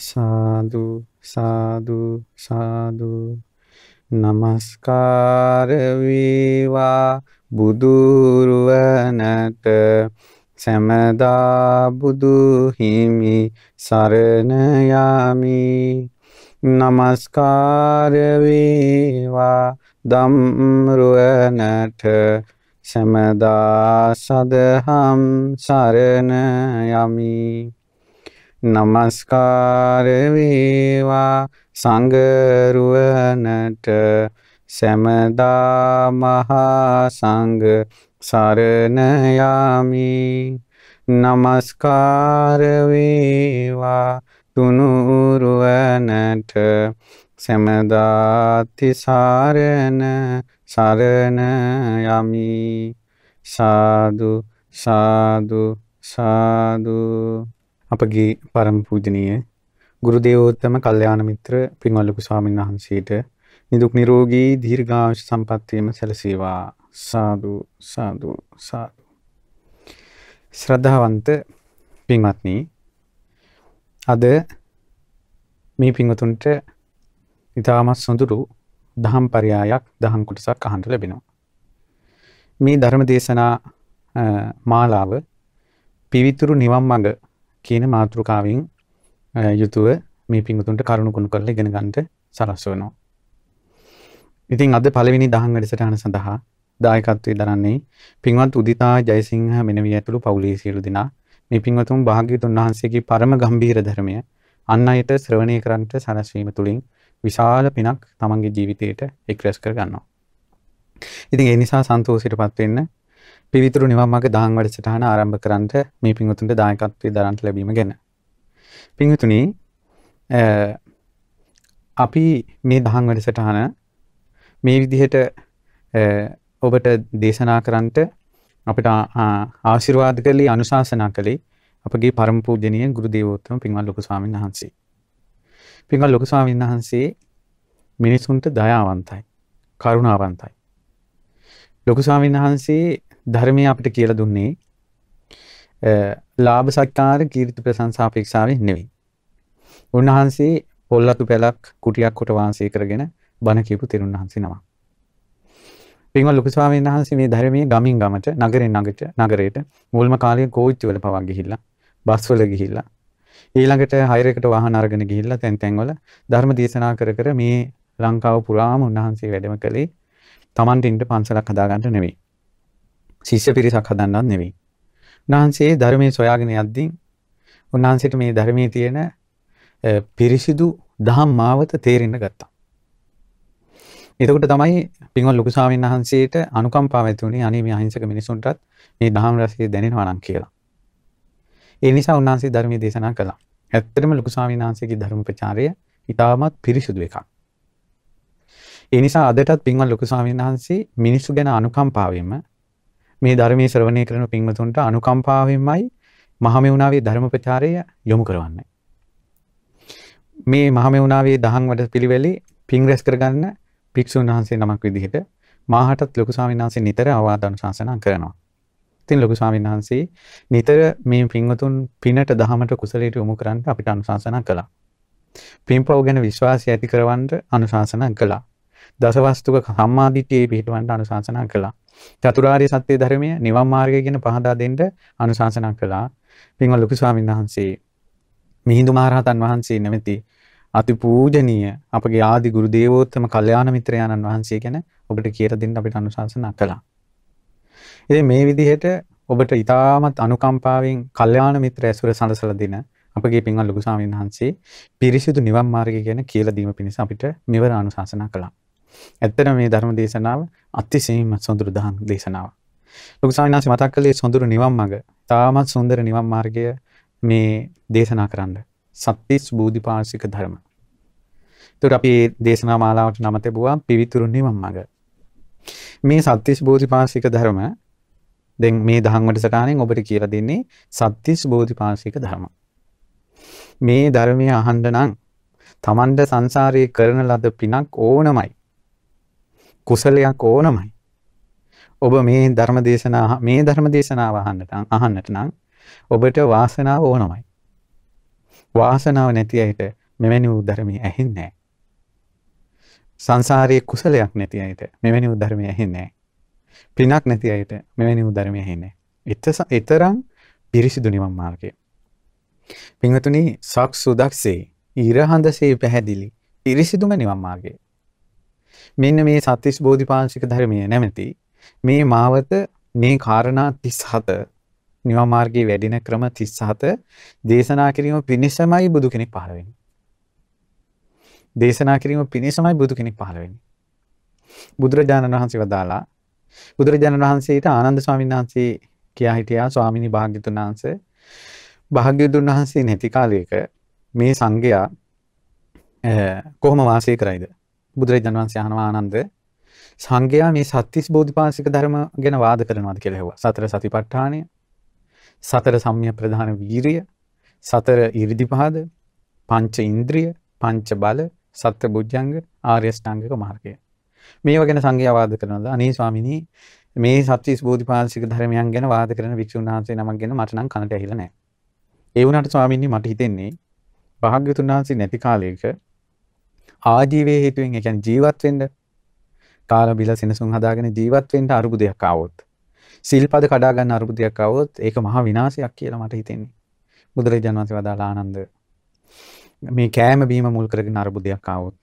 සාදු සාදු සාදු. නමස්කාර වේවා බුදුරුවනට. සැමදා බුදු හිමි සරණ යමි. නමස්කාර වේවා ධම්රුවනට. සැමදා සදහම් සරණ යමි. නමස්කාර වේවා. සංගරුවනට සැමදා මහා සංඝ සරණ යමි. නමස්කාර වේවා. තුනුරුවනට සැමදාති සාරණ සරණ යමි. සාදු සාදු සාදු. අපගේ පරම පූජනීය ගුරු දේවෝත්තම කල්යාණ මිත්‍ර පින්වත් ලොකු ස්වාමීන් වහන්සේට නිදුක් නිරෝගී දීර්ඝායුෂ සම්පන්නියම සැලසේවා. සාදු සාදු සාදු. ශ්‍රද්ධාවන්ත පින්වත්නි අද මේ පින්වතුන්ට ඉතාමත් සොඳුරු දහම් පරයායක් දහම් කොටසක් අහන්ට ලැබෙනවා. මේ ධර්ම දේශනා මාලාව පිවිතුරු නිවන් මඟ කියන මාතෘකාවෙන් යුතුව මේ පිංගුතුන්ට කරුණු කුණු කරලා ඉගෙන ගන්නට සලස්වනවා. ඉතින් අද පළවෙනි දහම් වැඩසටහන සඳහා දායකත්වයේ දරන්නේ පින්වත් උදිතා ජයසිංහ මෙනවිය ඇතුළු පවුලේ සියලු දෙනා මේ පින්වතුන් භාග්‍යතුන් වහන්සේගේ පරම ගම්භීර ධර්මය අන් අයට ශ්‍රවණය කරන්නට සලස්වීම තුළින් විශාල පිනක් තමන්ගේ ජීවිතයට එක් රැස් කර ගන්නවා. ඉතින් ඒ නිසා සන්තෝෂයටපත් වෙන්න පිවිතුරු නිවන් මඟ දාන් වැඩසටහන ආරම්භ කරන්නට මේ පින්වතුන්ට දායකත්වයේ දරන්නට ලැබීම ගැන. පින්වතුනි අපි මේ දහම් වැඩසටහන මේ විදිහට ඔබට දේශනා කරන්නට අපිට ආශිර්වාද කළේ අනුශාසනා කළේ අපගේ පරම පූජනීය ගුරු දේවෝත්තම පින්වත් ලොකු ස්වාමීන් වහන්සේ. පින්වත් ලොකු ස්වාමීන් වහන්සේ මිනිසුන්ට දයාවන්තයි, කරුණාවන්තයි. ලොකු ස්වාමීන් වහන්සේ ධර්මය අපිට කියලා දුන්නේ ලාභ සත්කාර කීර්ති ප්‍රශංසා අපේක්ෂාවෙන් නෙවෙයි. උන්වහන්සේ පොල්ලතු පැලක් කුටියක් කොට වාසය කරගෙන බණ කියපු තෙරුන් වහන්සේ නමක්. පින්වත් ලොකු ස්වාමීන් වහන්සේ මේ ධර්මයේ ගමින් ගමට නගරෙන් නගට නගරයට මුල්ම කාලයේ කෝච්චි වල පවා ගිහිල්ලා බස් වල ගිහිල්ලා ඊළඟට හයිරයකට වාහන අරගෙන ගිහිල්ලා තැන් තැන්වල ධර්ම දේශනා කර කර මේ ලංකාව පුරාම උන්වහන්සේ වැඩම කළේ Tamanට ඉන්න පන්සලක් හදාගන්න නෙවෙයි. ශිෂ්‍ය පිරිසක් හදන්නත් නෙවෙයි. උන්වහන්සේ ධර්මයේ සොයාගෙන යද්දී උන්වහන්සේට මේ ධර්මයේ තියෙන පිරිසිදු දහම් මාවත තේරෙන්න ගත්තා. එතකොට තමයි පින්වත් ලොකු ස්වාමීන් වහන්සේට අනුකම්පාව ඇති වුණේ අනේ මේ අහිංසක මිනිසුන්ටත් මේ දහම් රසය දැනෙනවා නම් කියලා. ඒ නිසා උන්වහන්සේ ධර්මයේ දේශනා කළා. ඇත්තටම ලොකු ස්වාමීන් වහන්සේගේ ධර්ම ප්‍රචාරය ඉතාමත් පිරිසුදු එකක්. ඒ නිසා අදටත් පින්වත් ලොකු ස්වාමීන් වහන්සේ මිනිස්සු ගැන අනුකම්පාවෙන්ම මේ ධර්මයේ ශ්‍රවණය කරන පින්වතුන්ට අනුකම්පාවෙන්මයි මහමෙවුනාවේ ධර්ම ප්‍රචාරය යොමු කරවන්නේ. මේ මහමෙවුනාවේ දහම් වැඩ පිළිවෙලේ පින් රැස් කරගන්න භික්ෂුන් වහන්සේ නමක් විදිහට මාහටත් ලොකු ස්වාමීන් වහන්සේ නිතර අවවාද අනුශාසනා කරනවා. ඉතින් ලොකු ස්වාමීන් වහන්සේ නිතර මේ පින්වතුන් පිනට දහමට කුසලයට යොමු කරන්න අපිට අනුශාසනා කළා. පින්පව් ගැන විශ්වාසය ඇති කරවන්න අනුශාසනා කළා. දසවස්තුක සම්මාදිට්ඨියේ පිහිටවන්න අනුශාසනා කළා. චතුරාර්ය සත්‍ය ධර්මය නිවන් මාර්ගය ගැන පහදා දෙන්න අනුශාසනා කළා. පින්වත් ලොකු ස්වාමීන් වහන්සේ මිහිඳු මහරහතන් වහන්සේ නැමැති අති පූජනීය අපගේ ආදි ගුරු දේවෝත්තම කල්යාණ මිත්‍රයාණන් වහන්සේ ගැන ඔබට කියලා දෙන්න අපිට අනුශාසනා කළා. ඉතින් මේ විදිහට ඔබට ඊටමත් අනුකම්පාවෙන් කල්යාණ මිත්‍ර ඇසුර සඳසලා දෙන අපගේ පින්වත් ලොකු ස්වාමීන් වහන්සේ පිරිසිදු නිවන් මාර්ගය ගැන කියලා දීම පිණිස අපිට මෙවර අනුශාසනා කළා. ඇත්තටම මේ ධර්ම දේශනාව අතිශයින්ම සොඳුරු දහම් දේශනාවක්. ලොකු සාමිනාසි මතක් කළේ සොඳුරු නිවන් මඟ. තාමත් සුන්දර නිවන් මාර්ගය මේ දේශනා කරන්න. සත්‍තිස් බෝධිපාශික ධර්ම. එතකොට අපි දේශනා මාලාවට නම තිබුවා පිවිතුරු නිවන් මඟ. මේ සත්‍තිස් බෝධිපාශික ධර්ම දැන් මේ දහම් වැඩසටහනෙන් ඔබට කියලා දෙන්නේ සත්‍තිස් බෝධිපාශික ධර්ම. මේ ධර්මය අහන්න නම් තමන්ට සංසාරයේ කරන ලද පිනක් ඕනමයි. කුසලයක් ඕනමයි. ඔබ මේ ධර්ම දේශනා මේ ධර්ම දේශනාව අහන්නට අහන්නට නම් ඔබට වාසනාව ඕනමයි. වාසනාව නැති අයට මෙවැනි වූ ධර්මයේ ඇහෙන්නේ නැහැ. සංසාරයේ කුසලයක් නැති අයට මෙවැනි වූ ධර්මයේ ඇහෙන්නේ නැහැ. පිනක් නැති අයට මෙවැනි වූ ධර්මයේ ඇහෙන්නේ නැහැ. එතරම් පිරිසිදු නිවන් මාර්ගය. පින්වතුනි සක් සුදක්සේ ඉරහඳසේ පැහැදිලි පිරිසිදුම නිවන් මාර්ගය. මෙන්න මේ සත්‍තිස් බෝධිපාංශික ධර්මය නැමැති මේ මාවත මේ කාරණා 37 නිවන් මාර්ගයේ වැඩෙන ක්‍රම 37 දේශනා කිරීම පිණිසමයි බුදු කෙනෙක් පහළ වෙන්නේ. දේශනා කිරීම පිණිසමයි බුදු කෙනෙක් පහළ වෙන්නේ. බුදුරජාණන් වහන්සේ වදාලා බුදුරජාණන් වහන්සේට ආනන්ද ස්වාමීන් වහන්සේ කියා හිටියා ස්වාමිනී භාග්‍යතුන් වහන්සේ භාග්‍යතුන් වහන්සේ නැති කාලයක මේ සංඝයා කොහොම වාසය කරයිද? බුදුරජාණන් වහන්සේ අහනවා ආනන්ද සංඝයා මේ සත්‍තිස් බෝධිපාශික ධර්ම ගැන වාද කරනවාද කියලා ඇහුවා. සතර සතිපට්ඨානය, සතර සම්‍යක් ප්‍රධාන වීරිය, සතර 이르දිපහද, පංච ඉන්ද්‍රිය, පංච බල, සත්‍ය බුද්ධංග, ආර්ය ශ්‍රාංගික මාර්ගය. මේවා ගැන සංඝයා වාද කරනවාද? අනේ ස්වාමිනී මේ සත්‍විස් බෝධිපාශික ධර්මයන් ගැන වාද කරන වික්ෂුන් වහන්සේ නමක් ගැන මට නම් කනට ඇහිලා නැහැ. ඒ වුණාට ස්වාමීනි මට හිතෙන්නේ භාග්‍යතුන් වහන්සේ නැති කාලයක ආජීවයේ හේතුවෙන් ඒ කියන්නේ ජීවත් වෙන්න කාල බිල සෙනසුන් හදාගෙන ජීවත් වෙන්න අරුබුදයක් ආවොත් සිල්පද කඩා ගන්න අරුබුදයක් ආවොත් ඒක මහා විනාශයක් කියලා මට හිතෙන්නේ. බුදුරජාණන් වහන්සේ වදාලා ආනන්ද මේ කෑම බීම මුල් කරගෙන අරුබුදයක් ආවොත්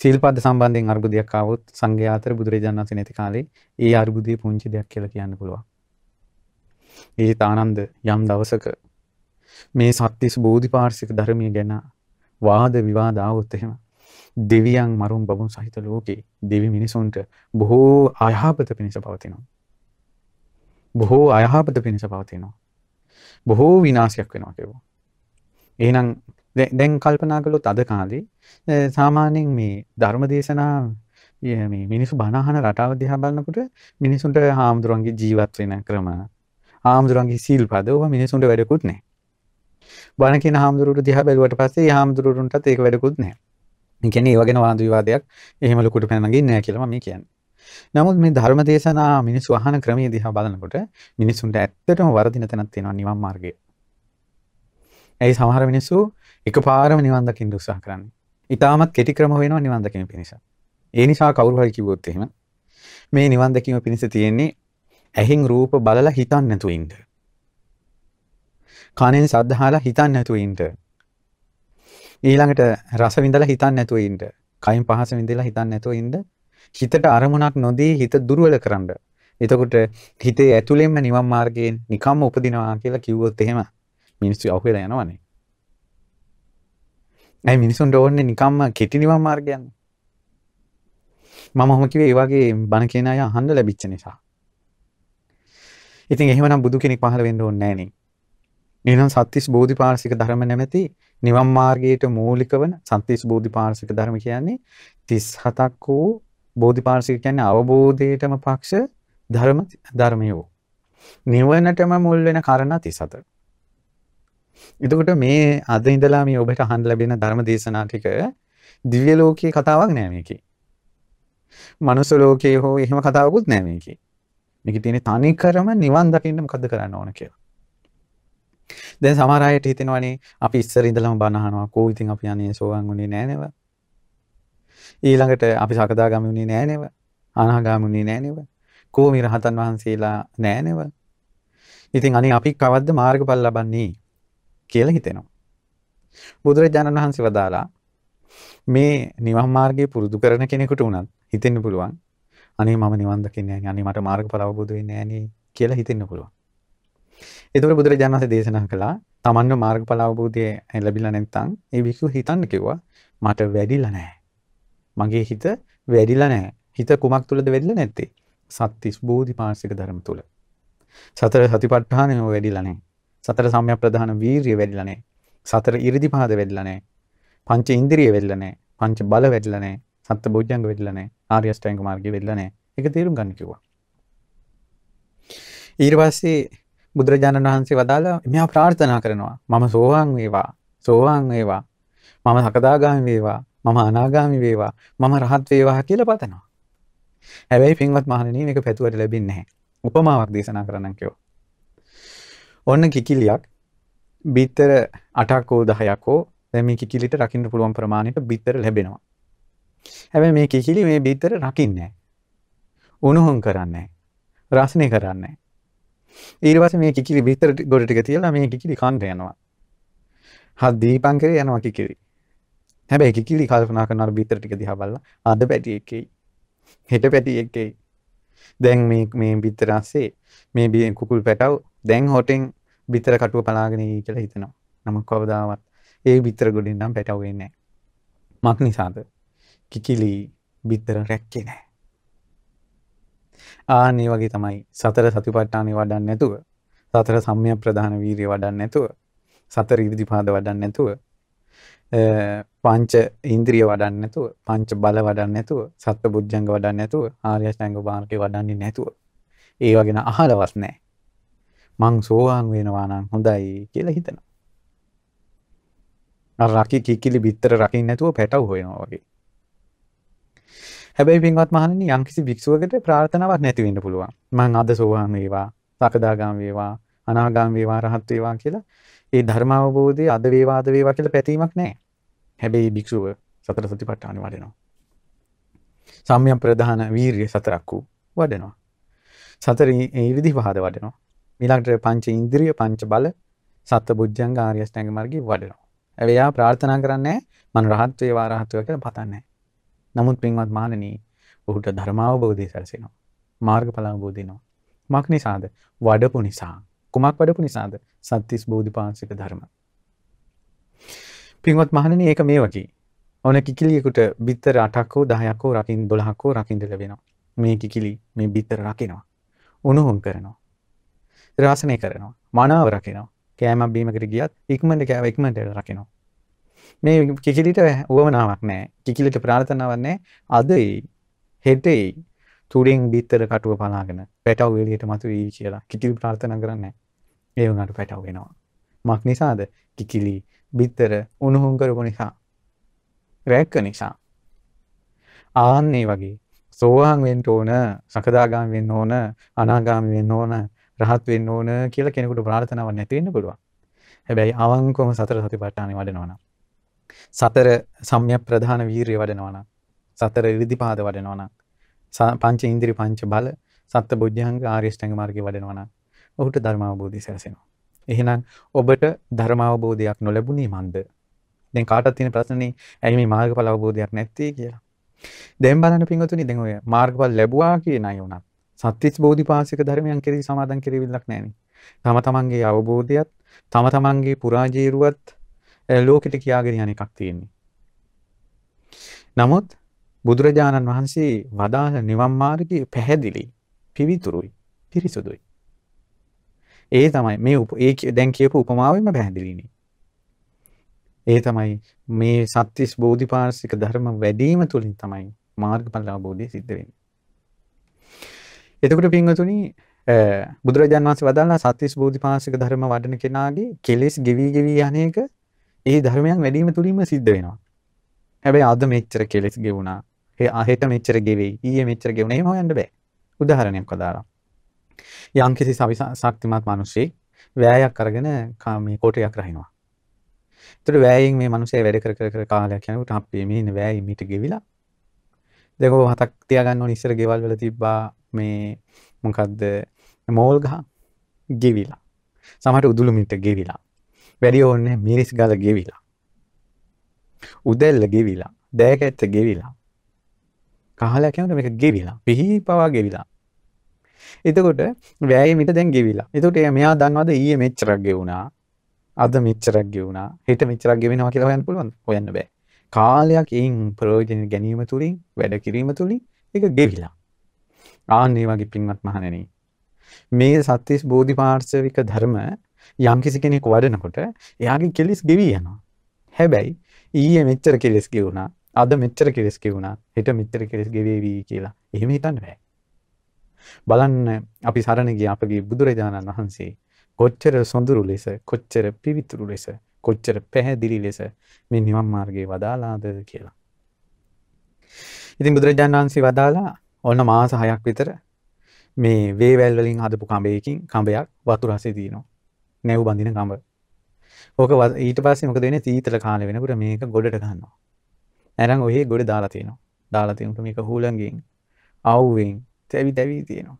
සිල්පද සම්බන්ධයෙන් අර්බුදයක් ආවොත් සංඝයා අතර බුදුරජාණන් වහන්සේ නැති කාලේ ඒ අර්බුදයේ පුංචි දෙයක් කියලා කියන්න පුළුවන්. ඒ තානන්ද යම් දවසක මේ සත්‍තිස් බෝධිපාර්ශික ධර්මය ගැන වාද විවාද ආවොත් එහෙම දෙවියන් මරුන් බබුන් සහිත ලෝකේ දෙවි මිනිසුන්ට බොහෝ අයහපත පිණිස පවතිනවා. බොහෝ අයහපත පිණිස පවතිනවා. බොහෝ විනාශයක් වෙනවා කියවෝ. එහෙනම් දැන් කල්පනා කළොත් අද කාලේ සාමාන්‍යයෙන් මේ ධර්ම දේශනා මේ මිනිස්සු බණහන රටාව දිහා බලනකොට මිනිසුන්ට හාමුදුරන්ගේ ජීවත් වෙන ක්‍රම හාමුදුරන්ගේ සීල්පද ඕවා මිනිසුන්ට වැඩකුත් නැහැ. බණ කියන හාමුදුරුවෝ දිහා බැලුවට පස්සේ ඒ හාමුදුරුවන්ටත් ඒක වැඩකුත් නැහැ. ඒ කියන්නේ ඒ වගේ වාද විවාදයක් එහෙම ලොකුට පැන නගින්නේ නැහැ කියලා මම කියන්නේ. නමුත් මේ ධර්ම දේශනා මිනිස්සු අහන ක්‍රමයේ දිහා බලනකොට මිනිසුන්ට ඇත්තටම වරදින තැනක් තියෙනවා නිවන් මාර්ගය. ඇයි සමහර මිනිස්සු එකපාරම නිවන් දකින්න උත්සාහ කරන්නේ. ඊටමත් කෙටි ක්‍රම වෙනවා නිවන් දැකීම පිණිස. ඒ නිසා කවුරු හරි කිව්වොත් එහෙම මේ නිවන් දැකීම පිණිස තියෙන්නේ ඇහින් රූප බලලා හිතන්න නැතුව ඉන්න. කනෙන් ශබ්ද අහලා හිතන්න නැතුව ඉන්න. ඊළඟට රස විඳලා හිතන්න නැතුව ඉන්න. කයින් පහස විඳලා හිතන්න නැතුව ඉන්න. හිතට අරමුණක් නොදී හිත දුර්වල කරන්න. එතකොට හිතේ ඇතුළෙන්ම නිවන් මාර්ගයෙන් නිකම්ම උපදිනවා කියලා කිව්වොත් එහෙම මිනිස්සු අහුවෙලා යනවනේ. ඇයි මිනිසුන්ට ඕන්නේ නිකම්ම කෙටි නිවන් මාර්ගයන්. මම ඔහොම කිව්වේ ඒ වගේ බණ කියන අය අහන්න ලැබිච්ච නිසා. ඉතින් එහෙමනම් බුදු කෙනෙක් පහළ වෙන්න ඕනේ නෑනේ. එහෙනම් සත්‍තිස් බෝධිපාර්ශික ධර්ම නැමැති නිවන් මාර්ගයට මූලික වන සත්‍තිස් බෝධිපාර්ශික ධර්ම කියන්නේ 37ක් වූ බෝධිපාර්ශික කියන්නේ අවබෝධයටම පක්ෂ ධර්ම ධර්මයෝ. නිවනටම මුල් වෙන කාරණා 37. එතකොට මේ අද ඉඳලා මේ ඔබට අහන්න ලැබෙන ධර්ම දේශනා ටික දිව්‍ය ලෝකයේ කතාවක් නෑ මේකේ. මනුස්ස ලෝකයේ හෝ එහෙම කතාවකුත් නෑ මේකේ. මේකේ තියෙන තනිකරම නිවන් දකින්න මොකද්ද කරන්න ඕන කියලා. දැන් සමහර අයට හිතෙනවානේ අපි ඉස්සර ඉඳලම බණ අහනවා කෝ ඉතින් අපි අනේ සෝවන් උනේ නෑ නේද? ඊළඟට අපි සකදාගාමි උනේ නෑ නේද? අනාගාමි උනේ නෑ නේද? කෝ මේ රහතන් වහන්සේලා නෑ නේද? ඉතින් අනේ අපි කවද්ද මාර්ගඵල ලබන්නේ? කියලා හිතෙනවා. බුදුරජාණන් වහන්සේ වදාලා මේ නිවන් මාර්ගයේ පුරුදු කරන කෙනෙකුට උනත් හිතෙන්න පුළුවන් අනේ මම නිවන් දකින්නේ නැහැ අනේ මට මාර්ගඵල අවබෝධ වෙන්නේ නැහැ නේ කියලා හිතෙන්න පුළුවන්. ඒතකොට බුදුරජාණන් වහන්සේ දේශනා කළා තමන්ව මාර්ගඵල අවබෝධය ලැබිලා නැත්නම් ඒ භික්ෂුව හිතන්න කිව්වා මට වැඩිලා නැහැ. මගේ හිත වැඩිලා නැහැ. හිත කුමක් තුලද වැඩිලා නැත්තේ? සත්‍තිස් බෝධිපාශික ධර්ම තුල. සතර සතිපට්ඨානෙම වැඩිලා නැහැ. සතර සම්‍යක් ප්‍රධාන වීරිය වැඩිලා නැහැ. සතර 이르දිපාද වැඩිලා නැහැ. පංච ඉන්ද්‍රිය වැඩිලා නැහැ. පංච බල වැඩිලා නැහැ. සත්ත බොජ්ජංග වැඩිලා නැහැ. ආර්ය අෂ්ටාංග මාර්ගය වැඩිලා නැහැ. ඒක තේරුම් ගන්න කිව්වා. ඊට පස්සේ බුදුරජාණන් වහන්සේ වදාලා මෙයා ප්‍රාර්ථනා කරනවා මම සෝවාන් වේවා සෝවාන් වේවා මම සකදාගාමි වේවා මම අනාගාමි වේවා මම රහත් වේවා කියලා පතනවා. හැබැයි පින්වත් මහණෙනි මේක පැතුවට ලැබෙන්නේ නැහැ. උපමාවක් දේශනා කරන්න කිව්වා. ඔන්න කිකිලියක් බිත්තර අටක් හෝ දහයක් හෝ දැන් මේ කිකිලිට රකින්න පුළුවන් ප්‍රමාණයට බිත්තර ලැබෙනවා. හැබැයි මේ කිකිලි මේ බිත්තර රකින්නේ නැහැ. උණුහුම් කරන්නේ නැහැ. රසණය කරන්නේ නැහැ. ඊට පස්සේ මේ කිකිලි බිත්තර ගොඩ ටික තියලා මේ කිකිලි කන්න යනවා. හත් දීපංකරේ යනවා කිකිලි. හැබැයි කිකිලි කල්පනා කරන අර බිත්තර ටික දිහා බලලා අද පැටි එකේ හෙට පැටි එකේ දැන් මේ මේ බිත්තර ASCII මේ කුකුල් පැටව දැන් හොටෙන් බිත්තර කටුව පලාගෙන ඉයි කියලා හිතනවා. නමුත් කවදාවත් ඒ බිත්තර ගොඩින් නම් පැටව වෙන්නේ නැහැ. මක් නිසාද? කිකිලි බිත්තර රැක්කේ නැහැ. ආන් ඒ වගේ තමයි. සතර සතිපට්ඨානෙ වඩන්නේ නැතුව සතර සම්‍යක් ප්‍රධාන වීරිය වඩන්නේ නැතුව සතර ඉරිදිපාද වඩන්නේ නැතුව පංච ඉන්ද්‍රිය වඩන්නේ නැතුව පංච බල වඩන්නේ නැතුව සත්ත්ව බුද්ධංග වඩන්නේ නැතුව ආර්ය අෂ්ටාංග මාර්ගය වඩන්නේ නැතුව. ඒව ගැන අහලවත් නැහැ. මං සෝවාන් වෙනවා නම් හොඳයි කියලා හිතනවා. අර රකි කිකිලි බිත්තර රකින්න නැතුව පැටව හොයනවා වගේ. හැබැයි පින්වත් මහණනි යම්කිසි භික්ෂුවකට ප්‍රාර්ථනාවක් නැති වෙන්න පුළුවන් මං අද සෝවාන් වේවා සකදාගාම වේවා අනාගාම වේවා රහත් වේවා කියලා ඒ ධර්ම අවබෝධය අද වේවා අද වේවා කියලා පැතීමක් නැහැ හැබැයි භික්ෂුව සතර සතිපට්ඨාන වඩනවා. සම්‍යම් ප්‍රධාන වීරිය සතරක් වූ වඩනවා. සතර ඉරිදි පහද වඩනවා. ඊළඟට පංච ඉන්ද්‍රිය පංච බල සත්ත්ව බුද්ධංග ආර්ය අෂ්ටාංග මාර්ගය වඩනවා. හැබැයි යා ප්‍රාර්ථනා කරන්නේ මම රහත් වේවා රහත් වේවා කියලා පතන්නේ නමුත් පින්වත් මානනි ඔහුට ධර්මාවබෝධය සැලසෙනවා. මාර්ගඵල අවබෝධ වෙනවා. මක් නිසාද? වඩපු නිසා. කුමක් වඩපු නිසාද? සත්‍තිස් බෝධිපාක්ෂික ධර්ම. පින්වත් මහණනි ඒක මේ වගේ. ඕන කිකිලියෙකුට බිත්තර 8ක් හෝ 10ක් හෝ රකින් 12ක් හෝ රකින්න ලැබෙනවා. මේ කිකිලි මේ බිත්තර රකිනවා. උණුහුම් කරනවා. රාසනය කරනවා. මනාව රකිනවා. කෑමක් බීමකට ගියත් ඉක්මනට කෑව ඉක්මනට රකිනවා. මේ කිකිලිට උවමනාවක් නැහැ. කිකිලිට ප්‍රාර්ථනාවක් නැහැ. අදයි හෙටයි තුරින් බිත්තර කටුව පලාගෙන පැටව එළියට මතුවී කියලා කිකිලි ප්‍රාර්ථනා කරන්නේ ඒ වුණාට පැටව වෙනවා. මක් නිසාද? කිකිලි බිත්තර උණුහුම් කරපු නිසා රැක්ක නිසා ආන්නේ වගේ සෝවාන් වෙන්න ඕන සකදාගාමී වෙන්න ඕන අනාගාමී වෙන්න ඕන රහත් වෙන්න ඕන කියලා කෙනෙකුට ප්‍රාර්ථනාවක් නැති වෙන්න පුළුවන්. හැබැයි අවංකවම සතර සතිපට්ඨානෙ වඩනවා නම් සතර සම්‍යක් ප්‍රධාන වීරිය වඩනවා නම් සතර ඉරිදිපාද වඩනවා නම් පංච ඉන්ද්‍රිය පංච බල සත්ත බුද්ධංග ආර්ය ශ්‍රැංග මාර්ගය වඩනවා නම් ඔහුට ධර්මාවබෝධය සැලසෙනවා. එහෙනම් ඔබට ධර්මාවබෝධයක් නොලැබුණේ මන්ද? දැන් කාටත් තියෙන ප්‍රශ්නේ ඇයි මේ මාර්ගඵල අවබෝධයක් නැත්තේ කියලා. දැන් බලන්න පින්වතුනි දැන් ඔය මාර්ගඵල ලැබුවා කියන අය උනත් සත්‍විස් බෝධිපාසික ධර්මයන් කෙරෙහි සමාදන් කෙරෙවිලක් නැහෙනේ. තම තමන්ගේ අවබෝධයත් තම තමන්ගේ පුරාජීරුවත් ලෝකෙට කියාගෙන යන එකක් තියෙන්නේ. නමුත් බුදුරජාණන් වහන්සේ වදාළ නිවන් මාර්ගය පැහැදිලි, පිවිතුරුයි, පිරිසුදුයි. ඒ තමයි මේ ඒ දැන් කියපු උපමාවෙම පැහැදිලිනේ. ඒ තමයි මේ සත්‍තිස් බෝධිපාර්ශික ධර්ම වැඩිම තුලින් තමයි මාර්ගඵල අවබෝධය සිද්ධ වෙන්නේ. එතකොට පින්වතුනි බුදුරජාණන් වහන්සේ වදාළා සත්‍තිස් බෝධිපාර්ශික ධර්ම වඩන කෙනාගේ කෙලෙස් ගෙවි ගෙවි යන්නේක ඒ ධර්මයන් වැඩිම තුලින්ම සිද්ධ වෙනවා. හැබැයි අද මෙච්චර කෙලෙස් ගෙවුණා. ඒ අහෙට මෙච්චර ගෙවෙයි. ඊයේ මෙච්චර ගෙවුණා. එහෙම හොයන්න බෑ. උදාහරණයක් වදාලා. යම්කිසි ශක්තිමත් මිනිසෙක් වෑයක් අරගෙන මේ කොටයක් රහිනවා. එතකොට වෑයෙන් මේ මිනිහයා වැඩ කර කර කර කාලයක් යනකොට අපේ මේ ඉන්න වෑයි මිට ගෙවිලා. දැන් ඔය හතක් තියාගන්න ඕනේ ඉස්සර ගෙවල් වල තිබ්බා මේ මොකද්ද මෝල් ගහ ගෙවිලා. සමහර උදුළු මිට ගෙවිලා. වැඩි ඕනේ මිරිස් ගල ගෙවිලා. උදැල්ල ගෙවිලා. දෑකැත්ත ගෙවිලා. කාලයක් යනකොට මේක ගෙවිලා. පිහි පවා ගෙවිලා. එතකොට වෑය මිට දැන් ගෙවිලා. එතකොට මෙයා දන්නවද ඊයේ මෙච්චරක් ගෙවුණා. අද මෙච්චරක් ගෙවුණා. හෙට මෙච්චරක් ගෙවෙනවා කියලා හොයන්න පුළුවන්ද? හොයන්න බෑ. කාලයක් එයින් ප්‍රයෝජන ගැනීම තුලින් වැඩ කිරීම තුලින් ඒක ගෙවිලා. ආන් මේ වගේ පින්වත් මහණෙනි. මේ සත්‍තිස් බෝධිපාර්ශවික ධර්ම යම් කිසි කෙනෙක් වඩනකොට එයාගේ කෙලිස් ගෙවි යනවා. හැබැයි ඊයේ මෙච්චර කෙලස් ගෙවුණා. අද මෙච්චර කෙලස් ගෙවුණා. හෙට මෙච්චර කෙලස් ගෙවේවි කියලා. එහෙම හිතන්න බෑ. බලන්න අපි සරණ ගිය අපගේ බුදුරජාණන් වහන්සේ කොච්චර සොඳුරු ලෙස කොච්චර පිවිතුරු ලෙස කොච්චර පැහැදිලි ලෙස මේ නිවන් මාර්ගයේ වදාලාද කියලා. ඉතින් බුදුරජාණන් වහන්සේ වදාලා ඔන්න මාස 6ක් විතර මේ වේවැල් වලින් හදපු කඹයකින් කඹයක් වතුර රසෙ දිනනවා. නැව් බඳින කඹ. ඕක ඊට පස්සේ මොකද වෙන්නේ තීතල කාලේ වෙනකොට මේක ගොඩට ගන්නවා. නැරන් ඔහේ ගොඩ දාලා තියෙනවා. දාලා තියෙනකොට මේක හුලංගෙන් අවුවෙන් තැවි තැවි තියෙනවා.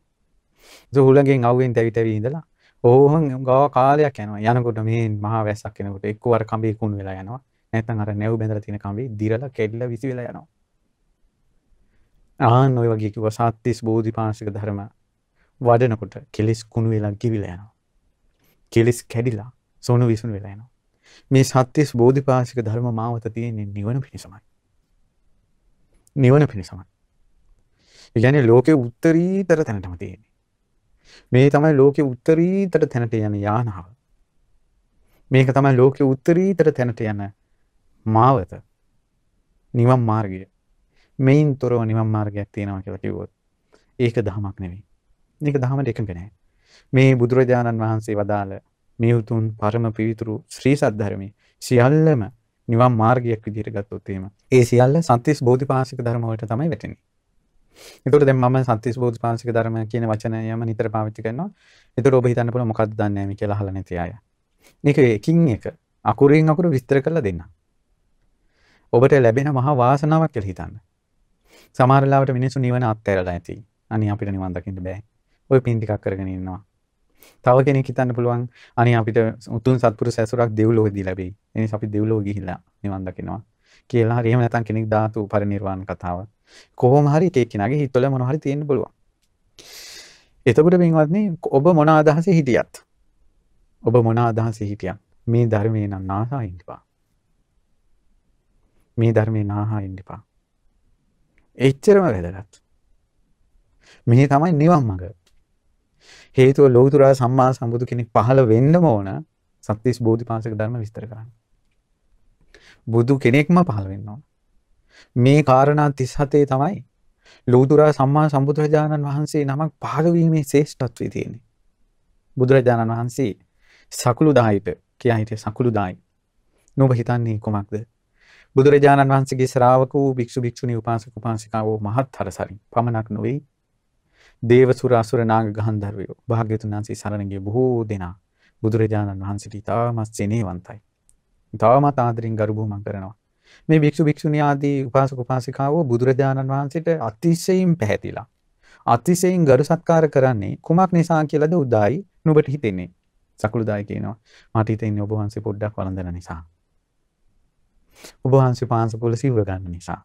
ඒ හුලංගෙන් අවුවෙන් තැවි තැවි ඉඳලා ඕහන් ගාව කාලයක් යනවා. යනකොට මේ මහා වැස්සක් එනකොට එක්කවර කඹේ කුණු වෙලා යනවා. නැත්නම් අර නැව් බැඳලා තියෙන කඹේ දිරලා කෙඩිලා විසි වෙලා යනවා. ආන් ඔය වගේ කිව්වා සත්‍තිස් බෝධිපාශික ධර්ම වඩනකොට කෙලෙස් කුණු වෙලා කිවිලා යනවා. කෙලෙස් කැඩිලා සොනු විසුණු වෙලා යනවා. මේ සත්‍යස් බෝධිපාශික ධර්ම මාවත තියෙන්නේ නිවන පිණිසමයි. නිවන පිණිසමයි. ඒ කියන්නේ ලෝකේ උත්තරීතර තැනටම තියෙන්නේ. මේ තමයි ලෝකේ උත්තරීතර තැනට යන යානාව. මේක තමයි ලෝකේ උත්තරීතර තැනට යන මාවත. නිවන් මාර්ගය. මෙයින් තොරව නිවන් මාර්ගයක් තියෙනවා කියලා කිව්වොත් ඒක දහමක් නෙවෙයි. මේක දහමට එකඟ නැහැ. මේ බුදුරජාණන් වහන්සේ වදාළ මේ උතුම් පරම පිවිතුරු ශ්‍රී සද්ධර්මයේ සියල්ලම නිවන් මාර්ගයක් විදිහට ගත්තොත් එහෙම ඒ සියල්ල සත්‍තිස් බෝධිපාශික ධර්ම වලට තමයි වැටෙන්නේ. ඒතකොට දැන් මම සත්‍තිස් බෝධිපාශික ධර්ම කියන වචනයම නිතර පාවිච්චි කරනවා. ඒතකොට ඔබ හිතන්න පුළුවන් මොකක්ද දන්නේ නැහැ කියලා අහලා නැති අය. මේක එකින් එක අකුරෙන් අකුර විස්තර කරලා දෙන්න. ඔබට ලැබෙන මහා වාසනාවක් කියලා හිතන්න. සමහර වෙලාවට මිනිස්සු නිවන අත්හැරලා ඇති. අනේ අපිට නිවන් දකින්න බෑ. ඔය පින් ටිකක් කරගෙන ඉන්නවා. තව කෙනෙක් හිතන්න පුළුවන් අනේ අපිට උතුම් සත්පුරුෂ ඇසුරක් දෙව්ලොවදී ලැබෙයි. ඒ නිසා අපි දෙව්ලොව ගිහිල්ලා නිවන් දකිනවා. කියලා හරි එහෙම නැත්නම් කෙනෙක් ධාතු පරිනිර්වාණ කතාව. කොහොම හරි එක එක්කෙනාගේ හිතවල මොන හරි තියෙන්න පුළුවන්. එතකොට පින්වත්නි ඔබ මොන අදහසේ හිටියත් ඔබ මොන අදහසේ හිටියත් මේ ධර්මේ නම් නාසා ඉන්නපා. මේ ධර්මේ නාහා ඉන්නපා. එච්චරම වැදගත්. මේ තමයි නිවන් මඟ. හේතුව ලෝතුරා සම්මා සම්බුදු කෙනෙක් පහළ වෙන්නම ඕන සත්‍තිස් බෝධිපාශක ධර්ම විස්තර කරන්න. බුදු කෙනෙක්ම පහළ වෙන්න ඕන. මේ කාරණා 37 තමයි ලෝතුරා සම්මා සම්බුදුරජාණන් වහන්සේ නමක් පහළ වීමේ ශ්‍රේෂ්ඨත්වය තියෙන්නේ. බුදුරජාණන් වහන්සේ සකුළු දායිට කියා හිටිය සකුළු දායි. නුඹ හිතන්නේ කොමක්ද? බුදුරජාණන් වහන්සේගේ ශ්‍රාවක වූ භික්ෂු භික්ෂුණී උපාසක උපාසිකාවෝ මහත් හරසරින් පමණක් නොවේ දේවසුර අසුර නාග ගහන්ධර්වයෝ භාග්‍යතුන් වහන්සේ සරණ ගිය බොහෝ දෙනා බුදුරජාණන් වහන්සේට ඉතාමත් සෙනෙහවන්තයි. ඉතාමත් ආදරෙන් ගරු බුහුමන් කරනවා. මේ භික්ෂු භික්ෂුණී ආදී උපාසක උපාසිකාවෝ බුදුරජාණන් වහන්සේට අතිශයින් පැහැදිලා. අතිශයින් ගරු සත්කාර කරන්නේ කුමක් නිසා කියලාද උදායි නුඹට හිතෙන්නේ. සකුළුදායි කියනවා මට හිතෙන්නේ ඔබ වහන්සේ පොඩ්ඩක් වළඳන නිසා. ඔබ වහන්සේ පාංශ පොළ සිවුර ගන්න නිසා.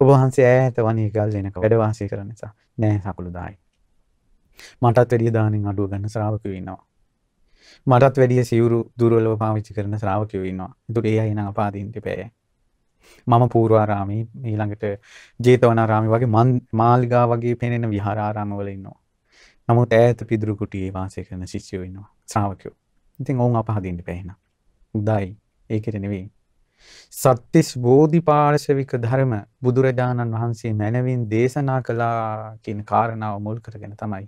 ඔබ වහන්සේ ඈත වනේ ගල් වෙනක වැඩ වාසය කරන නිසා නෑ සකුළුදායි. මටත් වැඩිය දානින් අඩුව ගන්න ශ්‍රාවකයෝ ඉන්නවා. මටත් වැඩිය සිවුරු දුර්වලව පාවිච්චි කරන ශ්‍රාවකයෝ ඉන්නවා. ඒතකොට ඒ අය නම් අපාදින්ට බෑ. මම පූර්වාරාමේ ඊළඟට ජේතවනාරාමේ වගේ මාලිගා වගේ පෙනෙන විහාරාරාමවල ඉන්නවා. නමුත් ඈත පිදුරු කුටියේ වාසය කරන ශිෂ්‍යයෝ ඉන්නවා. ශ්‍රාවකයෝ. ඉතින් ඔවුන් අපහදින්න බෑ එහෙනම්. උදායි ඒකට නෙවෙයි. සත්තිස් බෝධිපාර්ශවික ධර්ම බුදුරජාණන් වහන්සේ මැනවින් දේශනා කළා කියන කාරණාව මුල් කරගෙන තමයි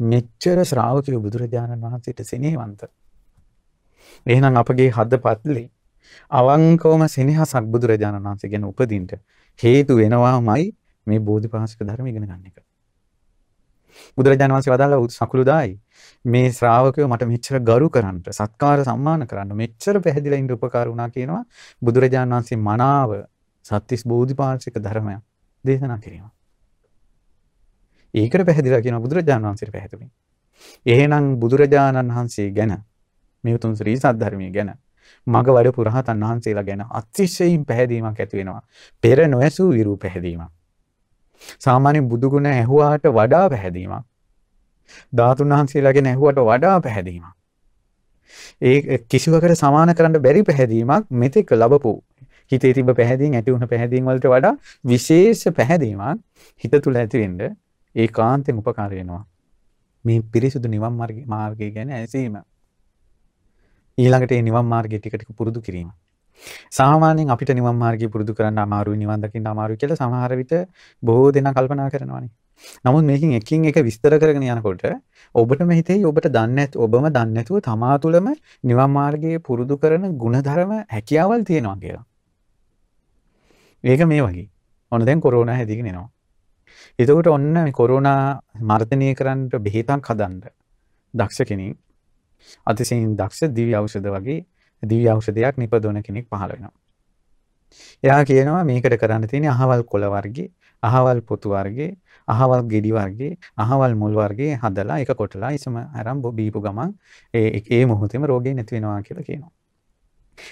මෙච්චර ශ්‍රාවකයෝ බුදුරජාණන් වහන්සේට සෙනෙහවන්ත. එහෙනම් අපගේ හද පත්ලේ අවංකවම සෙනෙහසක් බුදුරජාණන් වහන්සේ ගැන උපදින්න හේතු වෙනවාමයි මේ බෝධිපාශික ධර්ම ඉගෙන ගන්න එක. බුදුරජාණන් වහන්සේ වදාළ සකුළුදායි මේ ශ්‍රාවකයෝ මට මෙච්චර ගරු කරන්නට සත්කාර සම්මාන කරන්න මෙච්චර පැහැදිලා ඉන්න උපකාර වුණා කියනවා බුදුරජාණන් වහන්සේ මනාව සත්‍තිස් බෝධිපාක්ෂික ධර්මයක් දේශනා කිරීම. ඒකට පැහැදිලා කියනවා බුදුරජාණන් වහන්සේට පැහැදිලි. එහෙනම් බුදුරජාණන් වහන්සේ ගැන මේ උතුම් ශ්‍රී සද්ධර්මයේ ගැන මග වඩ පුරහතන් වහන්සේලා ගැන අතිශයින් පැහැදීමක් ඇති වෙනවා. පෙර නොඇසූ විරු පැහැදීමක්. සාමාන්‍ය බුදුගුණ ඇහුවාට වඩා පැහැදීමක්. ධාතුන් වහන්සේලා ගැන ඇහුවට වඩා පැහැදීමක්. ඒ කිසිවකට සමාන කරන්න බැරි පැහැදීමක් මෙතෙක් ලැබපු හිතේ තිබ්බ පැහැදීම් ඇති වුණ පැහැදීම් වලට වඩා විශේෂ පැහැදීමක් හිත තුල ඇති වෙන්න ඒකාන්තයෙන් උපකාර වෙනවා. මේ පිරිසුදු නිවන් මාර්ගය ගැන ඇසීම. ඊළඟට මේ නිවන් මාර්ගය ටික ටික පුරුදු කිරීම. සාමාන්‍යයෙන් අපිට නිවන් මාර්ගය පුරුදු කරන්න අමාරුයි නිවන් දකින්න අමාරුයි කියලා සමහර විට බොහෝ දෙනා කල්පනා කරනවානේ. නමුත් මේකෙන් එකින් එක විස්තර කරගෙන යනකොට ඔබටම හිතෙයි ඔබට දන්නේ නැත් ඔබම දන්නේ නැතුව තමා තුළම නිවන් මාර්ගයේ පුරුදු කරන ಗುಣධර්ම හැකියාවල් තියෙනවා කියලා. මේක මේ වගේ. ඔන්න දැන් කොරෝනා හැදිගෙන එනවා. එතකොට ඔන්න මේ කොරෝනා මර්ධනය කරන්න බෙහෙතක් හදන්න දක්ෂ කෙනෙක් අතිශයින් දක්ෂ දිව්‍ය ඖෂධ වගේ දිව්‍ය ඖෂධයක් නිපදවන කෙනෙක් පහළ වෙනවා. එයා කියනවා මේකට කරන්න තියෙන්නේ අහවල් කොළ වර්ගේ, අහවල් පොතු වර්ගේ, අහවල් ගෙඩි වර්ගේ අහවල් මුල් වර්ගේ හදලා එක කොටලා ඉසම අරම් බීපු ගමන් ඒ මොහොතෙම රෝගේ නැති වෙනවා කියලා කියනවා.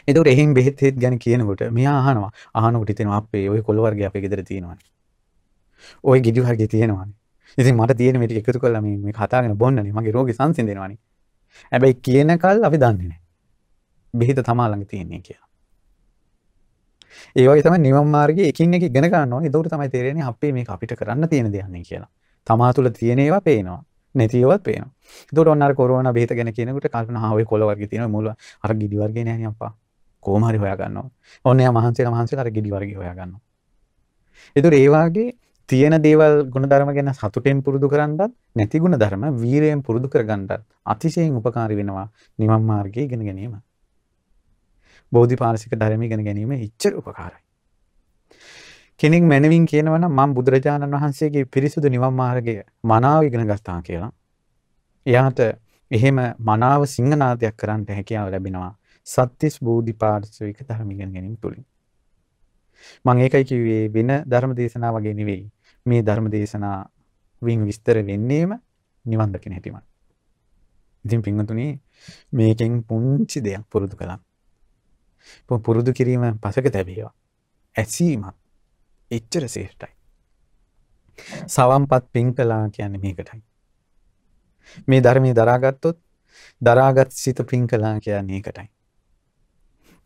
එතකට එහෙම බෙහෙත් හෙත් ගැන කියනකොට මෙයා අහනවා අහනකට තිෙනවා අපේ ඔය කොළවර්ගේ අප ගෙදර තියෙනවා. ඔය ගිඩි හර්ග තියෙනවා. ඉති මට තියෙන මට එකතු කලම මේ කතාගෙන බොන්නන මගේ රෝග සංසිදෙනවාන ඇබැයි කියන කල් අපි දන්නේන බෙහිත තමාළඟ තියෙන්නේ කියලා. ඒ වගේ තමයි නිවන් මාර්ගයේ එකින් එක ඉගෙන ගන්න ඕනේ. ඒකට තමයි තේරෙන්නේ අපේ මේක අපිට කරන්න තියෙන දෙයක් නේ කියලා. තමා තුළ තියෙන ඒවා පේනවා. නැති ඒවාත් පේනවා. ඒකට ඔන්න අර කොරෝනා බෙහෙත ගැන කියනකොට කල්පනා ආ ඔය කොළ වර්ගය තියෙනවා මුල අර ගිඩි වර්ගේ නෑනේ අප්පා. කොහොම හරි හොයා ගන්නවා. ඔන්න එයා මහන්සියලා මහන්සියලා අර ගිඩි වර්ගේ හොයා ගන්නවා. ඒතර ඒ වාගේ තියෙන දේවල් ගුණධර්ම ගැන සතුටෙන් පුරුදු කරන්නත් නැති ගුණධර්ම වීරයෙන් පුරුදු කරගන්නත් අතිශයින් උපකාරී වෙනවා නිවන් මාර්ගයේ ඉගෙන ගැනීම. බෝධිපාරසික ධර්ම ඉගෙන ගැනීම ඉච්චර උපකාරයි. කෙනෙක් මැනවින් කියනවා නම් මම බුදුරජාණන් වහන්සේගේ පිරිසුදු නිවන් මාර්ගය මනාව ඉගෙන ගත්තා කියලා. එයාට එහෙම මනාව සිංහනාදයක් කරන්න හැකියාව ලැබෙනවා සත්‍තිස් බෝධිපාර්ශවික ධර්ම ඉගෙන ගැනීම තුලින්. මම ඒකයි කිව්වේ වෙන ධර්ම දේශනා වගේ නෙවෙයි. මේ ධර්ම දේශනා වින් විස්තර වෙන්නේම නිවන් දකින හැටිමයි. ඉතින් පින්වතුනි මේකෙන් පුංචි දෙයක් පුරුදු කළා. පුරුදු කිරීම පසක තැබේවා. ඇසීමත් එච්චර ශ්‍රේෂ්ඨයි. සවම්පත් පින් කළා කියන්නේ මේකටයි. මේ ධර්මයේ දරාගත්තොත් දරාගත් සිත පින් කළා කියන්නේ ඒකටයි.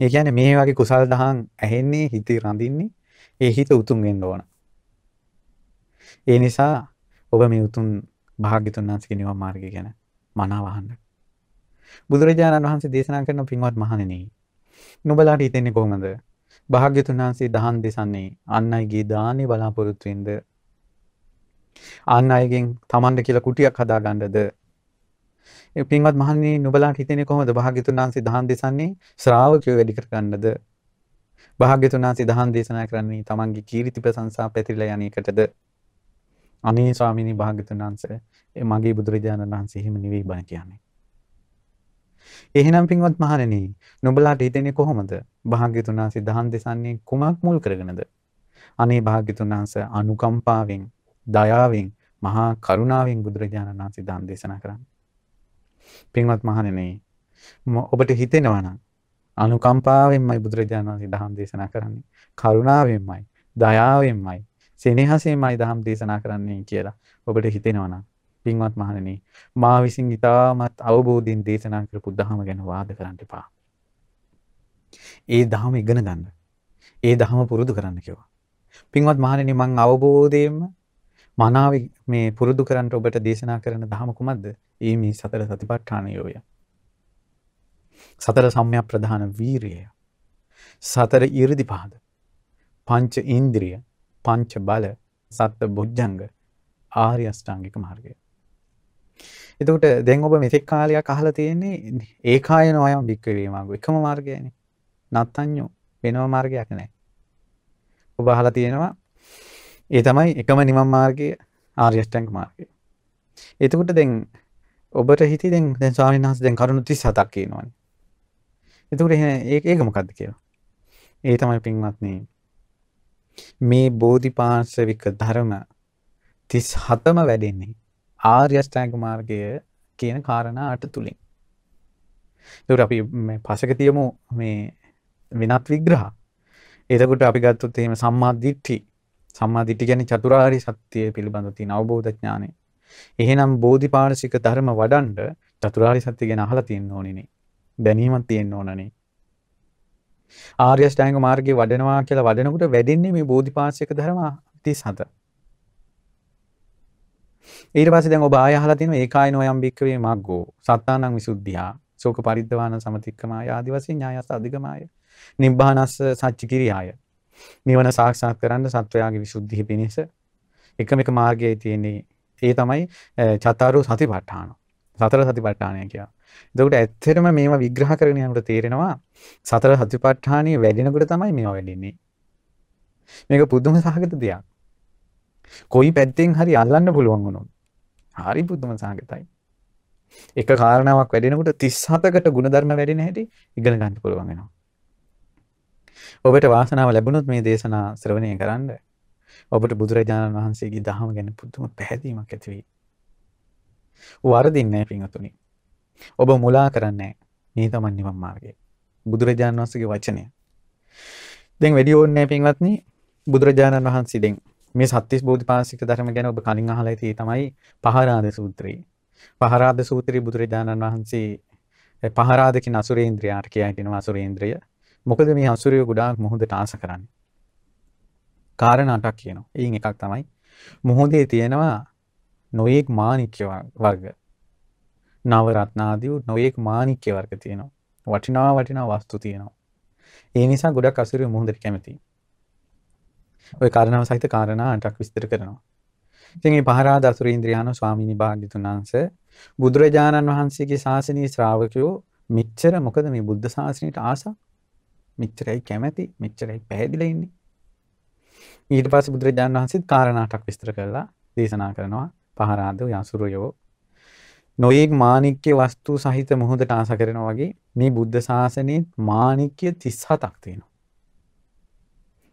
ඒ කියන්නේ මේ වගේ කුසල් දහම් ඇහෙන්නේ හිතේ රඳින්නේ ඒ හිත උතුම් වෙන්න ඕන. ඒ නිසා ඔබ මේ උතුම් භාග්‍යතුන් වහන්සේගේ නිවන් මාර්ගය ගැන මනාව අහන්න. බුදුරජාණන් වහන්සේ දේශනා කරන පින්වත් මහණෙනි නුඹලාට හිතෙන්නේ කොහොමද? භාග්‍යතුන් වහන්සේ දහම් දෙසන්නේ අන් අයගේ දානේ බලාපොරොත්තු වෙන්නද? අන් අයගෙන් Tamanda කියලා කුටියක් හදාගන්නද? ඒ පින්වත් මහණෙනි නුඹලාට හිතෙන්නේ කොහොමද? භාග්‍යතුන් වහන්සේ දහම් දෙසන්නේ ශ්‍රාවකයෝ වැඩි කර ගන්නද? භාග්‍යතුන් වහන්සේ දහම් දේශනා කරන්නේ තමන්ගේ කීර්ති ප්‍රශංසා පැතිරලා යන එකටද? අනේ ස්වාමීනි භාග්‍යතුන් වහන්සේ මගේ බුදුරජාණන් වහන්සේ එහෙම නෙවෙයි බණ කියන්නේ. එහෙනම් පින්වත් මහණෙනි නුඹලාට හිතෙන්නේ කොහොමද? භාග්‍යතුන් වහන්සේ දහම් දෙසන්නේ කුමක් මුල් කරගෙනද? අනේ භාග්‍යතුන් වහන්සේ අනුකම්පාවෙන්, දයාවෙන්, මහා කරුණාවෙන් බුදුරජාණන් වහන්සේ දහම් දේශනා කරන්නේ. පින්වත් මහණෙනි ඔබට හිතෙනවා නම් අනුකම්පාවෙන්මයි බුදුරජාණන් වහන්සේ දහම් දේශනා කරන්නේ. කරුණාවෙන්මයි, දයාවෙන්මයි, සෙනෙහසෙන්මයි දහම් දේශනා කරන්නේ කියලා ඔබට හිතෙනවා නම් පින්වත් මහණෙනි මා විසින් ඊටමත් අවබෝධයෙන් දේශනා කරපු ධහම ගැන වාද කරන්න එපා. ඒ ධහම ඉගෙන ගන්න. ඒ ධහම පුරුදු කරන්න කිව්වා. පින්වත් මහණෙනි මං අවබෝධයෙන්ම මනාව මේ පුරුදු කරන්න ඔබට දේශනා කරන ධහම කුමක්ද? ඒ මේ සතර සතිපට්ඨානයෝය. සතර සම්‍යක් ප්‍රධාන වීරිය. සතර 이르දිපාද. පංච ඉන්ද්‍රිය, පංච බල, සත්ත බොජ්ජංග, ආර්ය අෂ්ටාංගික මාර්ගය. එතකොට දැන් ඔබ මෙතෙක් කාලයක් අහලා තියෙන්නේ ඒකායන වයම් වික්කවේ මාර්ගය. එකම මාර්ගයනේ. නත්තඤ්ඤෝ වෙනම මාර්ගයක් නැහැ. ඔබ අහලා තියෙනවා ඒ තමයි එකම නිවන් මාර්ගය ආර්ය අෂ්ටාංග මාර්ගය. එතකොට දැන් ඔබට හිතේ දැන් දැන් ස්වාමීන් වහන්සේ දැන් කරුණු 37ක් කියනවානේ. එතකොට ඒක ඒක මොකද්ද කියලා. ඒ තමයි පින්වත්නි මේ බෝධිපාශවික ධර්ම 37ම වැඩෙන්නේ ආර්ය අෂ්ටාංග මාර්ගය කියන කාරණා අට තුලින්. ඒකට අපි මේ පසක තියමු මේ වෙනත් විග්‍රහ. එතකොට අපි ගත්තොත් එහෙම සම්මා දිට්ඨි. සම්මා දිට්ඨි කියන්නේ චතුරාර්ය සත්‍ය පිළිබඳව තියෙන අවබෝධ ඥානය. එහෙනම් බෝධිපාරසික ධර්ම වඩන්න චතුරාර්ය සත්‍ය ගැන අහලා තියෙන්න ඕනේනේ. දැනීමක් තියෙන්න ඕනනේ. ආර්ය අෂ්ටාංග මාර්ගයේ වඩනවා කියලා වඩනකොට වැඩෙන්නේ මේ බෝධිපාශික ධර්ම 37. ඊට පස්සේ දැන් ඔබ ආය අහලා තියෙනවා ඒකායනෝ යම් බික්කවේ මග්ගෝ. සත්තානං විසුද්ධියා. ශෝක පරිද්දවාන සමතික්කමාය. ආදි වශයෙන් ඥායස අධිගමාය. නිබ්බානස්ස සච්ච කිරියාය නිවන සාක්ෂාත් කරන්න සත්වයාගේ විසුද්ධිය පිණිස එකම එක මාර්ගයේ තියෙන්නේ. ඒ තමයි චතාරු සතිපට්ඨාන. සතර සතිපට්ඨානය කියලා. එතකොට ඇත්තටම මේවා විග්‍රහ කරගෙන යනකොට තේරෙනවා සතර සතිපට්ඨානිය වැඩෙනකොට තමයි මේවා වැඩෙන්නේ. මේක පුදුම සහගත දෙයක්. කොයි පැත්තෙන් හරි අල්ලන්න පුළුවන් වුණොත් හරි පුදුම සහගතයි. එක කාරණාවක් වැඩෙනකොට 37කට ಗುಣධර්ම වැඩෙන හැටි ඉගෙන ගන්න පුළුවන් වෙනවා. ඔබට වාසනාව ලැබුණොත් මේ දේශනා ශ්‍රවණය කරන්න ඔබට බුදුරජාණන් වහන්සේගේ දහම ගැන පුදුම පැහැදීමක් ඇති වෙයි. වරදින්නේ නැහැ පින්වතුනි. ඔබ මුලා කරන්නේ මේ තමයි නිවන් මාර්ගය. බුදුරජාණන් වහන්සේගේ වචනය. දැන් වැඩි ඕනේ නැහැ පින්වත්නි. බුදුරජාණන් වහන්සේ දැන් මේ සත්‍තිස් බෝධිපාශික ධර්ම ගැන ඔබ කලින් අහලා ඇති තමයි පහරාද සූත්‍රය. පහරාද සූත්‍රයේ බුදුරජාණන් වහන්සේ පහරාද කියන අසුරේන්ද්‍රයාට කියයි කියනවා අසුරේන්ද්‍රය. මොකද මේ අසුරය ගොඩාක් මොහොතට ආස කරන්නේ. කාරණා අටක් කියනවා. එයින් එකක් තමයි මොහොතේ තියෙනවා නොයෙක් මාණික්‍ය වර්ග. නව රත්නාදී නොයෙක් මාණික්‍ය වර්ග තියෙනවා. වටිනා වටිනා වස්තු තියෙනවා. ඒ නිසා ගොඩක් අසුරය මොහොතට කැමතියි. ඔය කාරණාව සහිත කාරණා අටක් විස්තර කරනවා. ඉතින් මේ පහරාද අසුරීන්ද්‍රයාන ස්වාමීනි භාග්‍යතුන් වහන්සේ බුදුරජාණන් වහන්සේගේ ශාසනීය ශ්‍රාවකයෝ මෙච්චර මොකද මේ බුද්ධ ශාසනයට ආස මෙච්චරයි කැමැති මෙච්චරයි පැහැදිලා ඉන්නේ. ඊට පස්සේ බුදුරජාණන් වහන්සේත් කාරණා අටක් විස්තර කරලා දේශනා කරනවා පහරාද යසුරයෝ නොයෙක් මාණික්‍ය වස්තු සහිත මොහොතට ආස කරනවා වගේ මේ බුද්ධ ශාසනයේ මාණික්‍ය 37ක් තියෙනවා.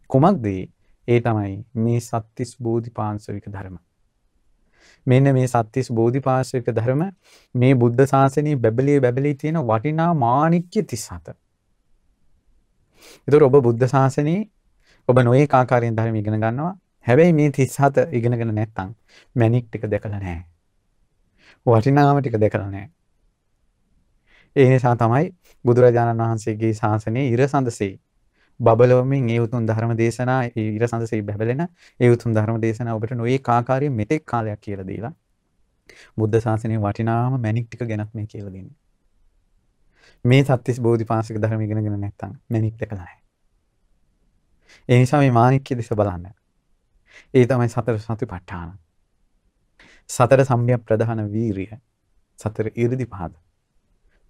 කුමක්ද ඒ තමයි මේ සත්‍තිස් බෝධිපාංශවික ධර්ම. මෙන්න මේ සත්‍තිස් බෝධිපාංශවික ධර්ම මේ බුද්ධ ශාසනයේ බැබලී බැබලී තියෙන වටිනා මාණික්‍ය 37. ඒතර ඔබ බුද්ධ ශාසනයේ ඔබ නොඒක ආකාරයෙන් ධර්ම ඉගෙන ගන්නවා. හැබැයි මේ 37 ඉගෙනගෙන නැත්නම් මැණික් ටික දැකලා නැහැ. වටිනාම ටික දැකලා නැහැ. ඒ නිසා තමයි බුදුරජාණන් වහන්සේගේ ශාසනයේ ඉර සඳසේ බබලවමින් ඒ උතුම් ධර්ම දේශනා ඉර සඳසේ බැබලෙන ඒ උතුම් ධර්ම දේශනා ඔබට නොඒක ආකාරයෙන් මෙතෙක් කාලයක් කියලා දීලා බුද්ධ ශාසනයේ වටිනාම මැණික් ටික ගැනත් මේ කියලා දෙන්නේ. මේ සත්‍තිස් බෝධිපාශික ධර්ම ඉගෙනගෙන නැත්නම් මැණික් දැකලා නැහැ. ඒ නිසා මේ මාණික්‍ය දිස බලන්න. ඒ තමයි සතර සතිපට්ඨාන. සතර සම්‍යක් ප්‍රධාන වීරිය සතර ඉරිදිපාද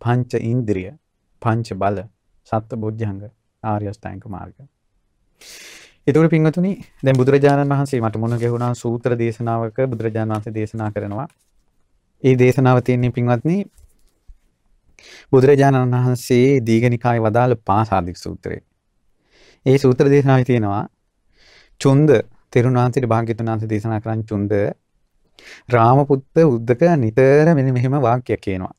පංච ඉන්ද්‍රිය පංච බල සත්ත බොජ්ජංග ආර්ය අෂ්ටාංග මාර්ග එතකොට පින්වතුනි දැන් බුදුරජාණන් වහන්සේ මට මොන ගැහුණා සූත්‍ර දේශනාවක බුදුරජාණන් වහන්සේ දේශනා කරනවා ඒ දේශනාව තියෙන්නේ පින්වත්නි බුදුරජාණන් වහන්සේ දීඝනිකායේ වදාළ පාසාදික සූත්‍රය. ඒ සූත්‍ර දේශනාවේ තියෙනවා චුන්ද තෙරුණාන්සිට භාග්‍යතුන් වහන්සේ දේශනා කරන් චුන්ද රාමපුත්ත උද්දක නිතර මෙන්න මෙහෙම වාක්‍යයක් කියනවා.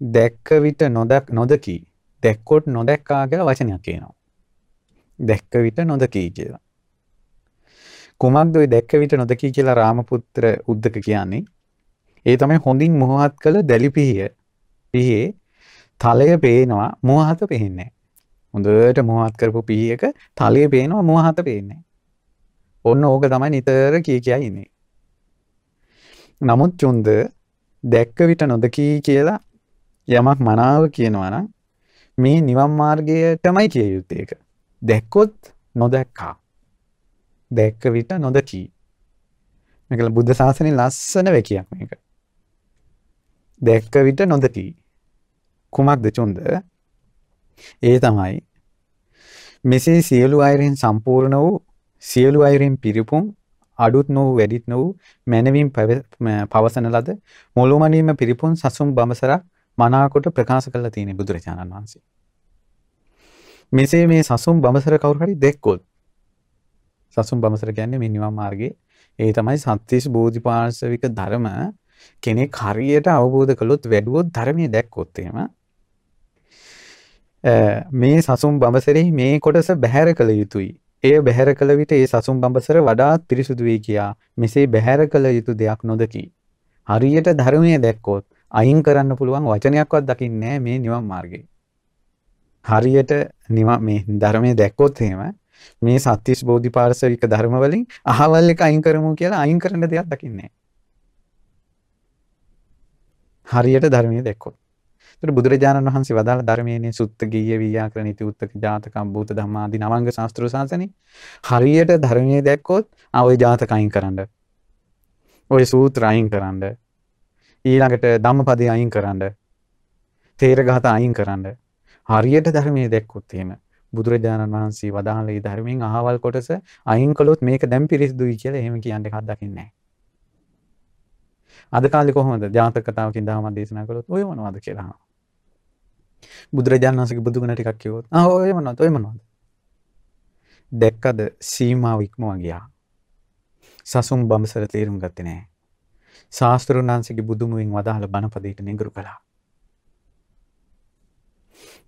දැක්ක විට නොදක් නොදකී දැක්කොත් නොදැක්කා කියලා වචනයක් කියනවා. දැක්ක විට නොදකී කියලා. කුමක්ද ඔය දැක්ක විට නොදකී කියලා රාමපුත්‍ර උද්දක කියන්නේ? ඒ තමයි හොඳින් මොහොත් කළ දැලිපිහිය. පිහියේ තලය පේනවා මොහත පේන්නේ හොඳට මොහත් කරපු පිහියක තලය පේනවා මොහත පේන්නේ ඔන්න ඕක තමයි නිතර කිය කියයි ඉන්නේ නමුත් චුන්ද දැක්ක විට නොදකී කියලා යමක් මනාව කියනවනම් මේ නිවන් මාර්ගයටමයි කිය යුත්තේක. දැක්කොත් නොදැක්කා. දැක්ක විට නොදකී. මේකල බුද්ධ ශාසනයේ ලස්සන වැකියක් මේක. දැක්ක විට නොදකී. කුමක්ද චුන්ද? ඒ තමයි මෙසේ සියලු අයරින් සම්පූර්ණ වූ සියලු අයරින් පිරිපුන් අඩුත් නොවූ වැඩිත් නොවූ මැනවින් පවසන ලද මුළුමනින්ම පිරිපුන් සසුම් බඹසරක් මනාකොට ප්‍රකාශ කරලා තියෙන බුදුරජාණන් වහන්සේ. මෙසේ මේ සසුම් බඹසර කවුරු හරි දැක්කොත් සසුම් බඹසර කියන්නේ මේ නිවන් මාර්ගයේ ඒ තමයි සත්‍තිස් බෝධිපාර්ශවික ධර්ම කෙනෙක් හරියට අවබෝධ කළොත් වැඩුවොත් ධර්මයේ දැක්කොත් එහෙම මේ සසුම් බඹසරෙහි මේ කොටස බැහැර කළ යුතුයි එය බැහැර කළ විට ඒ සසුම් බඹසර වඩාත් පිරිසුදු වේ කියා මෙසේ බැහැර කළ යුතු දෙයක් නොදකි. හරියට ධර්මයේ දැක්කොත් අයින් කරන්න පුළුවන් වචනයක්වත් දකින්නේ මේ නිවන් මාර්ගේ. හරියට නිවන් මේ ධර්මයේ දැක්කොත් එහෙම මේ සත්‍තිස් බෝධිපාර්ශවික ධර්ම වලින් අහවල් එක අයින් කරමු කියලා අයින් කරන්න දෙයක් දකින්නේ හරියට ධර්මයේ දැක්කොත් ඒතර බුදුරජාණන් වහන්සේ වදාළ ධර්මයේනේ සුත්ත ගීය ව්‍යාකරණ ඉති උත්තක ජාතකම් භූත ධම්මාදී නවංග ශාස්ත්‍ර ශාසනේ හරියට ධර්මයේ දැක්කොත් ආ ওই ජාතක අයින් කරන්න. ওই සූත්‍ර අයින් කරන්න. ඊළඟට ධම්මපදේ අයින් කරන්න. තේරගත අයින් කරන්න. හරියට ධර්මයේ දැක්කොත් එහෙම බුදුරජාණන් වහන්සේ වදාළ ඒ ධර්මයෙන් අහවල් කොටස අයින් කළොත් මේක දැන් පිරිසිදුයි කියලා එහෙම කියන්න එකක් දකින්නේ නැහැ. අද කාලේ කොහොමද ජාතක කතාවකින් දහම දේශනා කළොත් ඔය මොනවද කියලා අහනවා. බුදුරජාණන් වහන්සේගේ බුදුගුණ ටිකක් කිව්වොත් ආ ඔය මොනවද ඔය මොනවද? දැක්කද සීමාව ඉක්මවා ගියා. සසුන් බඹසර තේරුම් ගත්තේ නැහැ. ශාස්ත්‍රුන් වහන්සේගේ බුදුමුවෙන් වදාළ බණපදයට නිගුරු කළා.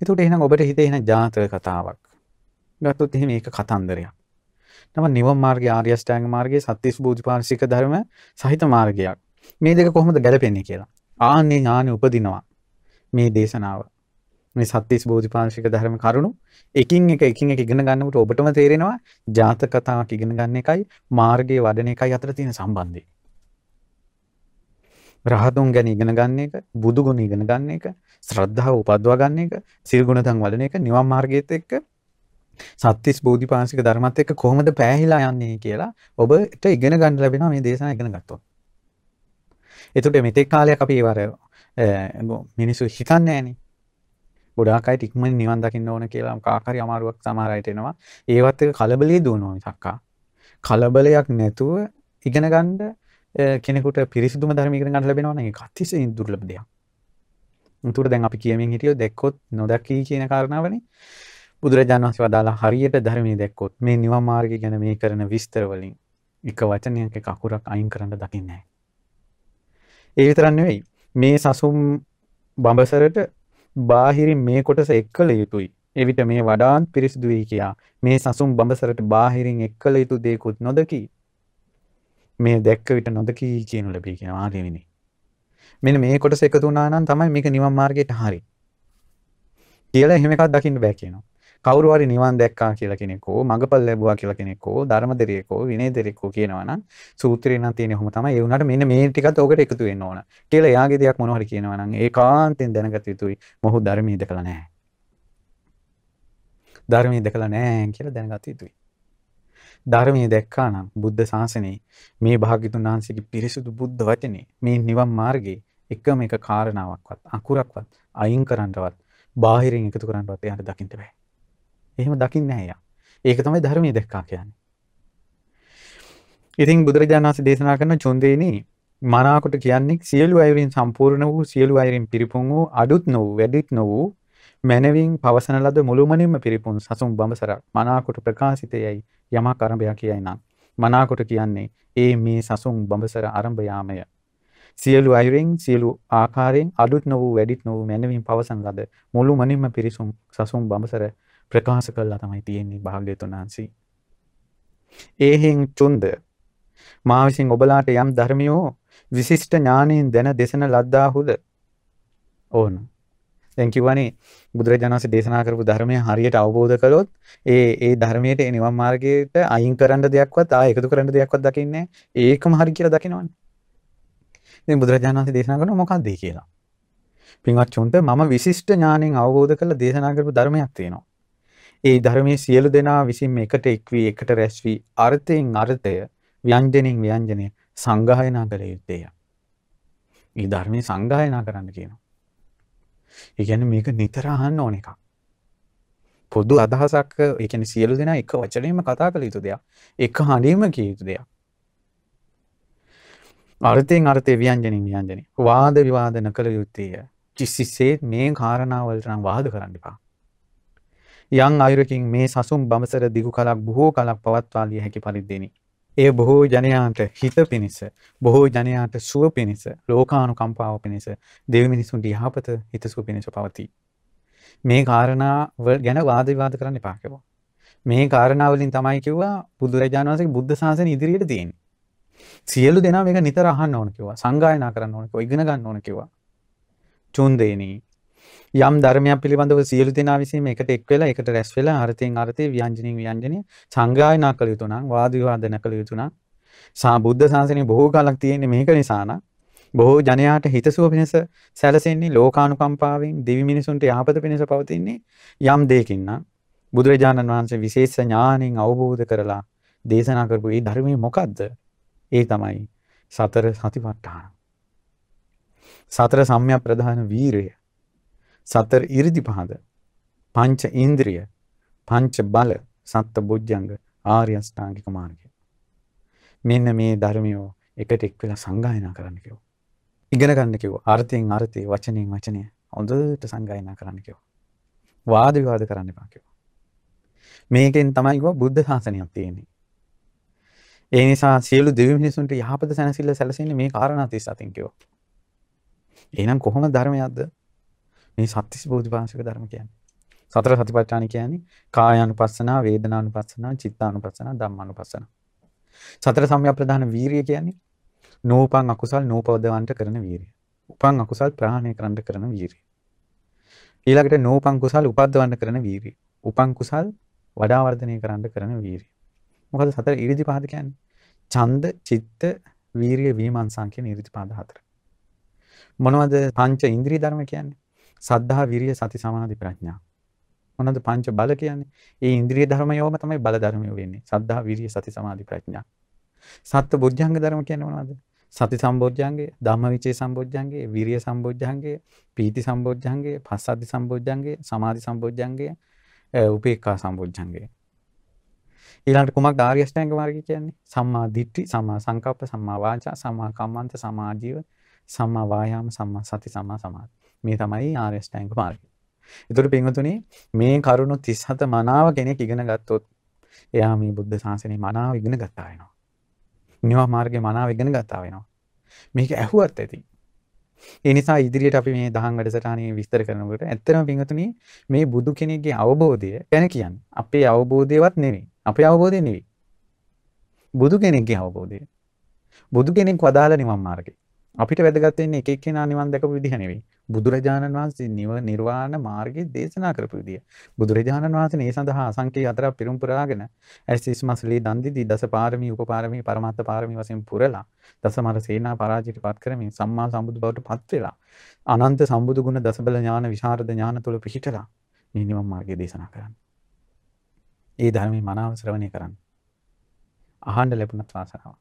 එතකොට එහෙනම් ඔබට හිතේ එහෙනම් ජාතක කතාවක්. ගත්තොත් එහෙම ඒක කතන්දරයක්. නම නිවන් මාර්ගය ආර්ය අෂ්ටාංග මාර්ගයේ සත්‍තිස් බෝධිපාක්ෂික ධර්ම සහිත මාර්ගයක්. මේ දෙක කොහොමද ගැලපෙන්නේ කියලා. ආන්නේ ඥානෙ උපදිනවා. මේ දේශනාව. මේ සත්‍තිස් බෝධිපාක්ෂික ධර්ම කරුණු එකින් එක එකින් එක ඉගෙන ගන්නකොට ඔබටම තේරෙනවා ජාතක කතාවක් ඉගෙන ගන්න එකයි මාර්ගයේ වඩන එකයි අතර තියෙන සම්බන්ධය. රහතුන් ගැන ඉගෙන ගන්න එක, බුදු ගුණ ඉගෙන ගන්න එක, ශ්‍රද්ධාව උපද්වා ගන්න එක, සිල් ගුණ තන් වඩන එක නිවන් මාර්ගයේත් එක්ක සත්‍තිස් බෝධිපාශික ධර්මත් එක්ක කොහොමද පෑහිලා යන්නේ කියලා ඔබට ඉගෙන ගන්න ලැබෙනවා මේ දේශනා ඉගෙන ගත්තොත්. එතකොට මෙතෙක් කාලයක් අපි ඒවර මිනිස්සු හිතන්නේ නැහනේ. ගොඩාක් අය ඉක්මනින් නිවන් දකින්න ඕන කියලා කාකාරි අමාරුවක් සමහර අයට එනවා. ඒවත් එක කලබලයේ දුවනවා මිසක්කා. කලබලයක් නැතුව ඉගෙන ගන්න කෙනෙකුට පිරිසිදුම ධර්ම ඉගෙන ගන්න ලැබෙනවා නම් ඒක අතිශයින් දුර්ලභ දෙයක්. උතුර දැන් අපි කියමින් හිටියෝ දැක්කොත් නොදැකී කියන කාරණාවනේ. බුදුරජාණන් වහන්සේ වදාලා හරියට ධර්මයේ දැක්කොත් මේ නිවන් මාර්ගය ගැන මේ කරන විස්තර වලින් එක වචනයක් එක අකුරක් අයින් කරන්න දකින්නේ නැහැ. ඒ විතරක් නෙවෙයි මේ සසුම් බඹසරට බාහිරින් මේ කොටස එක්කල යුතුයි. එවිට මේ වඩාත් පිරිසිදු වෙයි කියා මේ සසුම් බඹසරට බාහිරින් එක්කල යුතු දේකුත් නොදකි. මේ දැක්ක විට නොදකී කියනු ලැබී කියන ආර්යවිනි. මෙන්න මේ කොටස එකතු වුණා නම් තමයි මේක නිවන් මාර්ගයට හරි. කියලා එහෙම එකක් දකින්න බෑ කියනවා. කවුරු හරි නිවන් දැක්කා කියලා කෙනෙක්ෝ මඟපල් ලැබුවා කියලා කෙනෙක්ෝ ධර්මදරයෙකෝ විනයදරෙක්කෝ කියනවා නම් සූත්‍රේ නම් තියෙන ඔහොම තමයි ඒ උනාට මෙන්න මේ ටිකත් ඔකට එකතු වෙන්න ඕන කියලා එයාගේ දෙයක් මොනවා හරි කියනවා නම් ඒකාන්තයෙන් දැනගත යුතුයි මොහු ධර්මයේ දැකලා නැහැ ධර්මයේ දැකලා නැහැ කියලා දැනගත යුතුයි ධර්මයේ දැක්කා නම් බුද්ධ ශාසනයේ මේ භාග්‍යතුන් වහන්සේගේ පිරිසුදු බුද්ධ වචනේ මේ නිවන් මාර්ගයේ එකම එක කාරණාවක්වත් අකුරක්වත් අයින් කරන්නවත් බාහිරින් එකතු කරන්නවත් එයාට දකින්න බෑ එහෙම දකින්නේ නැහැ යා. ඒක තමයි ධර්මයේ දැක්කා කියන්නේ. ඉතින් බුදුරජාණන් වහන්සේ දේශනා කරන චොන්දේනි මනාකොට කියන්නේ සියලු අයුරින් සම්පූර්ණ වූ සියලු අයුරින් පිරිපුන් වූ අඩුත් නොවූ වැඩිත් නොවූ මනවින් පවසන ලද මුළුමනින්ම පිරිපුන් සසුන් බඹසරක් මනාකොට ප්‍රකාශිතයයි යමක් අරඹයා කියයි නම් මනාකොට කියන්නේ ඒ මේ සසුන් බඹසර අරඹ යාමය සියලු අයුරින් සියලු ආකාරයෙන් අඩුත් නොවූ වැඩිත් නොවූ මනවින් පවසන ලද මුළුමනින්ම පිරිසුන් සසුන් බඹසර ප්‍රකාශ කළා තමයි තියෙන්නේ භාග්‍යතුන් වහන්සේ. ඒහෙන් චුන්ද මා විසින් ඔබලාට යම් ධර්මියෝ විශිෂ්ට ඥානයෙන් දැන දෙසන ලද්දාහුද ඕන. දැන් කිව්වනේ බුදුරජාණන් වහන්සේ දේශනා කරපු ධර්මය හරියට අවබෝධ කළොත් ඒ ඒ ධර්මයට ඒ නිවන් මාර්ගයට අයින් කරන්න දෙයක්වත් ආ එකතු කරන්න දෙයක්වත් දකින්නේ ඒකම හරි කියලා දකිනවනේ. ඉතින් බුදුරජාණන් වහන්සේ දේශනා කරනවා මොකක්ද කියලා. පින්වත් චුන්ත මම විශිෂ්ට ඥාණයෙන් අවබෝධ කරලා දේශනා කරපු ධර්මයක් තියෙනවා. ඒ ධර්මයේ සියලු දෙනා විසින් එකට එක් වී එකට රැස් වී අර්ථයෙන් අර්ථය ව්‍යංජනෙන් ව්‍යංජනය සංගායනා කළ යුත්තේය. මේ ධර්මයේ සංගායනා කරන්න කියනවා. ඒ කියන්නේ මේක නිතර අහන්න ඕන එකක්. පොදු අදහසක් ඒ කියන්නේ සියලු දෙනා එක වචනයෙන්ම කතා කළ යුතු දෙයක්. එක හඬින්ම කිය යුතු දෙයක්. අර්ථයෙන් අර්ථය ව්‍යංජනෙන් ව්‍යංජනය. වාද විවාද නොකළ යුත්තේය. කිසිසේත් මේ කාරණාවලට නම් වාද කරන්න එපා. යං අයුරකින් මේ සසුම් බඹසර දිගු කලක් බොහෝ කලක් පවත්වාලිය හැකි පරිද්දෙනි. එය බොහෝ ජනයාට හිත පිණිස බොහෝ ජනයාට සුව පිණිස ලෝකානු කම්පාව පිණිස දෙව් මිනිසුන්ට යහපත හිතසුව පිණිස පවති. මේ කාරණාව ගැන වාදවිවාද කරන්න එපාකවා. මේ කාරණාවලින් තමයි කිව්වා බුදුරජාණන් වහන්සේ බුද්ධ ශාසනය ඉදිරියට තියෙන්නේ. සියලු දෙනා මේක නිතර අහන්න ඕන කිව්වා. සංගායනා කරන්න ඕන කිව්වා. ඉගෙන ගන්න ඕන කිව්වා. චුන්දේනී යම් ධර්මයක් පිළිබඳව සියලු දෙනා විසින් එකට එක් වෙලා එකට රැස් වෙලා අර්ථයෙන් අර්ථේ ව්‍යංජනින් ව්‍යංජනය සංගායනා කළ යුතු නම් වාද විවාද නොකළ යුතු නම් සා බුද්ධ ශාසනය බොහෝ කාලක් තියෙන්නේ මේක නිසා නම් බොහෝ ජනයාට හිතසුව පිණිස සැලසෙන්නේ ලෝකානුකම්පාවෙන් දිවි මිනිසුන්ට යහපත පිණිස පවතින්නේ යම් දෙයකින් නම් බුදුරජාණන් වහන්සේ විශේෂ ඥාණයෙන් අවබෝධ කරලා දේශනා කරපු මේ ධර්මයේ මොකද්ද? ඒ තමයි සතර සතිපට්ඨාන. සතර සම්‍යක් ප්‍රධාන වීරය සතර 이르දි පහද පංච ඉන්ද්‍රිය පංච බල සත්ත බොජ්ජංග ආර්ය අෂ්ටාංගික මාර්ගය මෙන්න මේ ධර්මියෝ එකට එක් වෙලා සංගායනා කරන්න කිව්වා ඉගෙන ගන්න කිව්වා. අර්ථයෙන් අර්ථය, වචනෙන් වචනය හොඳට සංගායනා කරන්න කිව්වා. වාද විවාද කරන්න එපා කිව්වා. මේකෙන් තමයි කිව්වා බුද්ධ ශාසනයක් තියෙන්නේ. ඒ නිසා සියලු දෙවි මිනිසුන්ට යහපත සැනසෙල්ල සැලසෙන්නේ මේ කාරණා 37න් කිව්වා. එහෙනම් කොහොම ධර්මයක්ද? මේ සත්‍තිස් බෝධිපාශික ධර්ම කියන්නේ. සතර සතිපට්ඨාන කියන්නේ කායානුපස්සනා, වේදනානුපස්සනා, චිත්තානුපස්සනා, ධම්මානුපස්සනා. සතර සම්‍යක් ප්‍රධාන වීරිය කියන්නේ නූපං අකුසල් නූපවදවන්ට කරන වීරිය. උපං අකුසල් ප්‍රහාණය කරන්න කරන වීරිය. ඊළඟට නූපං කුසල් උපද්දවන්න කරන වීරිය. උපං කුසල් වඩා වර්ධනය කරන්න කරන වීරිය. මොකද සතර ඉරිදිපාද කියන්නේ? ඡන්ද, චිත්ත, වීරිය, විමර්ශන කියන ඉරිදිපාද හතර. මොනවද පංච ඉන්ද්‍රිය ධර්ම කියන්නේ? සද්ධා, විරිය, සති, සමාධි, ප්‍රඥා. මොනවද පංච බල කියන්නේ? ඒ ඉන්ද්‍රිය ධර්මයෝම තමයි බල ධර්මයෝ වෙන්නේ. සද්ධා, විරිය, සති, සමාධි, ප්‍රඥා. සත්ත්ව බොජ්ජංග ධර්ම කියන්නේ මොනවද? සති සම්බොජ්ජංගේ, ධම්මවිචේ සම්බොජ්ජංගේ, විරිය සම්බොජ්ජංගේ, පීති සම්බොජ්ජංගේ, පස්සද්ධි සම්බොජ්ජංගේ, සමාධි සම්බොජ්ජංගේ, උපේක්ඛා සම්බොජ්ජංගේ. ඊළඟට කුමක්ද ආර්ය අෂ්ටාංග මාර්ගය කියන්නේ? සම්මා දිට්ඨි, සම්මා සංකප්ප, සම්මා වාචා, සම්මා කම්මන්ත, සම්මා ජීව, සම්මා වායාම, සම්මා සති, සම්මා සමාධි. මේ තමයි ආර්ය අෂ්ටාංග මාර්ගය. ඒතර පින්වතුනි මේ කරුණු 37 මනාව කෙනෙක් ඉගෙන ගත්තොත් එයා මේ බුද්ධ ශාසනය මනාව ඉගෙන ගත්තා වෙනවා. නිවා මාර්ගය මනාව ඉගෙන ගත්තා වෙනවා. මේක ඇහුවත් ඇති. ඒ නිසා ඉදිරියට අපි මේ දහම් වැඩසටහනේ විස්තර කරනකොට ඇත්තටම පින්වතුනි මේ බුදු කෙනෙක්ගේ අවබෝධය ගැන කියන්නේ අපේ අවබෝධයවත් නෙවෙයි. අපේ අවබෝධය නෙවෙයි. බුදු කෙනෙක්ගේ අවබෝධය. බුදු කෙනෙක් වදාළ නිවන් මාර්ගය. අපිට වැදගත් වෙන්නේ එක එක්කෙනා නිවන් දැකපු විදිහ නෙවෙයි. බුදුරජාණන් වහන්සේ නිව නිර්වාණ මාර්ගය දේශනා කරපු විදිය. බුදුරජාණන් වහන්සේ මේ සඳහා අසංකේය හතරක් පිරුම් පුරාගෙන ඇසිස් මස්ලී දන් දීදී දස පාරමී උපපාරමී පරමාර්ථ පාරමී වශයෙන් පුරලා දසමර සේනා පරාජයට පත් කරමින් සම්මා සම්බුදු බවට පත් වෙලා අනන්ත සම්බුදු ගුණ දසබල ඥාන විශාරද ඥාන තුල පිහිටලා මේ නිවන් මාර්ගය දේශනා කරන්නේ. ඒ ධර්මයේ මනාව ශ්‍රවණය කරන්න. අහන්න ලැබුණත් වාසනාවක්.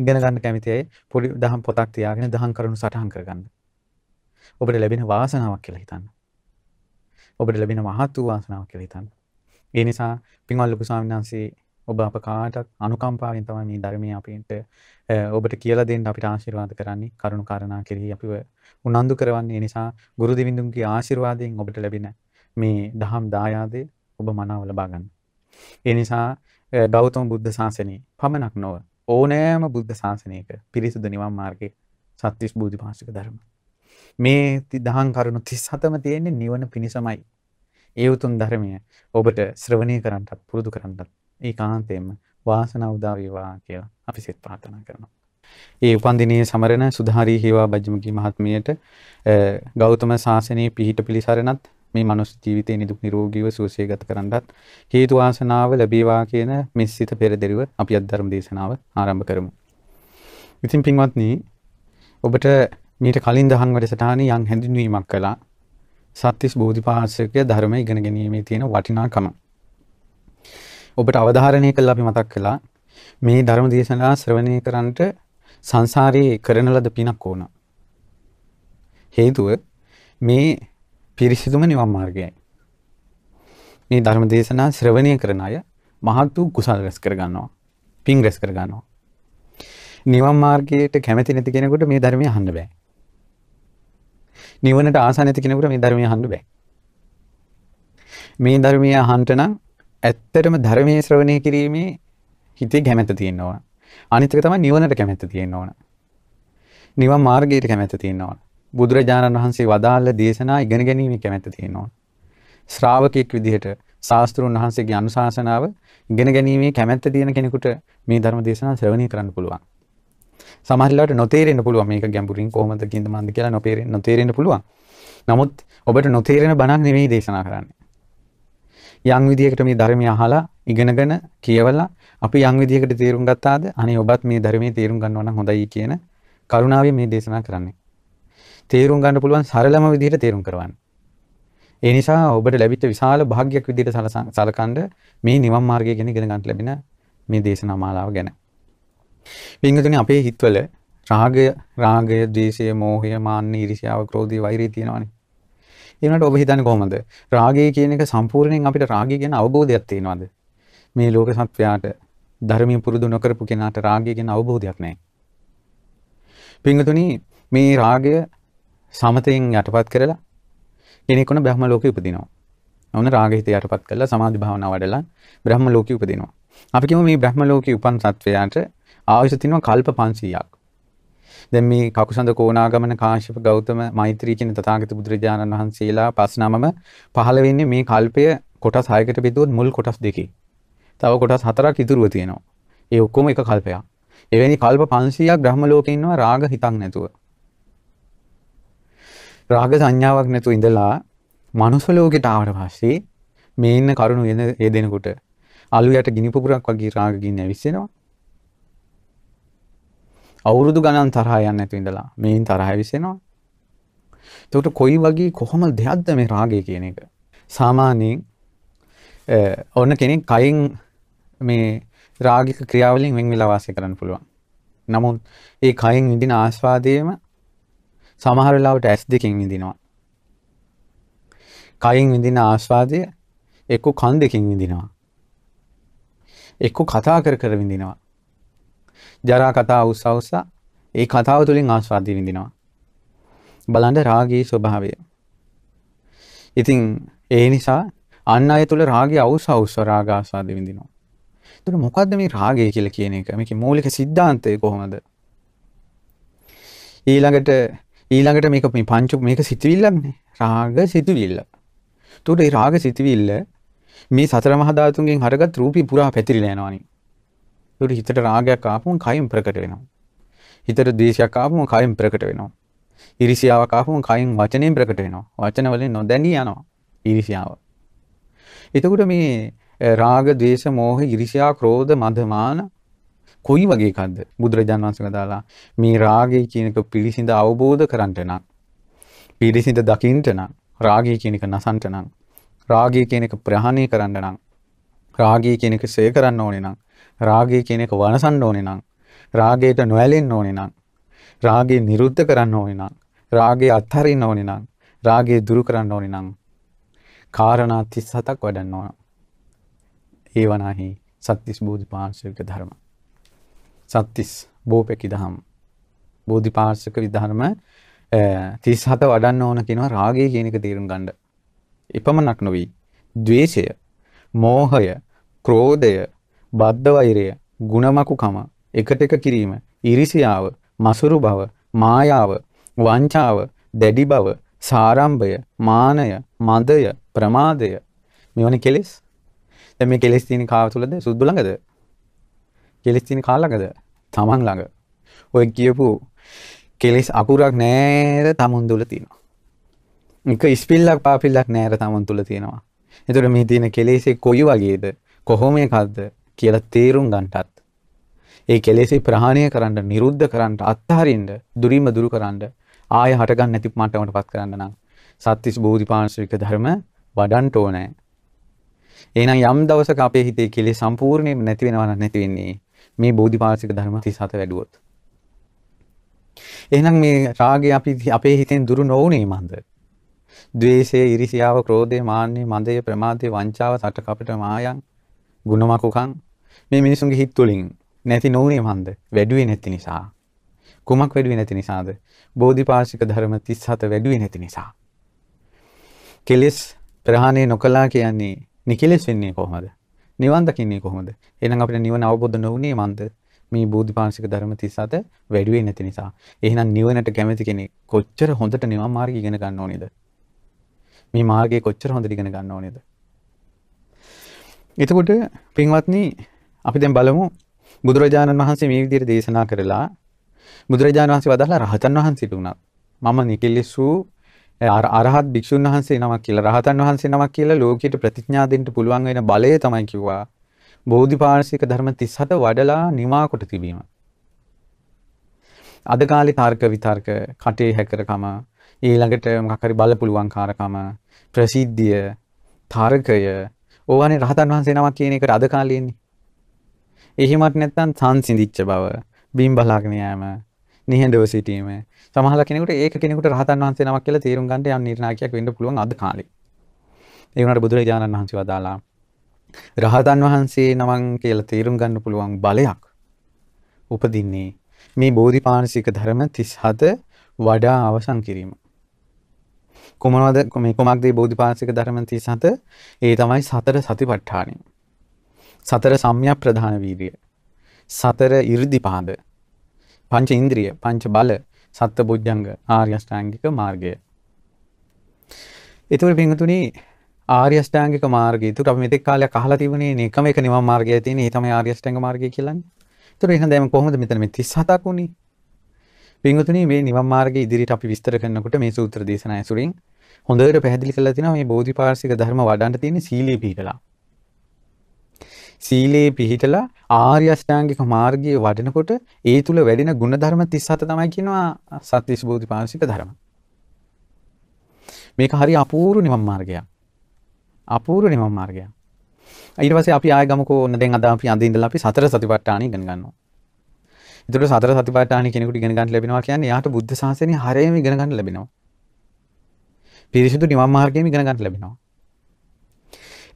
ඉගෙන ගන්න කැමති අය පොඩි දහම් පොතක් තියාගෙන දහම් කරුණු සටහන් කරගන්න. ඔබට ලැබෙන වාසනාවක් කියලා හිතන්න. ඔබට ලැබෙන මහත් වූ වාසනාවක් කියලා හිතන්න. ඒ නිසා පින්වත් ලොකු ස්වාමීන් වහන්සේ ඔබ අප කාටත් අනුකම්පාවෙන් තමයි මේ ධර්මයේ අපිට ඔබට කියලා දෙන්න අපිට ආශිර්වාද කරන්නේ කරුණු කාරණා කෙරෙහි අපිව උනන්දු කරවන්නේ නිසා ගුරු දෙවිඳුන්ගේ ආශිර්වාදයෙන් ඔබට ලැබෙන මේ දහම් දායාදේ ඔබ මනාව ලබා ගන්න. ඒ නිසා ගෞතම බුද්ධ ශාසනය පමණක් නොව ඕනෑම බුද්ධ ශාසනයක පිරිසුදු නිවන් මාර්ගයේ සත්‍විස් බෝධිපාශික ධර්ම. මේ දහම් කරුණු 37ම තියෙන්නේ නිවන පිණිසමයි. ඒ උතුම් ධර්මය ඔබට ශ්‍රවණය කරන්නත් පුරුදු කරන්නත් ඒකාන්තයෙන්ම වාසනාව උදා වේවා කියලා අපි සිත ප්‍රාර්ථනා කරනවා. ඒ උපන්දිනයේ සමරන සුධාරී හේවා බජ්ජමුගී මහත්මියට ගෞතම ශාසනයේ පිහිට පිළිසරණත් මේ මනුස්ස ජීවිතේ නිදුක් නිරෝගීව සුවසේ ගත කරන්නත් හේතු වාසනාව ලැබේවා කියන මෙස්සිත පෙරදෙරිව අපි අද ධර්ම දේශනාව ආරම්භ කරමු. ඉතින් පින්වත්නි ඔබට මීට කලින් දහම් වැඩසටහනේ යම් හැඳින්වීමක් කළා. සත්‍තිස් බෝධිපාශික ධර්ම ඉගෙන ගැනීමේ තියෙන වටිනාකම. ඔබට අවධාරණය කළා අපි මතක් කළා මේ ධර්ම දේශනා ශ්‍රවණය කරන්නට සංසාරේ කරන ලද පිනක් ඕන. හේතුව මේ පිරිසිදුම නිවන් මාර්ගයයි. මේ ධර්ම දේශනා ශ්‍රවණය කරන අය මහත් වූ කුසල් රැස් කර ගන්නවා. පින් රැස් කර ගන්නවා. නිවන් මාර්ගයට කැමති නැති කෙනෙකුට මේ ධර්මය අහන්න බෑ. නිවනට ආස නැති කෙනෙකුට මේ ධර්මය අහන්න බෑ. මේ ධර්මය අහන්න නම් ඇත්තටම ධර්මයේ ශ්‍රවණය කිරීමේ හිතේ කැමැත්ත තියෙන්න ඕන. අනිත් එක තමයි නිවනට කැමැත්ත තියෙන්න ඕන. නිවන් මාර්ගයට කැමැත්ත තියෙන්න ඕන. බුදුරජාණන් වහන්සේ වදාළ දේශනා ඉගෙන ගැනීම කැමැත්ත තියෙනවා. ශ්‍රාවකෙක් විදිහට ශාස්ත්‍රුන් වහන්සේගේ අනුශාසනාව ඉගෙන ගැනීමේ කැමැත්ත තියෙන කෙනෙකුට මේ ධර්ම දේශනා ශ්‍රවණය කරන්න පුළුවන්. සමහර වෙලාවට නොතේරෙන්න පුළුවන් මේක ගැඹුරින් කොහොමද කියන්න මන්ද කියලා නොතේරෙන්න නොතේරෙන්න පුළුවන්. නමුත් ඔබට නොතේරෙන බණක් නෙවෙයි දේශනා කරන්නේ. යම් විදියකට මේ ධර්මය අහලා ඉගෙනගෙන කියවලා අපි යම් විදියකට තේරුම් ගත්තාද අනේ ඔබත් මේ ධර්මයේ තේරුම් ගන්නවා නම් හොඳයි කියන කරුණාවෙන් මේ දේශනා කරන්නේ. තේරුම් ගන්න පුළුවන් සරලම විදිහට තේරුම් කරවන්න. ඒ නිසා ඔබට ලැබිච්ච විශාල භාග්යක් විදිහට සලකන්න මේ නිවන් මාර්ගය ගැන ඉගෙන ගන්න ලැබෙන මේ දේශනා මාලාව ගැන. පින්වතුනි අපේ හිතවල රාගය, රාගය, ද්වේෂය, මෝහය, මාන්න, ඊර්ෂ්‍යාව, ක්‍රෝධය, වෛරය තියෙනවානේ. ඒ වුණාට ඔබ හිතන්නේ කොහොමද? රාගය කියන එක සම්පූර්ණයෙන් අපිට රාගය ගැන අවබෝධයක් තියෙනවද? මේ ලෝක සත්වයාට ධර්මීය පුරුදු නොකරපු කෙනාට රාගය ගැන අවබෝධයක් නැහැ. පින්වතුනි මේ රාගය සමතයෙන් යටපත් කරලා කෙනෙකුන බ්‍රහ්ම ලෝකෙ උපදිනවා. ඔන්න රාග හිත යටපත් කරලා සමාධි භාවනාව වඩලා බ්‍රහ්ම ලෝකෙ උපදිනවා. අපි කියමු මේ බ්‍රහ්ම ලෝකෙ උපන් සත්වයාට ආයුෂ තිනවා කල්ප 500ක්. දැන් මේ කකුසඳ කෝණාගමන කාශ්‍යප ගෞතම මෛත්‍රී කියන තථාගත බුදුරජාණන් වහන්සේලා පස් නමම පහළ වෙන්නේ මේ කල්පය කොටස් 6කට බෙදුවොත් මුල් කොටස් දෙකේ. තව කොටස් හතරක් ඉතුරුව තියෙනවා. ඒ ඔක්කොම එක කල්පයක්. එවැනි කල්ප 500ක් බ්‍රහ්ම ලෝකේ ඉන්නවා රාග හිතක් නැතුව. රාග සංඥාවක් නැතුව ඉඳලා මනුස්ස ලෝකෙට ආවට පස්සේ මේ ඉන්න කරුණු ඒ දෙනකොට අලු යට ගිනි පුපුරක් වගේ රාග ගින්න ඇවිස්සෙනවා. අවුරුදු ගණන් තරහා යන්නේ නැතුව ඉඳලා මේන් තරහ ඇවිස්සෙනවා. එතකොට කොයි වගේ කොහොම දෙයක්ද මේ රාගය කියන එක? සාමාන්‍යයෙන් ඔන්න කෙනෙක් කයින් මේ රාගික ක්‍රියාවලින් වෙන් වෙලා වාසය කරන්න පුළුවන්. නමුත් ඒ කයින් විඳින ආස්වාදයේම සමහර වෙලාවට ඇස් දෙකෙන් විඳිනවා. කයින් විඳින ආස්වාදය එක්ක කන් දෙකෙන් විඳිනවා. එක්ක කතා කර කර විඳිනවා. ජරා කතා උස්ස උස්ස ඒ කතාව තුළින් ආස්වාදී විඳිනවා. බලන්න රාගී ස්වභාවය. ඉතින් ඒ නිසා අන්න අය තුළ රාගය අවුස අවුස්ස රාග ආස්වාදී විඳිනවා. එතකොට මොකද්ද මේ රාගය කියලා කියන එක? මේකේ මූලික સિદ્ધාන්තය කොහොමද? ඊළඟට ඊළඟට මේක මේ පංච මේක සිතවිල්ලක්නේ. රාග සිතවිල්ල. එතකොට මේ රාග සිතවිල්ල මේ සතර මහා ධාතුන්ගෙන් හරගත් රූපී පුරා පැතිරිලා යනවනේ. ඒකට හිතට රාගයක් ආපුවම කයින් ප්‍රකට වෙනවා. හිතට ද්වේෂයක් ආපුවම කයින් ප්‍රකට වෙනවා. ඉරිසියාවක් ආපුවම කයින් වචනෙන් ප්‍රකට වෙනවා. වචන වලින් නොදැනී යනවා. ඉරිසියාව. එතකොට මේ රාග, ද්වේෂ, මෝහ, ඉරිසියා, ක්‍රෝධ, මද, මාන කොයි වගේ එකක්ද? බුදුරජාණන් වහන්සේ කතාලා මේ රාගය කියන එක පිළිසිඳ අවබෝධ කරන්ට නම් පිළිසිඳ දකින්ට නම් රාගය කියන එක නසන්ට නම් රාගය කියන එක ප්‍රහාණය කරන්න නම් රාගය කියන එක සේ කරන්න ඕනේ නම් රාගය කියන එක වනසන්න ඕනේ නම් රාගයට නොඇලෙන්න ඕනේ නම් රාගය නිරුද්ධ කරන්න ඕනේ නම් රාගය අත්හරින්න ඕනේ නම් රාගය දුරු කරන්න ඕනේ නම් කාරණා 37ක් වඩන්න ඕන. ඒ වනාහි සත්‍තිස් බෝධිපාර්ශවික ධර්ම. සත්‍තිස් බෝපෙකි දහම්. බෝධිපාර්ශක විධර්ම 37 වඩන්න ඕන කියනවා රාගය කියන එක තේරුම් ගන්න. එපමණක් නොවේ. ද්වේෂය, මෝහය, ක්‍රෝධය, බද්ධ වෛරය, ಗುಣමකුකම, එකට එක කිරීම, iriසියාව, මසුරු බව, මායාව, වංචාව, දැඩි බව, සාරම්භය, මානය, මදය, ප්‍රමාදය මෙවැනි කෙලෙස්. දැන් මේ කෙලෙස් තියෙන කාව තුලද සුද්ධ ළඟද? කෙලෙස් තියෙන කා ළඟද? තමන් ළඟ. ඔය කියපු කෙලෙස් අකුරක් නෑර තමුන් තුල තියෙනවා. එක ඉස්පිල්ලක් පාපිල්ලක් නෑර තමුන් තුල තියෙනවා. එතකොට මේ තියෙන කෙලෙසේ කොයි වගේද? කොහොම එකක්ද කියලා තේරුම් ගන්නටත් ඒ කෙලෙසේ ප්‍රහාණය කරන්න, නිරුද්ධ කරන්න, අත්හරින්න, දුරින්ම දුරු කරන්න, ආය හටගන්න නැති මට්ටමටපත් කරන්න නම් සත්‍තිස් බෝධිපාංශික ධර්ම වඩන්න ඕනේ. එහෙනම් යම් දවසක අපේ හිතේ කෙලෙස් සම්පූර්ණයෙන්ම නැති වෙනවා නම් නැති වෙන්නේ මේ බෝධිපාංශික ධර්ම 37 වැඩුවොත්. එහෙනම් මේ රාගය අපි අපේ හිතෙන් දුරු නොවුනේ මන්ද? ද්වේෂය, iriසියාව, ක්‍රෝධය, මාන්නය, මදය, ප්‍රමාදය, වංචාව, සටකපට මායන්, ගුණමකුකම් මේ මිනිසුන්ගේ හිත් තුළින් නැති නොවුනේ මන්ද? වැඩුවේ නැති නිසා. කුමක් වැඩුවේ නැති නිසාද? බෝධිපාශික ධර්ම 37 වැඩුවේ නැති නිසා. කෙලෙස් ප්‍රහාණය නොකලා කියන්නේ නිකෙලෙස් වෙන්නේ කොහොමද? නිවන් දකින්නේ කොහොමද? එහෙනම් අපිට නිවන අවබෝධ නොවුනේ මන්ද? මේ බෝධිපාංශික ධර්ම 37 වැඩි වෙන්නේ නැති නිසා. එහෙනම් නිවනට කැමති කෙනෙක් කොච්චර හොඳට නිවන් මාර්ගය ඉගෙන ගන්න ඕනේද? මේ මාර්ගය කොච්චර හොඳට ඉගෙන ගන්න ඕනේද? එතකොට පින්වත්නි අපි දැන් බලමු බුදුරජාණන් වහන්සේ මේ විදිහට දේශනා කරලා බුදුරජාණන් වහන්සේ වදාළා රහතන් වහන්සේට උනත් මම නිකෙලෙසු අරහත් භික්ෂුන් වහන්සේ නමක් කියලා රහතන් වහන්සේ නමක් කියලා ලෝකයට ප්‍රතිඥා දෙන්න පුළුවන් වෙන බලය තමයි කිව්වා. බෝධිපාර්ශික ධර්ම 37 වඩලා නිමා කොට තිබීම. අද කාලේ තර්ක විතර්ක, කටේ හැකරකම, ඊළඟට මොකක් හරි බල පුළුවන් කාරකම, ප්‍රසිද්ධිය, තර්කය, ඕවානේ රහතන් වහන්සේ නමක් කියන එකට අද කාලේ ඉන්නේ. එහෙමත් නැත්නම් සංසිඳිච්ච බව, බිම් බලාගෙන යෑම, නිහඬව සිටීම සමහර කෙනෙකුට ඒක කෙනෙකුට රහතන් වහන්සේ නමක් කියලා තේරුම් ගන්න යම් නිර්ණායකයක් වෙන්න පුළුවන් අද කාලේ. ඒ වුණාට බුදුරජාණන් වහන්සේ වදාලා රහතන් වහන්සේ නමන් කියලා තේරුම් ගන්න පුළුවන් බලයක් උපදින්නේ මේ බෝධිපාණසික ධර්ම 37 වඩා අවසන් කිරීම. කුමනවද මේ කුමක්ද බෝධිපාක්ෂික ධර්ම 37 ඒ තමයි සතර සතිපට්ඨානය. සතර සම්‍යක් ප්‍රධාන වීර්ය. සතර 이르දිපාද. පංච ඉන්ද්‍රිය, පංච බල, සත්ත බුද්ධංග, ආර්ය අෂ්ටාංගික මාර්ගය. එතකොට පින්තුනි ආර්ය අෂ්ටාංගික මාර්ගය. ඒකට අපි මෙතෙක් කාලයක් අහලා තිබුණේ එකම එක නිවන් මාර්ගය තියෙන. ඒ තමයි ආර්ය අෂ්ටාංග මාර්ගය කියලානේ. ඒතර එහෙනම් දැන් කොහොමද මෙතන මේ 37ක් උනේ? පින්වතුනි මේ නිවන් මාර්ගය ඉදිරියට අපි විස්තර කරනකොට මේ සූත්‍ර දේශනා ඇසුරින් හොඳට පැහැදිලි කරලා තිනවා මේ බෝධිපාර්ශික ධර්ම වඩන්න තියෙන සීලී පිහිටලා. සීලේ පිහිටලා ආර්ය අෂ්ටාංගික මාර්ගයේ වඩනකොට ඒ තුල වැඩෙන ಗುಣධර්ම 37 තමයි කියනවා සත්‍විස් බෝධිපාර්ශික ධර්ම. මේක හරි අපූර්ව නිවන් මාර්ගයක්. අපූර්ව නිවන් මාර්ගයක්. ඊට පස්සේ අපි ආය ගමුකෝ ඔන්න දැන් අද අපි අද ඉඳලා අපි සතර සතිපට්ඨාන ඉගෙන ගන්නවා. ඒතකොට සතර සතිපට්ඨාන කෙනෙකුට ඉගෙන ගන්න ලැබෙනවා කියන්නේ එයාට බුද්ධ ශාසනය හරියම ඉගෙන ගන්න ලැබෙනවා. පිරිසිදු නිවන් මාර්ගයම ඉගෙන ගන්න ලැබෙනවා.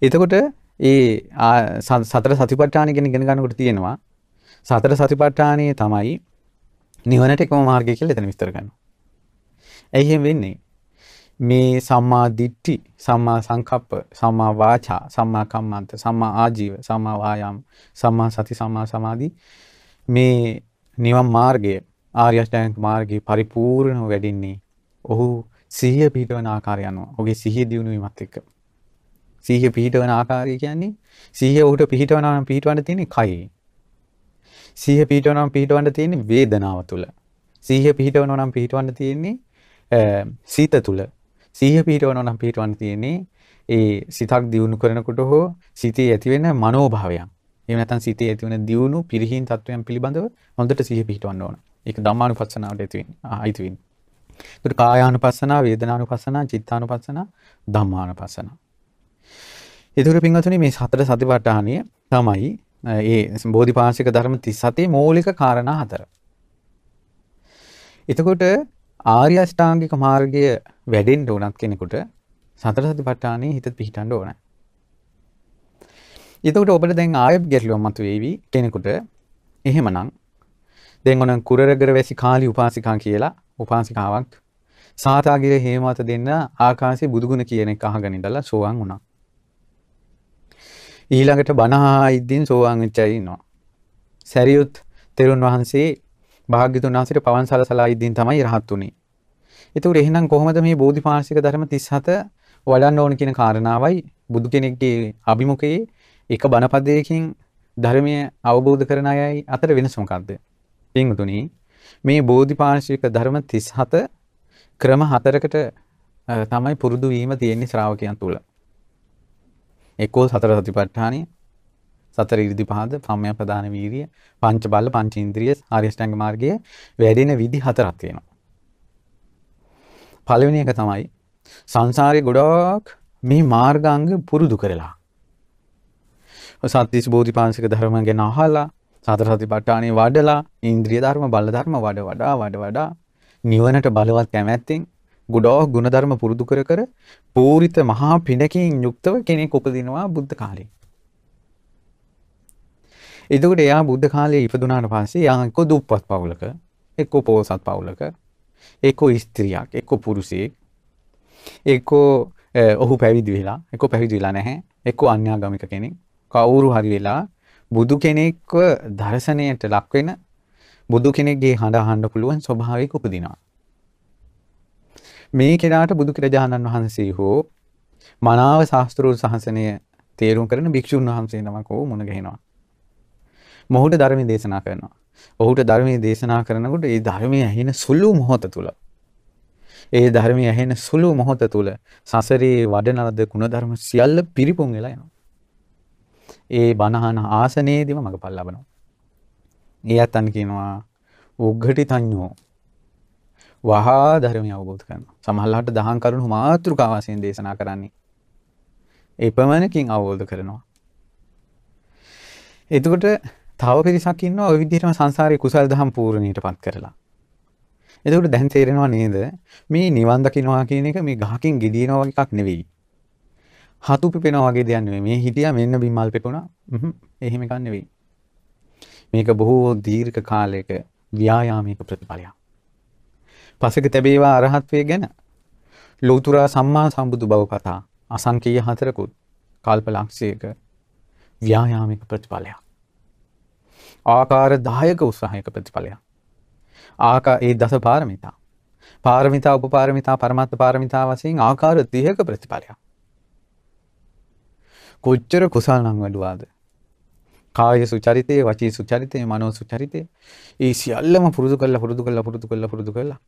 එතකොට ඒ සතර සතිපට්ඨාන ගැන ඉගෙන ගන්නකොට තියෙනවා සතර සතිපට්ඨානයේ තමයි නිවනට එකම මාර්ගය කියලා එතන විස්තර කරනවා. ඇයි එහෙම වෙන්නේ? මේ සම්මා දිට්ඨි, සම්මා සංකප්ප, සම්මා වාචා, සම්මා කම්මන්ත, සම්මා ආජීව, සම්මා වායාම, සම්මා සති, සම්මා සමාධි මේ නිවන් මාර්ගය, ආර්ය අෂ්ටාංගික මාර්ගයේ පරිපූර්ණව වැඩින්නේ ඔහු සිහිය පිටවන ආකාරය අනුව. ඔහුගේ සිහිය දියුණු වීමත් එක්ක. සිහිය පිහිටවන ආකාරය කියන්නේ සිහිය ඔහුට පිහිටවනවා නම් පිහිටවන්න තියෙන්නේ කයේ. සිහිය පිහිටවනවා නම් පිහිටවන්න තියෙන්නේ වේදනාව තුල. සිහිය පිහිටවනවා නම් පිහිටවන්න තියෙන්නේ සීත තුල. සිහිය පිහිටවනවා නම් පිහිටවන්න තියෙන්නේ ඒ සිතක් දියුණු කරනකොට හෝ සිතේ ඇතිවෙන මනෝභාවයන්. එහෙම නැත්නම් සිතේ ඇතිවෙන දියුණු පිරිහීම් තත්වයන් පිළිබඳව හොඳට සිහිය පිහිටවන්න ඕන. ඒක ධම්මානුපස්සනාවට ඇති වෙන්නේ. ආයිති වෙන්නේ. ඒකට කායානුපස්සනා, වේදනානුපස්සනා, චිත්තානුපස්සනා, ධම්මානුපස්සනා. එතකොට පින්වතුනි මේ සතර සතිපට්ඨානය තමයි ඒ බෝධිපාශික ධර්ම 37 මූලික කාරණා හතර. එතකොට ආර්ය අෂ්ටාංගික මාර්ගය වැඩෙන්න උනත් කෙනෙකුට සතර සතිපට්ඨානයේ හිත පිහිටන්න ඕන. එතකොට ඔබට දැන් ආයෙත් ගැටලුවක් මතුවේවි කෙනෙකුට එහෙමනම් දැන් ඔන්න කුරරගර වැසි කාලි උපාසිකා කියලා උපාසිකාවක් සාතාගිර හේමවත දෙන්න ආකාශයේ බුදුගුණ කියන එක අහගෙන ඉඳලා සෝවාන් වුණා. ඊළඟට බණහා ඉද්දීන් සෝවාන් වෙච්ච අය ඉන්නවා. සැරියුත් තෙරුන් වහන්සේ භාග්‍යතුන් වහන්සේට පවන් සලසලා ඉද්දීන් තමයි රහත් උනේ. ඒතකොට එහෙනම් කොහොමද මේ බෝධිපාශික ධර්ම 37 වඩන්න ඕන කියන කාරණාවයි බුදු කෙනෙක්ගේ අභිමුඛයේ එක බණපදයකින් ධර්මය අවබෝධ කරන අයයි අතර වෙනස මොකක්ද? පින්තුනි මේ බෝධිපාශික ධර්ම 37 ක්‍රම හතරකට තමයි පුරුදු වීම තියෙන්නේ ශ්‍රාවකයන් තුළ. එක්කෝ සතර සතිපට්ඨානය සතර ඉරිදිපහද සම්මය ප්‍රධාන වීරිය පංච බල පංච ඉන්ද්‍රිය ආර්ය අෂ්ටාංග මාර්ගයේ වැඩෙන විදි හතරක් තියෙනවා. පළවෙනි එක තමයි සංසාරේ ගොඩාක් මේ මාර්ගාංග පුරුදු කරලා. සත්‍තිස් බෝධිපාංශික ධර්ම ගැන අහලා සතර සතිපට්ඨානෙ වඩලා ඉන්ද්‍රිය ධර්ම බල ධර්ම වඩ වඩා වඩ වඩා නිවනට බලවත් කැමැත්තෙන් ගොඩාක් ගුණධර්ම පුරුදු කර කර පූරිත මහා පිනකින් යුක්තව කෙනෙක් උපදිනවා බුද්ධ කාලේ. එතකොට එයා බුද්ධ කාලේ ඉපදුනාට පස්සේ එයා එක්ක දුප්පත් පවුලක, එක්ක පොහොසත් පවුලක, එක්ක ස්ත්‍රියක්, එක්ක පුරුෂයෙක්, එක්ක ඔහු පැවිදි වෙලා, එක්ක පැවිදි වෙලා නැහැ, එක්ක අන්‍යාගමික කෙනෙක්, කවුරු හරි වෙලා බුදු කෙනෙක්ව දර්ශනයට ලක් වෙන බුදු කෙනෙක්ගේ හඬ අහන්න පුළුවන් ස්වභාවයක උපදිනවා. මේ කෙනාට බුදු කිරජාණන් වහන්සේ හෝ මනාව ශාස්ත්‍රූ සහසනය තේරුම් කරන භික්ෂුන් වහන්සේ නමක් හෝ මුණ ගැහෙනවා. මොහුට ධර්මය දේශනා කරනවා. ඔහුට ධර්මය දේශනා කරනකොට ඒ ධර්මය ඇහෙන සුළු මොහොත තුළ. ඒ ධර්මය ඇහෙන සුළු මොහොත තුළ සසරේ වඩනලද ගුණධර්ම සියල්ල පිරිපුන් වෙලා යනවා. ඒ බණහන ආසනයේදීම මඟපල් ලබනවා. ඒ අතන් කියනවා උග්ඝටි තඤ්ඤෝ වහා ධර්මය අවබෝධ කරනවා. සමහරවිට දහම් කරුණු මාතෘකාව වශයෙන් දේශනා කරන්නේ. එපමණකින් අවබෝධ කරනවා. එතකොට තව පිරිසක් ඉන්නවා ওই විදිහටම සංසාරේ කුසල් දහම් පූර්ණීටපත් කරලා. එතකොට දැන් තේරෙනවා නේද මේ නිවන් දකින්නවා කියන එක මේ ගහකින් ගෙඩියනවා වගේ එකක් නෙවෙයි. හතු පිපෙනවා වගේ දෙයක් නෙවෙයි. මේ හිටියා මෙන්න බිම්මල් පෙපුණා. එහෙම එකක් නෙවෙයි. මේක බොහෝ දීර්ඝ කාලයක ව්‍යායාමයක ප්‍රතිඵලයක්. පසක තැබේවා අරහත්වය ගැන ලෝතුරා සම්මා සම්බුදු බව කතා අසංකීය හතරකුත් කල්ප ලක්ෂයක ව්‍යායාමික ප්‍රතිඵලයක්. ආකාර දායක උත්සාහයක ප්‍රතිඵලයක්. ආකා ඒ දස පාරමිතා. පාරමිතා උපපාරමිතා පරමත්ත පාරමිතා වශයෙන් ආකාර 30ක ප්‍රතිඵලයක්. කොච්චර කුසල් නම් වැඩුවාද? කාය සුචරිතේ, වචී සුචරිතේ, මනෝ සුචරිතේ ඒ සියල්ලම පුරුදු කරලා පුරුදු කරලා පුරුදු කරලා පුරුදු කරලා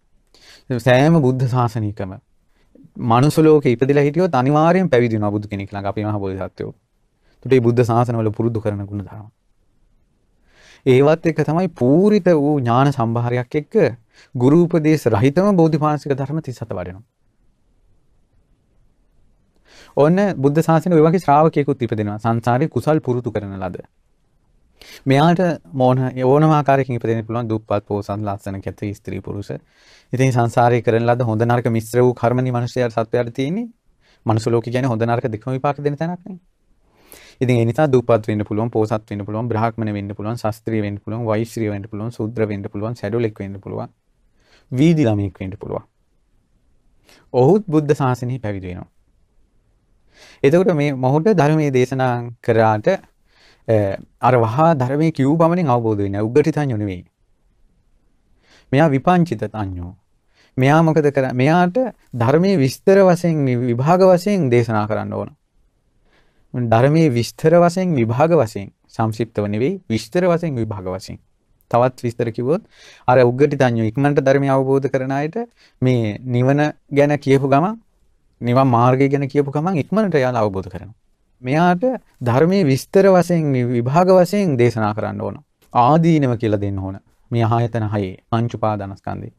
සෑම බුද්ධ ශාසනිකම මනුස්ස ලෝකේ ඉපදලා හිටියොත් අනිවාර්යෙන් පැවිදි වෙනවා බුදු කෙනෙක් ළඟ අපේ මහ බෝධිසත්වයෝ. ඒකට මේ බුද්ධ ශාසනවල පුරුදු කරන ගුණ ධර්ම. ඒවත් එක්ක තමයි පූරිත වූ ඥාන සම්භාරයක් එක්ක ගුරු උපදේශ රහිතම බෝධිපාශික ධර්ම 37 වඩනවා. ඔන්න බුද්ධ ශාසනය ඔය වගේ ශ්‍රාවකයෙකුත් ඉපදෙනවා සංසාරේ කුසල් පුරුදු කරන ලද. මෙයාට මොන ඕනම ආකාරයකින් ඉපදෙන්න පුළුවන් දුප්පත් පොසත් ලස්සන කැත ස්ත්‍රී පුරුෂ. ඉතින් සංසාරේ කරන ලද හොඳ නරක මිශ්‍ර වූ කර්මනි මිනිසයාට සත්වයාට තියෙන්නේ. මනුස්ස ලෝකේ කියන්නේ හොඳ නරක දෙකම විපාක දෙන තැනක් නේ. ඉතින් ඒ නිසා දුප්පත් වෙන්න පුළුවන්, පොසත් වෙන්න පුළුවන්, බ්‍රාහ්මණ වෙන්න පුළුවන්, ශාස්ත්‍රීය වෙන්න පුළුවන්, වෛශ්‍රීය වෙන්න පුළුවන්, ශූද්‍ර වෙන්න පුළුවන්, සැඩොලෙක් වෙන්න පුළුවන්. වීදි ළමයෙක් වෙන්න පුළුවන්. ඔහුත් බුද්ධ ශාසනය පැවිදි වෙනවා. එතකොට මේ මොහොත ධර්මයේ දේශනා කරාට අර වහා ධර්මයේ කිව් පමණින් අවබෝධ වෙන්නේ උග්ගටිතඤ්ඤෝ නෙවෙයි. මෙයා විපංචිත තඤ්ඤෝ. මෙයා මොකද කරන්නේ? මෙයාට ධර්මයේ විස්තර වශයෙන් විභාග වශයෙන් දේශනා කරන්න ඕන. ධර්මයේ විස්තර වශයෙන් විභාග වශයෙන් සංක්ෂිප්තව නෙවෙයි විස්තර වශයෙන් විභාග වශයෙන්. තවත් විස්තර කිව්වොත් අර උග්ගටිතඤ්ඤෝ ඉක්මනට ධර්මය අවබෝධ කරන අයට මේ නිවන ගැන කියපු ගමන් නිවන් මාර්ගය ගැන කියපු ගමන් ඉක්මනට යාලා අවබෝධ කරනවා. මෙයාට ධර්මයේ විස්තර වශයෙන් විභාග වශයෙන් දේශනා කරන්න ඕන. ආදීනව කියලා දෙන්න ඕන. මේ ආයතන හයේ පංච උපාදානස්කන්ධේ.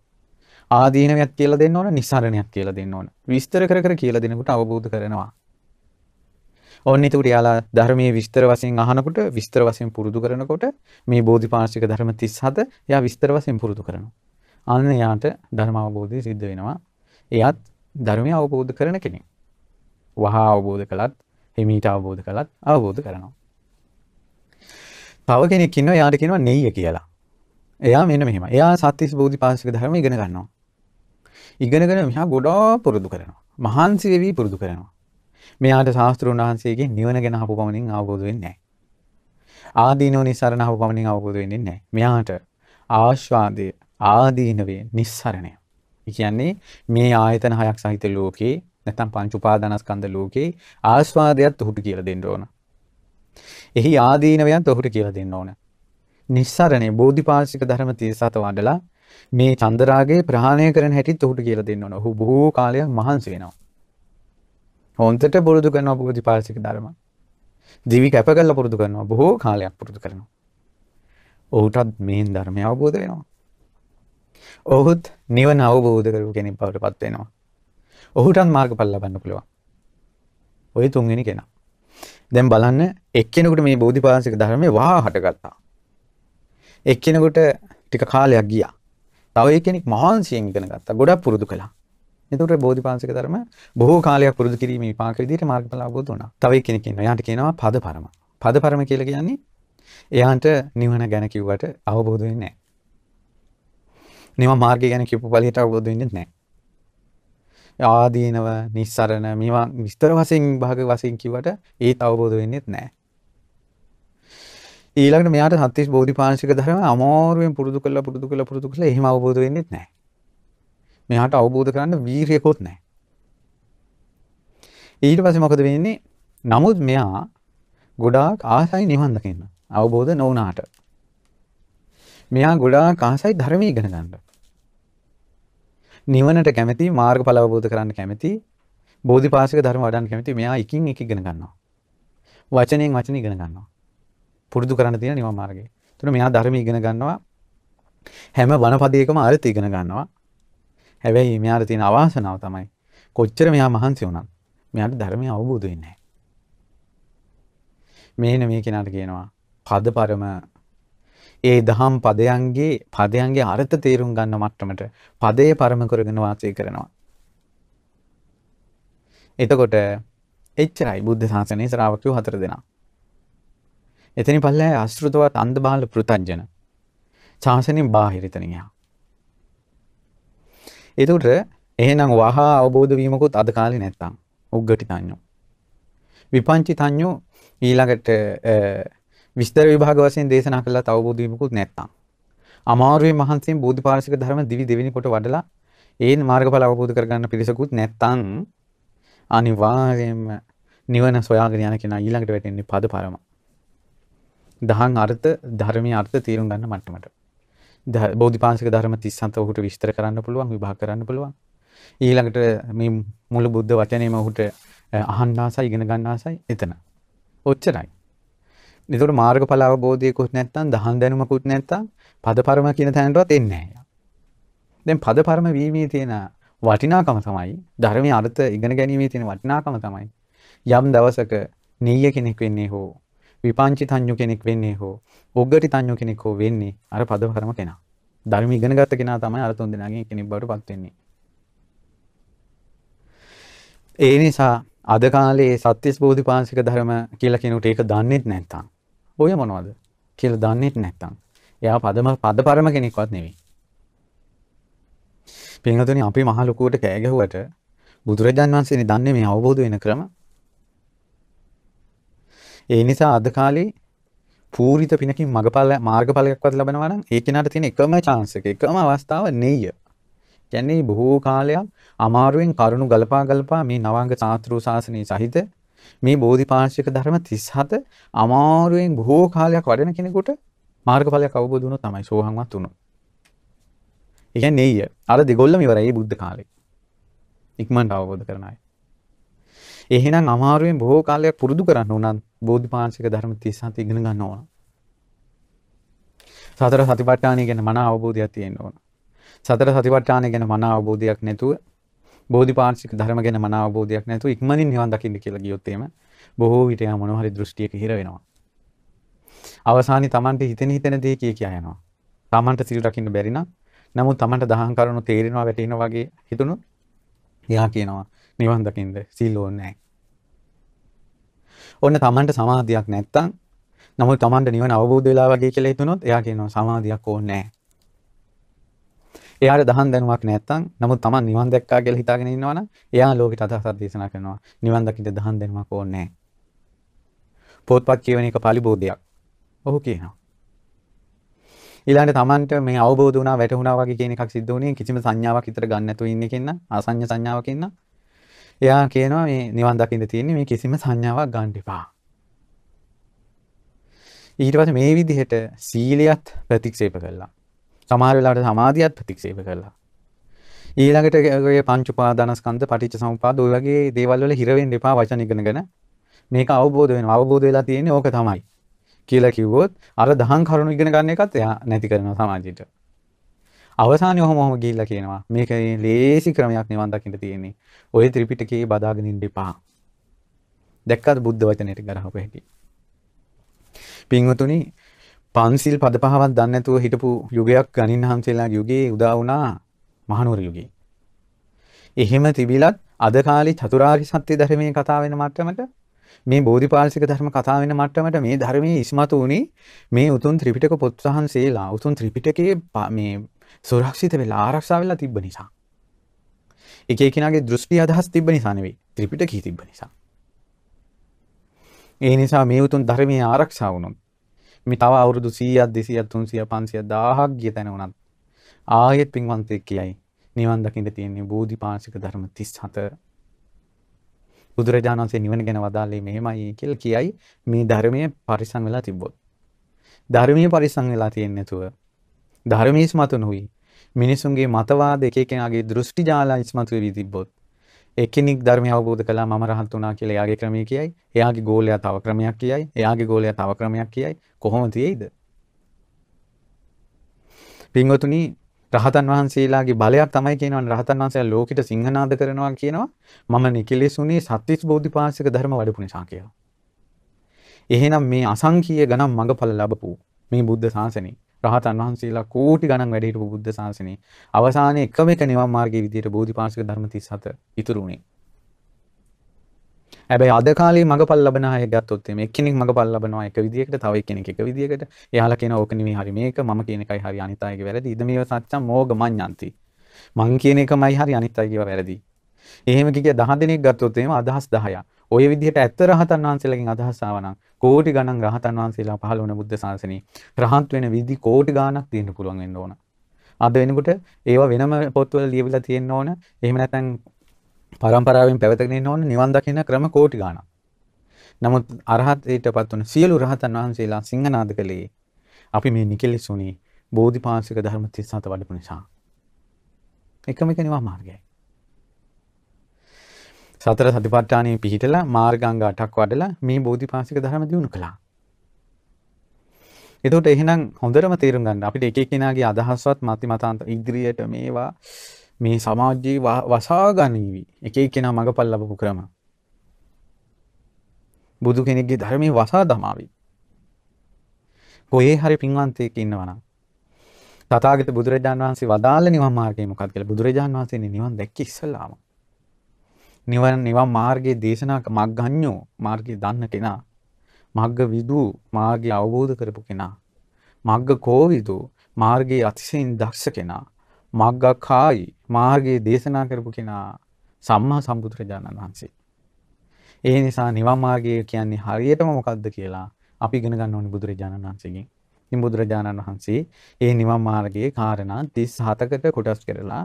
ආදීනවයක් කියලා දෙන්න ඕන, නිස්සරණයක් කියලා දෙන්න ඕන. විස්තර කර කර කියලා දෙනකොට අවබෝධ කරනවා. ඔන්න එතකොට යාලා ධර්මයේ විස්තර වශයෙන් අහනකොට විස්තර වශයෙන් පුරුදු කරනකොට මේ බෝධිපාශික ධර්ම 37 එයා විස්තර වශයෙන් පුරුදු කරනවා. අන්න එයාට ධර්ම අවබෝධය සිද්ධ වෙනවා. එයත් ධර්මය අවබෝධ කරන කෙනෙක්. වහා අවබෝධ කළත් හිමීට අවබෝධ කළත් අවබෝධ කරනවා. තව කෙනෙක් ඉන්නවා එයාට කියනවා නෙయ్య කියලා. එයා මෙන්න මෙහෙම. එයා සත්‍තිස් බෝධිපාශික ධර්ම ඉගෙන ගන්නවා. ඉගෙනගෙන මෙහා ගොඩාක් පුරුදු කරනවා. මහන්සි වෙවි පුරුදු කරනවා. මෙයාට ශාස්ත්‍රුන් වහන්සේගේ නිවන ගැන අහපු පමණින් අවබෝධ වෙන්නේ නැහැ. ආදීනෝ නිස්සරණ අහපු පමණින් අවබෝධ වෙන්නේ නැහැ. මෙයාට ආස්වාදය ආදීනවේ නිස්සරණය. කියන්නේ මේ ආයතන හයක් සහිත ලෝකේ නැත්නම් පංච උපාදානස්කන්ධ ලෝකේ ආස්වාදයත් ඔහුට කියලා දෙන්න ඕන. එහි ආදීනවයත් ඔහුට කියලා දෙන්න ඕන. නිස්සරණේ බෝධිපාශික ධර්ම 37 වඩලා මේ චන්දරාගේ ප්‍රහාණය කරන හැටිත් ඔහුට කියලා දෙන්න ඕන. ඔහු බොහෝ කාලයක් මහන්සි වෙනවා. හොන්තට පුරුදු කරනවා බෝධිපාශික ධර්ම. දිවි කැප කරලා පුරුදු කරනවා. බොහෝ කාලයක් පුරුදු කරනවා. ඔහුටත් මේ ධර්මය අවබෝධ වෙනවා. ඔහුත් නිවන අවබෝධ කරපු කෙනෙක් බවට පත් වෙනවා. ඔහුටත් මාර්ගඵල ලබන්න පුළුවන්. ඔය තුන්වෙනි කෙනා. දැන් බලන්න එක්කෙනෙකුට මේ බෝධිපාශික ධර්මයේ වහා හටගත්තා. එක්කෙනෙකුට ටික කාලයක් ගියා. තව එක්කෙනෙක් මහන්සියෙන් ඉගෙන ගත්තා. ගොඩක් පුරුදු කළා. එතකොට බෝධිපාංශික ධර්ම බොහෝ කාලයක් පුරුදු කිරීමේ විපාක විදිහට මාර්ගඵල අවබෝධ වුණා. තව කෙනෙක් ඉන්නවා. එයාට කියනවා පදපරම. පදපරම කියලා කියන්නේ එයාට නිවන ගැන කිව්වට අවබෝධ වෙන්නේ නැහැ. නිවන මාර්ගය ගැන කියපු පළියට අවබෝධ වෙන්නේ නැහැ. ආදීනව නිස්සරණ මේවා විස්තර වශයෙන් භාග වශයෙන් කිව්වට ඒත් අවබෝධ වෙන්නේ නැහැ. ඊළඟට මෙයාට සත්‍තිස් බෝධිපාංශික ධර්ම අමාරුවෙන් පුරුදු කරලා පුරුදු කරලා පුරුදු කරලා එහෙම අවබෝධ වෙන්නේ නැහැ. මෙයාට අවබෝධ කරන්න වීරියකොත් නැහැ. ඊට පස්සේ මොකද වෙන්නේ? නමුත් මෙයා ගොඩාක් ආසයි නිවන් දකින්න. අවබෝධ නොවුනාට. මෙයා ගොඩාක් ආසයි ධර්මයේ ඉගෙන ගන්න. නිවනට කැමති මාර්ගඵල අවබෝධ කරන්න කැමති බෝධිපාශික ධර්ම වඩන්න කැමති මෙයා එකින් එක ඉගෙන ගන්නවා. වචනෙන් වචන ඉගෙන ගන්නවා. පුරුදු කරන්න තියෙන නිවන් මාර්ගය. එතකොට මෙයා ධර්ම ඉගෙන ගන්නවා. හැම වනපදයකම අර්ථ ඉගෙන ගන්නවා. හැබැයි මෙයාට තියෙන අවාසනාව තමයි කොච්චර මෙයා මහන්සි වුණත් මෙයාට ධර්මය අවබෝධ වෙන්නේ නැහැ. මේන මේ කෙනාට කියනවා පදපරම ඒ දහම් පදයන්ගේ පදයන්ගේ අර්ථ තේරුම් ගන්න මට්ටමට පදයේ පරම කරගෙන වාසය කරනවා. එතකොට එච්චරයි බුද්ධ ශාසනයේ ශ්‍රාවකයෝ හතර දෙනා. එතනින් පල්ලෑ අශෘතවත් අන්ධබාල පෘතජන. ශාසනයෙන් බාහිර එතනින් එහා. එතකොට එහෙනම් වහා අවබෝධ වීමකුත් අද කාලේ නැත්තම් උග්ගටි තඤ්ඤෝ. විපංචි තඤ්ඤෝ ඊළඟට විස්තර විභාග වශයෙන් දේශනා කළා අවබෝධ වීමකුත් නැත්තම්. අමාරුවේ මහන්සියෙන් බෝධිපාශික ධර්ම දිවි දෙවෙනි කොට වඩලා ඒන් මාර්ගඵල අවබෝධ කරගන්න පිරිසකුත් නැත්තම් අනිවාර්යයෙන්ම නිවන සොයාගෙන යන කෙනා ඊළඟට වැටෙන්නේ පද පරම. දහන් අර්ථ ධර්මයේ අර්ථ තේරුම් ගන්න මට්ටමට. බෝධිපාශික ධර්ම 37 ඔහුට විස්තර කරන්න පුළුවන් විභාග කරන්න පුළුවන්. ඊළඟට මේ මුළු බුද්ධ වචනේම ඔහුට අහන්න ආසයි ඉගෙන ගන්න ආසයි එතන. ඔච්චරයි. එතකොට මාර්ගඵල අවබෝධයකුත් නැත්නම් දහන් දැනුමකුත් නැත්නම් පදපරම කියන තැනටවත් එන්නේ නැහැ. දැන් පදපරම වීමේ තියෙන වටිනාකම තමයි ධර්මයේ අර්ථ ඉගෙන ගැනීමේ තියෙන වටිනාකම තමයි යම් දවසක නීය කෙනෙක් වෙන්නේ හෝ විපංචි තඤ්ඤු කෙනෙක් වෙන්නේ හෝ ඔග්ගටි තඤ්ඤු කෙනෙක් හෝ වෙන්නේ අර පදපරම කෙනා. ධර්ම ඉගෙන ගත්ත කෙනා තමයි අර තුන් දෙනාගෙන් කෙනෙක් බවට පත් වෙන්නේ. ඒ නිසා අද කාලේ සත්‍යස් බෝධිපාශික ධර්ම කියලා කෙනෙකුට ඒක දන්නෙත් නැත්තම් ඔය මොනවද කියලා දන්නෙත් නැත්තම් එයා පදම පදපරම කෙනෙක්වත් නෙවෙයි. පින්වතුනි අපි මහ ලොකුවට කෑ ගැහුවට බුදුරජාන් වහන්සේනේ දන්නේ මේ අවබෝධ වෙන ක්‍රම. ඒ නිසා අද කාලේ පූරිත පිනකින් මගපල මාර්ගඵලයක්වත් ලබනවා නම් ඒ කෙනාට තියෙන එකම chance එක එකම අවස්ථාව නෙయ్య. කියන්නේ බොහෝ කාලයක් අමාරුවෙන් කරුණු ගලපා ගලපා මේ නවාංග සාත්‍රු ශාසනයේ සහිත මේ බෝධිපාශික ධර්ම 37 අමාරුවෙන් බොහෝ කාලයක් වඩන කෙනෙකුට මාර්ගඵලයක් අවබෝධ වුණොත් තමයි සෝහංවත් උනොත්. ඒ කියන්නේ නෙయ్య. අර දෙගොල්ලම ඉවරයි බුද්ධ කාලේ. ඉක්මනට අවබෝධ කරන අය. එහෙනම් අමාරුවෙන් බොහෝ කාලයක් පුරුදු කරන්න උනත් බෝධිපාශික ධර්ම 37 ඉගෙන ගන්න ඕන. සතර සතිපට්ඨානය ගැන මන අවබෝධයක් තියෙන්න ඕන. සතර සතිපට්ඨානය ගැන මන අවබෝධයක් නැතුව බෝධිපාශික ධර්ම ගැන මන අවබෝධයක් නැතුව ඉක්මනින් නිවන් දකින්න කියලා ගියොත් එහෙම බොහෝ විට යා මොනවා හරි දෘෂ්ටියක හිර වෙනවා. අවසානයේ Tamante හිතෙන හිතෙන දේ කිය කියා යනවා. Tamante සිල් රකින්න බැරි නම් නමුත් Tamante දහම් කරුණු තේරෙනවා වැටෙනවා වගේ හිතුනොත් එයා කියනවා නිවන් දකින්න සිල් ඕනේ නැහැ. ඔන්න Tamante සමාධියක් නැත්තම් නමුත් Tamante නිවන අවබෝධ වෙලා වගේ කියලා හිතුනොත් එයා කියනවා සමාධියක් ඕනේ නැහැ. එයාට දහන් දැනුමක් නැත්තම් නමුත් Taman නිවන් දැක්කා කියලා හිතාගෙන ඉන්නවනම් එයා ලෝකෙට අදහසක් දේශනා කරනවා නිවන් දකින්න දහන් දැනුමක් ඕනේ නැහැ. පොත්පත් කියවන එක පරිබෝධයක්. ඔහු කියනවා. ඊළඟට Tamanට මේ අවබෝධ වුණා වැටහුණා වගේ කියන එකක් සිද්ධ වුණේ කිසිම සංඥාවක් විතර ගන්න නැතුව ඉන්න කෙනා අසඤ්ඤ සංඥාවක් ඉන්න. එයා කියනවා මේ නිවන් දකින්න තියෙන්නේ මේ කිසිම සංඥාවක් ගන්න එපා. ඊට පස්සේ මේ විදිහට සීලියත් ප්‍රතික්ෂේප කළා. සමහර වෙලාවට සමාධියත් ප්‍රතික්ෂේප කළා. ඊළඟට ඔය පංච උපාදානස්කන්ධ පටිච්ච සමුප්පාද ඔය වගේ දේවල් වල හිර වෙන්න එපා වචන ඉගෙනගෙන මේක අවබෝධ වෙනවා. අවබෝධ වෙලා තියෙන්නේ ඕක තමයි. කියලා කිව්වොත් අර දහම් කරුණු ඉගෙන ගන්න එකත් එයා නැති කරනවා සමාජයට. අවසානයේ ඔහොම ඔහොම ගිහිල්ලා කියනවා මේක ලේසි ක්‍රමයක් නිවන් දකින්න තියෙන්නේ. ඔය ත්‍රිපිටකේ බදාගෙන ඉන්න එපා. දැක්කද බුද්ධ වචනයට ගරහපු හැටි. පින්වතුනි පන්සිල් පද පහවත් දන්නේ නැතුව හිටපු යුගයක් ගණින් හන්සේලාගේ යුගයේ උදා වුණා මහනුවර යුගයේ. එහෙම තිබිලත් අද කාලේ චතුරාර්ය සත්‍ය ධර්මයේ කතා වෙන මට්ටමට මේ බෝධිපාලසික ධර්ම කතා වෙන මට්ටමට මේ ධර්මයේ ඉස්මතු වුණේ මේ උතුම් ත්‍රිපිටක පොත් වහන්සේලා උතුම් ත්‍රිපිටකයේ මේ සුරක්ෂිත වෙලා ආරක්ෂා වෙලා තිබ්බ නිසා. එක එකිනාගේ දෘෂ්ටි අදහස් තිබ්බ නිසා නෙවෙයි ත්‍රිපිටකයේ තිබ්බ නිසා. ඒ නිසා මේ උතුම් ධර්මයේ ආරක්ෂා වුණොත් මේ තව අවුරුදු 100ක් 200ක් 300ක් 500ක් 1000ක් ගිය තැන වුණත් ආයෙත් පින්වන්තෙක් කියයි. නිවන් දකින්න තියෙන්නේ බෝධිපාශික ධර්ම 37 බුදුරජාණන් වහන්සේ නිවන ගැන වදාළේ මෙහෙමයි කියලා කියයි මේ ධර්මයේ පරිසං වෙලා තිබ්බොත්. ධර්මයේ පරිසං වෙලා තියෙන්නේ නැතුව ධර්මයේ ඉස්මතු නොවි. මිනිසුන්ගේ මතවාද එක එකනාගේ දෘෂ්ටි ජාලා ඉස්මතු වෙවි තිබ්බොත් එක්කෙනෙක් ධර්මය අවබෝධ කළා මම රහත් වුණා කියලා එයාගේ ක්‍රමය කියයි. එයාගේ ගෝලයා තව ක්‍රමයක් කියයි. එයාගේ ගෝලයා තව ක්‍රමයක් කියයි. කොහොම තියෙයිද? පින්වතුනි රහතන් වහන්සේලාගේ බලයක් තමයි කියනවා රහතන් වහන්සේලා ලෝකෙට සිංහනාද කරනවා කියනවා. මම නිකලෙසුනේ සත්‍විස් බෝධිපාශික ධර්ම වඩපු නිසා කියලා. එහෙනම් මේ අසංකීය ගණන් මඟඵල ලැබපු මේ බුද්ධ ශාසනේ රහතන් වහන්සේලා කෝටි ගණන් වැඩ හිටපු බුද්ධ ශාසනේ අවසානයේ එකම එක නිවන් මාර්ගයේ විදියට බෝධිපාශික ධර්ම 37 ඉතුරු වුණේ. හැබැයි අද කාලේ මගපල් ලබන අය ගත්තොත් මේ එක්කෙනෙක් මගපල් ලබනවා එක විදියකට තව එක්කෙනෙක් එක විදියකට එයාලා කියනවා ඕක නෙමෙයි හරි මේක මම කියන එකයි හරි අනිත් අයගේ වැරදි ඉද මේව සත්‍යම් මෝග මඤ්ඤන්ති මං කියන එකමයි හරි අනිත් අය කියව වැරදි. එහෙම කිය 10 දෙනෙක් ගත්තොත් එහෙම අදහස් 10ක්. ඔය විදිහට ඇත්ත රහතන් වහන්සේලාගෙන් අදහස් ආවනම් කෝටි ගණන් රහතන් වහන්සේලා පහළ වුණ බුද්ධ ශාසනයේ රහත් වෙන විදි කෝටි ගාණක් තියෙන්න පුළුවන් වෙන්න ඕන. අද වෙනකොට ඒවා වෙනම පොත්වල ලියවිලා තියෙන්න ඕන. එහෙම නැත්නම් පරම්පරාවෙන් පැවතගෙන ඉන්න ඕන නිවන් දකින්න ක්‍රම කෝටි ගාණක්. නමුත් අරහතේටපත් වුණ සියලු රහතන් වහන්සේලා සිංහනාද කළේ අපි මේ නිකලෙසුනේ බෝධිපාශික ධර්ම 37 වඩපු නිසා. එකම එක නිවන් මාර්ගයයි. සතර සතිපට්ඨානයේ පිහිටලා මාර්ගාංග 8ක් වඩලා මේ බෝධිපාශික ධර්ම දිනු කළා. එතකොට එහෙනම් හොඳටම තේරුම් ගන්න අපිට එක එක්කෙනාගේ අදහස්වත් මති මතාන්ත ඉදිරියට මේවා මේ සමාජයේ වසා ගනීවි. එක එක්කෙනා මගපල් ලැබපු ක්‍රම. බුදු කෙනෙක්ගේ ධර්මයේ වසා දමාවි. කොහේ හරි පින්වන්තයෙක් ඉන්නවනම් තථාගත බුදුරජාණන් වහන්සේ වදාළ නිවන් මාර්ගය මොකක්ද කියලා බුදුරජාණන් වහන්සේ නිවන් දැක්ක ඉස්සලාම නිවන් නිවන් මාර්ගයේ දේශනා මග්ගඤ්ඤෝ මාර්ගය දන්න කෙනා. මග්ග විදු මාර්ගය අවබෝධ කරපු කෙනා. මග්ග කෝවිදු මාර්ගයේ අතිශයින් දක්ෂ කෙනා. මග්ගකායි මාර්ගයේ දේශනා කරපු කෙනා. සම්මා සම්බුදුරජාණන් වහන්සේ. ඒ නිසා නිවන් මාර්ගය කියන්නේ හරියටම මොකක්ද කියලා අපි ඉගෙන ගන්න ඕනේ බුදුරජාණන් වහන්සේගෙන්. ඉතින් බුදුරජාණන් වහන්සේ ඒ නිවන් මාර්ගයේ කාරණා 37කට කොටස් කරලා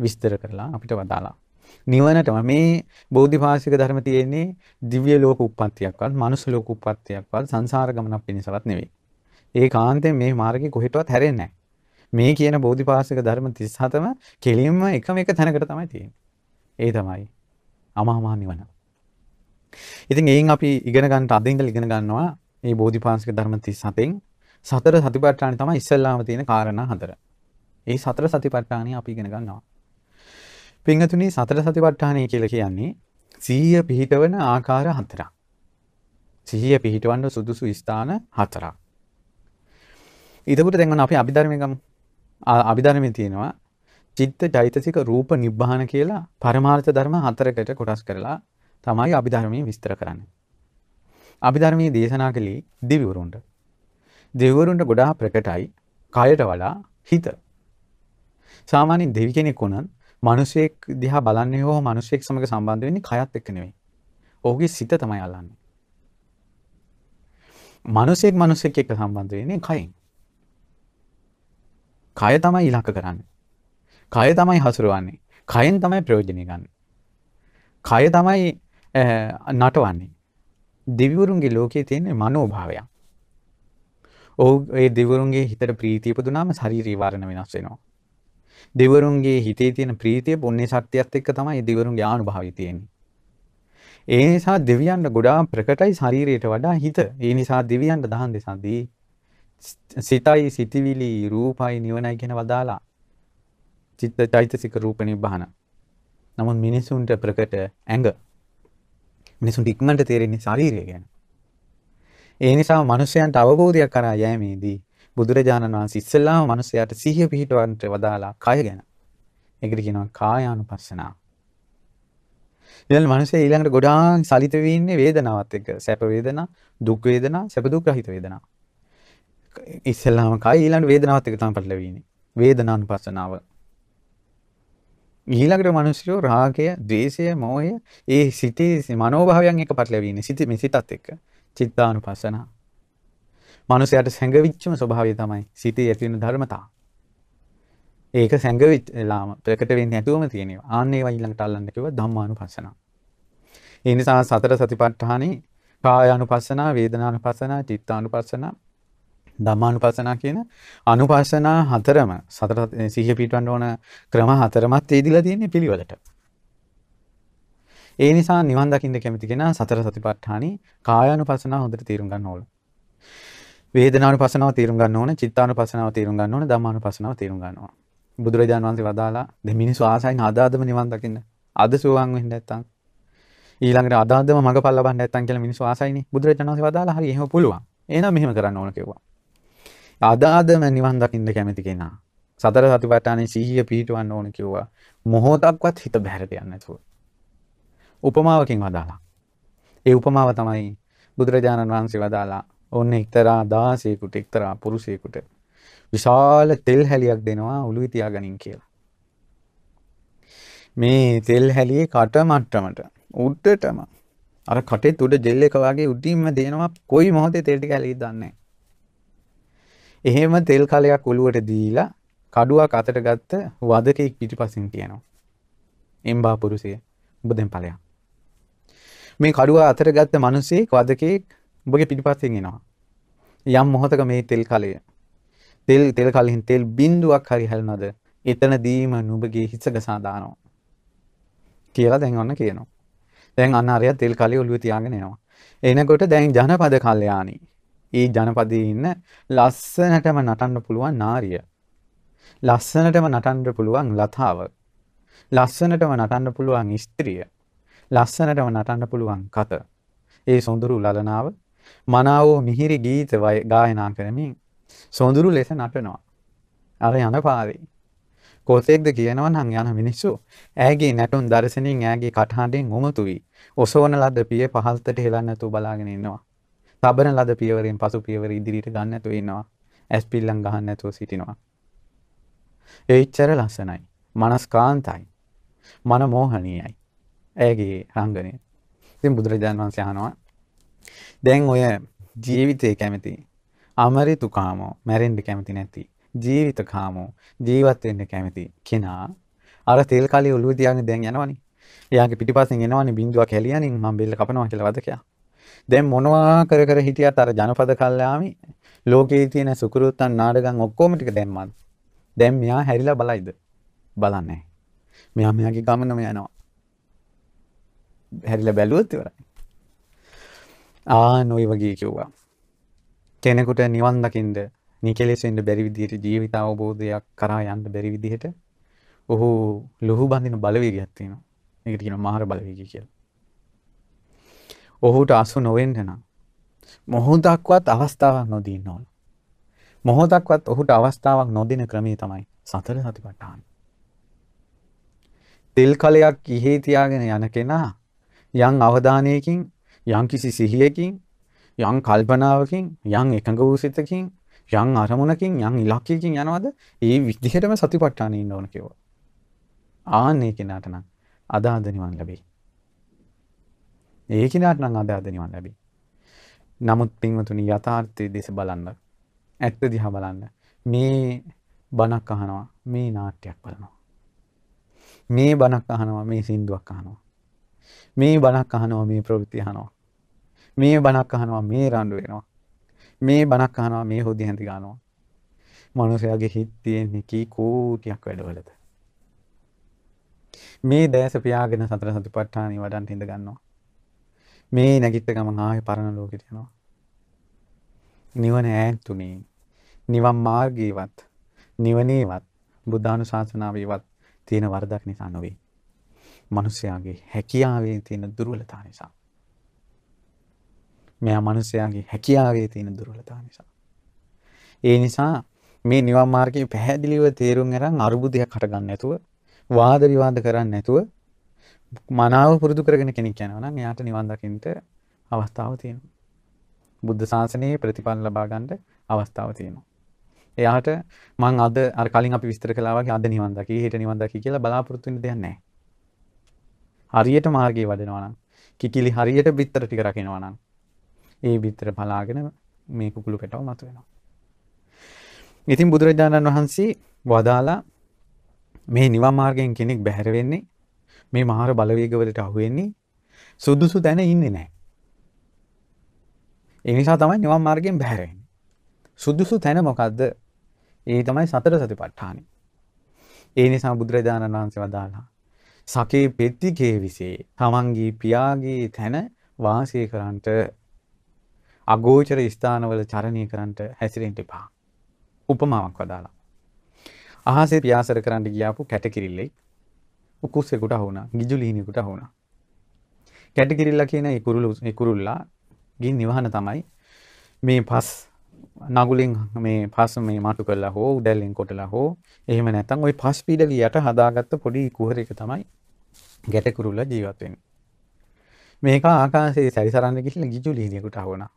විස්තර කරලා අපිට වදාලා. නිවනටම මේ බෝධිපාශික ධර්ම තියෙන්නේ දිව්‍ය ලෝක උප්පත්තියක්වත්, මනුස්ස ලෝක උප්පත්තියක්වත්, සංසාර ගමනක් පිණිසවත් නෙවෙයි. ඒ කාන්තෙන් මේ මාර්ගේ කොහෙටවත් හැරෙන්නේ නැහැ. මේ කියන බෝධිපාශික ධර්ම 37ම කෙලින්ම එකම එක තැනකට තමයි තියෙන්නේ. ඒ තමයි අමහා මහ නිවන. ඉතින් එයින් අපි ඉගෙන ගන්න අද ඉඳලා ඉගෙන ගන්නවා මේ බෝධිපාශික ධර්ම 37න් සතර සතිපට්ඨානෙ තමයි ඉස්සල්ලාම තියෙන කාරණා හතර. ඒ සතර සතිපට්ඨානෙ අපි ඉගෙන ගන්නවා. පින්වතුනි සතර සතිපට්ඨානය කියලා කියන්නේ සිහිය පිහිටවන ආකාර හතරක්. සිහිය පිහිටවන්න සුදුසු ස්ථාන හතරක්. ඊටකොට දැන් අපි අභිධර්මයේ ගමු. අභිධර්මයේ තියෙනවා චිත්ත චෛතසික රූප නිබ්බාන කියලා පරමාර්ථ ධර්ම හතරකට කොටස් කරලා තමයි අභිධර්මයේ විස්තර කරන්නේ. අභිධර්මයේ දේශනා කළේ දෙවිවරුන්ට. දෙවිවරුන්ට ගොඩාක් ප්‍රකටයි කයට වඩා හිත. සාමාන්‍යයෙන් දෙවි කෙනෙක් වුණත් මිනිසෙක් දිහා බලන්නේ හෝ මිනිසෙක් සමග සම්බන්ධ වෙන්නේ කයත් එක්ක නෙවෙයි. ඔහුගේ සිත තමයි අල්ලන්නේ. මිනිසෙක් මිනිසෙක් එක්ක සම්බන්ධ වෙන්නේ කයෙන්. කය තමයි ඉලක්ක කරන්නේ. කය තමයි හසුරවන්නේ. කයෙන් තමයි ප්‍රයෝජනෙ ගන්න. කය තමයි නටවන්නේ. දෙවිවරුන්ගේ ලෝකයේ තියෙන මනෝභාවයක්. ඔහු ඒ දෙවිවරුන්ගේ හිතට ප්‍රීතිය ඉපදුනාම ශාරීරික වර්ණ වෙනස් වෙනවා. දෙවිවරුන්ගේ හිතේ තියෙන ප්‍රීතිය පුණ්‍ය ශක්තියත් එක්ක තමයි ඒ දෙවිවරුන්ගේ ආනුභාවය තියෙන්නේ. ඒ නිසා දෙවියන්ට ගොඩාක් ප්‍රකටයි ශරීරයට වඩා හිත. ඒ නිසා දෙවියන්ට දහන් දෙසන්දී සිතයි සිටිවිලි රූපයි නිවනයි කියන වදාලා චිත්ත චෛතසික රූප නිබ්බහන. නමුත් මිනිසුන්ට ප්‍රකට ඇඟ මිනිසුන්ට ඉක්මනට තේරෙන්නේ ශරීරය ගැන. ඒ නිසා මිනිසයන්ට අවබෝධයක් කරා යෑමේදී බුදුරජාණන් වහන්සේ ඉස්සෙල්ලාම මිනිසයාට සිහිය පිහිටවන්නට වදාලා කය ගැන. ඒකට කියනවා කායානුපස්සනාව. ඊළඟ මිනිස්සයා ඊළඟට ගොඩාක් සලිත වෙ ඉන්නේ වේදනාවත් එක්ක. සැප වේදනා, දුක් වේදනා, සැප දුක් රහිත වේදනා. ඉස්සෙල්ලාම කය ඊළඟ වේදනාවත් එක්ක තමයි පටලවෙ ඉන්නේ. වේදනානුපස්සනාව. ඊළඟට මිනිස්සුયો රාගය, ද්වේෂය, මෝහය ඒ සිතේ මනෝභාවයන් එක්ක පටලවෙ ඉන්නේ. සිත මේ සිතත් එක්ක. චිත්තානුපස්සනාව. මනුස්සයාට සැඟවිච්චම ස්වභාවය තමයි සිතේ ඇති වෙන ධර්මතා. ඒක සැඟවිච්ලාම ප්‍රකට වෙන්නේ නැතුවම තියෙනවා. ආන්න ඒවා ඊළඟට අල්ලන්න කිව්ව ධම්මානුපස්සනාව. ඒ නිසා සතර සතිපට්ඨානේ කායානුපස්සනා, වේදනානුපස්සනා, චිත්තානුපස්සනා, ධම්මානුපස්සනා කියන අනුපස්සනා හතරම සතර සිහිය පිටවන්න ඕන ක්‍රම හතරමත් තේදිලා තියෙන්නේ පිළිවෙලට. ඒ නිසා නිවන් දකින්න කැමති කෙනා සතර සතිපට්ඨානේ කායානුපස්සනා හොඳට තේරුම් ගන්න ඕන. වේදනානුපස්සනාව තේරුම් ගන්න ඕනේ, චිත්තානුපස්සනාව තේරුම් ගන්න ඕනේ, ධම්මානුපස්සනාව තේරුම් ගන්න ඕනේ. බුදුරජාණන් වහන්සේ වදාලා දැන් මිනිස්සු ආසයින් අදාදම නිවන් දකින්න. අද සුවන් වෙන්න නැත්තම් ඊළඟට අදාදම මගපල් ලබන්න නැත්තම් කියලා මිනිස්සු ආසයිනේ. බුදුරජාණන් වහන්සේ වදාලා හරි එහෙම පුළුවන්. එහෙනම් මෙහෙම කරන්න ඕන කිව්වා. අදාදම නිවන් දකින්න කැමති කෙනා සතර සතිපට්ඨානේ සිහිය පිහිටවන්න ඕන කිව්වා. මොහොතක්වත් හිත බැහැරට යන්නේ නැතුව. උපමාවකින් වදාලා. ඒ උපමාව තමයි බුදුරජාණන් වහන්සේ වදාලා ඔන්න එක්තරා දාසයෙකුට එක්තරා පුරුෂයෙකුට. විශාල තෙල් හැලියක් දෙනවා ඔළුවේ තියාගනින් කියලා. මේ තෙල් හැලියේ කට මට්ටමට උඩටම අර කටේ උඩ ජෙල් එක වගේ උඩින්ම දෙනවා කොයි මොහොතේ තෙල් ටික හැලී දන්නේ එහෙම තෙල් කලයක් ඔලුවට දීලා කඩුවක් අතට ගත්ත වදකෙක් පිටිපසින් කියනවා. එම්බා පුරුෂය ඔබ දැන් ඵලයක්. මේ කඩුව අතට ගත්ත මිනිසෙක් වදකෙක් ඔබගේ පිටිපස්සෙන් එනවා යම් මොහොතක මේ තෙල් කලය තෙල් තෙල් කලින් තෙල් බින්දුවක් හරි හැලනද එතනදීම නුඹගේ හිස ගසා දානවා කියලා දැන් ඔන්න කියනවා. දැන් අන්න අරයා තෙල් කලිය ඔළුවේ තියාගෙන එනවා. එනකොට දැන් ජනපද කල්යාණි. ඒ ජනපදයේ ඉන්න ලස්සනටම නටන්න පුළුවන් නාරිය. ලස්සනටම නටන්න පුළුවන් ලතාව. ලස්සනටම නටන්න පුළුවන් ස්ත්‍රිය. ලස්සනටම නටන්න පුළුවන් කත. ඒ සොඳුරු ලලනාව මනාවෝ මිහිරි ගීත ගායනා කරමින් සොඳුරු ලෙස නටනවා. අර යන පාරේ. කොතෙක්ද කියනවා නම් යන මිනිස්සු ඈගේ නැටුම් දර්ශනින් ඈගේ කටහඬෙන් උමතු වී ඔසවන ලද පිය පහළට හෙලන්න නැතුව බලාගෙන ඉන්නවා. තබන ලද පියවරෙන් පසු පියවර ඉදිරියට ගන්න නැතුව ඉන්නවා. ඇස් පිල්ලම් ගහන්න නැතුව සිටිනවා. එච්චර ලස්සනයි. මනස්කාන්තයි. මන මෝහනීයයි. ඇගේ රංගනය. ඉතින් බුදුරජාණන් වහන්සේ අහනවා දැන් ඔය ජීවිතේ කැමති අමරිතුකාමෝ මැරෙන්න කැමති නැති ජීවිත කාමෝ ජීවත් වෙන්න කැමති කෙනා අර තෙල් කලිය ඔළුව තියාගෙන දැන් යනවනේ. එයාගේ පිටිපස්සෙන් එනවනේ බින්දුවක් හැලියනින් මම බෙල්ල කපනවා කියලා වදකයා. දැන් මොනවා කර කර හිටියත් අර ජනපද කල්යාමි ලෝකයේ තියෙන සුකුරුත්තන් නාඩගම් ඔක්කොම ටික දැම්මත් දැන් මෙයා හැරිලා බලයිද? බලන්නේ මෙයා මෙයාගේ ගමනම යනවා. හැරිලා බැලුවොත් ඉවරයි. ආ නොයි වගේ කිව්වා. කෙනෙකුට නිවන් දකින්න නිකලෙසෙන්ට බැරි විදිහට ජීවිත අවබෝධයක් කරා යන්න බැරි විදිහට ඔහු ලොහු බඳින බලවේගයක් තියෙනවා. ඒකට කියනවා මාර බලවේගය කියලා. ඔහුට අසු නොවෙන්න නම් මොහොතක්වත් අවස්ථාවක් නොදින්න ඕන. මොහොතක්වත් ඔහුට අවස්ථාවක් නොදින ක්‍රමේ තමයි සතර සතිපට්ඨාන. තෙල් කලයක් ඉහි තියාගෙන යන කෙනා යම් අවධානයකින් යම් කිසි සිහියකින් යම් කල්පනාවකින් යම් එකඟ වූ සිතකින් යම් අරමුණකින් යම් ඉලක්කයකින් යනවද ඒ විදිහටම සතිපට්ඨානෙ ඉන්න ඕන කිව්වා. ආන්නේ කෙනාට නම් අදාද නිවන් ලැබෙයි. ඒ කෙනාට නම් අදාද නිවන් ලැබෙයි. නමුත් පින්වතුනි යථාර්ථයේ දෙස බලන්න. ඇත්ත දිහා බලන්න. මේ බණක් අහනවා මේ නාට්‍යයක් බලනවා. මේ බණක් අහනවා මේ සින්දුවක් අහනවා. මේ බණක් අහනවා මේ ප්‍රවෘත්ති අහනවා. මේ බණක් අහනවා මේ රණ්ඩු වෙනවා. මේ බණක් අහනවා මේ හොදි හැඳි ගන්නවා. මනුස්සයාගේ හිත තියෙන්නේ කී කෝටියක් වැඩවලද. මේ දැස පියාගෙන සතර සතිපට්ඨානෙ වඩන් හිඳ ගන්නවා. මේ නැගිට ගමන් ආයේ පරණ ලෝකෙට යනවා. නිවන ඈතුනේ. නිවන් මාර්ගයේවත් නිවනේවත් බුද්ධානුශාසනාවේවත් තියෙන වරදක් නිසා නොවේ. මිනිස්යාගේ හැකියාවේ තියෙන දුර්වලතාව නිසා. මෙයා මිනිස්යාගේ හැකියාවේ තියෙන දුර්වලතාව නිසා. ඒ නිසා මේ නිවන් මාර්ගයේ පැහැදිලිව තේරුම් අරන් අරුබුදයක් හටගන්න නැතුව වාද විවාද කරන්නේ නැතුව මනාව පුරුදු කරගෙන කෙනෙක් යනවා නම් එයාට නිවන් දකින්න අවස්ථාව තියෙනවා. බුද්ධ ශාසනයේ ප්‍රතිඵල ලබා ගන්න අවස්ථාව තියෙනවා. එයාට මං අද අර කලින් අපි විස්තර කළා වගේ අද නිවන් දකි හෙට නිවන් දකි කියලා බලාපොරොත්තු වෙන්න දෙයක් නැහැ. හරියට මාර්ගයේ වඩනවා නම් කිකිලි හරියට බිත්තර ටික රකින්නවා නම් ඒ බිත්තර පලාගෙන මේ කුකුළු පැටව මතුවෙනවා. ඉතින් බුදුරජාණන් වහන්සේ වදාලා මේ නිවන් මාර්ගයෙන් කෙනෙක් බැහැර වෙන්නේ මේ මහර බලවේගවලට අහු වෙන්නේ සුදුසු තැන ඉන්නේ නැහැ. ඒ නිසා තමයි නිවන් මාර්ගයෙන් බැහැර වෙන්නේ. සුදුසු තැන මොකද්ද? ඒ තමයි සතර සතිපට්ඨානෙ. ඒ නිසා බුදුරජාණන් වහන්සේ වදාලා සකේ පෙත්තිකේ විසේ තමන්ගේ පියාගේ තැන වාසය කරන්නට අගෝචර ස්ථානවල චරණය කරන්නට හැසිරෙන්න එපා. උපමාවක් වදාලා. අහසේ පියාසර කරන්න ගියාපු කැටකිරිල්ලෙක් උකුස්සෙකුට අහුණා. ගිජුලීනියෙකුට අහුණා. කැටකිරිල්ලා කියන ඒ කුරුළු ඒ කුරුල්ලා ගින් නිවහන තමයි මේ පස් නගුලින් මේ පස් මේ මටු කරලා හෝ උඩැල්ලෙන් කොටලා හෝ එහෙම නැත්නම් ওই පස් පීඩලියට හදාගත්ත පොඩි කුහරයක තමයි ගැටකුරුල්ලා ජීවත් වෙන්නේ. මේක ආකාශයේ සැරිසරන්න ගිහිල්ලා ගිජුලීනියෙකුට අහුණා.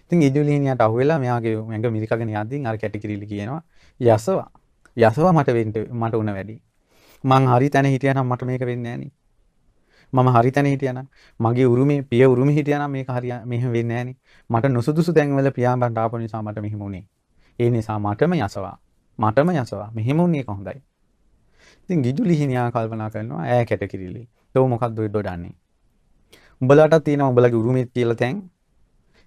ඉතින් ඉජුලීනියට අහුවෙලා මෙයාගේ ඇඟ මිරිකගෙන යද්දී අර කැටිකිරිලි කියනවා යසවා යසවා මට වෙන්න මට උන වැඩි. මං හරි තැන හිටියනම් මට මේක වෙන්නේ නෑනේ. මම හරි තැන හිටියනම් මගේ උරුමේ පිය උරුමේ හිටියනම් මේක හරි මෙහෙම වෙන්නේ නෑනේ. මට නුසුදුසු තැන්වල පියාඹන්න ආපු නිසා මට මෙහෙම වුනේ. ඒ නිසා මටම යසවා. මටම යසවා. මෙහෙම වුනේ එක හොඳයි. ඉතින් ගිජු ලිහිණියා කල්පනා කරනවා ඈ කැට කිරිලි. ඒක මොකක්ද ඔය දොඩන්නේ? උඹලාට තියෙනවා උඹලගේ උරුමේ කියලා තැන්.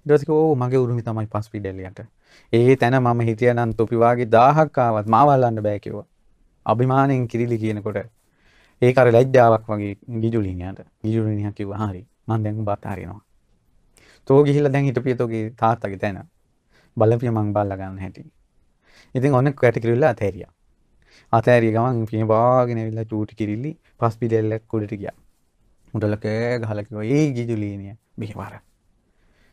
ඊට පස්සේ ඕ මගේ උරුමේ තමයි පස් පිඩලියට. ඒ තැන මම හිටියනම් තොපි වාගේ 1000ක් ආවත් මාව අල්ලන්න බෑ කිව්වා. අභිමාණයෙන් කිරිලි කියනකොට ඒක අර ලැජ්ජාවක් වගේ ගිජුලිනියට. ගිජුලිනියා කිව්වා හරි. මම දැන් උඹත් හරිනවා. තෝ ගිහිල්ලා දැන් හිටපිය තෝගේ තාත්තගේ තැන. බලපිය මං බල්ලා ගන්න හැටි. ඉතින් ඔන්න කැට කිරිල්ල අතෑරියා. අතෑරිය ගමන් පිය බාගෙන ඇවිල්ලා චූටි කිරිල්ලි පස් පිඩෙල්ලක් උඩට ගියා. උඩල කෑ ගහලා කිව්වා ඒ ගිජුලිනිය මෙහෙවර.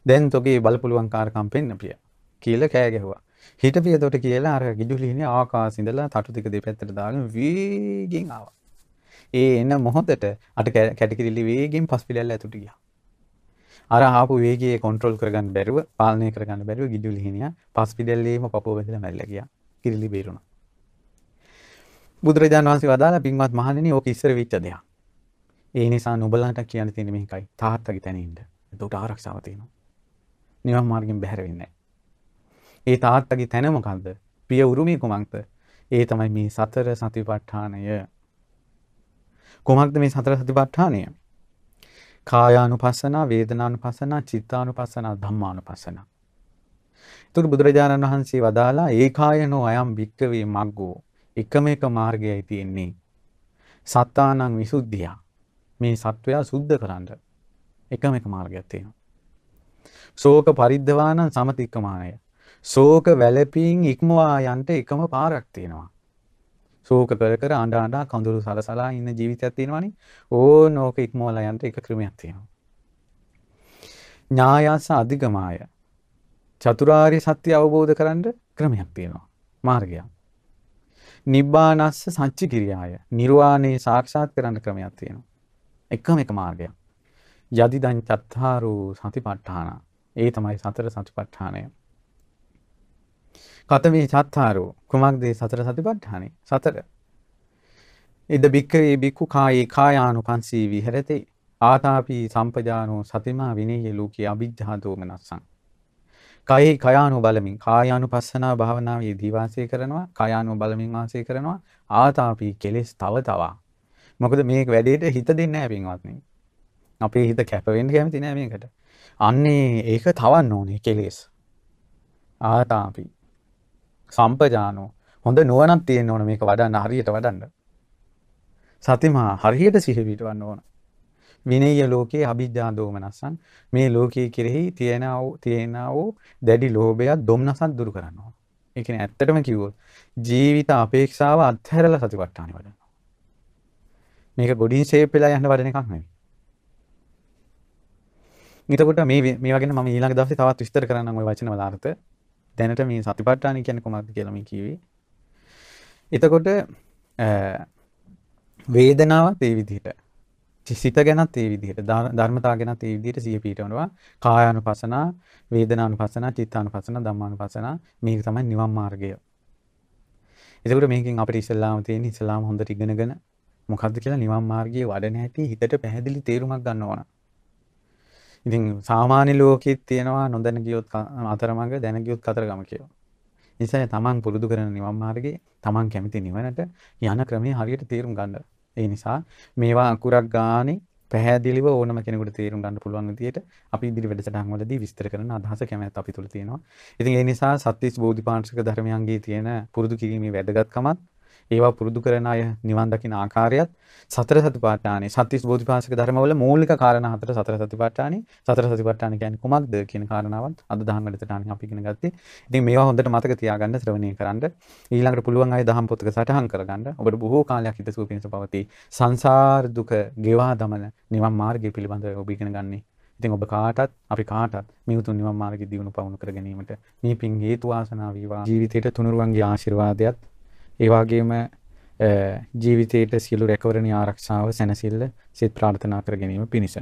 දැන් තෝගේ බලපුලුවන් කාර්කම් පෙන්න පියා. කියලා කෑ ගැහුවා. හිටපිය තොට කියලා අර ගිජුලිනිය ආකාශ ඉඳලා තටු ටික දෙපැත්තට දාගෙන වේගෙන් ආවා. ඒ එන මොහොතට අට කැටකිරිලි වේගෙන් පස් පිළල්ල ඇතුට ගියා. අර ආපු වේගයේ කොන්ට්‍රෝල් කරගන්න බැරුව පාලනය කරගන්න බැරුව ගිඩුලි හිනියා පස් පිඩල්ලේම පපුව වැදලා මැරිලා ගියා. කිරිලි බේරුණා. බුදුරජාණන් වහන්සේ වදාලා පින්වත් මහණෙනි ඕක ඉස්සර වෙච්ච දෙයක්. ඒ නිසා නුඹලන්ට කියන්න තියෙන්නේ මේකයි. තාත්තගේ තැන ඉන්න. එතකොට ආරක්ෂාව තියෙනවා. නිවන් මාර්ගෙන් බැහැර වෙන්නේ ඒ තාත්තගේ තැන මොකද්ද? පිය උරුමේ කුමක්ද? ඒ තමයි මේ සතර සතිපට්ඨානය. කොමක්ද මේ සතර සතිපට්ඨානය? කායානුපස්සනා, වේදනානුපස්සනා, චිත්තානුපස්සනා, ධම්මානුපස්සනා. එතකොට බුදුරජාණන් වහන්සේ වදාලා ඒකායනෝ අයම් භික්කවේ මග්ගෝ එකම එක මාර්ගයයි තියෙන්නේ. සත්තානං විසුද්ධිය. මේ සත්වයා සුද්ධ කරන්න එකම එක මාර්ගයක් තියෙනවා. ශෝක පරිද්දවානං සමතික්කමානය. ශෝක වැළපීම් ඉක්මවා යන්න එකම පාරක් තියෙනවා. ශෝක කර කර අඬ අඬා කඳුළු සලසලා ඉන්න ජීවිතයක් තියෙනවනේ. ඕන ඕක ඉක්මවලා යන්න එක ක්‍රමයක් තියෙනවා. ඥායස අධිගමාය. චතුරාර්ය සත්‍ය අවබෝධ කරන්න ක්‍රමයක් තියෙනවා. මාර්ගයක්. නිබ්බානස්ස සච්චි කිරියාය. නිර්වාණය සාක්ෂාත් කරන්න ක්‍රමයක් තියෙනවා. එකම එක මාර්ගයක්. යදිදං චත්තාරෝ සතිපට්ඨාන. ඒ තමයි සතර සතිපට්ඨානය. කතමේ චත්තාරෝ කුමක්දේ සතර සතිපට්ඨානෙ? සතර. ඉද බික්කවේ බික්කු කායේ කායානුකංසී විහෙරතේ. ආතාපී සම්පජානෝ සතිමා විනේය ලෝකයේ අභිජ්ජා දෝමනස්සං. කයෙහි කයානු බලමින් කායානු පස්සනා භාවනාවේ දීවාසය කරනවා කයානු බලමින් වාසය කරනවා ආතාපී කෙලෙස් තව තවා. මොකද මේ වැඩේට හිත දෙන්න ඇපින්වත්න අපේ හිත කැපවෙන්න කැමති නෑ මේකට. අන්නේ ඒක තවන්න ඕනේ කෙලෙස්. ආතාපී. සම්පජානෝ හොඳ නුවණක් තියෙන්න ඕන මේක වඩන්න හරියට වඩන්න. සතිමා හරියට සිහි පිටවන්න ඕන. විනේය ලෝකයේ අභිජ්ජා දෝමනස්සන් මේ ලෝකයේ කෙරෙහි තියෙනා වූ තියෙනා වූ දැඩි ලෝභයක් දුම්නසක් දුරු කරනවා. ඒ කියන්නේ ඇත්තටම කිව්වොත් ජීවිත අපේක්ෂාව අත්හැරලා සතිපට්ඨානෙ වඩනවා. මේක ගොඩින් ෂේප් වෙලා යන්න වඩන එකක් නෙවෙයි. ඊටකොට මේ මේ වගේ මම ඊළඟ දවසේ තවත් විස්තර කරන්නම් ওই වචන වල අර්ථ. දැනට මේ සතිපට්ඨාන කියන්නේ කොහොමද කියලා මේ කිව්වේ. එතකොට වේදනාවත් ඒ විදිහට සිත ගැනත් ඒ විදිහට ධර්මතාව ගැනත් ඒ විදිහට සිය පීඨවනවා කායානුපසනා වේදනානුපසනා චිත්තානුපසනා ධම්මානුපසනා මේක තමයි නිවන් මාර්ගය. එතකොට මේකෙන් අපිට ඉස්ලාම තියෙන ඉස්ලාම හොඳට ඉගෙනගෙන මොකද්ද කියලා නිවන් මාර්ගයේ වඩන හැටි හිතට පැහැදිලි තේරුමක් ගන්න ඕන. ඉතින් සාමාන්‍ය ලෝකෙත් තියෙනවා නොදැන ගියොත් අතරමඟ දැන ගියොත් කතරගම කියලා. නිසා තමන් පුරුදු කරන නිවන් මාර්ගයේ තමන් කැමති නිවනට යන ක්‍රමයේ හරියට තේරුම් ගන්න. ඒ නිසා මේවා අකුරක් ගානේ පැහැදිලිව ඕනම කෙනෙකුට තේරුම් ගන්න පුළුවන් විදිහට අපි ඉදිරි වැඩසටහන් වලදී විස්තර කරන අදහස කැමැත්ත අපි තුල තියෙනවා. ඉතින් ඒ නිසා සත්‍විස් බෝධිපාක්ෂික ධර්මයන්ගේ තියෙන පුරුදු කිරීමේ වැදගත්කමත් ඒවා පුරුදු කරන අය නිවන් දකින ආකාරයත් සතර සතිපට්ඨානෙ සත්‍තිස් බෝධිපාශික ධර්මවල මූලික කාරණා හතර සතර සතිපට්ඨානෙ සතර සතිපට්ඨාන කියන්නේ කුමක්ද කියන කාරණාවත් අද දහම් වැඩසටහනින් අපි ඉගෙන ගත්තේ. ඉතින් මේවා හොඳට මතක තියාගන්න ශ්‍රවණය කරන්න. ඊළඟට පුළුවන් අය දහම් පොතක සටහන් කරගන්න. ඔබට බොහෝ කාලයක් හිතසුව පිණිස පවතී. සංසාර දුක ගෙවා දමන නිවන් මාර්ගය පිළිබඳව ඔබ ඉගෙන ගන්නේ. ඉතින් ඔබ කාටත් අපි කාටත් මේ උතුම් නිවන් මාර්ගය දියුණු පවුණු කර ගැනීමට මේ පින් හේතු වාසනා වේවා. ජීවිතේට තුනුරුවන්ගේ ආශිර්වාදයත් ඒ වගේම ජීවිතයට සියලු රැකවරණ ආරක්ෂාව සැනසෙල්ල සිත ප්‍රාර්ථනා කර ගැනීම පිණිස.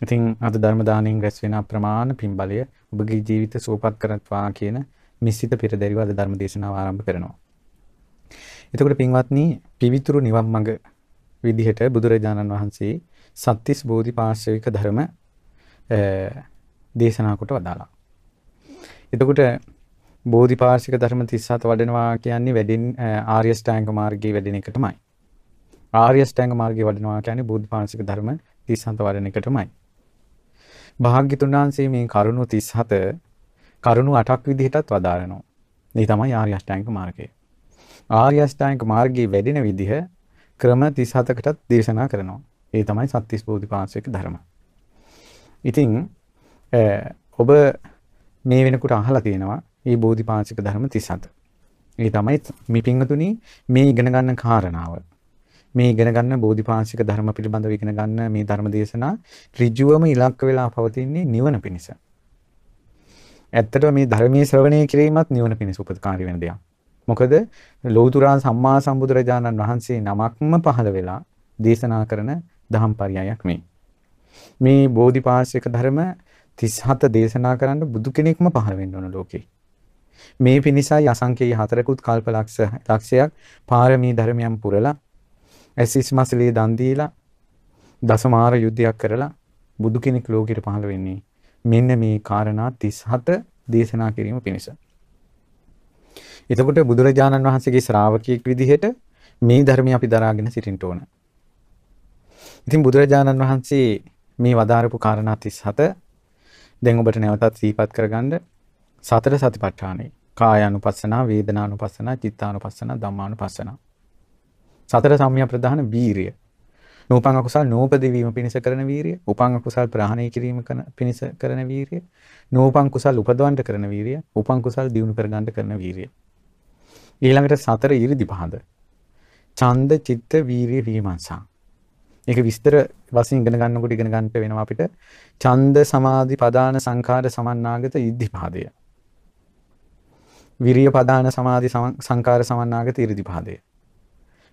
ඉතින් අද ධර්ම දාණයෙන් රැස් වෙන අප්‍රමාණ පින් බලය ඔබගේ ජීවිත සුවපත් කරත්වා කියන මිසිත පෙරදැරිව අද ධර්ම දේශනාව ආරම්භ කරනවා. එතකොට පින්වත්නි පිවිතුරු නිවන් මඟ විදිහට බුදුරජාණන් වහන්සේ සත්‍තිස් බෝධිපාර්ශවික ධර්ම දේශනා කොට වදාලා. එතකොට බෝධිපාර්ශික ධර්ම 37 වඩනවා කියන්නේ වැඩින් ආර්ය ශ්‍රැංග මාර්ගයේ වැඩෙන එක තමයි. ආර්ය ශ්‍රැංග මාර්ගයේ වඩනවා කියන්නේ බෝධිපාර්ශික ධර්ම 37 වඩන එක තමයි. භාග්‍යතුන් වහන්සේ මේ කරුණු 37 කරුණු 8ක් විදිහටත් වදාරනවා. මේ තමයි ආර්ය අෂ්ටාංගික මාර්ගය. ආර්ය අෂ්ටාංගික මාර්ගයේ වැඩෙන විදිහ ක්‍රම 37කටත් දේශනා කරනවා. ඒ තමයි සත්‍තිස් බෝධිපාශික ධර්ම. ඉතින් ඔබ මේ වෙනකොට අහලා තියෙනවා මේ බෝධිපාශික ධර්ම 37. ඒ තමයි මේ පින්වතුනි මේ ඉගෙන ගන්න කාරණාව. මේ ඉගෙන ගන්න බෝධිපාශික ධර්ම පිළිබඳව ඉගෙන ගන්න මේ ධර්ම දේශනා ඍජුවම ඉලක්ක වෙලා පවතින්නේ නිවන පිණිස. ඇත්තටම මේ ධර්මයේ ශ්‍රවණය කිරීමත් නිවන පිණිස උපකාරී වෙන දෙයක්. මොකද ලෞතුරා සම්මා සම්බුදුරජාණන් වහන්සේ නමක්ම පහළ වෙලා දේශනා කරන දහම් පරයයක් මේ. මේ බෝධිපාශික ධර්ම 37 දේශනා කරන්න බුදු කෙනෙක්ම පහළ වෙන්න ඕන ලෝකේ. මේ පිණිසයි අසංකේය හතරකුත් කල්ප ලක්ෂ ලක්ෂයක් පාරමී ධර්මයන් පුරලා ඇසිස් මසලේ දන් දීලා දසමාර යුද්ධයක් කරලා බුදු කෙනෙක් ලෝකෙට පහළ වෙන්නේ මෙන්න මේ කාරණා 37 දේශනා කිරීම පිණිස. එතකොට බුදුරජාණන් වහන්සේගේ ශ්‍රාවකයෙක් විදිහට මේ ධර්මය අපි දරාගෙන සිටින්න ඕන. ඉතින් බුදුරජාණන් වහන්සේ මේ වදාරපු කාරණා 37 දැන් ඔබට නැවතත් සිහිපත් කරගන්න සතර සතිපට්ඨානේ. කායානුපස්සනා වේදනානුපස්සනා චිත්තානුපස්සනා ධම්මානුපස්සනා. සතර සම්‍යක් ප්‍රධාන වීරිය. නූපං අකුසල් නූපදී වීම පිණිස කරන වීරිය. උපං අකුසල් ප්‍රහාණය කිරීම පිණිස කරන වීරිය. නූපං කුසල් උපදවන්න කරන වීරිය. උපං කුසල් දියුණු කරගන්න කරන වීරිය. ඊළඟට සතර ඉරිදි පහද. ඡන්ද චිත්ත වීරිය විමර්ශා ඒක විස්තර වශයෙන් ඉගෙන ගන්නකොට ඉගෙන ගන්නට වෙනවා අපිට. ඡන්ද සමාධි පදාන සංඛාර සමන්නාගත ඉද්ධිපාදය. විරිය පදාන සමාධි සංඛාර සමන්නාගත ඉරිදිපාදය.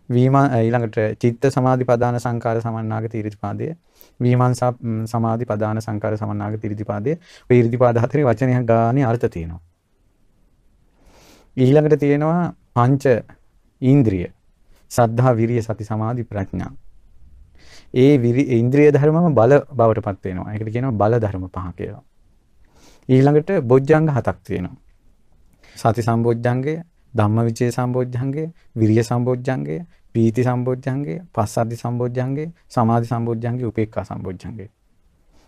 වීම ඊළඟට චිත්ත සමාධි පදාන සංඛාර සමන්නාගත ඉරිදිපාදය. විමර්ශා සමාධි පදාන සංඛාර සමන්නාගත ඉරිදිපාදය. ඔය ඉරිදිපාද හතරේ වචනයක් ගානේ අර්ථ තියෙනවා. ඊළඟට තියෙනවා පංච ඉන්ද්‍රිය. සද්ධා විරිය සති සමාධි ප්‍රඥා. ඒ ඉන්ද්‍රිය ධර්මම බල බවට පත් වෙනවා. ඒකට කියනවා බල ධර්ම පහ කියලා. ඊළඟට බොජ්ජංග හතක් තියෙනවා. සති සම්බොජ්ජංගය, ධම්මවිචේ සම්බොජ්ජංගය, විරිය සම්බොජ්ජංගය, පීති සම්බොජ්ජංගය, පස්සද්ධි සම්බොජ්ජංගය, සමාධි සම්බොජ්ජංගය, උපේක්ඛා සම්බොජ්ජංගය.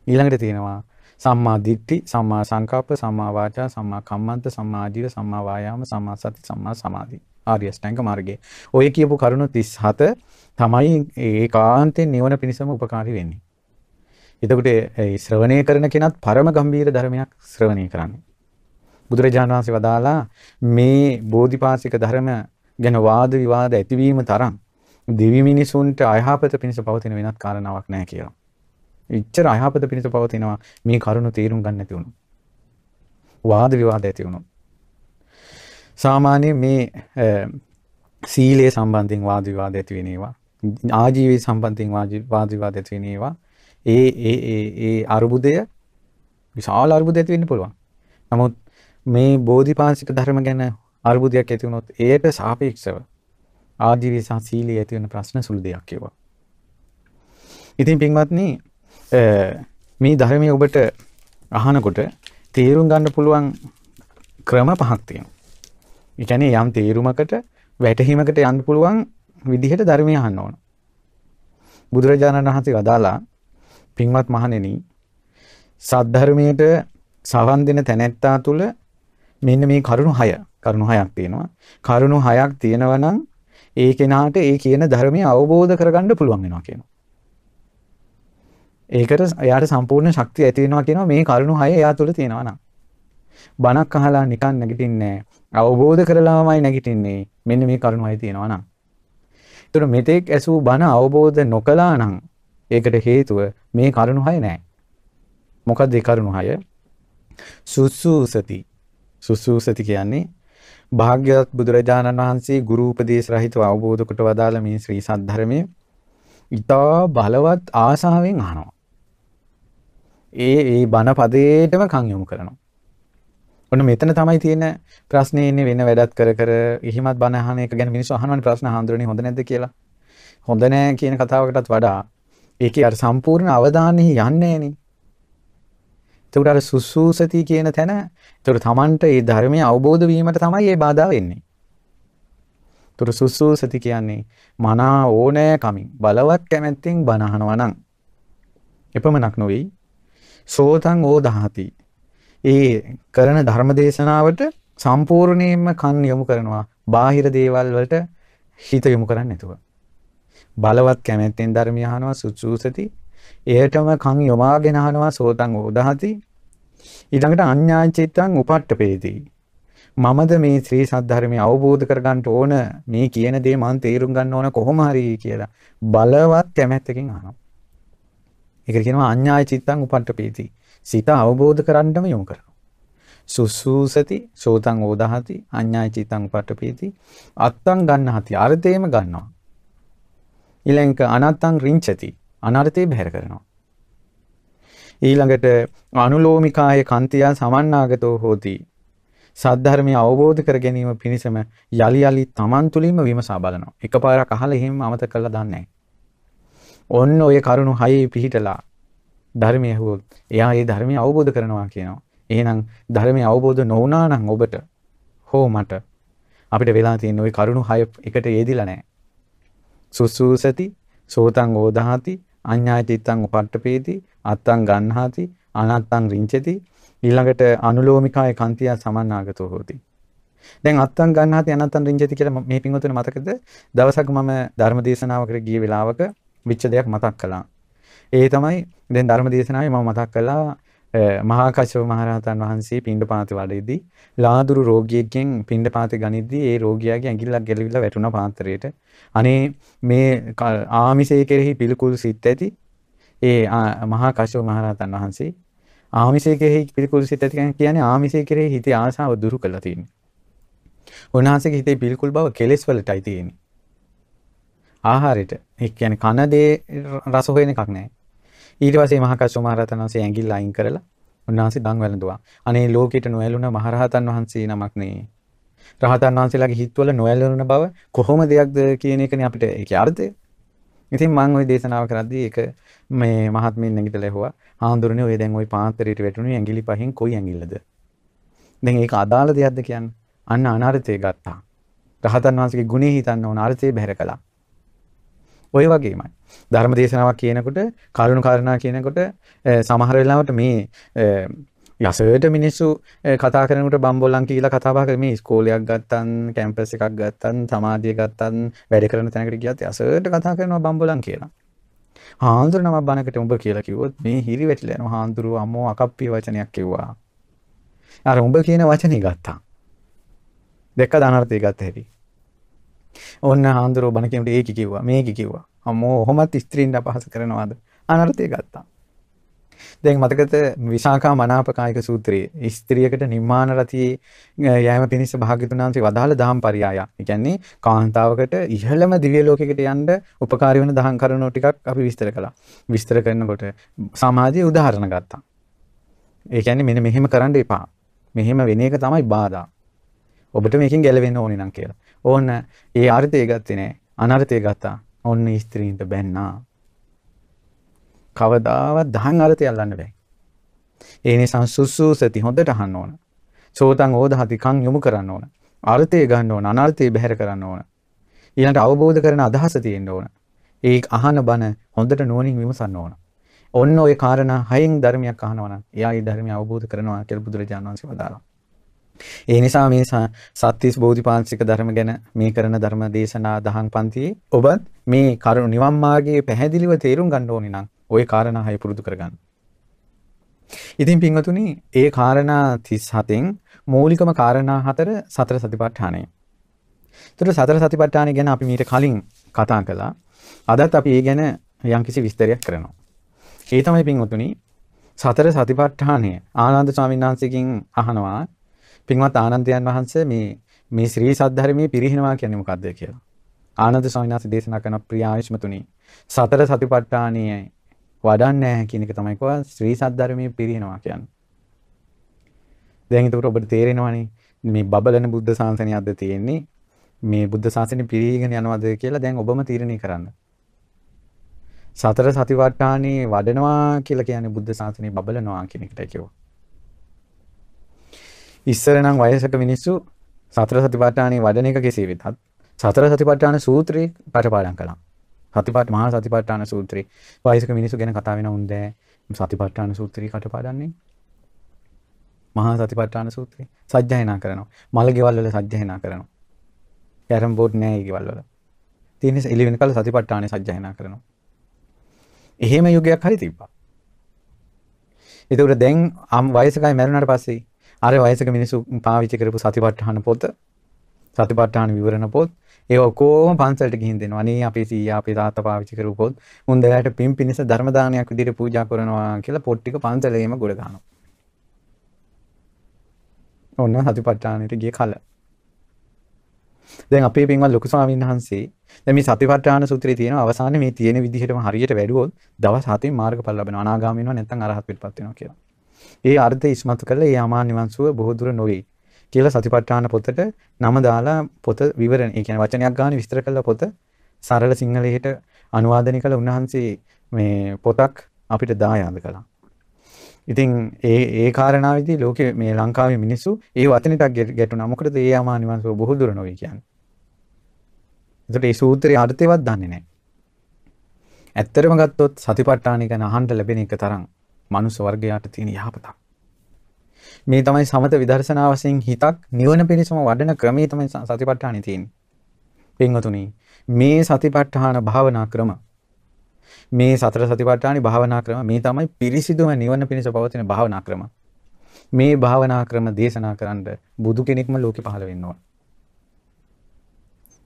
ඊළඟට තියෙනවා සම්මා දිට්ඨි, සම්මා සංකප්ප, සම්මා වාචා, සම්මා කම්මන්ත, සම්මා ආජීව, සම්මා වායාම, සම්මා සති, සම්මා සමාධි. ආර්ය අෂ්ටාංග මාර්ගය. ඔය කියපු කරුණු 37 තමයි ඒකාන්තයෙන් නිවන පිණිසම උපකාරී වෙන්නේ. එතකොට ඒ ශ්‍රවණය කරන කෙනත් පරම ගම්භීර ධර්මයක් ශ්‍රවණය කරන්නේ. බුදුරජාණන් වහන්සේ වදාලා මේ බෝධිපාසික ධර්ම ගැන වාද විවාද ඇතිවීම තරම් දිවි මිනිසුන්ට අයහපත පිණිස පවතින වෙනත් කාරණාවක් නැහැ කියලා. ඉච්ඡර අයහපත පිණිස පවතිනවා මේ කරුණ තේරුම් ගන්න නැති වුණොත්. වාද විවාද ඇති වුණොත්. සාමාන්‍ය මේ සීලය සම්බන්ධයෙන් වාද විවාද ඇති වෙන ඒවා ආජීවය සම්බන්ධයෙන් වාද විවාද ඇති වෙන ඒවා ඒ ඒ ඒ ඒ අරුබුදය විශාල අරුබුද ඇති වෙන්න පුළුවන්. නමුත් මේ බෝධිපාශික ධර්ම ගැන අරුබුදයක් ඇති වුණොත් ඒට සාපේක්ෂව ආජීවය සහ සීලය ඇති වෙන ප්‍රශ්න සුළු දෙයක් ඒවා. ඉතින් පින්වත්නි මේ ධර්මයේ ඔබට අහනකොට තේරුම් ගන්න පුළුවන් ක්‍රම පහක් තියෙනවා. ඒ කියන්නේ යම් තේරුමකට වැටහීමකට යන්න පුළුවන් විදිහට ධර්මය අහන්න ඕන. බුදුරජාණන් වහන්සේ වදාලා පින්වත් මහණෙනි සද්ධර්මයට සවන් දෙන තැනැත්තා තුල මෙන්න මේ කරුණු 6 කරුණු 6ක් තියෙනවා. කරුණු 6ක් තියෙනවා නම් ඒ කෙනාට ඒ කියන ධර්මය අවබෝධ කරගන්න පුළුවන් වෙනවා කියනවා. ඒකට එයාට සම්පූර්ණ ශක්තිය ඇති වෙනවා කියනවා මේ කරුණු 6 එයා තුල තියෙනවා නම්. බණක් අහලා නිකන් නැගිටින්නේ අවබෝධ කරලාමයි නැගිටින්නේ. මෙන්න මේ කරුණු 6 තියෙනවා නම්. ඒතර මෙතෙක් ඇසූ බණ අවබෝධ නොකළා නම් ඒකට හේතුව මේ කරුණු 6 නෑ. මොකක්ද ඒ කරුණු 6? සුසුසති. සුසුසති කියන්නේ භාග්‍යවත් බුදුරජාණන් වහන්සේ ගුරු උපදේශ රහිතව අවබෝධ කොට වදාළ මේ ශ්‍රී සද්ධර්මයේ ඊටා බලවත් ආශාවෙන් අහනවා. ඒ ඒ බණ පදේටම කන් යොමු කරනවා. ඔන්න මෙතන තමයි තියෙන ප්‍රශ්නේ ඉන්නේ වෙන වැඩත් කර කර එහිමත් බණ අහන එක ගැන මිනිස්සු අහනවනේ ප්‍රශ්න හඳුරන්නේ හොඳ නැද්ද කියලා. හොඳ නැහැ කියන කතාවකටත් වඩා ඒකේ අර සම්පූර්ණ අවධානය යන්නේ නෑනේ. එතකොට අර සුසුසති කියන තැන එතකොට Tamanට මේ ධර්මය අවබෝධ වීමට තමයි මේ බාධා වෙන්නේ. එතකොට සුසුසති කියන්නේ මනා ඕනෑ කමින් බලවත් කැමැත්තෙන් බණ අහනවා නම් එපමණක් නොවේ සෝතං ඕදහති. ඒ කරන ධර්ම දේශනාවට සම්පූර්ණයෙන්ම කන් යොමු කරනවා. බාහිර දේවල් වලට හිත යොමු කරන්නේ නැතුව. බලවත් කැමැත්තෙන් ධර්මය අහනවා සුසුසති එයටම කන් යොමාගෙන අහනවා සෝතං ඕදහති ඊළඟට අඤ්ඤාචිත්තං උපට්ඨපේති. මමද මේ ශ්‍රී සද්ධර්මය අවබෝධ කරගන්න ඕන? මේ කියන දේ මම තේරුම් ගන්න ඕන කොහොම හරි කියලා බලවත් කැමැත්තකින් අහනවා. ඒකට කියනවා අඤ්ඤාචිත්තං උපට්ඨපේති. සිත අවබෝධ කරගන්නම යොමු කරනවා. සුසුසති සෝතං ඕදහති අඤ්ඤාචිත්තං උපට්ඨපේති. අත්තං ගන්නහති. අර්ථේම ගන්නවා. ඊළඟට අනත්තං රිංචති. අනර්ථේ බැහැර කරනවා. ඊළඟට අනුලෝමිකාය කන්තියා සමන්නාගතෝ හෝති. සද්ධර්මය අවබෝධ කර ගැනීම පිණිසම යලි යලි තමන් තුළින්ම විමසා බලනවා. එකපාරක් අහලා එහෙම අමතක කරලා දන්නේ ඔන්න ඔය කරුණු හයේ පිහිටලා ධර්මය ඇහුවොත් එයා ඒ ධර්මය අවබෝධ කරනවා කියනවා. එහෙනම් ධර්මය අවබෝධ නොවුනා නම් ඔබට හෝ මට අපිට වෙලා තියෙන ওই කරුණු හය එකට යෙදිලා නැහැ. සුසුසති සෝතං ඕදාහති අඤ්ඤායතිත්තං උපට්ඨපේති අත්තං ගන්හාති අනත්තං රිංචති ඊළඟට අනුලෝමිකාය කන්තිය සමන්නාගතෝ හෝති. දැන් අත්තං ගන්හාති අනත්තං රිංචති කියලා මේ පින්වතුන් මතකද? දවසක් මම ධර්ම දේශනාවකට ගිය වෙලාවක විච්ච දෙයක් මතක් කළා. ඒ තමයි දැන් ධර්ම දේශනාවේ මම මතක් කළා මහා කශ්‍යප මහරහතන් වහන්සේ පිණ්ඩපාත වඩේදී ලාදුරු රෝගියෙක්ගෙන් පිණ්ඩපාත ගනිද්දී ඒ රෝගියාගේ ඇඟිල්ලක් ගැලවිලා වැටුණා පාත්‍රයට. අනේ මේ ආමිෂය කෙරෙහි පිළිකුල් සිත් ඇති ඒ මහා කශ්‍යප මහරහතන් වහන්සේ ආමිෂය කෙරෙහි පිළිකුල් සිත් ඇති කියන්නේ ආමිෂය කෙරෙහි හිතේ ආසාව දුරු කළා තියෙන්නේ. උන්වහන්සේගේ හිතේ පිළිකුල් බව කෙලෙස් වලටයි තියෙන්නේ. ආහාරයට. ඒ කියන්නේ කන දේ රස හොයන එකක් නැහැ. ඊට පස්සේ මහා කස්සප මහරහතන් වහන්සේ ඇඟිල්ල අයින් කරලා උන්වහන්සේ දන් වැළඳුවා. අනේ ලෝකෙට නොඇලුන මහරහතන් වහන්සේ නමක් නේ. රහතන් වහන්සේලාගේ හිත්වල නොඇලුන බව කොහොම දෙයක්ද කියන එකනේ අපිට ඒකේ අර්ථය. ඉතින් මම ওই දේශනාව කරද්දී ඒක මේ මහත්මින් නැගිටලා ඇහුවා. "හාඳුරනේ ඔය දැන් ওই පාත්‍රයට වැටුණේ ඇඟිලි පහෙන් කොයි ඇඟිල්ලද?" දැන් ඒක අදාළ දෙයක්ද කියන්නේ? අන්න අනර්ථය ගත්තා. රහතන් වහන්සේගේ ගුණේ හිතන්න ඕන අර්ථය බැහැර කළා. ඔය වගේමයි. ධර්ම දේශනාවක් කියනකොට කරුණු කාරණා කියනකොට සමහර වෙලාවට මේ යසයට මිනිස්සු කතා කරනකොට බම්බොල්ලන් කියලා කතා බහ කරේ මේ ඉස්කෝලයක් ගත්තන් කැම්පස් එකක් ගත්තන් සමාජය ගත්තන් වැඩ කරන තැනකට ගියත් යසයට කතා කරනවා බම්බොල්ලන් කියලා. හාන්දුර නම බණකට උඹ කියලා කිව්වොත් මේ හිරි වැටිලා යනවා හාන්දුරුව අම්මෝ අකප්පිය වචනයක් කිව්වා. අර උඹ කියන වචනේ ගත්තා. දෙක දානර්ථය ගත්ත හැටි. ඔන්න හාන්දුරුව බණ කියනකොට ඒක කිව්වා මේක කිව්වා. අම්මෝ ඔහොමත් ස්ත්‍රීන්ට අපහාස කරනවාද? අනර්ථය ගත්තා. දැන් මතකද විශාකා මනාපකායක සූත්‍රයේ ස්ත්‍රියකට නිර්මාණ රතියේ යෑම පිණිස භාග්‍යතුන් වහන්සේ වදාළ දහම් පරයය. ඒ කියන්නේ කාන්තාවකට ඉහළම දිව්‍ය ලෝකයකට යන්න උපකාරී වෙන දහම් කරුණු ටිකක් අපි විස්තර කළා. විස්තර කරනකොට සමාජයේ උදාහරණ ගත්තා. ඒ කියන්නේ මෙන්න මෙහෙම කරන්න එපා. මෙහෙම වෙන එක තමයි බාධා. ඔබට මේකෙන් ගැලවෙන්න ඕනේ නම් කියලා. ඕන්න ඒ අර්ථය ගත්තේ නෑ. අනර්ථය ගත්තා. ඔන්න ස්ත්‍රීන්ට බැන්නා. කවදාවත් දහන් අර්ථය අල්ලන්න බෑ. ඒ නිසා සුසුසති හොඳට අහන්න ඕන. සෝතං ඕදහති කන් යොමු කරන්න ඕන. අර්ථය ගන්න ඕන අනර්ථය බැහැර කරන්න ඕන. ඊළඟට අවබෝධ කරන අදහස තියෙන්න ඕන. ඒ අහන බණ හොඳට නුවණින් විමසන්න ඕන. ඔන්න ඔය කාරණා හයෙන් ධර්මයක් අහනවා නම් එයා ඒ ධර්මය අවබෝධ කරනවා කියලා බුදුරජාණන් වහන්සේ වදාළා. ඒ නිසා මේ සත්‍තිස් බෝධිපාක්ෂික ධර්ම ගැන මේ කරන ධර්ම දේශනා දහම් පන්තියේ ඔබත් මේ කරුණු නිවන් මාර්ගයේ පැහැදිලිව තේරුම් ගන්න ඕනේ නම් ওই කාරණා හය පුරුදු කරගන්න. ඉතින් පින්වතුනි ඒ කාරණා 37න් මූලිකම කාරණා හතර සතර සතිපට්ඨානය. ඒතර සතර සතිපට්ඨානය ගැන අපි මීට කලින් කතා කළා. අදත් අපි ඒ ගැන යම්කිසි විස්තරයක් කරනවා. ඒ තමයි පින්වතුනි සතර සතිපට්ඨානය ආනන්ද ස්වාමීන් වහන්සේගෙන් අහනවා පින්වත් ආනන්දයන් වහන්සේ මේ මේ ශ්‍රී සද්ධර්මයේ පිරිහිනවා කියන්නේ මොකක්ද කියලා. ආනන්ද ස්වාමීන් වහන්සේ දේශනා කරන ප්‍රිය ආයුෂ්මතුනි සතර සතිපට්ඨානයේ වඩන්නේ නැහැ කියන එක තමයි කොහොම ශ්‍රී සද්ධර්මයේ පිරිහිනවා කියන්නේ. දැන් ඒකට ඔබට තේරෙනවනේ මේ බබලන බුද්ධ ශාසනයක්ද තියෙන්නේ මේ බුද්ධ ශාසනය පිරීගෙන යනවද කියලා දැන් ඔබම තීරණය කරන්න. සතර සතිපට්ඨානේ වඩනවා කියලා කියන්නේ බුද්ධ ශාසනය බබලනවා කියන එකටයි කිව්වා. ඉස්සර නම් වයසක මිනිස්සු සතර සතිපට්ඨානේ වඩන එක කෙසේ වෙතත් සතර සතිපට්ඨාන සූත්‍රේ කටපාඩම් කළා. සතිපට්ඨ මහා සතිපට්ඨාන සූත්‍රේ වයසක මිනිස්සු ගැන කතා වෙන උන් දැන් සතිපට්ඨාන සූත්‍රේ කටපාඩම්නේ. මහා සතිපට්ඨාන සූත්‍රේ සජ්ජායනා කරනවා. මල ගෙවල් වල සජ්ජායනා කරනවා. කැරම් බෝඩ් නෑ ඒ ගෙවල් වල. තියෙන එළි වෙනකල් සතිපට්ඨානේ සජ්ජායනා කරනවා. එහෙම යුගයක් හරි තිබ්බා. ඒතකොට දැන් අම් වයසකයි මැරුණාට පස්සේ අර වයසක මිනිස්සු පාවිච්චි කරපු සතිපට්ඨාන පොත සතිපට්ඨාන විවරණ පොත් ඒ ඔක්කොම පන්සලට ගිහින් දෙනවා. අනේ අපේ සීයා අපේ තාත්තා පාවිච්චි කරපු පොත් මුන් දෙලාට පින් පිනිස ධර්ම දානයක් විදිහට පූජා කරනවා කියලා පොත් ටික පන්සලේම ගොඩ ගන්නවා. ඔන්න සතිපට්ඨානෙට ගිය කල. දැන් අපේ පින්වත් ලොකු ස්වාමීන් වහන්සේ දැන් මේ සතිපට්ඨාන සූත්‍රයේ තියෙන අවසානයේ මේ තියෙන විදිහටම හරියට වැඩුවොත් දවස් 7 මාර්ගඵල ලැබෙනවා. අනාගාමී වෙනවා නැත්නම් අරහත් පිටපත් වෙනවා කියලා. ඒ අර්ථය ඉස්මතු කරලා ඒ ආමා නිවන් සුව බොහෝ දුර නොවේ. කියලා සතිපට්ඨාන පොතට නම දාලා පොත විවරණ ඒ කියන්නේ වචනයක් ගන්න විස්තර කළ පොත සරල සිංහලයට අනුවාදනය කළ උන්වහන්සේ මේ පොතක් අපිට දායාද කළා. ඉතින් ඒ ඒ කාරණාවේදී ලෝකේ මේ ලංකාවේ මිනිස්සු ඒ වචනෙටක් ගැටුණා. මොකටද ඒ ආමා නිවන් සුව බොහෝ දුර නොවේ කියන්නේ. ඒකට මේ සූත්‍රයේ අර්ථයවත් දන්නේ නැහැ. ඇත්තටම ගත්තොත් සතිපට්ඨාන ගැන අහන්න ලැබෙන එක තරම් මනුස්ස වර්ගයාට තියෙන යහපතක්. මේ තමයි සමත විදර්ශනා වශයෙන් හිතක් නිවන පිණිසම වඩන ක්‍රමයේ තමයි සතිපට්ඨානෙ තියෙන්නේ. පින්වතුනි මේ සතිපට්ඨාන භාවනා ක්‍රම මේ සතර සතිපට්ඨානි භාවනා ක්‍රම මේ තමයි පිරිසිදුම නිවන පිණිස පවතින භාවනා ක්‍රම. මේ භාවනා ක්‍රම දේශනා කරන්න බුදු කෙනෙක්ම ලෝකෙ පහළ වෙන්න ඕන.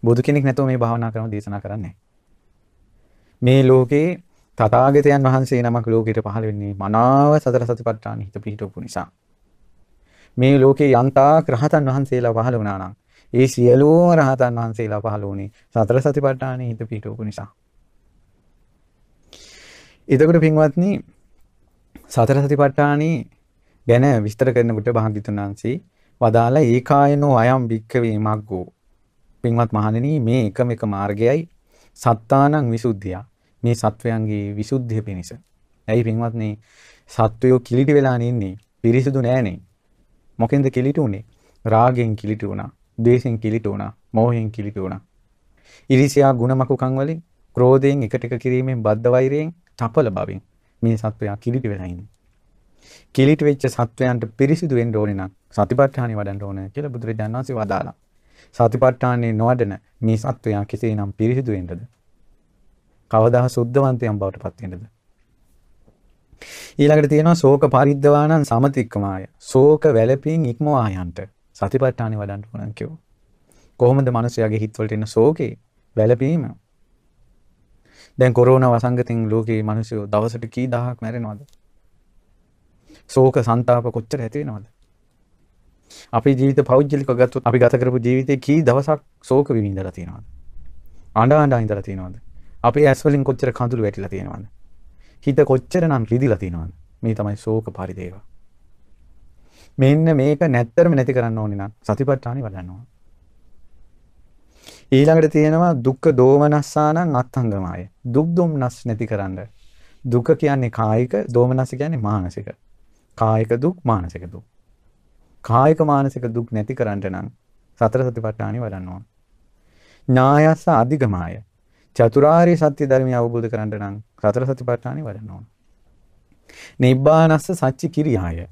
බුදු කෙනෙක් නැතුව මේ භාවනා ක්‍රම දේශනා කරන්නේ මේ ලෝකේ තථාගතයන් වහන්සේ නමක් ලෝකෙට පහළ වෙන්නේ මනාව සතර සතිපට්ඨාන හිත පිහිටවපු නිසා. මේ ලෝකේ යන්තා රහතන් වහන්සේලා පහළ වුණා නම් ඒ සියලුම රහතන් වහන්සේලා පහළ වුණේ සතර සතිපට්ඨානෙ හිත පිහිටවපු නිසා. එතකොට පින්වත්නි සතර සතිපට්ඨානෙ ගැන විස්තර කරනකොට භාග්‍යතුන් වහන්සේ වදාලා ඒකායනෝ අයම් භික්කවේ මග්ගෝ පින්වත් මහණෙනි මේ එකම එක මාර්ගයයි සත්තානං විසුද්ධිය මේ සත්වයන්ගේ විසුද්ධිය පිණිස. ඇයි පින්වත්නි සත්වයෝ කිලිටි වෙලා ඉන්නේ පිරිසිදු නෑනේ. මොකෙන්ද කිලිටි උනේ? රාගෙන් කිලිටි වුණා, ද්වේෂෙන් කිලිටි වුණා, මෝහයෙන් කිලිටි වුණා. ඉරිසියා ගුණමකුකම් වලින්, ක්‍රෝධයෙන් එකට එක කිරීමෙන්, බද්ධ වෛරයෙන්, තපල බවින් මේ සත්වයා කිලිටි වෙලා ඉන්නේ. කිලිටි වෙච්ච සත්වයන්ට පිරිසිදු වෙන්න ඕනේ නම් සතිපට්ඨානෙ වඩන්න ඕනේ කියලා බුදුරජාණන් වහන්සේ වදාලා. සතිපට්ඨානෙ නොවැඩෙන මේ සත්වයා කෙසේනම් පිරිසිදු වෙන්නද? කවදා සුද්ධවන්තයන් බවට පත් වෙන්නද? ඊළඟට තියෙනවා ශෝක පරිද්දවානං සමතික්කමාය. ශෝක වැළපීම් ඉක්මවා යන්ට සතිපට්ඨානෙ වඩන්න ඕන කිව්වා. කොහොමද මිනිස්යාගේ හිතවලට එන ශෝකේ වැළපීම? දැන් කොරෝනා වසංගතෙන් ලෝකේ මිනිස්සු දවසට කී දහයක් මැරෙනවද? ශෝක සංతాප කොච්චර ඇති වෙනවද? අපේ ජීවිත පෞද්ගලිකව ගත්තොත් අපි ගත කරපු ජීවිතේ කී දවසක් ශෝක විඳලා තියෙනවද? අඬ අඬ ඉඳලා තියෙනවද? අපේ ඇස් වලින් කොච්චර කඳුළු වැටිලා තියෙනවද? හිත කොච්චර නම් රිදිලා තියෙනවද? මේ තමයි ශෝක පරිදේව. මෙන්න මේක නැත්තරම නැති කරන්න ඕනේ නම් සතිපට්ඨානෙ වඩන්න ඕන. ඊළඟට තියෙනවා දුක්ඛ දෝමනස්සානං අත්ංගමය. දුක් දුම්නස් නැති කරන්න. දුක කියන්නේ කායික, දෝමනස් කියන්නේ මානසික. කායික දුක්, මානසික දුක්. කායික මානසික දුක් නැති කරන්න නම් සතර සතිපට්ඨානෙ වඩන්න ඕන. ඥායස්ස අධිගමාය. චතුරාර්ය සත්‍ය ධර්මය අවබෝධ කරගන්න නම් සතර සතිපට්ඨානෙ වඩන්න ඕන. නිබ්බානස්ස සච්චි කිරියාය.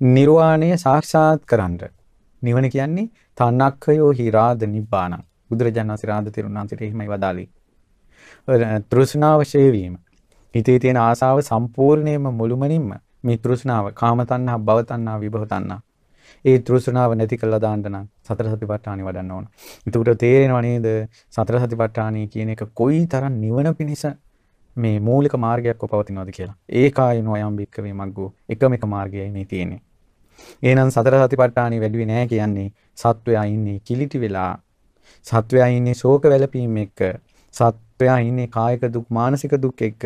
නිර්වාණය සාක්ෂාත් කරන්න. නිවන කියන්නේ තණ්හක්ඛයෝ හිරාද නිබ්බානං. බුදුරජාණන් වහන්සේ රාද තිරුණාන්සිට එහෙමයි වදාළේ. තෘෂ්ණාව ෂේවීම. හිතේ තියෙන ආසාව සම්පූර්ණයෙන්ම මුළුමනින්ම මේ තෘෂ්ණාව කාම තණ්හා භව තණ්හා විභව තණ්හා ඒ තෘෂ්ණාව නැති කළා දාන්න නම් සතර සතිපට්ඨානෙ වඩන්න ඕන. එතකොට තේරෙනව නේද සතර සතිපට්ඨානෙ කියන එක කොයි තරම් නිවන පිණිස මේ මූලික මාර්ගයක් පවතිනවද කියලා. ඒකායන යම් බික්කවේ මග්ගෝ එකම එක මාර්ගයයි මේ තියෙන්නේ. එහෙනම් සතර සතිපට්ඨානෙ වැඩිවේ නෑ කියන්නේ සත්වයා ඉන්නේ කිලිටි වෙලා සත්වයා ඉන්නේ ශෝක වැළපීම් එක්ක සත්වයා ඉන්නේ කායික දුක් මානසික දුක් එක්ක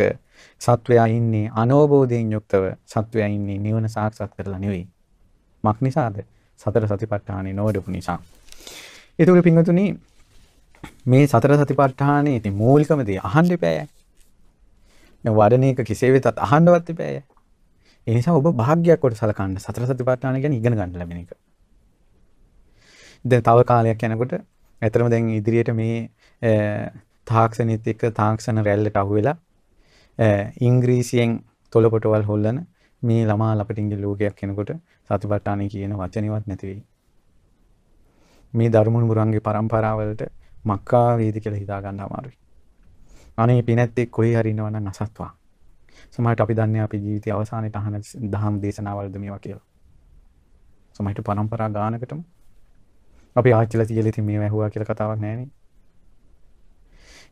සත්වයා ඉන්නේ අනෝබෝධයෙන් යුක්තව සත්වයා ඉන්නේ නිවන සාක්ෂාත් කරලා නෙවෙයි මක් නිසාද? සතර සතිපට්ඨානෙ නොවැඩපු නිසා. ඒතකොට පින්වතුනි මේ සතර සතිපට්ඨානෙ ඉතින් මූලිකම දේ අහන්න එපාය. මේ වඩන එක කෙසේ වෙතත් අහන්නවත් එපාය. ඒ නිසා ඔබ භාග්‍යයක් කොට සලකන්න සතර සතිපට්ඨාන ගැන ඉගෙන ගන්න ලැබෙන එක. දැන් තව කාලයක් යනකොට ඇතරම දැන් ඉදිරියට මේ තාක්ෂණිත් එක්ක තාක්ෂණ රැල්ලට අහුවෙලා ඉංග්‍රීසියෙන් තොලපොටවල් හොල්ලන මේ ළමා ලපටින්ගේ ලෝකයක් කෙනකොට සතිපට්ඨානය කියන වචනවත් නැති වෙයි. මේ ධර්මමුණු මුරන්ගේ පරම්පරාවලට මක්කා වේද කියලා හිතා ගන්න අමාරුයි. අනේ පිනැත්තෙක් කොහේ හරි ඉන්නවා නම් අසත්වා. සමහරට අපි දන්නේ අපේ ජීවිතයේ අවසානයේ අහන දහම් දේශනාවල්ද මේවා කියලා. සමහරට පරම්පරා ගානකටම අපි ආච්චිලා තියලා ඉතින් මේව ඇහුවා කියලා කතාවක් නැහැ නේ.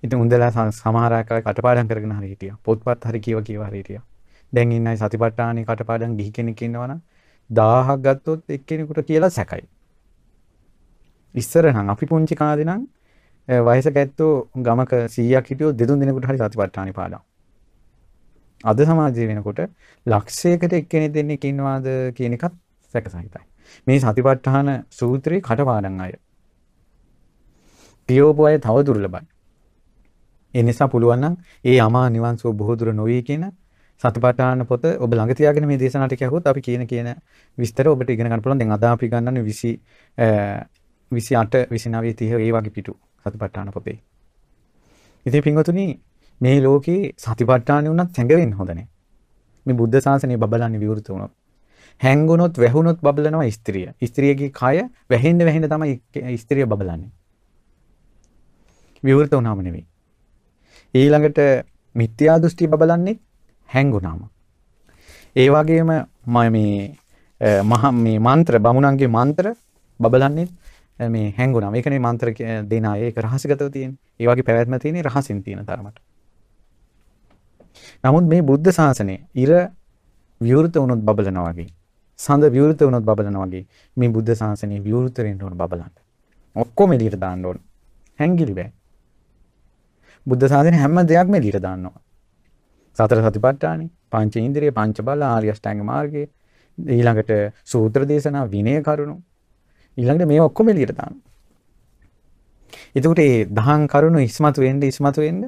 ඉතින් උන්දලා සමහර අය කටපාඩම් කරගෙන හරි හිටියා. පොත්පත් හරි කියව කියව හරි හිටියා. දැන් ඉන්නයි සතිපට්ඨානේ කටපාඩම් ගිහි කෙනෙක් ඉන්නවනම් 1000ක් ගත්තොත් එක්කෙනෙකුට කියලා සැකයි. ඉස්සර නම් අපි පුංචි කාලේ නම් වයසක ඇත්තෝ ගමක 100ක් හිටියෝ දෙතුන් දිනකට හරි සතිපට්ඨානේ පාඩම්. අද සමාජය වෙනකොට ලක්ෂයකට එක්කෙනෙක් දෙන්නෙක් ඉන්නවාද කියන එකත් සැකසහිතයි. මේ සතිපට්ඨාන සූත්‍රයේ කටපාඩම් අය. පියෝපු අය තව දුර්ලභයි. ඒ නිසා පුළුවන් නම් ඒ අමා නිවන් සුව බොහෝ දුර නොවේ කියන සතිපට්ඨාන පොත ඔබ ළඟ තියාගෙන මේ දේශනා ටික ඇහුවොත් අපි කියන කියන විස්තර ඔබට ඉගෙන ගන්න පුළුවන්. දැන් අද අපි ගන්නන්නේ 20 28 29 30 ඒ වගේ පිටු සතිපට්ඨාන පොතේ. ඉතින් පින්වතුනි මේ ලෝකේ සතිපට්ඨානෙ උනත් හැඟෙන්න හොඳ නැහැ. මේ බුද්ධ ශාසනය බබලන්නේ විවෘත වුණොත්. හැංගුණොත් වැහුණොත් බබලනවා ස්ත්‍රිය. ස්ත්‍රියගේ කය වැහෙන්න වැහෙන්න තමයි ස්ත්‍රිය බබලන්නේ. විවෘත වුණාම නෙවෙයි. ඊළඟට මිත්‍යා දෘෂ්ටි බබලන්නේ හැංගුණාම. ඒ වගේම මම මේ මහ මේ මන්ත්‍ර බමුණන්ගේ මන්ත්‍ර බබලන්නේ මේ හැංගුණාම. ඒකනේ මන්ත්‍ර දෙන අය ඒක රහසිගතව තියෙන්නේ. ඒ වගේ පැවැත්ම තියෙන්නේ රහසින් තියෙන තරමට. නමුත් මේ බුද්ධ ශාසනය ඉර විවෘත වුණොත් බබලනවා වගේ. සඳ විවෘත වුණොත් බබලනවා වගේ මේ බුද්ධ ශාසනය විවෘත වෙන්න ඕන බබලන්න. ඔක්කොම එළියට දාන්න ඕන. හැංගිලි බෑ. බුද්ධ ශාසනය හැම දෙයක්ම එළියට දාන්නවා. සතර සතිපට්ඨානෙ, පංච ඉන්ද්‍රිය, පංච බල, ආර්ය අෂ්ටාංග මාර්ගය, ඊළඟට සූත්‍ර දේශනා, විනය කරුණු. ඊළඟට මේ ඔක්කොම එළියට දානවා. එතකොට මේ දහං කරුණු ඉස්මතු වෙන්න ඉස්මතු වෙන්න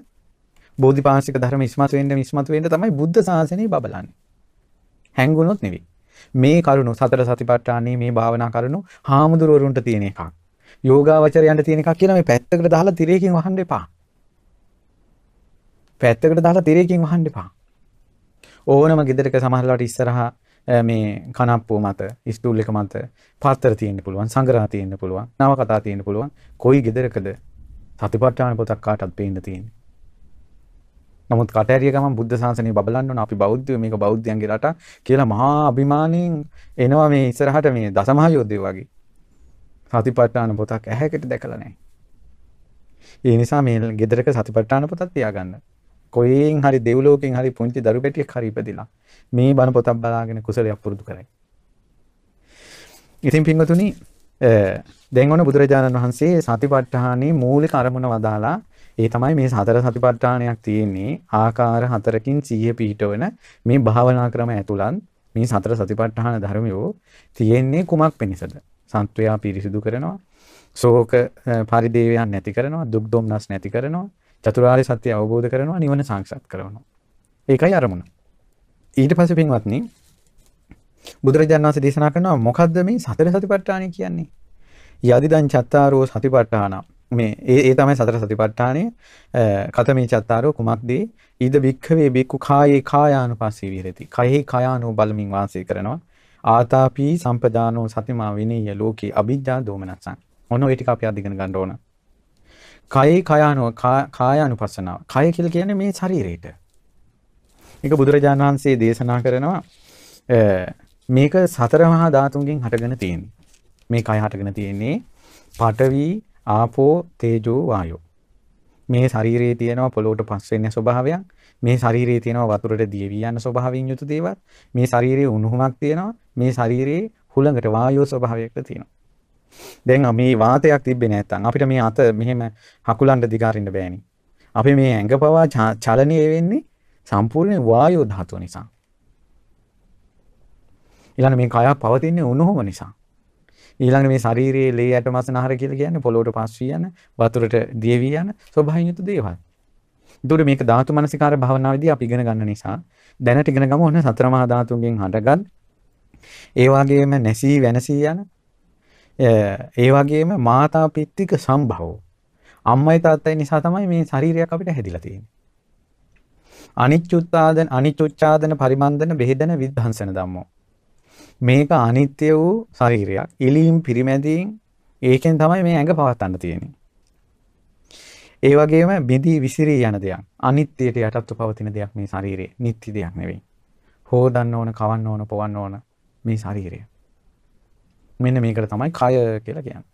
බෝධිපාශික ධර්ම ඉස්මතු වෙන්න ඉස්මතු වෙන්න තමයි බුද්ධ ශාසනය බබලන්නේ. හැංගුණොත් නෙවෙයි. මේ කරුණු සතර සතිපට්ඨානේ මේ භාවනා කරුණු හාමුදුරුවරුන්ට තියෙන එකක්. යෝගාවචරයන්ට තියෙන එකක් කියලා මේ පැත්තකට දාලා තිරයකින් වහන්න එපා. පැත්තකට දාලා තිරයකින් වහන්න එපා. ඕනම ගෙදරක සමහරලාට ඉස්සරහා මේ කනප්පුව මත ස්ටූල් එක මත පත්තර තියෙන්න පුළුවන් සංග්‍රහ තියෙන්න පුළුවන් නව කතා තියෙන්න පුළුවන් කොයි ගෙදරකද සතිපට්ඨාන පොතක් කාටත් පේන්න තියෙන්නේ නමුත් කටහැරිය ගමන් බුද්ධ ශාසනය බබලන්න ඕන අපි බෞද්ධයෝ මේක බෞද්ධයන්ගේ රට කියලා මහා අභිමාණයෙන් එනවා මේ ඉස්සරහට මේ දසමහා යෝධයෝ වගේ සතිපට්ඨාන පොතක් ඇහැකට දැකලා නැහැ. ඒ නිසා මේ ගෙදරක සතිපට්ඨාන පොතක් තියාගන්න. කොහෙන් හරි දෙව්ලෝකෙන් හරි පුංචි දරු පැටියෙක් හරි ඉපදිලා මේ බණ පොතක් බලාගෙන කුසලයක් පුරුදු කරයි. ඉතින් පින්වතුනි දැන් ඔන්න බුදුරජාණන් වහන්සේ සතිපට්ඨානයේ මූලික අරමුණ වදාලා ඒ තමයි මේ සතර සතිපට්ඨානයක් තියෙන්නේ ආකාර හතරකින් සිහිය පිහිටවන මේ භාවනා ක්‍රම ඇතුළත් මේ සතර සතිපට්ඨාන ධර්මයෝ තියෙන්නේ කුමක් පිණිසද? සන්ත්වයා පිරිසිදු කරනවා, ශෝක පරිදේවයන් නැති කරනවා, දුක් දුම්නස් නැති කරනවා, චතුරාර්ය සත්‍ය අවබෝධ කරනවා, නිවන සාක්ෂාත් කරනවා. ඒකයි අරමුණ. ඊට පස්සේ පින්වත්නි බුදුරජාණන් වහන්සේ දේශනා කරනවා මොකද්ද මේ සතර සතිපට්ඨානය කියන්නේ? යදිදං චත්තාරෝ සතිපට්ඨාන. මේ ඒ ඒ තමයි සතර සතිපට්ඨානය. කතමේ චත්තාරෝ කුමක්දී? ඊද වික්ඛවේ බික්ඛු කායේ කායානුපස්සී විහෙරති. කයෙහි කායානෝ බලමින් වාසය කරනවා. ආතාපි සම්පදානෝ සතිමා විනීය ලෝකේ අභිජ්ජා දෝමනසං මොන ඔය ටික අපි අධිගෙන ගන්න ඕන. කයෙහි කායානෝ කායානුපස්සනාව කය කියලා කියන්නේ මේ ශරීරයට මේක බුදුරජාණන් වහන්සේ දේශනා කරනවා මේක සතර මහා ධාතුන්ගෙන් හටගෙන තියෙන්නේ මේ කය හටගෙන තියෙන්නේ පඨවි ආපෝ තේජෝ වායෝ. මේ ශරීරයේ තියෙනවා පොළොවට පස් වෙන ස්වභාවයක්. මේ ශරීරයේ තියෙනවා වතුරට දියවි යන ස්වභාවයෙන් යුතු දේවල්. මේ ශරීරයේ උණුහුමක් තියෙනවා. මේ ශරීරයේ හුළඟට වායෝ ස්වභාවයක්ද තියෙනවා. දැන් මේ වාතයක් තිබ්බේ නැත්තම් අපිට මේ අත මෙහෙම හකුලන්න දිගාරින්න බෑනේ. අපි මේ ඇඟ පවා චලනය වෙන්නේ සම්පූර්ණ වායෝ ධාතුව නිසා. ඊළඟ මේ කයක් පවතින්නේ උණුහුම නිසා. ඊළඟ මේ ශරීරයේ ලේ ඇට මස් නහර කියලා කියන්නේ පොළොවට පස් වී යන වතුරට දිය වී යන ස්වභාවයෙන් යුතු දේවල්. ඒතකොට මේක ධාතු මනසිකාර භාවනාවේදී අපි ඉගෙන ගන්න නිසා දැනට ඉගෙන ගමු ඔන්න සතර මහා ධාතුන්ගෙන් හටගත් ඒ වගේම නැසී වෙනසී යන ඒ වගේම මාතා පිත්තික සම්භව අම්මයි තාත්තයි නිසා තමයි මේ ශරීරයක් අපිට හැදිලා තියෙන්නේ. අනිච්චුත්පාදන අනිච්චුච්ඡාදන පරිමන්දන බෙහෙදන විද්ධාංසන ධම්මෝ. මේක අනිත්‍ය වූ ශරීරයක්. ඉලීම් පිරිමැදීම් ඒකෙන් තමයි මේ ඇඟ පවත්වන්න තියෙන්නේ. ඒ වගේම බිඳී විසිරී යන දෙයක්. අනිත්‍යයට යටත්ව පවතින දෙයක් මේ ශරීරය. නිත්‍ය දෙයක් නෙවෙයි. හොදන්න ඕන, කවන්න ඕන, පොවන්න ඕන මේ ශරීරය. මෙන්න මේකට තමයි කය කියලා කියන්නේ.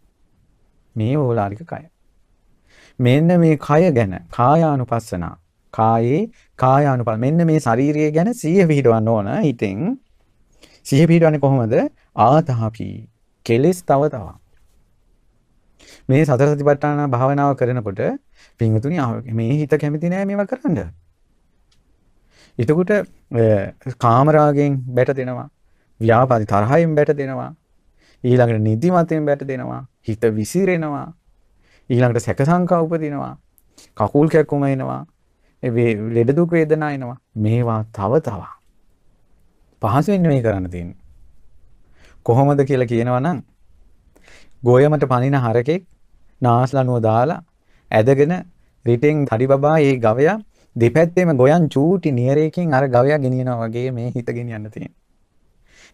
මේ ඕලාරික කය. මෙන්න මේ කය ගැන කායානුපස්සනා කායේ කායානුපල මෙන්න මේ ශාරීරිය ගැන සිහිය පිහිටවන්න ඕන. හිතෙන් සිහිය පිහිටවන්නේ කොහොමද? ආතාපි කෙලස් තව තව මේ සතර සතිපට්ඨාන භාවනාව කරනකොට පින්වතුනි මේ හිත කැමති නෑ මේවා කරන්න. එතකොට කාමරාගෙන් බැට දෙනවා ව්‍යාපාදි තරහයෙන් බැට දෙනවා ඊළඟට නිදිමතෙන් බැට දෙනවා හිත විසිරෙනවා ඊළඟට සැක සංකා උපදිනවා කකුල් කැක්කුම එනවා ලෙඩ දුක් වේදනා එනවා. මේවා තව තවා පහසුවෙන් නෙමෙයි කරන්න තියෙන්නේ. කොහොමද කියලා කියනවා නම් ගෝයමට පනින හරකෙක් නාස්ලනුව දාලා ඇදගෙන රිටෙන් තඩි බබා ඒ ගවයා දෙපැත්තේම ගොයන් චූටි නියරයකින් අර ගවයා ගෙනියනවා වගේ මේ හිත ගෙනියන්න තියෙනවා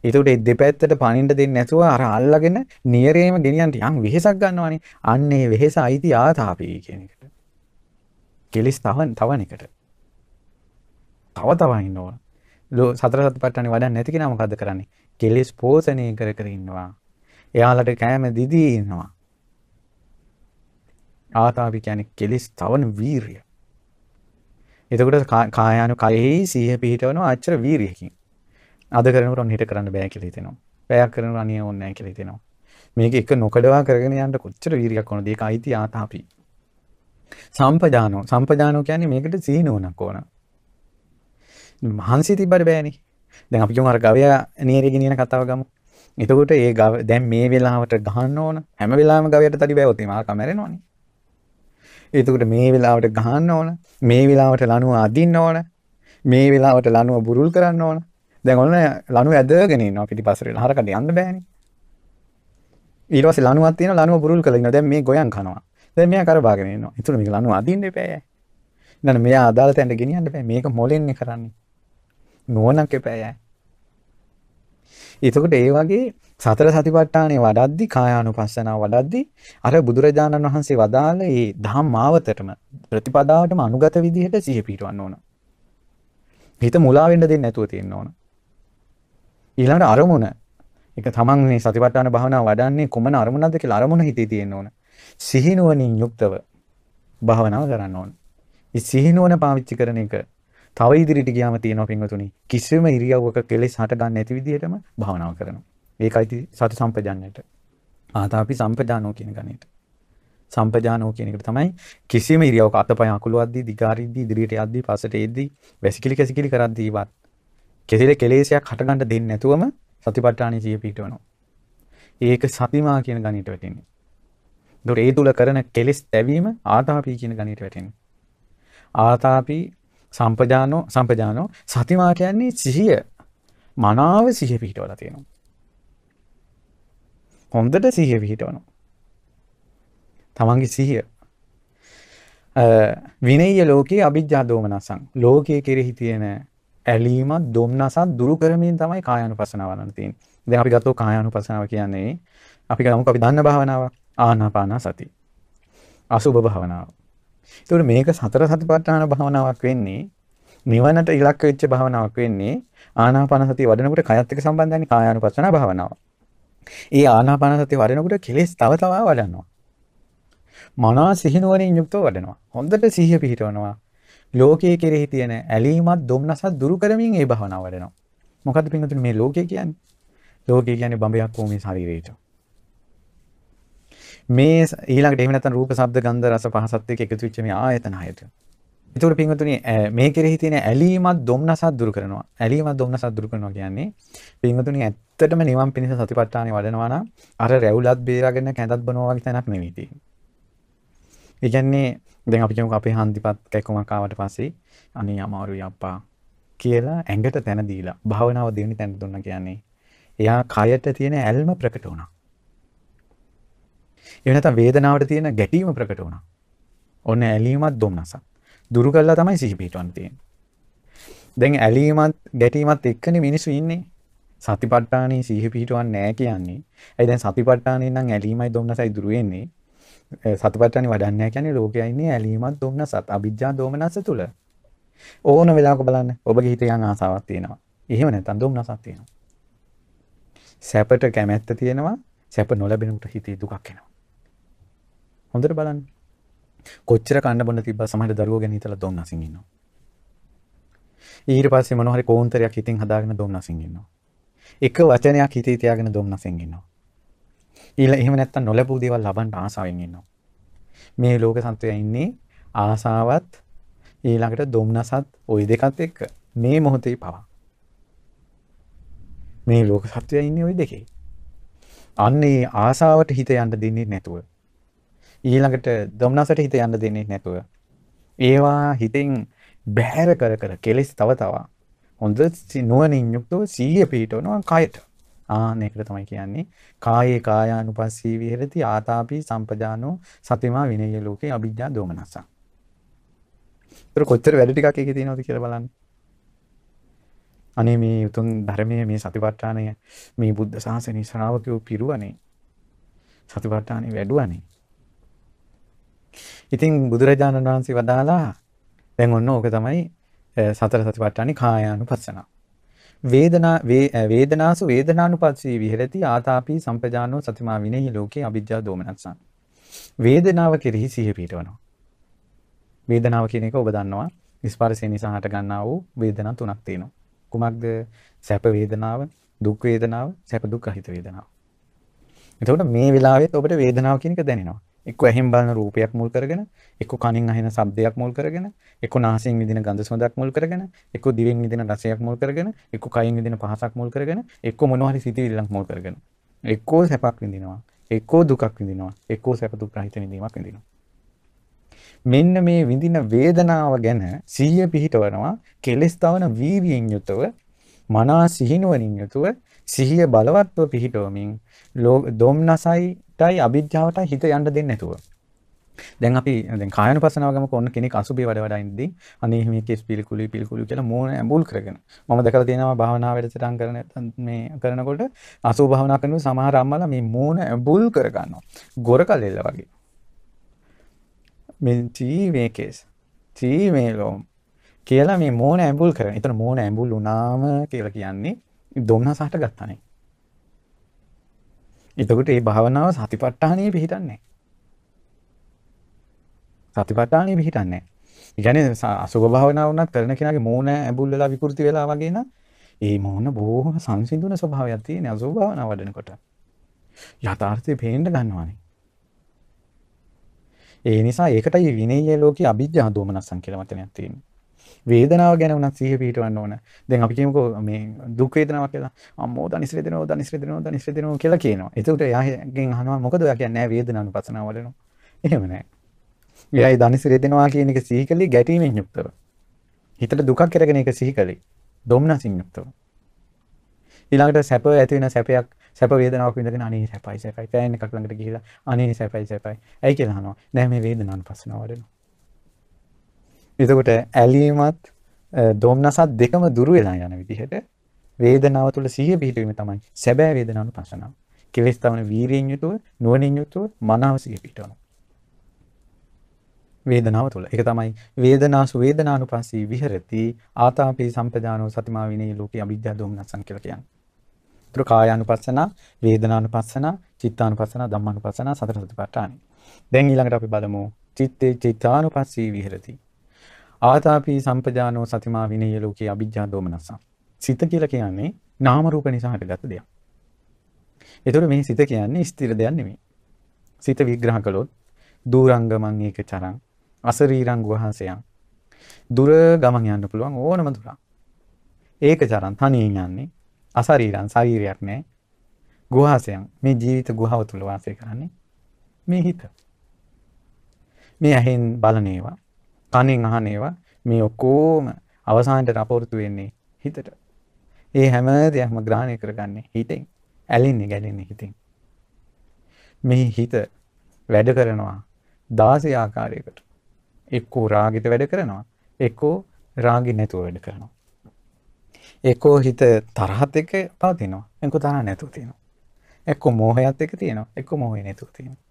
ඒකට ඒ දෙපැත්තට පනින්න දෙන්නේ නැතුව අර අල්ලගෙන නියරේම ගෙනියන්න යම් වෙහෙසක් ගන්නවනේ. අන්න ඒ වෙහෙස අයිති ආතාපී කියන එකට. කෙලිස් තවන් තවන් එකට. තව තව ඉන්න ඕන. සතර සතිපට්ඨානෙ වඩන්නේ නැති කෙනා මොකද්ද කරන්නේ? කෙලිස් පෝෂණය කර කර ඉන්නවා. එයාලට කෑම දිදී ඉන්නවා. ආතාපි කියන්නේ කෙලිස් තවන වීරිය. එතකොට කායානු කයෙහි සිහිය පිහිටවනවා අච්චර වීරියකින්. අද කරනකොට ඔන්න හිට කරන්න බෑ කියලා හිතෙනවා. පැයක් කරනකොට අනිය ඕනේ නැහැ කියලා හිතෙනවා. මේක එක නොකඩවා කරගෙන යන්න කොච්චර වීරියක් ඕනද? ඒක අයිති ආතාපි. සම්පජානෝ සම්පජානෝ කියන්නේ මේකට සීනුවණක් ඕන. මහන්සි තිබ්බට බෑනේ. දැන් අපි කියමු අර ගවයා නියරේ ගෙනියන කතාව ගමු. එතකොට ඒ ගව දැන් මේ වෙලාවට ගහන්න ඕන. හැම වෙලාවෙම ගවයට තඩි බෑවොත් එහම ආක මැරෙනවනේ. එතකොට මේ වෙලාවට ගහන්න ඕන. මේ වෙලාවට ලණුව අදින්න ඕන. මේ වෙලාවට ලණුව බුරුල් කරන්න ඕන. දැන් ඔන්න ලණුව ඇදගෙන ඉන්නවා පිටිපස්සට හරකට යන්න බෑනේ. ඊට පස්සේ ලණුවක් තියෙන ලණුව බුරුල් කරලා ඉන්නවා. දැන් මේ ගොයන් කනවා. දැන් මෙයා කරබාගෙන ඉන්නවා. ඒතුළු මේක ලණුව අදින්න එපා. නේද මෙයා අදාළ තැනට ගෙනියන්න බෑ. මේක මොලෙන්නේ කරන්නේ. නුවණක් එපා. එතකොට ඒ වගේ සතර සතිපට්ඨානේ වඩද්දි කායානුපස්සනාව වඩද්දි අර බුදුරජාණන් වහන්සේ වදාළ ඒ ධම්ම මාවතටම ප්‍රතිපදාවටම අනුගත විදිහට සිහිය පිටවන්න ඕන. හිත මුලා වෙන්න දෙන්නේ නැතුව තියෙන්න ඕන. ඊළඟට අරමුණ එක තමන් මේ සතිපට්ඨාන භාවනාව වඩන්නේ කුමන අරමුණක්ද කියලා අරමුණ හිතේ තියෙන්න ඕන. සිහිනුවණින් යුක්තව භාවනාව කරන්න ඕන. මේ සිහිනුවණ පාවිච්චි කරන එක තව ඉදිරියට ගියාම තියෙනවා පින්වතුනි. කිසිම ඉරියව්වක කෙලෙස් හට ගන්න නැති විදිහටම භාවනාව කරනවා. ඒකයි සති සම්පජාන්නයට. ආතාපි සම්පජානෝ කියන ගණේට. සම්පජානෝ කියන එකට තමයි කිසිම ඉරියව්වක අතපය අකුලවද්දී දිගාරිද්දී ඉදිරියට යද්දී පස්සට එද්දී වැසිකිලි කැසිකිලි කරද්දීවත් කෙසෙල කෙලෙසයක් හටගන්න දෙන්නේ නැතුවම සතිපට්ඨානෙ සිය පිටවනවා. ඒක සතිමා කියන ගණිත වැටෙන්නේ. ඒතකොට ඒ තුල කරන කෙලෙස් තැවීම ආතාපි කියන ගණිත වැටෙන්නේ. ආතාපි සම්පජානෝ සම්පජානෝ සතිමා කියන්නේ සිහිය මනාව සිහිය පිහිටවලා තියෙනවා. හොඳට සිහිය පිහිටවනවා. තමන්ගේ සිහිය විනය්‍ය ලෝකයේ අභිජ්ජා දෝමනසං ලෝකයේ කෙරෙහි තියෙන ඇලීමත් දුම්නසත් දුරු කරමින් තමයි කායානුපස්සනාව වඩන්න තියෙන්නේ. දැන් අපි ගත්තොත් කායානුපස්සනාව කියන්නේ අපි ගමුක අපි දන්න භාවනාවක් ආනාපාන සති. අසුබ භාවනාව. ඒතකොට මේක සතර සතිපට්ඨාන භාවනාවක් වෙන්නේ නිවනට ඉලක්ක වෙච්ච භාවනාවක් වෙන්නේ ආනාපාන සතිය වඩනකොට කයත් එක්ක සම්බන්ධයි කායානුපස්සන භාවනාව. ඒ ආනාපාන සතිය වඩනකොට කෙලෙස් තව තව වඩනවා. මනස සිහිනුවණින් යුක්තව වඩනවා. හොඳට සිහිය පිහිටවනවා. ලෝකයේ කෙරෙහි තියෙන ඇලීමත් දුම්නසත් දුරු කරමින් ඒ භවනාව වඩනවා. මොකද්ද පින්වතුනි මේ ලෝකය කියන්නේ? ලෝකය කියන්නේ බඹයක් වූ මේ ශරීරයට. මේ ඊළඟට එහෙම නැත්නම් රූප, ශබ්ද, ගන්ධ, රස, පහසත් එක්ක එකතු වෙච්ච මේ ආයතන හයට. එතකොට පින්වතුනි මේ කෙරෙහි තියෙන ඇලීමත් දුම්නසත් දුරු කරනවා. ඇලීමත් දුම්නසත් දුරු කරනවා කියන්නේ පින්වතුනි ඇත්තටම නිවන් පිණිස සතිපට්ඨානෙ වඩනවා නම් අර රැවුලත් බේරාගෙන කැඳත් බනවා වගේ තැනක් නෙවෙයි තියෙන්නේ. ඒ කියන්නේ දැන් අපි කියමුකෝ අපේ හන්දිපත් කැක්කමක් ආවට පස්සේ අනේ අමාරුයි අප්පා කියලා ඇඟට තැන දීලා භාවනාව දෙවෙනි තැන දුන්නා කියන්නේ එයා කයට තියෙන ඇල්ම ප්‍රකට වුණා. එහෙම නැත්නම් වේදනාවට තියෙන ගැටීම ප්‍රකට වුණා. ඔන්න ඇලීමත් දුම්නසක්. දුරු කළා තමයි සිහි පිටවන්න තියෙන්නේ. දැන් ඇලීමත් ගැටීමත් එක්කනේ මිනිස්සු ඉන්නේ. සතිපට්ඨානේ සිහි පිටවන්නේ නැහැ කියන්නේ. ඒ දැන් සතිපට්ඨානේ නම් ඇලීමයි දුම්නසයි දුරු වෙන්නේ. සතිපට්ඨානේ වඩන්නේ නැහැ කියන්නේ ලෝකයේ ඉන්නේ ඇලීමත් දුම්නසත් අවිජ්ජා දෝමනස තුල. ඕන වෙලාවක බලන්න ඔබගේ හිතේ යම් ආසාවක් තියෙනවා. එහෙම නැත්නම් දුම්නසක් තියෙනවා. සැපට කැමැත්ත තියෙනවා. සැප නොලැබෙනකොට හිතේ දුකක් එනවා. හොඳට බලන්න. කොච්චර කන්න බොන්න තිබ්බා සමහර දරුවෝ ගැන හිතලා දුම්නසින් ඉන්නවා. ඊට පස්සේ මොනවා හරි කෝන්තරයක් හිතින් හදාගෙන දුම්නසින් ඉන්නවා. එක වචනයක් හිතේ තියාගෙන දුම්නසින් ඉන්නවා. ඊළ එහෙම නැත්තම් නොලැබූ දේවල් ලබන්න ආසාවෙන් ඉන්නවා. මේ ලෝක සත්වයා ඉන්නේ ආසාවත් ඊළඟට දුම්නසත් ওই දෙකත් එක්ක මේ මොහොතේ පවා. මේ ලෝක සත්වයා ඉන්නේ ওই දෙකේ. අන්නේ ආසාවට හිත යන්න දෙන්නේ නැතුව ඊළඟට දොම්නසට හිත යන්න දෙන්නේ නැතුව ඒවා හිතෙන් බැහැර කර කර කෙලෙස් තව තවා හොඳ නුවණින් යුක්තව සීය පිහිටවනවා කයට. ආන්න ඒකට තමයි කියන්නේ කායේ කායානුපස්සී විහෙරති ආතාපි සම්පජානෝ සතිමා විනය ලෝකේ අභිජ්ජා දෝමනස. ඒතර කොච්චර වැඩ ටිකක් එකේ තියෙනවද කියලා බලන්න. අනේ මේ උතුම් ධර්මයේ මේ සතිපට්ඨානය මේ බුද්ධ ශාසනයේ ශ්‍රාවකයෝ පිරුවනේ. සතිපට්ඨානෙ වැඩුවනේ. ඉතින් බුදුරජාණන් වහන්සේ වදාලා දැන් ඔන්න ඕක තමයි සතර සතිපට්ඨානේ කායානුපස්සන. වේදනා වේදනාසු වේදනානුපස්සී විහෙරති ආතාපි සම්පජානෝ සතිමා විනේහි ලෝකේ අවිජ්ජා දෝමනස්සං. වේදනාව කෙරෙහි සිහිය පිටවනවා. වේදනාව කියන එක ඔබ දන්නවා ස්පර්ශය නිසා හට ගන්නා වූ වේදනා තුනක් තියෙනවා. කුමක්ද? සැප වේදනාව, දුක් වේදනාව, සැප දුක් අහිත වේදනාව. එතකොට මේ වෙලාවෙත් ඔබට වේදනාව කියන එක දැනෙනවා. එක්ක ඇහෙන් බලන රූපයක් මුල් කරගෙන, එක්ක කනින් අහෙන ශබ්දයක් මුල් කරගෙන, එක්ක නාසයෙන් විඳින ගඳ සුවඳක් මුල් කරගෙන, එක්ක දිවෙන් විඳින රසයක් මුල් කරගෙන, එක්ක කයින් විඳින පහසක් මුල් කරගෙන, එක්ක මොනවා හරි සිතිවිල්ලක් මුල් කරගෙන. එක්කෝ සැපක් විඳිනවා, එක්කෝ දුකක් විඳිනවා, එක්කෝ සැප දුක් රහිත විඳීමක් විඳිනවා. මෙන්න මේ විඳින වේදනාව ගැන සිහිය පිහිටවනවා කෙලස් තවන වීර්යයෙන් යුතුව මනා සිහිනුවණින් යුතුව සිහිය බලවත්ව පිහිටවමින් දොම්නසයිටයි අභිජ්ජාවටයි හිත යන්න දෙන්නේ නැතුව. දැන් අපි දැන් කායනුපස්සනාව ගමක ඔන්න කෙනෙක් අසුබේ වැඩ වඩා ඉඳින් අනේ මේ කෙස් පිළිකුලි පිළිකුලි කියලා මෝන ඇඹුල් කරගෙන මම දැකලා තියෙනවා භාවනා වැඩසටහන් කරන මේ කරනකොට අසුබ භාවනා කරන සමහර අම්මලා මේ මෝන ඇඹුල් කර ගන්නවා ගොරකලෙල්ල වගේ මේ චී මේ කෙස් චී මේ ලෝම් කියලා මේ මෝන ඇඹුල් කරන. එතන මෝන ඇඹුල් වුණාම කියලා කියන්නේ දොම්නසට ගත්තනේ. එතකොට මේ භාවනාව සතිපට්ඨානිය පිහිටන්නේ සතිපට්ඨානිය පිහිටන්නේ ඒ කියන්නේ අසුභ භාවනාව වුණත් කරන කෙනාගේ මූණ ඇඹුල් වෙලා විකෘති වෙලා වගේ නම් ඒ මූණ බොහොම සංසිඳුන ස්වභාවයක් තියෙන අසුභ භාවනාව වඩනකොට. යථාර්ථය පේන්න ගන්නවානේ. ඒ නිසා ඒකටයි විනේය ලෝකේ අභිජ්ජා දෝමනස්සන් කියලා වචනයක් තියෙන්නේ. වේදනාව ගැන උනත් සිහිය පිටවන්න ඕන. දැන් අපි කියමුකෝ මේ දුක් වේදනාව කියලා. අම්මෝ දනිස් වේදනාව දනිස් වේදනාව දනිස් වේදනාව කියලා කියනවා. එතකොට එයාගෙන් අහනවා මොකද ඔයා කියන්නේ නෑ වේදනානුපස්සනාව වලනවා. එහෙම නෑ. එයායි දනිස් වේදනාව කියන එක සිහි කළේ ගැටීමෙන් යුක්තව. හිතට දුකක් කරගෙන ඒක සිහි කළේ. දොම්නසින් යුක්තව. ඊළඟට සැප ඇති වෙන සැපයක් සැප වේදනාවක් විඳගෙන අනේ සැපයි සැපයි පෑන් එකක් ළඟට ගිහිලා අනේ සැපයි සැපයි. ඇයි කියලා අහනවා. නෑ මේ වේදනානුපස්සනාව වලනවා. එතකොට ඇලීමත් දෝමනසත් දෙකම දුරු වෙලා යන විදිහට වේදනාව තුළ සිහිය පිහිටීම තමයි සැබෑ වේදනානුපස්සනාව. කෙලෙස් තවන වීරියෙන් යුතුව නුවණින් යුතුව මනාව සිහිය පිහිටවනවා. වේදනාව තුළ. ඒක තමයි වේදනාසු වේදනානුපස්සී විහෙරති ආතාපි සම්පදානෝ සතිමා විනේ ලෝකේ අවිද්‍යා දෝමනසං කියලා කියන්නේ. ඒතර කායානුපස්සන, වේදනානුපස්සන, චිත්තානුපස්සන, ධම්මානුපස්සන සතර සතිපට්ඨාන. දැන් ඊළඟට අපි බලමු චිත්තේ චිත්තානුපස්සී විහෙරති. ආතාපි සම්පජානෝ සතිමා විනය ලෝකේ අභිජ්ජා දෝමනස. සිත කියලා කියන්නේ නාම රූප නිසා හටගත් දෙයක්. ඒතර මේ සිත කියන්නේ ස්ථිර දෙයක් නෙමෙයි. සිත විග්‍රහ කළොත් දූරංගමං ඒක චරං අසරීරං වහසයන් දුර ගමන් යන්න පුළුවන් ඕනම දුරක්. ඒක චරන් තනියෙන් යන්නේ. අසරීරන් ශරීරයක් නැහැ. ගුහාසයන් මේ ජීවිත ගුහාව තුල වාසය කරන්නේ මේ හිත. මේ ඇහෙන් බලන ඒවා, කනෙන් අහන ඒවා මේ ඔක්කොම අවසානට රපෝර්තු වෙන්නේ හිතට. ඒ හැම දෙයක්ම ග්‍රහණය කරගන්නේ හිතෙන්. ඇලෙන්නේ ගැලෙන්නේ හිතෙන්. මේ හිත වැඩ කරනවා 16 ආකාරයකට. එක්කෝ රාගෙට වැඩ කරනවා. එක්කෝ රාගෙ නැතුව වැඩ කරනවා. එක්කෝ හිත තරහත් එක්ක පවතිනවා. එක්කෝ තරහ නැතුව තියෙනවා. එක්කෝ මෝහයත් එක්ක තියෙනවා. එක්කෝ මෝහය නැතුව තියෙනවා.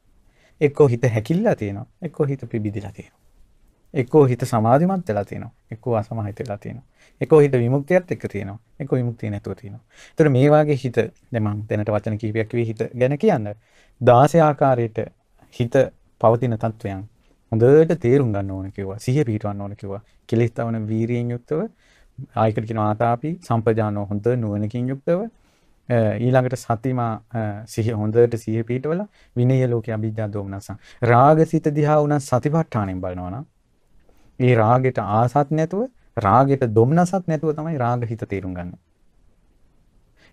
එක්කෝ හිත හැකිල්ලා තියෙනවා. එක්කෝ හිත පිබිදිලා තියෙනවා. එක්කෝ හිත සමාධිමත් වෙලා තියෙනවා. එක්කෝ අසමාහිත වෙලා තියෙනවා. එක්කෝ හිත විමුක්තියත් එක්ක තියෙනවා. එක්කෝ විමුක්තිය නැතුව තියෙනවා. ඒතර මේ වාගේ හිත දැන් මම දැනට වචන කිහිපයක් කිව්වේ හිත ගැන කියන්න. 16 ආකාරයට හිත පවතින තත්වයන් හොඳට තේරුම් ගන්න ඕන කිව්වා. සිහිය පිහිටවන්න ඕන කිව්වා. කෙලෙස් තවන වීරියෙන් යුක්තව ආයකට කියන ආතාපි සම්පජානෝ හොඳ නුවණකින් යුක්තව ඊළඟට සතිමා සිහිය හොඳට සිහිය පිහිටවලා විනය ලෝකයේ අභිජ්ජා දෝමනසං රාගසිත දිහා උනත් සතිපට්ඨානෙන් බලනවා නම් ඒ රාගෙට ආසත් නැතුව රාගෙට දොම්නසක් නැතුව තමයි රාග හිත තේරුම් ගන්න.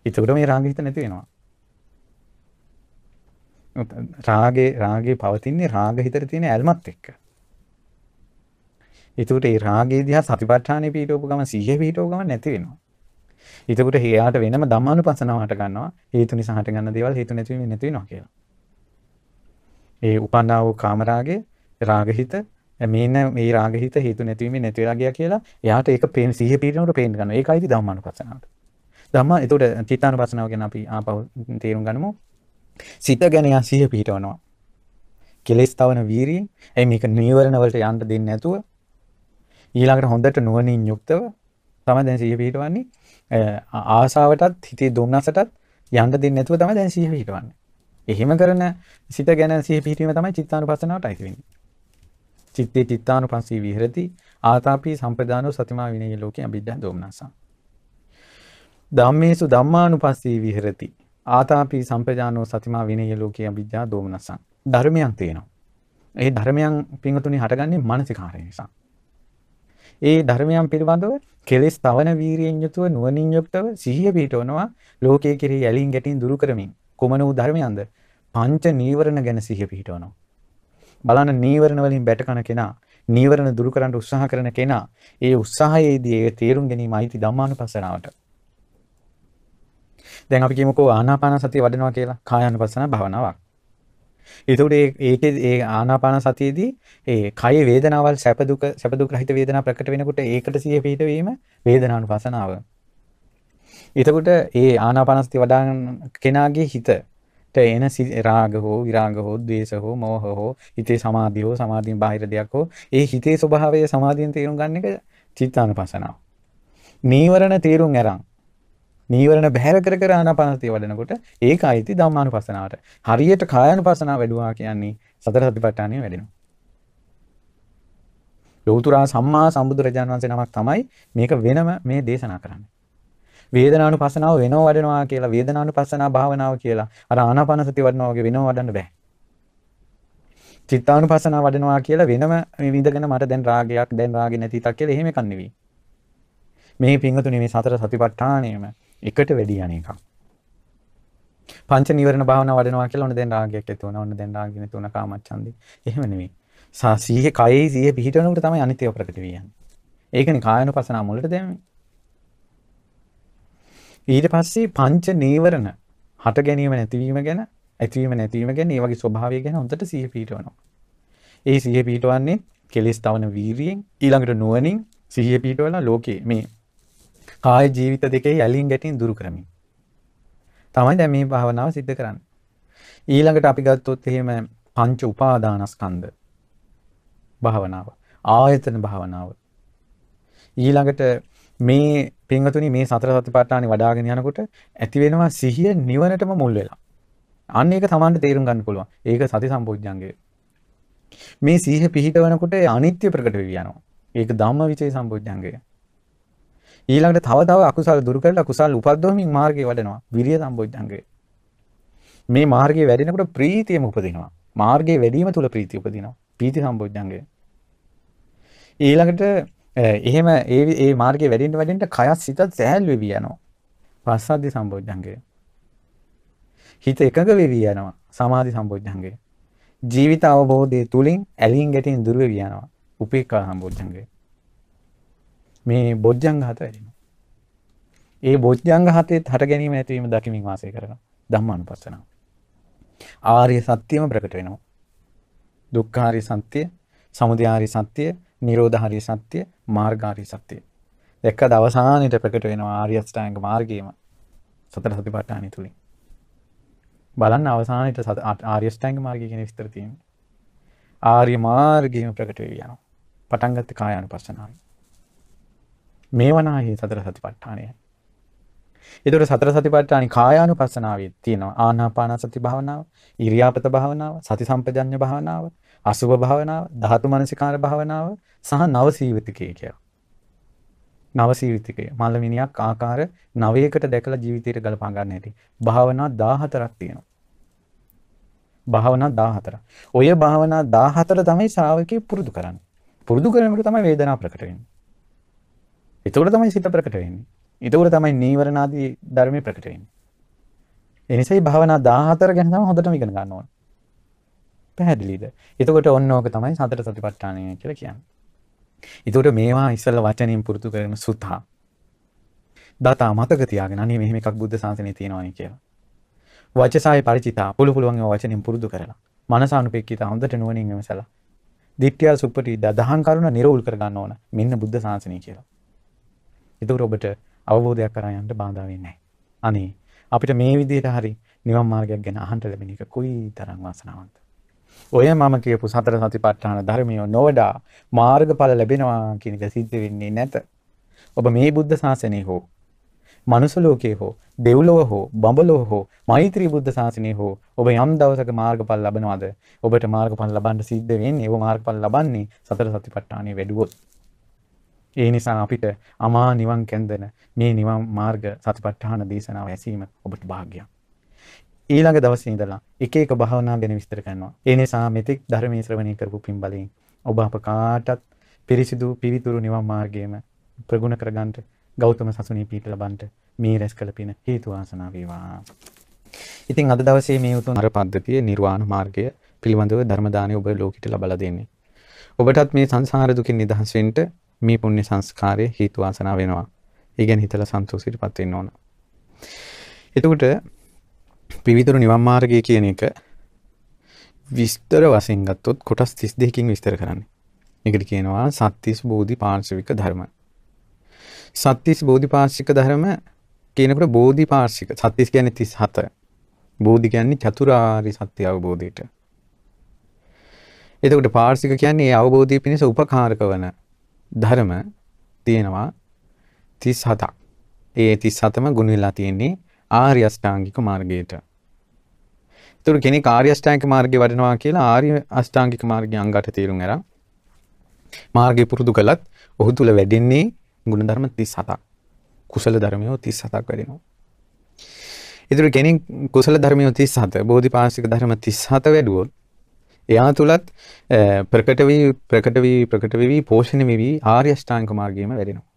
එතකොට මේ රාග හිත නැති වෙනවා. රාගේ රාගේ පවතින්නේ රාග හිතට තියෙන ඇල්මත් එක්ක. එතකොට ඒ රාගේ දිහා සතිපට්ඨානෙ පිටවපු ගමන් සිහිය පිටවපු ගමන් නැති වෙනවා. එතකොට එයාට වෙනම ධම්මානුපස්සනාව හට ගන්නවා. හේතු නිසා හට ගන්න දේවල් හේතු නැති වෙන්නේ නැති වෙනවා කියලා. ඒ උපන්නා වූ කාමරාගේ රාගහිත මේන මේ රාගහිත හේතු නැතිවීමේ නැති වෙලා ගියා කියලා එයාට ඒක පේන සිහිය පිටනකොට පේන්න ගන්නවා. ඒකයිති ධම්මානුපස්සනාවට. ධම්මා එතකොට චිත්තානුපස්සනාව ගැන අපි ආපහු තේරුම් ගනිමු. සිත ගැන යා සිහිය පිටවනවා. කෙලෙස් තවන වීරියෙන් එයි මේක නීවරණ වලට යන්න දෙන්නේ නැතුව ඊළඟට හොඳට නුවණින් යුක්තව තමයි දැන් සිහිය පිටවන්නේ ආසාවටත් හිතේ දුම්නසටත් යන්න දෙන්නේ නැතුව තමයි දැන් සිහිය පිටවන්නේ. එහෙම කරන සිත ගැන සිහිය පිටවීම තමයි චිත්තානුපස්සනාවට අයිති වෙන්නේ. චිත්තේ චිත්තානුපස්සී විහෙරති ආතාපි සම්පදානෝ සතිමා විනය ලෝකේ අභිද්දා දෝමනසං. ධම්මේසු ධම්මානුපස්සී විහෙරති ආතාපි සම්පජානෝ සතිමා විනය ලෝකේ අභිද්දා දෝමනසං. ධර්මයන් තියෙනවා. ඒ ධර්මයන් පිංගුතුනි හටගන්නේ මානසිකාරය නිසා. ඒ ධර්මයන් පිළිබඳව කෙලෙස් තවන වීරියෙන් යුතුව නුවණින් යුක්තව සිහිය පිටවනවා ලෝකයේ කෙරෙහි ඇලින් ගැටින් දුරු කරමින් කුමන වූ ධර්මයන්ද පංච නීවරණ ගැන සිහිය පිටවනවා බලන්න නීවරණ වලින් බැට කන කෙනා නීවරණ දුරු කරන්න උත්සාහ කරන කෙනා ඒ උත්සාහයේදී ඒ තේරුම් ගැනීම අයිති ධම්මානුපස්සනාවට දැන් අපි කියමුකෝ ආනාපාන සතිය වඩනවා කියලා කායානුපස්සන භාවනාවක් එතකොට ඒකේ ඒ ආනාපාන සතියේදී ඒ කය වේදනාවල් සැප දුක සැප දුක් රහිත වේදනා ප්‍රකට වෙනකොට ඒකට සිය පිහිටවීම වේදනානුපසනාව. එතකොට ඒ ආනාපාන සතිය වඩාන කෙනාගේ හිතට එන රාග හෝ විරාග හෝ ද්වේෂ හෝ මෝහ හෝ හිතේ සමාධිය හෝ සමාධියෙන් බාහිර දෙයක් හෝ ඒ හිතේ ස්වභාවය සමාධියෙන් තේරුම් ගන්න එක චිත්තානුපසනාව. නීවරණ තේරුම් අරන් නීවරණ බැහැර කර කර ආනාපානසතිය වඩනකොට ඒක අයිති ධම්මානුපස්සනාවට. හරියට කායානුපස්සනාව වැඩුවා කියන්නේ සතර සතිපට්ඨානිය වැඩෙනවා. ලෞතුරා සම්මා සම්බුදුරජාණන් වහන්සේ නමක් තමයි මේක වෙනම මේ දේශනා කරන්නේ. වේදනානුපස්සනාව වෙනව වඩනවා කියලා වේදනානුපස්සනා භාවනාව කියලා අර ආනාපානසතිය වඩනවා වගේ වෙනව වඩන්න බෑ. චිත්තානුපස්සනාව වඩනවා කියලා වෙනම විඳගෙන මට දැන් රාගයක් දැන් රාගෙ නැති 탁 කියලා එහෙම එකක් නෙවෙයි. මේ පිංගතුනේ මේ සතර සතිපට්ඨානයම එකට වැඩි යන එකක්. පංච නිවරණ භාවනාව වඩනවා කියලා ඔන්න දැන් රාගයක් ඇති වුණා. ඔන්න දැන් රාගින තුන කාමච්ඡන්දේ. එහෙම නෙමෙයි. සීහේ කයේ සීහේ පිහිටවනකොට තමයි අනිත්‍යව ප්‍රකට වෙන්නේ. ඒකනේ කායනුපසනාව මුලට දැම්මේ. ඊට පස්සේ පංච නීවරණ හට ගැනීම නැතිවීම ගැන ඇතිවීම නැතිවීම ගැන ඒ වගේ ස්වභාවය ගැන හොඳට සිහිය පිහිටවනවා. ඒ සිහිය පිහිටවන්නේ කෙලෙස් තවන වීරියෙන් ඊළඟට නුවණින් සිහිය පිහිටවලා ලෝකේ මේ කාය ජීවිත දෙකේ යලින් ගැටින් දුරු කරමින්. තමයි දැන් මේ භාවනාව සිද්ධ කරන්නේ. ඊළඟට අපි ගත්තොත් එහෙම පංච උපාදානස්කන්ධ භාවනාව. ආයතන භාවනාව. ඊළඟට මේ පින්වතුනි මේ සතර සතිපට්ඨානෙ වඩ아가ගෙන යනකොට ඇති වෙනවා සිහිය නිවනටම මුල් වෙලා. අන්න ඒක Tamanට තේරුම් ගන්න පුළුවන්. ඒක සති සම්පෝඥංගය. මේ සිහිය පිහිටවනකොට අනිත්‍ය ප්‍රකට වෙවි යනවා. ඒක ධම්මවිචේ සම්පෝඥංගය. ඊළඟට තව තව අකුසල් දුරු කරලා කුසල් උපද්දවමින් මාර්ගය වඩනවා. විරිය සම්බොජ්ජංගය. මේ මාර්ගයේ වැඩෙනකොට ප්‍රීතියම උපදිනවා. මාර්ගයේ වැඩිම තුල ප්‍රීතිය උපදිනවා. පීති සම්බොජ්ජංගය. ඊළඟට එහෙම ඒ ඒ මාර්ගයේ වැඩෙන්න වැඩෙන්න කයත් සිතත් සෑහළු වෙවි යනවා. පස්සද්ධි සම්බොජ්ජංගය. හිත එකඟ වෙවි යනවා. සමාධි සම්බොජ්ජංගය. ජීවිත අවබෝධය තුලින් ඇලින් ගැටින් දුර වෙවි යනවා. උපේක්ඛා සම්බොජ්ජංගය. මේ බොජ්ජංග හත වැඩෙනවා. ඒ බොජ්ජංග හතේ හට ගැනීම නැතිවීම දකිමින් වාසය කරනවා. ධම්මානුපස්සනාව. ආර්ය සත්‍යම ප්‍රකට වෙනවා. දුක්ඛාරිය සත්‍ය, සමුදයාරිය සත්‍ය, නිරෝධාරිය සත්‍ය, මාර්ගාරිය සත්‍ය. දැක්කද අවසානයේට ප්‍රකට වෙනවා ආර්ය අෂ්ටාංග මාර්ගයම සතර සතිපට්ඨානෙ තුලින්. බලන්න අවසානයේට ආර්ය අෂ්ටාංග මාර්ගය කියන විස්තර තියෙනවා. ආර්ය මාර්ගයම ප්‍රකට වෙවි යනවා. පටන් ගත්තේ කායානුපස්සනාවයි. මේවනාහි සතර සතිපට්ඨානයයි. එතකොට සතර සතිපට්ඨානි කායානුපස්සනාවේ තියෙනවා ආනාපාන සති භාවනාව, ඉරියාපත භාවනාව, සති සම්පජඤ්ඤ භාවනාව, අසුභ භාවනාව, ධාතු මනසිකාර භාවනාව සහ නව සීවිතිකය කියලා. නව සීවිතිකය මලමිනියක් ආකාර 9කට දැකලා ජීවිතයට ගලපා ගන්න හැටි. භාවනා 14ක් තියෙනවා. භාවනා 14. ඔය භාවනා 14 තමයි ශ්‍රාවකේ පුරුදු කරන්නේ. පුරුදු කරනකොට තමයි වේදනාව ප්‍රකට වෙන්නේ. එතකොට තමයි සිත ප්‍රකට වෙන්නේ. එතකොට තමයි නීවරණාදී ධර්මයේ ප්‍රකට වෙන්නේ. ඒ නිසායි භාවනා 14 ගැන තමයි හොඳටම ඉගෙන ගන්න ඕන. පැහැදිලිද? එතකොට ඔන්න ඕක තමයි සතර සතිපට්ඨානය කියලා කියන්නේ. එතකොට මේවා ඉස්සෙල්ලා වචනින් පුරුදු කරන සුතා. දතා මතක තියාගෙන අනේ මෙහෙම එකක් බුද්ධ ශාසනයේ තියෙනවානේ කියලා. වචසාය ಪರಿචිතා පුළු පුළුවන් ඒවා වචනින් පුරුදු කරලා. මනසානුපෙක්කිතා හොඳට නුවණින් විමසලා. දිට්ඨිය සුපටි දහං කරුණ නිරෝල් කර ගන්න ඕන. මෙන්න බුද්ධ ශාසනය කියලා. එතකොට ඔබට අවබෝධයක් කරා යන්න බාධා වෙන්නේ අනේ අපිට මේ විදිහට හරි නිවන් මාර්ගයක් ගැන අහන්න ලැබෙන එක කොයි තරම් වාසනාවන්ත. ඔය මම කියපු සතර සතිපට්ඨාන ධර්මිය නොවඩා මාර්ගඵල ලැබෙනවා කියන එක සිද්ධ වෙන්නේ නැත. ඔබ මේ බුද්ධ ශාසනය හෝ මනුස්ස ලෝකයේ හෝ දෙව්ලොව හෝ බඹලොව හෝ මෛත්‍රී බුද්ධ ශාසනය හෝ ඔබ යම් දවසක මාර්ගඵල ලබනවාද ඔබට මාර්ගඵල ලබන්න සිද්ධ වෙන්නේ ඔබ මාර්ගඵල ලබන්නේ සතර සතිපට්ඨානෙ වැඩුවොත් ඒ නිසා අපිට අමා නිවන් කැන්දන මේ නිවන් මාර්ග සතිපට්ඨාන දේශනාව ඇසීම ඔබට භාග්‍යයක්. ඊළඟ දවසේ ඉඳලා එක එක භාවනා ගැන විස්තර කරනවා. ඒ නිසා මෙතෙක් ධර්මයේ ශ්‍රවණය කරපු පින් බලයෙන් ඔබ අප කාටත් පිරිසිදු පිවිතුරු නිවන් මාර්ගයේම ප්‍රගුණ කරගන්නට ගෞතම සසුනේ පීඨ ලබන්නට මේ රැස් කළ පින හේතු වාසනා වේවා. ඉතින් අද දවසේ මේ උතුම් අර පද්ධතිය නිර්වාණ මාර්ගය පිළිබඳව ධර්ම දාණය ඔබ ලෝකෙට ලබලා දෙන්නේ. ඔබටත් මේ සංසාර දුකින් නිදහස් වෙන්න මේ පුණ්‍ය සංස්කාරය හේතු වාසනා වෙනවා. ඒ ගැන හිතලා සන්තෝෂයටපත් වෙන්න ඕන. එතකොට පිවිතුරු නිවන් මාර්ගය කියන එක විස්තර වශයෙන් ගත්තොත් කොටස් 32කින් විස්තර කරන්නේ. මේකට කියනවා සත්‍තිස් බෝධි පාර්ශවික ධර්ම. සත්‍තිස් බෝධි පාර්ශවික ධර්ම කියනකොට බෝධි පාර්ශවික සත්‍තිස් කියන්නේ 37. බෝධි කියන්නේ චතුරාර්ය සත්‍ය අවබෝධයට. එතකොට පාර්ශවික කියන්නේ ඒ අවබෝධය පිණිස උපකාරක වන ධර්ම තියෙනවා 37ක්. ඒ 37ම ගුණ වෙලා තියෙන්නේ ආර්ය අෂ්ටාංගික මාර්ගයට. ඒතර කෙනෙක් ආර්ය අෂ්ටාංගික මාර්ගේ වඩනවා කියලා ආර්ය අෂ්ටාංගික මාර්ගයේ අංගට තේරුම් අරන් මාර්ගේ පුරුදු කළත් ඔහු තුල වැඩෙන්නේ ගුණධර්ම 37ක්. කුසල ධර්මයෝ 37ක් වැඩෙනවා. ඒතර කෙනෙක් කුසල ධර්මයෝ 37 බෝධිපාශික ධර්ම 37 වැඩුවොත් එයා තුලත් ප්‍රකට වී ප්‍රකට වී ප්‍රකට වෙවි පෝෂණය වෙවි ආර්ය අෂ්ටාංග මාර්ගයේම වැඩෙනවා.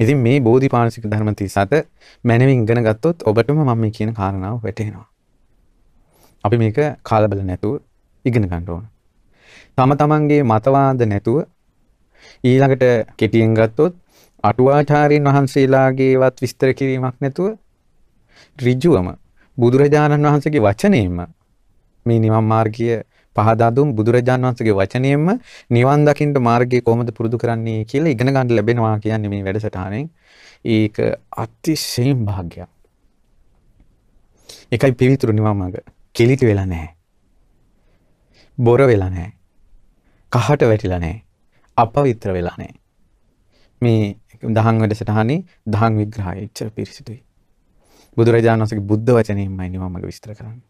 ඉතින් මේ බෝධිපාණසික ධර්ම 37 මැනවින් ඉගෙන ගත්තොත් ඔබටම මම මේ කියන කාරණාව වැටහෙනවා. අපි මේක කාලබල නැතුව ඉගෙන ගන්න ඕන. තම තමන්ගේ මතවාද නැතුව ඊළඟට කෙටියෙන් ගත්තොත් අටුවාචාර්යන් වහන්සේලාගේවත් විස්තර කිරීමක් නැතුව ඍජුවම බුදුරජාණන් වහන්සේගේ වචනයෙන්ම මේ නිවන් මාර්ගය පහදා දුන් බුදුරජාණන් වහන්සේගේ වචනයෙන්ම නිවන් දකින්න මාර්ගය කොහොමද පුරුදු කරන්නේ කියලා ඉගෙන ගන්න ලැබෙනවා කියන්නේ මේ වැඩසටහනෙන් ඒක අතිශයින් භාග්‍යයක්. ඒකයි පිවිතුරු නිවන් මාර්ග කිලිටි වෙලා නැහැ. බොර වෙලා නැහැ. කහට වැටිලා නැහැ. අපවිත්‍ර වෙලා නැහැ. මේ දහම් වැඩසටහනේ දහම් විග්‍රහය ඉච්චර පිරිසිදුයි. බුදුරජාණන් වහන්සේගේ බුද්ධ වචනයෙන්මයි නිවන් මාර්ග විස්තර කරන්නේ.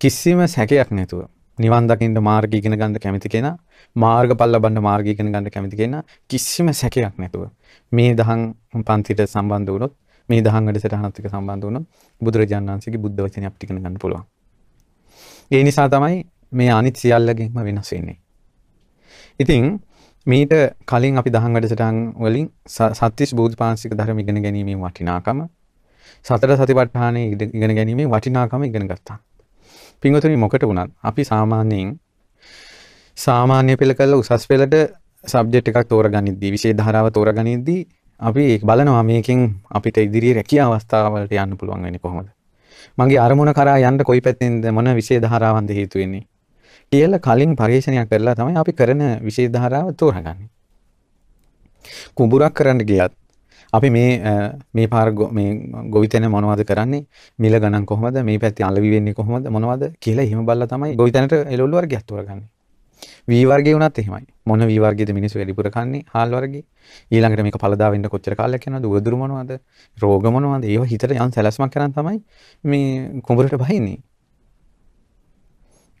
කිසිම සැකයක් නැතුව නිවන් දකින්න මාර්ගය ඉගෙන ගන්න කැමති කෙනා මාර්ගඵල ලබන්න මාර්ගය ඉගෙන ගන්න කැමති කෙනා කිසිම සැකයක් නැතුව මේ දහම් පන්තිට සම්බන්ධ වුණොත් මේ දහම් වැඩසටහනත් එක්ක සම්බන්ධ වුණොත් බුදුරජාණන් වහන්සේගේ බුද්ධ වචනය අපිට ඉගෙන ගන්න පුළුවන්. ඒ නිසා තමයි මේ අනිත් සියල්ලගෙන්ම වෙනස් වෙන්නේ. ඉතින් මීට කලින් අපි දහම් වැඩසටහන් වලින් සත්‍තිස් බෝධිපාක්ෂික ධර්ම ඉගෙන ගැනීමේ වටිනාකම සතර සතිපට්ඨානය ඉගෙන ගැනීමේ වටිනාකම ඉගෙන ගත්තා. පින්වතුනි මොකට වුණත් අපි සාමාන්‍යයෙන් සාමාන්‍ය පෙළ කළ උසස් පෙළට සබ්ජෙක්ට් එකක් තෝරගනිද්දී විෂය ධාරාව තෝරගනිද්දී අපි බලනවා මේකෙන් අපිට ඉදිරියේ රැකිය අවස්ථාවලට යන්න පුළුවන් වෙන්නේ කොහොමද? මගේ අරමුණ කරා යන්න කොයි පැත්තෙන්ද මොන විෂය ධාරාවන්ද හේතු වෙන්නේ? කියලා කලින් පරීක්ෂණයක් කරලා තමයි අපි කරන විෂය ධාරාව තෝරගන්නේ. කුඹුරක් කරන්න ගියත් අපි මේ මේ පාර මේ ගොවිතැන මොනවද කරන්නේ මිල ගණන් කොහොමද මේ පැත්තේ අලවි වෙන්නේ කොහොමද මොනවද කියලා එහෙම බලලා තමයි ගොවිතැනට එළවලු වර්ගයක් තෝරගන්නේ. වී වර්ගය වුණත් එහෙමයි. මොන වී වර්ගයේද මිනිස්සු වැඩිපුර කන්නේ? හාල් වර්ගයේ. ඊළඟට මේක පළදා වෙන්න කොච්චර කාලයක් යනවද? උවදුරු මොනවද? රෝග මොනවද? ඒව හිතට යම් සැලැස්මක් කරන් තමයි මේ කුඹරට බහින්නේ.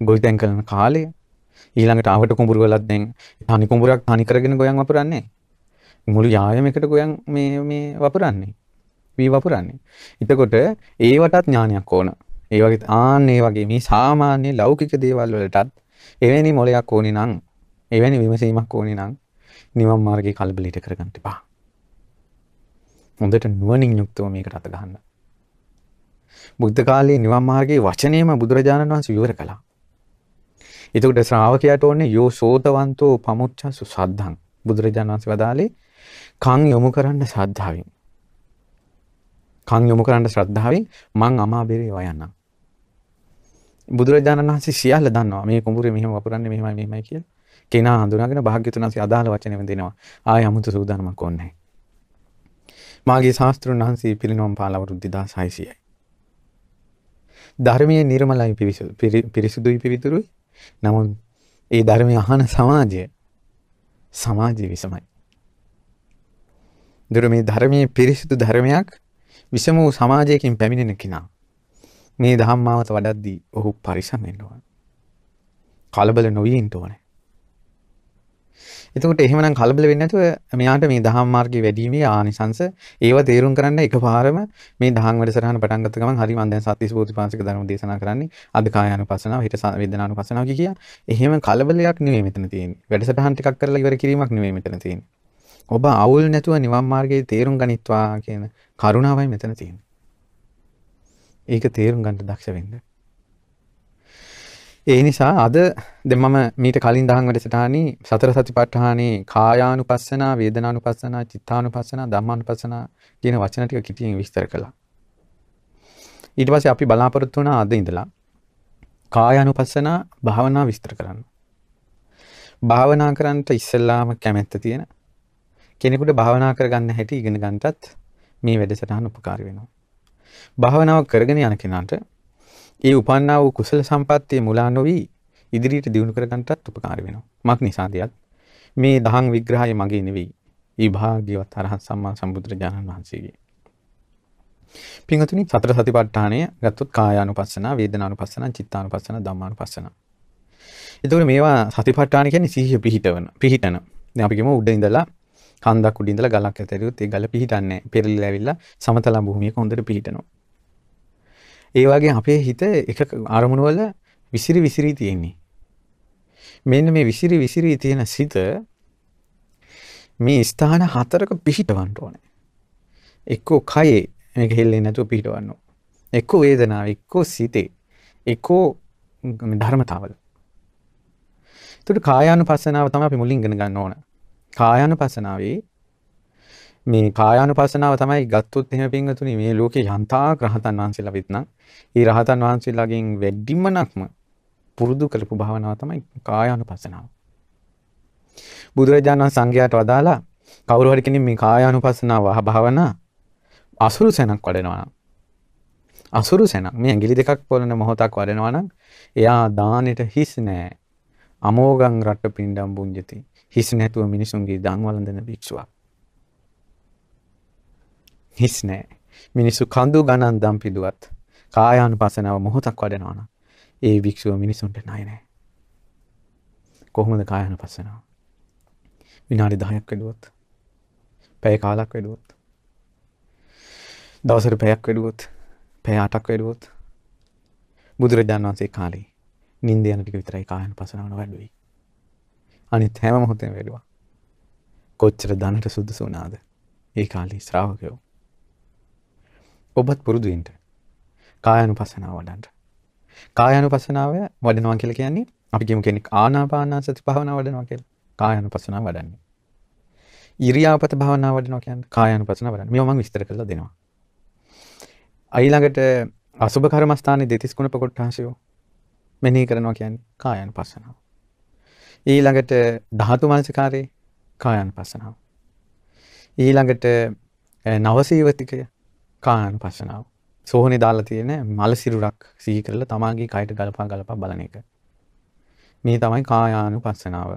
ගොවිතැන් කරන කාලය ඊළඟට ආවට කුඹුරු වලත් දැන් තනි කුඹුරක් තනි කරගෙන ගොයන් වපුරන්නේ මුළු යායමකට ගොයන් මේ මේ වපුරන්නේ. වී වපුරන්නේ. එතකොට ඒවටත් ඥානයක් ඕන. ඒ වගේ ආන්න ඒ වගේ මේ සාමාන්‍ය ලෞකික දේවල් වලටත් එවැනි මොලයක් ඕනි නම් එවැනි විමසීමක් ඕනි නම් නිවන් මාර්ගයේ කලබලීට කරගන්න එපා. හොඳට නුවණින් යුක්තව මේකට අත ගහන්න. බුද්ධ කාලයේ නිවන් මාර්ගයේ වචනේම බුදුරජාණන් වහන්සේ විවර කළා. එතකොට ශ්‍රාවකයාට ඕනේ යෝ සෝතවන්තෝ පමුච්චසු සද්ධං. බුදුරජාණන් වහන්සේ වදාළේ කන් යොමු කරන්න ශ්‍රද්ධාවෙන්. කන් යොමු කරන්න ශ්‍රද්ධාවෙන් මං අමාබෙරේ වයන්නම්. බුදුරජාණන් වහන්සේ සියල්ල දන්නවා මේ කුඹුරේ මෙහෙම වපුරන්නේ මෙහෙමයි මෙහෙමයි කියලා. කෙනා හඳුනාගෙන භාග්‍යතුන් වහන්සේ අදාළ වචනෙම දෙනවා. ආය 아무තු සූදානමක් ඕනේ මාගේ ශාස්ත්‍රුන් වහන්සේ පිරිනොම් පාල අවුරුදු 2600යි. ධර්මයේ නිර්මලයි පිරිසුදුයි පිවිතුරුයි නමුත් ඒ ධර්මය අහන සමාජය සමාජය විසමයි. දුර මේ ධර්මයේ පිරිසිදු ධර්මයක් විසම වූ සමාජයකින් පැමිණෙන කෙනා මේ දහම්මාවත වඩද්දී ඔහු පරිසම් වෙන්න ඕන. කලබල නොවී ඉන්න ඕනේ. එතකොට එහෙමනම් කලබල වෙන්නේ නැතුව මෙයාට මේ දහම් මාර්ගයේ වැඩිීමේ ආනිසංස ඒව තේරුම් කරන්න එකපාරම මේ දහම් වැඩසටහන පටන් ගත්ත ගමන් හරි මම දැන් සත්‍විස් බෝධිපාංශික ධර්ම දේශනා කරන්නේ අද කායානුපස්සනාව හිත වේදනානුපස්සනාව කිය එහෙම කලබලයක් නෙමෙයි මෙතන තියෙන්නේ. වැඩසටහන් ටිකක් කරලා ඉවර කිරීමක් නෙමෙයි මෙතන තියෙන්නේ. ඔබ අවුල් නැතුව නිවන් මාර්ගයේ තේරුම් ගනිත්වා කියන කරුණාවයි මෙතන තියෙන්නේ. ඒක තේරුම් ගන්න දක්ෂ වෙන්න. ඒ නිසා අද දැන් මම මීට කලින් දහම් වැඩසටහනේ සතර සතිපට්ඨානේ කායානුපස්සනා, වේදනානුපස්සනා, චිත්තානුපස්සනා, ධම්මානුපස්සනා කියන වචන ටික කිටියෙන් විස්තර කළා. ඊට පස්සේ අපි බලාපොරොත්තු වුණා අද ඉඳලා කායානුපස්සනා භාවනා විස්තර කරන්න. භාවනා කරන්නට ඉස්සෙල්ලාම කැමැත්ත තියෙන කෙනෙකුට භාවනා කරගන්න හැටි ඉගෙන ගන්නටත් මේ වැඩසටහන උපකාරී වෙනවා. භාවනාව කරගෙන යන කෙනාට ඒ උපන්නා වූ කුසල සම්පත්තිය මුලා නොවී ඉදිරියට දියුණු කරගන්නටත් උපකාර වෙනවා. මක් නිසාදයක් මේ දහම් විග්‍රහය මගේ නෙවෙයි. ඒ භාග්‍යවත් අරහත් සම්මා සම්බුදුරජාණන් වහන්සේගේ. පින්වතුනි සතර සතිපට්ඨානය ගත්තොත් කායානුපස්සනා, වේදනානුපස්සනා, චිත්තානුපස්සනා, ධම්මානුපස්සනා. එතකොට මේවා සතිපට්ඨාන කියන්නේ සිහිය පිහිටවන, පිහිටන. දැන් අපි කියමු උඩ ඉඳලා කන්දක් උඩ ඉඳලා ගලක් ඇතරියොත් ඒ ගල පිහිටන්නේ නැහැ. පෙරලිලා ඇවිල්ලා සමතල භූමියක හොඳට පිහිටනවා. ඒ වගේ අපේ හිත එක අරමුණු වල විසිරි විසිරී තියෙන්නේ. මෙන්න මේ විසිරි විසිරී තියෙන සිත මේ ස්ථාන හතරක පිහිටවන්න ඕනේ. එක්කෝ කයේ මේක හෙල්ලෙන්නේ නැතුව පිහිටවන්න ඕනේ. එක්කෝ වේදනාව, එක්කෝ සිතේ, එක්කෝ ධර්මතාවල. එතකොට කායානුපස්සනාව තමයි අපි මුලින් ඉගෙන ගන්න ඕන. කායානුපස්සනාවේ මේ කායානුපස්සනාව තමයි ගත්තොත් එහෙම පින්වතුනි මේ ලෝකේ යන්තාක් රහතන් වහන්සේලා වෙත්නම් ඒ රහතන් වහන්සේලාගෙන් වැඩිමනක්ම පුරුදු කරපු භාවනාව තමයි කායානුපස්සනාව. බුදුරජාණන් සංඝයාට වදාලා කවුරු හරි කෙනෙක් මේ කායානුපස්සනාව භාවනා අසුරු සැනක් වඩනවා නම් අසුරු සැනක් මේ ඇඟිලි දෙකක් පොළන මොහොතක් වඩනවා නම් එයා දානෙට හිස් නෑ. අමෝගං රට්ට පින්ඩම් බුඤ්ජති. හිස් නැතුව මිනිසුන්ගේ දන් වළඳන භික්ෂුවක්. හිස් නෑ. මිනිස්සු කඳු ගණන් දම් පිදුවත් කායානුපසනාව මොහොතක් වඩනවා නම් ඒ වික්ෂුව මිනිසුන්ට ණය නෑ. කොහොමද කායානුපසනාව? විනාඩි 10ක් වැඩුවොත් පැය කාලක් වැඩුවොත් දවසට පැයක් වැඩුවොත් පැය 8ක් වැඩුවොත් බුදුරජාණන් වහන්සේ කාලේ නිින්ද යන ටික විතරයි කායන පසනාවන වැඩුවේ. අනිත් හැම මොහොතෙම වැඩුවා. කොච්චර ධනට සුදුසු වුණාද? ඒ කාලේ ශ්‍රාවකයෝ. ඔබත් පුරුදු වෙන්න කායානුපස්සනාව වඩන්න. කායානුපස්සනාව වඩනවා කියලා කියන්නේ අපි කියමු කෙනෙක් ආනාපානසති භාවනාව වඩනවා කියලා. කායානුපස්සනාව වඩන්නේ. ඉරියාපත භාවනාව වඩනවා කියන්නේ කායානුපස්සනාව වඩන්නේ. මේවා මම විස්තර කරලා දෙනවා. ඊළඟට අසුභ කර්මස්ථානයේ දෙතිස් කුණප කොට්ටාසයෝ මෙනෙහි කරනවා කියන්නේ කායානුපස්සනාව ඊළඟට ධාතු මනසිකාරේ කායානුපස්සනාව ඊළඟට නවසීවතිකය කායානුපස්සනාව සෝහනේ දාලා තියෙන මල සිරුරක් සිහි කරලා තමාගේ කයට ගලපා ගලපා බලන එක. මේ තමයි කායානුපස්සනාව.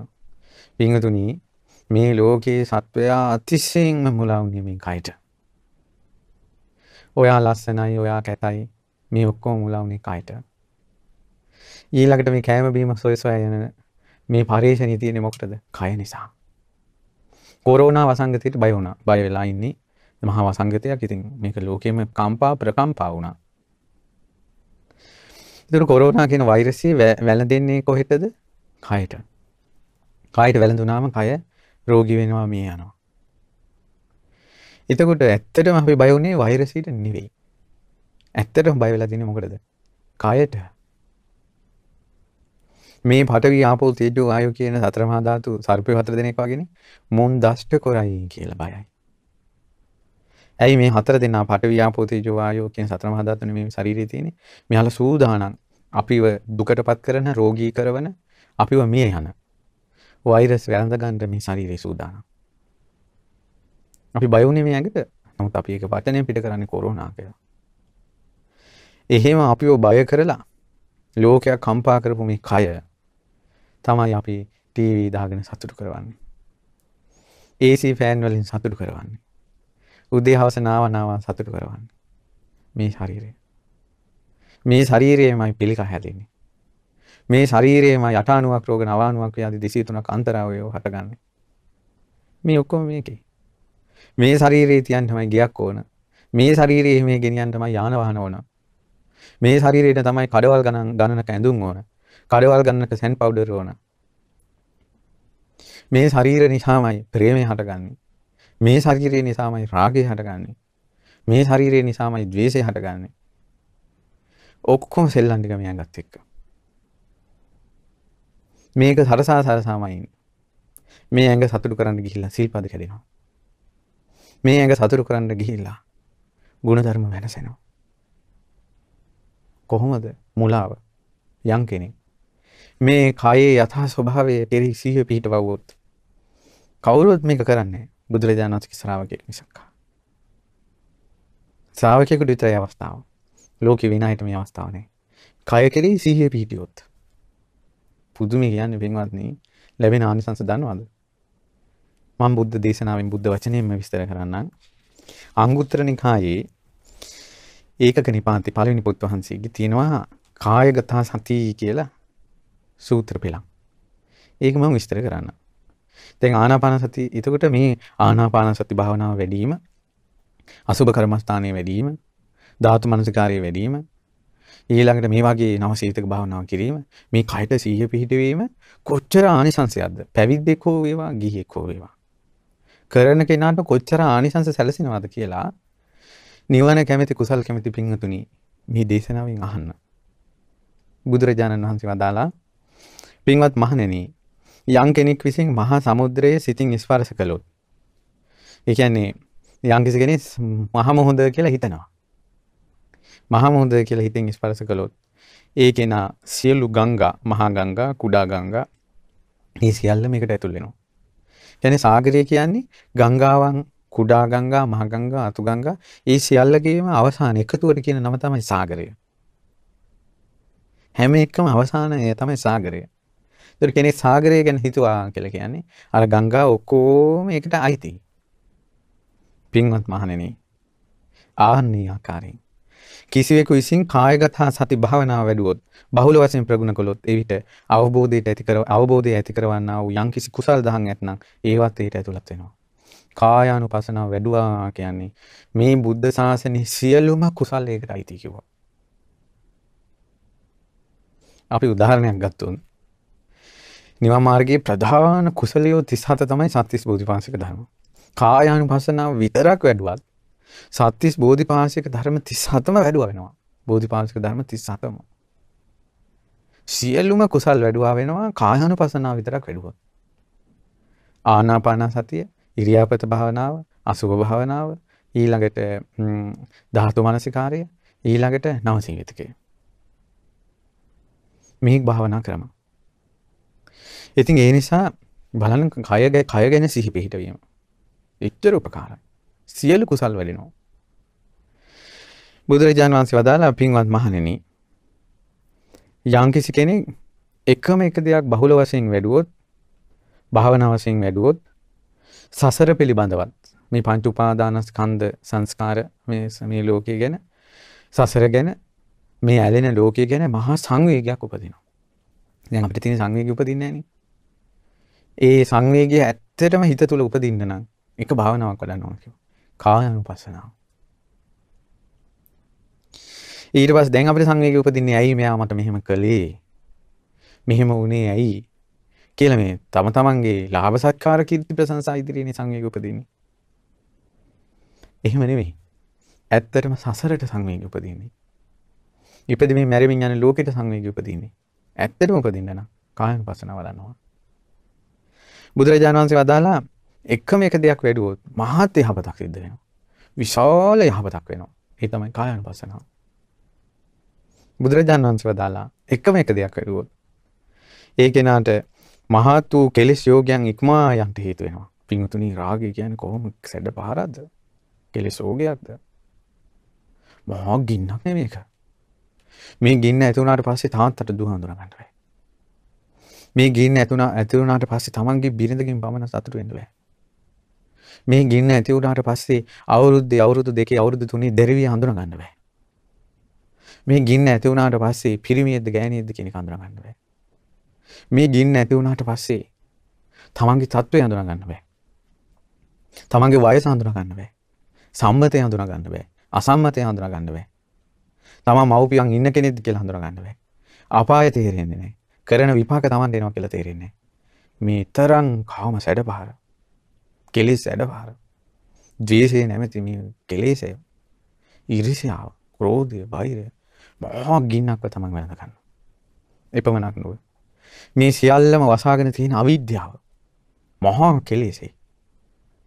පින්වතුනි මේ ලෝකයේ සත්වයා අතිශයින්ම මුලා වුණේ මේ කයට. ඔයා ලස්සනයි, ඔයා කැතයි. මේ ඔක්කොම මුලා වුණේ කයට. ඊළඟට මේ කෑම බීම සොය සොය යන මේ පරේෂණය තියෙන්නේ මොකටද? කය නිසා. කොරෝනා වසංගතයට බය වුණා. බය වෙලා ඉන්නේ මහා වසංගතයක් ඉතින් මේක ලෝකෙම කම්පා ප්‍රකම්පා වුණා. ඉතින් කොරෝනා කියන වෛරසය වැළඳෙන්නේ කොහෙටද? කයට. කයට වැළඳුනාම කය රෝගී වෙනවා මිය යනවා. එතකොට ඇත්තටම අපි බය වුණේ වෛරසයට නෙවෙයි. ඇත්තටම බය වෙලා තියෙන්නේ මොකටද? කයට. මේ පඨවි ආපෝ තේජෝ ආයෝ කියන සතර මහා ධාතු සර්පය හතර දෙනෙක් වගේනේ මුන් දෂ්ට කරයි කියලා බයයි. ඇයි මේ හතර දෙනා පඨවි ආපෝ තේජෝ ආයෝ කියන සතර මහා ධාතුනේ මේ ශරීරයේ තියෙන්නේ. මෙහාලා සූදානම් අපිව දුකටපත් කරන රෝගී කරන අපිව මිය යන වෛරස් වැළඳ ගන්න මේ ශරීරය සූදානම්. අපි බය වුණේ මේ ඇඟට. නමුත් අපි ඒක වචනයෙන් පිට කරන්නේ කොරෝනා කියලා. එහෙම අපිව බය කරලා ලෝකයක් කම්පා කරපු මේ කය තමයි අපි ටීවී දාගෙන සතුටු කරවන්නේ. AC ෆෑන් වලින් සතුටු කරවන්නේ. උදේ හවස නාව නාව සතුටු කරවන්න. මේ ශරීරය. මේ ශරීරයමයි පිළිකා හැදෙන්නේ. මේ ශරීරයේම යටාණුවක් රෝග නවාණුවක් ආදී 203ක් අන්තරාවයව හටගන්නේ. මේ ඔක්කොම මේකේ. මේ ශරීරයේ තියන්න තමයි ගියක් ඕන. මේ ශරීරයේ මේ ගෙනියන්න තමයි යාන වාහන ඕන. මේ ශරීරයට තමයි කඩවල් ගණන් ගණනක ඇඳුම් ඕන. කඩවල් ගණනක සැන් පවුඩර් ඕන. මේ ශරීර නිසාමයි ප්‍රේමය හටගන්නේ. මේ ශරීරය නිසාමයි රාගය හටගන්නේ. මේ ශරීරය නිසාමයි ද්වේෂය හටගන්නේ. ඔක්කොම සෙල්ලම් ටික මෙයාගත් එක්ක. මේක සරසා සරසාමයි මේ ඇඟ සතුටු කරන්න ගිහිල්ලා සිල්පද කැඩෙනවා. මේ ඇඟ සතුටු කරන්න ගිහිල්ලා ಗುಣධර්ම වෙනසෙනවා. කොහොමද මුලාව යම් කෙනෙක් මේ කයේ යථා ස්වභාවය පෙරි සිහිය පිහිටවවොත් කවුරුත් මේක කරන්නේ බුදුරජාණන් වහන්සේගේ ශ්‍රාවකයෙක් මිසක්. ශ්‍රාවකයෙකුට විතරයි අවස්ථාව. ලෝකෙ වෙන අයට මේ අවස්ථාව නැහැ. කය කෙරෙහි සිහිය පිහිටියොත්. පුදුමේ කියන්නේ පින්වත්නි ලැබෙන ආනිසංස දන්නවද? මම බුද්ධ දේශනාවෙන් බුද්ධ වචනයෙන්ම විස්තර කරන්නම්. අංගුත්තර නිකායේ ඒකක නිපාතේ පළවෙනි පුත් වහන්සේගේ තියෙනවා කායගත සති කියලා සූත්‍ර පෙළක්. ඒක මම විස්තර කරන්නම්. දැන් ආනාපාන සති එතකොට මේ ආනාපාන සති භාවනාව වැඩිම අසුභ කර්මස්ථානයේ වැඩිම ධාතු මනසිකාරයේ වැඩිම ඊළඟට මේ වගේ නවසීතක භාවනාව කිරීම මේ කයට සීය පිහිටවීම කොච්චර ආනිසංසයක්ද පැවිද්දෙක් හෝ වේවා ගිහියෙක් හෝ වේවා කරන කෙනාට කොච්චර ආනිසංස සැලසෙනවද කියලා නිවන කැමති කුසල් කැමති පින්වතුනි මේ දේශනාවෙන් අහන්න බුදුරජාණන් වහන්සේ වදාලා පින්වත් මහණෙනි යම් කෙනෙක් විසින් මහා සමුද්‍රයේ සිතින් ස්පර්ශ කළොත් ඒ කියන්නේ යම් කිසි කෙනෙක් මහා මොහොඳ කියලා හිතනවා. මහා මොහොඳ කියලා හිතෙන් ස්පර්ශ කළොත් ඒ කෙනා සියලු ගංගා මහා ගංගා කුඩා ගංගා මේ සියල්ල මේකට ඇතුල් වෙනවා. කියන්නේ සාගරය කියන්නේ ගංගාවන් කුඩා ගංගා මහා ගංගා අතු ගංගා ඒ සියල්ලගේම අවසාන එකතුවට කියන නම තමයි සාගරය. හැම එකම අවසානය තමයි සාගරය. ඒතර කෙනෙක් සාගරය ගැන හිතුවා කියලා කියන්නේ අර ගංගා ඔක්කොම ඒකට අයිති. පින්වත් මහණෙනි. ආන්නේ ආකාරයෙන් කිසිවෙකු විසින් කායගත සති භාවනාව වැඩුවොත් බහුල වශයෙන් ප්‍රගුණ කළොත් එවිට අවබෝධයට ඇති කර අවබෝධය ඇති කරවන්නා වූ යම්කිසි කුසල් දහම් ඇතනම් ඒවත් ඊට ඇතුළත් වෙනවා. කායානුපසනාව වැඩුවා කියන්නේ මේ බුද්ධ ශාසනයේ සියලුම කුසල් ඒකට අයිති කිව්වා. අපි උදාහරණයක් ගත්තොත් නිවන් මාර්ගයේ ප්‍රධාන කුසලයෝ 37 තමයි සත්‍තිස් බෝධිපාශික ධර්ම. කායානුපස්සනාව විතරක් වැඩුවත් සත්‍තිස් බෝධිපාශික ධර්ම 37ම වැඩුවා වෙනවා. බෝධිපාශික ධර්ම 37ම. සියලුම කුසල් වැඩුවා වෙනවා කායානුපස්සනාව විතරක් වැඩුවොත්. ආනාපාන සතිය, ඉරියාපත භාවනාව, අසුභ භාවනාව, ඊළඟට ධාතු මනසිකාරය, ඊළඟට නවසීවිතකය. මිහික් භාවනා ක්‍රම. ඉතින් ඒ නිසා බලන්න කය කය ගැන සිහි පිහිටවීම. එච්චර උපකාරයි. සියලු කුසල් වැඩෙනවා. බුදුරජාණන් වහන්සේ වදාලා පින්වත් මහණෙනි යම්කිසි කෙනෙක් එකම එක දෙයක් බහුල වශයෙන් වැඩුවොත් භාවනා වශයෙන් වැඩුවොත් සසර පිළිබඳවත් මේ පංච උපාදානස්කන්ධ සංස්කාර මේ මේ ලෝකයේ ගැන සසර ගැන මේ ඇලෙන ලෝකයේ ගැන මහා සංවේගයක් උපදිනවා. දැන් අපිට තියෙන සංවේගය උපදින්නේ නැහනේ. ඒ සංවේගය ඇත්තටම හිත තුළ උපදින්න නම් එක භාවනාවක් වඩන්න ඕන කිව්වා. කායානුපස්සනාව. ඊට පස්සේ දැන් අපිට සංවේගය උපදින්නේ ඇයි මෙයා මට මෙහෙම කළේ? මෙහෙම වුණේ ඇයි? කියලා මේ තම තමන්ගේ ලාභ සත්කාර කීර්ති ප්‍රශංසා ඉදිරියේ සංවේගය උපදින්නේ. එහෙම නෙමෙයි. ඇත්තටම සසරට සංවේගය උපදින්නේ. ඉපදෙමින් මැරෙමින් යන ලෝකෙට සංවේගය උපදින්නේ. ඇත්තටම උපදින්න නම් කායනුපස්සනාව වඩනවා. බුදුරජාණන් වහන්සේ වදාලා එකම එක දෙයක් වැඩුවොත් මහත් යහපතක් සිද්ධ වෙනවා. විශාල යහපතක් වෙනවා. ඒ තමයි කායනුපස්සනාව. බුදුරජාණන් වහන්සේ වදාලා එකම එක දෙයක් වැඩුවොත් ඒ කෙනාට මහත් වූ කෙලෙස් යෝගයන් ඉක්මා යන්ට හේතු වෙනවා. පින්වතුනි රාගය කියන්නේ කොහොම සැඩ පහරක්ද? කෙලෙස් යෝගයක්ද? මහා ගින්නක් නෙමෙයි මේක. මේ ගින්න ඇති වුණාට පස්සේ තාත්තට දුව හඳුනා ගන්න බෑ. මේ ගින්න ඇතුණා ඇති වුණාට පස්සේ තමන්ගේ බිරිඳකින් පමණ සතුටු වෙන්න බෑ. මේ ගින්න ඇති වුණාට පස්සේ අවුරුද්දේ අවුරුදු දෙකේ අවුරුදු තුනේ දෙරිවිය හඳුනා ගන්න බෑ. මේ ගින්න ඇති වුණාට පස්සේ පිරිමියෙක්ද ගෑණියෙක්ද කියන එක හඳුනා ගන්න බෑ. මේ ගින්න ඇති වුණාට පස්සේ තමන්ගේ තත්ත්වය හඳුනා ගන්න බෑ. තමන්ගේ වයස හඳුනා ගන්න බෑ. සම්මතය හඳුනා ගන්න බෑ. අසම්මතය හඳුනා ගන්න බෑ. තමන් මව්පියන් ඉන්න කෙනෙක්ද කියලා හඳුනා ගන්න බෑ. අපාය තේරෙන්නේ නැහැ. කරන විපාක තමන් දෙනවා කියලා තේරෙන්නේ මේ තරම් කාම සැඩපහර. කෙලෙස් සැඩපහර. ද්වේෂය නැමැති මේ කෙලෙසය. ඊර්ෂ්‍යාව, ක්‍රෝධය, වෛරය මහා ගින්නක්ව තමන් වෙනද ගන්න. එපමණක් නොවේ. මේ සියල්ලම වසාගෙන තියෙන අවිද්‍යාව මහා කෙලෙසේ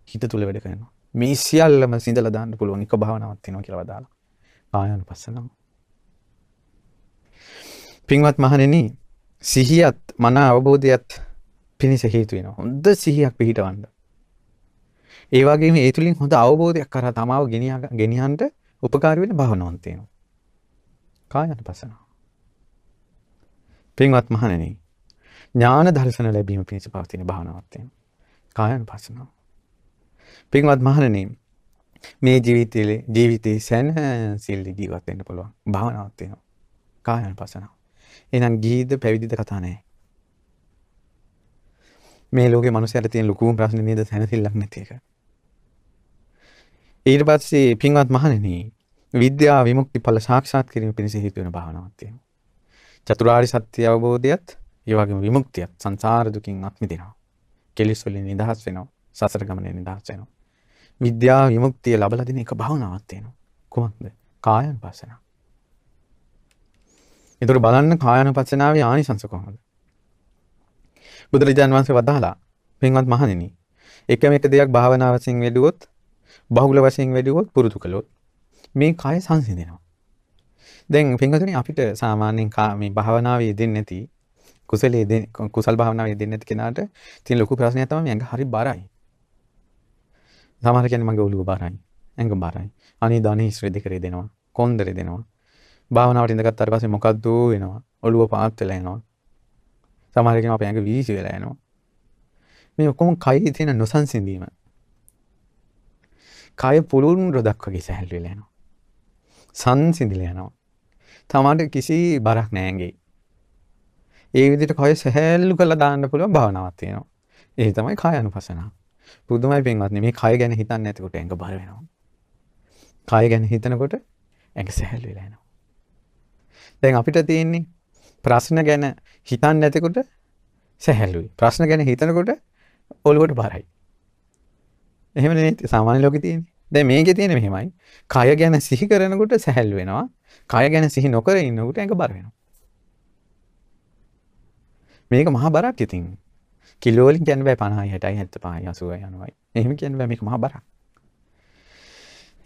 හිත තුළ වැඩ කරනවා. මේ සියල්ලම සිඳලා දාන්න පුළුවන් එක භාවනාවක් තියෙනවා කියලා වදාලා. කායानुපස්සනාව. පින්වත් මහණෙනි සිහියත් මන අවබෝධයත් පිණිස හේතුවෙන හොඳ සිහියක් පිහිටවන්න. ඒවාගේ මේ තුළින් හොඳ අවබෝධයක් කර තමාව ගෙනියන්ට උපකාරවෙන භාවනොන්තයනවා. කායන පසනවා. පින්වත් මහණන ඥාන දර්ශන ලැබීම පිණිස පවතින භාවනවත්තයෙන් කායන පසනවා. පින්වත් මහණනීම මේ ජීවිතල ජීවිතයේ සැන සිල්ලි ජීවත්වෙන්න පුළුවන් භාවනවත්වයනවා කායන පසනවා. එහෙනම් ගිහිද පැවිදිද කතා නැහැ. මේ ලෝකේ මිනිස්සුන්ට තියෙන ලොකුම ප්‍රශ්නේ නේද සැනසෙල්ලක් නැති එක. ඊට පස්සේ පින්වත් මහණෙනි විද්‍යා විමුක්ති ඵල සාක්ෂාත් කිරීම පිණිස හේතු වෙන භාවනාවක් තියෙනවා. චතුරාර්ය සත්‍ය අවබෝධයත් ඒ වගේම විමුක්තියත් සංසාර දුකින් අත් මිදෙනවා. කෙලිස් වලින් නිදහස් වෙනවා. සසර ගමනේ නිදහස් වෙනවා. විද්‍යා විමුක්තිය ලබලා දෙන එක භාවනාවක් තියෙනවා. කොහොමද? කායानुපස්සනාව. ඒතර බලන්න කායानुපස්සනාවේ ආනිසංස කොහොමද? බුදුරජාන් වහන්සේ වදාලා පින්වත් මහණෙනි එකම එක දෙයක් භාවනා වශයෙන් වැඩුවොත් බහුල වශයෙන් වැඩුවොත් පුරුදු කළොත් මේ කය සංසිඳෙනවා. දැන් පින්වතුනි අපිට සාමාන්‍යයෙන් මේ භාවනාවේ යෙදෙන්නේ නැති කුසලයේ කුසල් භාවනාවේ යෙදෙන්නේ නැති කෙනාට තියෙන ලොකු ප්‍රශ්නයක් තමයි මම හරි බරයි. සමහර කියන්නේ මගේ ඔළුව බරයි. ඇඟ බරයි. අනේ ධනෙ ඉස්රෙ දෙක රෙදෙනවා. කොන්ද රෙදෙනවා. භාවනාවට ඉඳගත්තාට පස්සේ මොකද්ද වෙනවා. ඔළුව පාත් වෙලා එනවා. සමහර කෙනා අපේ ඇඟ වීසි වෙලා එනවා. මේ ඔක්කොම කයේ තියෙන නොසන්සිඳීම. කය පුළුන් රොදක් වගේ සැහැල්ලු වෙලා යනවා. සංසිඳිලා යනවා. තමාට කිසි බරක් නෑ ඇඟේ. ඒ විදිහට කය සැහැල්ලු කරලා දාන්න පුළුවන් භාවනාවක් තියෙනවා. ඒ තමයි කාය අනුපසනාව. පුදුමයි පින්වත්නි මේ කය ගැන හිතන්නේ නැතිකොට ඇඟ බර වෙනවා. කය ගැන හිතනකොට ඇඟ සැහැල්ලු වෙලා යනවා. දැන් අපිට තියෙන්නේ ප්‍රශ්න ගැන හිතන්නේ නැතිකොට සැහැල්ලුයි. ප්‍රශ්න ගැන හිතනකොට ඔළුවට බරයි. එහෙම නේ සාමාන්‍ය ලෝකේ තියෙන්නේ. දැන් මේකේ තියෙන මෙහෙමයි. කය ගැන සිහි කරනකොට සැහැල්ලු වෙනවා. කය ගැන සිහි නොකර ඉන්නකොට ඇඟ බර වෙනවා. මේක මහා බරක් ඉතින්. කිලෝ වලින් කියන්න බෑ 50යි 60යි 75යි 80යි යනවායි. එහෙම කියන්න බෑ මේක මහා බරක්.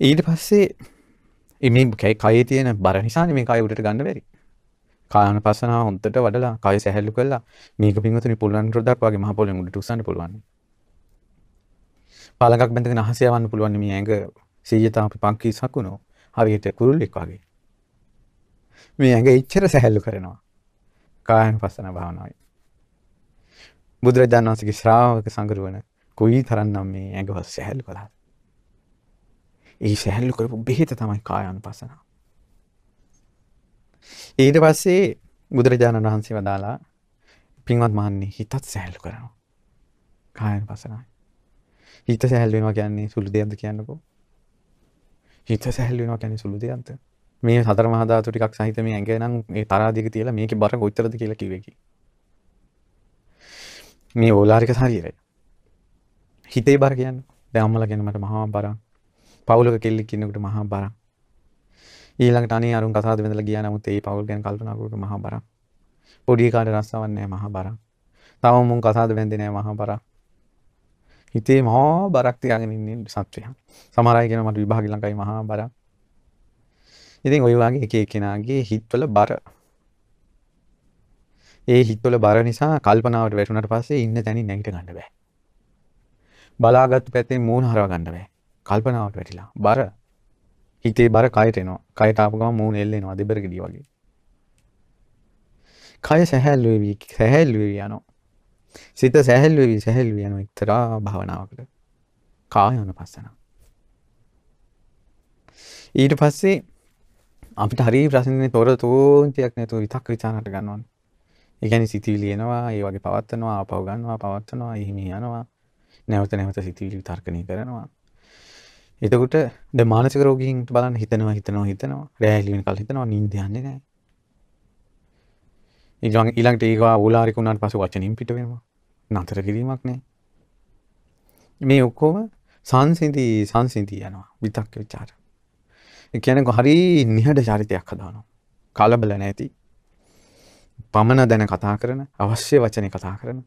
ඊට පස්සේ මේ කයේ තියෙන බර නිසානේ මේ කය උඩට ගන්න බැරි. කායानुපස්සනාව හොඳට වඩලා කය සැහැල්ලු කරලා මේක පින්වතුනි පුළුවන් රොඩක් වගේ මහ පොළෙන් උඩට උස්සන්න පුළුවන්. පාලකක් බැඳගෙන අහස යවන්න පුළුවන් මේ ඇඟ 100 තාප පංකී සකුණෝ හරියට කුරුල්ලෙක් වගේ. මේ ඇඟ ඉච්චර සැහැල්ලු කරනවා. කායानुපස්සන භාවනාවයි. බුදුරජාණන් වහන්සේගේ ශ්‍රාවක සංගරුවන කොයි තරම්නම් මේ ඇඟ සැහැල්ලු කළාද? ඒ සැහැල්ලු කරපු බෙහෙත තමයි කායानुපස්සනාව. ඊට පස්සේ බුදුරජාණන් වහන්සේ වදාලා පින්වත් මහන්නේ හිතත් සැහැල්ලු කරනවා. කායන පසනයි. හිත සැහැල් වෙනවා කියන්නේ සුළු දෙයක්ද කියන්නකෝ. හිත සැහැල් වෙනවා කියන්නේ සුළු දෙයක්ද? මේ සතර මහා ධාතු ටිකක් සහිත මේ ඇඟ නම් මේ තරාදික තියලා මේකේ බර කොච්චරද කියලා කිව්වේ කි. මේ ඕලාරික ශරීරය. හිතේ බර කියන්නේ. දැන් අම්මලා කියන මට මහා බරක්. පවුලක කෙල්ලෙක් ඉන්නකොට මහා බරක්. ඊළඟට අනේ අරුන් කසාද බඳලා ගියා නමුත් ඒ පවුල් ගැන කල්පනා කරනකොට මහා බරක්. පොඩි කාට රස්සාවක් නැහැ මහා බරක්. තවම මුන් කසාද බැඳේ නැහැ මහා බරක්. හිතේ මහා බරක් තියාගෙන ඉන්නේ සත්වයා. සමහර අය කියනවා මට විභාග ළඟයි මහා බරක්. ඉතින් ওই වගේ එක එක්කෙනාගේ හිතවල බර ඒ හිතවල බර නිසා කල්පනාවට වැටුණාට පස්සේ ඉන්න තැනින් නැගිට ගන්න බෑ. බලාගත්තු පැත්තෙන් මූණ හරව ගන්න බෑ. කල්පනාවට වැටිලා බර හිතේ බර කයට එනවා. කයට ආපු ගමන් මූණ එල්ලෙනවා දෙබර ගෙඩිය වගේ. කය සැහැල්ලු වෙවි සැහැල්ලු වෙවි යනවා. සිත සැහැල්ලු වෙවි සැහැල්ලු යනවා එක්තරා භාවනාවකට. කායනුපස්සන. ඊට පස්සේ අපිට හරි ප්‍රශ්නේ තොර තෝන්තියක් නැතුව විතක් විචාරකට ගන්නවනේ. ඒ කියන්නේ සිතිවිලි එනවා, ඒ වගේ පවත්නවා, ආපහු ගන්නවා, පවත්නවා, එහෙම යනවා. නැවත නැවත සිතිවිලි විතර්කණය කරනවා. එතකොට ද මානසික රෝගීන්ට බලන්න හිතනවා හිතනවා හිතනවා. රෑහලිවෙන කල් හිතනවා නින්දයන්නේ නෑ ඉගන් ඉලන්ට ඒවා ඕලාරික වුණාට පසු වචනින් පිටවෙනවා නතර කිරීමක් නෑ මේ ඔක්කෝම සංසිදී සංසිදී යනවා. විතක්ක විචාර කියනක හරි නිහඬ චරිතයක් හදානවා. කලබල නැති. පමණ දැන කතා කරන අවශ්‍ය වචන කතා කරන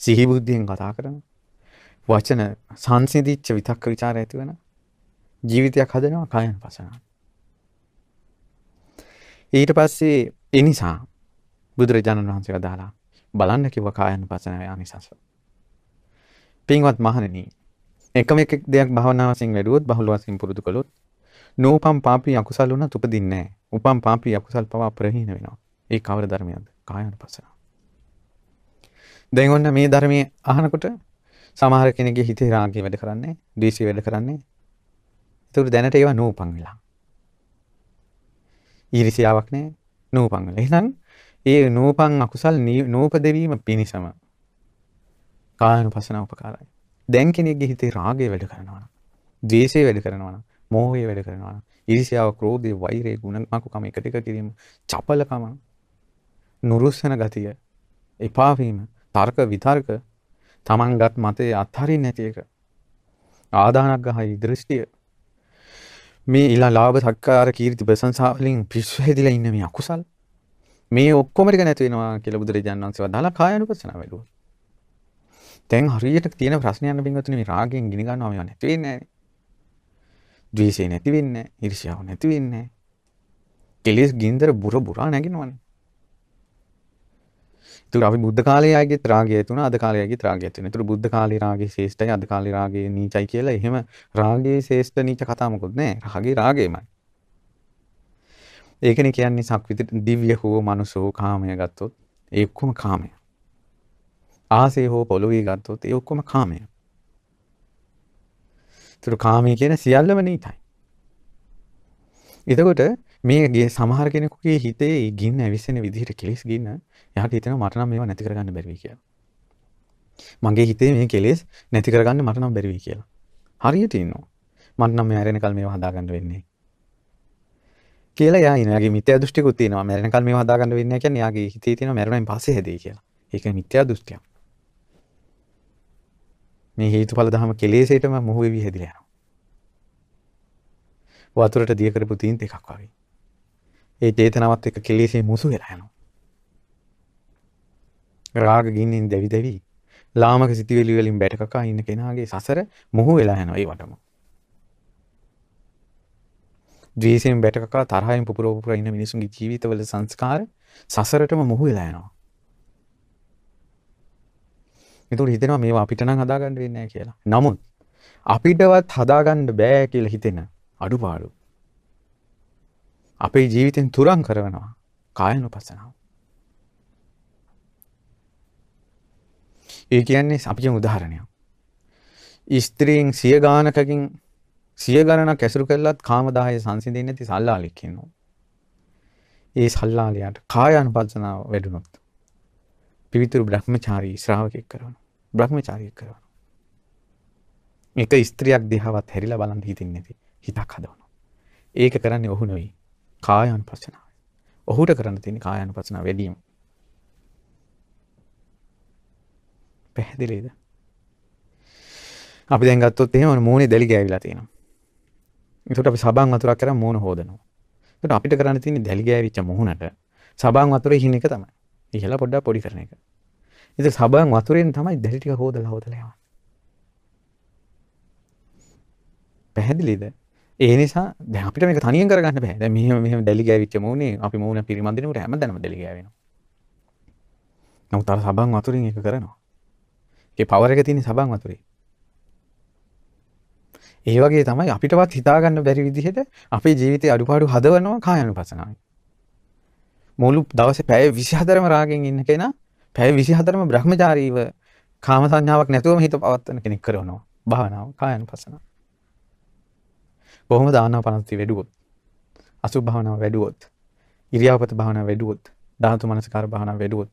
සිහිබුද්ධියෙන් කතා කරන වචන සංසිදිච්ච විතක්ක විචාර ඇතිවන ජීවිතයක් හදනවා කායන පසනාව. ඊට පස්සේ එනිසා බුදුරජාණන් වහන්සේ වදාලා බලන්න කිව්ව කායන පසනාවේ ආනිසංස. පින්වත් මහණෙනි එකම එක දෙයක් භවනා වශයෙන් වැඩුවොත් බහුල වශයෙන් පුරුදු කළොත් නෝපම් පාපී අකුසල් වුණත් උපදින්නේ නැහැ. උපම් පාපී අකුසල් පවා ප්‍රහීන වෙනවා. ඒ කවර ධර්මයක්ද? කායන පසනාව. දැන් ඔන්න මේ ධර්මයේ අහනකොට සමහර කෙනෙක්ගේ හිතේ රාගය වැඩ කරන්නේ, ද්වේෂය වැඩ කරන්නේ, එතකොට දැනට ඒවා නූපන් වෙලා. ඊරිසියාවක් නෑ නූපන් වෙලා. එහෙනම් ඒ නූපන් අකුසල් නූපදවීම පිණිසම කායනුපස්සන උපකාරයි. දැන් කෙනෙක්ගේ හිතේ රාගය වැඩ කරනවා නම්, ද්වේෂය වැඩ කරනවා නම්, මෝහය වැඩ කරනවා නම්, ඊර්ෂ්‍යාව, ක්‍රෝධය, වෛරය, ගුණමාකුකම එකට එක කිරීම, චපලකම, නුරුස්සන ගතිය, එපා වීම, තර්ක විතර්ක, තමන්ගත් මතේ අත්හරින්න නැති එක, ආදානග්‍රහයි දෘෂ්ටිය මේ ඉලා ලාභ සක්කාර කීර්ති ප්‍රශංසා වලින් පිස්සු හැදිලා ඉන්න මේ අකුසල් මේ ඔක්කොම ටික නැති වෙනවා කියලා බුදුරජාණන් වහන්සේ වදාලා කායानुපස්සනාව වැඩුවා. දැන් හරියට තියෙන ප්‍රශ්නයක් බින්ගතුනේ මේ රාගයෙන් ගිනි ගන්නවා මේවා නැති වෙන්නේ නැහැ. ද්වේෂය නැති වෙන්නේ නැහැ. ඊර්ෂ්‍යාව නැති වෙන්නේ නැහැ. කෙලෙස් ගින්දර බුර බුරා නැගිනවනේ. ඒතර අපි බුද්ධ කාලයේ ආගේ රාගය තුන අද කාලයේ ආගේ රාගය තුන. ඒතර බුද්ධ කාලේ රාගය ශ්‍රේෂ්ඨයි අද කාලේ රාගය නීචයි කියලා එහෙම රාගයේ ශ්‍රේෂ්ඨ නීච කතා මොකුත් නෑ. රාගේ රාගයමයි. ඒකනේ කියන්නේ සක්විත දිව්‍ය හෝ මනුෂ්‍ය හෝ කාමය ගත්තොත් ඒ ඔක්කොම කාමය. ආසේ හෝ පොළොවේ ගත්තොත් ඒ ඔක්කොම කාමය. ඒතර කාමී කියන සියල්ලම නීතයි. එතකොට මේගේ සමහර කෙනෙකුගේ හිතේ ගින්න ඇවිස්සෙන විදිහට කෙලෙස් ගින්න එයාට හිතෙනවා මට නම් මේවා නැති කරගන්න බැරි වෙයි කියලා. මගේ හිතේ මේ කෙලෙස් නැති කරගන්න මට නම් බැරි වෙයි කියලා. හරියට ඉන්නවා. මට නම් මැරෙනකල් මේවා හදාගන්න වෙන්නේ. කියලා එයා ඉනවා. එයාගේ මිත්‍යා දෘෂ්ටිකුත් තියෙනවා. මැරෙනකල් මේවා හදාගන්න වෙන්නේ නැහැ කියන්නේ එයාගේ හිතේ තියෙන මැරුණෙන් පස්සේ හැදෙයි කියලා. ඒක මිත්‍යා දෘෂ්ටියක්. මේ හේතුඵල ධම කෙලෙසේටම මුහු වෙවි හැදිලා යනවා. වතුරට දිය කරපු තීන්ත එකක් වගේ. ඒ චේතනාවත් එක්ක කෙලෙසේ මුසු වෙලා යනවා. රාග ගින්නින් දැවි දැවි ලාමක සිතිවිලි වලින් බැටකකා ඉන්න කෙනාගේ සසර මුහු වෙලා යනවා ඒ වටම. ද්වේෂයෙන් බැටකකා තරහින් පුපුර පුපුර ඉන්න මිනිසුන්ගේ ජීවිතවල සංස්කාර සසරටම මුහු වෙලා යනවා. එතකොට හිතෙනවා මේවා අපිට නම් හදාගන්න වෙන්නේ නැහැ කියලා. නමුත් අපිටවත් හදාගන්න බෑ කියලා හිතෙන අඩුපාඩු අපේ ජීවිතෙන් තුරන් කරනවා කායනුපස්සනාව. ඒ කියන්නේ අපි කියමු උදාහරණයක්. ස්ත්‍රීන් සිය ගානකකින් සිය ගණනක් ඇසුරු කළත් කාමදාහය සංසිඳෙන්නේ නැති සල්ලාලෙක් ඉන්නවා. ඒ සල්ලාලයාට කායානුපස්සනාව වැඩුණොත් පිවිතුරු බ්‍රහ්මචාරී ශ්‍රාවකෙක් කරනවා. බ්‍රහ්මචාරියෙක් කරනවා. එක ස්ත්‍රියක් දිහාවත් හැරිලා බලන් හිතින්නේ නැති හිතක් හදවනවා. ඒක කරන්නේ ඔහු නෙවෙයි. කායානුපස්සනාව. ඔහුට කරන්න තියෙන කායානුපස්සනාව වැඩිම. පැහැදිලිද? අපි දැන් ගත්තොත් එහෙම මූණේ දැලි ගෑවිලා තියෙනවා. ඒකට අපි සබන් වතුරක් කරන් මූණ හොදනවා. ඒකට අපිට කරන්න තියෙන්නේ දැලි ගෑවිච්ච මූණට සබන් වතුරේ හින එක තමයි. ඉහළ පොඩ්ඩක් පොඩි කරන එක. ඉතින් සබන් වතුරෙන් තමයි දැලි ටික හොදලා හොදලා යවන්නේ. පැහැදිලිද? ඒ නිසා දැන් අපිට මේක තනියෙන් කරගන්න බෑ. දැන් මෙහෙම මෙහෙම දැලි ගෑවිච්ච මූණේ අපි මූණ පිරිමන්දිනකොට හැමදාම දැලි ගෑවෙනවා. නමුත් අර සබන් වතුරින් ඒක කරනවා. ඒ පවර් එක තියෙන සබන් වතුරේ. ඒ වගේ තමයි අපිටවත් හිතාගන්න බැරි විදිහට අපේ ජීවිතේ අඩුපාඩු හදවනවා කායानुපසනාවයි. මුළු දවසේ පැය 24ම රාගෙන් ඉන්න කෙනා පැය 24ම බ්‍රහ්මචාරීව කාම සංඥාවක් නැතුවම හිත පවත්වන කෙනෙක් කරනවා. භාවනාව කායानुපසනාව. කොහොමද ආනාපානසති වැඩුවොත් අසුභ භාවනාව වැඩුවොත් ඉරියාපත භාවනාව වැඩුවොත් ධාතු මනසකාර භාවනාව වැඩුවොත්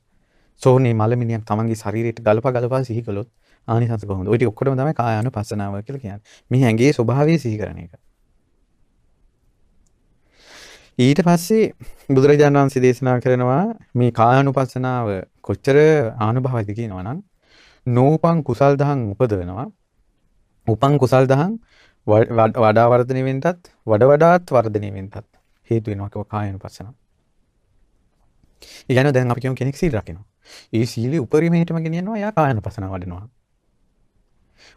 සෝනේ මලමිනියක් තමන්ගේ ශරීරයට ගලප ගලපා සිහි කළොත් ආනිසංස කොහොමද? ওই ටික ඔක්කොටම තමයි කායානුපස්සනාව කියලා කියන්නේ. මේ ඇඟේ ස්වභාවය සිහි කරන එක. ඊට පස්සේ බුදුරජාණන් වහන්සේ දේශනා කරනවා මේ කායානුපස්සනාව කොච්චර ආනුභවයිද කියනවා නම් නෝපං කුසල් දහම් උපදවනවා. උපං කුසල් දහම් වඩා වර්ධනය වෙන්නටත් වඩ වඩාත් වර්ධනය වෙන්නටත් හේතු වෙනවා කායානුපස්සනාව. ඒ කියන්නේ දැන් අපි කියමු කෙනෙක් සීල් රකිනවා. ඒ සීලේ උපරිමයටම ගෙනියනවා එයා කායානුපස්සනාව වඩනවා.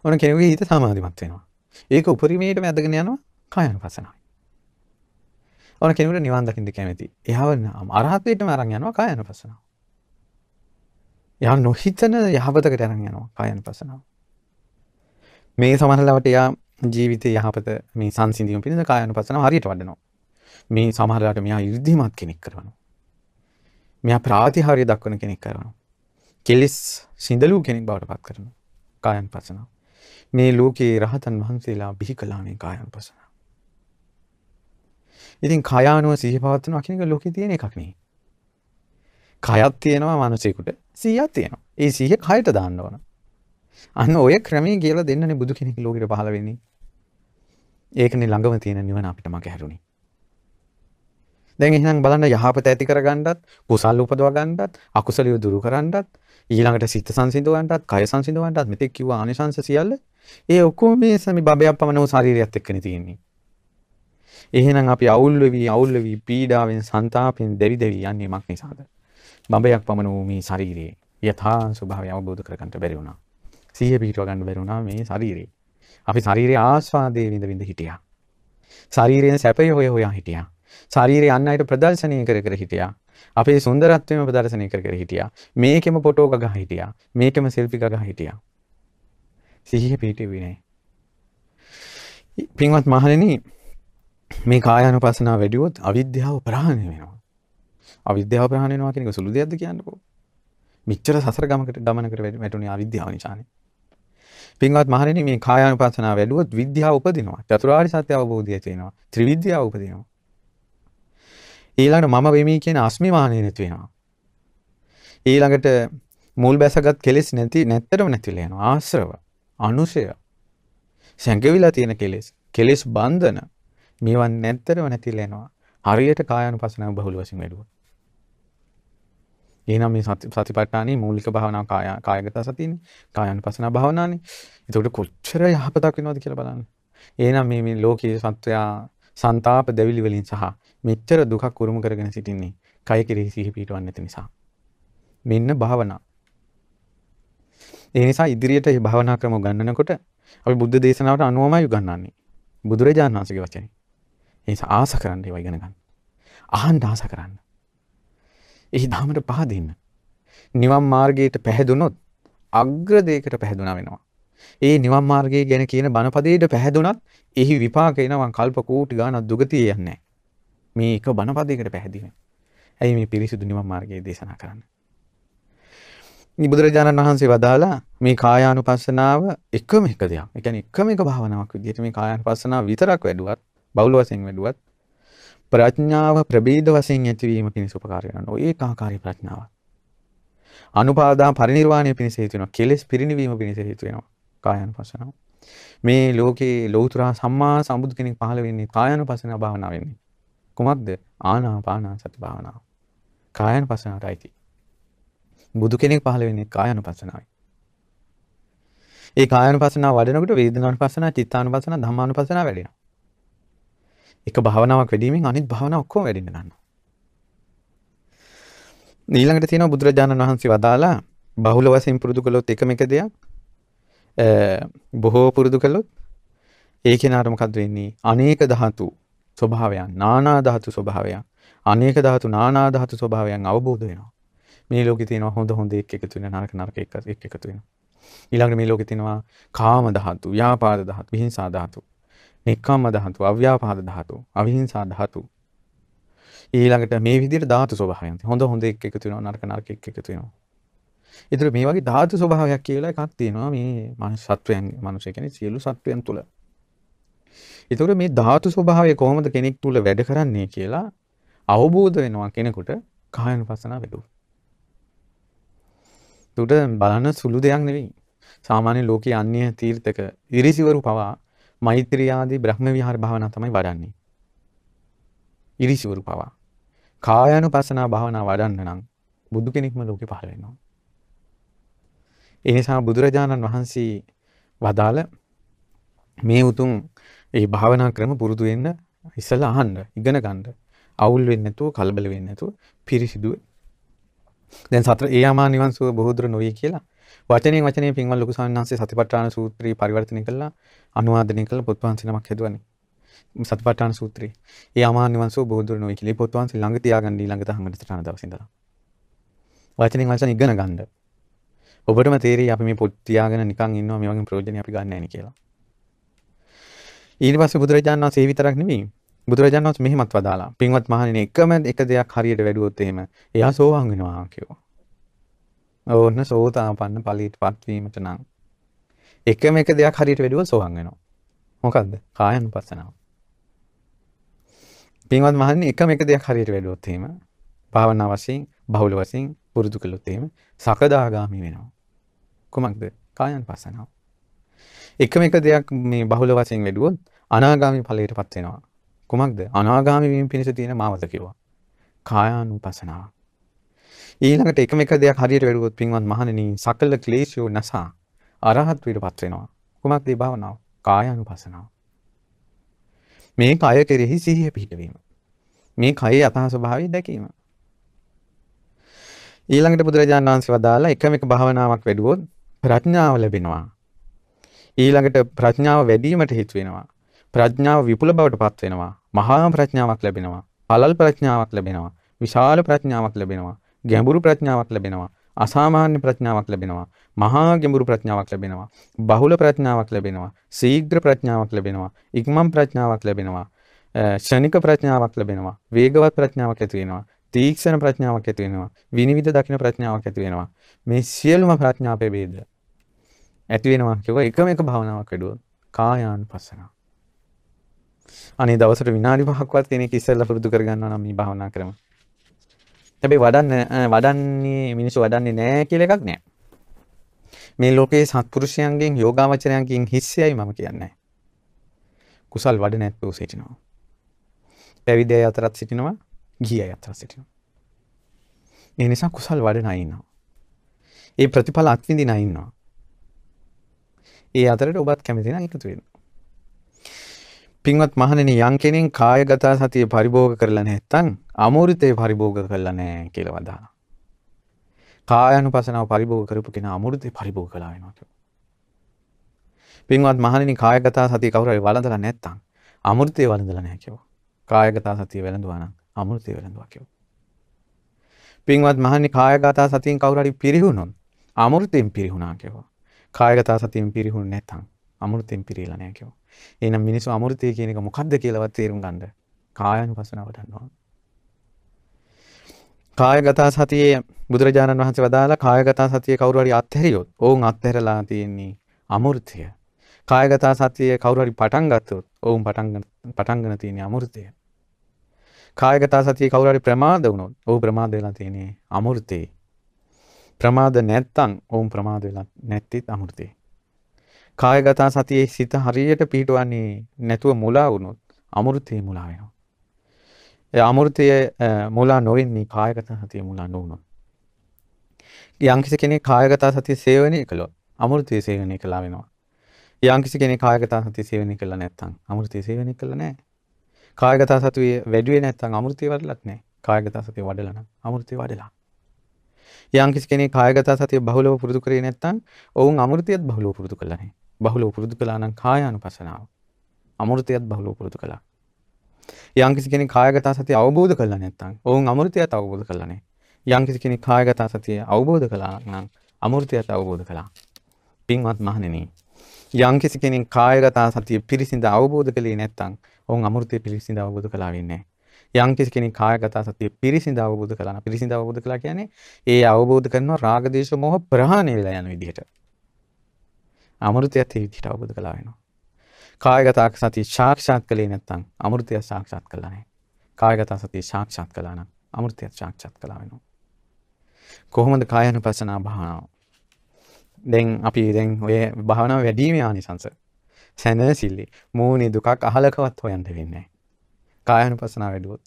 ඕන කෙනෙකුගේ හිත සමාධිමත් වෙනවා. ඒක උපරිමයටම ඇදගෙන යනවා කායානුපස්සනාවයි. ඕන කෙනෙකුට නිවන් දකින්න කැමති. එයාව අරහත්ත්වයටම අරන් යනවා කායානුපස්සනාව. එයා නොහිතන යහපතකට අරන් යනවා කායානුපස්සනාව. මේ සමහරවිට එයා ජීවිතේ යහපත මේ සංසිඳීම පිණිස කායානුපස්සනාව හරියට වඩනවා. මේ සමහරවිට මෙයා 이르දිමත් කෙනෙක් කරනවා. මෙයා ප්‍රාතිහාර්ය දක්වන කෙනෙක් කරනවා. කෙලිස් සිඳලූ කෙනෙක් බවට පත් කරනවා. කායානුපස්සනාව. මේ ලෝකයේ රහතන් වහන්සේලා බිහි කළානේ කායානුපස්සනාව. ඉතින් කයානුව සිහි පවත්වනවා කියන එක ලෝකේ තියෙන එකක් නේ. කයක් තියෙනවා මිනිසෙකුට 100ක් තියෙනවා. ඒ 100 කයට දාන්න ඕන. අන්න ඔය ක්‍රමයේ කියලා දෙන්නනේ බුදු කෙනෙක් ලෝකෙට පහළ වෙන්නේ. ඒකනේ ළඟම තියෙන නිවන අපිට මග හැරුණේ. දැන් එහෙනම් බලන්න යහපත ඇති කරගන්නත්, කුසල් උපදව ගන්නත්, අකුසලිය දුරු කරන්නත්, ඊළඟට සිත සංසිඳවන්නත්, කය සංසිඳවන්නත් මෙතෙක් කිව්ව ආනිසංස සියල්ල ඒ ඔක්කොම මේ සමි බබයක් පමණ වූ ශරීරයත් එක්කනේ තියෙන්නේ. එහෙනම් අපි අවුල් වෙවි අවුල් වෙවි පීඩාවෙන් ਸੰతాපෙන් දෙවි දෙවි යන්නේ මක් නිසාද? බබයක් පමණ වූ මේ ශරීරයේ යථා ස්වභාවය අවබෝධ කරගන්න බැරි වුණා. සිහිය පිහිටව ගන්න බැරි වුණා මේ ශරීරේ. අපි ශරීරයේ ආස්වාදයේ විඳ විඳ හිටියා. ශරීරයෙන් සැපය හොය හොයා හිටියා. ශරීරය අන් අයට ප්‍රදර්ශනය කර කර හිටියා. අපේ සුන්දරත්වයම ප්‍රදර්ශනය කර කර හිටියා. මේකෙම ෆොටෝ ගගා හිටියා. මේකෙම සෙල්ෆි ගගා හිටියා. සිහිය පිහිටුවේ නැහැ. පින්වත් මහණෙනි මේ කායානුපස්සනාව වැඩිවොත් අවිද්‍යාව ප්‍රහාණය වෙනවා. අවිද්‍යාව ප්‍රහාණය වෙනවා කියන එක සුළු දෙයක්ද කියන්නකෝ. මෙච්චර සසර ගමකට ගමනකට වැටුනේ අවිද්‍යාව නිසානේ. පින්වත් මහණෙනි මේ කායානුපස්සනාව වැඩුවොත් විද්‍යාව උපදිනවා. චතුරාර්ය සත්‍ය අවබෝධය ඇති වෙනවා. ත්‍රිවිද්‍යාව උපදිනවා. ඊළඟට මම වෙමි කියන අස්මිමානය නැති වෙනවා. ඊළඟට මුල් බැසගත් කෙලෙස් නැති නැත්තරම නැතිලා යනවා. ආශ්‍රව, අනුශය, සංකවිලා තියෙන කෙලෙස්, කෙලෙස් බන්ධන මේවන් නැත්තරම නැතිලා යනවා. හරියට කායानुපසනාව බහුල වශයෙන් වැඩුවා. එහෙනම් මේ සතිපට්ඨානේ මූලික භාවනාව කාය කායගත සතියනේ. කායानुපසනාව භාවනානේ. ඒකට කොච්චර යහපතක් වෙනවද කියලා බලන්න. එහෙනම් මේ මේ ලෝකීය සත්‍යය සන්තාප දෙවිලි වලින් සහ මෙච්චර දුකක් උරුම කරගෙන සිටින්නේ කය කෙරෙහි සිහි පිටවන්නේ නැති නිසා. මෙන්න භාවනා. ඒ නිසා ඉදිරියට මේ භාවනා ක්‍රම උගන්වනකොට අපි බුද්ධ දේශනාවට අනුවමයි උගන්වන්නේ. බුදුරජාණන් වහන්සේගේ වචනේ. ඒ නිසා ආස කරන්න ඒවා ඉගෙන ගන්න. අහන්න ආස කරන්න. එහි ධමයට පහදින්න. නිවන් මාර්ගයට පැහැදුනොත් අග්‍ර දෙයකට පැහැදුනා වෙනවා. ඒ නිවන් මාර්ගය ගැන කියන බණපදයට පැහැදුනත් එහි විපාක එනවා කල්ප කෝටි ගාණක් දුගතිය යන්නේ. මේ එක බණපදයකට පැහැදිලි. ඇයි මේ පිරිසිදු නිවන් මාර්ගයේ දේශනා කරන්නේ? බුදුරජාණන් වහන්සේ වදාලා මේ කායානුපස්සනාව එකම එක දෙයක්. ඒ කියන්නේ එකම එක භාවනාවක් විදිහට මේ කායානුපස්සනාව විතරක් වැඩුවත් බෞල වශයෙන් වැඩුවත් ප්‍රඥාව ප්‍රබේද වශයෙන් ඇතිවීම පිණිස උපකාර වෙනවා. ඔය ඒකාකාරී ප්‍රඥාව. අනුපාදා පරිනිර්වාණය පිණිස හේතු වෙනවා. කෙලෙස් පිරිනිවීම පිණිස හේතු වෙනවා. කායानुපස්සනාව. මේ ලෝකේ ලෞතර සම්මා සම්බුදු කෙනෙක් පහළ වෙන්නේ කායानुපස්සන භාවනාවෙන්. කුමක්ද ආනාපානා සති භාවනාව. කායන පසනාවට අයිති. බුදු කෙනෙක් පහළ වෙන්නේ කායන පසනාවයි. ඒ කායන පසනාව වඩනකොට වේදනාන පසනාව, චිත්තාන පසනාව, ධම්මාන පසනාව වැඩෙනවා. එක භාවනාවක් වැඩීමෙන් අනිත් භාවනා ඔක්කොම වැඩෙන්න ගන්නවා. ඊළඟට තියෙනවා බුදුරජාණන් වහන්සේ වදාලා බහුල වශයෙන් පුරුදු කළොත් එකම එක දෙයක් බොහෝ පුරුදු කළොත් ඒ කෙනාට මොකද වෙන්නේ? අනේක ධාතු ස්වභාවයන්, නානා ධාතු ස්වභාවයන්, අනේක ධාතු නානා ධාතු ස්වභාවයන් අවබෝධ වෙනවා. මේ ලෝකේ තියෙනවා හොඳ හොඳ එක් එකතු වෙන නරක නරක එක් එක් එකතු වෙනවා. ඊළඟට මේ ලෝකේ තියෙනවා කාම ධාතු, ව්‍යාපාද ධාතු, විහිංසා ධාතු. නික්කම්ම ධාතු, අව්‍යාපාද ධාතු, අවිහිංසා ධාතු. ඊළඟට මේ විදිහට ධාතු ස්වභාවයන්. හොඳ හොඳ එක් එකතු වෙනවා, නරක නරක එක් එකතු වෙනවා. ඒතර මේ වගේ ධාතු ස්වභාවයක් කියලා එකක් තියෙනවා මේ මනුෂ්‍ය සත්වයන් මනුෂ්‍ය කියන්නේ සියලු සත්වයන් තුල. ඒතර මේ ධාතු ස්වභාවය කොහොමද කෙනෙක් තුල වැඩ කරන්නේ කියලා අවබෝධ වෙනවා කෙනෙකුට කායනුපස්සනාව වැඩුවොත්. තුට බලන්න සුළු දෙයක් නෙවෙයි. සාමාන්‍ය ලෝකයේ අන්‍ය තීර්ථක ඉරිසිවරු පවා මෛත්‍රී ආදී බ්‍රහ්ම විහාර භාවනා තමයි වඩන්නේ. ඉරිසිවරු පවා. කායानुපස්සනා භාවනා වඩන්න නම් බුදු කෙනෙක්ම ලෝකේ පහළ වෙනවා. ඒ නිසා බුදුරජාණන් වහන්සේ වදාළ මේ උතුම් ඒ භාවනා ක්‍රම පුරුදු වෙන්න ඉස්සලා අහන්න, ඉගෙන ගන්න. අවුල් වෙන්නේ නැතුව, කලබල වෙන්නේ නැතුව පිරිසිදුව. දැන් සතර ඒ ආමා නිවන් සුව බොහෝ දුර නොවේ කියලා වචනෙන් වචනේ පින්වල් ලොකු ස්වාමීන් වහන්සේ සතිපට්ඨාන සූත්‍රය පරිවර්තනය කළා අනුවාදනය කළා පොත් වහන්සේ නමක් හැදුවනේ. සතිපට්ඨාන සූත්‍රය. ඒ ආමා නිවන් සුව බොහෝ දුර නොවේ කියලා පොත් වහන්සේ ළඟ තියාගන්න ඊළඟ දහම් වැඩසටහන දවසේ ඉඳලා. වචනෙන් වචන ඉගෙන ගන්න. ඔබටම තේරෙයි අපි මේ පොත් තියාගෙන නිකන් ඉන්නවා මේ වගේ ප්‍රයෝජන අපි ගන්න නැහැ කියලා. ඊට පස්සේ බුදුරජාණන් වහන්සේ විතරක් නෙවෙයි බුදුරජාණන් වහන්සේ මෙහෙමත් වදාලා. පින්වත් මහණෙනි එකම එක දෙයක් හරියට වැඩුවොත් එහෙම එයා සෝවාන් වෙනවා කිව්වා. ඕන්න සෝතාපන්න ඵලීටපත් වීමට නම් එකම එක දෙයක් හරියට වැඩුවොත් සෝවාන් වෙනවා. මොකද්ද? කායानुපස්සනාව. පින්වත් මහණෙනි එකම එක දෙයක් හරියට වැඩුවොත් එහෙම භාවනා වශයෙන් බහුල වශයෙන් පුරුදු කළොත් එහෙම සකදාගාමි වෙනවා. කොමක්ද? කායानुපස්සනාව. එකම එක දෙයක් මේ බහුල වශයෙන් වැඩුවොත් අනාගාමි ඵලයටපත් වෙනවා. කුමක්ද අනාගාමි වීම පිණිස තියෙන මාවත කිව්වා. කායානුපසනාව. ඊළඟට එකම එක දෙයක් හරියට වැඩුවොත් පින්වත් මහණෙනි සකල ක්ලේශයෝ නැසා අරහත් වීටපත් වෙනවා. කුමක්ද මේ භාවනාව? කායානුපසනාව. මේ කය කෙරෙහි සිහිය පිහිටවීම. මේ කයේ යථා ස්වභාවය දැකීම. ඊළඟට බුදුරජාණන් වහන්සේ වදාලා එකම එක භාවනාවක් වැඩුවොත් ප්‍රඥාව ලැබෙනවා. ඊළඟට ප්‍රඥාව වැඩිවීමට හේතු වෙනවා. ප්‍රඥාව විපුල බවට පත් වෙනවා. මහා ප්‍රඥාවක් ලැබෙනවා. පළල් ප්‍රඥාවක් ලැබෙනවා. විශාල ප්‍රඥාවක් ලැබෙනවා. ගැඹුරු ප්‍රඥාවක් ලැබෙනවා. අසාමාන්‍ය ප්‍රඥාවක් ලැබෙනවා. මහා ගැඹුරු ප්‍රඥාවක් ලැබෙනවා. බහුල ප්‍රඥාවක් ලැබෙනවා. ශීඝ්‍ර ප්‍රඥාවක් ලැබෙනවා. ඉක්මන් ප්‍රඥාවක් ලැබෙනවා. ෂණික ප්‍රඥාවක් ලැබෙනවා. වේගවත් ප්‍රඥාවක් ඇති වෙනවා. තීක්ෂණ ප්‍රඥාවක් ඇති වෙනවා. විනිවිද දකින ප්‍රඥාවක් ඇති වෙනවා. මේ සියලුම ප්‍රඥාපේ ભેද ඇති වෙනවා කියව එකම එක භාවනාවක් වැඩුවොත් කායානුපස්සනාව. අනේ දවසට විනාඩි 5ක්වත් කෙනෙක් ඉස්සෙල්ලා පුරුදු කරගන්නවා නම් මේ භාවනා ක්‍රම. හැබැයි වඩන්න වඩන්නේ මිනිස්සු වඩන්නේ නැහැ කියලා එකක් නැහැ. මේ ලෝකේ සත්පුරුෂයන්ගෙන් යෝගාවචරයන්ගෙන් හිස්සයයි මම කියන්නේ. කුසල් වඩ නැත්නම් සිටිනවා. පැවිදි අය අතරත් සිටිනවා, ගිහි අය අතරත් සිටිනවා. ඒ නිසා කුසල් වඩන අය ඉන්නවා. ඒ ප්‍රතිඵල අත්විඳින අය ඉන්නවා. ඒ අතරට ඔබත් කැමති නම් එකතු වෙන්න. පින්වත් මහණෙනි යම් කෙනෙක් කායගත සතිය පරිභෝග කරලා නැත්නම් අමෘතේ පරිභෝග කරලා නැහැ කියලා වදානවා. කායानुපසනාව පරිභෝග කරපු කෙනා අමෘතේ පරිභෝග කළා වෙනවා කියලා. පින්වත් මහණෙනි කායගත සතිය කවුරු හරි වළඳලා නැත්නම් අමෘතේ වළඳලා නැහැ කියලා. කායගත සතිය වැළඳුවා නම් අමෘතේ වැළඳුවා කියලා. පින්වත් මහණෙනි කායගත සතියෙන් කවුරු හරි පිරිහුණොත් අමෘතෙන් පිරිහුණා කියලා. කායගත සතියෙන් පිරිහුණ නැත්නම් අමෘතෙන් පිරීලා නැහැ කියලා. එහෙනම් මිනිස්සු අමෘතය කියන එක මොකක්ද කියලාවත් තේරුම් ගන්න කායानुපසනාව දන්නවා. කායගත සතියේ බුදුරජාණන් වහන්සේ වදාලා කායගත සතිය කවුරු හරි අත්හැරියොත් ඔවුන් අත්හැරලා තියෙන්නේ අමෘතය. කායගත සතිය කවුරු හරි පටන් ගත්තොත් ඔවුන් පටන් පටන්ගෙන තියෙන්නේ අමෘතය. කායගත සතිය කවුරු හරි ප්‍රමාද වුණොත් ඔව් ප්‍රමාද වෙලා තියෙන්නේ අමෘතේ. ප්‍රමාද නැත්තම් ඔවුන් ප්‍රමාද වෙලා නැත්තිත් අමෘතේ. කායගත සතියේ සිත හරියට පිහිටවන්නේ නැතුව මුලා වුණොත් අමෘතේ මුලා වෙනවා. ඒ අමෘතය මුලා නොවෙන්නේ කායගත සතිය මුලා නොවුණොත්. යම්කිසි කෙනෙක් කායගත සතිය සේවනය කළොත් අමෘතය සේවනය කළා වෙනවා. යම්කිසි කෙනෙක් කායගත සතිය සේවනය කළා නැත්නම් අමෘතය සේවනය කළා නැහැ. කායගත සතිය වැඩිවේ නැත්නම් අමෘතය වඩලත් නැහැ. කායගත සතිය වඩලා නම් අමෘතය වඩලා. යම්කිසි කෙනෙක් කායගත සතිය බහුලව පුරුදු කරේ නැත්නම් ඔවුන් අමෘතයත් බහුලව පුරුදු කළා නැහැ. බහුලව පුරුදු කළා නම් කායානුපසනාව. අමෘතයත් බහුලව පුරුදු කළා. යම්කිසි කෙනෙක් කායගත සතිය අවබෝධ කරලා නැත්නම් ඔවුන් අමෘතයත් අවබෝධ කරලා නැහැ. යම්කිසි කෙනෙක් කායගත සතිය අවබෝධ කළා නම් අමෘතයත් අවබෝධ කළා. පින්වත් මහණෙනි යම්කිසි කෙනෙක් කායගත සතිය පිරිසිඳ අවබෝධ කළේ නැත්නම් ඔවුන් අමෘතය පිරිසිඳ අවබෝධ කළා වෙන්නේ නැහැ. යම්කිසි කෙනෙක් කායගත සතිය පිරිසිඳ අවබෝධ කළා නම් පිරිසිඳ අවබෝධ කළා කියන්නේ ඒ අවබෝධ කරනවා රාග දේශ මොහ ප්‍රහාණය වෙලා යන විදිහට. අමෘතයත් හිවිදිට අවබුදු කලා වෙනවා. කායගතාක් සති ශාක්ෂාත් කළේ නැත්තං අමෘතය සාක්ෂාත් කලානෑ. කායගතා සති ශාක්ෂාත් කලානම් අමෘතයත් ශාක්ෂාත් කලා වෙනවා. කොහොමද කායනු පසනා භානාව. දැන් අපි දැන් ඔය භාවනාව වැඩීම ආනිසංස. සැන සිල්ලි මූුණනි දුකක් අහලකවත් හොයන්ට වෙන්නේ. කායනු පසනා වැඩුවොත්.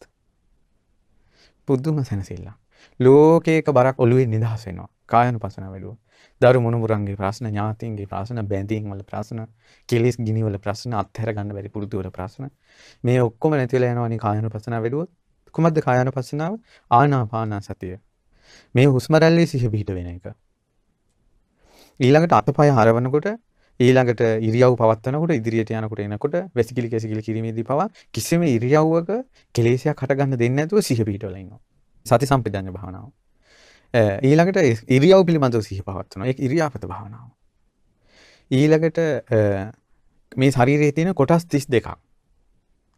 පුද්දුම සැනසිල්ලා. ලෝකේක බරක් ඔලුවේ නිදහස් වෙනවා කායනු පසන වැඩුවොත්. දරු මුණුබුරන්ගේ ප්‍රශ්න ඥාතීන්ගේ ප්‍රශ්න බැඳීම් වල ප්‍රශ්න කෙලිස් ගිනි වල ප්‍රශ්න අත්හැර ගන්න බැරි පුරුදු වල ප්‍රශ්න මේ ඔක්කොම නැති වෙලා යනවනේ කායानुපස්සනාව වැඩුවොත්. කුමක්ද කායानुපස්සනාව? ආනාපාන සතිය. මේ හුස්ම රැල්ලේ සිහිය පිහිට වෙන එක. ඊළඟට අතපය හරවනකොට ඊළඟට ඉරියව් පවත්වනකොට ඉදිරියට යනකොට එනකොට වැසිකිලි කැසිකිලි කිරීමේදී පවා කිසිම ඉරියව්වක කෙලෙසයක් හටගන්න දෙන්නේ නැතුව සිහිය පිහිටවලා ඉන්නවා. සති සම්පජාඤ්ඤ භාවනාව. ඊළඟට ඉරියව් පිළිබඳව සිහිය පවත්වනවා. ඒක ඉරියාපත භාවනාව. ඊළඟට මේ ශරීරයේ තියෙන කොටස් 32ක්.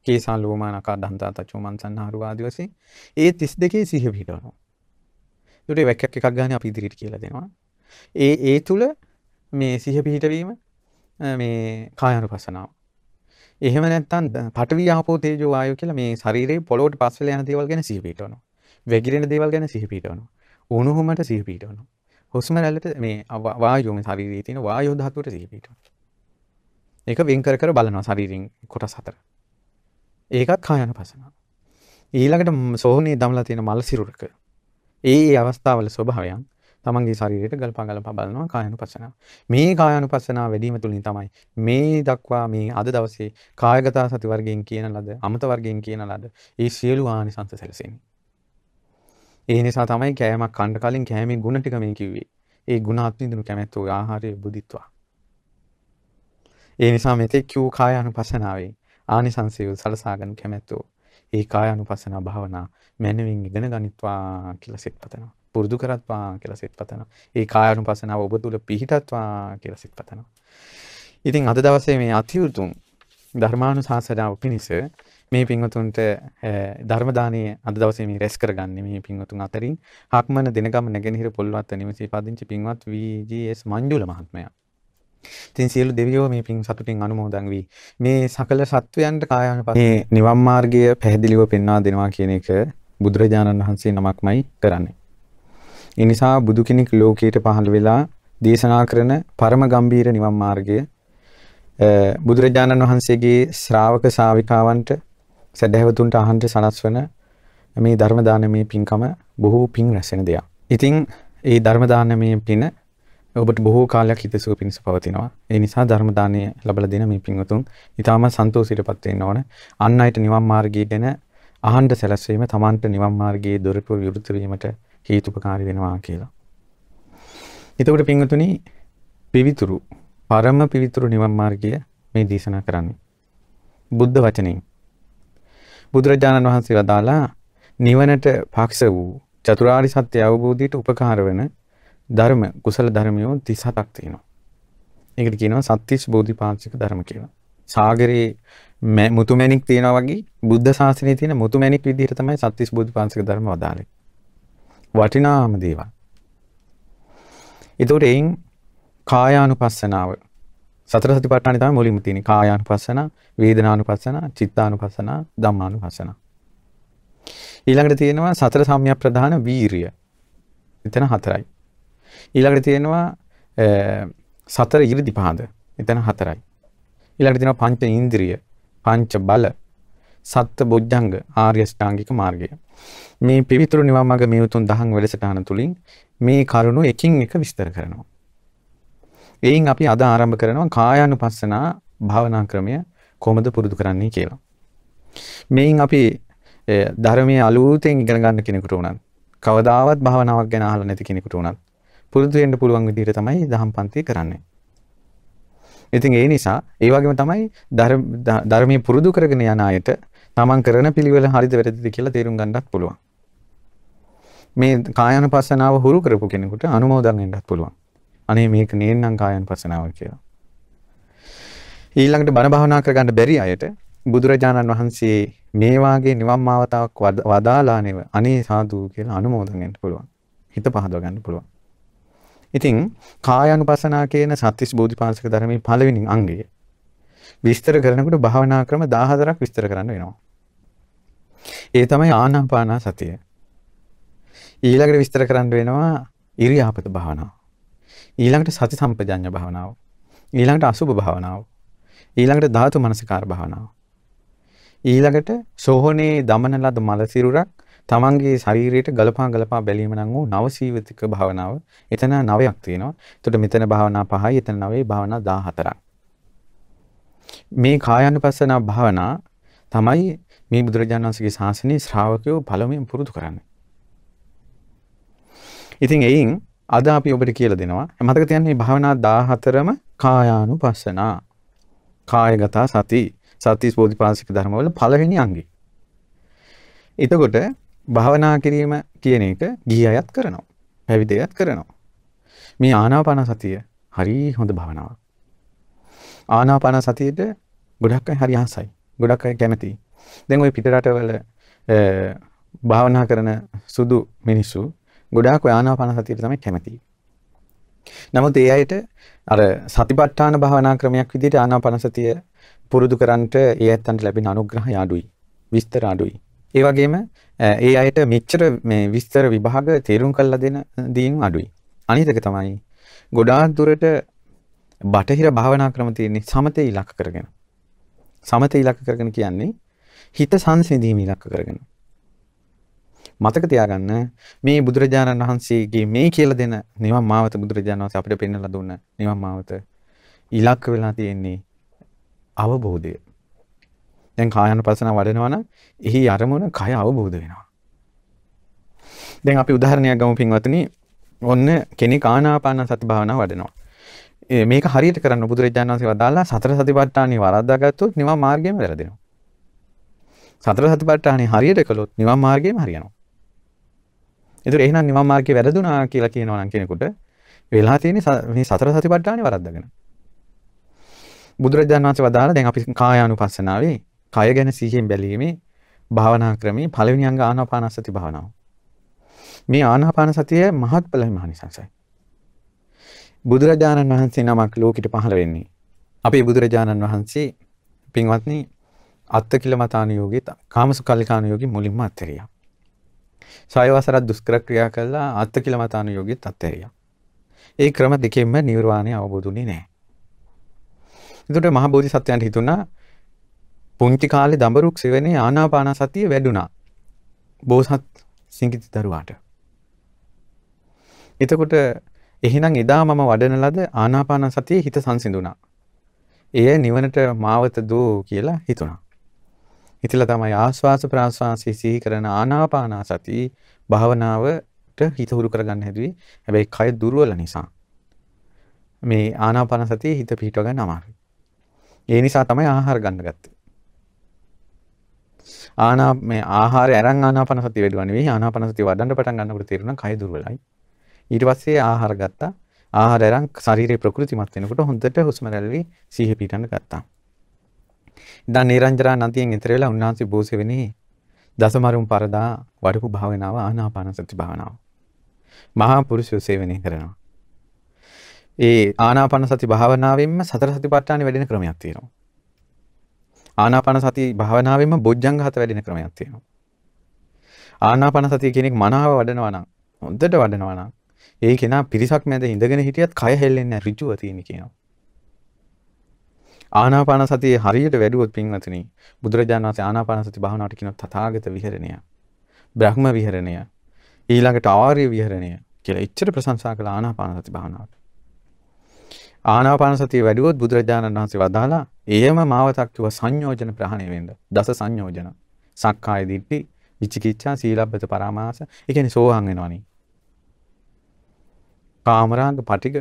කේසා ලෝමා නකා දන්තා තචෝ මන්සන්හාරු ආදී වශයෙන් ඒ 32 සිහිය පිහිටවනවා. ඒකට වැක්කක් එකක් ගන්න අපි ඉදිරියට කියලා දෙනවා. ඒ ඒ තුල මේ සිහ පිහිටවීම මේ කායानुපසනාව. එහෙම නැත්නම් පඨවි ආපෝ තේජෝ වායෝ කියලා මේ ශරීරයේ පොළොවට පස් වෙලා යන දේවල් ගැන සිහ පිහිටවනවා. වැగిරෙන දේවල් ගැන සිහ පිහිටවනවා. උණුහුමට සිහිපීටවන හොස්ම රැල්ලට මේ අවායෝම ශරීරී තියෙන වායෝධාතුවට සිහිපීට ඒක වෙන්කර කර බලනවා ශරීරින් කොට සතර ඒකත් කායන පසන. ඊළඟට සෝනී දම්ලා තියෙන මල් සිරුරක. ඒ අවස්ථාවල ස්වභාවයන් තමන්ගේ ශරීරයට ගල්පා ගලපා බලනවා කායනු පසනාව මේ කායනු පසනාව වැඩීම තුළින් තමයි මේ දක්වා මේ අද දවසේ කායගතා සති වර්ගයෙන් කියන ලද අමත වර්ගයෙන් කියන ලද ඒ සියලු ආනිසංස සැලසෙන්නේ. ඒ නිසා තමයි කෑමක් කණ්ඩ කලින් කෑමේ ගුණ ටික මේ කිව්වේ. ඒ ගුණ අත්විඳිනු කැමැත්ත ඔය ආහාරයේ බුදිත්වා. ඒ නිසා මෙතෙක් වූ කාය අනුපස්සනාවේ ආනිසංසය සලසාගනු කැමැත්තෝ ඒ කාය අනුපස්සනා භාවනා මැනවින් ඉගෙන ගනිත්වා කියලා සිතපතනවා. පුරුදු කරත්වා කියලා සිතපතනවා. ඒ කාය අනුපස්සනාව ඔබ තුල පිහිටත්වා කියලා සිතපතනවා. ඉතින් අද දවසේ මේ අතිඋතුම් ධර්මානුශාසනාව පිණිස මේ පින්වතුන්ට ධර්ම දානීය අද දවසේ මේ රැස් කරගන්නේ මේ පින්වතුන් අතරින් හක්මන දෙනගම නැගෙනහිර පොල්වත් නිවසේ පදිංචි පින්වත් VGS මංජුල මහත්මයා. ඉතින් සියලු දෙවියෝ මේ පින් සතුටින් අනුමෝදන් වී මේ සකල සත්වයන්ට කායානුපස්සේ නිවන් මාර්ගය පැහැදිලිව පෙන්වා දෙනවා කියන එක බුදුරජාණන් වහන්සේ නමක්මයි කරන්නේ. ඒ නිසා බුදු කෙනෙක් ලෝකයට පහළ වෙලා දේශනා කරන පරම ගම්බීර නිවන් මාර්ගය බුදුරජාණන් වහන්සේගේ ශ්‍රාවක ශාවිකාවන්ට සදහැවතුන්ට අහන්ට සලස්වන මේ ධර්ම දානමේ පින්කම බොහෝ පින් රැසෙන දෙයක්. ඉතින් ඒ ධර්ම දානමේ පින ඔබට බොහෝ කාලයක් හිතසුව පිණිස පවතිනවා. ඒ නිසා ධර්ම දානය ලබලා දෙන මේ පින්වතුන් ඊටම සන්තෝෂයටපත් වෙන්න ඕන. අන් අයට නිවන් මාර්ගය ගැන අහන්න සැලැස්වීම තමන්ට නිවන් මාර්ගයේ දොරටුව විවෘත වීමට හේතුපකාරී වෙනවා කියලා. එතකොට පින්වතුනි පිවිතුරු පරම පිවිතුරු නිවන් මාර්ගය මේ දේශනා කරන්නේ. බුද්ධ වචනෙන්. බුදුරජාණන් වහන්සේ වදාලා නිවනට පක්ෂ වූ චතුරාරි සත්‍ය අවබෝධයට උපකාර වන ධර්ම කුසල ධර්මයෝ 37ක් තියෙනවා. ඒකට කියනවා සත්‍තිස් බෝධිපාක්ෂික ධර්ම කියලා. සාගරේ මුතුමැණික් තියෙනවා වගේ බුද්ධ ශාසනයේ තියෙන මුතුමැණික් විදිහට තමයි සත්‍තිස් බෝධිපාක්ෂික ධර්ම වදාළේ. වටිනාම දේවල්. ඒතකොට එයින් කායානුපස්සනාව සතර සතිපට්ඨානෙ තමයි මුලින්ම තියෙන්නේ. කායානුපස්සන, වේදනානුපස්සන, චිත්තානුපස්සන, ධම්මානුපස්සන. ඊළඟට තියෙනවා සතර සම්‍යක් ප්‍රධාන වීරිය. එතන හතරයි. ඊළඟට තියෙනවා සතර ඉරිදිපාද. එතන හතරයි. ඊළඟට තියෙනවා පංච ඉන්ද්‍රිය, පංච බල, සත්ත බොජ්ජංග ආර්ය ශ්‍රාංගික මාර්ගය. මේ පිවිතුරු නිවන් මාර්ග මේ උතුම් දහම් වැඩසටහන තුලින් මේ කරුණු එකින් එක විස්තර කරනවා. එයින් අපි අද ආරම්භ කරනවා කායානුපස්සනා භාවනා ක්‍රමය කොහොමද පුරුදු කරන්නේ කියලා. මේන් අපි ධර්මයේ අලුතෙන් ඉගෙන ගන්න කෙනෙකුට උනත් කවදාවත් භාවනාවක් ගැන අහලා නැති කෙනෙකුට උනත් පුරුදු වෙන්න පුළුවන් විදිහට තමයි දහම් පන්ති කරන්නේ. ඉතින් ඒ නිසා ඒ වගේම තමයි ධර්මයේ පුරුදු කරගෙන යන අයට තමන් කරන පිළිවෙල හරිද වැරදිද කියලා තේරුම් ගන්නත් පුළුවන්. මේ කායानुපස්සනාව හුරු කරපු කෙනෙකුට අනුමෝදන් වෙන්නත් පුළුවන්. අනේ මේක නේන්නම් කායानुපස්සනාව කියලා. ඊළඟට බණ භාවනා කරගන්න බැරි අයට බුදුරජාණන් වහන්සේ මේ වාගේ නිවන් මාවතාවක් වදාලා නෙව අනේ සාදු කියලා අනුමෝදන් වෙන්න පුළුවන්. හිත පහදව ගන්න පුළුවන්. ඉතින් කායानुපසනා කියන සත්‍තිස් බෝධිපාශක ධර්මයේ පළවෙනි අංගය විස්තර කරනකොට භාවනා ක්‍රම 14ක් විස්තර කරන්න වෙනවා. ඒ තමයි ආනාපාන සතිය. ඊළඟට විස්තර කරන්න වෙනවා ඉරියාපත භාවනාව. ඊළඟට සති සම්පජඤ්ඤ භාවනාව. ඊළඟට අසුභ භාවනාව. ඊළඟට ධාතු මනසිකාර භාවනාව. ඊළඟට සෝහනේ දමන ලද මල සිරුරක් තමන්ගේ ශරීරයට ගලපා ගලපා බැලීම නම් වූ නවසීවිතික භාවනාව. එතන නවයක් තියෙනවා. එතකොට මෙතන භාවනා පහයි, එතන නවයේ භාවනා 14ක්. මේ කායानुපස්සන භාවනා තමයි මේ බුදුරජාණන් වහන්සේගේ ශාසනයේ ශ්‍රාවකයෝ පළමුවෙන් පුරුදු කරන්නේ. ඉතින් එයින් අද අපි ඔබට කියලා දෙනවා. මතක තියන්න මේ භාවනා 14ම කායානුපස්සනා. කායගත සති සත්‍තිස් බෝධිපාශික ධර්මවල පළවෙනි අංගය. එතකොට භාවනා කිරීම කියන එක ගිහි අයත් කරනවා. පැවිදියත් කරනවා. මේ ආනාපාන සතිය හරි හොඳ භාවනාවක්. ආනාපාන සතියට ගොඩක් අය හරි ආසයි. ගොඩක් අය කැමතියි. දැන් ওই පිටරටවල භාවනා කරන සුදු මිනිස්සු ගොඩාක් ඔය ආනාපාන සතියට තමයි කැමතියි. නමුත් ඒ අයට අර සතිපට්ඨාන භාවනා ක්‍රමයක් විදිහට ආනාපාන සතිය පුරුදු කරන්නට ඒ ඇත්තන්ට ලැබෙන අනුග්‍රහය අඩුයි. විස්තර අඩුයි. ඒ වගේම ඒ අයට මෙච්චර මේ විස්තර විභාග තේරුම් කරලා දෙන දීන් අඩුයි. අනිත් එක තමයි ගොඩාක් දුරට බටහිර භාවනා ක්‍රම තියෙන්නේ සමතේ ඉලක්ක කරගෙන. සමතේ ඉලක්ක කරගෙන කියන්නේ හිත සංසිඳීම ඉලක්ක කරගෙන. මතක තියාගන්න මේ බුදුරජාණන් වහන්සේගේ මේ කියලා දෙන නිවන් මාවත බුදුරජාණන් වහන්සේ අපිට පෙන්වලා දුන්න නිවන් මාවත ඉලක්ක වෙලා තියෙන්නේ අවබෝධය. දැන් කායानुපසන වඩනවා නම් එහි අරමුණ කය අවබෝධ වෙනවා. දැන් අපි උදාහරණයක් ගමු පින්වත්නි. ඔන්න කෙනෙක් ආනාපාන සති භාවනාව වඩනවා. මේක හරියට කරන්න බුදුරජාණන් වහන්සේ වදාලා සතර සතිපට්ඨානෙ වරද්දාගත්තොත් නිවන් මාර්ගයම වැරදෙනවා. සතර සතිපට්ඨානෙ හරියට කළොත් නිවන් මාර්ගයම හරියනවා. ඒතර එහෙනම් නිවන් මාර්ගය වැරදුනා කියලා කියනවා නම් කෙනෙකුට වෙලා තියෙන්නේ මේ සතර සතිපට්ඨානෙ වරද්දාගෙන. බුදුරජාණන් වහන්සේ වදාලා දැන් අපි කායානුපස්සනාවේ කය ගැන සිහියෙන් බැලීමේ භාවනා ක්‍රමේ පළවෙනි අංග ආනාපානසති භාවනාව. මේ ආනාපාන සතිය මහත්ඵල මහනිසංසයි. බුදුරජාණන් වහන්සේ නමක් ලෝකෙට පහළ වෙන්නේ. අපේ බුදුරජාණන් වහන්සේ පින්වත්නි අත්තකිලමතානුයෝගී කාමසුකල්ලිකානුයෝගී මුලින්ම අත්හැරියා. සය වසරක් දුෂ්කර ක්‍රියා කළා අත්තකිලමතානුයෝගීත් අත්හැරියා. ඒ ක්‍රම දෙකෙන්ම නිර්වාණය අවබෝධුනේ නැහැ. එතකොට මහ බෝධිසත්වයන්ට හිතුණා පුංචි කාලේ දඹරුක් සෙවනේ ආනාපාන සතිය වැඩුණා. බෝසත් සිංගිති දරුවාට. එතකොට එහෙනම් එදා මම වඩන ලද ආනාපාන සතියේ හිත සංසිඳුණා. එය නිවනට මාවත දෝ කියලා හිතුණා. හිතලා තමයි ආස්වාස ප්‍රාස්වාසී සිහි කරන ආනාපාන සති භාවනාවට හිත හුරු කරගන්න හැදුවේ. හැබැයි කය දුර්වල නිසා. මේ ආනාපාන සතියේ හිත පිහිටව ගන්න අමාරුයි. ඒ නිසා තමයි ආහාර ගන්න ගත්තේ. ආනා මේ ආහාරය අරන් ආනාපාන සතිය වැඩුවා නෙවෙයි ආනාපාන සතිය වඩන්න පටන් ගන්නකොට තේරුණා කය දුර්වලයි. ඊට පස්සේ ආහාර ගත්තා. ආහාර අරන් ශරීරයේ ප්‍රകൃතිමත් වෙනකොට හොඳට හුස්ම රැල්ලේ සිහිය පිටන්න ගත්තා. දැන් නිරංජරා නදියෙන් ඈතර වෙලා උන්වහන්සේ බෝසෙවෙනේ දසමරුම් පරදා වඩපු භාවනාව ආනාපාන සති භාවනාව. මහා පුරුෂය සේවනය කරනවා. ඒ ආනාපාන සති භාවනාවෙන්ම සතර සතිපට්ඨානෙ වැඩෙන ක්‍රමයක් තියෙනවා. ආනාපාන සති භාවනාවෙන්ම බොජ්ජංග හත වැඩෙන ක්‍රමයක් තියෙනවා. ආනාපාන සතිය කෙනෙක් මනාව වඩනවා නම් හොඳට වඩනවා නම් ඒ කෙනා පිරිසක් මැද ඉඳගෙන හිටියත් කය හෙල්ලෙන්නේ නැහැ ඍජුව තියෙන කියනවා. ආනාපාන සතිය හරියට වැඩුවොත් පින්වතුනි බුදුරජාණන් වහන්සේ ආනාපාන සති භාවනාවට කියන තථාගත විහරණය බ්‍රහ්ම විහරණය ඊළඟට ආර්ය විහරණය කියලා එච්චර ප්‍රශංසා කළ ආනාපාන සති භාවනාවට ආනාපාන සතිය වැඩුවොත් බුදුරජාණන් වහන්සේ වදාලා එයම මාවතක් කිව්ව සංයෝජන ප්‍රහාණය වෙන්න. දස සංයෝජන. සක්කාය දිට්ඨි, විචිකිච්ඡා, සීලබ්බත පරාමාස. ඒ කියන්නේ සෝහන් වෙනවනේ. කාමරාග, පටිග,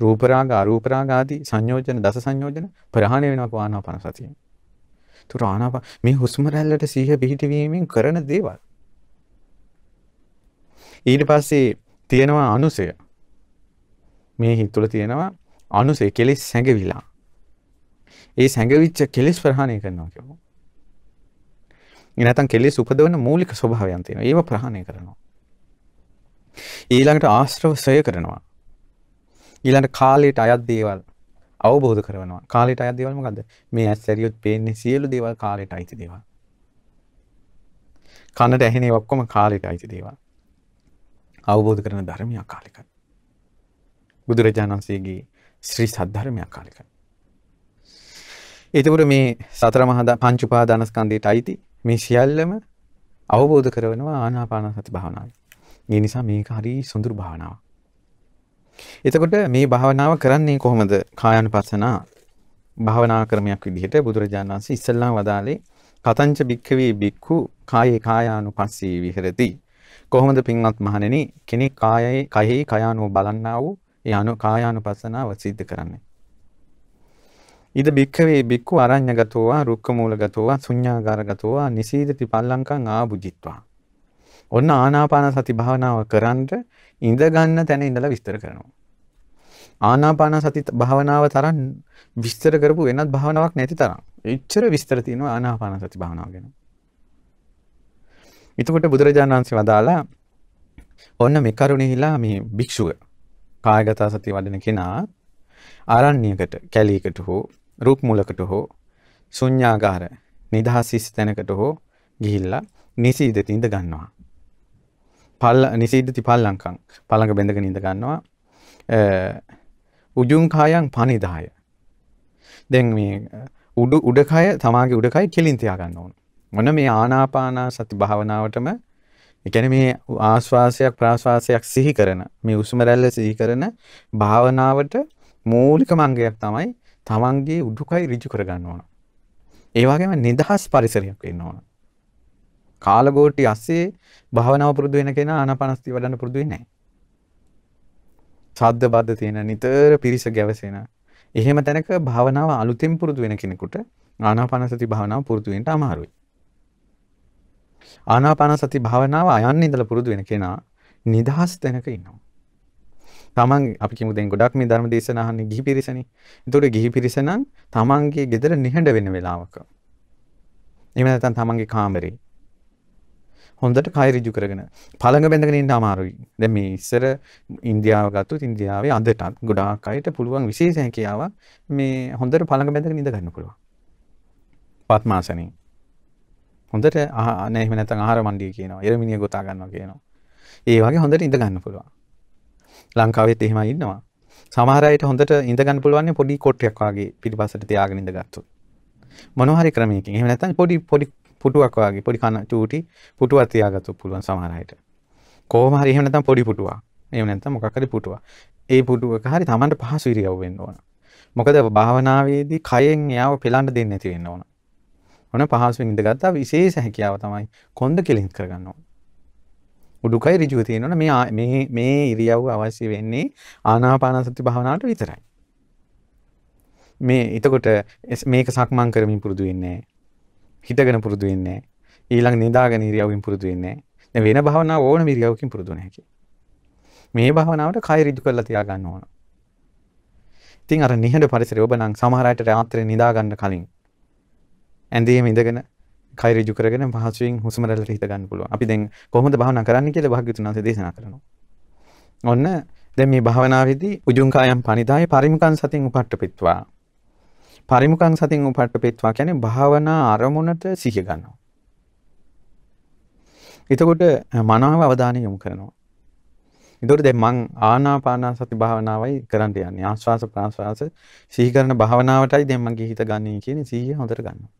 රූපරාග, අරූපරාග ආදී සංයෝජන දස සංයෝජන ප්‍රහාණය වෙනවා ආනාපාන සතියෙන්. තුර ආනාපා මේ හුස්ම රැල්ලට සිහිය පිහිටවීමෙන් කරන දේවල්. ඊට පස්සේ තියෙනවා අනුසය. මේ හිත තුළ තියෙනවා අනුසය කෙලෙස් සැඟවිලා. ඒ සැඟවිච්ච කෙලෙස් ප්‍රහාණය කරනවා කියමු. නැත්නම් කෙලෙස් උපදවන මූලික ස්වභාවයන් තියෙනවා. ඒව ප්‍රහාණය කරනවා. ඊළඟට ආශ්‍රව සය කරනවා. ඊළඟට කාලයට අයත් දේවල් අවබෝධ කරනවා. කාලයට අයත් දේවල් මොකද්ද? මේ ඇස් ඇරියොත් පේන්නේ සියලු දේවල් කාලයට අයිති දේවල්. කනට ඇහෙනේ ඔක්කොම කාලයට අයිති දේවල්. අවබෝධ කරන ධර්මයක් කාලිකයි. බුදුරජාණන් වහන්සේගේ ශ්‍රී සද්ධර්මයක් කාලිකයි. එතකොට මේ සතර මහා පංච උපාදානස්කන්ධයට අයිති මේ සියල්ලම අවබෝධ කරනවා ආනාපාන සති භාවනාවයි. ඒ නිසා මේක හරි සොඳුරු භාවනාවක්. එතකොට මේ භාවනාව කරන්නේ කොහොමද? කායानुපස්සනා භාවනා ක්‍රමයක් විදිහට බුදුරජාණන් වහන්සේ ඉස්සල්ලාම වදාලේ කතංච භික්ඛවේ භික්ඛු කායේ කායානුපස්සී විහෙරති. කොහොමද පින්වත් මහණෙනි කෙනෙක් කායයේ කයෙහි කයානුව බලන්නා වූ ඒ අනු කායානුපස්සනාව සිද්ධ කරන්නේ. ඉද භික්ඛවේ භික්ඛු අරඤ්‍යගතෝවා රුක්කමූලගතෝවා ශුඤ්ඤාගාරගතෝවා නිසීදති පල්ලංකං ආභුජිත්වා. ඔන්න ආනාපාන සති භාවනාව කරන්ට ඉඳ ගන්න තැන ඉඳලා විස්තර කරනවා. ආනාපාන සති භාවනාව තරම් විස්තර කරපු වෙනත් භාවනාවක් නැති තරම්. එච්චර විස්තර තියෙනවා ආනාපාන සති භාවනාව ගැන. එතකොට බුදුරජාණන් වහන්සේ වදාලා ඔන්න මේ කරුණෙහිලා මේ භික්ෂුව කායගත සතිය වඩන කෙනා ආරණ්‍යයකට කැලීකට හෝ රුක් මුලකට හෝ ශුන්‍යාගාර නිදහස් සිස් තැනකට හෝ ගිහිල්ලා නිසීදති ඉඳ ගන්නවා. පල්ල නිසීදති පල්ලංකම් පළඟ බැඳගෙන ඉඳ ගන්නවා. උජුන් කායන් පනිදාය. දැන් මේ උඩු උඩකය තමාගේ උඩකය කෙලින් තියා ගන්න ඕන. මොන මේ ආනාපාන සති භාවනාවටම එකැන මේ ආශ්වාසයක් ප්‍රාශ්වාසයක් සිහි කරන මේ උසුම රැල්ල සිහි කරන භාවනාවට මූලික මංගයක් තමයි තමන්ගේ උඩුකයි ඍජු කරගන්න ඕන. ඒ වගේම නිදහස් පරිසරයක් වෙන්න ඕන. කාලගෝටි අස්සේ භාවනාව පුරුදු වෙන කෙනා ආනාපානසති වඩන්න පුරුදු වෙන්නේ නැහැ. ශබ්ද බද්ද තියෙන නිතර පිරිස ගැවසෙන එහෙම තැනක භාවනාව අලුතෙන් පුරුදු වෙන කෙනෙකුට ආනාපානසති භාවනාව පුරුදු වෙන්න අමාරුයි. ආනාපාන සති භාවනාව අයන්න ඉඳලා පුරුදු වෙන කෙනා නිදහස් තැනක ඉන්නවා. තමන් අපි කිමු දැන් ගොඩක් මේ ධර්ම දේශන අහන්නේ ගිහි පිරිසනේ. ඒතකොට ගිහි පිරිස නම් තමන්ගේ ගෙදර නිහඬ වෙන වෙලාවක. එහෙම නැත්නම් තමන්ගේ කාමරේ හොඳට කය ඍජු කරගෙන පළඟ බැඳගෙන ඉන්න අමාරුයි. දැන් මේ ඉස්සර ඉන්දියාව ගත්තොත් ඉන්දියාවේ අදටත් ගොඩාක් අයට පුළුවන් විශේෂ හැකියාවක් මේ හොඳට පළඟ බැඳගෙන ඉඳ ගන්න පුළුවන්. පත්මාසනේ හොඳට අනේ එහෙම නැත්නම් ආහාර මණ්ඩිය කියනවා. එරමිනිය ගොතා ගන්නවා කියනවා. ඒ වගේ හොඳට ඉඳ ගන්න පුළුවන්. ලංකාවෙත් එහෙමයි ඉන්නවා. සමහර අයට හොඳට ඉඳ ගන්න පුළුවන් පොඩි කොට්ටයක් වගේ පිටිපස්සට තියාගෙන ඉඳගත්තොත්. මොනවා හරි ක්‍රමයකින්. එහෙම නැත්නම් පොඩි පොඩි පුටුවක් වගේ පොඩි කන චූටි පුටුවක් තියාගත්තු පුළුවන් සමහර අයට. කොහොම හරි එහෙම නැත්නම් පොඩි පුටුවක්. එහෙම නැත්නම් මොකක් හරි පුටුවක්. ඒ පුටුවක හරි Tamanට පහසු ඉරියව් වෙන්න ඕන. මොකද භාවනාවේදී කයෙන් එයාව පෙළන්න දෙන්නේ නැති වෙන්න ඕන. ඔන්න පහසුවෙන් ඉඳගත්තා විශේෂ හැකියාව තමයි කොන්ද කෙලින් කරගන්න ඕන. උඩුකය ඍජුව තියෙනවනේ මේ මේ මේ ඉරියව්ව අවශ්‍ය වෙන්නේ ආනාපාන සති භාවනාවට විතරයි. මේ එතකොට මේක සක්මන් කරමින් පුරුදු වෙන්නේ හිතගෙන පුරුදු වෙන්නේ ඊළඟ නිදාගෙන ඉරියව්වෙන් පුරුදු වෙන්නේ දැන් වෙන භාවනාව ඕනම ඉරියව්වකින් පුරුදු වෙන හැකි. මේ භාවනාවට කය ඍජු කරලා තියාගන්න ඕන. ඉතින් අර නිහඬ පරිසරය ඔබ නම් සමහර අයට රාත්‍රියේ නිදා ගන්න කලින් ඇඳේම ඉඳගෙන කය ඍජු කරගෙන පහසුවෙන් හුස්ම රැල්ලට හිත ගන්න පුළුවන්. අපි දැන් කොහොමද භාවනා කරන්න කියලා භාග්‍යතුන් වහන්සේ දේශනා කරනවා. ඔන්න දැන් මේ භාවනාවේදී උජුං කායම් පනිදාය පරිමුඛං සතින් උපට්ඨපිත්වා. පරිමුඛං සතින් උපට්ඨපිත්වා කියන්නේ භාවනා අරමුණට සිහිය ගන්නවා. එතකොට මනාව අවධානය යොමු කරනවා. එතකොට දැන් මං ආනාපාන සති භාවනාවයි කරන්න යන්නේ. ආස්වාස ප්‍රාස්වාස සිහි කරන භාවනාවටයි දැන් මගේ හිත ගන්නේ කියන්නේ සිහිය හොඳට ගන්නවා.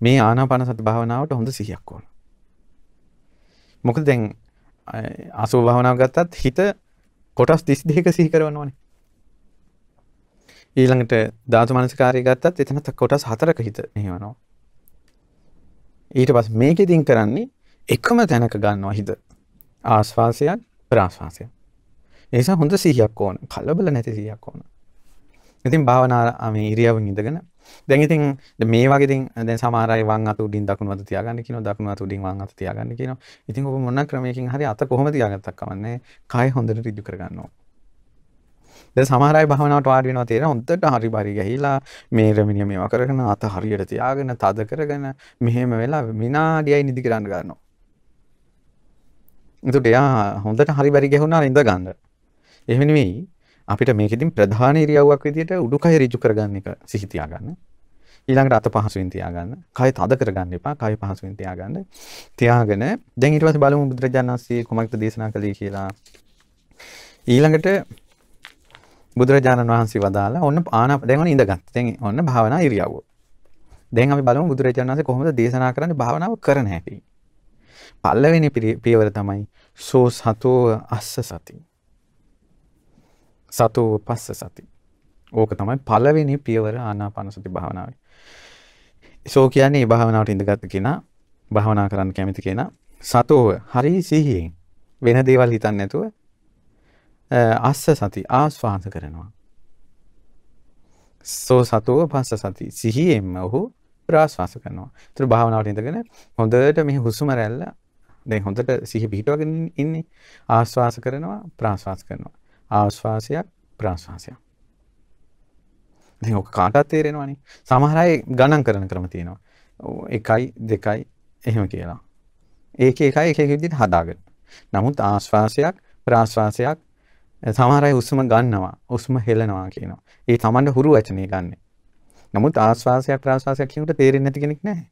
මේ ආනාපාන සති භාවනාවට හොඳ සිහියක් ඕන. මොකද දැන් අසුභ භාවනාව ගත්තත් හිත කොටස් 32ක සිහි කරනවානේ. ඊළඟට ධාතු මනසකාරය ගත්තත් එතනත් කොටස් හතරක හිත මෙහෙවනවා. ඊට පස්සේ මේකෙදින් කරන්නේ එකම තැනක ගන්නවා හිත. ආස්වාසයක් ප්‍රාස්වාසයක්. ඒ නිසා හොඳ සිහියක් ඕන. කලබල නැති සිහියක් ඕන. ඉතින් භාවනා මේ ඉරියව්වෙන් ඉඳගෙන දැන් ඉතින් මේ වගේ ඉතින් දැන් සමහර අය වම් අත උඩින් දකුණු අත තියාගන්න කියනවා දකුණු අත උඩින් වම් අත තියාගන්න කියනවා. ඉතින් ඔබ මොන ක්‍රමයකින් හරි අත කොහොම තියාගත්තක් කමන්නේ. කය හොඳට ඍජු කරගන්න ඕන. දැන් සමහර අය භාවනාවට වාඩි වෙනවා තේරෙන හොඳට හරි බරි ගහිලා මේ රමිනිය මේවා කරගෙන අත හරියට තියාගෙන තද කරගෙන මෙහෙම වෙලා විනාඩියයි නිදි කරන්න ගන්නවා. එතකොට එයා හොඳට හරි බරි ගැහුණා ඉඳ ගන්න. එහෙම නෙවෙයි අපිට මේකෙදින් ප්‍රධාන ඉරියව්වක් විදිහට උඩුකය ඍජු කරගන්න එක සිහි තියාගන්න. ඊළඟට අත පහසුවෙන් තියාගන්න. කය තද කරගන්න එපා. කය පහසුවෙන් තියාගන්න. තියාගෙන දැන් ඊට පස්සේ බලමු බුදුරජාණන් වහන්සේ කොමක්ද දේශනා කළේ කියලා. ඊළඟට බුදුරජාණන් වහන්සේ වදාලා ඔන්න ආනාප දැන් ඔන්න ඉඳගත්. දැන් ඔන්න භාවනා ඉරියව්ව. දැන් අපි බලමු බුදුරජාණන් වහන්සේ කොහොමද දේශනා කරන්නේ භාවනාව කරන හැටි. පළවෙනි පියවර තමයි සෝ සතෝ අස්ස සති. සතෝ පස්ස සති. ඕක තමයි පළවෙනි පියවර ආනාපාන සති භාවනාවේ. සෝ කියන්නේ භාවනාවට ඉඳගත් කෙනා භාවනා කරන්න කැමති කෙනා සතෝව හරි සිහියෙන් වෙන දේවල් හිතන්නේ නැතුව අස්ස සති ආස්වාද කරනවා. සෝ සතෝ පස්ස සති සිහියෙන්ම ඔහු ප්‍රාශ්වාස කරනවා. ඒතර භාවනාවට ඉඳගෙන හොඳට මේ හුස්ම රැල්ල දැන් හොඳට සිහි පිහිටවගෙන ඉන්නේ ආශ්වාස කරනවා ප්‍රාශ්වාස කරනවා. ආශ්වාසයක් ප්‍රාශ්වාසයක්. දැන් ඔක කාටවත් තේරෙනවනේ. සමහර අය ගණන් කරන ක්‍රම තියෙනවා. 1යි 2යි එහෙම කියලා. ඒක එකයි එක එක විදිහට හදාගන්න. නමුත් ආශ්වාසයක් ප්‍රාශ්වාසයක් සමහර අය හුස්ම ගන්නවා, හුස්ම හෙලනවා කියනවා. ඒ තමන්ට හුරු වචනේ ගන්න. නමුත් ආශ්වාසයක් ප්‍රාශ්වාසයක් කියනකොට තේරෙන්නේ නැති කෙනෙක් නැහැ.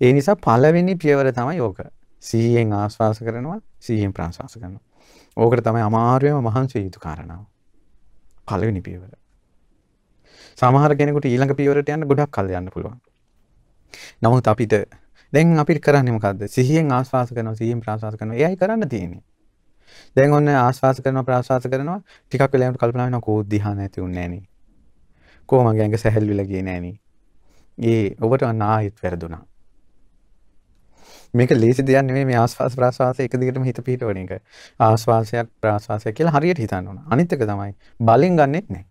ඒ නිසා පළවෙනි පියවර තමයි ඕක. සිහියෙන් ආශ්වාස කරනවා, සිහියෙන් ප්‍රාශ්වාස කරනවා. ඕකට තමයි අමාරුවම මහන්සි යුතු කාරණාව. පළවෙනි පියවර. සමහර කෙනෙකුට ඊළඟ පියවරට යන්න ගොඩක් කල් යන්න පුළුවන්. නමුත් අපිට දැන් අපිට කරන්නේ මොකද්ද? සිහියෙන් ආශ්වාස කරනවා, සිහියෙන් ප්‍රාශ්වාස කරනවා. එයයි කරන්න තියෙන්නේ. දැන් ඔන්න ආශ්වාස කරනවා ප්‍රාශ්වාස කරනවා ටිකක් වෙලාවකට කල්පනා වෙනවා කෝ ධ්‍යාන නැති උන්නේ නෑනේ. කොහොම මගේ ඇඟ සැහැල්ලුලා ගියේ නෑනේ. ඒ ඔබට අන්න ආයෙත් වැරදුනා. මේක ලේසි දෙයක් නෙමෙයි මේ ආස්වාස් ප්‍රාස්වාසය එක දිගටම හිත පිහිටවන එක. ආස්වාසයක් ප්‍රාස්වාසයක් කියලා හරියට හිතන්න ඕන. අනිත් එක තමයි බලෙන් ගන්නෙත් නැහැ.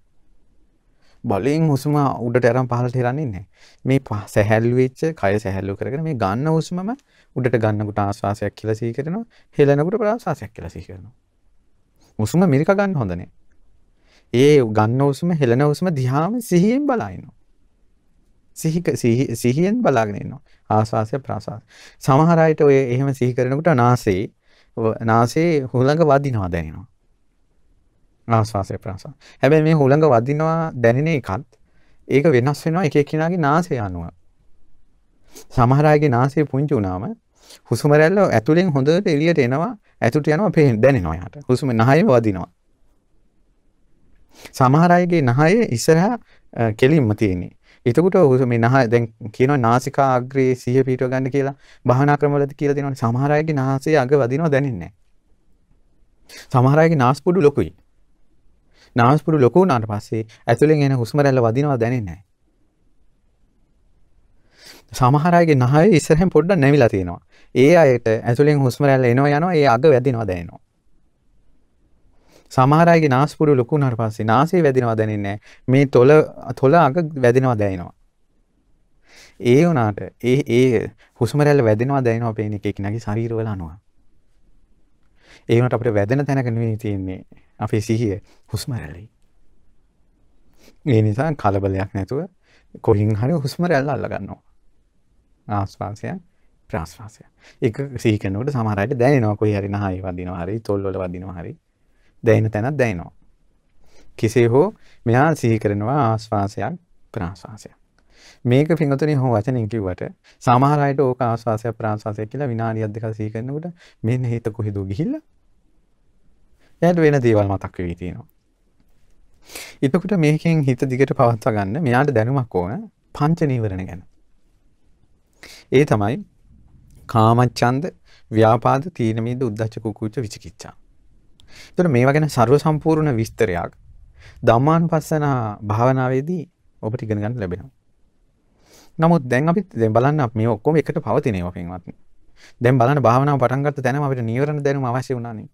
බලෙන් හුස්ම උඩට අරන් පහළට හෙලන්නේ නැහැ. මේ සැහැල්ලු වෙච්ච කය සැහැල්ලු කරගෙන මේ ගන්න හුස්මම උඩට ගන්නකොට ආස්වාසයක් කියලා සිහි කරනවා. හෙලනකොට ප්‍රාස්වාසයක් කියලා සිහි කරනවා. හුස්ම මිරික ගන්න හොඳ නැහැ. ඒ ගන්න හුස්ම හෙලන හුස්ම දිහාම සිහියෙන් බලා ඉන්නවා. සිහියෙන් බලාගෙන ඉන්නවා. ආස්වාසය ප්‍රාසාස. සමහර අයට ඔය එහෙම සිහි කරනකොට නාසයේ නාසයේ හුළඟ වදිනවා දැනෙනවා. ආස්වාසය ප්‍රාසාස. හැබැයි මේ හුළඟ වදිනවා දැනෙන එකත් ඒක වෙනස් වෙනවා එක එක්කිනාගේ නාසය අනුව. සමහර අයගේ නාසය පුංචි වුණාම හුස්ම රැල්ල ඇතුලෙන් හොඳට එළියට එනවා ඇතුළට යනවා පේන දැනෙනවා යාට. හුස්ම නහයේ වදිනවා. සමහර අයගේ නහය ඉස්සරහා කෙලින්ම තියෙන්නේ. එතකොට හුස්ම මේ නහ දැන් කියනවා නාසිකා අග්‍රේ සිහිය පිටව ගන්න කියලා භාවනා ක්‍රමවලදී කියලා දෙනවනේ සමහර අයගේ නාසයේ අග වදිනවා දැනෙන්නේ නැහැ. සමහර අයගේ නාස්පුඩු ලොකුයි. නාස්පුඩු ලොකු වුණාට පස්සේ ඇතුලෙන් එන හුස්ම රැල්ල වදිනවා දැනෙන්නේ නැහැ. සමහර අයගේ නහය ඉස්සරහෙන් පොඩ්ඩක් නැවිලා තියෙනවා. ඒ අයට ඇතුලෙන් හුස්ම රැල්ල එනවා යනවා ඒ අග වැදිනවා දැනෙනවා. සමහර අයගේ නාස්පුඩු ලොකු වුණාට පස්සේ නාසය වැදිනවා දැනෙන්නේ මේ තොල තොල අග වැදිනවා දැනෙනවා. ඒ වුණාට ඒ ඒ හුස්ම රැල්ල වැදෙනවා දැනෙනවා පේන එක එකිනෙකගේ ශරීරවල අනුව. ඒ වුණාට අපිට වැදෙන තැනක නෙවෙයි තියෙන්නේ අපේ සිහිය හුස්ම රැල්ලයි. ඒ නිසා කලබලයක් නැතුව කොහින් හරි හුස්ම රැල්ල අල්ල ගන්නවා. ආස්වාසය ප්‍රාශ්වාසය. ඒක සිහි කරනකොට සමහර අයට දැනෙනවා කොහේ හරි නහය වදිනවා හරි තොල් වල වදිනවා හරි දැනෙන තැනක් දැනෙනවා. කෙසේ හෝ මෙයා සිහි කරනවා ආස්වාසයක් ප්‍රාශ්වාසයක්. මේක පින්වතුනි හෝ වචනින් කිව්වට සමහර අයට ඕක ආස්වාසයක් ප්‍රාශ්වාසයක් කියලා විනාඩියක් දෙකක් සිහි කරනකොට මෙන්න හිත කොහෙද ගිහිල්ලා එයාට වෙන දේවල් මතක් වෙවි තියෙනවා. එතකොට මේකෙන් හිත දිගට පවත්වා ගන්න මෙයාට දැනුමක් ඕන පංච නීවරණ ගැන. ඒ තමයි කාමච්ඡන්ද, ව්‍යාපාද, තීන මිද්ද, උද්ධච්ච කුකුච්ච විචිකිච්ඡා. එතකොට මේවා ගැන ਸਰව සම්පූර්ණ විස්තරයක් ධම්මානුපස්සන භාවනාවේදී ඔබට ඉගෙන ගන්න ලැබෙනවා. නමුත් දැන් අපි දැන් බලන්න මේ ඔක්කොම එකට පවතින ඒවා පින්වත්නි. දැන් බලන්න භාවනාව පටන් ගත්ත තැනම අපිට නීවරණ දැනුම අවශ්‍ය වුණානේ.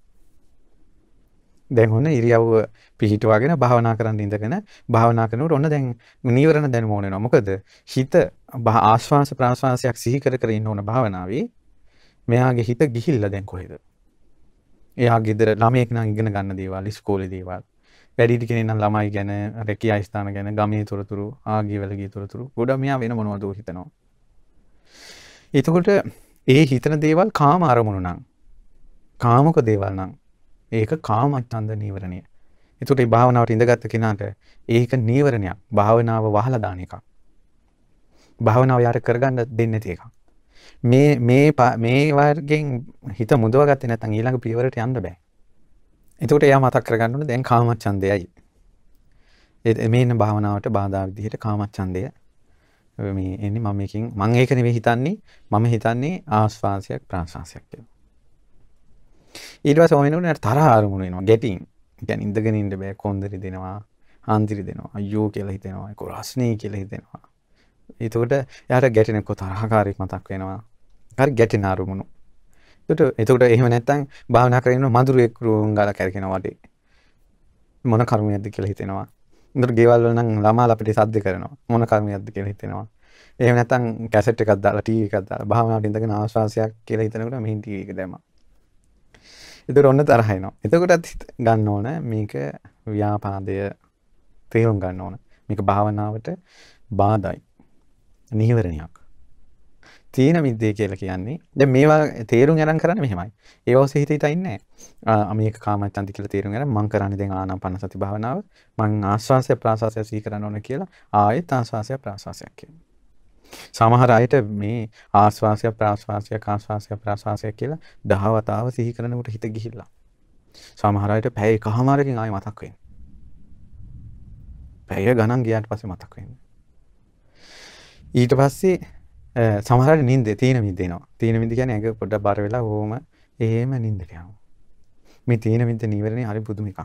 දැන් ඔන්න ඉරියව්ව පිහිටුවාගෙන භාවනා කරන්න ඉඳගෙන භාවනා කරනකොට ඔන්න දැන් නීවරණ දැනුම ඕන වෙනවා. මොකද හිත ආශ්වාස ප්‍රාශ්වාසයක් සිහි කර කර ඉන්න ඕන භාවනාවේ මෙයාගේ හිත ගිහිල්ලා දැන් කොහෙද? එයා ගෙදර ළමයෙක් නම් ඉගෙන ගන්න දේවල්, ඉස්කෝලේ දේවල්. වැඩිහිටි කෙනෙක් නම් ළමයි ගැන, රැකියා ස්ථාන ගැන, ගමේ තොරතුරු, ආගිය වලගේ තොරතුරු ගොඩක් මෙයා වෙන මොනවද හිතනවා. එතකොට ඒ හිතන දේවල් කාම අරමුණු නම් කාමක දේවල් නම් ඒක කාමච්ඡන්ද නීවරණය. එතකොට මේ භාවනාවට ඉඳගත්ත කෙනාට ඒක නීවරණයක්. භාවනාව වහලා දාන එකක්. භාවනාව යාට කරගන්න දෙන්නේ නැති එකක්. මේ මේ මේ වර්ගෙන් හිත මුදව ගත්තේ නැත්නම් ඊළඟ පියවරට යන්න බෑ. එතකොට එයා මතක් කරගන්න ඕනේ දැන් කාමච්ඡන්දයයි. ඒ මේන භාවනාවට බාධා විදිහට කාමච්ඡන්දය මේ එන්නේ මම මේකෙන් මම ඒක නෙවෙයි හිතන්නේ මම හිතන්නේ ආස්වාසයක් ප්‍රාශ්වාසයක් කියලා. ඊට සෝමනට තරහාරමුණ වෙනවා. ගැටින්. ගැන ඉඳගෙනට බෑ. කොන්දරි දෙනවා. අන්තිරි දෙනවා. අයෝ කියලා හිතෙනවා. එක රස්නය කියලා හිතෙනවා. එතකොට යට ගැටෙනෙක්කො තරහකාරෙක් මතක් වෙනවා. හරි ගැටෙන අරමුණු. ට එතකට එහම නැත්තං භාවනා කරන්න මදුරුවෙක් රුවන් ගල කැරකෙනවාටේ මොන කර්මය ඇද කියලා හිතෙනවා. දර ගෙවල් වන ළමා අපිට සද්ධ කරනවා. මොන කර්මය ඇද කියලා හිතෙනවා. එහම නැතන් කැසට් එකක් දාලා ටීවකක් දාලා භාවනාට ඉඳගෙන ආශවාසයක් කියලා හිතනකට මෙහිටීක දැමා එක දැම්මා. එතකොට ඔන්න තරහ එනවා. එතකොටත් ගන්න ඕන මේක ව්‍යාපාදය තේරුම් ගන්න ඕන. මේක භාවනාවට බාධායි. නීවරණයක්. තීන මිද්දේ කියලා කියන්නේ දැන් මේවා තේරුම් අරන් කරන්නේ මෙහෙමයි. ඒ ඔස්සේ හිත හිත ඉන්නේ නැහැ. මේක කාමච්ඡන්ති කියලා තේරුම් අරන් මං කරන්නේ දැන් ආනාපාන සති භාවනාව. මං ආස්වාසය ප්‍රාස්වාසය සිහි කරන්න ඕන කියලා ආයෙත් ආස්වාසය ප්‍රාස්වාසයක් කියනවා. සමහර අයට මේ ආස්වාසය ප්‍රාස්වාසය ආස්වාසය ප්‍රාස්වාසය කියලා දහවතාව සිහි කරනකොට හිත ගිහිල්ලා. සමහර අයට පැය එකහමාරකින් ආයෙ මතක් වෙන්නේ. පැය ගණන් ගියාට පස්සේ මතක් වෙන්නේ. ඊට පස්සේ සමහරට නින්ද තීන මිදෙනවා. තීන මිද කියන්නේ ඇඟ පොඩ්ඩක් බර වෙලා ඕම එහෙම නින්දට යනවා. මේ තීන මිද නීවරණේ හරි පුදුම එකක්.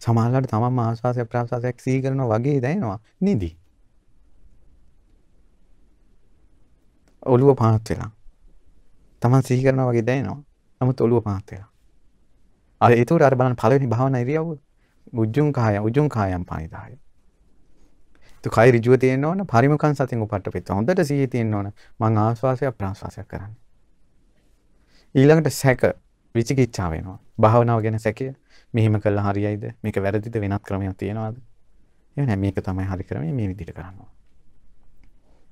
සමහරවිට තමන්ම ආස්වාසය ප්‍රාස්වාසයක් සිහි කරනවා වගේ දැනෙනවා නිදි. ඔළුව පහත් වෙලා. තමන් සිහි කරනවා වගේ දැනෙනවා. නමුත් ඔළුව පහත් වෙලා. අර ඒතකොට අර බලන්න පළවෙනි භාවනා ඉරියව්ව උජ්ජුං කාය උජ්ජුං කායම් පානිදාය. તો කය ඍජුව තියෙන්න ඕන පරිමුඛං සතින් උපට්ඨපෙත්ත. හොඳට සිහිය තියෙන්න ඕන. මං ආස්වාසයක් ප්‍රාස්වාසයක් කරන්නේ. ඊළඟට සැක විචිකිච්ඡාව වෙනවා. භාවනාව ගැන සැකය. මෙහෙම කළා හරියයිද? මේක වැරදිද වෙනත් ක්‍රමයක් තියෙනවද? එහෙම නැහැ මේක තමයි හරි ක්‍රමය මේ විදිහට කරනවා.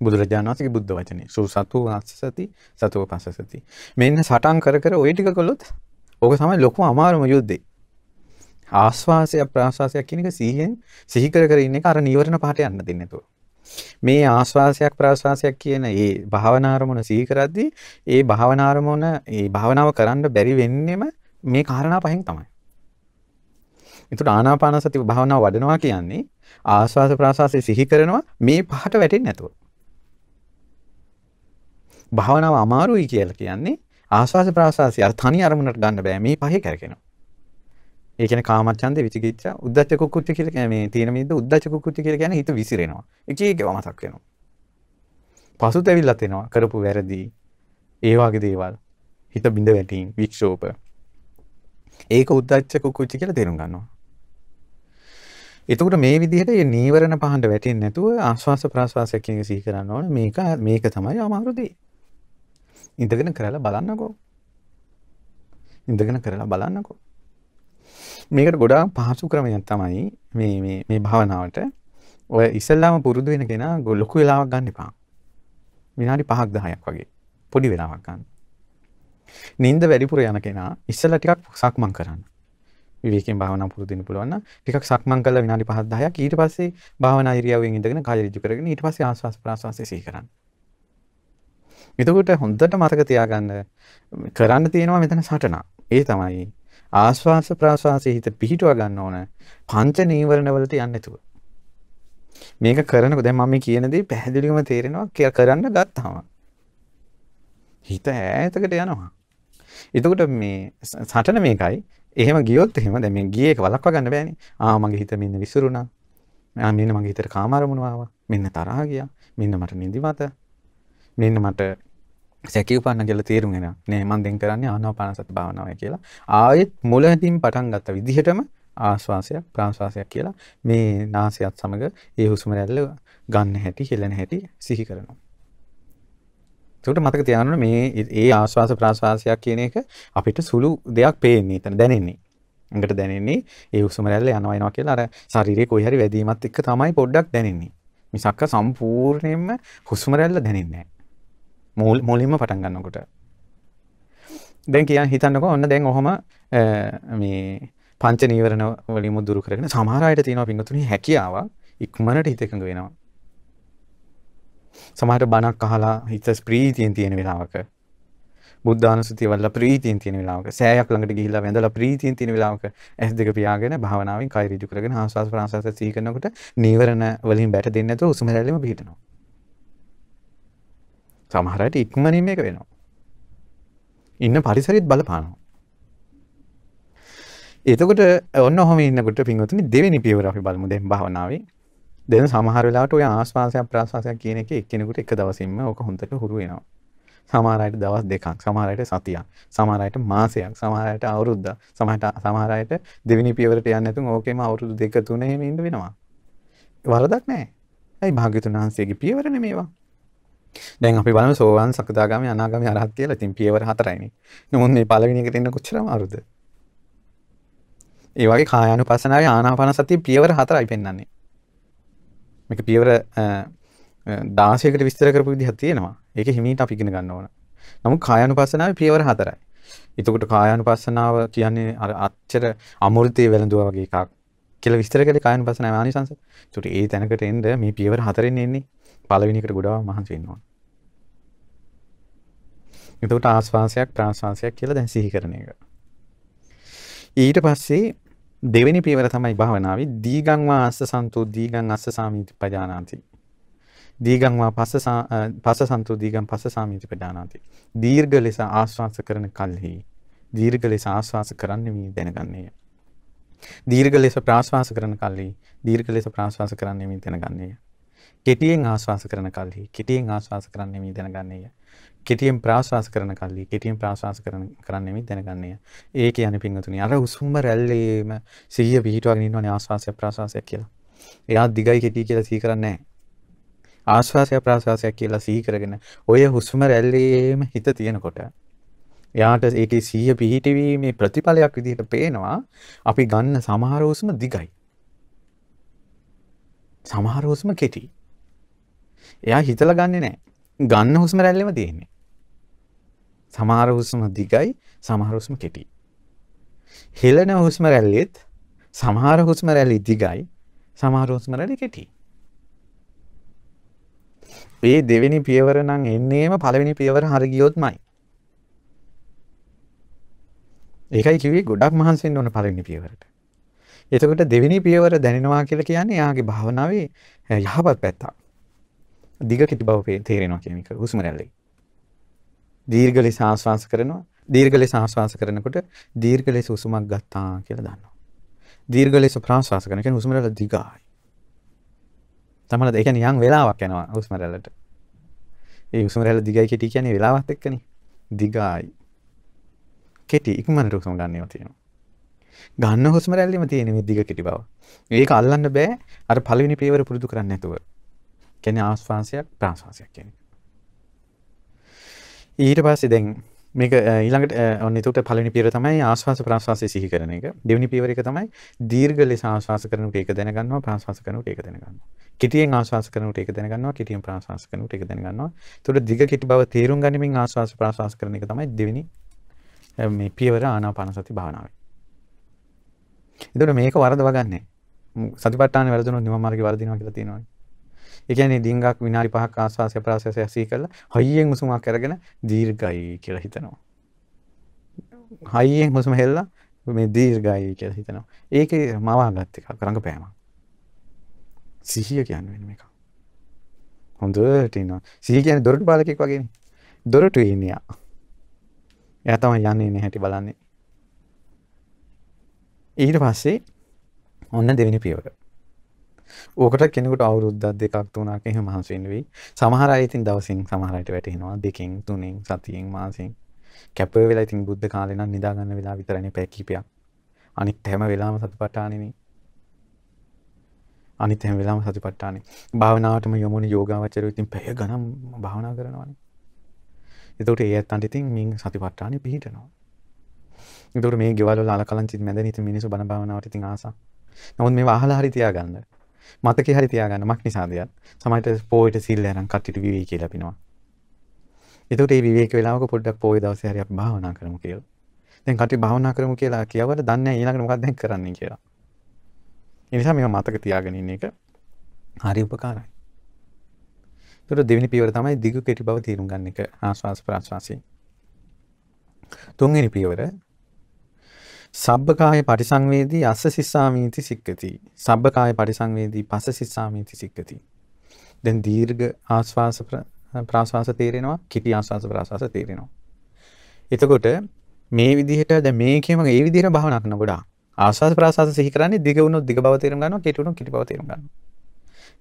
බුදුරජාණන් වහන්සේගේ බුද්ධ වචනේ. සුසතු වාසසති සතෝ පසසති. මෙන්න සටන් කර කර ওই ටික කළොත් ඕක තමයි ලොකුම අමාරුම යුද්ධේ. ආස්වාසය ප්‍රාශ්වාසයක් කියන එක සිහියෙන් සිහි කර කර ඉන්න එක අර නීවරණ පහට යන්න දෙන්නේ නැතුව. මේ ආස්වාසයක් ප්‍රාශ්වාසයක් කියන ඒ භාවනා අරමුණ සිහි කරද්දී ඒ භාවනා අරමුණ ඒ භාවනාව කරන්න බැරි වෙන්නෙම මේ කාරණා පහෙන් තමයි. එතකොට ආනාපාන සති භාවනාව වඩනවා කියන්නේ ආස්වාස ප්‍රාස්වාසය සිහි කරනවා මේ පහට වැටෙන්නේ නැතුව. භාවනාව අමාරුයි කියලා කියන්නේ ආස්වාස ප්‍රාස්වාසය අර තනි අරමුණට ගන්න බෑ මේ පහේ කරකිනවා. ඒ කියන්නේ කාමච්ඡන්ද විචිකිච්ඡා උද්දච්ච කුක්කුච්ච කියලා කියන්නේ මේ තීන මිද්ද උද්දච්ච කුක්කුච්ච කියලා කියන්නේ හිත විසිරෙනවා. එක එකව මතක් වෙනවා. පසුතැවිල්ලත් එනවා කරපු වැරදි ඒ වගේ දේවල් හිත බිඳ වැටීම් වික්ෂෝප ඒක උද්දච්ච කුක්කුච්ච කියලා තේරුම් ගන්නවා. එතකොට මේ විදිහට මේ නීවරණ පහඬ වැටෙන්නේ නැතුව ආස්වාස ප්‍රාස්වාසය කියන එක සිහි කරන්න ඕනේ. මේක මේක තමයි අමාරු දේ. ඉඳගෙන කරලා බලන්නකෝ. ඉඳගෙන කරලා බලන්නකෝ. මේකට ගොඩාක් පහසු ක්‍රමයක් තමයි මේ මේ මේ භාවනාවට ඔය ඉස්සල්ලාම පුරුදු වෙන කෙනා ලොකු වෙලාවක් ගන්න එපා. විනාඩි 5ක් 10ක් වගේ පොඩි වෙලාවක් ගන්න. නිින්ද වැඩිපුර යන කෙනා ඉස්සල්ලා ටිකක් සක්මන් කරන්න. විවේකයෙන් භාවනා පුරුදු වෙන්න පුළුවන් නම් ටිකක් සක්මන් කරලා විනාඩි 5ක් 10ක් ඊට පස්සේ භාවනා ඉරියව්වෙන් ඉඳගෙන කාය ඍජු කරගෙන ඊට පස්සේ ආස්වාස් ප්‍රාස්වාසය සිහි කරන්න. එතකොට හොඳට මතක තියාගන්න කරන්න තියෙනවා මෙතන සටන. ඒ තමයි ආස්වාස ප්‍රාස්වාසයේ හිත පිහිටුව ගන්න ඕන පංච නීවරණ වලට යන්නේ නැතුව. මේක කරනකොට දැන් මම මේ කියන දේ පැහැදිලිවම තේරෙනවා කරන්න ගත්තාම. හිත ඈතකට යනවා. එතකොට මේ සටන මේකයි. එහෙම ගියොත් එහෙම දැන් මේ ගියේ එක වළක්වා ගන්න බෑනේ. ආ මගේ හිත මෙන්න විසිරුණා. ආ මෙන්න මගේ හිතට කාමාරමුණු ආවා. මෙන්න තරහ ගියා. මෙන්න මට නිදිමත. මෙන්න මට සැකී උපන්න කියලා තේරුම් එනවා. නේ මම දැන් කරන්නේ ආනාපාන සති භාවනාවයි කියලා. ආයෙත් මුලින් පටන් ගත්ත විදිහටම ආශ්වාසයක් ප්‍රාශ්වාසයක් කියලා මේ නාසයත් සමග ඒ හුස්ම රැල්ල ගන්න හැටි හෙලන හැටි සිහි කරනවා. ඒකට මතක තියාගන්න මේ ඒ ආශ්වාස ප්‍රාශ්වාසයක් කියන එක අපිට සුළු දෙයක් පේන්නේ එතන දැනෙන්නේ. එඟට දැනෙන්නේ ඒ හුස්ම රැල්ල යනවා එනවා කියලා අර ශරීරයේ කොයි හරි වැදීමත් එක්ක තමයි පොඩ්ඩක් දැනෙන්නේ. මිසක්ක සම්පූර්ණයෙන්ම හුස්ම රැල්ල දැනෙන්නේ නැහැ. මුලින්ම පටන් ගන්නකොට. දැන් කියන් හිතන්නකෝ ඔන්න දැන් ඔහොම මේ පංච නීවරණ වලින් දුරු කරගෙන සමහර අයට තියෙනවා පින්වතුනි හැකියාව ඉක්මනට හිත එකඟ වෙනවා. සමහරට බණක් අහලා හිත ප්‍රීතියෙන් තියෙන වෙලාවක බුද්ධානුස්සතිය වල ප්‍රීතියෙන් තියෙන වෙලාවක සෑයක් ළඟට ගිහිල්ලා වැඳලා ප්‍රීතියෙන් තියෙන වෙලාවක ඇස් දෙක පියාගෙන භාවනාවෙන් කය ඍජු කරගෙන ආස්වාස් ප්‍රාස්වාස් සිහි කරනකොට නීවරණ වලින් බැට දෙන්නේ නැතුව උසුම රැල්ලෙම පිහිටනවා. සමහර අයට ඉක්මනින් මේක වෙනවා. ඉන්න පරිසරෙත් බලපානවා. එතකොට ඔන්න ඔහොම ඉන්නකොට පින්වතුනි දෙවෙනි පියවර අපි බලමු දැන් භාවනාවේ. දැන් සමහර වෙලාවට ඔය ආස්වාසයක් ප්‍රාස්වාසයක් කියන එක එක්කෙනෙකුට එක දවසින්ම ඕක හොඳට හුරු වෙනවා. සමහර අයට දවස් දෙකක්, සමහර අයට සතියක්, සමහර අයට මාසයක්, සමහර අයට අවුරුද්දක්, සමහරට සමහර අයට දෙවෙනි පියවරට යන්නේ නැතුව ඕකෙම අවුරුදු දෙක තුන එහෙම ඉන්න වෙනවා. වරදක් නැහැ. ඇයි භාග්‍යතුන් වහන්සේගේ පියවරනේ මේවා? දැන් අපි බලමු සෝවාන් සකදාගාමි අනාගාමි අරහත් කියලා. ඉතින් පියවර හතරයිනේ. නමුත් මේ පළවෙනි එකට එන්න කොච්චර අමාරුද? ඒ වගේ කායානුපස්සනාවේ ආනාපාන සතිය පියවර හතරයි පෙන්වන්නේ. මේක පියවර 16කට විස්තර කරපු විදිහක් තියෙනවා. ඒක හිමීට අපි ඉගෙන ගන්න ඕන. නමුත් කායානුපස්සනාවේ පියවර හතරයි. එතකොට කායානුපස්සනාව කියන්නේ අර අච්චර අමෘතයේ වැළඳුවා වගේ එකක් කියලා විස්තර කළේ කායානුපස්සනාවේ ආනිසංස. ඒකට ඒ තැනකට එන්න මේ පියවර හතරෙන් එන්නේ. පළවෙනි එකට ගොඩාක් මහන්සි වෙන්න ඕන. එතකොට ආස්වාසයක් ප්‍රාස්වාසයක් කියලා දැන් සිහි කරන එක. ඊට පස්සේ දෙවෙනි පියවර තමයි භාවනාවේ දීගං වා අස්ස සන්තෝ දීගං අස්ස සාමීති පජානාති. දීගං වා පස්ස පස්ස සන්තෝ දීගං පස්ස සාමීති පජානාති. දීර්ඝ ලෙස ආශ්වාස කරන කල්හි දීර්ඝ ලෙස ආශ්වාස කරන්නේ මේ දැනගන්නේය. දීර්ඝ ලෙස ප්‍රාශ්වාස කරන කල්හි දීර්ඝ ලෙස ප්‍රාශ්වාස කරන්නේ මේ දැනගන්නේය. කෙටියෙන් ආශ්වාස කරන කල්හි කෙටියෙන් ආශ්වාස කරන්නේ මේ දැනගන්නේය. කෙටියෙන් ප්‍රාශ්වාස කරන කල්ලි කෙටියෙන් ප්‍රාශ්වාස කරන කරන්නෙමි දැනගන්නය. ඒ කියන්නේ පින්වතුනි අර උසුම්ම රැල්ලේම සිහිය පිහිටුවගෙන ඉන්නවනේ ආශ්වාසය ප්‍රාශ්වාසය කියලා. එයා දිගයි කෙටි කියලා සිහි කරන්නේ නැහැ. ආශ්වාසය ප්‍රාශ්වාසය කියලා සිහි කරගෙන ඔය හුස්ම රැල්ලේම හිත තියෙනකොට එයාට ඒකේ සිහිය පිහිටවීමේ ප්‍රතිඵලයක් විදිහට පේනවා අපි ගන්න සමහර හුස්ම දිගයි. සමහර හුස්ම කෙටි. එයා හිතලා ගන්නෙ නැහැ. ගන්න හුස්ම රැල්ලෙම තියෙන්නේ. සමහර හුස්ම දිගයි සමහර හුස්ම කෙටි. හෙලන හුස්ම රැල්ලෙත් සමහර හුස්ම රැලි දිගයි සමහර හුස්ම රැලි කෙටි. ඒ දෙවෙනි පියවර නම් එන්නේම පළවෙනි පියවර හරි ගියොත්මයි. ඒකයි කිව්වේ ගොඩක් මහන්සි වෙන්න ඕන පළවෙනි පියවරට. එතකොට දෙවෙනි පියවර දැනෙනවා කියලා කියන්නේ එයාගේ භාවනාවේ යහපත් පැත්ත. දිග කිටි බව තේරෙනවා කියන එක හුස්ම රැල්ලේ. දීර්ඝ ලෙස ආශ්වාස කරනවා. දීර්ඝ ලෙස ආශ්වාස කරනකොට දීර්ඝ ලෙස උසුමක් ගත්තා කියලා දන්නවා. දීර්ඝ ලෙස ප්‍රාශ්වාස කරන කියන්නේ හුස්ම රැල්ල දිගයි. තමල ඒ කියන්නේ යම් වෙලාවක් යනවා හුස්ම රැල්ලට. ඒ හුස්ම රැල්ල දිගයි කෙටි කියන්නේ වෙලාවත් එක්කනේ. දිගයි. කෙටි ඉක්මනට හුස්ම ගන්නවා තියෙනවා. ගන්න හුස්ම රැල්ලෙම තියෙන මේ දිග කෙටි බව. ඒක අල්ලන්න බෑ අර පළවෙනි පියවර පුරුදු කරන්නේ නැතුව. කියන්නේ ආස්වාසයක් ප්‍රාශ්වාසයක් කියන්නේ. ඊට පස්සේ දැන් මේක ඊළඟට ඔන්න එතකොට පළවෙනි පියවර තමයි ආශ්වාස ප්‍රාශ්වාසය සිහි කරන එක. දෙවෙනි පියවර එක තමයි දීර්ඝ ලෙස ආශ්වාස කරනකොට ඒක දැනගන්නවා ප්‍රාශ්වාස කරනකොට ඒක දැනගන්නවා. කෙටියෙන් ආශ්වාස කරනකොට ඒක දැනගන්නවා කෙටියෙන් ප්‍රාශ්වාස කරනකොට ඒක දැනගන්නවා. එතකොට දිග කෙටි බව තේරුම් ගනිමින් ආශ්වාස ප්‍රාශ්වාස කරන එක තමයි දෙවෙනි මේ පියවර ආනාපාන සති භාවනාවේ. එතකොට මේක වරදවා ගන්නෑ. සතිපට්ඨාන වැරදුනොත් නිවන් මාර්ගේ වරදිනවා කියලා තියෙනවානේ. ඒ කියන්නේ ඩිංගක් විනාඩි 5ක් ආස්වාසය ප්‍රාසය සිහි කරලා හයියෙන් හුස්මක් අරගෙන දීර්ඝයි කියලා හිතනවා. හයියෙන් හුස්ම හෙල්ලලා මේ දීර්ඝයි කියලා හිතනවා. ඒකේ මවාගත් එකක් රංගපෑමක්. සිහිය කියන්නේ වෙන මේක. හොඳට ඉන්නවා. සිහිය කියන්නේ දොරටු පාලකෙක් වගේනේ. දොරටුවේ ඉන්නේ. එයා තමයි යන්නේ නේ හැටි බලන්නේ. ඊට පස්සේ ඔන්න දෙවෙනි පියවර. ඕකට කෙනෙකුට අවුරුද්දක් දෙකක් තුනක් එහෙම මහන්සි වෙන්න වෙයි. සමහර අය ඉතින් දවසින් සමහර අයට වැටෙනවා දෙකෙන් තුනෙන් සතියෙන් මාසෙන්. කැප වෙලා ඉතින් බුද්ධ කාලේ නම් නිදා ගන්න වෙලාව විතරනේ පැය කිහිපයක්. අනිත් හැම වෙලාවම සතිපට්ඨානෙනේ. අනිත් හැම වෙලාවම සතිපට්ඨානෙ. භාවනාවටම යමුනේ යෝගාවචරය ඉතින් පැය ගණන් භාවනා කරනවානේ. එතකොට ඒ ඇත්තන්ට ඉතින් මින් සතිපට්ඨානෙ පිහිටනවා. එතකොට මේ ගෙවල් වල අලකලංචිත් මැදනේ ඉතින් මිනිස්සු බණ භාවනාවට ඉතින් ආසා. නමුත් මේවා අහලා හරි තියාගන්න. මතකේ හරි තියාගන්න මක් නිසාදයක්. සමහරට පොයට සිල් අරන් කට්ටියට විවේකී ලැබෙනවා. එතකොට මේ විවේක වෙලාවක පොඩ්ඩක් පොයේ දවසේ හරි අපි භාවනා කරමු කියලා. දැන් කට්ටිය භාවනා කරමු කියලා කියවල දන්නේ නැහැ ඊළඟට මොකක්ද දැන් කරන්නේ කියලා. ඒ නිසා මේවා මතක තියාගෙන ඉන්න එක හරි උපකාරයි. ඒතර දෙවෙනි පියවර තමයි දිගු කෙටි බව තේරුම් ගන්න එක ආස්වාස් ප්‍රාස්වාසී. තුන්වෙනි පියවර සබ්බකාය පරිසංවේදී අස්ස සිස්සාමීති සික්කති. සබ්බකාය පරිසංවේදී පස සිස්සාමීති සික්කති. දැන් දීර්ඝ ආස්වාස ප්‍රාශ්වාස තේරෙනවා, කිටි ආස්වාස ප්‍රාශ්වාස තේරෙනවා. එතකොට මේ විදිහට දැන් මේකේම ඒ විදිහට භාවනා කරන ගොඩාක් ආස්වාස ප්‍රාශ්වාස සිහි කරන්නේ දිග වුණොත් දිග බව තේරුම් ගන්නවා, කෙටි වුණොත් කෙටි බව තේරුම් ගන්නවා.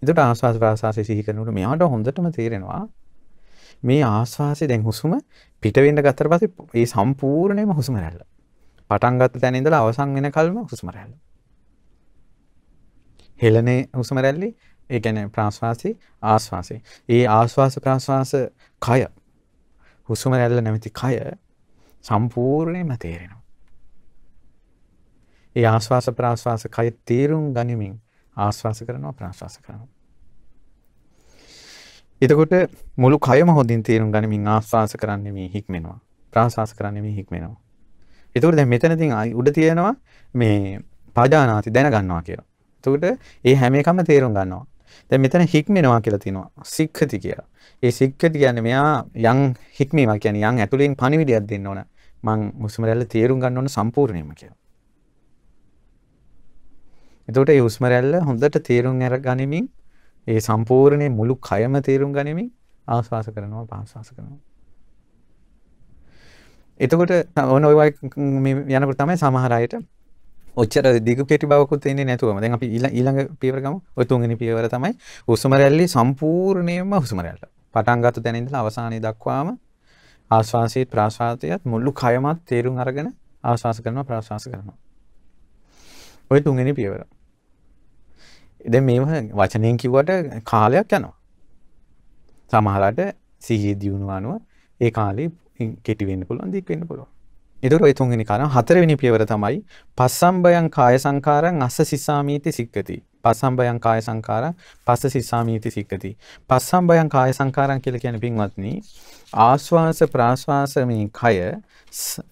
එතකොට ආස්වාස ප්‍රාශ්වාසය සිහි කරනකොට මෙයාට හොඳටම තේරෙනවා මේ ආස්වාසය දැන් හුස්ම පිට වෙන්න ගත්තට පස්සේ ඒ සම්පූර්ණයෙන්ම හුස්ම රැල්ල. පටන් ගත්ත තැන ඉඳලා අවසන් වෙනකල්ම හුස්ම රැල්ල. හෙළනේ හුස්ම රැල්ලේ ඒ කියන්නේ ප්‍රාශ්වාසී ආශ්වාසී. ඒ ආශ්වාස ප්‍රාශ්වාස කය හුස්ම රැල්ල නැමැති කය සම්පූර්ණයෙන්ම තේරෙනවා. ඒ ආශ්වාස ප්‍රාශ්වාස කය තේරුම් ගනිමින් ආශ්වාස කරනවා ප්‍රාශ්වාස කරනවා. එතකොට මුළු කයම හොඳින් තේරුම් ගනිමින් ආශ්වාස කරන්නේ මේ හික්මෙනවා. ප්‍රාශ්වාස කරන්නේ මේ හික්මෙනවා. එතකොට දැන් මෙතනදී උඩ තියෙනවා මේ පජානාති දැනගන්නවා කියලා. එතකොට ඒ හැම එකම තේරුම් ගන්නවා. දැන් මෙතන හික්මෙනවා කියලා තියෙනවා. සික්ඛති කියලා. ඒ සික්ඛති කියන්නේ මෙයා යම් හික්මීමක් කියන්නේ යම් ඇතුලෙන් පණිවිඩයක් දෙන්න ඕන. මං හුස්ම රැල්ල තේරුම් ගන්න ඕන සම්පූර්ණයෙන්ම කියලා. එතකොට ඒ හුස්ම රැල්ල හොඳට තේරුම් අරගනිමින් ඒ සම්පූර්ණේ මුළු කයම තේරුම් ගනිමින් ආස්වාස කරනවා පාස්වාස කරනවා. එතකොට ඕන ඔය යනකොට තමයි සමහර අයට ඔච්චර දිගු කෙටි බවකුත් එන්නේ නැතුවම. දැන් අපි ඊළඟ පියවර ගමු. ඔය තුන්වෙනි පියවර තමයි හුස්ම රැල්ලේ සම්පූර්ණයෙන්ම හුස්ම රැල්ල. පටන් ගත්ත තැන ඉඳලා අවසානයේ දක්වාම ආශ්වාසයත් ප්‍රාශ්වාසයත් මුළු කයමත් තේරුම් අරගෙන ආශ්වාස කරනවා ප්‍රාශ්වාස කරනවා. ඔය තුන්වෙනි පියවර. දැන් මේව වචනයෙන් කිව්වට කාලයක් යනවා. සමහරට සිහිය දියුණුව අනුව ඒ කාලේ කෙටි වෙන්න පුළුවන් දික් වෙන්න පුළුවන්. ඒතර ඔය තුන්වෙනි කාරණා හතරවෙනි පියවර තමයි පස්සම්බයං කාය සංකාරං අස්ස සිස්සාමීති සික්කති. පස්සම්බයං කාය සංකාරං පස්ස සිස්සාමීති සික්කති. පස්සම්බයං කාය සංකාරං කියලා කියන්නේ පින්වත්නි ආස්වාස ප්‍රාස්වාස මේ කය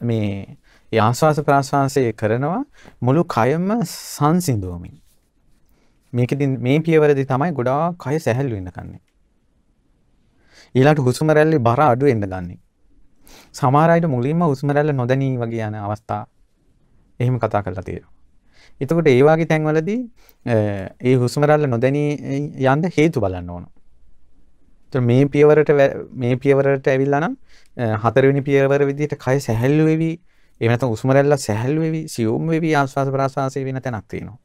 මේ ආස්වාස ප්‍රාස්වාසයේ කරනවා මුළු කයම සංසිඳුවමින්. මේකෙදි මේ පියවරදී තමයි ගොඩාක් කය සැහැල්ලු වෙන්න ගන්නේ. ඊළඟට හුස්ම රැල්ලේ බර අඩු වෙන්න ගන්නේ. සමහර අයට මුලින්ම හුස්ම රැල්ල නොදැනී වගේ යන අවස්ථා එහෙම කතා කරලා තියෙනවා. එතකොට ඒ වගේ තැන්වලදී ඒ හුස්ම රැල්ල නොදැනී යන්න හේතු බලන්න ඕන. මේ පියවරට මේ පියවරට ඇවිල්ලා නම් හතරවෙනි පියවර විදිහට කය සැහැල්ලු වෙවි එහෙම නැත්නම් හුස්ම රැල්ල සැහැල්ලු වෙවි සියුම් වෙවි ආස්වාද ප්‍රාස්වාසයේ වෙන තැනක් තියෙනවා.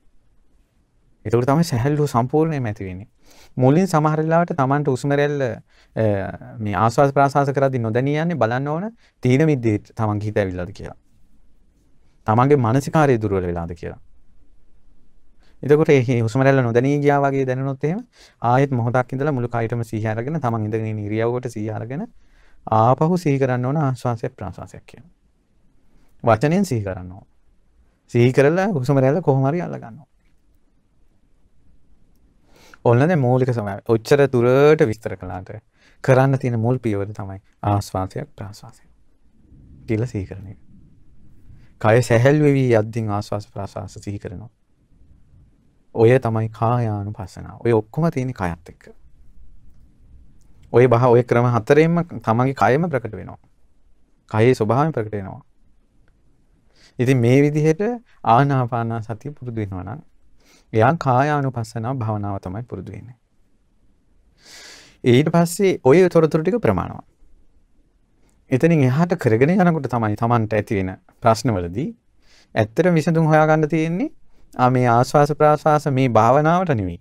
ඒකට තමයි සැහැල්ලුව සම්පූර්ණයෙන්ම ඇති වෙන්නේ. මුලින් සමහර වෙලාවට Tamanට හුස්ම රැල්ල මේ ආස්වාද ප්‍රාස්වාස කරද්දී නොදැනී යන්නේ බලන්න ඕන තීන මිද්දේ Taman හිත ඇවිල්ලාද කියලා. Tamanගේ මානසිකාරය දුර්වල වෙලාද කියලා. එතකොට ඒ හුස්ම රැල්ල නොදැනී ගියා වගේ දැනුනොත් එහෙම ආයෙත් මොහොතක් ඉඳලා මුළු කයටම සිහිය අරගෙන Taman ඉඳගෙන ඉන්න ඉරියව්වට සිහිය අරගෙන ආපහු සිහි කරන්න ඕන ආශ්වාසයක් ප්‍රාශ්වාසයක් කියන. වචනයෙන් සිහි කරන්න ඕන. සිහි කරලා හුස්ම රැල්ල කොහොම හරි අල්ල ගන්න ඕන. ඔන්න දැන් මූලික සමය. ඔච්චර දුරට විස්තර කළාට කරන්න තියෙන මුල් පියවර තමයි ආශ්වාසයක් ප්‍රාශ්වාසයක්. කියලා සිහි කරන එක. කය සැහැල් වෙවි යද්දින් ආශ්වාස ප්‍රාශ්වාස සිහි කරනවා. ඔය තමයි කායානුපස්සනාව. ඔය ඔක්කොම තියෙන කයත් එක්ක. ඔය බහ ඔය ක්‍රම හතරෙන්ම තමන්ගේ කයම ප්‍රකට වෙනවා. කයේ ස්වභාවය ප්‍රකට වෙනවා. ඉතින් මේ විදිහට ආනාපාන සතිය පුරුදු වෙනවා නම් එයා කායානුපස්සනාව භාවනාව තමයි පුරුදු වෙන්නේ. ඊට පස්සේ ඔය තොරතුරු ටික ප්‍රමාණවත්. එතනින් එහාට කරගෙන යනකොට තමයි Tamanට ඇති වෙන ප්‍රශ්නවලදී ඇත්තට විසඳුම් හොයාගන්න තියෙන්නේ ආ මේ ආස්වාස ප්‍රාස්වාස මේ භාවනාවට නෙවෙයි.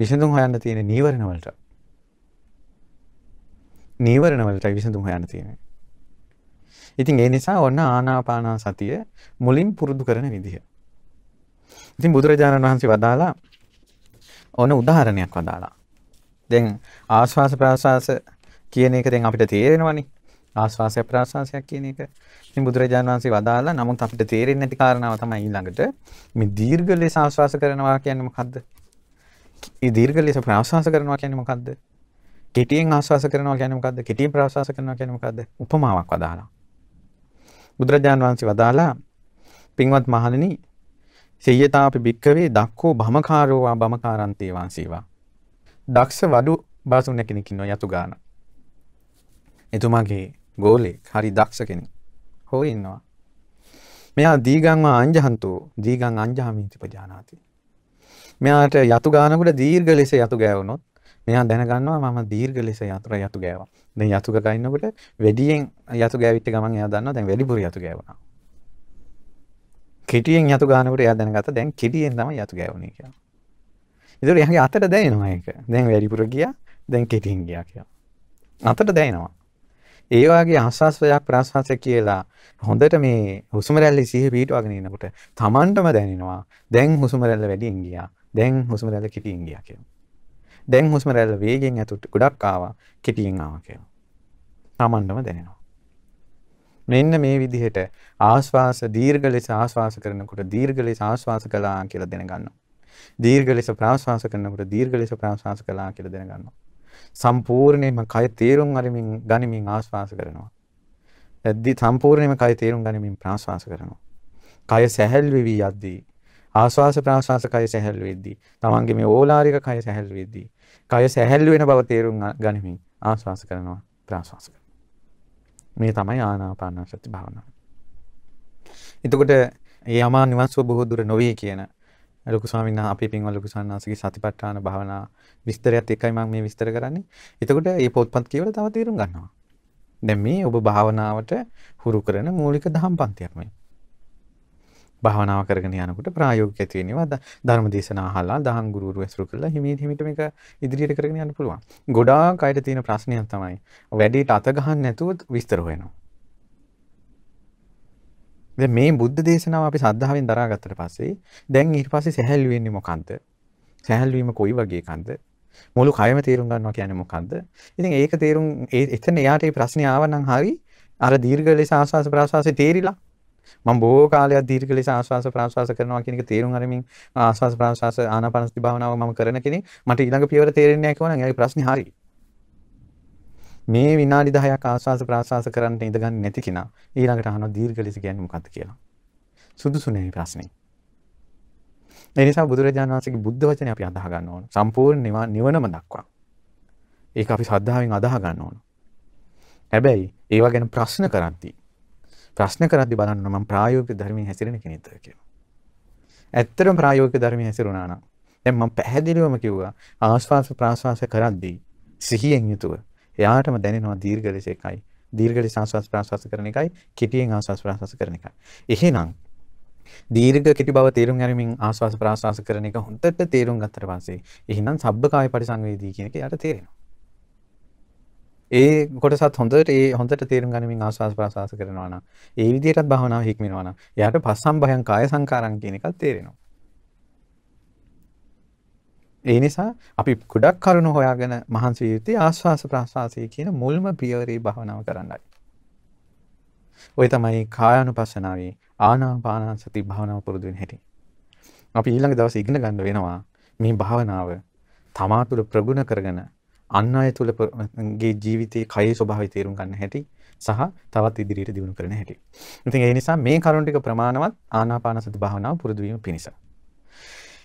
විසඳුම් හොයන්න තියෙන නීවරණ වලට. නීවරණ වලටයි විසඳුම් හොයන්න තියෙන්නේ. ඉතින් ඒ නිසා ඔන්න ආනාපාන සතිය මුලින් පුරුදු කරන විදිහ. ඉතින් බුදුරජාණන් වහන්සේ වදාලා ඕන උදාහරණයක් වදාලා. දැන් ආශ්වාස ප්‍රාශ්වාස කියන එක දැන් අපිට තේරෙනවනේ. ආශ්වාසය ප්‍රාශ්වාසයක් කියන එක. ඉතින් බුදුරජාණන් වහන්සේ වදාලා නමුත් අපිට තේරෙන්නේ නැති කාරණාව තමයි ඊළඟට මේ දීර්ඝ ලෙස ආශ්වාස කරනවා කියන්නේ මොකද්ද? ඒ දීර්ඝ ලෙස ප්‍රාශ්වාස කරනවා කියන්නේ මොකද්ද? කෙටියෙන් ආශ්වාස කරනවා කියන්නේ මොකද්ද? කෙටියෙන් ප්‍රාශ්වාස කරනවා කියන්නේ මොකද්ද? උපමාවක් වදාලා. බුදුරජාණන් වහන්සේ වදාලා පින්වත් මහණෙනි සෙය්‍යතාපි භික්කවේ දක්කෝ භමකාරෝවා භමකාරන්තේ වංසීවා. දක්ෂ වඩු බාසුන කෙනෙක් ඉන්නවා යතු ගාන. එතුමාගේ ගෝලෙක් හරි දක්ෂ කෙනෙක්. හොය ඉන්නවා. මෙයා දීගං වා අංජහන්තෝ දීගං අංජහමිති පජානාති. මෙයාට යතු ගානකට දීර්ඝ ලෙස යතු ගෑවුනොත් මෙයා දැනගන්නවා මම දීර්ඝ ලෙස යතුර යතු ගෑවා. දැන් යතුක ගන්නකොට වැඩියෙන් යතු ගෑවිච්ච ගමන් එයා දන්නවා දැන් වැඩිපුර යතු ගෑවුණා. කෙටියෙන් යතු ගන්නකොට එයා දැනගත්තා දැන් කෙටියෙන් තමයි යතු ගෑවුනේ කියලා. ඒතකොට එයාගේ අතට දැනෙනවා ඒක. දැන් වැඩිපුර ගියා දැන් කෙටියෙන් ගියා කියලා. අතට දැනෙනවා. ඒ වගේ ආස්වාස්වයක් ප්‍රාස්වාසයක් කියලා හොඳට මේ හුස්ම රැල්ල සිහිය පිටවගෙන ඉන්නකොට Tamanටම දැනෙනවා දැන් හුස්ම රැල්ල වැඩියෙන් ගියා. දැන් හුස්ම රැල්ල කෙටියෙන් ගියා කියලා. දැන් හුස්ම රැල්ල වේගෙන් ඇතුට ගොඩක් ආවා කෙටියෙන් ආවා කියලා. Tamanටම දැනෙනවා. මෙන්න මේ විදිහට ආශ්වාස දීර්ඝ ලෙස ආශ්වාස කරනකොට දීර්ඝ ලෙස ආශ්වාස කළා කියලා දැනගන්නවා. දීර්ඝ ලෙස ප්‍රාශ්වාස කරනකොට දීර්ඝ ලෙස ප්‍රාශ්වාස කළා කියලා දැනගන්නවා. සම්පූර්ණයෙන්ම කය තේරුම් අරමින් ගනිමින් ආශ්වාස කරනවා. එද්දි සම්පූර්ණයෙන්ම කය තේරුම් ගනිමින් ප්‍රාශ්වාස කරනවා. කය සැහැල් වෙවි යද්දී ආශ්වාස ප්‍රාශ්වාස කය සැහැල් වෙද්දී තමන්ගේ මේ ඕලාරික කය සැහැල් වෙද්දී කය සැහැල් වෙන බව තේරුම් ගනිමින් ආශ්වාස කරනවා ප්‍රාශ්වාස කරනවා. මේ තමයි ආනාපාන සති භාවනාව. එතකොට ඒ අමා නිවන්සුව බොහෝ දුර නොවේ කියන ලොකු ස්වාමීන් වහන්සේ අපේ පින්වල ලොකු සන්නාසගේ සතිපට්ඨාන භාවනා විස්තරයත් එකයි මම මේ විස්තර කරන්නේ. එතකොට මේ පොත්පත් කියවලා තව තේරුම් ගන්නවා. දැන් මේ ඔබ භාවනාවට හුරු කරන මූලික දහම් පන්තියක් මේ. භාවනාව කරගෙන යනකොට ප්‍රායෝගික ඇති වෙනවා ධර්ම දේශනා අහලා දහම් ගුරුවරු ඇසුරු කරලා හිමීට හිමීට මේක ඉදිරියට කරගෙන යන්න පුළුවන්. ගොඩාක් අයට තියෙන ප්‍රශ්නයක් තමයි වැඩේට අත ගහන්න නැතුව විස්තර හොයනවා. දැන් මේ බුද්ධ දේශනාව අපි සද්ධාවෙන් දරාගත්තට පස්සේ දැන් ඊට පස්සේ සැහැල්ලු වෙන්නේ මොකන්ද? සැහැල්ලු වීම කොයි වගේ එකක්ද? මුළු කයම තේරුම් ගන්නවා කියන්නේ මොකද්ද? ඉතින් ඒක තේරුම් ඒ එතන එයාට මේ ප්‍රශ්නේ ආවනම් හරි අර දීර්ඝ ලෙස ආස්වාස ප්‍රාස්වාසයේ තේරිලා මම බොහෝ කාලයක් දීර්ඝ ලෙස ආස්වාස ප්‍රාස්වාස කරනවා කියන එක තේරුම් අරමින් ආස්වාස ප්‍රාස්වාස ආනාපානසති භාවනාව මම කරන කෙනෙක් මට ඊළඟ පියවර තේරෙන්නේ නැහැ කියවනම් එයාගේ ප්‍රශ්නේ හරි. මේ විනාඩි 10ක් ආස්වාස ප්‍රාස්වාස කරන්න ඉඳගන්නේ නැති කෙනා ඊළඟට අහනවා දීර්ඝ ලෙස කියන්නේ මොකක්ද කියලා. සුදුසු නැහැ ප්‍රශ්නේ. ඒ නිසා බුදුරජාණන් වහන්සේගේ බුද්ධ වචනේ අපි අදාහ ගන්න ඕන. සම්පූර්ණ නිවනම දක්වා. ඒක අපි ශ්‍රද්ධාවෙන් අදාහ ගන්න ඕන. හැබැයි ඒවා ගැන ප්‍රශ්න කරද්දී ප්‍රශ්න කරද්දී බලන්න මම ප්‍රායෝගික ධර්මයෙන් හැසිරෙන කෙනෙක්ද කියලා. ඇත්තටම ප්‍රායෝගික ධර්මයේ හැසිරුණා නම්. දැන් මම පැහැදිලිවම කිව්වා ආස්වාස ප්‍රාස්වාස කරද්දී සිහියෙන් යුතුව එයාටම දැනෙනවා දීර්ඝ ලෙස එකයි. දීර්ඝ ලෙස ආස්වාස ප්‍රාස්වාස කරන එකයි කෙටියෙන් ආස්වාස ප්‍රාස්වාස කරන එකයි. එහෙනම් දීර්ඝ කෙටි බව තේරුම් ගැනීමෙන් ආස්වාස ප්‍රාස්වාස කරන එක හොඳට තේරුම් ගත්තට පස්සේ එහෙනම් සබ්බකාය පරිසංවේදී කියන එක යාට තේරෙනවා. ඒ කොටසත් හොඳට ඒ හොඳට තේරුම් ගනිමින් ආස්වාස් ප්‍රාසාස කරනවා නම් ඒ විදිහටත් භාවනාව හික්මනවා නම් එයාට පස්සම් භයං කාය සංකාරම් කියන එකත් තේරෙනවා. ඒ නිසා අපි ගොඩක් කරුණු හොයාගෙන මහන්සි යුත්තේ ආස්වාස ප්‍රාසාසය කියන මුල්ම පියවරේ භාවනාව කරන්නයි. ඔය තමයි කායානුපස්සනාවේ ආනාපාන සති භාවනාව පුරුදු වෙන හැටි. අපි ඊළඟ දවසේ ඉගෙන ගන්න වෙනවා මේ භාවනාව තමා තුළ ප්‍රගුණ කරගෙන අන් අය තුළ ගේ ජීවිතයේ කයේ ස්වභාවය තේරුම් ගන්න හැටි සහ තවත් ඉදිරියට දියුණු කරන හැටි. ඉතින් ඒ නිසා මේ කරුණු ටික ප්‍රමාණවත් ආනාපාන සති භාවනාව පුරුදු වීම පිණිස.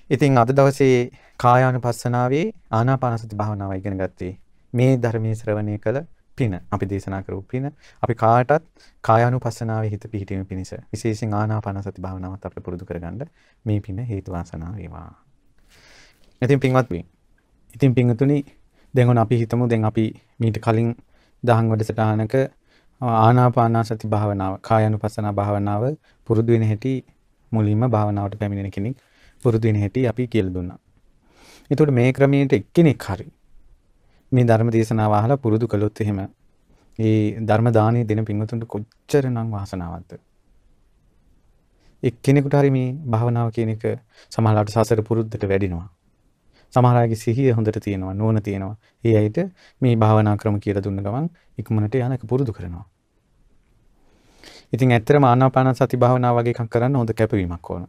ඉතින් අද දවසේ කායානුපස්සනාවේ ආනාපාන සති භාවනාව ඉගෙන ගත්තේ මේ ධර්මයේ ශ්‍රවණය කළ පින අපි දේශනා කරපු පින අපි කාටත් කායානුපස්සනාවේ හිත පිහිටීම පිණිස විශේෂයෙන් ආනාපාන සති භාවනාවත් අපිට පුරුදු කරගන්න මේ පින හේතු වාසනා වේවා. ඉතින් පින්වත් ඉතින් පින්තුනි දැන් ඔන්න අපි හිතමු දැන් අපි මීට කලින් දහම් වැඩසටහනක ආනාපානසති භාවනාව කායानुපස්සනා භාවනාව පුරුදු වෙන හැටි මුලින්ම භාවනාවට පැමිණෙන කෙනෙක් පුරුදු වෙන හැටි අපි කියලා දුන්නා. එතකොට මේ ක්‍රමයට එක්කෙනෙක් හරි මේ ධර්ම දේශනාව අහලා පුරුදු කළොත් එහෙම ඒ ධර්ම දානීය දෙන පින්වතුන්ට කොච්චරනම් වාසනාවක්ද? එක්කෙනෙකුට හරි මේ භාවනාව කියන එක සමහරවිට සසර පුරුද්දට වැඩිනවා. සමහර අයගේ සිහිය හොඳට තියෙනවා නුවණ තියෙනවා. ඒ අයට මේ භාවනා ක්‍රම කියලා දුන්න ගමන් ඉක්මනට යන එක පුරුදු කරනවා. ඉතින් ඇත්තටම ආනාපාන සති භාවනාව වගේ එකක් කරන්න හොඳ කැපවීමක් ඕන.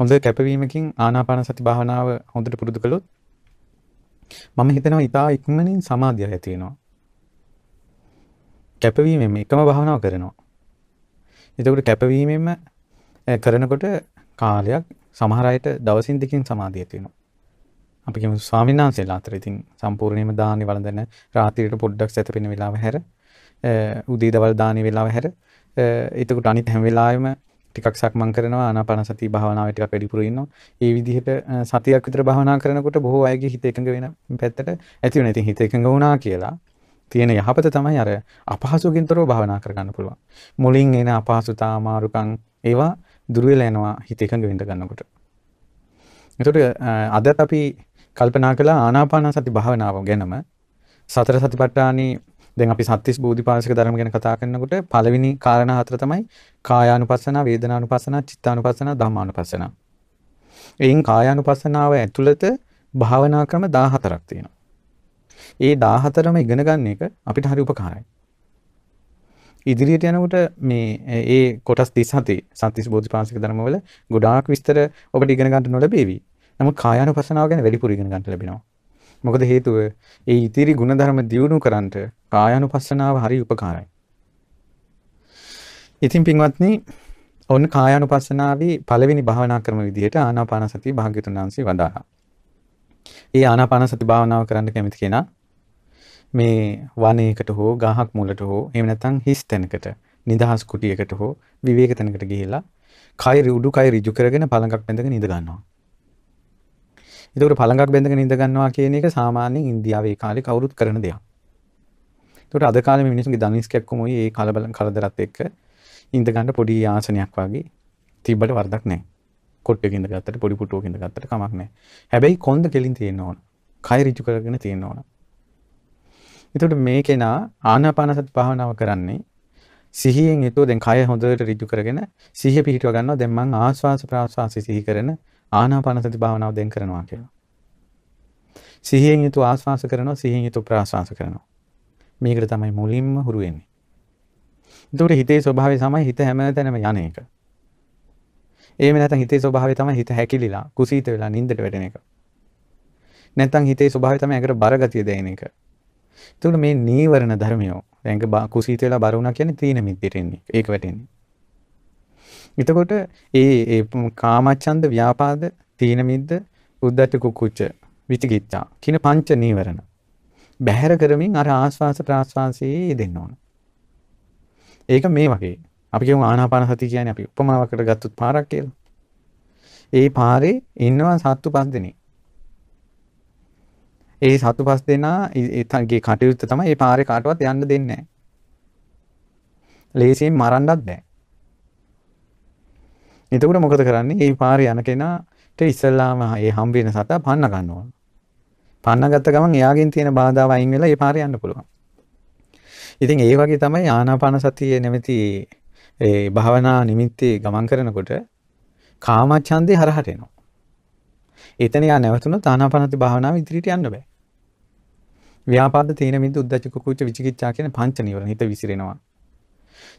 හොඳ කැපවීමකින් ආනාපාන සති භාවනාව හොඳට පුරුදු කළොත් මම හිතනවා ඉතා ඉක්මනින් සමාධිය ඇති වෙනවා. කැපවීමෙන් එකම භාවනාව කරනවා. එතකොට කැපවීමෙන්ම කරනකොට කාලයක් සමහර අයට දවසින් දෙකකින් සමාධිය ඇති වෙනවා. අපි කියමු ස්වාමීන් වහන්සේලා අතර ඉතින් සම්පූර්ණයෙන්ම දානි වළඳන රාත්‍රියට පොඩ්ඩක් සැතපෙන වෙලාව හැර උදේ දවල් දානි වෙලාව හැර එතකොට අනිත් හැම වෙලාවෙම ටිකක් සක්මන් කරනවා ආනාපාන සති භාවනාවේ ටිකක් වැඩිපුර ඉන්නවා. ඒ විදිහට සතියක් විතර භාවනා කරනකොට බොහෝ අයගේ හිත එකඟ වෙන පැත්තට ඇති වෙනවා. ඉතින් හිත එකඟ වුණා කියලා තියෙන යහපත තමයි අර අපහසුකින් තොරව භාවනා කරගන්න පුළුවන්. මුලින් එන අපහසුතා අමාරුකම් ඒවා දුර වෙලා යනවා හිත එකඟ වෙන්න ගන්නකොට. එතකොට අදත් අපි කල්පනා කළා ආනාපාන සති භාවනාව ගැනම සතර සතිපට්ඨානී දැන් අපි සත්‍තිස් බෝධිපාශික ධර්ම ගැන කතා කරනකොට පළවෙනි කාරණා හතර තමයි කායානුපස්සන, වේදනානුපස්සන, චිත්තානුපස්සන, ධම්මානුපස්සන. එයින් කායානුපස්සනාව ඇතුළත භාවනා ක්‍රම 14ක් තියෙනවා. ඒ 14ම ඉගෙන ගන්න එක අපිට හරි උපකාරයි. ඉදිරියට යනකොට මේ ඒ කොටස් 37 සත්‍තිස් බෝධිපාශික ධර්මවල ගොඩාක් විස්තර ඔබට ඉගෙන ගන්න නොලැබේවි. නමුත් කායානුපස්සනාව ගැන වැඩිපුර ඉගෙන ගන්න ලැබෙනවා. මොකද හේතුව ඒ ඉතිරි ಗುಣධර්ම දියුණු කරන්නට කායානුපස්සනාව හරි උපකාරයි. ඉතින් පින්වත්නි ඔන්න කායානුපස්සනාවේ පළවෙනි භාවනා ක්‍රම විදිහට ආනාපාන සතිය භාග්‍යතුන් වහන්සේ වදාළා. ඒ ආනාපාන සති භාවනාව කරන්න කැමති කෙනා මේ වනයේකට හෝ ගහක් මුලට හෝ එහෙම නැත්නම් හිස් තැනකට නිදහස් කුටියකට හෝ විවේක තැනකට ගිහිලා කය උඩු කය ඍජු කරගෙන පළඟක් බැඳගෙන ඉඳ ගන්නවා. ඒකට පළඟක් බැඳගෙන ඉඳ ගන්නවා කියන එක සාමාන්‍යයෙන් ඉන්දියාවේ කාලේ කවුරුත් කරන දෙයක්. ඒකට අද කාලේ මිනිස්සුන්ගේ ධනිස් කැක්කුමයි ඒ කලබල කරදරත් එක්ක ඉඳ ගන්න පොඩි ආසනයක් වගේ තිබ්බට වරදක් නැහැ. කොට්ටක ඉඳ ගත්තට පොඩි පුටුවක ඉඳ ගත්තට කමක් නැහැ. හැබැයි කොන්ද කෙලින් තියෙන්න ඕන. කය ඍජු කරගෙන තියෙන්න ඕන. එතකොට මේ කෙනා ආනාපාන සති භාවනාව කරන්නේ සිහියෙන් යුතුව දැන් කය හොඳට ඍජු කරගෙන සිහිය පිහිටව ගන්නවා. දැන් මං ආස්වාස ප්‍රාස්වාස සිහි කරන ආනාපාන සති භාවනාව දැන් කරනවා කියලා. සිහියෙන් යුතුව ආස්වාස කරනවා සිහියෙන් යුතුව ප්‍රාස්වාස කරනවා. මේකට තමයි මුලින්ම හුරු වෙන්නේ. එතකොට හිතේ ස්වභාවය තමයි හිත හැමතැනම යන එක. එහෙම නැත්නම් හිතේ ස්වභාවය තමයි හිත හැකිලිලා කුසීත වෙලා නින්දට වැටෙන එක. නැත්නම් හිතේ ස්වභාවය තමයි ඒකට බරගතිය දැනෙන එක. එතකොට මේ නීවරණ ධර්මයෝ දැන් කුසීත වෙලා බර වුණා කියන්නේ තීන මිද්දට එන්නේ. ඒක වැටෙන්නේ. එතකොට ඒ ඒ කාමච්ඡන්ද ව්‍යාපාද තීන මිද්ද උද්දච්ච කුකුච්ච විචිකිච්ඡා කියන පංච නීවරණ බැහැර කරමින් අර ආස්වාස ප්‍රාස්වාසයේ යෙදෙන්න ඕන. ඒක මේ වගේ. අපි කියමු ආනාපාන සතිය කියන්නේ අපි උපමාවකට ගත්තොත් පාරක් කියලා. ඒ පාරේ ඉන්නවා සත්තු පස් දෙනෙක්. ඒ සත්තු පස් දෙනා ඒගේ කටයුත්ත තමයි ඒ පාරේ කාටවත් යන්න දෙන්නේ නැහැ. ලේසියෙන් මරන්නත් බෑ. එතකොට මොකද කරන්නේ? මේ පාරේ යන කෙනාට ඉස්සල්ලාම ඒ හම්බ වෙන සතා පන්න ගන්න ඕන. පන්න ගත්ත ගමන් එයාගෙන් තියෙන බාධාව අයින් වෙලා ඒ පාරේ යන්න පුළුවන්. ඉතින් ඒ වගේ තමයි ආනාපාන සතිය නැමැති ඒ භාවනා නිමිත්තේ ගමන් කරනකොට කාමච්ඡන්දේ හරහට එනවා. එතන යා නැවතුනොත් ආනාපානසති භාවනාව ඉදිරියට යන්න බෑ. ව්‍යාපාද තීන මිද්ද උද්දච්ච කුකුච්ච විචිකිච්ඡා කියන පංච නිවරණ හිත විසිරෙනවා.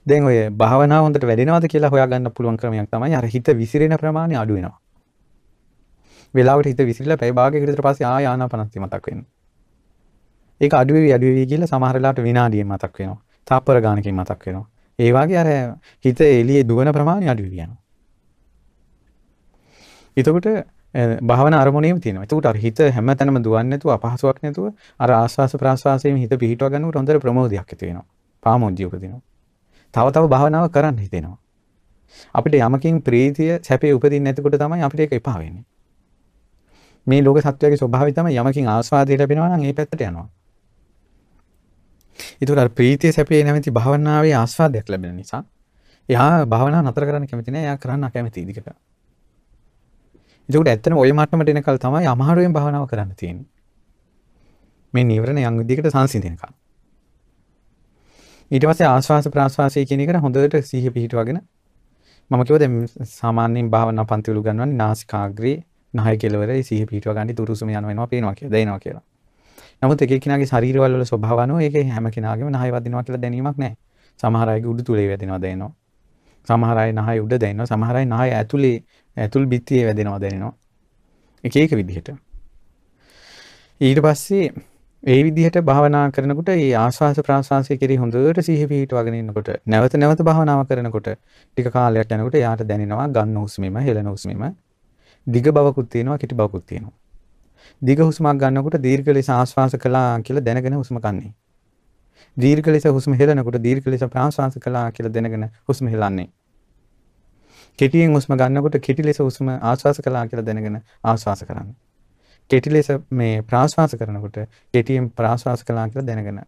දැන් ඔය භාවනාව හොඳට වැඩෙනවද කියලා හොයාගන්න පුළුවන් ක්‍රමයක් තමයි අර හිත විසිරෙන ප්‍රමාණය අඩු වෙනවා. වෙලාවට හිත විසිරලා පැය භාගයකට විතර පස්සේ ආය ආනාපානසති මතක් වෙනවා. ඒක අඩු වෙවි අඩු වෙවි කියලා සමහර වෙලාවට විනාඩියෙන් මතක් වෙනවා. තාප්පර ගානකින් මතක් වෙනවා. ඒ වගේ අර හිත එළියේ දුවන ප්‍රමාණය අඩු වෙවි යනවා. එතකොට භාවනා අරමුණේම තියෙනවා. එතකොට අර හිත හැමතැනම දුවන්නේ නැතුව අපහසුයක් නැතුව අර ආස්වාස ප්‍රාස්වාසයෙන් හිත පිහිටව ගන්නකොට හොඳට ප්‍රමෝදයක් ඇති වෙනවා. පාමොජ්ජිය උපදිනවා. තව තව භාවනාව කරන්න හිතෙනවා. අපිට යමකින් ප්‍රීතිය සැපේ උපදින්නේ නැතිකොට තමයි අපිට ඒක එපා වෙන්නේ. මේ ලෝක සත්‍යයේ ස්වභාවය තමයි යමකින් ආස්වාදය ලැබෙනවා නම් ඒ පැත්තට යනවා. ඒතර අර ප්‍රීතිය සැපේ නැමැති භාවනාවේ ආස්වාදයක් ලැබෙන නිසා එයා භාවනාව නතර කරන්න කැමති නෑ. එයා කරන්න කැමති ඉදිකට. ඒකට ඇත්තටම ওই මට්ටමට එනකල් තමයි අමාරුවෙන් භාවනාව කරන්න තියෙන්නේ. මේ නීවරණ යම් විදිහකට සංසිඳෙනකල්. ඊට පස්සේ ආස්වාස ප්‍රාස්වාසය කියන එකට හොඳට සිහිය පිහිටවගෙන මම කිව්වා දැන් සාමාන්‍යයෙන් භාවනා පන්තිවල ගන්නවන්නේ නාසිකාග්‍රේ නහය කෙලවරේ සිහිය පිහිටව ගන්න දුරුසුම යන වෙනවා පේනවා කියලා දැනෙනවා කියලා. නමුත් එක එක්කෙනාගේ ශරීරවල වල ස්වභාව අනුව ඒකේ හැම කෙනාගේම නහය වදිනවා කියලා දැනීමක් නැහැ. සමහර අයගේ උඩු තුලේ වැදෙනවා දැනෙනවා. සමහර අය නහය උඩ දැනෙනවා. සමහර අය නහය ඇතුලේ ඇතුල් බිත්තියේ වැදෙනවා දැනෙනවා. එක එක විදිහට. ඊට පස්සේ ඒ විදිහට භාවනා කරනකොට ඒ ආස්වාස ප්‍රාස්වාසය කෙරෙහි හොඳට සිහිය පිහිටවගෙන ඉන්නකොට නැවත නැවත භාවනාව කරනකොට ටික කාලයක් යනකොට එයාට දැනෙනවා ගන්න හුස්මෙම හෙළන හුස්මෙම දිග බවකුත් තියෙනවා කෙටි බවකුත් තියෙනවා. දිග හුස්මක් ගන්නකොට දීර්ඝ ලෙස ආශ්වාස කළා කියලා දැනගෙන හුස්ම ගන්නනේ. දීර්ඝ ලෙස හුස්ම හෙළනකොට දීර්ඝ ලෙස ප්‍රාශ්වාස කළා කියලා දැනගෙන හුස්ම හෙළන්නේ. කෙටියෙන් හුස්ම ගන්නකොට කෙටි ලෙස හුස්ම ආශ්වාස කළා කියලා දැනගෙන ආශ්වාස කරන්නේ. කෙටි ලෙස මේ ප්‍රාශ්වාස කරනකොට කෙටියෙන් ප්‍රාශ්වාස කළා කියලා දැනගෙන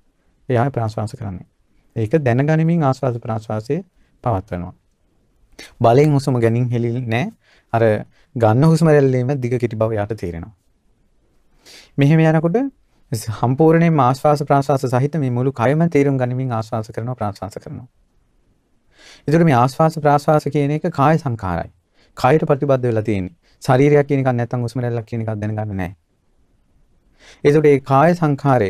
එයා ප්‍රාශ්වාස කරන්නේ. ඒක දැනගනිමින් ආශ්වාස ප්‍රාශ්වාසයේ පවත්වනවා. බලෙන් හුස්ම ගැනීම හෙලින්නේ නැහැ. අර ගන්න හුස්ම රැල්ලේම දිග කෙටි බව යාට තේරෙනවා. මෙහෙම යනකොට සම්පූර්ණයෙන්ම ආශ්වාස ප්‍රාශ්වාස සහිත මේ මුළු කයම තේරුම් ගනිමින් ආශ්වාස කරනවා ප්‍රාශ්වාස කරනවා. ඒතර මේ ආශ්වාස ප්‍රාශ්වාස කියන එක කාය සංකාරයි. කායට ප්‍රතිබද්ධ වෙලා තියෙන්නේ. ශරීරයක් කියන එකක් නැත්නම් හුස්ම රැල්ලක් කියන එකක් දැනගන්න නැහැ. ඒතකොට මේ කාය සංඛාරය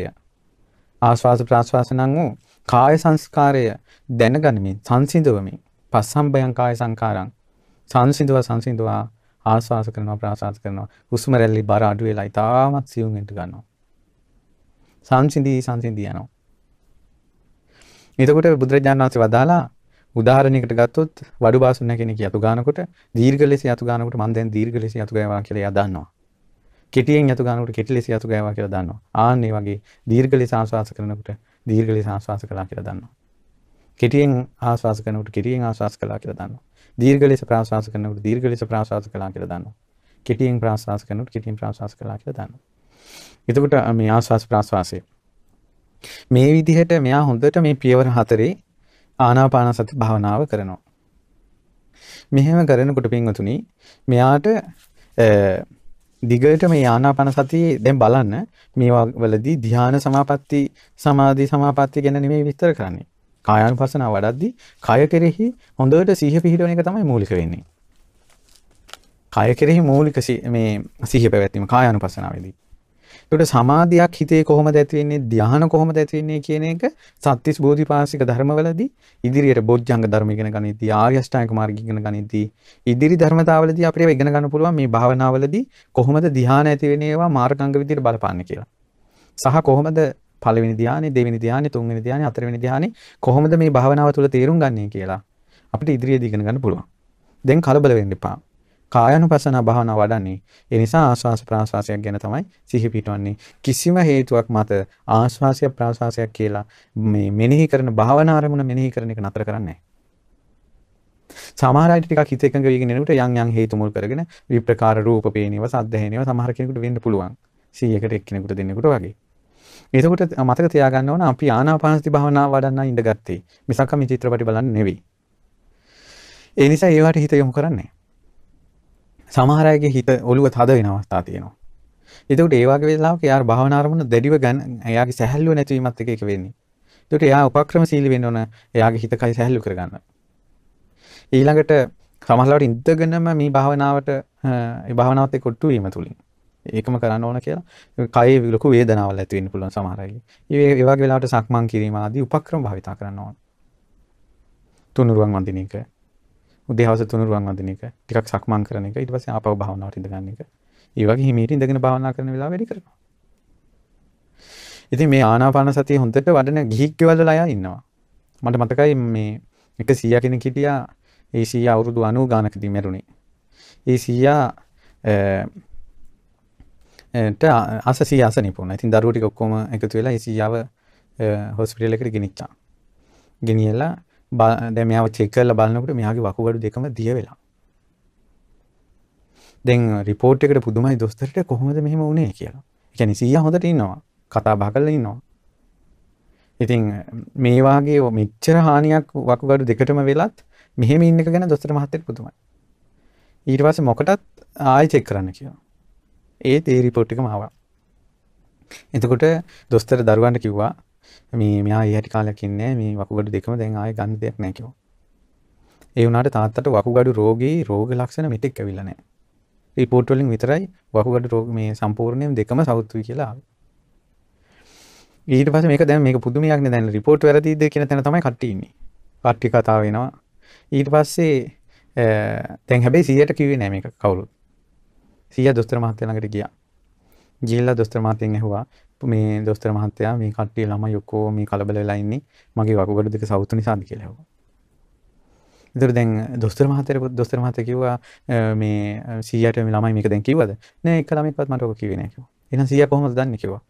ආශ්වාස ප්‍රාශ්වාස නම් වූ කාය සංස්කාරය දැනගනිමින් සංසිඳවමින් පස්සම්බයං කාය සංකාරං සංසිඳව සංසිඳව ආශ්වාස කරනවා ප්‍රාශ්වාස කරනවා හුස්ම රැල්ලේ බර අඩු වෙලා ඉතාමත් සියුම් වෙන්න ගන්නවා. සංසිඳී සංසිඳී යනවා. එතකොට බුදුරජාණන් වහන්සේ වදාලා උදාහරණයකට ගත්තොත් වඩු බාසුන්න කෙනෙක් යතු ගන්නකොට දීර්ඝ ලෙස යතු ගන්නකොට මම දැන් දීර්ඝ ලෙස යතු ගෑවා කියලා එයා දන්නවා. කෙටියෙන් යතු ගන්නකොට කෙටි ලෙස යතු ගෑවා කියලා දන්නවා. ආන් මේ වගේ දීර්ඝ ලෙස ආස්වාස කරනකොට දීර්ඝ ලෙස ආස්වාස කළා කියලා දන්නවා. කෙටියෙන් ආස්වාස කරනකොට කෙටියෙන් ආස්වාස කළා කියලා දන්නවා. දීර්ඝ ලෙස ප්‍රාශ්වාස කරනකොට දීර්ඝ ලෙස ප්‍රාශ්වාස කළා කියලා දන්නවා. කෙටියෙන් ප්‍රාශ්වාස කරනකොට කෙටියෙන් ප්‍රාශ්වාස කළා කියලා දන්නවා. එතකොට මේ ආස්වාස ප්‍රාශ්වාසය මේ විදිහට මෙයා හොඳට මේ පියවර හතරේ ආනාපාන සති භාවනාව කරනවා. මෙහෙම කරනකොට පින්වතුනි මෙයාට දිගට මේ ආනාපාන සතිය දැන් බලන්න මේවා වලදී ධ්‍යාන සමාපatti සමාධි සමාපatti ගැන නෙමෙයි විස්තර කරන්නේ. කායානුපස්සනාව වඩද්දී කය කෙරෙහි හොඳට සිහිය පිහිටවන එක තමයි මූලික වෙන්නේ. කය කෙරෙහි මූලික මේ සිහිය පැවැත්වීම කායානුපස්සනාවේදී. ඒකට සමාධියක් හිතේ කොහොමද ඇති වෙන්නේ ධ්‍යාන කොහොමද ඇති වෙන්නේ කියන එක සත්‍තිස් බෝධිපාශික ධර්මවලදී ඉදිරියට බොජ්ජංග ධර්ම ඉගෙන ගනිද්දී ආර්ය අෂ්ටාංග මාර්ගය ඉගෙන ගනිද්දී ඉදිරි ධර්මතාවලදී අපිට ඉගෙන ගන්න පුළුවන් මේ භාවනාවලදී කොහොමද ධ්‍යාන ඇති වෙන්නේ ඒවා මාර්ගාංග විදිහට බලපාන්නේ කියලා. සහ කොහොමද පළවෙනි ධ්‍යානෙ දෙවෙනි ධ්‍යානෙ තුන්වෙනි ධ්‍යානෙ හතරවෙනි ධ්‍යානෙ කොහොමද මේ භාවනාව තුළ තේරුම් ගන්නේ කියලා අපිට ඉදිරියේදී ඉගෙන ගන්න පුළුවන්. දැන් කලබල වෙන්න එපා. කායानुපසන භාවනා වඩන්නේ. ඒ නිසා ආස්වාස ප්‍රාස්වාසයක් ගැන තමයි සිහි පිටවන්නේ. කිසිම හේතුවක් මත ආස්වාසය ප්‍රාස්වාසයක් කියලා මේ මෙනෙහි කරන භාවනා අරමුණ මෙනෙහි කරන එක නතර කරන්නේ සමහර අයට ටිකක් හිත එකඟ වෙගෙන යනකොට යම් යම් හේතු මුල් කරගෙන විප්‍රකාර රූප පේනව සද්ද ඇහෙනව සමහර කෙනෙකුට වෙන්න පුළුවන් 100කට එක්කෙනෙකුට දෙන්නෙකුට වගේ. එතකොට මතක තියාගන්න ඕන අපි ආනාපානසති භාවනාව වඩන්න ඉඳ ගත්තේ මිසක් මේ චිත්‍රපටි බලන්න නෙවෙයි. ඒ නිසා ඒවට හිත යොමු කරන්නේ. සමහර අයගේ හිත ඔළුව තද වෙන අවස්ථා තියෙනවා. එතකොට ඒ වගේ වෙලාවක යාර භාවනා අරමුණ දැඩිව ගන්න එයාගේ සැහැල්ලුව නැතිවීමත් එක එක වෙන්නේ. එතකොට එයා උපක්‍රමශීලී වෙන්න ඕන එයාගේ හිත කයි සැහැල්ලු කරගන්න. ඊළඟට සමහරවිට ඉඳගෙනම මේ භාවනාවට ඒ භාවනාවත් එක්ක ඔට්ටු වීම තුලින් ඒකම කරන්න ඕන කියලා කයේ ලොකු වේදනාවක් ඇති වෙන්න පුළුවන් සමහර අයගේ. ඒ ඒ වගේ වෙලාවට සක්මන් කිරීම ආදී උපක්‍රම භාවිතා කරන්න ඕන. තුනුරුවන් වඳින එක. උදේ හවස තුනුරුවන් වඳින එක. ටිකක් සක්මන් කරන එක. ඊට පස්සේ ආපහු භාවනාවට ඉඳ ගන්න එක. ඒ වගේ හිමීට ඉඳගෙන භාවනා කරන වෙලාව වැඩි කරනවා. ඉතින් මේ ආනාපාන සතිය හොඳට වඩන ගිහික් ගෙවල් වල අය ඉන්නවා. මට මතකයි මේ එක 100 කෙනෙක් හිටියා ඒ සීයා අවුරුදු 90 ගානකදී මැරුණේ. ඒ සීයා ට අස සී අස නිපුණ. ඉතින් දරුවෝ ටික ඔක්කොම එකතු වෙලා ඒ සීයාව හොස්පිටල් එකට ගෙනිච්චා. ගෙනියලා දැන් මෙයාව චෙක් කරලා බලනකොට මෙයාගේ වකුගඩු දෙකම දිය වෙලා. දැන් රිපෝට් එකට පුදුමයි දොස්තරට කොහොමද මෙහෙම වුනේ කියලා. ඒ කියන්නේ සීයා හොඳට ඉන්නවා. කතා බහ කරලා ඉන්නවා. ඉතින් මේ වාගේ මෙච්චර හානියක් වකුගඩු දෙකටම වෙලත් මෙහෙම ඉන්න එක ගැන දොස්තර මහත්තයෙක් පුදුමයි. ඊට පස්සේ මොකටත් ආයෙ චෙක් කරන්න කියලා. ඒත් ඒ රිපෝට් එකම ආවා. එතකොට දොස්තර දරුවන්ට කිව්වා මේ මෙයා ඊහටි කාලයක් ඉන්නේ මේ වකුගඩු දෙකම දැන් ආයෙ ගන්න දෙයක් නැහැ කිව්වා. ඒ වුණාට තාත්තට වකුගඩු රෝගී රෝග ලක්ෂණ මෙතෙක් ඇවිල්ලා නැහැ. රිපෝට් වලින් විතරයි වකුගඩු රෝග මේ සම්පූර්ණයෙන් දෙකම සෞතුයි කියලා ආවේ. ඊට පස්සේ මේක දැන් මේක පුදුමයක් නේ දැන් රිපෝට් වැරදිද කියන තැන තමයි කට්ටිය ඉන්නේ. කට්ටිය කතා වෙනවා. ඊට පස්සේ දැන් හැබැයි 100ට කිව්වේ නෑ මේක කවුරුත්. 100 දොස්තර මහත්තයා ළඟට ගියා. ගිහිල්ලා දොස්තර මහත්තයෙන් ඇහුවා මේ දොස්තර මහත්තයා මේ කට්ටිය ළමයි ඔක්කොම මේ කලබල වෙලා ඉන්නේ මගේ වකුගඩු දෙක සවුතු නිසාද කියලා ඇහුවා. ඒතර දැන් දොස්තර මහත්තයා දොස්තර මහත්තයා කිව්වා මේ 100ට මේ ළමයි මේක දැන් කිව්වද? නෑ එක ළමෙක්වත් මට ඔක කිව්වේ නෑ කිව්වා. එහෙනම් 100 කොහොමද දන්නේ කිව්වා.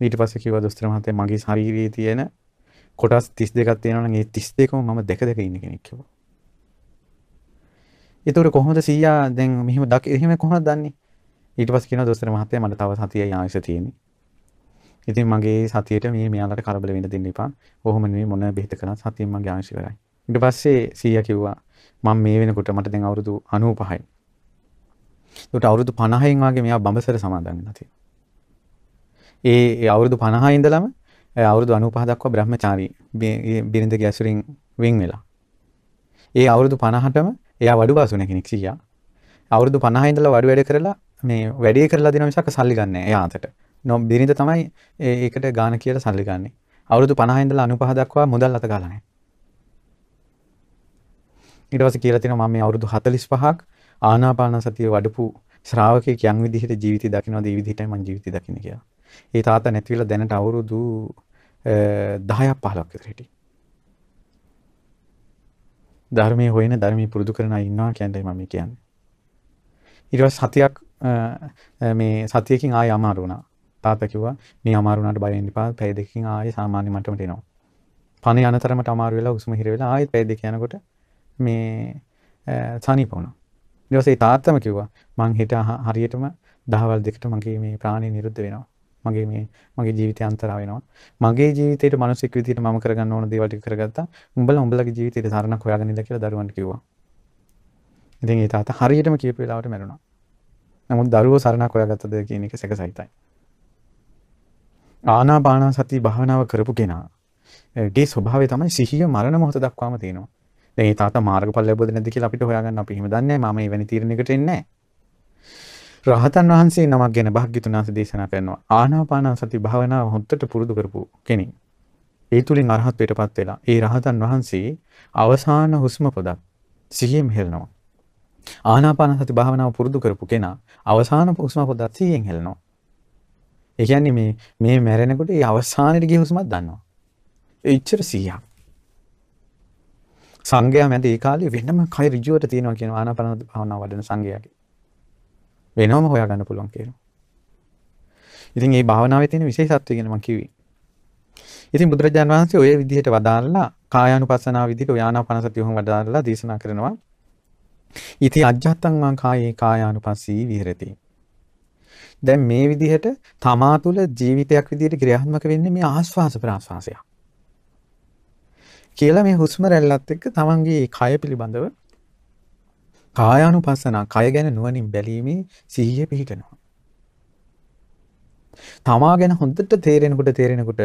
ඊට පස්සේ කිව්වා දොස්තර මහත්තයා මගේ ශරීරයේ තියෙන කොටස් 32ක් තියෙනවා නම් ඒ 32ම මම දෙක දෙක ඉන්න කෙනෙක් කිව්වා. එතකොට කොහොමද සීයා දැන් මෙහෙම දක එහෙම කොහොමද දන්නේ? ඊට පස්සේ කියනවා දොස්තර මහත්තයා මට තව සතියයි ආයුෂ තියෙන්නේ. ඉතින් මගේ සතියේට මේ මෙයාලට කලබල වෙන්න දෙන්න එපා. කොහොම නෙවෙයි මොන බෙහෙත කරත් සතියෙන් මගේ ආයුෂ ඉවරයි. ඊට පස්සේ සීයා කිව්වා මම මේ වෙනකොට මට දැන් අවුරුදු 95යි. ඒකට අවුරුදු 50න් වගේ මෙයා බඹසර සමාදන් වෙලා තියෙනවා. ඒ අවුරුදු 50 ඉඳලම අවුරුදු 95 දක්වා බ්‍රහ්මචාරී බිරිඳගේ ඇසුරින් වෙන් වෙලා. ඒ අවුරුදු 50ටම එයා වඩු වාසුන කෙනෙක් සීයා. අවුරුදු 50 ඉඳලා වඩු වැඩ කරලා මේ වැඩේ කරලා දෙන මිසක් සල්ලි ගන්න නෑ එයා අතට. නො බිරිඳ තමයි ඒකට ගාන කියලා සල්ලි ගන්නෙ. අවුරුදු 50 ඉඳලා 95 දක්වා මුදල් අත ගාලා නෑ. ඊට පස්සේ කියලා තියෙනවා මම මේ අවුරුදු 45ක් ආනාපාන සතිය වඩපු ශ්‍රාවකෙක් යම් විදිහට ජීවිතය දකින්නද ඒ විදිහටයි මම ජීවිතය දකින්නේ කියලා. ඒ තාත්තා නැතිවිලා දැනට අවුරුදු 10ක් 15ක් විතර හිටියේ. ධර්මයේ හොයන ධර්මයේ පුරුදු කරන අය ඉන්නවා කියන්නේ මම කියන්නේ. ඊට පස්සේ සතියක් මේ සතියකින් ආයෙ අමාරු වුණා. තාත්තා කිව්වා මේ අමාරු වුණාට බය වෙන්න එපා. පැය දෙකකින් ආයෙ සාමාන්‍ය මට්ටමට එනවා. පණ යන තරමට අමාරු වෙලා උස්ම හිර වෙලා ආයෙත් පැය දෙක යනකොට මේ සනීප වුණා. ඊට පස්සේ තාත්තම කිව්වා මං හිත හරියටම දහවල් දෙකට මගේ මේ ප්‍රාණය නිරුද්ධ වෙනවා. මගේ මේ මගේ ජීවිතය අන්තරා වෙනවා. මගේ ජීවිතේට මානසික විදියට මම කරගන්න ඕන දේවල් ටික කරගත්තා. උඹලා උඹලගේ ජීවිතේට සරණක් හොයාගෙන ඉන්න කියලා දරුවන්ට කිව්වා. ඉතින් ඒ තාත්තා හරියටම කියපු වෙලාවට මැරුණා. නමුත් දරුවෝ සරණක් හොයාගත්තද කියන එක සැකසිතයි. ආනාපාන සති භාවනාව කරපු කෙනා ගේ ස්වභාවය තමයි සිහිය මරණ මොහොත දක්වාම තියෙනවා. දැන් ඒ තාත්තා මාර්ගඵල ලැබුවද නැද්ද කියලා අපිට හොයාගන්න අපි හිම දන්නේ නැහැ. මම මේ වැනි තීරණයකට එන්නේ නැහැ. රහතන් වහන්සේ නමක් ගැන භාග්‍යතුන් වහන්සේ දේශනා කරනවා. ආනාපාන සති භාවනාව හොද්දට පුරුදු කරපු කෙනෙක්. ඒ තුලින් අරහත්ත්වයටපත් වෙලා ඒ රහතන් වහන්සේ අවසාන හුස්ම පොදක් සිහියෙන් හෙළනවා. ආනාපාන සති භාවනාව පුරුදු කරපු කෙනා අවසාන හුස්ම පොදක් සිහියෙන් හෙළනවා. ඒ කියන්නේ මේ මේ මැරෙනකොට ඒ අවසානයේ ගිය හුස්මක් දන්නවා. එච්චර සිහියක්. සංඝයා මැද ඒ කාලේ වෙනම කය ඍජුවට තියෙනවා කියන ආනාපාන භාවනාව වඩන සංඝයාගේ. වෙනවම හොයාගන්න පුළුවන් කියනවා. ඉතින් මේ භාවනාවේ තියෙන විශේෂත්වය ගැන මම කිව්වේ. ඉතින් බුදුරජාණන් වහන්සේ ওই විදිහට වදාළා කායානුපස්සනාව විදිහට ඔය ආනාපාන සතිය උහුම වඩාලා දේශනා කරනවා. ඉති අජ්ජත්තං වා කායේ කායානුපස්සී විහෙරති. දැන් මේ විදිහට තමා තුළ ජීවිතයක් විදිහට ක්‍රියාත්මක වෙන්නේ මේ ආස්වාස ප්‍රාස්වාසය. කියලා මේ හුස්ම රැල්ලත් එක්ක තමන්ගේ කය පිළිබඳව කායානුපස්සනා කය ගැන නුවණින් බැලීමේ සිහිය පිහිටනවා. තමා ගැන හොඳට තේරෙනකොට තේරෙනකොට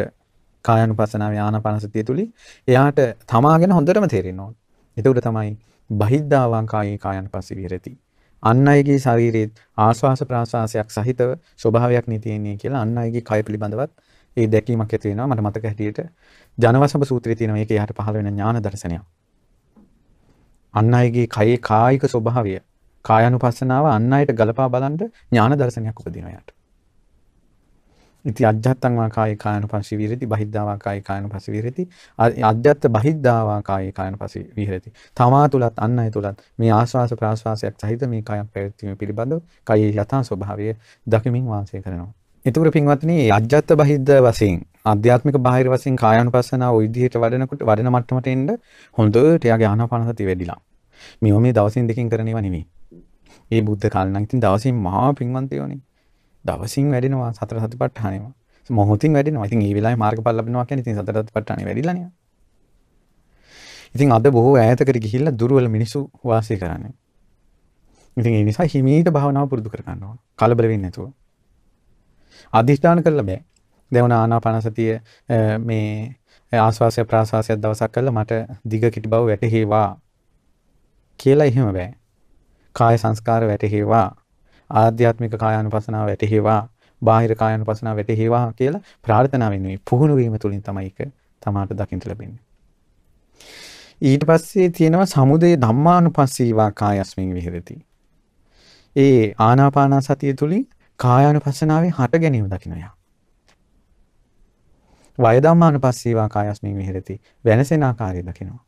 කායानुපස්සනාවේ ආනාපාන සතිය තුලින් එයාට තමා ගැන හොඳටම තේරෙන්න ඕන. එතකොට තමයි බහිද්ධාවං කායේ කායानुපස්සී විහෙරති. අන් අයගේ ශරීරයේ ආස්වාස ප්‍රාස්වාසයක් සහිතව ස්වභාවයක් නේ තියෙන්නේ කියලා අන් අයගේ කය පිළිබඳවත් ඒ දැකීමක් ඇති වෙනවා. මට මතක හැටියට ජනවසඹ සූත්‍රයේ තියෙන මේක එහාට පහළ වෙන ඥාන දර්ශනයක්. අන් අයගේ කයේ කායික ස්වභාවය කායानुපස්සනාව අන් අයට ගලපා බලන්න ඥාන දර්ශනයක් උපදිනවා යාට. ඉති අජ්ජත්තංවා කායේ කායන පස්සේ විහෙරති බහිද්ධාවා කායේ කායන පස්සේ විහෙරති. අජ්ජත්ත බහිද්ධාවා කායේ කායන පස්සේ විහෙරති. තමා තුලත් අන් අය තුලත් මේ ආස්වාස ප්‍රාස්වාසයක් සහිත මේ කායම් පැවැත්වීම පිළිබඳව කායේ යථා ස්වභාවය දකිමින් වාසය කරනවා. එතකොට පින්වත්නි අජ්ජත්ත බහිද්ධ වශයෙන් ආධ්‍යාත්මික බාහිර වශයෙන් කායानुපස්සනාව ওই විදිහට වඩනකොට වඩන මට්ටමට එන්න හොඳට එයාගේ ආනාපානසතිය වැඩිලා. මේව මේ දවසින් දෙකකින් කරණේවා නෙමෙයි. ඒ බුද්ධ කාලේ නම් ඉතින් දවසින් මහා පින්වන්තයෝනේ. දවසින් වැඩෙනවා සතර සතිපට්ඨානෙම. මොහොතින් වැඩෙනවා. ඉතින් ඒ වෙලාවේ මාර්ගඵල ලැබෙනවා කියන්නේ ඉතින් සතර සතිපට්ඨානෙ වැඩිලා නේ. ඉතින් අද බොහෝ ඈතකට ගිහිල්ලා දුර්වල මිනිස්සු වාසය කරන්නේ. ඉතින් ඒ නිසා හිමීට භාවනාව පුරුදු කර ගන්න ඕන. කලබල වෙන්නේ නැතුව. අධිෂ්ඨාන කරලා බෑ. දෙවන ආනාපාන සතිය මේ ආස්වාසය ප්‍රාස්වාසය දවසක් කළා මට දිග කිටි බව වැටහෙවා කියලා එහෙම බෑ. කාය සංස්කාර වැටහෙවා ආධ්‍යාත්මික කායානුපසනාව වැටහෙවා බාහිර කායානුපසනාව වැටහෙවා කියලා ප්‍රාර්ථනා වෙනුයි පුහුණු වීම තුලින් තමයි ඒක තමාට දකින්න ලැබෙන්නේ. ඊට පස්සේ තියෙනවා සමුදය ධම්මානුපස්සීවා කායස්මින් විහෙරති. ඒ ආනාපාන සතිය තුලින් කායානුපස්සනාවේ හට ගැනීම දකින්නයා. වය ධම්මානුපස්සීවා කායස්මින් විහෙරති. වෙනසෙන ආකාරය දකිනවා.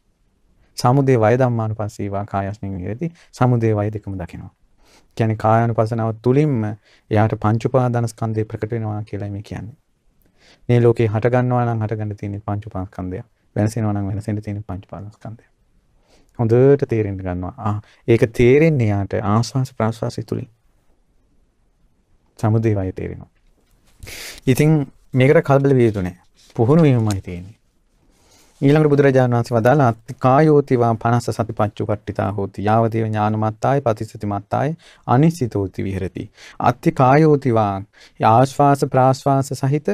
සමුදේ වය ධම්මානුපස්සීවා කායස්මින් විහෙරති. සමුදේ වය දෙකම දකිනවා. කියන්නේ කායානුපසනාව තුලින්ම එයාට පංච උපාදානස්කන්ධය ප්‍රකට වෙනවා කියලා මේ කියන්නේ. මේ ලෝකේ හට ගන්නවා නම් හට ගන්න තියෙන පංච උපාදානස්කන්ධය. වෙනසෙනවා නම් වෙනසෙන්න තියෙන පංච උපාදානස්කන්ධය. හොඳට තේරෙන්න ගන්නවා. ආ ඒක තේරෙන්නේ යාට ආස්වාස ප්‍රාස්වාසය තුලින්. සමුදේ වය තේරෙනවා. ඉතින් මේකට කලබල විය යුතු නැහැ. පුහුණු වීමමයි තියෙන්නේ. ඊළඟට බුදුරජාණන් වහන්සේ වදාළා කායෝතිවා 50 සතිපච්චුපට්ඨිතා හෝති. යාවදේව ඥානමත්තාය පතිසතිමත්තාය අනිසිතෝති විහෙරති. අත්ති කායෝතිවා ආශ්වාස ප්‍රාශ්වාස සහිත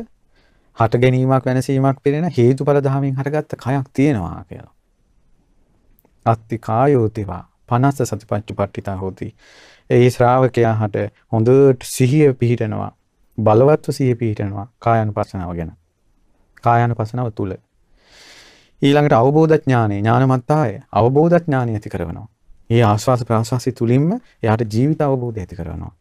හට ගැනීමක් වෙනසීමක් පිරෙන හේතුඵල ධාමයෙන් හටගත්ත කයක් තියෙනවා කියලා. අත්ති කායෝතිවා 50 සතිපච්චුපට්ඨිතා හෝති. ඒ ශ්‍රාවකයා හට හොඳට සිහිය පිහිටනවා බලවත්ව සිහිය පිහිටනවා කායानुපස්සනාව ගැන. කායानुපස්සනාව තුල ඊළඟට අවබෝධ ඥානෙ ඥානමත්තාය අවබෝධ ඥානෙ ඇති කරනවා. මේ ආස්වාස ප්‍රාස්වාසි තුලින්ම එයාට ජීවිත අවබෝධය ඇති කරනවා.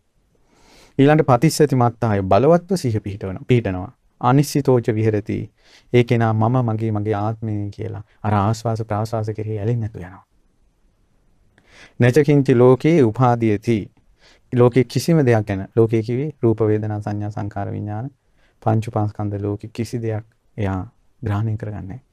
ඊළඟට පතිස්සති මත්තාය බලවත්ව සිහ පිහිටවනවා. පිහිටනවා. අනිශ්චිතෝච විහෙරති. ඒ කෙනා මම මගේ මගේ ආත්මය කියලා අර ආස්වාස ප්‍රාස්වාස කෙරෙහි ඇලෙන්නේ නැතු යනවා. නචකින්චි ලෝකේ උපාදීයති. ලෝකේ කිසිම දෙයක් ගැන ලෝකේ කිවි රූප වේදනා සංඥා සංකාර විඥාන පංච උපාස්කන්ධ ලෝකේ කිසි දෙයක් එයා ග්‍රහණය කරගන්නේ නැහැ.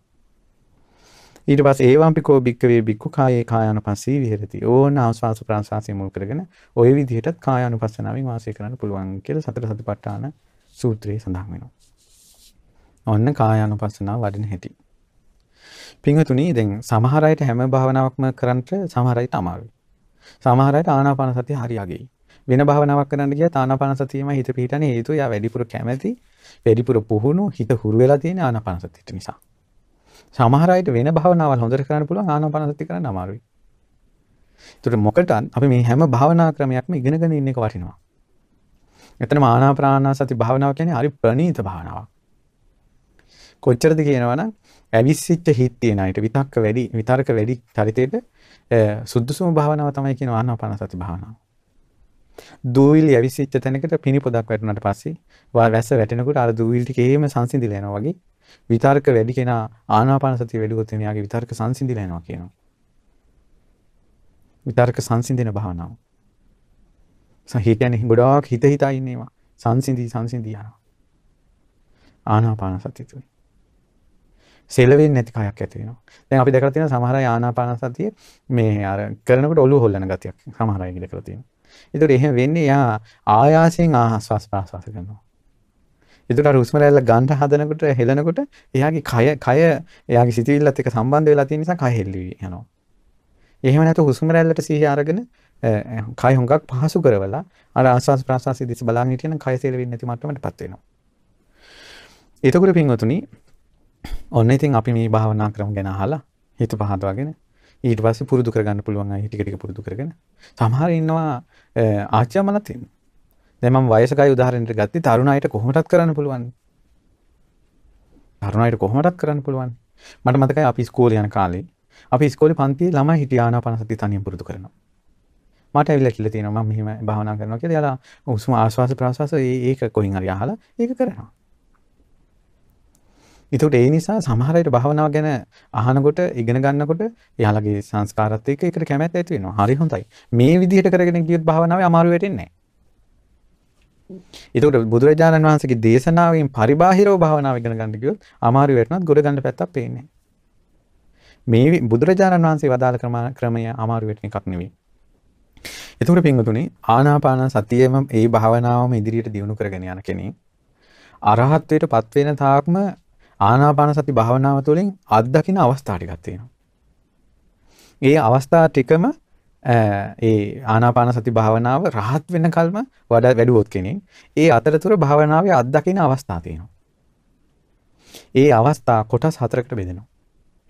ඊට පස්සේ ඒවම්පිකෝ භික්කවේ භික්ඛු කායේ කායානුපස්සී විහෙරති. ඕන ආස්වාස ප්‍රාස්වාසය මුල් කරගෙන ওই විදිහටත් කායානුපස්සනාවෙන් වාසය කරන්න පුළුවන් කියලා සතර සතිපට්ඨාන සූත්‍රයේ සඳහන් වෙනවා. ඔන්න කායානුපස්සනාව වඩන හැටි. පින්වතුනි දැන් සමහර අයට හැම භාවනාවක්ම කරන්න සමහර අයට අමාරුයි. සමහර අයට ආනාපාන සතිය හරි යගෙයි. වෙන භාවනාවක් කරන්න ගියත් ආනාපාන සතියම හිත පිහිටන්නේ හේතුව යා වැඩිපුර කැමැති, වැඩිපුර පුහුණු හිත හුරු වෙලා තියෙන ආනාපාන සතියට නිසා. සමහර අයට වෙන භාවනාවල් හොඳට කරන්න පුළුවන් ආනාපාන සති කරන්න අමාරුයි. ඒතර මොකටද අපි මේ හැම භාවනා ක්‍රමයක්ම ඉගෙනගෙන ඉන්න එක වටිනවා. එතනම ආනාපාන සති භාවනාව කියන්නේ හරි ප්‍රණීත භාවනාවක්. කොච්චරද කියනවනම් ඇවිස්සිච්ච හිත් තියෙන අයට විතක්ක වැඩි විතරක වැඩි චරිතයට සුදුසුම භාවනාව තමයි කියන ආනාපාන සති භාවනාව. දූවිලි ඇවිස්සිච්ච තැනකට පිනිපොදක් වැටුණාට පස්සේ වැස්ස වැටෙනකොට අර දූවිලි ටික එහෙම සංසිඳිලා යනවා වගේ විතර්ක වැඩි කෙනා ආනාපාන සතිය වැඩිවොත් එයාගේ විතර්ක සංසිඳිලා යනවා කියනවා. විතර්ක සංසිඳෙන භාවනාව. සහි කියන්නේ ගොඩාක් හිත හිතා ඉන්නේවා. සංසිඳි සංසිඳි යනවා. ආනාපාන සතිය තුයි. සෙලවෙන්නේ නැති කයක් ඇති වෙනවා. දැන් අපි දැකලා තියෙන සමහර අය ආනාපාන සතිය මේ අර කරනකොට ඔළුව හොල්ලන ගතියක් සමහර අය දැකලා තියෙනවා. ඒතකොට එහෙම වෙන්නේ එයා ආයාසයෙන් ආස්වාස් ප්‍රාස්වාස කරනවා. ඒතකොට අර හුස්ම රැල්ල ගන්න හදනකොට හෙලනකොට එයාගේ කය කය එයාගේ සිතවිල්ලත් එක්ක සම්බන්ධ වෙලා තියෙන නිසා කය හෙල්ලි යනවා. එහෙම නැත්නම් හුස්ම රැල්ලට සිහිය අරගෙන කය හුඟක් පහසු කරවලා අර ආස්වාස් ප්‍රාස්වාසයේ දිස් බලන් හිටියනම් කය සෙලවෙන්නේ නැති මට්ටමටපත් වෙනවා. එතකොට පින්වතුනි ඔන්න ඉතින් අපි මේ භාවනා ක්‍රම ගැන අහලා හිත පහදවාගෙන ඊට පස්සේ පුරුදු කරගන්න පුළුවන් අය ටික ටික පුරුදු කරගෙන සමහර ඉන්නවා ආච්චිමලත් ඉන්න. දැන් මම වයසකයි උදාහරණයක් ගත්තී තරුණ අයට කොහොමදත් කරන්න පුළුවන්. තරුණ අයට කොහොමදත් කරන්න පුළුවන්. මට මතකයි අපි ඉස්කෝලේ යන කාලේ අපි ඉස්කෝලේ පන්තියේ ළමයි හිටිය ආනාපානසති තනියම පුරුදු කරනවා. මට ඇවිල්ලා කියලා තියෙනවා මම මෙහෙම භාවනා කරනවා කියලා. එයාලා උස්ම ආශ්වාස ප්‍රාශ්වාස ඒක කොහින් හරි අහලා ඒක කරනවා. එතකොට ඒ නිසා සමහර අයට භාවනාව ගැන අහනකොට ඉගෙන ගන්නකොට එයාලගේ සංස්කාරات එක්ක ඒකට කැමැත්ත ඇති වෙනවා. හරි හොඳයි. මේ විදිහට කරගෙන ගියොත් භාවනාවේ අමාරු වෙන්නේ නැහැ. එතකොට බුදුරජාණන් වහන්සේගේ දේශනාවෙන් පරිබාහිරව භාවනාව ඉගෙන ගන්න ගියොත් අමාරු වෙටනත් ගොඩ ගන්න පැත්තක් පේන්නේ මේ බුදුරජාණන් වහන්සේ වදාළ ක්‍රමය අමාරු වෙටන එකක් නෙවෙයි. එතකොට පින්වතුනි ආනාපාන සතියෙම ඒ භාවනාවම ඉදිරියට දියුණු කරගෙන යන කෙනෙක් අරහත්ත්වයට පත් වෙන තාක්ම ආනාපාන සති භාවනාව තුළින් අත්දකින අවස්ථා ටිකක් තියෙනවා. ඒ අවස්ථා ටිකම ඒ ආනාපාන සති භාවනාව රහත් වෙන කල්ම වඩා වැඩුවොත් කෙනෙක් ඒ අතරතුර භාවනාවේ අත්දකින අවස්ථා තියෙනවා. ඒ අවස්ථා කොටස් හතරකට බෙදෙනවා.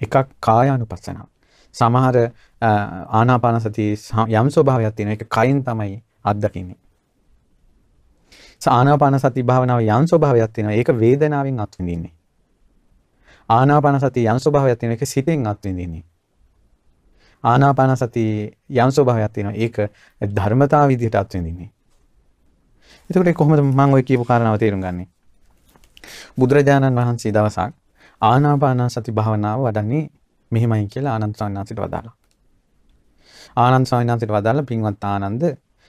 එකක් කායානුපස්සනාව. සමහර ආනාපාන සති යම් ස්වභාවයක් තියෙනවා. ඒක කයින් තමයි අත්දකින්නේ. ආනාපාන සති භාවනාව යම් ස්වභාවයක් තියෙනවා. ඒක වේදනාවෙන් අත්විඳින්නේ. ආනාපාන සතිය යම් ස්වභාවයක් තියෙනවා ඒක සිතෙන් අත්විඳින්නේ. ආනාපාන සතිය යම් ස්වභාවයක් තියෙනවා ඒක ධර්මතාව විදිහට අත්විඳින්නේ. එතකොට කොහොමද මම ওই කියපු කාරණාව තේරුම් ගන්නේ? බුදුරජාණන් වහන්සේ දවසක් ආනාපාන සති භාවනාව වඩන්නේ මෙහෙමයි කියලා ආනන්ද ස්වාමීන් වහන්සේට වදාළා. ආනන්ද ස්වාමීන් වහන්සේට වදාළා පින්වත් ආනන්ද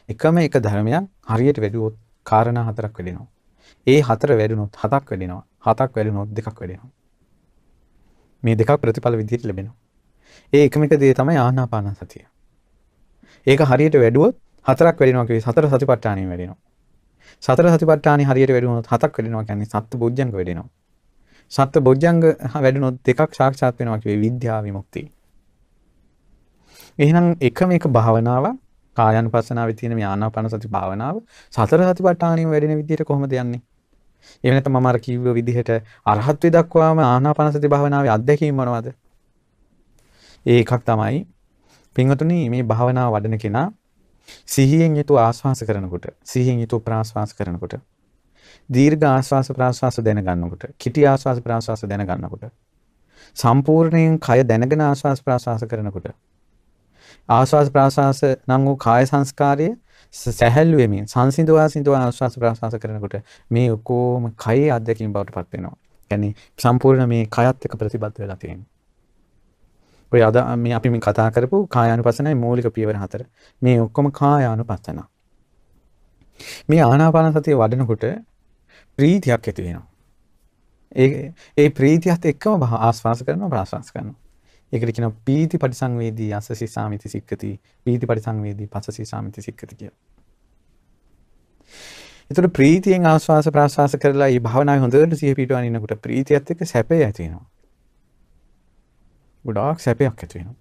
එකම එක ධර්මයක් හරියට වැඩුවොත් කාරණා හතරක් වැඩෙනවා. ඒ හතර වැඩුණොත් හතක් වැඩෙනවා. හතක් වැඩුණොත් දෙකක් වැඩෙනවා. මේ දෙකක් ප්‍රතිඵල විදිහට ලැබෙනවා. ඒ එකම එක දේ තමයි ආනාපාන සතිය. ඒක හරියට වැඩුවොත් හතරක් වැඩෙනවා කිව්වේ සතර සතිපට්ඨානෙ වැඩෙනවා. සතර සතිපට්ඨානෙ හරියට වැඩුණොත් හතක් වැඩෙනවා කියන්නේ සත්තු බොජ්ජංග වැඩෙනවා. සත්තු බොජ්ජංග වැඩුණොත් දෙකක් සාක්ෂාත් වෙනවා කිව්වේ විද්‍යා විමුක්තිය. එහෙනම් එකම එක භාවනාවක් කායानुපස්සනාවේ තියෙන මේ ආනාපාන සති භාවනාව සතර සතිපට්ඨානෙම වැඩෙන විදිහට කොහොමද යන්නේ? එහෙම නැත්නම් මම අර කිව්ව විදිහට අරහත්ත්වයට දක්වාම ආනාපානසති භාවනාවේ අත්දැකීම් මොනවද? ඒ එකක් තමයි පින්වතුනි මේ භාවනාව වඩන කෙනා සිහියෙන් යුතුව ආස්වාස කරනකොට සිහියෙන් යුතුව ප්‍රාස්වාස කරනකොට දීර්ඝ ආස්වාස ප්‍රාස්වාස දැනගන්නකොට කිටි ආස්වාස ප්‍රාස්වාස දැනගන්නකොට සම්පූර්ණයෙන් කය දැනගෙන ආස්වාස ප්‍රාස්වාස කරනකොට ආස්වාස ප්‍රාස්වාස නම් වූ කාය සංස්කාරයේ සැහැල්ලු වෙමින් සංසිඳවා සිඳවා ආශ්වාස ප්‍රාශ්වාස කරනකොට මේ ඔක්කොම කයේ අත්දැකීම් බවට පත් වෙනවා. يعني සම්පූර්ණ මේ කයත් එක්ක ප්‍රතිබද්ධ වෙලා තියෙනවා. ඔය අද මේ අපි මේ කතා කරපු කායානුපස්සනයි මූලික පියවර හතර. මේ ඔක්කොම කායානුපස්සන. මේ ආනාපාන සතිය වඩනකොට ප්‍රීතියක් ඇති වෙනවා. ඒ ඒ ප්‍රීතියත් එක්කම ආස්වාස කරනවා ප්‍රාශ්වාස කරනවා. ඒකට කියනවා පීති පරිසංවේදී අසසි සාමිති සික්කති පීති පරිසංවේදී පසසි සාමිති සික්කති කියලා. එතකොට ප්‍රීතියෙන් ආස්වාස ප්‍රාස්වාස කරලා මේ භාවනාවේ හොඳට සිහිය පිටවන ඉන්නකොට ප්‍රීතියත් එක්ක සැපේ ඇති වෙනවා. ගොඩාක් සැපයක් ඇති වෙනවා.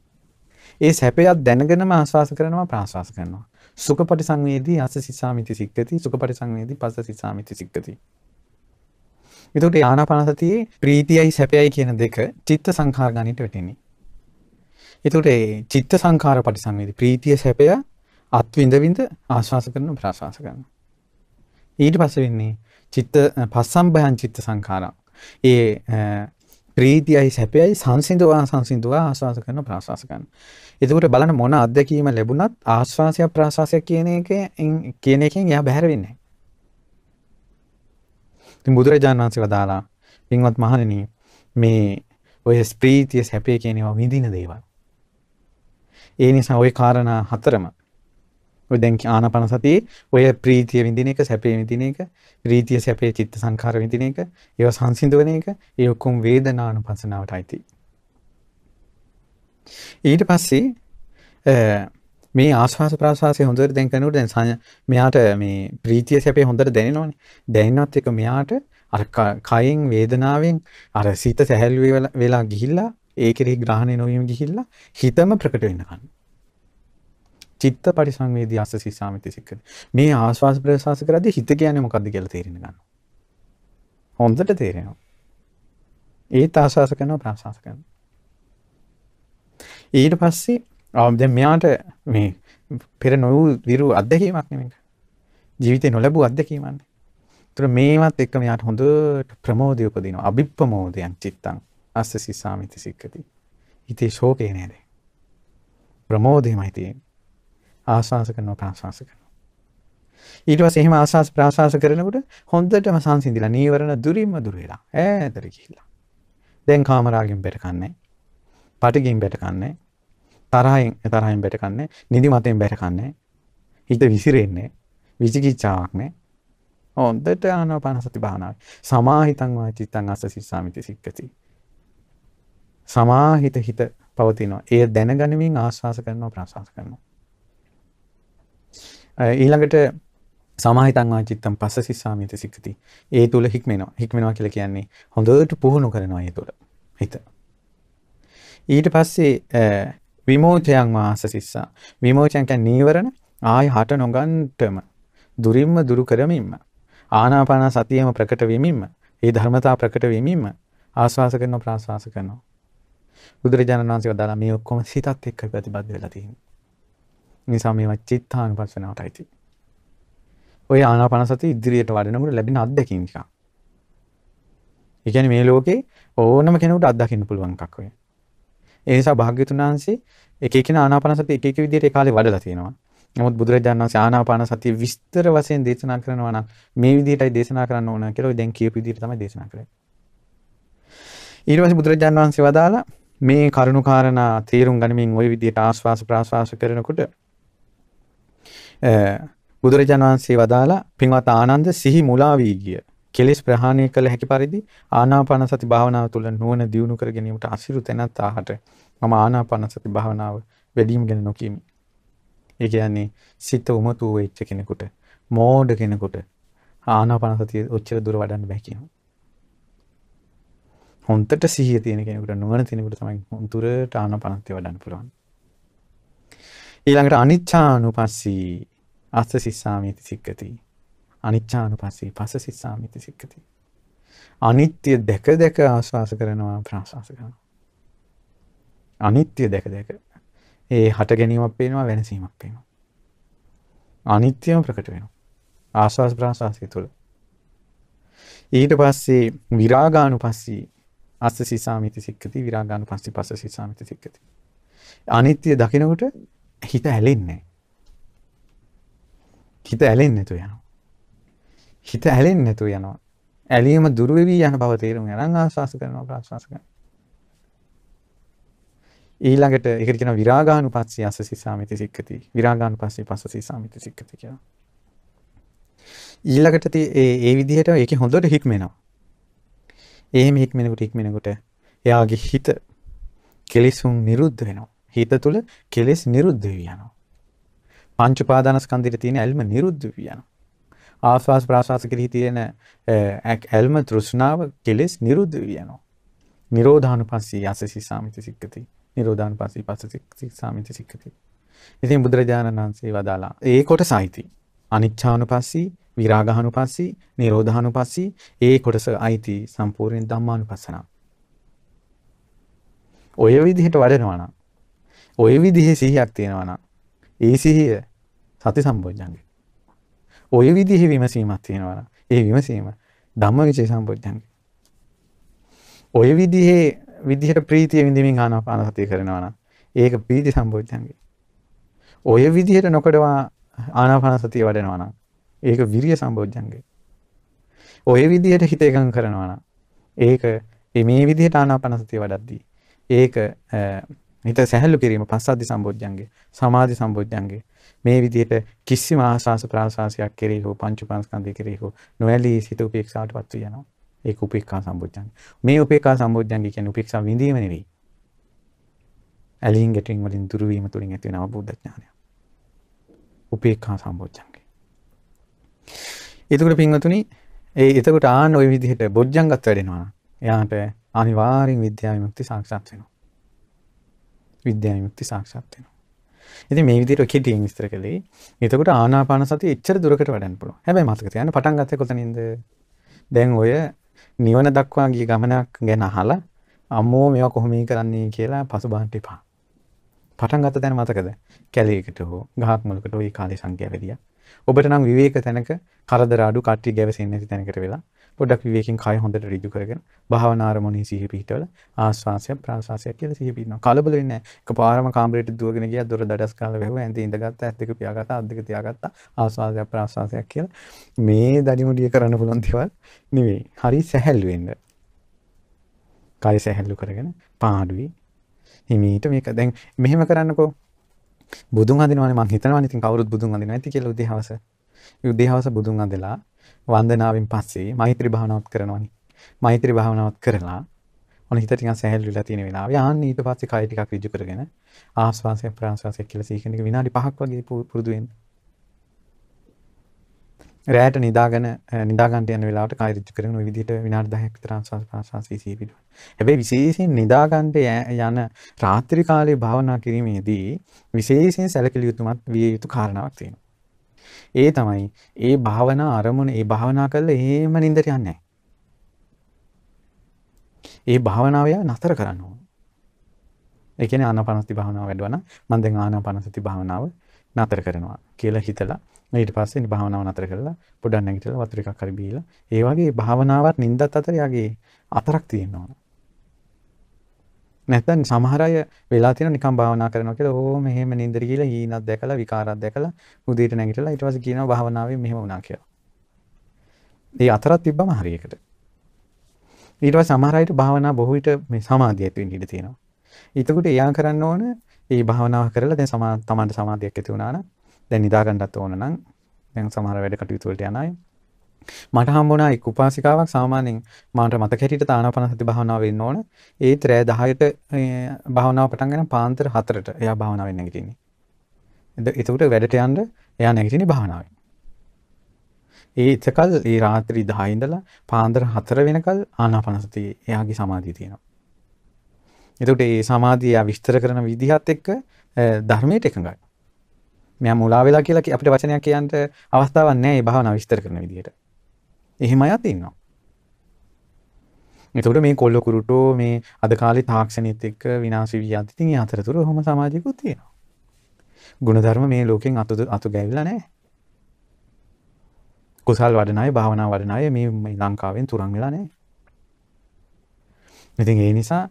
ඒ සැපයක් දැනගෙනම ආස්වාස කරනවා ප්‍රාස්වාස කරනවා. සුඛ පරිසංවේදී අසසි සාමිති සික්කති සුඛ පරිසංවේදී පසසි සාමිති සික්කති. එතකොට ආනාපාන සතියේ ප්‍රීතියයි සැපයයි කියන දෙක චිත්ත සංඛාර ගණිත වැටෙන්නේ. එතකොට ඒ චිත්ත සංඛාර පරිසංවේදී ප්‍රීතිය සැපය අත්විඳ විඳ ආශ්වාස කරන ප්‍රාශ්වාස කරන. ඊට පස්සේ වෙන්නේ චිත්ත පස්සම්භයං චිත්ත සංඛාරා. ඒ ප්‍රීතියයි සැපයයි සංසිඳවා සංසිඳවා ආශ්වාස කරන ප්‍රාශ්වාස කරන. එතකොට බලන්න මොන අත්දැකීම ලැබුණත් ආශ්වාසය ප්‍රාශ්වාසය කියන එක කියන එකෙන් එයා බැහැර වෙන්නේ නැහැ. ඉතින් බුදුරජාණන් වහන්සේ වදාලා පින්වත් මහණෙනි මේ ඔය ස්ප්‍රීතිය සැපේ කියන ඒවා විඳින දේවල්. ඒ නිසා ওই කාරණා හතරම ඔය දැන් ආනාපාන සතියේ ඔය ප්‍රීතිය විඳින එක සැපේ විඳින එක ප්‍රීතිය සැපේ චිත්ත සංඛාර විඳින එක ඒවා සංසිඳවන එක ඒ ඔක්කොම වේදනානුපස්සනාවට අයිති ඊට පස්සේ මේ ආස්වාස ප්‍රාස්වාසය හොඳට දැන් කරනකොට දැන් මෙයාට මේ ප්‍රීතිය සැපේ හොඳට දැනෙනවනේ දැනෙනවත් එක මෙයාට අර කයෙන් වේදනාවෙන් අර සිත සැහැල්ලු වෙලා ගිහිල්ලා ඒ කෙරෙහි ග්‍රහණය නොවීම ගිහිල්ලා හිතම ප්‍රකට වෙන්න ගන්න. චිත්ත පරිසංවේදී අස්ස සිසාමිති සික්කද. මේ ආශ්වාස ප්‍රශ්වාස කරද්දී හිත කියන්නේ මොකද්ද කියලා තේරෙන්න ගන්නවා. හොඳට තේරෙනවා. ඒත් ආශ්වාස කරනවා ප්‍රශ්වාස කරනවා. ඊට පස්සේ දැන් මෙයාට මේ පෙර නොවූ විරු අත්දැකීමක් නෙමෙයි. ජීවිතේ නොලැබූ අත්දැකීමක්. ඒතර මේවත් එක්ක මෙයාට හොඳට ප්‍රමෝදය උපදිනවා. අභිප්‍රමෝදයන් චිත්තං අස්ස සිසාමිති සික්කති. හිතේ ශෝකේ නේද? ප්‍රමෝදයමයි තියෙන්නේ. ආශාස කරනවා ප්‍රාශාස කරනවා. ඊට පස්සේ එහෙම ආශාස ප්‍රාශාස කරනකොට හොඳටම සංසිඳිලා නීවරණ දුරින්ම දුර වෙලා ඈතට ගිහිල්ලා. දැන් කාමරාගෙන් බෙට කන්නේ. පටිගෙන් බෙට කන්නේ. තරහින් තරහින් බෙට කන්නේ. නිදි මතෙන් බෙට කන්නේ. හිත විසිරෙන්නේ. විචිකිච්ඡාවක් නෑ. හොඳට ආනාපාන සති භාවනාවයි. සමාහිතං වා චිත්තං අස්ස සිස්සාමිති සික්කති. සමාහිත හිත පවතිනවා. ඒ දැනගනිමින් ආස්වාස කරනවා ප්‍රාසාස කරනවා. ඊළඟට සමාහිතංවා චිත්තම් පස්ස සිස්සාමිත සික්කති. ඒ තුල හික්මෙනවා. හික්මෙනවා කියලා කියන්නේ හොඳට පුහුණු කරනවා ඒ තුල. හිත. ඊට පස්සේ විමෝචයන් වාස සිස්සා. විමෝචයන් කියන්නේ නීවරණ ආය හට නොගන්ටම දුරින්ම දුරු කරමින්ම ආනාපාන සතියම ප්‍රකට වෙමින්ම ඒ ධර්මතා ප්‍රකට වෙමින්ම ආස්වාස කරනවා ප්‍රාස්වාස කරනවා. බුදුරජාණන් වහන්සේ වදාලා මේ ඔක්කොම සිතත් එක්ක ප්‍රතිබද්ධ වෙලා තියෙනවා. නිසා මේවා චිත්තානුපස්සනාවටයි තියෙන්නේ. ඔය ආනාපාන සතිය ඉදිරියට වඩනකොට ලැබෙන අත්දැකීම් ටික. ඒ කියන්නේ මේ ලෝකේ ඕනම කෙනෙකුට අත්දකින්න පුළුවන් එකක් ඔය. ඒ නිසා භාග්‍යතුන් වහන්සේ එක එක ආනාපාන සතිය එක එක විදිහට ඒ කාලේ වඩලා තියෙනවා. නමුත් බුදුරජාණන් වහන්සේ ආනාපාන සතිය විස්තර වශයෙන් දේශනා කරනවා නම් මේ විදිහටයි දේශනා කරන්න ඕන කියලා දැන් කියපු විදිහට තමයි දේශනා කරන්නේ. ඊට පස්සේ බුදුරජාණන් වහන්සේ වදාලා මේ කරුණු කාරණා තේරුම් ගනිමින් ওই විදිහට ආස්වාස ප්‍රාස්වාස කරනකොට බුදුරජාණන් වහන්සේ වදාලා පින්වත් ආනන්ද සිහි මුලා වී ගිය කෙලෙස් ප්‍රහාණය කළ හැකි පරිදි ආනාපාන සති භාවනාව තුළ නුවණ දියුණු කර ගැනීමට අසිරු තැනත් ආහට මම ආනාපාන සති භාවනාව වැඩිම ගැන නොකියමි. ඒ කියන්නේ සිත උමතු වෙච්ච කෙනෙකුට මෝඩ කෙනෙකුට ආනාපාන සතිය ඔච්චර දුර වඩන්න බෑ කියනවා. හොන්තට සිහිය තියෙන කෙනෙකුට නුවණ තියෙනකොට තමයි හොන්තුරට ආනාපාන සතිය වඩන්න පුළුවන්. ඊළඟට අනිච්චානුපස්සී අස්ස සිස්සාමිති සික්කති. අනිච්චානුපස්සී පස්ස සිස්සාමිති සික්කති. අනිත්‍ය දැක දැක ආශ්වාස කරනවා ප්‍රාශ්වාස කරනවා. අනිත්‍ය දැක දැක ඒ හට ගැනීමක් පේනවා වෙනසීමක් පේනවා. අනිත්‍යම ප්‍රකට වෙනවා. ආශ්වාස ප්‍රාශ්වාසය තුළ. ඊට පස්සේ විරාගානුපස්සී අස්ස සිසාමිති සික්කති විරාගානුපස්සී පස්ස සිසාමිති සික්කති. අනිත්‍ය දකිනකොට හිත ඇලෙන්නේ හිත ඇලෙන්නේ නැතුව යනවා. හිත ඇලෙන්නේ නැතුව යනවා. ඇලීම දුර වෙවි යන බව තේරුම් ගන්න ආස්වාස කරනවා ප්‍රාස්වාස කරනවා. ඊළඟට ඒකට කියනවා විරාගානුපස්සී අස්ස සිසාමිති සික්කති. විරාගානුපස්සී පස්ස සිසාමිති සික්කති කියලා. ඊළඟට ඒ ඒ විදිහට ඒකේ හොඳට හික්මෙනවා. එහෙම හික්මෙනකොට හික්මෙනකොට එයාගේ හිත කෙලිසුන් නිරුද්ධ වෙනවා. හිත තුළ කෙලෙස් නිරුද්ධ වී යනවා. පංච උපාදානස්කන්ධයේ තියෙන ඇල්ම නිරුද්ධ වී යනවා. ආස්වාස් ප්‍රාස්වාස කෙරෙහි තියෙන ඇල්ම තෘෂ්ණාව කෙලෙස් නිරුද්ධ වී යනවා. නිරෝධානුපස්සී යසසි සාමිති සික්කති. නිරෝධානුපස්සී පස්සසි සාමිති සික්කති. ඉතින් බුදුරජාණන් වහන්සේ වදාලා ඒ කොටස අයිති. අනිච්ඡානුපස්සී විරාගානුපස්සී නිරෝධානුපස්සී ඒ කොටස අයිති සම්පූර්ණ ධම්මානුපස්සනාව. ඔය විදිහට වඩනවා නම් ඔය විදිහේ සිහියක් තියෙනවා නම් ඒ සිහිය සති සම්බොජ්ජංගේ. ඔය විදිහේ විමසීමක් තියෙනවා නම් ඒ විමසීම ධම්මවිචේ සම්බොජ්ජංගේ. ඔය විදිහේ විදිහට ප්‍රීතිය විඳින්මින් ආනාපාන සතිය කරනවා නම් ඒක ප්‍රීති සම්බොජ්ජංගේ. ඔය විදිහට නොකඩවා ආනාපාන සතිය වඩනවා නම් ඒක විරිය සම්බොජ්ජංගේ. ඔය විදිහට හිත එකඟ කරනවා නම් ඒක මේ විදිහට ආනාපාන සතිය වඩද්දී ඒක හිත සැහැල්ලු කිරීම පස්සද්ධි සම්බොජ්ජංගේ සමාධි සම්බොජ්ජංගේ මේ විදිහට කිසිම ආස්වාස ප්‍රාසාසයක් කෙරෙහි හෝ පංච උපාස්කන්ධය කෙරෙහි හෝ නොඇලී සිත උපේක්ෂාවටපත් වී යනවා. ඒක උපේක්ඛා සම්බොජ්ජංග. මේ උපේක්ඛා සම්බොජ්ජංග කියන්නේ උපේක්ෂා විඳීම නෙවෙයි. ඇලීම් ගැටීම් වලින් දුරු වීම තුලින් ඇති වෙන අවබෝධ ඥානය. උපේක්ඛා සම්බොජ්ජංගේ. එතකොට පින්වතුනි ඒ එතකොට ආන්න ওই විදිහට බොජ්ජංගත් වැඩෙනවා නම් එයාට අනිවාර්යෙන් විද්‍යා විමුක්ති සාක්ෂාත් වෙනවා. විද්‍යා විමුක්ති සාක්ෂාත් වෙනවා. ඉතින් මේ විදිහට කෙටියෙන් විස්තර කළේ. එතකොට ආනාපාන සතිය එච්චර දුරකට වඩන්න පුළුවන්. හැබැයි මතක තියාගන්න පටන් ගත්තේ කොතනින්ද? දැන් ඔය නිවන දක්වා ගිය ගමනක් ගැන අහලා අම්මෝ මේවා කොහොම කරන්නේ කියලා පසුබාහට එපා. පටන් ගත්ත තැන මතකද? කැලේකට හෝ ගහක් මුලකට ওই කාලේ සංඛ්‍යාව වැඩියා. ඔබට නම් විවේක තැනක කරදර අඩු කට්ටිය ගැවසෙන්නේ නැති තැනකට වෙලා පොඩ්ඩක් විවේකයෙන් කය හොඳට ඍජු කරගෙන භාවනා අරමුණේ සිහි පිහිටවල ආස්වාසය ප්‍රාසාසය කියලා සිහි පිහිටනවා. කලබල වෙන්නේ නැහැ. එකපාරම කාමරේට දුවගෙන ගියා දොර දඩස් කාලා වැහුවා ඇඳේ ඉඳගත්තා ඇස් දෙක පියාගත්තා අත් දෙක තියාගත්තා ආස්වාසය ප්‍රාසාසය කියලා. මේ දඩිමුඩිය කරන්න පුළුවන් දේවල් නෙවෙයි. හරි සැහැල්ලු වෙන්න. කය සැහැල්ලු කරගෙන පාඩුවේ හිමීට මේක දැන් මෙහෙම කරන්නකෝ බුදුන් අඳිනවනේ මං හිතනවා ඉතින් කවුරුත් බුදුන් අඳිනවා ඇති කියලා උදේ හවස. උදේ හවස බුදුන් අඳලා වන්දනාවෙන් පස්සේ මෛත්‍රී භාවනාවත් කරනවනේ. මෛත්‍රී භාවනාවත් කරලා ඔන්න හිත ටිකක් සැහැල්ලු වෙලා තියෙන වෙලාවේ ආන්න ඊට පස්සේ කය ටිකක් ඍජු කරගෙන ආස්වාසය ප්‍රාස්වාසය කියලා සීකන එක විනාඩි 5ක් වගේ පුරුදු වෙන්න. රැයට නිදාගෙන නිදාගන්න යන වෙලාවට කය ඍජු කරගෙන ওই විදිහට විනාඩි 10ක් විතර ආස්වාස ප්‍රාස්වාසය සීපිට. හැබැයි විශේෂයෙන් නිදාගන්න යන රාත්‍රී කාලේ භාවනා කිරීමේදී විශේෂයෙන් සැලකිලි යුතුමත් විය යුතු කාරණාවක් තියෙනවා. ඒ තමයි ඒ භාවනා අරමුණ ඒ භාවනා කළා එහෙම නින්දට යන්නේ නැහැ. ඒ භාවනාව නතර කරන්න ඕන. ඒ කියන්නේ ආනාපානසති භාවනාව වැඩුවා නම් මම දැන් ආනාපානසති භාවනාව නතර කරනවා කියලා හිතලා ඊට පස්සේ භාවනාව නතර කරලා පොඩ්ඩක් නැගිටලා වතුර එකක් හරි බීලා ඒ වගේ භාවනාවක් නින්දත් අතර යගේ අතරක් තියෙනවා. නැත්නම් සමහර අය වෙලා තියෙන නිකන් භාවනා කරනවා කියලා ඕ මෙහෙම නින්දර කියලා හීනක් දැකලා විකාරයක් දැකලා උදේට නැගිටලා ඊට පස්සේ කියනවා භාවනාවේ මෙහෙම වුණා කියලා. ඒ අතරක් තිබ්බම හරියකට. ඊට පස්සේ සමහර අයට භාවනා බොහෝ විට මේ සමාධිය ඇති වෙන්න ඉඩ තියෙනවා. ඊටකොට එයා කරන්න ඕන මේ භාවනාව කරලා දැන් සමා තමන්ට සමාධියක් ඇති වුණා නම් දැන් නිදා ගන්නත් ඕන නම් දැන් සමහර වැඩ කටයුතු වලට යන අය මට හම්බුණා එක් උපාසිකාවක් සාමාන්‍යයෙන් මාට මතක හැටියට ආනාපාන සති භාවනාව වෙන්න ඕන. ඒත් රෑ 10ට භාවනාව පටන් ගන්න පාන්දර 4ට එයා භාවනාවෙන් නැගිටින්නේ. එතකොට වැඩට යන්න එයා නැගිටින්නේ භාවනාවෙන්. ඒ එතකල් ඒ රාත්‍රී 10 ඉඳලා පාන්දර 4 වෙනකල් ආනාපාන සතිය එයාගේ සමාධිය තියෙනවා. එතකොට මේ සමාධිය විස්තර කරන විදිහත් එක්ක ධර්මයට එකඟයි. මෙයා මුලා වෙලා කියලා අපිට වචනයක් කියන්න අවස්ථාවක් නැහැ මේ භාවනාව විස්තර කරන විදිහට. එහෙම අයත් ඉන්නවා. එතකොට මේ කොල්ල කුරුටෝ මේ අද කාලේ තාක්ෂණයත් එක්ක විනාශ වී යද්දි ඉතින් ඒ අතරතුර ඔහොම සමාජිකුත් තියෙනවා. ಗುಣධර්ම මේ ලෝකෙන් අතු අතු ගැවිලා නැහැ. කුසල් වඩන අය භාවනා වඩන අය මේ ලංකාවෙන් තුරන් වෙලා නැහැ. ඉතින් ඒ නිසා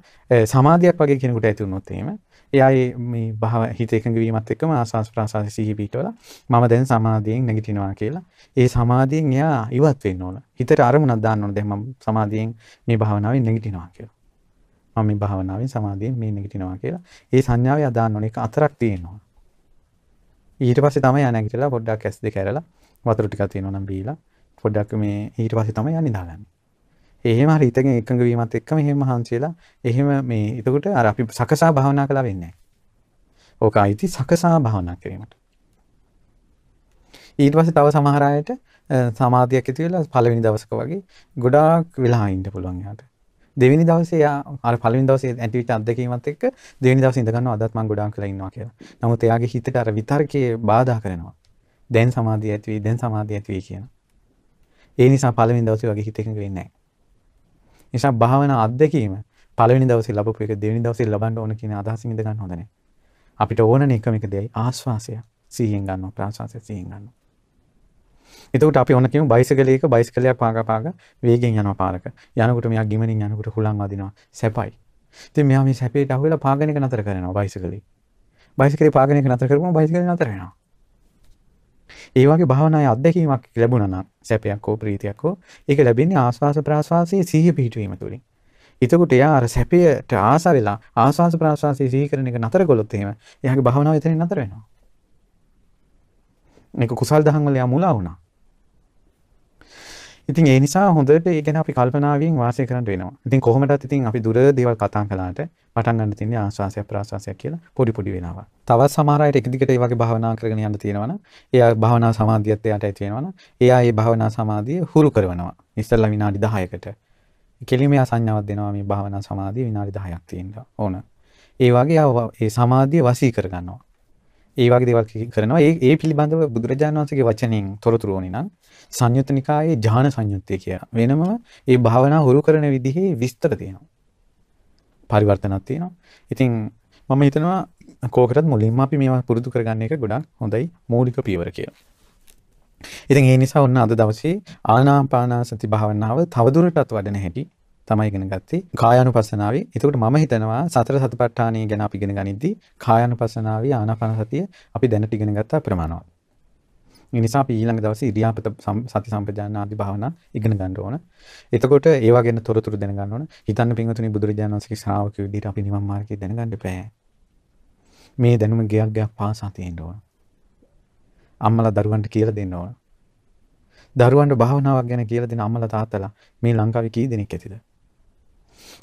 සමාධියක් වගේ කෙනෙකුට ඇති වුණොත් එහෙම එයා මේ භාව හිත එකඟ වීමත් එක්කම ආස්වාස් ප්‍රාසාස සිහි පිටවල මම දැන් සමාධියෙන් නැගිටිනවා කියලා. ඒ සමාධියෙන් එයා ඉවත් වෙන්න ඕන. හිතට අරමුණක් දාන්න ඕන. දැන් මම සමාධියෙන් මේ භාවනාවෙන් නැගිටිනවා කියලා. මම මේ භාවනාවෙන් සමාධියෙන් මේ නැගිටිනවා කියලා. ඒ සංඥාව එයා දාන්න ඕන. ඒක අතරක් තියෙනවා. ඊට පස්සේ තමයි යා නැගිටලා පොඩ්ඩක් ඇස් දෙක ඇරලා වතුර ටිකක් තියෙනවා නම් බීලා පොඩ්ඩක් මේ ඊට පස්සේ තමයි යා නිදාගන්නේ. එහෙම හරි හිතගෙන එකඟ වීමත් එක්කම එහෙම මහන්සියලා එහෙම මේ එතකොට අර අපි සකසා භාවනා කළා වෙන්නේ නැහැ. ඕක අයිති සකසා භාවනා කිරීමට. ඊට පස්සේ තව සමහර අයට සමාධියක් ඇති වෙලා පළවෙනි දවසක වගේ ගොඩාක් වෙලා ඉන්න පුළුවන් යාට. දෙවෙනි දවසේ යා අර පළවෙනි දවසේ ඇතිවිච්ච අත්දැකීමත් එක්ක දෙවෙනි දවසේ ඉඳ ගන්නවා අදත් මම ගොඩාක් වෙලා ඉන්නවා කියලා. නමුත් එයාගේ හිතට අර විතර්කයේ බාධා කරනවා. දැන් සමාධිය ඇති වෙයි දැන් සමාධිය ඇති වෙයි කියන. ඒ නිසා පළවෙනි දවසේ වගේ හිත එකඟ වෙන්නේ නැහැ. නිසා භාවනා අත්දැකීම පළවෙනි දවසේ ලැබපු එක දෙවෙනි දවසේ ලබන්න ඕන කියන අදහසින් ඉඳ ගන්න හොඳ නැහැ. අපිට ඕනනේ එකම එක දෙයයි ආස්වාසය සිහියෙන් ගන්නවා ප්‍රාසවාසය සිහියෙන් ගන්නවා. එතකොට අපි ඔන්න කියමු බයිසිකලයක බයිසිකලයක් පාගා පාගා වේගෙන් යනවා පාරක. යනකොට මෙයා ගිමනින් යනකොට හුලං වදිනවා. සැපයි. ඉතින් මෙයා මේ සැපේට අහුවෙලා පාගන එක නතර කරනවා බයිසිකලේ. බයිසිකලේ පාගන එක නතර කරපුවම බයිසිකලේ නතර වෙනවා. ඒ වගේ භාවනාවේ අත්දැකීමක් ලැබුණා නම් සැපයක් හෝ ප්‍රීතියක් හෝ ඒක ලැබෙන්නේ ආස්වාස ප්‍රාස්වාසයේ සිහිය පිහිටවීම තුළින්. එතකොට එයා අර සැපයට ආස වෙලා ආස්වාස ප්‍රාස්වාසයේ සිහි කරන එක නතර කළොත් එහෙම එයාගේ භාවනාව එතනින් නතර වෙනවා. මේක කුසල් දහම් වල යා මුලා වුණා. ඉතින් ඒ නිසා හොඳට ඒ ගැන අපි කල්පනාවෙන් වාසය කරන්න වෙනවා. ඉතින් කොහොමදත් ඉතින් අපි දුර දේවල් කතා කළාට පටන් ගන්න තියෙන්නේ ආස්වාසය ප්‍රාස්වාසය කියලා පොඩි පොඩි වෙනවා. තවත් සමහර අයට එක දිගට ඒ වගේ භාවනා කරගෙන යන්න තියෙනවනම් එයා භාවනා සමාධියත් එයාට ඇති වෙනවනම් එයා ඒ භාවනා සමාධිය හුරු කරනවා. ඉස්සෙල්ලා විනාඩි 10කට. කෙලිම එයා සංඥාවක් දෙනවා මේ භාවනා සමාධිය විනාඩි 10ක් තියෙන්න ඕන. ඒ වගේ ඒ සමාධිය වසී කරගන්නවා. ඒ වගේ දේවල් කරනවා. ඒ ඒ පිළිබඳව බුදුරජාණන් වහන්සේගේ වචනෙන් තොරතුරු ඕනි නම් සංයුත්ත නිකායේ ඥාන සංයුත්තේ කියලා. වෙනම ඒ භාවනා හුරු කරන විදිහේ විස්තර තියෙනවා. පරිවර්තනක් තියෙනවා. ඉතින් මම හිතනවා කෝකටත් මුලින්ම අපි මේවා පුරුදු කරගන්න එක ගොඩක් හොඳයි මූලික පියවර කියලා. ඉතින් ඒ නිසා ඔන්න අද දවසේ ආනාපානසති භාවනාව තවදුරටත් වඩන හැටි තමයි ඉගෙන ගත්තේ කායානුපස්සනාවේ. එතකොට මම හිතනවා සතර සතිපට්ඨානය ගැන අපි ඉගෙන ගනිද්දී කායානුපස්සනාවේ ආනාපාන සතිය අපි දැනට ඉගෙන ගත්තා ප්‍රමාණවත්. ඒ නිසා අපි ඊළඟ දවසේ ඉරියාපත සති සම්පජාන ආදී භාවනා ඉගෙන ගන්න ඕන. එතකොට ඒවා ගැන තොරතුරු දැනගන්න ඕන. හිතන්න පින්වතුනි බුදුරජාණන් වහන්සේගේ ශ්‍රාවකයෝ විදිහට අපි නිවන් මාර්ගය දැනගන්න බෑ. මේ දැනුම ගයක් ගයක් පාසා තියෙන්න ඕන. අම්මලා දරුවන්ට කියලා දෙන්න ඕන. දරුවන්ට භාවනාවක් ගැන කියලා දෙන අම්මලා තාත්තලා මේ ලංකාවේ කී දෙනෙක් ඇතිද?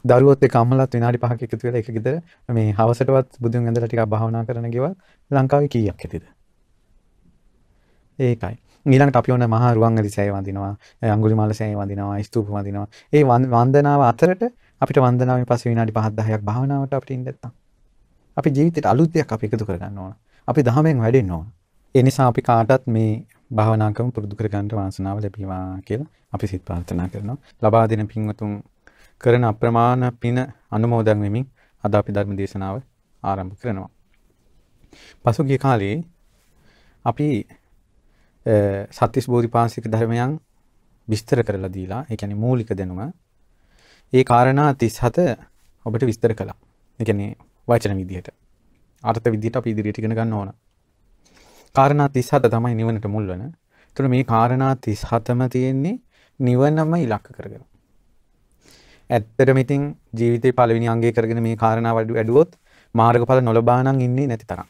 දරුවොත් එක්ක අම්මලාත් විනාඩි 5ක එකතු වෙලා එක ගෙදර මේ හවසටවත් බුදුන් ඇඳලා ටිකක් භාවනා කරන ගෙවල් ලංකාවේ කීයක් ඇතිද? ඒකයි. ඊළඟට අපි ඔන්න මහා රුවන්වැලි සෑය වඳිනවා, අඟුලිමාල සෑය වඳිනවා, ස්තූප වඳිනවා. ඒ වන්දනාව අතරට අපිට වන්දනාවේ පස්සේ විනාඩි 5ක් 10ක් භාවනාවට අපිට ඉන්න නැත්තම්. අපි ජීවිතේට අලුත් දෙයක් අපි එකතු කරගන්න ඕන. අපි දහමෙන් වැඩෙන්න ඕන. ඒ නිසා අපි කාටත් මේ භාවනා කරමු පුරුදු කරගන්න වාසනාව ලැබීවා කියලා අපි සිත ප්‍රාර්ථනා කරනවා. ලබා දෙන පින්වතුන් කරන අප්‍රමාණ පින අනුමෝදන් වෙමින් අද අපි ධර්ම දේශනාව ආරම්භ කරනවා. පසුගිය කාලේ අපි සත්‍තිස් බෝධිපාශික ධර්මයන් විස්තර කරලා දීලා ඒ කියන්නේ මූලික දැනුම ඒ කාරණා 37 ඔබට විස්තර කළා. ඒ කියන්නේ වචන විදිහට. අර්ථ විදිහට අපි ඉදිරියට ඉගෙන ගන්න ඕන. කාරණා 37 තමයි නිවනට මුල් වෙන. ඒතර මේ කාරණා 37ම තියෙන්නේ නිවනම ඉලක්ක කරගෙන. ඇත්තටම ඉතින් ජීවිතේ පළවෙනි අංගය කරගෙන මේ කාරණාව වැඩුවොත් මාර්ගඵල නොලබා නම් ඉන්නේ නැති තරම්.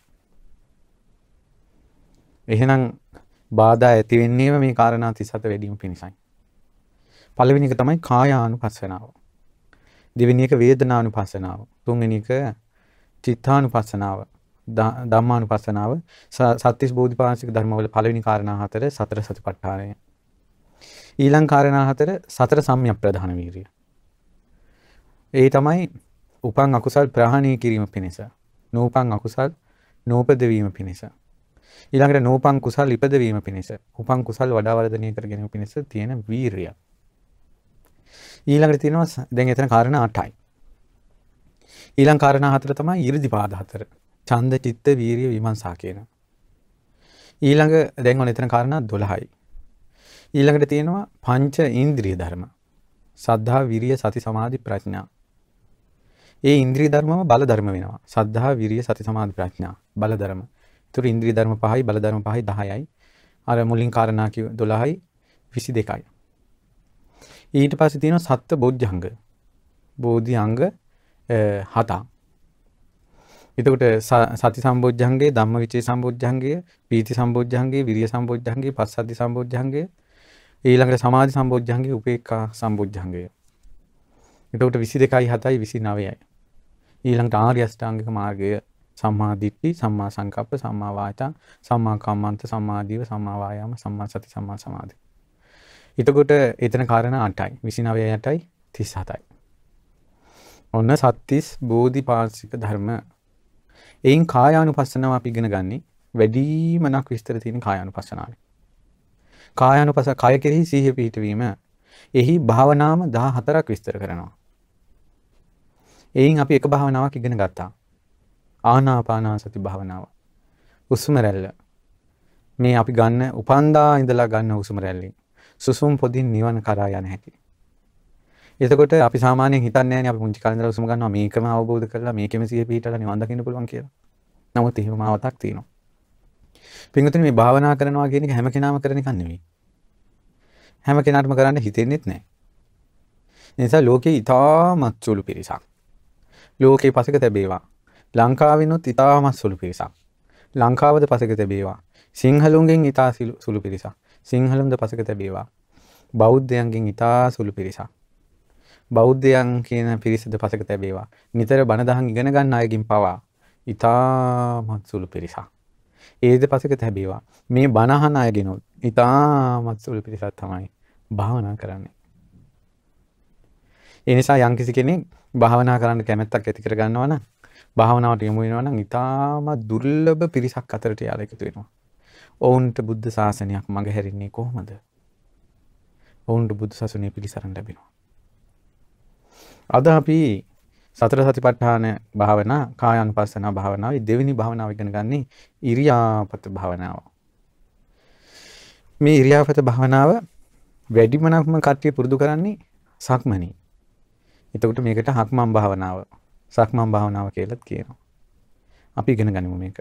එහෙනම් බාධා ඇති වෙන්නේම මේ කාරණා 37 වැඩිම පිණිසයි. පළවෙනි එක තමයි කායානුපස්සනාව. දෙවෙනි එක වේදනානුපස්සනාව. තුන්වෙනි එක චිත්තානුපස්සනාව. ධම්මානුපස්සනාව. සත්‍තිස් බෝධිපාශික ධර්මවල පළවෙනි කාරණා හතර සතර සතිපට්ඨානය. ඊළඟ කාරණා හතර සතර සම්‍යක් ප්‍රධාන වීරිය. ඒ තමයි උපන් අකුසල් ප්‍රහාණය කිරීම පිණිස. නූපන් අකුසල් නූපදවීම පිණිස. ඊළඟට නූපන් කුසල් ඉපදවීම පිණිස. උපන් කුසල් වඩා වර්ධනය කර ගැනීම පිණිස තියෙන වීරිය. ඊළඟට තියෙනවා දැන් එතන කාරණා 8යි. ඊළඟ කාරණා හතර තමයි 이르දිපාද හතර. ඡන්ද චිත්ත වීරිය විමර්ශා කියන. ඊළඟ දැන් ඔන්න එතන කාරණා 12යි. ඊළඟට තියෙනවා පංච ඉන්ද්‍රිය ධර්ම. සද්ධා විරිය සති සමාධි ප්‍රඥා ඒ ඉන්ද්‍රිය ධර්මම බල ධර්ම වෙනවා. සද්ධා, විරිය, සති, සමාධි, ප්‍රඥා බල ධර්ම. ඒතර ඉන්ද්‍රිය ධර්ම 5යි, බල ධර්ම 5යි 10යි. අර මුලින් කාරණා කිව්ව 12යි 22යි. ඊට පස්සේ තියෙනවා සත්ත්ව බොජ්ජංග. බෝධි අංග 7ක්. එතකොට සති සම්බොජ්ජංගේ, ධම්මවිචේ සම්බොජ්ජංගේ, පීති සම්බොජ්ජංගේ, විරිය සම්බොජ්ජංගේ, පස්සද්ධි සම්බොජ්ජංගේ, ඊළඟට සමාධි සම්බොජ්ජංගේ, උපේක්ඛා සම්බොජ්ජංගේ. එතකොට 22යි 7යි 29යි. ඊළඟට ආර්ය අෂ්ටාංගික මාර්ගය සම්මා දිට්ඨි සම්මා සංකප්ප සම්මා වාචා සම්මා කම්මන්ත සම්මා දීව සම්මා වායාම සම්මා සති සම්මා සමාධි. එතකොට එතන කාරණා 8යි 29යි 8යි 37යි. ඔන්න සත්‍තිස් බෝධිපාශික ධර්ම. එයින් කායානුපස්සනාව අපි ඉගෙන ගන්නේ වැඩිම නක් විස්තර තියෙන කායානුපස්සනාවේ. කායානුපස කය කෙරෙහි සිහිය පිහිටවීම එහි භාවනාම 14ක් විස්තර කරනවා. එයින් අපි එක භාවනාවක් ඉගෙන ගත්තා. ආනාපානාසති භාවනාව. හුස්ම රැල්ල. මේ අපි ගන්න උපන්දා ඉඳලා ගන්න හුස්ම රැල්ලෙන් සුසුම් පොදින් නිවන කරා යන හැටි. එතකොට අපි සාමාන්‍යයෙන් හිතන්නේ නැහැ අපි පුංචි කාලේ ඉඳලා හුස්ම ගන්නවා මේකම අවබෝධ කරලා මේකෙම සිය පිටලා නිවන් දකින්න පුළුවන් කියලා. නමුත් එහෙම මාවතක් තියෙනවා. පින්වතුනි මේ භාවනා කරනවා කියන එක හැම කෙනාම කරන එකක් නෙවෙයි. හැම කෙනාටම කරන්න හිතෙන්නෙත් නැහැ. නිසා ලෝකේ ඉතාමත් සුළු පිරිසක් ලෝකේ පසක තැබේවා. ලංකාවෙනුත් ඉතාමත් සුළු පිරිසක්. ලංකාවද පසක තැබේවා. සිංහලුන්ගෙන් ඉතා සුළු පිරිසක්. සිංහලුන්ද පසක තැබේවා. බෞද්ධයන්ගෙන් ඉතා සුළු පිරිසක්. බෞද්ධයන් කියන පිරිසද පසක තැබේවා. නිතර බණදහන් ඉගෙන ගන්න අයකින් පවා ඉතාමත් සුළු පිරිසක්. ඒද පසක තැබේවා. මේ බණහන අයගෙනුත් ඉතාමත් සුළු පිරිසක් තමයි භාවනා කරන්නේ. එනිසා යම්කිසි කෙනෙක් භාවනා කරන්න කැමැත්තක් ඇති කර ගන්නවා නම් භාවනාවට යොමු වෙනවා නම් ඉතාමත් දුර්ලභ පිරිසක් අතරට යාලා එකතු වෙනවා. ඔවුන්ට බුද්ධ ශාසනයක් මගහැරෙන්නේ කොහොමද? ඔවුන්ට බුදු සසුනේ පිළිසරණ ලැබෙනවා. අද අපි සතර සතිපට්ඨාන භාවනා කායानुපස්සනා භාවනාවේ දෙවෙනි භාවනාව ඉගෙන ගන්නේ ඉරියාපත භාවනාව. මේ ඉරියාපත භාවනාව වැඩිමනක්ම කට්ටිය පුරුදු කරන්නේ සක්මණේ. එතකොට මේකට හක්මන් භාවනාව, සක්මන් භාවනාව කියලාත් කියනවා. අපි ඉගෙන ගනිමු මේක.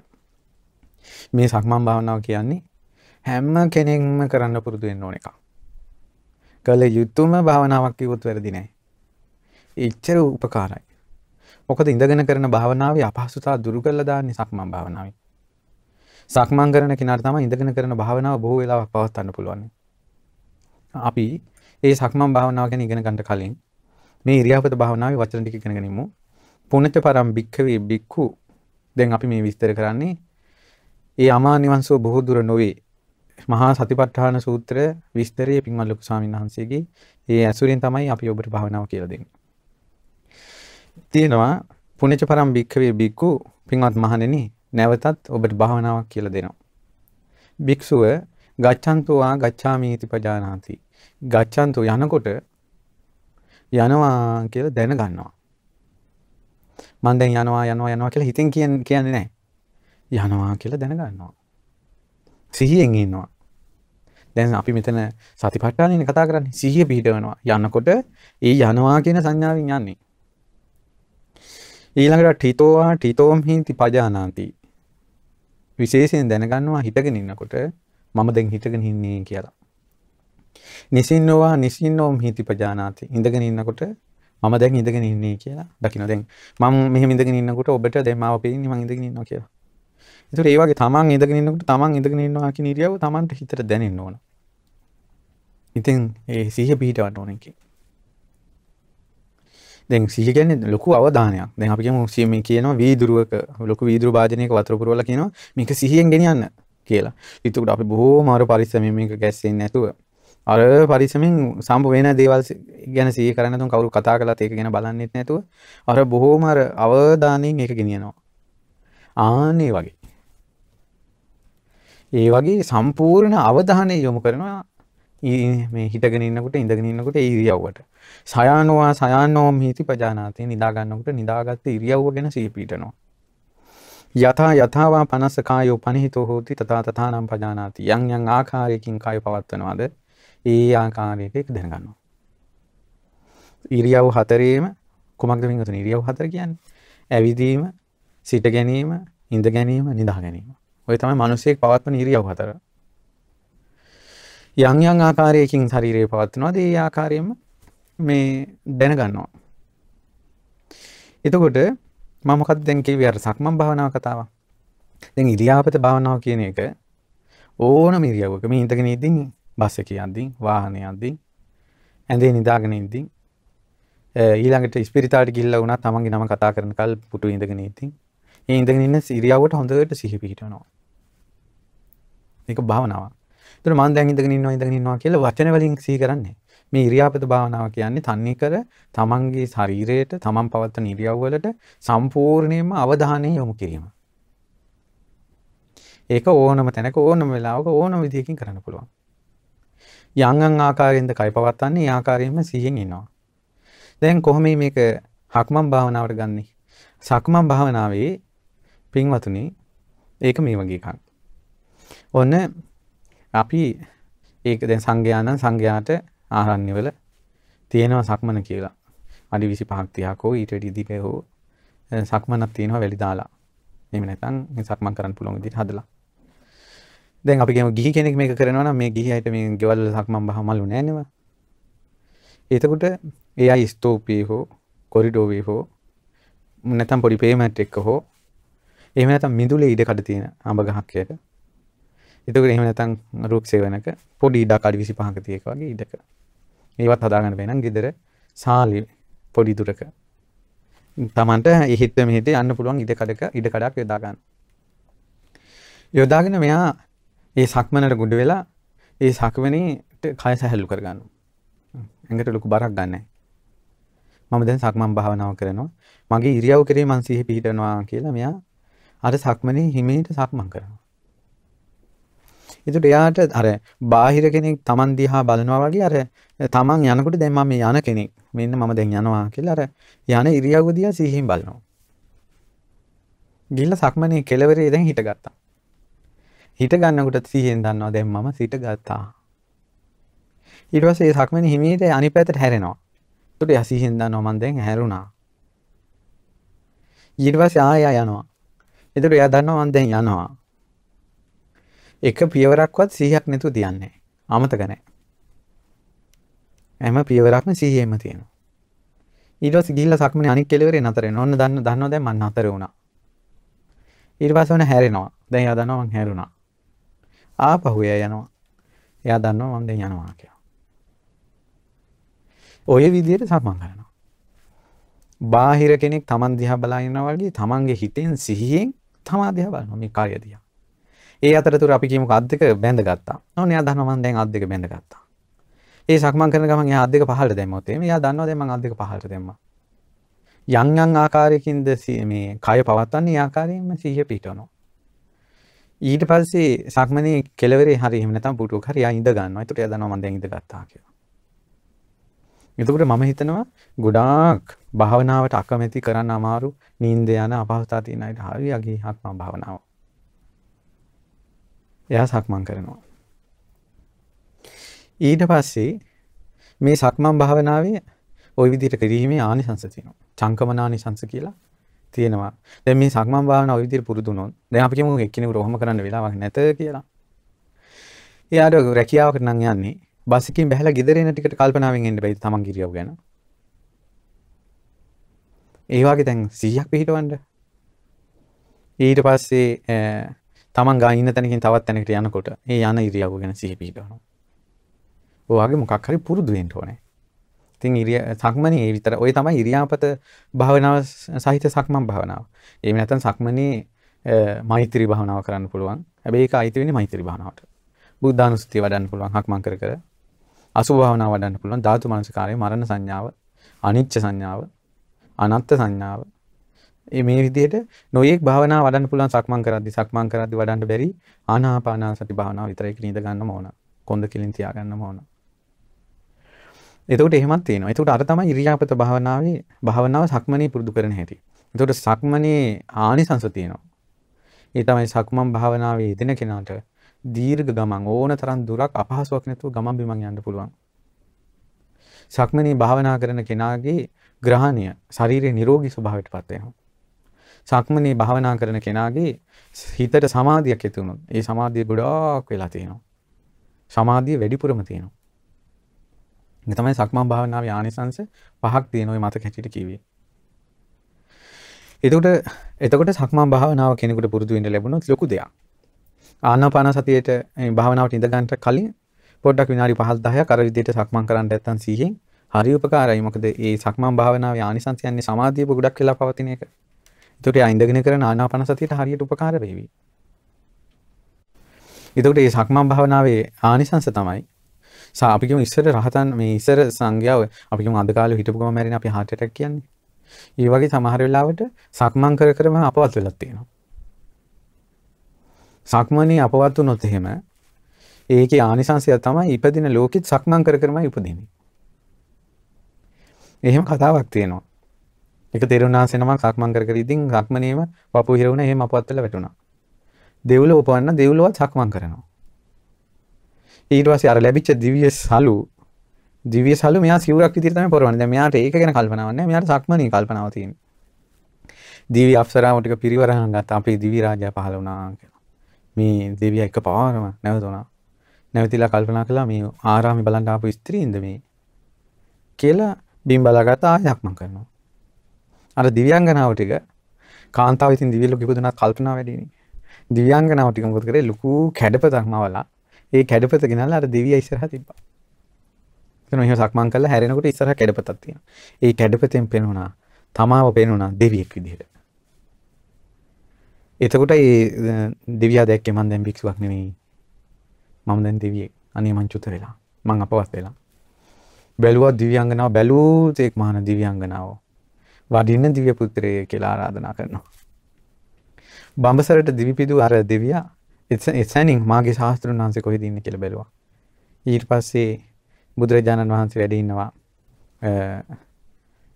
මේ සක්මන් භාවනාව කියන්නේ හැම කෙනෙක්ම කරන්න පුරුදු වෙන්න ඕන එකක්. කළ යුතුම භාවනාවක් කිව්වොත් වැරදි නෑ. එච්චර උපකාරයි. මොකද ඉඳගෙන කරන භාවනාවේ අපහසුතාව දුරු කරලා දාන්නේ සක්මන් භාවනාවේ. සක්මන් කරන කෙනාට තමයි ඉඳගෙන කරන භාවනාව බොහෝ වෙලාවක් පවත්වන්න පුළුවන්. අපි ඒ සක්මන් භාවනාව ගැන ඉගෙන ගන්න කලින් මේ ඉරියාපත භාවනාවේ වචන ටික ඉගෙන ගනිමු. පුණ්‍යච පරම් භික්ඛවේ භික්ඛු දැන් අපි මේ විස්තර කරන්නේ ඒ අමා නිවන්සෝ බොහෝ දුර නොවේ මහා සතිපට්ඨාන සූත්‍ර විස්තරයේ පින්වත් ලොකු ස්වාමීන් වහන්සේගේ ඒ ඇසුරින් තමයි අපි ඔබට භාවනාව කියලා දෙන්නේ. තියෙනවා පුණ්‍යච පරම් භික්ඛවේ භික්ඛු පින්වත් මහණෙනි නැවතත් ඔබට භාවනාවක් කියලා දෙනවා. භික්ෂුව ගච්ඡන්තෝ ආ ගච්ඡාමි इति පජානාති. ගච්ඡන්තෝ යනකොට යනවා කියලා දැන ගන්නවා. මම දැන් යනවා යනවා යනවා කියලා හිතෙන් කියන්නේ නැහැ. යනවා කියලා දැනගන්නවා. සිහියෙන් ඉන්නවා. දැන් අපි මෙතන සතිපට්ඨානෙනේ කතා කරන්නේ. සිහිය පිහිටවනවා. යනකොට ඒ යනවා කියන සංඥාවෙන් යන්නේ. ඊළඟට ඨිතෝවා ඨිතෝම් හිති පජානාති. විශේෂයෙන් දැනගන්නවා හිටගෙන ඉන්නකොට මම දැන් හිටගෙන ඉන්නේ කියලා. නිසින්නෝවා නිසින්නෝම් හිති පජානාති. ඉඳගෙන ඉන්නකොට මම දැන් ඉඳගෙන ඉන්නේ කියලා දකින්න. දැන් මම මෙහෙම ඉඳගෙන ඉන්නකොට ඔබට දැන් මාව පේන්නේ මම ඉඳගෙන ඉන්නවා කියලා. ඒතර ඒ වගේ තමන් ඉඳගෙන ඉන්නකොට තමන් ඉඳගෙන ඉන්නවා කියන ඉරියව්ව තමන්ට හිතට දැනෙන්න ඕන. ඉතින් ඒ සිහිය පිහිටවන්න ඕන එකේ. දැන් සිහිය කියන්නේ ලොකු අවධානයක්. දැන් අපි කියමු මේ කියනවා වීදුරුවක ලොකු වීදුරු භාජනයක වතුර පුරවලා කියනවා මේක සිහියෙන් ගෙනියන්න කියලා. ඒකට අපි බොහෝම අර පරිස්සමෙන් මේක ගැස්සෙන්නේ නැතුව අර පරිස්සමෙන් සම්ප වෙන දේවල් ගැන සිහි කරන්න තුන් කවුරු කතා කළාත් ඒක ගැන බලන්නෙත් නැතුව අර බොහෝම අර අවධානයෙන් ඒක ගෙනියනවා. ආන්නේ වගේ. ඒ වගේ සම්පූර්ණ අවධානය යොමු කරනවා මේ හිටගෙන ඉන්නකොට ඉඳගෙන ඉන්නකොට ඒ ඉරියව්වට. සයානවා සයානෝම් හිති පජානාති නිදා ගන්නකොට නිදාගත්ත ඉරියව්ව ගැන සිහිපීටනවා. යථා යථාවා පනස්ස කායෝ පනිහිතෝ හෝති තථා තථානම් පජානාති. යම් යම් ආකාරයකින් කාය පවත්වනවාද ඒ ආකාරයට ඒක දැනගන්නවා. ඉරියව් හතරේම කුමක්ද වින්ගතුනි ඉරියව් හතර කියන්නේ? ඇවිදීම, සිට ගැනීම, ඉඳ ගැනීම, නිදා ගැනීම. ඔය තමයි මිනිස්සෙක් පවත්වන ඉරියව් හතර. යම් යම් ආකාරයකින් ශරීරය පවත්වනවාද ඒ ආකාරයෙන්ම මේ දැනගන්නවා. එතකොට මම මොකක්ද දැන් කිව්වේ අර සක්මන් භාවනාව කතාව. දැන් ඉරියාපත භාවනාව කියන එක ඕනම ඉරියව්වක මේ ඉඳගෙන ඉඳින් බස් එකේ යද්දී වාහනේ යද්දී ඇඳේ නිදාගෙන ඉඳින් ඊළඟට ස්පිරිතාලට ගිහිල්ලා වුණා තමන්ගේ නම කතා කරන කල් පුටු ඉඳගෙන ඉඳින් ඒ ඉඳගෙන ඉන්න ඉරියව්වට හොඳට සිහි පිහිටවනවා. මේක භාවනාවක්. ඒතර මම දැන් ඉඳගෙන ඉන්නවා ඉඳගෙන ඉන්නවා කියලා වචන වලින් සිහි කරන්නේ. මේ ඉරියාපත භාවනාව කියන්නේ තන්නේ කර තමන්ගේ ශරීරයට තමන් පවත්වන ඉරියව් වලට සම්පූර්ණයෙන්ම අවධානය යොමු කිරීම. ඒක ඕනම තැනක ඕනම වෙලාවක ඕනම විදියකින් කරන්න පුළුවන්. යම් යම් ආකාරයෙන්ද කය පවත්වන්නේ ඒ ආකාරයෙන්ම සිහියෙන් ඉන්නවා. දැන් කොහොම මේක හක්මන් භාවනාවට ගන්නේ? සක්මන් භාවනාවේ පින්වතුනි ඒක මේ වගේ එකක්. ඔන්න අපි ඒක දැන් සංඝයා නම් සංඝයාට ආරණ්‍යවල තියෙනවා සක්මන කියලා. අඩි 25ක් 30ක හෝ ඊට වැඩි දිග හෝ සක්මනක් තියෙනවා වැලි දාලා. එහෙම නැත්නම් මේ සක්මන් කරන්න පුළුවන් විදිහට හදලා. දැන් අපි කියමු ගිහි කෙනෙක් මේක කරනවා නම් මේ ගිහි අයට මේ ගෙවල් වල සක්මන් බහමලු නෑ නේද? එතකොට ඒ අය ස්තූපී හෝ කොරිඩෝවේ හෝ නැත්නම් පොඩි පේමැට් එක හෝ එහෙම නැත්නම් මිදුලේ ඉඩ කඩ තියෙන අඹ ගහක් යට එතකොට එහෙම නැත්නම් රූප සේවනක පොඩි ඉඩක් අඩි 25ක තියෙක වගේ ඉඩක. ඒවත් හදාගන්න බෑ නම් ගෙදර සාලි පොඩි දුරක. Tamanට හිත මෙහෙට යන්න පුළුවන් ඉඩ කඩක ඉඩ කඩක් යොදා ගන්න. යොදාගෙන මෙයා ඒ සක්මනට ගුඩ වෙලා ඒ සක්මනේ කය සැහැල්ලු කරගන්නවා. ඇඟට ලොකු බරක් ගන්නෑ. මම දැන් සක්මන් භාවනාව කරනවා. මගේ ඉරියව් කරේ මං සිහි පිහිටනවා කියලා මෙයා අර සක්මනේ හිමීට සක්මන් කරනවා. එතකොට එයාට අර බාහිර කෙනෙක් Taman දිහා බලනවා වගේ අර Taman යනකොට දැන් මම යන කෙනෙක්. මෙන්න මම දැන් යනවා කියලා අර යන ඉරියව්ව දිහා සිහියෙන් බලනවා. ගිහිල්ලා සක්මනේ කෙලවරේ දැන් හිටගත්තා. හිට ගන්නකොට සිහියෙන් දන්නවා දැන් මම සිට ගත්තා. ඊට පස්සේ ඒ සක්මනේ හිමීට අනිත් පැත්තට හැරෙනවා. එතකොට එයා සිහියෙන් දන්නවා මම දැන් හැරුණා. ඊට පස්සේ ආය යනවා. එතකොට එයා දන්නවා මම දැන් යනවා. එක පියවරක්වත් 100ක් නැතුව තියන්නේ. අමතක නැහැ. හැම පියවරක්ම 100ෙම තියෙනවා. ඊට පස්සේ ගිහිල්ලා සක්මනේ අනික් කෙලවරේ නතර වෙනවා. ඔන්න දන්න දන්නවා දැන් මම නතර වුණා. ඊට පස්සේ ඔන්න හැරෙනවා. දැන් එයා දන්නවා මං හැරුණා. ආපහු එයා යනවා. එයා දන්නවා මම දැන් යනවා කියලා. ඔය විදිහට සක්මන් කරනවා. බාහිර කෙනෙක් Taman දිහා බලා ඉන්නවා වගේ Tamanගේ හිතෙන් සිහියෙන් තමා දිහා බලනවා මේ කාර්ය දිහා. ඒ අතරතුර අපි කියමුක අත් දෙක බැඳගත්තා. ඕන එයා දන්නවා මම දැන් අත් දෙක බැඳගත්තා. ඒ සක්මන් කරන ගමන් එයා අත් දෙක පහළට දැම්මොත් එimhe එයා දන්නවා දැන් මම අත් දෙක පහළට දැම්මා. යම් යම් ආකාරයකින්ද මේ කය පවත්වන්නේ ඒ ආකාරයෙන්ම සිහිය පිටවනවා. ඊට පස්සේ සක්මනේ කෙලවරේ හරි එහෙම නැත්නම් පුටුවක හරි ආ ඉඳ ගන්නවා. ඒකට එයා දන්නවා මම දැන් ඉඳගත්තා කියලා. එතකොට මම හිතනවා ගොඩාක් භාවනාවට අකමැති කරන්න අමාරු නිින්ද යන අපහසුතා තියෙන අයට හරි යගේ ආත්ම භාවනාව. එයා සක්මන් කරනවා. ඊට පස්සේ මේ සක්මන් භාවනාවේ ওই විදිහට කිරීමේ ආනිසංස තියෙනවා. චංකමනානිසංස කියලා තියෙනවා. දැන් මේ සක්මන් භාවනාව ওই විදිහට පුරුදු වුණොත් දැන් අපි කියමු එක්කෙනෙකුට ඔහොම කරන්න වෙලාවක් නැත කියලා. එයාට රැකියාවකට නම් යන්නේ බස් එකකින් බැහැලා ගෙදර එන ටිකට කල්පනාවෙන් එන්න බෑ තමන් ගිරියව ගැන. ඒ වගේ දැන් 100ක් පිටවන්න. ඊට පස්සේ තමන් ගා ඉන්න තැනකින් තවත් තැනකට යනකොට ඒ යන ඉරියව්ව ගැන සිහි පිටවනවා. ඔය වගේ මොකක් හරි පුරුදු වෙන්න ඕනේ. ඉතින් ඉරිය සක්මනේ ඒ විතර ඔය තමයි ඉරියාපත භාවනාව සහිත සක්මන් භාවනාව. එහෙම නැත්නම් සක්මනේ මෛත්‍රී භාවනාව කරන්න පුළුවන්. හැබැයි ඒක අයිති වෙන්නේ මෛත්‍රී භාවනාවට. බුද්ධානුස්සතිය වඩන්න පුළුවන් හක්මන් කර කර අසුභ භාවනාව වඩන්න පුළුවන් ධාතු මනසකාරය මරණ සංඥාව අනිච්ච සංඥාව අනත්ත් සංඥාව මේ විදිහට නොයෙක් භාවනා වඩන්න පුළුවන් සක්මන් කරද්දි සක්මන් කරද්දි වඩන්න බැරි ආනාපාන සති භාවනාව විතරයි නිද ගන්න ඕන කොන්ද කිලින් තියා ගන්න ඕන එතකොට එහෙමත් තියෙනවා එතකොට අර තමයි ඉරියාපත භාවනාවේ භාවනාව සක්මනේ පුරුදු කරන හැටි එතකොට සක්මනේ ආනිසංස තියෙනවා ඒ තමයි සක්මන් භාවනාවේ යෙදෙන කෙනාට දීර්ඝ ගමන් ඕන තරම් දුරක් අපහසුයක් නැතුව ගමන් බිමන් යන්න පුළුවන්. සක්මනේ භාවනා කරන කෙනාගේ ග්‍රහණය ශරීරයේ නිරෝගී ස්වභාවයට පත් වෙනවා. සක්මනේ භාවනා කරන කෙනාගේ හිතට සමාධියක් ඇති වුණොත් ඒ සමාධිය ගොඩාක් වෙලා තියෙනවා. සමාධිය වැඩිපුරම තියෙනවා. මේ තමයි සක්මන් භාවනාවේ ආනිසංශ පහක් තියෙන ওই මතක හැටියට කිව්වේ. එතකොට එතකොට සක්මන් භාවනාව කෙනෙකුට පුරුදු වෙන්න ලැබුණොත් ලොකු දෙයක්. ආනාපාන සතියේට භාවනාවට ඉඳ ගන්නට කලින් පොඩ්ඩක් විනාඩි 5 10ක් අර විදිහට සක්මන් කරන්න නැත්නම් සීහෙන් හරි උපකාරයි. මොකද මේ සක්මන් භාවනාවේ ආනිසංස යන්නේ සමාධිය ගොඩක් වෙලා පවතින එක. ඒකට යා ඉඳගෙන කරන ආනාපාන සතියට හරියට උපකාර වෙවි. එතකොට මේ සක්මන් භාවනාවේ ආනිසංස තමයි සා අපි කියමු ඉස්සර රහතන් මේ ඉස්සර සංඝයාව අපි කියමු අද කාලේ හිටපු ගම මැරෙන අපි heart attack කියන්නේ. ඒ වගේ සමහර වෙලාවට සක්මන් කර කරම අපවත් වෙලක් තියෙනවා. සක්මනේ අපවත් වුණොත් එහෙම ඒකේ ආනිසංශය තමයි ඉපදින ලෝකෙත් සක්මන් කර කරමයි උපදින්නේ. එහෙම කතාවක් තියෙනවා. එක තෙරුණාසේ නමක් සක්මන් කර කර ඉදින් සක්මනේම පපුව හිර වුණා එහෙම අපවත් වෙලා වැටුණා. දෙව්ලොව උපවන්න දෙව්ලොවත් සක්මන් කරනවා. ඊට පස්සේ අර ලැබිච්ච දිව්‍ය සලු දිව්‍ය සලු මෙයා සිවුරක් විදිහට තමයි පොරවන්නේ. දැන් මෙයාට ඒක ගැන කල්පනාවක් නැහැ. මෙයාට සක්මනේ කල්පනාව තියෙන්නේ. දිව්‍ය අප්සරාව ටික පිරිවරහන් ගත්තා. අපේ දිව්‍ය රාජ්‍යය පහළ වුණා කියලා. මේ දෙවිය එක පාරම නැවතුණා. නැවතිලා කල්පනා කළා මේ ආරාමේ බලන්න ආපු ස්ත්‍රීන්ද මේ කියලා බිම් බලාගත්ත ආයක් මං කරනවා. අර දිව්‍යාංගනාව ටික කාන්තාව ඉතින් දිව්‍ය ලෝකෙ ඉපදුනත් කල්පනා වැඩිනේ. දිව්‍යාංගනාව ටික මොකද කරේ ලොකු කැඩපතක් මවලා ඒ කැඩපත ගෙනල්ලා අර දෙවියා ඉස්සරහා තිබ්බා. එතන එහෙම සක්මන් කරලා හැරෙනකොට ඉස්සරහා කැඩපතක් තියෙනවා. ඒ කැඩපතෙන් පෙනුණා තමාව පෙනුණා දෙවියෙක් විදිහට. එතකොට ඒ දෙවියා දැක්කේ මම දැන් භික්ෂුවක් නෙමෙයි. මම දැන් දෙවියෙක්. අනේ මං චුත වෙලා. මං අපවත් වෙලා. බැලුවා දිව්‍යාංගනාව බැලූ තෙක් මහාන දිව්‍යාංගනාව. වඩින්න දිව්‍ය පුත්‍රය කියලා ආරාධනා කරනවා. බඹසරට දිවිපිදු අර දෙවියා එසැනින් මාගේ ශාස්තෘන් වහන්සේ කොහෙද ඉන්නේ කියලා බැලුවා. ඊට පස්සේ බුදුරජාණන් වහන්සේ වැඩ ඉන්නවා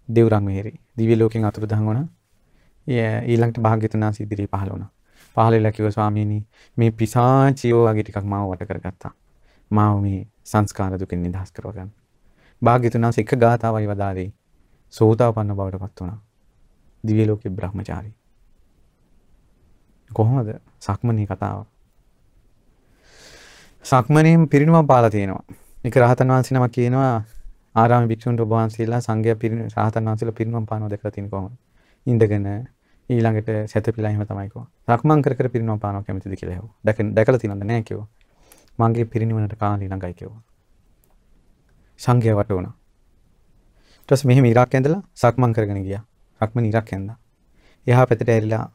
දෙව්රම් මෙහෙරි. දිව්‍ය ලෝකෙන් අතුරුදහන් වුණා. ඊළඟට භාග්‍යතුන් වහන්සේ ඉදිරියේ පහළ වුණා. පහළ වෙලා කිව්වා ස්වාමීනි මේ පිසාචියෝ වගේ ටිකක් මාව වට කරගත්තා. මාව මේ සංස්කාර දුකින් නිදහස් කරව ගන්න. භාග්‍යතුන් වහන්සේ එක ගාතාවයි වදාළේ සෝතාපන්න බවට පත් වුණා. දිව්‍ය ලෝකේ බ්‍රහ්මචාරී. කොහොමද සක්මනේ කතාව? සක්මනේම පිරිනුවම් පාලා තියෙනවා. එක රහතන් වහන්සේ නමක් කියනවා ආරාම භික්ෂුන්ට ඔබ වහන්සේලා සංඝයා පිරිනු රහතන් වහන්සේලා පිරිනුවම් පානවා දැකලා තියෙන කොහොමද? ඉඳගෙන ඊළඟට සැතපීලා එහෙම තමයි කිව්වා. සක්මන් කර කර පිරිනුවම් පානවා කැමතිද කියලා ඇහුවා. දැක දැකලා තියෙනවද නැහැ කිව්වා. මගේ පිරිනිවනට කාලේ ළඟයි කිව්වා. සංඝයා වට වුණා. ඊට පස්සේ මෙහෙම ඉරක් ඇඳලා සක්මන් කරගෙන ගියා. සක්මන් ඉරක් ඇඳලා. එහා පැත්තට ඇරිලා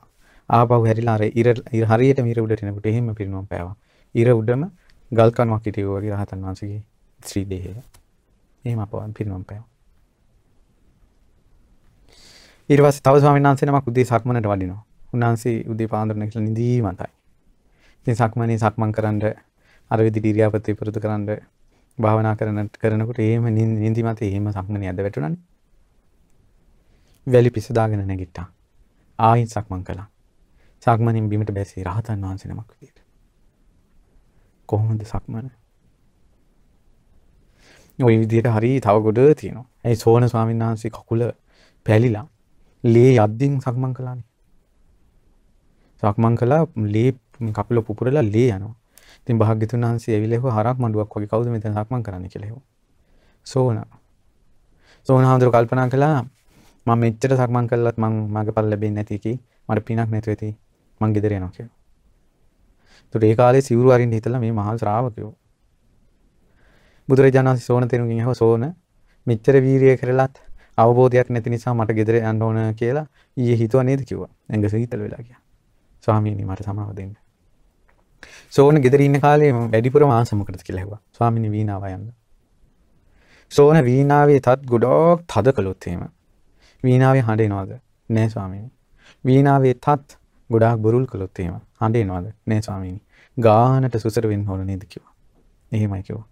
ආපහු හැරිලා අර ඉර ඉර හරියට මිර උඩට එනකොට එහෙම පිරිනුවම් පෑවා. ඉර උඩම ගල් කණුවක් හිටියෝ වගේ රහතන් වහන්සේගේ ශ්‍රී දේහය. එහෙම අපවන් පිරිනුවම් පෑවා. ඊට පස්සේ තව ස්වාමීන් වහන්සේ නමක් උදේ සක්මනට වඩිනවා. උන්වහන්සේ උදේ පාන්දර නැගිටලා නිදිමතයි. ඉතින් සක්මනේ සක්මන් කරන්න අර විදිහට ඉරියාපත පුරුදු කරන්න භාවනා කරන කරනකොට එහෙම නිදිමත එහෙම සක්මනේ ඇද වැටුණානේ. වැලි පිස දාගෙන නැගිට්ටා. ආයිත් සක්මන් කළා. සක්මනින් බිමට බැසී රහතන් වහන්සේ නමක් විදියට. කොහොමද සක්මන? ওই විදිහට හරි තව ගොඩ තියෙනවා. ඒ සෝන ස්වාමීන් වහන්සේ කකුල පැලිලා ලේ යද්දින් සක්මන් කළානේ. සක්මන් කළා ලේ කකුල පුපුරලා ලේ යනවා. ඉතින් භාග්‍යතුන් වහන්සේ ඇවිල්ලා එහුව හරක් මඩුවක් වගේ කවුද මෙතන සක්මන් කරන්න කියලා එහුව. සෝන. සෝන හඳුර කල්පනා කළා මම මෙච්චර සක්මන් කළත් මං මගේ පල් ලැබෙන්නේ නැති කි මට පිනක් නැතුව ඇති මං ගෙදර යනවා කියලා. ඒතර ඒ කාලේ සිවුරු අරින්න හිතලා මේ මහා ශ්‍රාවකයෝ බුදුරජාණන් වහන්සේ සෝන තෙරුන්ගෙන් අහුව සෝන මෙච්චර වීරිය කරලත් අවබෝධයක් නැති නිසා මට ගෙදර යන්න ඕන කියලා ඊයේ හිතුවා නේද කිව්වා. ඇඟ සීතල වෙලා ගියා. ස්වාමීනි මට සමාව දෙන්න. සෝන ගෙදර ඉන්න කාලේ වැඩිපුර මාස මොකටද කියලා ඇහුවා. ස්වාමීනි වීණාව යන්න. සෝන වීණාවේ තත් ගොඩක් තද කළොත් එහෙම. වීණාවේ හඬ එනවද? නෑ ස්වාමීනි. වීණාවේ තත් ගොඩාක් බුරුල් කළොත් එහෙම හඬ එනවද? නෑ ස්වාමීනි. ගානට සුසර වෙන්න ඕන නේද කිව්වා. එහෙමයි කිව්වා.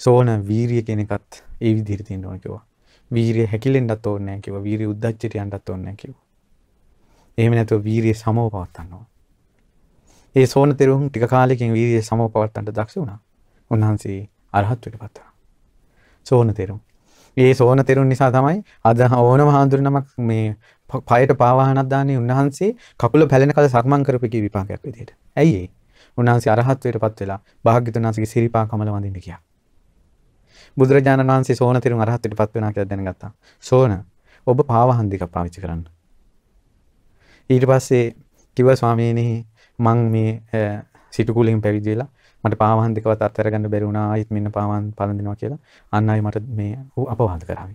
සෝන වීරිය කියන එකත් ඒ විදිහට තියෙන්න ඕන කිව්වා. වීරිය හැකිලෙන්නත් ඕනේ නැහැ කිව්වා. වීරිය උද්දච්චයට යන්නත් ඕනේ නැහැ කිව්වා. එහෙම නැතුව වීරිය සමව පවත්වන්න ඒ සෝන තෙරුන් ටික කාලෙකින් වීරිය සමව පවත්වන්නට දක්ෂ වුණා. උන්වහන්සේ අරහත්ත්වයට පත් වුණා. සෝන තෙරුන්. ඒ සෝන තෙරුන් නිසා තමයි අද ඕනම හාමුදුරු නමක් මේ පයට පාවාහනක් දාන්නේ උන්වහන්සේ කකුල පැලෙන කල සක්මන් කරපු කී විපාකයක් විදිහට. ඇයි ඒ? උන්වහන්සේ අරහත්ත්වයට පත් වෙලා භාග්‍යතුන් වහන්සේගේ සිරිපා කමල වඳින්න ගියා. බුදුරජාණන් වහන්සේ සෝන තෙරුන් අරහත්ත්වයට පත් වෙනවා කියලා දැනගත්තා. සෝන ඔබ පාවහන් දෙක පාවිච්චි කරන්න. ඊට පස්සේ කිව්වා ස්වාමීනි මං මේ සිටු කුලෙන් පැවිදි වෙලා මට පාවහන් දෙකවත් අත්හැර ගන්න බැරි වුණා ආයෙත් මෙන්න පාවහන් පලඳිනවා කියලා අන්න ආයෙ මට මේ අපවාද කරාවි.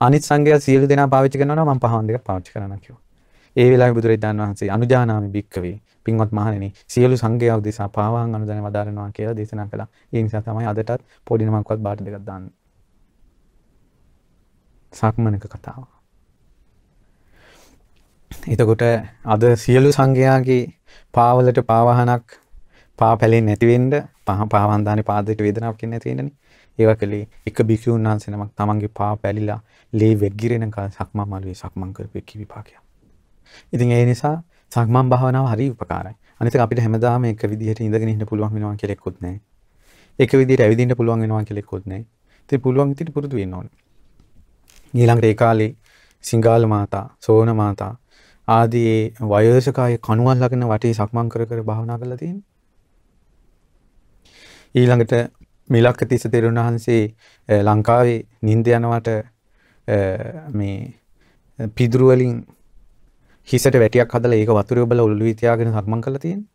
අනිත් සංඝයා සියලු දෙනා පාවිච්චි කරනවා නම් මම පාවහන් දෙකක් පාවිච්චි කරනවා කිව්වා. ඒ වෙලාවේ බුදුරජාණන් වහන්සේ අනුජානාමි භික්කවේ පින්වත් මහණෙනි සියලු සංඝයා උදෙසා පාවහන් අනුදාන වදාරනවා කියලා දේශනා කළා. ඒ නිසා තමයි අදටත් පොඩි නමක්වත් බාට දෙකක් දාන්නේ. සක්මනක කතාව. එතකොට අද සියලු සංඝයාගේ පාවලට පාවහනක් පා පැලෙන්නේ නැති වෙන්න පහ පාවන් දාන්නේ පාදයට වේදනාවක් එන්නේ නැති වෙන්නනේ. ඒවා කලේ එක භික්ෂුන් වහන්සේ නමක් තමන්ගේ පා පැලිලා ලේ වෙග්ගිරෙන කල සක්මන් මළුවේ සක්මන් කරපු එක විපාකයක්. ඉතින් ඒ නිසා සක්මන් භාවනාව හරි උපකාරයි. අනිත් එක අපිට හැමදාම එක විදිහට ඉඳගෙන ඉන්න පුළුවන් වෙනවා කියලා එක්කොත් නැහැ. එක විදිහට ඇවිදින්න පුළුවන් වෙනවා කියලා එක්කොත් නැහැ. ඉතින් පුළුවන් විදිහට පුරුදු වෙන්න ඕනේ. ඊළඟට ඒ කාලේ සිංගාල මාතා, සෝන මාතා ආදී වයෝසක අය කණුවල් ළගෙන වටේ සක්මන් කර කර භාවනා කරලා තියෙනවා. ඊළඟට මිලක්ක තිස්ස තෙරුණ වහන්සේ ලංකාවේ නින්ද යනවට මේ පිදුරු වලින් හිසට වැටියක් හදලා ඒක වතුරේ ඔබලා ඔළුවේ තියාගෙන සක්මන් කරලා තියෙන්නේ.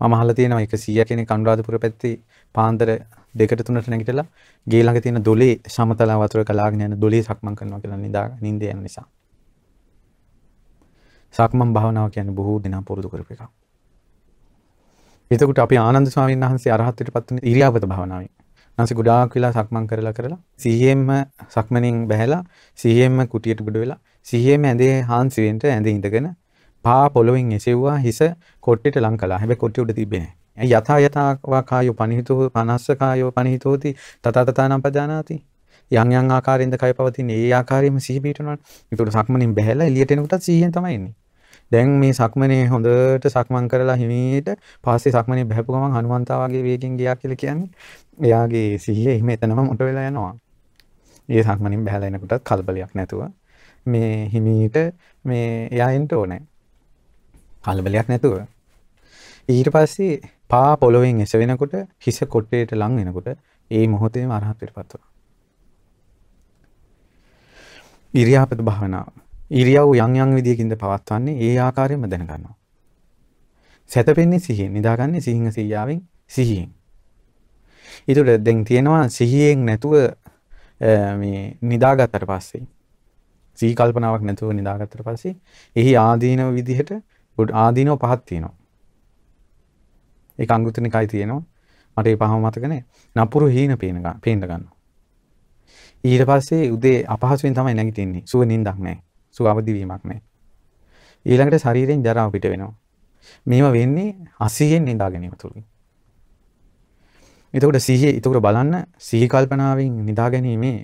මම අහලා තියෙනවා එක 100 කෙනෙක් අනුරාධපුර පැත්තේ පාන්දර දෙකට තුනට නැගිටලා ගේ ළඟ තියෙන දොලේ සමතල වතුර කලාගෙන යන දොලේ සක්මන් කරනවා කියලා නිදා නිින්ද යන නිසා. සක්මන් භාවනාව කියන්නේ බොහෝ දෙනා පුරුදු කරපු එකක්. එතකොට අපි ආනන්ද ස්වාමීන් වහන්සේ අරහත්ත්වයට පත් වුණේ ඉරියාපත භාවනාවෙන්. නැන්සේ ගොඩාක් වෙලා සක්මන් කරලා කරලා සිහියෙන්ම සක්මනින් බැහැලා සිහියෙන්ම කුටියට ගොඩ වෙලා සිහියෙන්ම ඇඳේ හාන්සි වෙන්න ඇඳේ ඉඳගෙන පා පොළොවෙන් එසෙව්වා හිස කොට්ටෙට ලං කළා. හැබැයි කොට්ටේ උඩ තිබ්බේ නැහැ. යථා යථා කායෝ පනිහිතෝ පනස්ස කායෝ පනිහිතෝති තත තතානම් පජානාති. යම් යම් ආකාරයෙන්ද කය පවතින ඒ ආකාරයෙන්ම සිහි පිටවනවා. ඒකට සක්මනින් බැහැලා එළියට එනකොටත් සිහියෙන් තමයි එන්නේ. දැන් මේ සක්මනේ හොඳට සක්මන් කරලා හිමීට පස්සේ සක්මනේ බහැපු ගමන් හනුමන්තා වගේ වේගෙන් ගියා කියලා කියන්නේ එයාගේ සිහිය එහෙම එතනම මොට වෙලා යනවා. ඒ සක්මනින් බහැලා එනකොටත් කලබලයක් නැතුව මේ හිමීට මේ එයා එන්න ඕනේ. කලබලයක් නැතුව. ඊට පස්සේ පා පොළොවෙන් එස වෙනකොට හිස කොට්ටේට ලං වෙනකොට ඒ මොහොතේම අරහත්ත්වයට පත් වෙනවා. ඉරියාපත භාවනාව ඉරියව් යම් යම් විදියකින්ද පවත්වන්නේ ඒ ආකාරයෙන්ම දැනගන්නවා. සැතපෙන්නේ සිහියෙන්, නිදාගන්නේ සිහින් සිහියාවෙන් සිහියෙන්. ඊට දැන් තියෙනවා සිහියෙන් නැතුව මේ නිදාගත්තට පස්සේ සිහි කල්පනාවක් නැතුව නිදාගත්තට පස්සේ එහි ආදීනව විදිහට ආදීනව පහක් තියෙනවා. ඒක අංගුත්තර නිකායේ තියෙනවා. මට ඒ පහම මතක නැහැ. නපුරු හීන පේන පේන්න ගන්නවා. ඊට පස්සේ උදේ අපහසුවෙන් තමයි නැගිටින්නේ. සුව නිින්දක් නැහැ. සුවවදිවීමක් නෑ. ඊළඟට ශරීරයෙන් ජරාව පිට වෙනවා. මේවා වෙන්නේ අසිහියෙන් නිදා ගැනීම තුලින්. එතකොට සිහිය එතකොට බලන්න සිහි කල්පනාවෙන් නිදා ගැනීමේ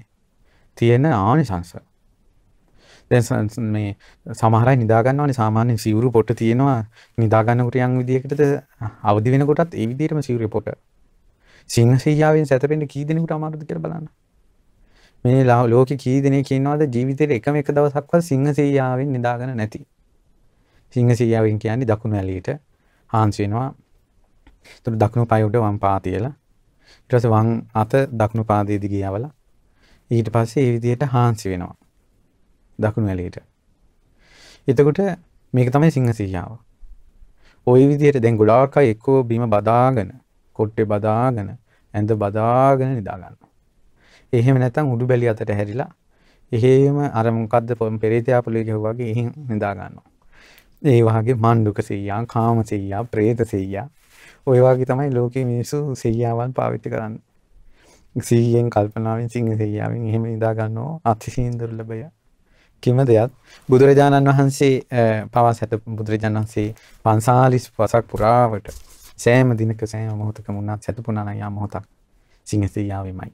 තියෙන ආනිසංශ. දැන් මේ සමහර අය නිදා ගන්නවානේ සාමාන්‍ය සිවුරු පොට තියෙනවා නිදා ගන්නකොට යම් විදියකටද අවදි වෙනකොටත් ඒ විදිහටම සිවුරු පොට. සිංහ සීයාවෙන් සැතපෙන්න කී දෙනෙකුට අමාරුද කියලා බලන්න. මේ ලෝකෙ කී දෙනෙක් ඉන්නවද ජීවිතේට එකම එක දවසක්වත් සිංහ සීයාවෙන් නිදාගෙන නැති. සිංහ සීයාවෙන් කියන්නේ දකුණු ඇලියට හාන්සි වෙනවා. ඒතර දකුණු පාය උඩ වම් පා තියලා ඊට පස්සේ වම් අත දකුණු පාදයේ දිගේ යවලා ඊට පස්සේ ඒ විදිහට හාන්සි වෙනවා. දකුණු ඇලියට. එතකොට මේක තමයි සිංහ සීයාව. ওই විදිහට දැන් ගොඩාක් අය එක්කෝ බිම බදාගෙන කොට්ටේ බදාගෙන ඇඳ බදාගෙන නිදා ගන්නවා. එහෙම නැත්නම් උඩු බැලිය අතට හැරිලා එහෙම අර මොකද්ද පෙරේතයා පොළේ ගැහුවාගේ එහෙන් නිදා ගන්නවා. ඒ වගේ මණ්ඩුක සෙයියා, කාම සෙයියා, പ്രേත සෙයියා ඔය වගේ තමයි ලෝකේ මිනිස්සු සෙයියාවන් පාවිච්චි කරන්නේ. සීයෙන් කල්පනාවෙන් සිංහ සෙයියාවෙන් එහෙම නිදා ගන්නවා අතිශයින් දුර්ලභය. කිම දෙයක් බුදුරජාණන් වහන්සේ පවා සැත බුදුරජාණන් වහන්සේ 45 වසක් පුරාවට සෑම දිනක සෑම මොහොතක මුණත් සැතපුණා නම් යා මොහොතක් සිංහ සෙයියාවෙමයි.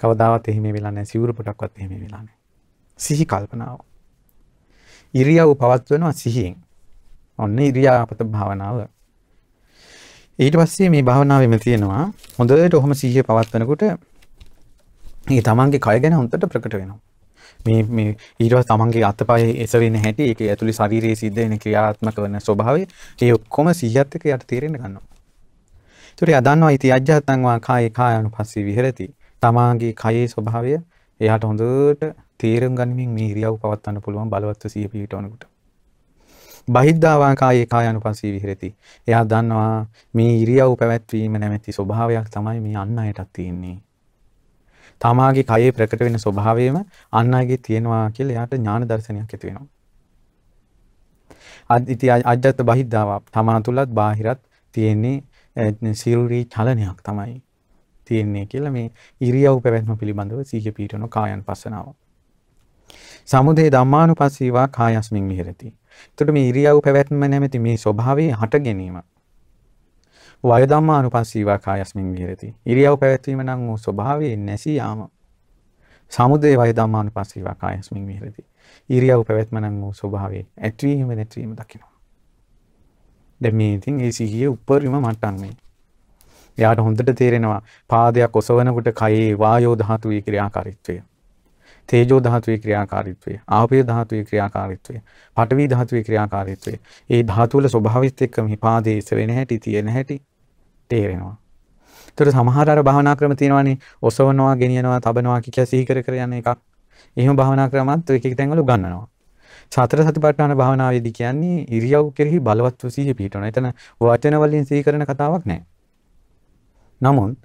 කවදාවත් එහෙම වෙලා නැහැ සිවුරු පොටක්වත් එහෙම වෙලා නැහැ. සිහි කල්පනාව. ඉරියව් පවත්වනවා සිහියෙන්. ඔන්න ඉරියාපත භාවනාව. ඊට පස්සේ මේ භාවනාවෙම තියෙනවා හොඳට ඔහොම සිහිය පවත්වනකොට මේ තමන්ගේ කය ගැන හොඳට ප්‍රකට වෙනවා. මේ මේ ඊට පස්සේ තමන්ගේ අතපය එසවෙන හැටි ඒක ඇතුළේ ශරීරයේ සිද්ධ වෙන ක්‍රියාත්මක වෙන ස්වභාවය ඒ ඔක්කොම සිහියත් එක්ක යට තේරෙන්න ගන්නවා. ඒතර එයා දන්නවා ඉති අජ්ජත්තං වා කායේ කායනුපස්සී විහෙරති. තමාගේ කයේ ස්වභාවය එයාට හොඳට තේරුම් ගනිමින් මේ ඉරියව් පවත්වන්න පුළුවන් බලවත්ව සිහිය පිහිටවනකොට. බහිද්ධාවා කායේ කායानुපස්සී විහෙරති. එයා දන්නවා මේ ඉරියව් පැවැත්වීම නැමැති ස්වභාවයක් තමයි මේ අන් අයටත් තියෙන්නේ. තමාගේ කයේ ප්‍රකට වෙන ස්වභාවයම අන් අයගේ තියෙනවා කියලා එයාට ඥාන දර්ශනයක් ඇති වෙනවා. අද්විතී අජ්ජත් බහිද්ධාවා තමා තුලත් බාහිරත් තියෙන්නේ සිරුරි චලනයක් තමයි. තියෙන්නේ කියලා මේ ඉරියව් පැවැත්ම පිළිබඳව සිහිය පිහිටවන කායන් පස්සනාව. සමුදේ ධම්මානුපස්සීවා කායස්මින් විහෙරති. එතකොට මේ ඉරියව් පැවැත්ම නැමැති මේ ස්වභාවයේ හට ගැනීම වය ධම්මානුපස්සීවා කායස්මින් විහෙරති. ඉරියව් පැවැත්වීම නම් වූ ස්වභාවයේ නැසී යාම. සමුදේ වය ධම්මානුපස්සීවා කායස්මින් විහෙරති. ඉරියව් පැවැත්ම නම් වූ ස්වභාවයේ ඇත්වීම නැතිවීම දකිනවා. දැන් මේ ඉතින් ඒ සිහියේ උපරිම මට්ටම් මේ. එයාට හොඳට තේරෙනවා පාදයක් ඔසවනකොට කයේ වායෝ ධාතුවේ ක්‍රියාකාරීත්වය. තේජෝ ධාතුවේ ක්‍රියාකාරීත්වය, ආපය ධාතුවේ ක්‍රියාකාරීත්වය, පඨවි ධාතුවේ ක්‍රියාකාරීත්වය. ඒ ධාතු වල ස්වභාවිත එක්ක මේ පාදයේ ඉස්සෙවෙන හැටි, තියෙන හැටි තේරෙනවා. ඒතර සමහර අර භාවනා ක්‍රම තියෙනවානේ ඔසවනවා, ගෙනියනවා, තබනවා කියලා සිහි කර කර යන එකක්. එහෙම භාවනා ක්‍රමත් එක එක තැන්වල උගන්වනවා. සතර සතිපට්ඨාන භාවනාවේදී කියන්නේ ඉරියව් කෙරෙහි බලවත්ව සිහිය පිහිටවන. එතන වචන වලින් සිහි කරන කතාවක් නැහැ. නමුත්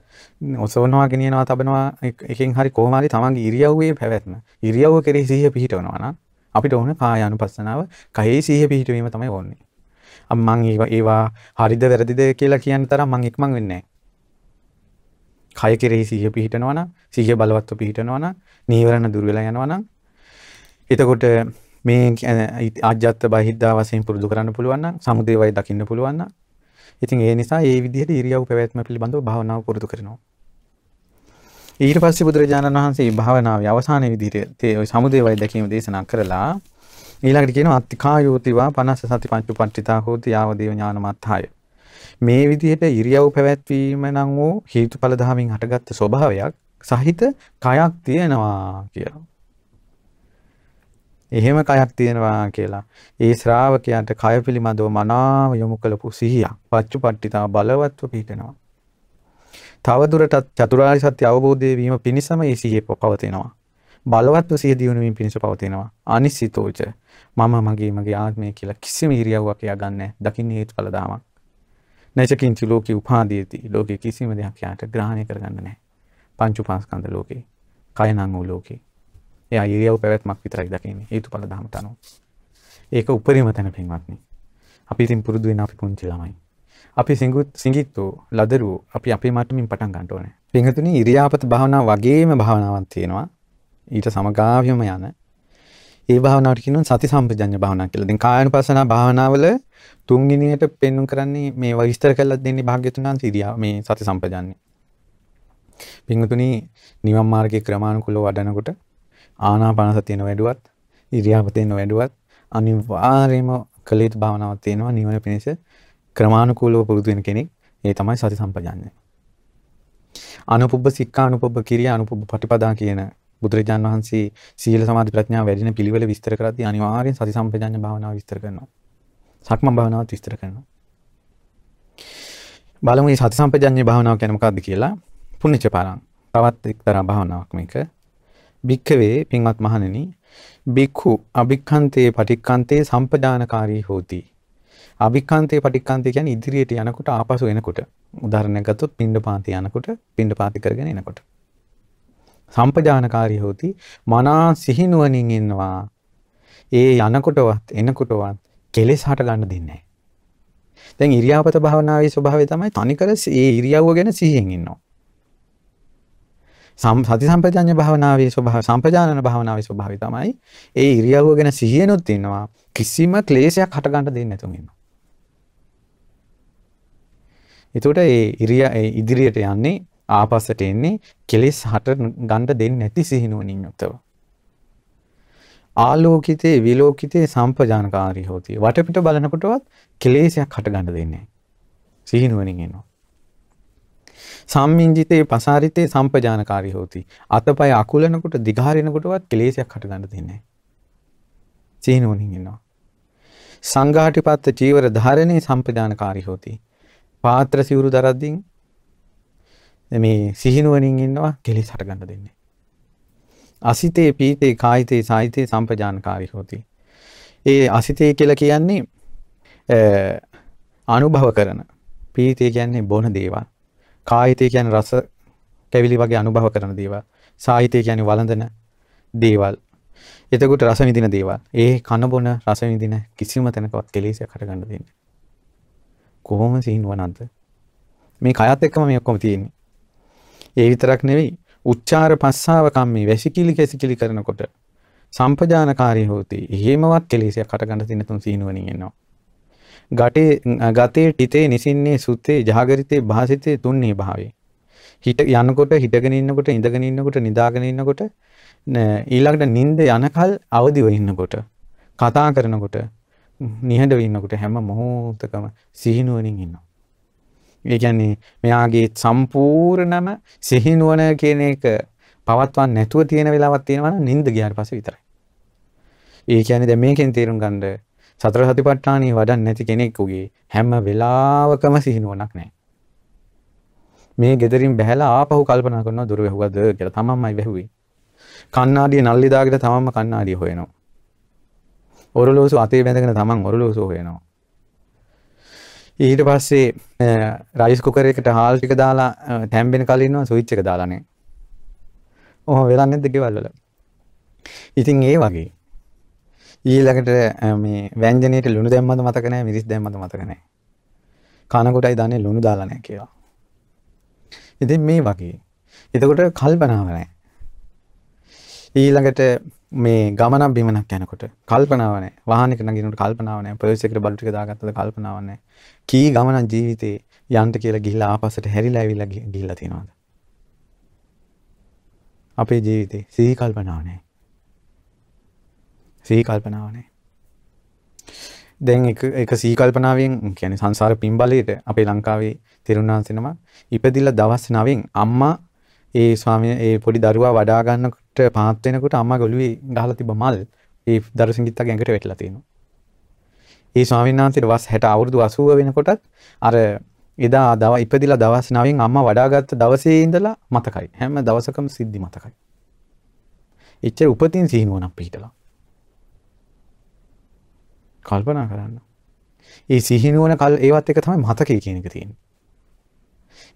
ඔසවනවා ගෙනියනවා තබනවා එකෙන් හරි කොහොම හරි තමන්ගේ ඉරියව්වේ පැවැත්ම ඉරියව්ව කෙරෙහි සිහිය පිහිටවනවා නම් අපිට ඕන කාය අනුපස්සනාව කයෙහි සිහිය පිහිටවීම තමයි ඕනේ. අම් මං ඒවා හරිද වැරදිද කියලා කියන්න තරම් මං ඉක්මන් වෙන්නේ නැහැ. කය කෙරෙහි සිහිය පිහිටනවා නම් සිහිය බලවත්ව පිහිටනවා නම් නීවරණ දුර වෙලා යනවා නම් එතකොට මේ ආජ්‍යත්ත බහිද්දා වශයෙන් පුරුදු කරන්න පුළුවන් නම් සමුදේ වයි දකින්න පුළුවන් නම් ඉතින් ඒ නිසා ඒ විදිහට ඉරියව් පැවැත්ම පිළිබඳව භාවනාව පුරුදු කරනවා. ඊට පස්සේ බුදුරජාණන් වහන්සේ භාවනාවේ අවසානයේ විදිහට ඒ සමුදේ වයි දැකීම දේශනා කරලා ඊළඟට කියනවා අත්තිකායෝතිවා 50 සති පංච උපට්ඨිතා හෝති යාවදේව ඥානමත්හාය. මේ විදිහට ඉරියව් පැවැත්වීම නම් වූ හේතුඵල ධාමින් හටගත්තු ස්වභාවයක් සහිත කයක් තියෙනවා කියලා. එහෙම කයක් තියෙනවා කියලා. ඒ ශ්‍රාවකයන්ට කය පිළිබඳව මනාව යොමු කළපු සිහියක් පච්චුපට්ඨිතා බලවත්ව පිහිටනවා. තවදුරටත් චතුරාර්ය සත්‍ය අවබෝධය වීම පිණිසම ඒ සිහිය පවතිනවා. බලවත්ව සිහිය දියුණු වීම පිණිස පවතිනවා. අනිසිතෝච මම මගේ මගේ ආත්මය කියලා කිසිම ඉරියව්වක් එයා ගන්නෑ. දකින්නේ හේතුඵල දාමක්. නැචකින්චි ලෝකේ උපාදීයති. ලෝකේ කිසිම දෙයක් යාට ග්‍රහණය කරගන්න නැහැ. පංච උපාස්කන්ධ ලෝකේ. කය නම් වූ ලෝකේ. එයා ඉරියව් පැවැත්මක් විතරයි දකින්නේ හේතුඵල ධහමට අනුව. ඒක උපරිම තැන පින්වත්නි. අපි ඉතින් පුරුදු වෙන අපි පුංචි ළමයි. අපි සිංගුත් සිංගිත්තු ලදරු අපි අපේ මට්ටමින් පටන් ගන්න ඕනේ. පින්වතුනි ඉරියාපත භාවනාව වගේම භාවනාවක් තියෙනවා. ඊට සමගාමීවම යන ඒ භාවනාවට කියනවා සති සම්පජඤ්ඤ භාවනාව කියලා. දැන් කායानुපස්සනා භාවනාවල තුන්ගිනියට පෙන්වුම් කරන්නේ මේ විස්තර කරලා දෙන්නේ භාග්‍යතුන් වහන්සේ ඉරියා මේ සති සම්පජඤ්ඤය. පින්වතුනි නිවන් මාර්ගයේ ක්‍රමානුකූලව වඩනකොට ආනාපාන සතිය නොවැඩුවත් ඉරියාපතේ නොවැඩුවත් අනිවාර්යයෙන්ම කළ යුතු භාවනාවක් තියෙනවා නිවන පිණිස ක්‍රමානුකූලව පුරුදු වෙන කෙනෙක් ඒ තමයි සති සම්පජාඤ්ඤය. අනුපුබ්බ සික්ඛා අනුපුබ්බ කිරියා අනුපුබ්බ පටිපදා කියන බුදුරජාන් වහන්සේ සීල සමාධි ප්‍රඥා වැඩින පිළිවෙල විස්තර කරද්දී අනිවාර්යෙන් සති සම්පජාඤ්ඤ භාවනාව විස්තර කරනවා. සක්මන් භාවනාවත් විස්තර කරනවා. බලමු මේ සති සම්පජාඤ්ඤ භාවනාව කියන්නේ මොකක්ද කියලා. පුණ්‍යච පාරං. තවත් එක්තරා භාවනාවක් මේක. භික්ඛවේ පින්වත් මහණෙනි බික්ඛු අභික්ඛන්තේ පටික්ඛන්තේ සම්පදානකාරී හෝති. අභික්ඛන්තේ පටික්ඛන්තේ කියන්නේ ඉදිරියට යනකොට ආපසු එනකොට. උදාහරණයක් ගත්තොත් පින්ඩපාතේ යනකොට පින්ඩපාති කරගෙන එනකොට. සම්පජානකාරී හෝති මනා සිහිනුවණින් ඉන්නවා. ඒ යනකොටවත් එනකොටවත් කෙලෙස් හට ගන්න දෙන්නේ නැහැ. දැන් ඉරියාපත භාවනාවේ ස්වභාවය තමයි තනිකර ඒ ඉරියව්ව ගැන සිහියෙන් ඉන්නවා. සති සම්පජාඤ්ඤ භාවනාවේ ස්වභාවය සම්පජානන භාවනාවේ ස්වභාවය තමයි ඒ ඉරියව්ව ගැන සිහියනොත් ඉන්නවා කිසිම ක්ලේශයක් හටගන්න දෙන්නේ නැතුව ඉන්නවා. එතකොට ඒ ඉරිය ඉදිරියට යන්නේ ආපස්සට එන්නේ කෙලෙස් හට ගන්න දෙන්නේ නැති සිහිනුවණින් යුක්තව. ආලෝකිතේ විලෝකිතේ සම්පජානකාරී හොති. වටපිට බලනකොටවත් කෙලෙසයක් හට ගන්න දෙන්නේ නැහැ. සිහිනුවණින් එනවා. සම්මින්ජිතේ පසාරිතේ සම්පජානකාරී හෝති. අතපය අකුලනකොට දිගහරිනකොටවත් කෙලෙසයක් හටගන්න දෙන්නේ නැහැ. සීනුවණින් ඉන්නවා. සංඝාටිපත්ත චීවර ධාරණේ සම්පජානකාරී හෝති. පාත්‍ර සිවුරු දරද්දින් මේ සිහිනුවණින් ඉන්නවා කෙලෙස් හටගන්න දෙන්නේ. අසිතේ පීතේ කායිතේ සායිතේ සම්පජානකාරී හෝති. ඒ අසිතේ කියලා කියන්නේ අනුභව කරන පීතේ කියන්නේ බොන දේවල් කායිතය කියන්නේ රස කැවිලි වගේ අනුභව කරන දේවල්. සාහිත්‍ය කියන්නේ වළඳන දේවල්. එතකොට රස විඳින දේවල්. ඒ කන බොන රස විඳින කිසිම තැනකවත් කෙලෙසයක් හටගන්න දෙන්නේ. කොහොම සිහිනුවනන්ත. මේ කයත් එක්කම මේ ඔක්කොම තියෙන්නේ. ඒ විතරක් නෙවෙයි උච්චාර පස්සාව කම්මේ වැසිකිලි කැසිකිලි කරනකොට සම්පජානකාරී හෝති. එහෙමවත් කෙලෙසයක් හටගන්න දෙන්න තුන් සිහිනුවණින් එනවා. ගටේ ගතේ ටිතේ නිසින්නේ සුත්තේ ජාගරිතේ භාසිතේ තුන්නේ භාවේ. හිට යනකොට හිටගෙන ඉන්නකොට ඉඳගෙන ඉන්නකොට නිදාගෙන ඉන්නකොට ඊළඟට නිින්ද යනකල් අවදිව ඉන්නකොට කතා කරනකොට නිහඬව ඉන්නකොට හැම මොහොතකම සිහිනුවණින් ඉන්නවා. ඒ කියන්නේ මෙයාගේ සම්පූර්ණම සිහිනුවණ කියන එක පවත්වන්න නැතුව තියෙන වෙලාවක් තියෙනවා නම් නිින්ද ගියාට පස්සේ විතරයි. ඒ කියන්නේ දැන් මේකෙන් තේරුම් ගන්න සතර සතිපට්ඨානිය වඩන්නේ නැති කෙනෙකුගේ හැම වෙලාවකම සිහිනුවණක් නැහැ. මේ gederin බහැලා ආපහු කල්පනා කරනවා දුර වැහුවද කියලා තමන්මයි වැහුවේ. කණ්ණාඩිය නල්ලි දාගෙන තමන්ම කණ්ණාඩිය හොයනවා. ඔරලෝසු අතේ බැඳගෙන තමන් ඔරලෝසු හොයනවා. ඊට පස්සේ රයිස් කුකරයකට හාල් ටික දාලා තැම්බෙන කලින්නවා සුවිච් එක දාලානේ. ඔහොම වෙලා නැද්ද ගෙවල් වල? ඉතින් ඒ වගේ ඊළඟට මේ ව්‍යංජනයට ලුණු දැම්මද මතක නැහැ මිරිස් දැම්මද මතක නැහැ. කනකොටයි දන්නේ ලුණු දාලා නැහැ කියලා. ඉතින් මේ වගේ. එතකොට කල්පනාව නැහැ. ඊළඟට මේ ගමනක් බිමනක් යනකොට කල්පනාව නැහැ. වාහනයක නගිනකොට කල්පනාව නැහැ. පර්ස් එකට බඩු ටික දාගත්තද කල්පනාවක් නැහැ. කී ගමනක් ජීවිතේ යන්න කියලා ගිහිල්ලා ආපස්සට හැරිලා ඇවිල්ලා ගිහිල්ලා තියෙනවද? අපේ ජීවිතේ සිහි කල්පනාව නැහැ. සිහි කල්පනාව නැහැ. දැන් එක එක සිහි කල්පනාවෙන් කියන්නේ සංසාර පින්බලයට අපේ ලංකාවේ තෙරුණාන්සේ නම ඉපදිලා දවස් 9න් අම්මා ඒ ස්වාමී ඒ පොඩි දරුවා වඩා ගන්නකොට පාත් වෙනකොට අම්මා ගොළුවේ ගහලා තිබ්බ මල් ඒ දරු සිඟිත්තගේ ඇඟට වැටිලා තියෙනවා. ඒ ස්වාමීන් වහන්සේට වස් 60 අවුරුදු 80 වෙනකොටත් අර එදා දව ඉපදිලා දවස් 9න් අම්මා වඩාගත්ත දවසේ ඉඳලා මතකයි. හැම දවසකම සිද්ධි මතකයි. එච්චර උපතින් සිහිනුවණක් පිහිටලා. කල්පනා කරන්න. ඒ සිහිනුවන කල් ඒවත් එක තමයි මතකය කියන එක තියෙන්නේ.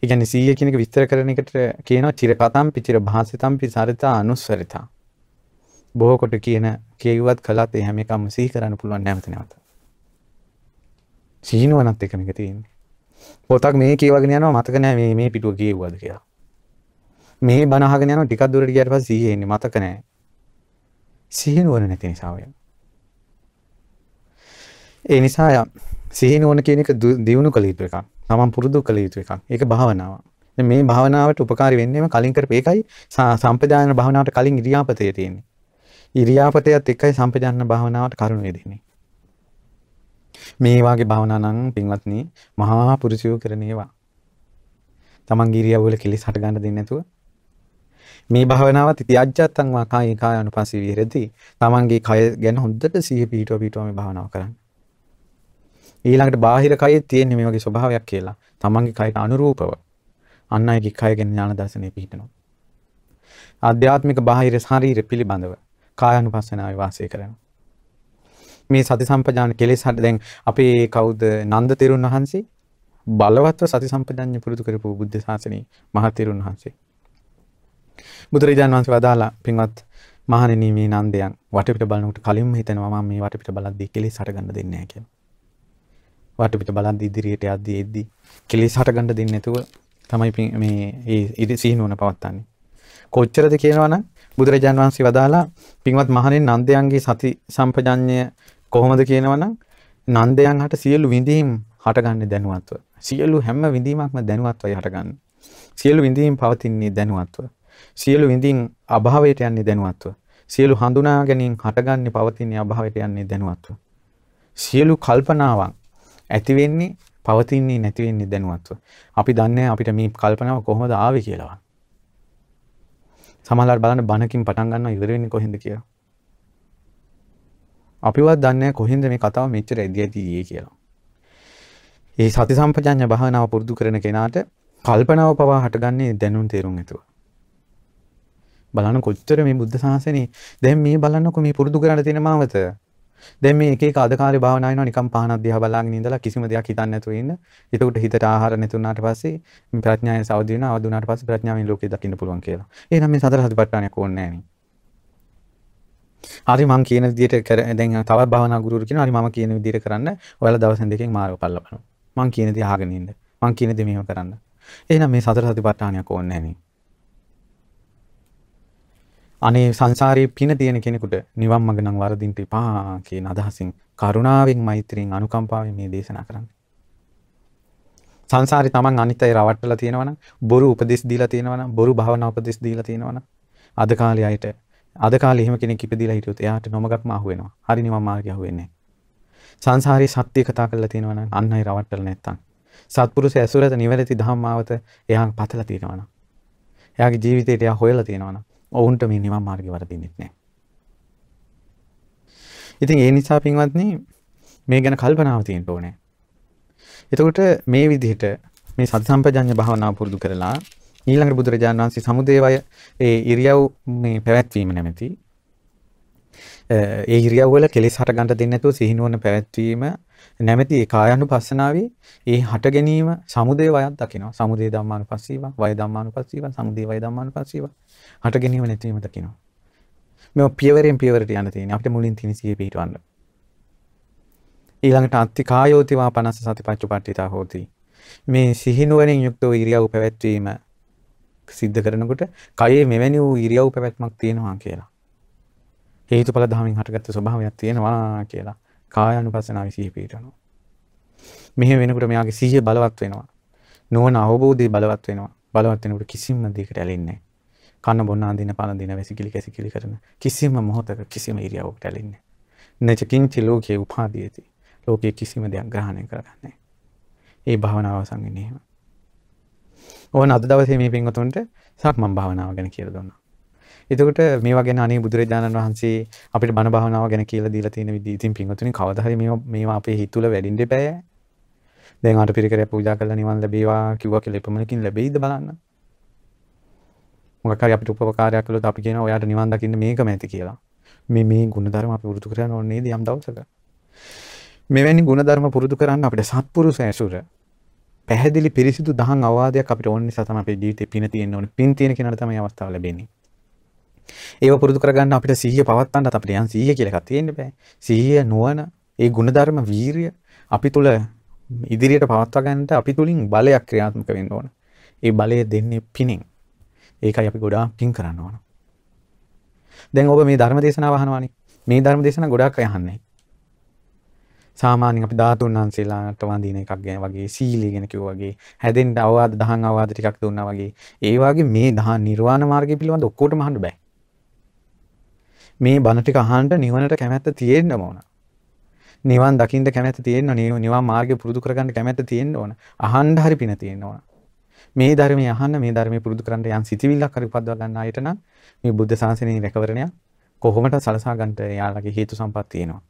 ඒ කියන්නේ සීය කියන එක විස්තර කරන එකට කියනවා චිරකතම්පි චිර භාසිතම්පි සරිතා අනුස්සරිතා. බොහෝ කොට කියන කියුවත් කළත් ඒ හැම එකම සිහි කරන්න පුළුවන් නැවත නැවත. සිහිනුවනත් එක මේක තියෙන්නේ. පොතක් මේ කියවගෙන යනවා මතක නැහැ මේ මේ පිටුව කියවුවද කියලා. මේ බණ අහගෙන යනවා ටිකක් දුරට ගියාට පස්සේ සිහිය එන්නේ මතක නැහැ. සිහිනුවන නැති නිසා ඔය. ඒ නිසා සිහිනුවන කියන එක දියුණු කළ යුතු එකක්. තමන් පුරුදු කළ යුතු එකක්. ඒක භාවනාව. මේ භාවනාවට උපකාරී වෙන්නේම කලින් කරපු එකයි සම්පදායන භාවනාවට කලින් ඉරියාපතේ තියෙන්නේ. ඉරියාපතයත් එක්කයි සම්පදායන භාවනාවට කරුණු වෙදෙන්නේ. මේ වාගේ භාවනා නම් පින්වත්නි මහා පුරුෂයෝ කරන ඒවා. තමන්ගේ ඉරියව්වල කෙලිස් හට ගන්න දෙන්නේ නැතුව මේ භාවනාවත් ඉතිඅජ්ජත්තං වා කායි කාය අනුපස්සී විහෙරති. තමන්ගේ කය ගැන හොඳට සිහිය පිහිටුව පිහිටුව මේ භාවනාව කරන්න. ඊළඟට බාහිර කයේ තියෙන මේ වගේ ස්වභාවයක් කියලා. තමන්ගේ කයට අනුරූපව අන් අයගේ කය ගැන ඥාන දර්ශනය පිහිටනවා. ආධ්‍යාත්මික බාහිර ශරීර පිළිබඳව කායानुපස්සනාවේ වාසය කරනවා. මේ සති සම්පජාන කෙලෙස් හට දැන් අපේ කවුද නන්ද තෙරුන් වහන්සේ බලවත්ව සති සම්පජාඤ්ඤ පුරුදු කරපු බුද්ධ ශාසනයේ මහ තෙරුන් වහන්සේ. බුදුරජාණන් වහන්සේ වදාලා පින්වත් මහණෙනි මේ නන්දයන් වටපිට බලනකොට කලින්ම හිතනවා මම මේ වටපිට බලද්දී කෙලෙස් හට ගන්න දෙන්නේ නැහැ කියලා. වටපිට බලද්දී ඉදිරියට යද්දී එද්දී කෙලෙස් හට ගන්න දෙන්නේ නැතුව තමයි මේ ඒ ඉරි සීනුවන පවත්තන්නේ. කොච්චරද කියනවනම් බුදුරජාන් වහන්සේ වදාලා පින්වත් මහණෙනි නන්දයන්ගේ සති සම්පජඤ්ඤය කොහොමද කියනවනම් නන්දයන් හට සියලු විඳීම් හටගන්නේ දැනුවත්ව. සියලු හැම විඳීමක්ම දැනුවත්වයි හටගන්නේ. සියලු විඳීම් පවතින්නේ දැනුවත්ව. සියලු විඳීම් අභාවයට යන්නේ දැනුවත්ව. සියලු හඳුනා ගැනීම හටගන්නේ පවතින්නේ අභාවයට යන්නේ දැනුවත්ව. සියලු කල්පනාවන් ඇති වෙන්නේ පවතින්නේ නැති වෙන්නේ දැනුවත්ව. අපි දන්නේ අපිට මේ කල්පනාව කොහොමද ආවේ කියලා. සමහරවල් බලන්න බණකින් පටන් ගන්නවා ඉවර වෙන්නේ කොහෙන්ද කියලා. අපිවත් දන්නේ කොහෙන්ද මේ කතාව මෙච්චර ඇදි ඇදි ගියේ කියලා. ඒ සති සම්පජඤ්ඤ භාවනාව පුරුදු කරන කෙනාට කල්පනාව පවා හටගන්නේ දැනුම් තේරුම් ඇතුව. බලන්න කොච්චර මේ බුද්ධ ශාසනේ දැන් මේ බලන්නකො මේ පුරුදු කරන්න තියෙන මාවත. දැන් මේ එක එක අද කාලේ භාවනා වෙනවා නිකන් පහනක් දිහා බලාගෙන ඉඳලා කිසිම දෙයක් හිතන්නේ නැතුව ඉන්න. එතකොට හිතට ආහාර නැතුණාට පස්සේ ප්‍රඥාවෙන් සවදි වෙනවා. අවදි වුණාට පස්සේ ප්‍රඥාවෙන් ලෝකේ දකින්න පුළුවන් කියලා. එහෙනම් මේ සතර සතිපට්ඨානයක් ඕනේ නැහැ නේ. හරි මං කියන විදිහට කර දැන් තවත් භාවනා ගුරුවරු කියනවා හරි මම කියන විදිහට කරන්න ඔයාලා දවසෙන් දෙකකින් මාර්ග පල්ල බලන්න මං කියන දේ අහගෙන ඉන්න මං කියන දේ මෙහෙම කරන්න එහෙනම් මේ සතර සතිපට්ඨානයක් ඕනේ නැහැ අනේ සංසාරයේ පින තියෙන කෙනෙකුට නිවන් මඟ නම් වරදින්ට එපා කියන අදහසින් කරුණාවෙන් මෛත්‍රියෙන් අනුකම්පාවෙන් මේ දේශනා කරන්නේ. සංසාරේ තමන් අනිත් අය රවට්ටලා තියෙනවනම් බොරු උපදෙස් දීලා තියෙනවනම් බොරු භාවනා උපදෙස් දීලා තියෙනවනම් අද කාලේ අයට අද කාලේ එහෙම කෙනෙක් ඉපදිලා හිටියොත් එයාට නොමගක්ම අහු වෙනවා. හරි නිවන් මාර්ගය අහු වෙන්නේ සංසාරේ සත්‍ය කතා කරලා තියෙනවා නම් අන් අය රවට්ටලා නැත්තම්. සත්පුරුෂ ඇසුරට නිවැරදි ධම්මාවත එයා පතලා තියෙනවා නම් එයාගේ ජීවිතේට එයා හොයලා තියෙනවා නම් ඔවුන්ට මේ නිවන් මාර්ගය වරදින්නෙත් නැහැ. ඉතින් ඒ නිසා පින්වත්නි මේ ගැන කල්පනාව තියෙන්න ඕනේ. එතකොට මේ විදිහට මේ සති සම්පජඤ්ඤ භාවනාව පුරුදු කරලා ඊළඟට බුදුරජාණන් වහන්සේ සමුදේවය ඒ ඉරියව් මේ පැවැත්වීම නැමැති ඒ ඉරියව්වල කෙලෙස් හට ගන්න දෙන්නේ නැතුව සිහිනුවන පැවැත්වීම නැමැති ඒ කායानुපස්සනාවේ ඒ හට ගැනීම සමුදේ වයත් දකිනවා. සමුදේ ධම්මානුපස්සීව, වය ධම්මානුපස්සීව, සමුදේ වය ධම්මානුපස්සීව හට ගැනීම නැතිවීම දකිනවා. මේ පියවරෙන් පියවරට යන්න තියෙන්නේ. අපිට මුලින් තියෙන සිහිය පිටවන්න. ඊළඟට අත්ති කායෝතිවා 50 සතිපත්චුපට්ඨිතා හෝති. මේ සිහිනුවණින් යුක්ත වූ ඉරියව් පැවැත්වීම සිද්ධ කරනකොට කයේ මෙවැනි වූ ඉරියව් පැවැත්මක් තියෙනවා කියලා. හේතුඵල ධමයෙන් හටගත්තු ස්වභාවයක් තියෙනවා කියලා කායානුපස්සනාවේ සිහිය පිටවනවා. මෙහෙම වෙනකොට මෙයාගේ සිහිය බලවත් වෙනවා. නුවණ අවබෝධය බලවත් වෙනවා. බලවත් වෙනකොට කිසිම දෙයකට ඇලෙන්නේ නැහැ. කන බොන්න අඳින පන දින වැසිකිලි කැසිකිලි කරන කිසිම මොහොතක කිසිම ඉරියව්වකට ඇලෙන්නේ නැහැ. නච කිංචි ලෝකේ උපාදීයති. ලෝකයේ කිසිම දෙයක් ග්‍රහණය කරගන්නේ ඒ භාවනාව අවසන් වෙන්නේ එහෙම. ඕන අද දවසේ මේ පින්වතුන්ට සක්මන් භාවනාව ගැන කියලා දුන්නා. එතකොට මේවා ගැන අනේ බුදුරජාණන් වහන්සේ අපිට බණ භාවනාව ගැන කියලා දීලා තියෙන විදිහ ඉතින් පින්වතුනි කවදා හරි මේවා මේවා අපේ හිත තුළ වැඩින්න දෙපෑ. දැන් අට පිරිකරය පූජා කරලා නිවන් ලැබේවා කිව්වා කියලා එපමණකින් ලැබෙයිද බලන්න. මොකක් හරි අපිට උපකාරයක් කළොත් අපි කියනවා ඔයාට නිවන් දකින්න මේකම ඇති කියලා. මේ මේ ගුණධර්ම අපි පුරුදු කරගෙන ඕනේ නේද යම් දවසක. මෙවැනි ගුණධර්ම පුරුදු කරන්න අපිට සත්පුරුෂ ඇසුර පැහැදිලි පිරිසිදු දහම් අවවාදයක් අපිට ඕන නිසා තමයි අපේ ජීවිතේ පින තියෙන්න ඕනේ. පින් තියෙන කෙනාට තමයි අවස්ථාව ලැබෙන්නේ. ඒව පුරුදු කරගන්න අපිට සිහිය පවත්වන්නත් අපිට යන් සිහිය කියලා එකක් තියෙන්න බෑ. සිහිය නුවණ, ඒ ගුණධර්ම වීරිය අපි තුල ඉදිරියට පවත්වා ගන්නට අපි තුලින් බලයක් ක්‍රියාත්මක වෙන්න ඕන. ඒ බලය දෙන්නේ පිනින්. ඒකයි අපි ගොඩාක් පින් කරන්න ඕන. දැන් ඔබ මේ ධර්ම දේශනාව අහනවානේ. මේ ධර්ම දේශනාව ගොඩාක් අය අහන්නේ. සාමාන්‍යයෙන් අපි ධාතුන් වහන්සේලාට වඳින එකක් ගැන වගේ සීලය ගැන කිව්වා වගේ හැදෙන්න අවවාද දහම් අවවාද ටිකක් දුන්නා වගේ ඒ වගේ මේ දහම් නිර්වාණ මාර්ගය පිළිබඳ ඔක්කොටම අහන්න බෑ. මේ බණ ටික අහන්න නිවනට කැමැත්ත තියෙන්න ඕන. නිවන් දකින්න කැමැත්ත තියෙන්න නිවන් මාර්ගය පුරුදු කරගන්න කැමැත්ත තියෙන්න ඕන. අහන්න හරි පින තියෙන්න ඕන. මේ ධර්මයේ අහන්න මේ ධර්මයේ පුරුදු කරන්න යම් සිතිවිල්ලක් හරි උපදවා ගන්න අයට නම් මේ බුද්ධ ශාසනයේ රැකවරණය කොහොමද සලසා ගන්නට යාළගේ හේතු සම්පත් තියෙනවා.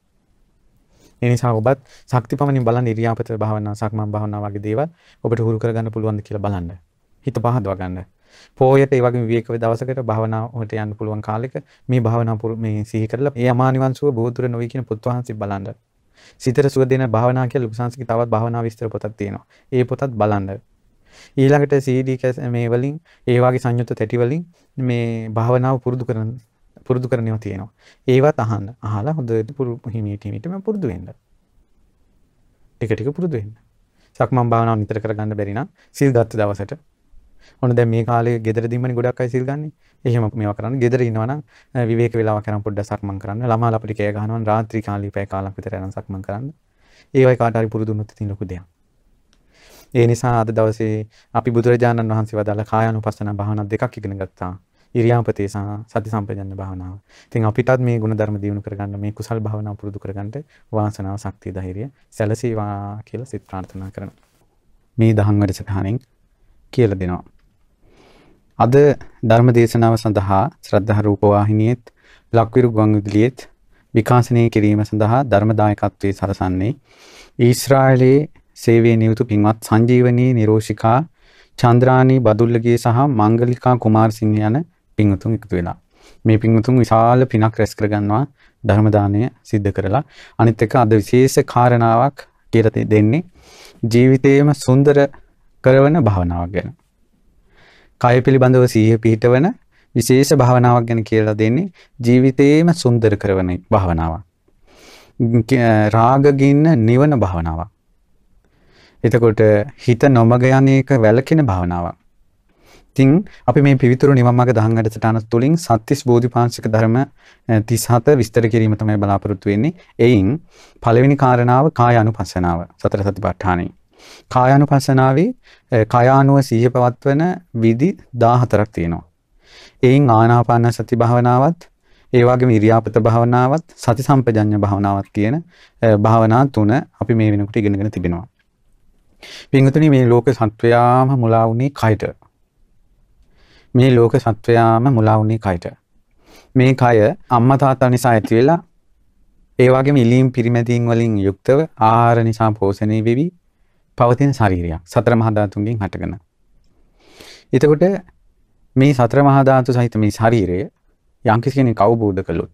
ඒ නිසා ඔබත් ශක්තිපමණින් බලන්න ඉරියාපත භාවනා සක්මන් භාවනා වගේ දේවල් ඔබට හුරු කරගන්න පුළුවන්ද කියලා බලන්න. හිත පහදවා ගන්න. පෝයට ඒ වගේ විවේක දවසකට භාවනාවට යන්න පුළුවන් කාලෙක මේ භාවනාව මේ සිහි කරලා ඒ අමා නිවන් සුව බෝධුර නොවි කියන පුත් වහන්සේ බලන්න. සිතට සුව දෙන භාවනා කියලා ලොකු සංස්කෘතික තවත් භාවනා විස්තර පොතක් තියෙනවා. ඒ පොතත් බලන්න. ඊළඟට CD මේ වලින් ඒ වගේ සංයුක්ත තැටි වලින් මේ භාවනාව පුරුදු කරන පුරුදු කරනවා තියෙනවා. ඒවත් අහන්න. අහලා හොඳට පුරුදු හිමීට හිමීටම පුරුදු වෙන්න. ටික ටික පුරුදු වෙන්න. සක්මන් භාවනාව නිතර කරගන්න බැරි නම් සිල් ගත්ත දවසට ඔන්න දැන් මේ කාලේ ගෙදරදීමනේ ගොඩක් අය සිල් ගන්න. එහෙම මේවා කරන්න. ගෙදර ඉන්නවා නම් විවේක වේලාවක් කරන් පොඩ්ඩක් සක්මන් කරන්න. ළමාලා අපිට කෑ ගහනවා නම් රාත්‍රී කාලේ පැය කාලක් විතර යන සක්මන් කරන්න. ඒ වගේ කාට හරි පුරුදු වුණොත් ඉතින් ලොකු දෙයක්. ඒ නිසා අද දවසේ අපි බුදුරජාණන් වහන්සේ වදාළ කායානුපස්සන භාවනා දෙකක් ඉගෙන ගත්තා. ඉරියාපතේ සහ සති සම්පජඤ්ඤ භාවනාව. ඉතින් අපිටත් මේ ගුණධර්ම දියුණු කරගන්න මේ කුසල් භාවනාව පුරුදු කරගන්න වාසනාව ශක්තිය ධෛර්යය සැලසේවා කියලා සිත ප්‍රාර්ථනා කරනවා. මේ දහම් වැඩසටහනෙන් කියලා දෙනවා. අද ධර්ම දේශනාව සඳහා ශ්‍රද්ධා රූපවාහිනියෙත් ලක්විරු ගුවන්විදුලියෙත් විකාශනය කිරීම සඳහා ධර්ම දායකත්වයේ සලසන්නේ ඊශ්‍රායලයේ සේවයේ නියුතු පින්වත් සංජීවනී නිරෝෂිකා චන්ද්‍රානී බදුල්ලගේ සහ මංගලිකා කුමාරසිංහ යන පින්වතුන් එකතු වෙලා මේ පින්වතුන් විශාල පිනක් රැස් කරගන්නවා ධර්ම දානය සිද්ධ කරලා අනිත් එක අද විශේෂ කාරණාවක් කියලා දෙන්නේ ජීවිතේම සුන්දර කරවන භාවනාවක් ගැන කය පිළිබඳව සිහිය පිහිටවන විශේෂ භාවනාවක් ගැන කියලා දෙන්නේ ජීවිතේම සුන්දර කරවන භාවනාවක්. රාගගින්න නිවන භාවනාවක්. එතකොට හිත නොමග යන එක වැළකෙන භාවනාවක්. ඉතින් අපි මේ පිවිතුරු නිවන් මාර්ග දහම් වැඩසටහන තුළින් සත්‍තිස් බෝධිපාංශික ධර්ම 37 විස්තර කිරීම තමයි බලාපොරොත්තු වෙන්නේ. එයින් පළවෙනි කාරණාව කාය අනුපස්සනාව. සතර සතිපට්ඨානෙ. කායානුපස්සනාවේ කයානුව සිහිය පවත්වන විදි 14ක් තියෙනවා. එයින් ආනාපාන සති භාවනාවත් ඒ වගේම ඉරියාපත භාවනාවත් සති සම්පජඤ්ඤ භාවනාවත් කියන භාවනා තුන අපි මේ වෙනකොට ඉගෙනගෙන තිබෙනවා. පින්වතුනි මේ ලෝක සත්වයාම මුලා වුණේ කයට. මේ ලෝක සත්වයාම මුලා වුණේ කයට. මේ කය අම්මා තාත්තා නිසා ඇති වෙලා ඒ වගේම ඉලීම් පිරිමැදීම් වලින් යුක්තව ආහාර නිසා පෝෂණය වෙවි පවතින ශරීරයක් සතර මහා ධාතුන්ගෙන් හටගෙන. එතකොට මේ සතර මහා ධාතු සහිත මේ ශරීරය යම්කිසි කෙනෙක් අවබෝධ කළොත්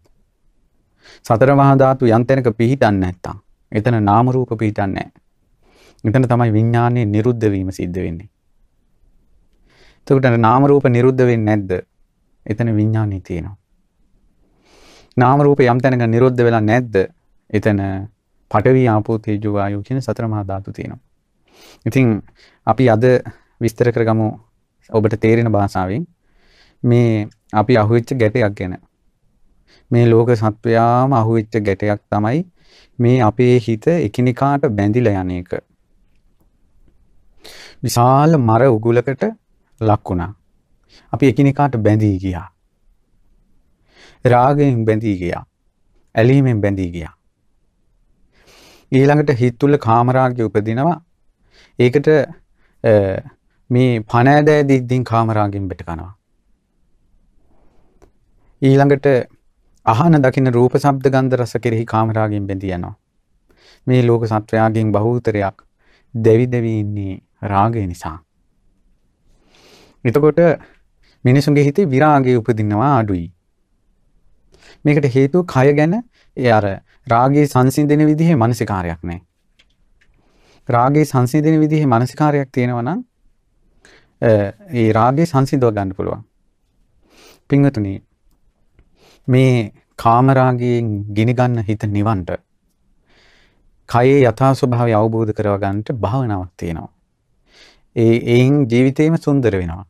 සතර මහා ධාතු යම් තැනක පිහිටන්නේ නැත්තම් එතන නාම රූප පිහිටන්නේ නැහැ. එතන තමයි විඥානයේ නිරුද්ධ වීම සිද්ධ වෙන්නේ. එතකොට නාම රූප නිරුද්ධ වෙන්නේ නැද්ද? එතන විඥානය තියෙනවා. නාම රූප යම් තැනක නිරුද්ධ වෙලා නැද්ද? එතන පඨවි ආපෝ තේජෝ වායෝ කියන සතර මහා ධාතු තියෙනවා. ඉතින් අපි අද විස්තර කරගමු ඔබට තේරෙන භාෂාවෙන් මේ අපි අහුවෙච්ච ගැටයක් ගැන. මේ ලෝක සත්වයාම අහුවෙච්ච ගැටයක් තමයි මේ අපේ හිත එකිනෙකාට බැඳිලා යන එක. විශාල මර උගුලකට ලක් වුණා. අපි එකිනෙකාට බැඳී ගියා. රාගයෙන් බැඳී ගියා. ඇලීමෙන් බැඳී ගියා. ඊළඟට හිත තුල කාමරාගය උපදිනවා. ඒකට මේ පණ ඇදෑ දිද්දින් කාමරාගෙන් බෙට කනවා. ඊළඟට අහන දකින රූප ශබ්ද ගන්ධ රස කෙරෙහි කාමරාගෙන් බැඳී යනවා. මේ ලෝක සත්වයාගෙන් බහූතරයක් දෙවි දෙවි ඉන්නේ රාගය නිසා. එතකොට මිනිසුන්ගේ හිතේ විරාගය උපදිනවා අඩුයි. මේකට හේතුව කය ගැන ඒ අර රාගයේ සංසිඳන විදිහේ මානසිකාරයක් නැහැ. රාගයේ සංසිඳන විදිහේ මානසිකාරයක් තියෙනවා නම් ඒ රාගය සංසිඳව ගන්න පුළුවන්. පින්වතුනි මේ කාමරාගයෙන් ගිනිගන්න හිත නිවන්ට කයේ යථා ස්වභාවය අවබෝධ කරව ගන්නට භාවනාවක් තියෙනවා. ඒ එයින් ජීවිතේම සුන්දර වෙනවා.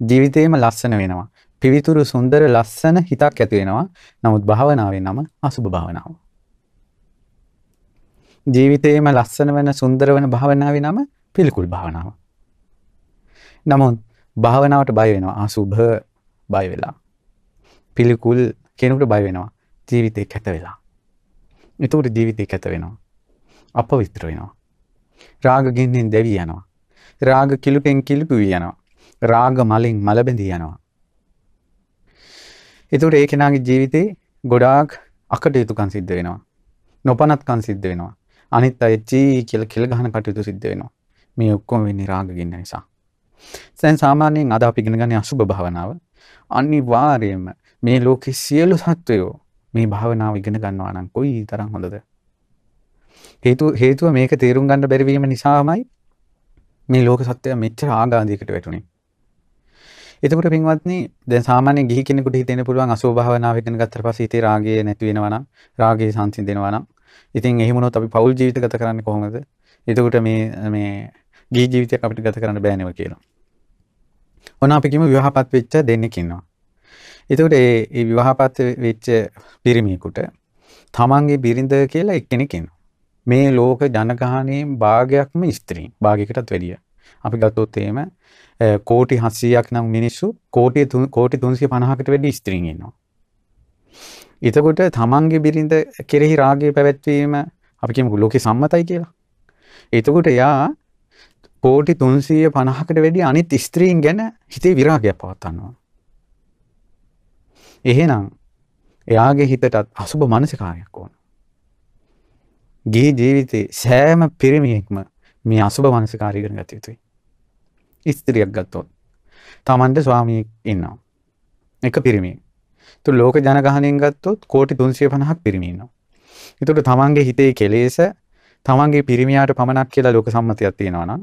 ජීවිතේම ලස්සන වෙනවා. පිවිතුරු සුන්දර ලස්සන හිතක් ඇති වෙනවා. නමුත් භාවනාවේ නම අසුභ භාවනාව. ජීවිතේම ලස්සන වෙන සුන්දර වෙන භාවනාවේ නම පිළිකුල් භාවනාව. නමුත් භාවනාවට බය වෙනවා. අසුභ බය වෙලා. පිළිකුල් කෙනෙකුට බය වෙනවා. ජීවිතේ කැත වෙලා. එතකොට ජීවිතේ කැත වෙනවා. අපවිත්‍ර වෙනවා. රාග ගින්නෙන් දැවි යනවා. රාග කිලුපෙන් කිලිපු වී යනවා. රාග මලින් මල බැඳී යනවා. එතකොට ඒ කෙනාගේ ජීවිතේ ගොඩාක් අකටයුතුකම් සිද්ධ වෙනවා. නොපනත්කම් සිද්ධ වෙනවා. අනිත් අය චී කියලා කෙල ගහන කටයුතු සිද්ධ වෙනවා. මේ ඔක්කොම වෙන්නේ රාග ගින්න නිසා. දැන් සාමාන්‍යයෙන් අද අපි ඉගෙන ගන්න අසුබ භාවනාව අනිවාර්යයෙන්ම මේ ලෝකේ සියලු සත්වයෝ මේ භාවනාව ඉගෙන ගන්නවා නම් කොයි තරම් හොඳද? හේතුව හේතුව මේක තේරුම් ගන්න බැරි වීම නිසාමයි මේ ලෝක සත්‍යය මෙච්චර ආගාධයකට වැටුනේ. එතකොට පින්වත්නි දැන් සාමාන්‍ය ගිහි කෙනෙකුට හිතෙන්න පුළුවන් අසුභ භාවනාව ඉගෙන ගත්තට පස්සේ හිතේ රාගය නැති වෙනවා නම් රාගය සංසිඳෙනවා නම් ඉතින් එහෙම වුණොත් අපි පෞල් ජීවිත ගත කරන්නේ කොහොමද? එතකොට මේ මේ ගිහි ජීවිතයක් අපිට ගත කරන්න බෑ නේද කියලා. ඔන්න අපි කියමු විවාහපත් වෙච්ච දෙන්නෙක් ඉන්නවා. එතකොට ඒ ඒ විවාහපත් වෙච්ච පිරිමියෙකුට තමන්ගේ බිරිඳ කියලා එක්කෙනෙක් ඉන්නවා. මේ ලෝක ජනගහනයෙන් භාගයක්ම ස්ත්‍රීන් භාගයකටත් වැඩිය. අපි ගත්තොත් එහෙම කෝටි 700ක් නම් මිනිස්සු කෝටි කෝටි 350කට වැඩි ස්ත්‍රීන් ඉන්නවා. එතකොට තමන්ගේ බිරිඳ කෙරෙහි රාගය පැවැත්වීම අපි කියමුකෝ ලෝකේ සම්මතයි කියලා. එතකොට එයා කෝටි 350කට වැඩි අනිත් ස්ත්‍රීන් ගැන හිතේ විරාගයක් පවත්වනවා. එහෙනම් එයාගේ හිතටත් අසුබ මානසිකාරයක් ඕන. ගිහි ජීවිතේ සෑම පිරිමියෙක්ම මේ අසුබ මානසිකාරය ඉගෙන ගත යුතුයි. ස්ත්‍රියක් ගත්තොත් තමන්ට ස්වාමියෙක් ඉන්නවා. එක පිරිමියෙක්. તો ලෝක ජනගහණයෙන් ගත්තොත් කෝටි 350ක් පිරිමි ඉන්නවා. ඒතකොට තමන්ගේ හිතේ කෙලෙස තමන්ගේ පිරිමියාට පමණක් කියලා ලෝක සම්මතයක් තියෙනවා නම්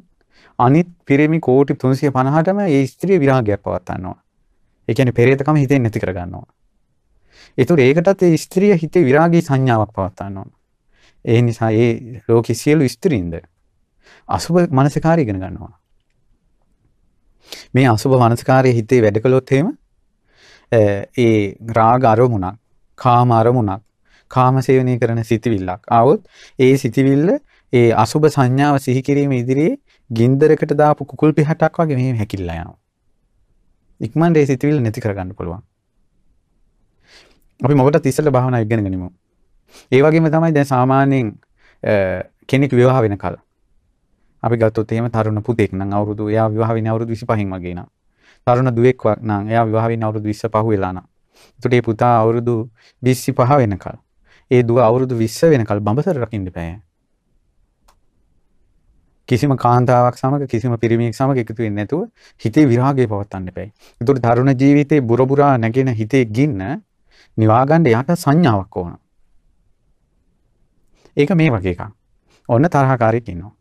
අනිත් පිරිමි කෝටි 350ටම ඒ ස්ත්‍රිය විරාගයක් පවත්වනවා. ඒ කියන්නේ පෙරේතකම හිතෙන් නැති කරගන්නවා. ඒතකොට ඒකටත් ඒ ස්ත්‍රිය හිතේ විරාගී සංඥාවක් පවත්වනවා. ඒ නිසා ඒ ලෝකෙ සියලු ස්ත්‍රීන්ද අසුබ මනසිකාරය ඉගෙන ගන්නවා. මේ අසුබ මනසිකාරය හිතේ වැඩ කළොත් එහෙම ඒ රාග අරමුණක්, කාම අරමුණක්, කාම සේවනය කරන සිතිවිල්ලක් ආවොත් ඒ සිතිවිල්ල ඒ අසුබ සංඥාව සිහි කිරීම ඉදිරියේ ගින්දරකට දාපු කුකුල් පිහටක් වගේ මෙහෙම හැකිලිලා යනවා. ඉක්මනට ඒ සිතිවිල්ල නැති කරගන්න පුළුවන්. අපි මොකටද ඉස්සෙල්ලා භාවනා ඉගෙන ගනිමු. ඒ වගේම තමයි දැන් සාමාන්‍යයෙන් කෙනෙක් විවාහ වෙන කල අපි ගත්තොත් එහෙම තරුණ පුතෙක් නම් අවුරුදු එයා විවාහ වෙන්නේ අවුරුදු 25න් වගේ නම් තරුණ දුවෙක් නම් එයා විවාහ වෙන්නේ අවුරුදු 20 පහ වෙලා නම් එතකොට මේ පුතා අවුරුදු 25 වෙනකල් ඒ දුව අවුරුදු 20 වෙනකල් බඹසර රකින්න බෑ කිසිම කාන්තාවක් සමග කිසිම පිරිමියෙක් සමග එකතු වෙන්නේ නැතුව හිතේ විරාගය පවත්වන්න බෑ. ඒතකොට තරුණ ජීවිතේ බුරබුරා නැගෙන හිතේ ගින්න නිවා ගන්න යාට සංඥාවක් ඕන. ඒක මේ වගේ එකක්. ඔන්න තරහකාරයෙක් ඉන්නවා.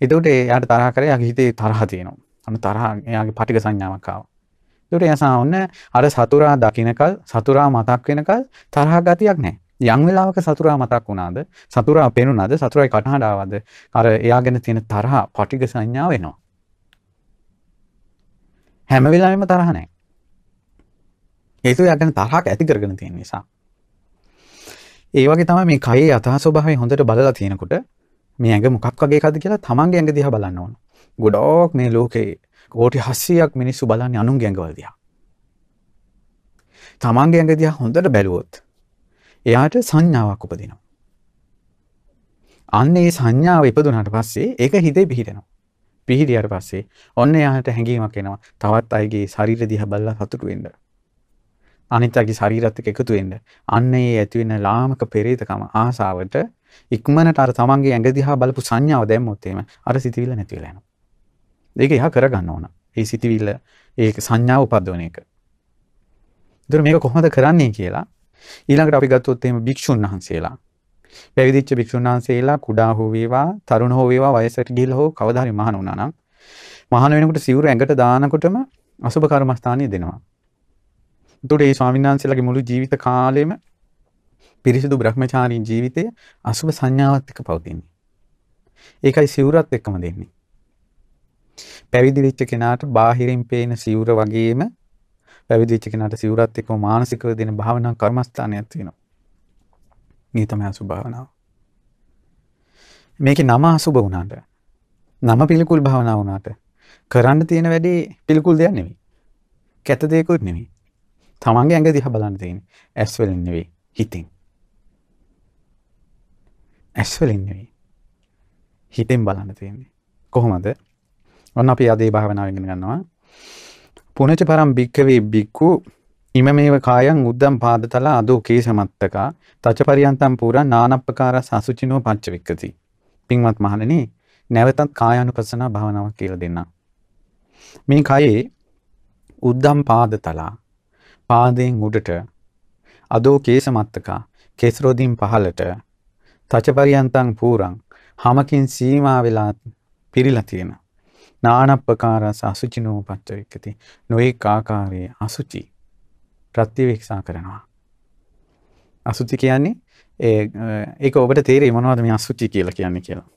එතකොට එයාට තරහ කරේ යාගේ හිතේ තරහ තියෙනවා. අන්න තරහ එයාගේ පටික සංඥාවක් ආවා. එතකොට එයා ඔන්න අර සතුරා දකින්නකල් සතුරා මතක් වෙනකල් තරහ ගතියක් නැහැ. යම් වෙලාවක සතුරා මතක් වුණාද සතුරා පෙනුණාද සතුරායි කටහඬ ආවද අර එයා ගැන තියෙන තරහ පටික සංඥාව එනවා. හැම වෙලාවෙම තරහ නැහැ. හේතුව එයා ගැන තරහක් ඇති කරගෙන තියෙන නිසා. ඒ වගේ තමයි මේ කයේ යථා ස්වභාවය හොඳට බලලා තියෙනකොට මේ ඇඟ මොකක් වගේ එකක්ද කියලා තමන්ගේ ඇඟ දිහා බලන්න ඕන. ගොඩක් මේ ලෝකේ කෝටි 700ක් මිනිස්සු බලන්නේ අනුන්ගේ ඇඟවල දිහා. තමන්ගේ ඇඟ දිහා හොඳට බැලුවොත් එයාට සංඥාවක් උපදිනවා. අන්න ඒ සංඥාව ඉපදුනාට පස්සේ ඒක හිතේ පිහිටනවා. පිහිටියට පස්සේ ඔන්න එයාට හැඟීමක් එනවා. තවත් අයගේ ශරීර දිහා බලලා සතුටු වෙන්න. අනිත් අයගේ ශරීරත් එක්ක එකතු වෙන්න. අන්න ඒ ඇති වෙන ලාමක පෙරේතකම ආසාවට ඉක්මනට අර තමන්ගේ ඇඟ දිහා බලපු සංඥාව දැම්මොත් එහෙම අර සිතවිල්ල නැති වෙලා යනවා. ඒක එහා කරගන්න ඕන. ඒ සිතවිල්ල ඒක සංඥාව උපද්දවන එක. ඒතර මේක කොහොමද කරන්නේ කියලා ඊළඟට අපි ගත්තොත් එහෙම භික්ෂුන් වහන්සේලා පැවිදිච්ච භික්ෂුන් වහන්සේලා කුඩා හෝ වේවා තරුණ හෝ වේවා වයසට ගිහිල්ලා හෝ කවදා හරි මහාන වුණා නම් මහාන වෙනකොට සිවුර ඇඟට දානකොටම අසුබ කර්මස්ථානිය දෙනවා. එතකොට මේ ස්වාමීන් වහන්සේලාගේ මුළු ජීවිත කාලෙම පිරිසිදු බ්‍රහ්මචාරී ජීවිතය අසුබ සංඥාවත් එක්ක පවතින්නේ. ඒකයි සිවුරත් එක්කම දෙන්නේ. පැවිදි වෙච්ච කෙනාට බාහිරින් පේන සිවුර වගේම පැවිදි වෙච්ච කෙනාට සිවුරත් එක්කම මානසිකව දෙන භාවනා කර්මස්ථානයක් තියෙනවා. මේ තමයි අසුබ භාවනාව. මේකේ නම අසුබ වුණාට නම පිළිකුල් භාවනාව වුණාට කරන්න තියෙන වැඩේ පිළිකුල් දෙයක් නෙවෙයි. කැත දෙයක්වත් නෙවෙයි. තමන්ගේ ඇඟ දිහා බලන්න තියෙන්නේ. ඇස් වලින් නෙවෙයි, හිතින්. ඇස් වලින් නෙවෙයි. හිතෙන් බලන්න තියෙන්නේ. කොහොමද? ඔන්න අපි අද ඒ භාවනාව ඉගෙන ගන්නවා. පුනච පරම් භික්කවේ බික්කු ඉමමේව කායන් උද්දම් පාදතලා අදෝ කේසමත්තකා තච පරියන්තම් පුරා නානප්පකාර සසුචිනෝ පච්චවික්කති. පින්වත් මහණෙනි නැවතත් කායානුපස්සනා භාවනාවක් කියලා දෙන්නම්. මේ කයේ උද්දම් පාදතලා පාදයෙන් උඩට අදෝ කේසමත්තකා කෙස්රෝදින් පහලට තචපරියන්තං පූරං හමකින් සීමා වෙලා පිරිලා තියෙන නානප්පකාරස අසුචිනෝ පච්චවික්කති නොයෙක් ආකාරයේ අසුචි ප්‍රතිවේක්ෂා කරනවා. අසුචි කියන්නේ ඒක ඔබට තේරෙයි මොනවද මේ අසුචි කියලා කියන්නේ කියලා.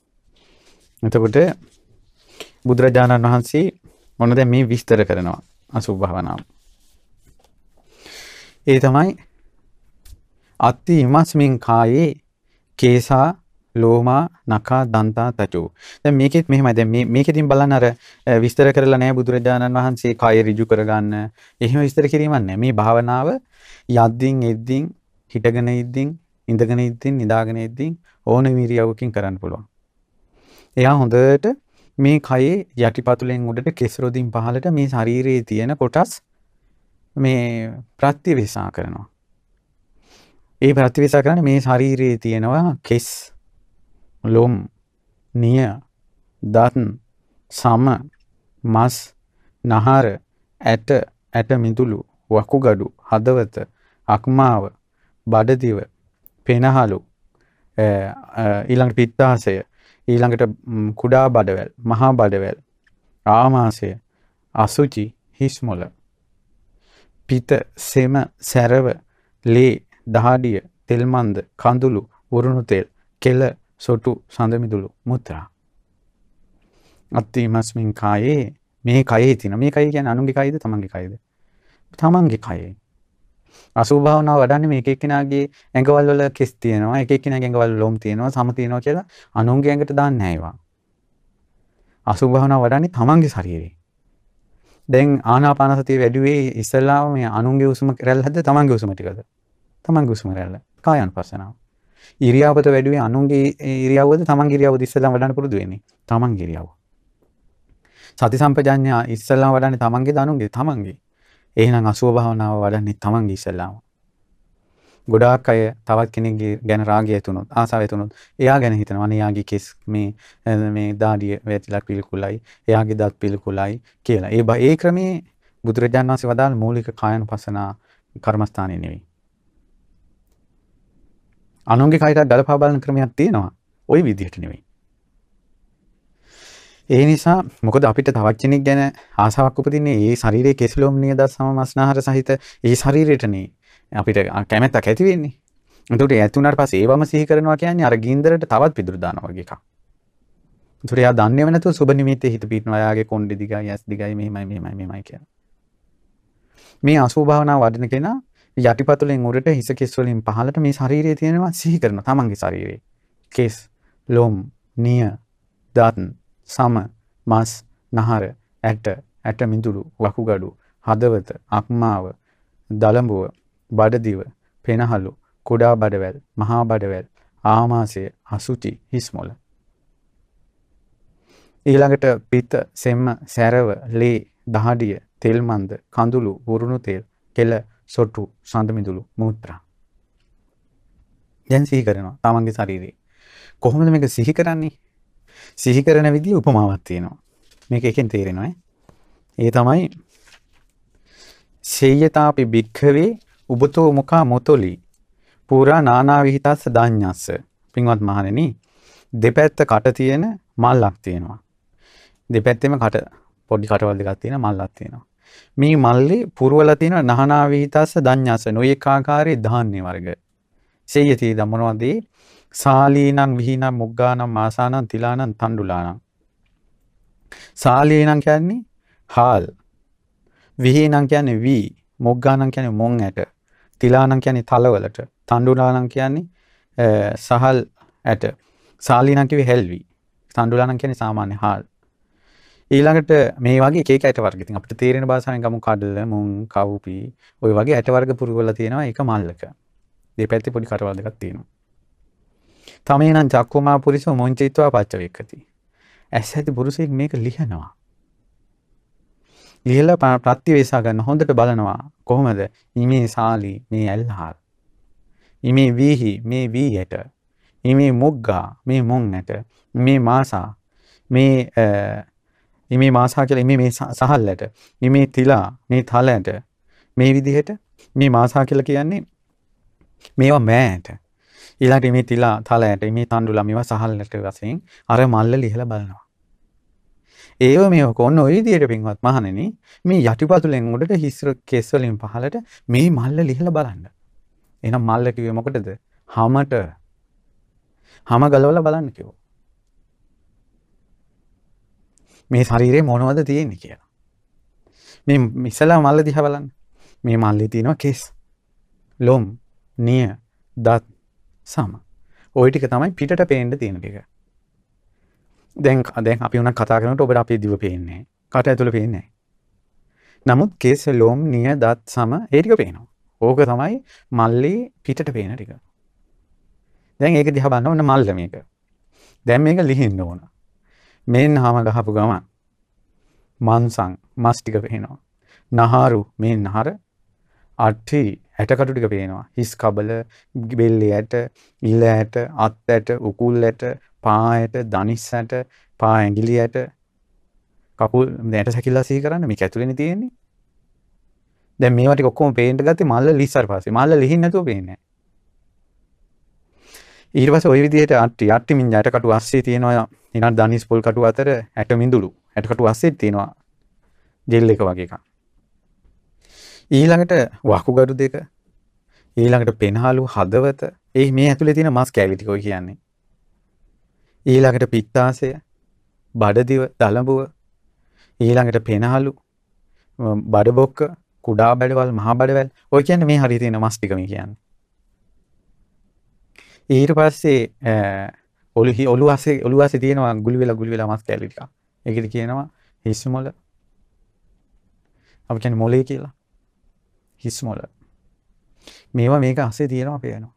එතකොට බුදුරජාණන් වහන්සේ මොන දැන් මේ විස්තර කරනවා අසුභ භාවනාව. ඒ තමයි අත්ති ඉමස්මින් කායේ කේසා ලෝමා නකා දන්තා තචෝ. දැන් මේකෙත් මෙහෙමයි. දැන් මේ මේකෙදින් බලන්න අර විස්තර කරලා නැහැ බුදුරජාණන් වහන්සේ කය ඍජු කරගන්න. එහෙම විස්තර කිරීමක් නැහැ. මේ භාවනාව යද්දින් එද්දින් හිටගෙන ඉද්දින් ඉඳගෙන ඉද්දින් නිදාගෙන ඉද්දින් ඕන විරියවකින් කරන්න පුළුවන්. එයා හොඳට මේ කයේ යටිපතුලෙන් උඩට කෙස් රොදින් පහළට මේ ශරීරයේ තියෙන කොටස් මේ ප්‍රතිවිසා කරනවා. ඒ ප්‍රතිවිසා කරන්නේ මේ ශරීරයේ තියෙනවා කෙස්. ලොම් නිය දත් සම මස් නහර ඇට ඇට මිදුළු වකුගඩු හදවත අක්මාව බඩදිව පෙනහලු ඊළඟට පිත්තාසය ඊළඟට කුඩා බඩවැල් මහා බඩවැල් ආමාශය අසුචි හිස්මොල පිත සෙම සැරව ලේ දහඩිය තෙල්මන්ද කඳුළු උරුණු තෙල් කෙල සොටු සඳමිදුළු මුත්‍රා. අත්තිමස්මින් කායේ මේ කයේ තින. මේ කයි කියන අනුන්ගේ කයිද තමන්ගේ කයිද? තමන්ගේ කයේ. අසුභාවනාව වඩන්නේ මේක එක්කෙනාගේ ඇඟවල් වල කෙස් තියෙනවා එක එක්කෙනාගේ ඇඟවල ලොම් තියෙනවා සම තියෙනවා කියලා අනුන්ගේ ඇඟට දාන්නේ නැහැ ඒවා. අසුභාවනාව වඩන්නේ තමන්ගේ ශරීරේ. දැන් ආනාපාන සතිය වැඩිවේ ඉස්සල්ලාම මේ අනුන්ගේ උසුම රැල්ලද තමන්ගේ උසුම ටිකද තමන්ගේ උසුම රැල්ල. කායानुපස්සනාව. ඉරියාවත වැඩුවේ අනුන්ගේ ඉරියව්වද තමන්ගේ ඉරියව්වද ඉස්සෙල්ලාම වඩන්න පුරුදු වෙන්නේ? තමන්ගේ ඉරියව්ව සති සම්පජාඤ්ඤා ඉස්සෙල්ලාම වඩන්නේ තමන්ගේ දනුන්ගේ තමන්ගේ. එහෙනම් අසුව භාවනාව වඩන්නේ තමන්ගේ ඉස්සෙල්ලාම. ගොඩාක් අය තවත් කෙනෙක්ගේ ගැන රාගය ඇතුනොත් ආසාව ඇතුනොත් එයා ගැන හිතනවා. අනේ යාගේ කෙස් මේ මේ දාඩිය වැටිලා පිළිකුලයි එයාගේ දත් පිළිකුලයි කියලා. ඒ ඒ ක්‍රමේ බුදුරජාණන් වහන්සේ වදාළ මූලික කායනුපස්සනා කර්මස්ථානෙ නෙවෙයි. අනුන්ගේ කයටත් ගලපා බලන ක්‍රමයක් තියෙනවා. ওই විදිහට නෙවෙයි. ඒ නිසා මොකද අපිට තවත් කෙනෙක් ගැන ආසාවක් උපදින්නේ ඒ ශරීරයේ කෙස්ලොම් නියද සමස්නාහාර සහිත ඒ ශරීරයටනේ අපිට කැමැත්තක් ඇති වෙන්නේ. එතකොට ඇති වුණාට පස්සේ ඒවම සිහි කරනවා කියන්නේ අර ගින්දරට තවත් පිදුරු දානවා වගේ එකක්. එතකොට එයා දන්නේම නැතුව සුබ නිමිත්තේ හිත පිටනවා. එයාගේ කොණ්ඩේ දිගයි, ඇස් දිගයි, මෙහෙමයි මෙහෙමයි මෙහෙමයි කියලා. මේ අසුභ භාවනාව වඩන කෙනා යටිපතුලෙන් උඩට හිස කෙස් වලින් පහළට මේ ශරීරයේ තියෙනවා සිහි කරනවා. තමන්ගේ ශරීරයේ. කෙස්, ලොම්, නිය, දත්, සම, මස්, නහර, ඇට, ඇට මිදුළු, වකුගඩු, හදවත, අක්මාව, දලඹුව, බඩදිව, පෙනහළු, කුඩා බඩවැල්, මහා බඩවැල්, ආමාශය, අසුචි, හිස්මොල. ඊළඟට පිත්ත, සෙම්ම, සැරව, ලේ, දහඩිය, තෙල් මන්ද, කඳුළු, වුරුණු තෙල්, කෙල, සොටු, සඳමිදුළු, මූත්‍රා. දැන් සිහි කරනවා තමන්ගේ ශරීරේ. කොහොමද මේක සිහි කරන්නේ? සිහි කරන විදිහ උපමාවක් තියෙනවා. මේක එකෙන් තේරෙනවා ඒ තමයි සේයතාපි භික්ඛවේ උබතෝ මුඛා මොතොලි පුරා නානා විහිතස්ස දාඤ්ඤස්ස පින්වත් මහණෙනි දෙපැත්ත කට තියෙන මල්ලක් තියෙනවා දෙපැත්තෙම කට පොඩි කටවල් දෙකක් තියෙන මල්ලක් තියෙනවා මේ මල්ලේ පුරවලා තියෙන නානා විහිතස්ස දාඤ්ඤස්ස නොයෙක් ආකාරයේ ධාන්‍ය වර්ග. සේයති දමනවාද සාලීනං විහිනම් මුග්ගානම් මාසානං තිලානං තණ්ඩුලානං. සාලීනං කියන්නේ හාල්. විහිනම් කියන්නේ වී. මොග්ගානම් කියන්නේ මොන් ඇට. තිලානම් කියන්නේ තලවලට. තණ්ඩුලානම් කියන්නේ සහල් ඇට. සාලීනම් කිව්වේ හෙල්වි. තණ්ඩුලානම් කියන්නේ සාමාන්‍ය හාල්. ඊළඟට මේ වගේ එක එක ඇට වර්ග ඉතින් අපිට තේරෙන භාෂාවෙන් ගමු කඩල මුං කවුපි ওই වගේ ඇට වර්ග පුරවලා තියෙනවා ඒක මල්ලක දෙපැත්තේ පොඩි කටවල් දෙකක් තියෙනවා තමේනම් චක්කුමා පුරිසෝ මොංචිත්වා පච්චවෙක්කති. ඇස් ඇති පුරුසයෙක් මේක ලිහනවා. ලිහලා ප්‍රතිවේශා ගන්න හොඳට බලනවා කොහොමද ඉමේ සාලි මේ ඇල්හාල්. ඉමේ වීහි මේ වී ඇට. ඉමේ මුග්ගා මේ මොන් ඇට. මේ මාසා මේ ඉමේ මාසා කියලා ඉමේ මේ සහල්ලට. ඉමේ තිලා මේ තලයට. මේ විදිහට මේ මාසා කියලා කියන්නේ මේවා මෑට. ඊළඟට මේ තිලා තලයට මේ තණ්ඩුලා මේවා සහල්ලට වශයෙන් අර මල්ල ලිහලා බලනවා. ඒව මේ කොන්න ඔය විදියට පින්වත් මහණෙනි මේ යටිපතුලෙන් උඩට හිස් කෙස් වලින් පහළට මේ මල්ල ලිහලා බලන්න. එහෙනම් මල්ල කිව්වේ මොකටද? හමට. හම ගලවලා බලන්න කිව්වා. මේ ශරීරේ මොනවද තියෙන්නේ කියලා. මේ ඉස්සලා මල්ල දිහා බලන්න. මේ මල්ලේ තියෙනවා කෙස්, ලොම්, නිය, දත්, සම. ඔය ටික තමයි පිටට පේන්න තියෙන ටික දැන් දැන් අපි උනක් කතා කරනකොට ඔබට අපේ දිව පේන්නේ කට ඇතුළ පේන්නේ නමුත් කේස ලෝම් නිය දත් සම ඒ ටික පේනවා. ඕක තමයි මල්ලි පිටට පේන ටික. දැන් ඒක දිහා බලන්න ඕන මල්ල මේක. දැන් මේක ලිහින්න ඕන. මෙන්න හම ගහපු ගමන් මන්සං මස් ටික පේනවා නහාරු මේ නහර අට්ටි ඇටකටු ටික පේනවා. හිස් කබල, බෙල්ලේ ඇට, ඉල ඇට, අත් ඇට, උකුල් ඇට, පා ඇට, දනිස් ඇට, පා ඇඟිලි ඇට, කකුල් ඇට සැකිල්ලා සිහි කරන්න මේක ඇතුලේනේ තියෙන්නේ. දැන් මේවා ටික ඔක්කොම පේන්න ගත්තේ මල්ල ලිස්සර පස්සේ. මල්ල ලිහින් නැතුව පේන්නේ ඊට පස්සේ ওই විදිහට අට්ටි අට්ටි මින් ඇටකටු අස්සේ තියෙනවා ඊළඟ දනිස් පොල් කටු අතර ඇට මිඳුළු ඇටකටු අස්සේ තියෙනවා ජෙල් එක වගේ එකක්. ඊළඟට වකුගඩු දෙක ඊළඟට පෙනහලු හදවත ඒ මේ ඇතුලේ තියෙන මස් කැවිටි කොයි කියන්නේ. ඊළඟට පිත්තාසය බඩදිව දලඹුව ඊළඟට පෙනහලු බඩබොක්ක කුඩා බඩවල් මහා බඩවැල් ඔය කියන්නේ මේ හරිය තියෙන මස් ටික මේ කියන්නේ. ඊට පස්සේ ඔලු ඔලු අස්සේ ඔලු අස්සේ තියෙනවා ගුලි වෙලා ගුලි වෙලා මස් කැලි ටික. ඒකද කියනවා හිස් මොළ. අපි කියන්නේ මොලේ කියලා. හිස් මොළ. මේවා මේක අස්සේ තියෙනවා පේනවා.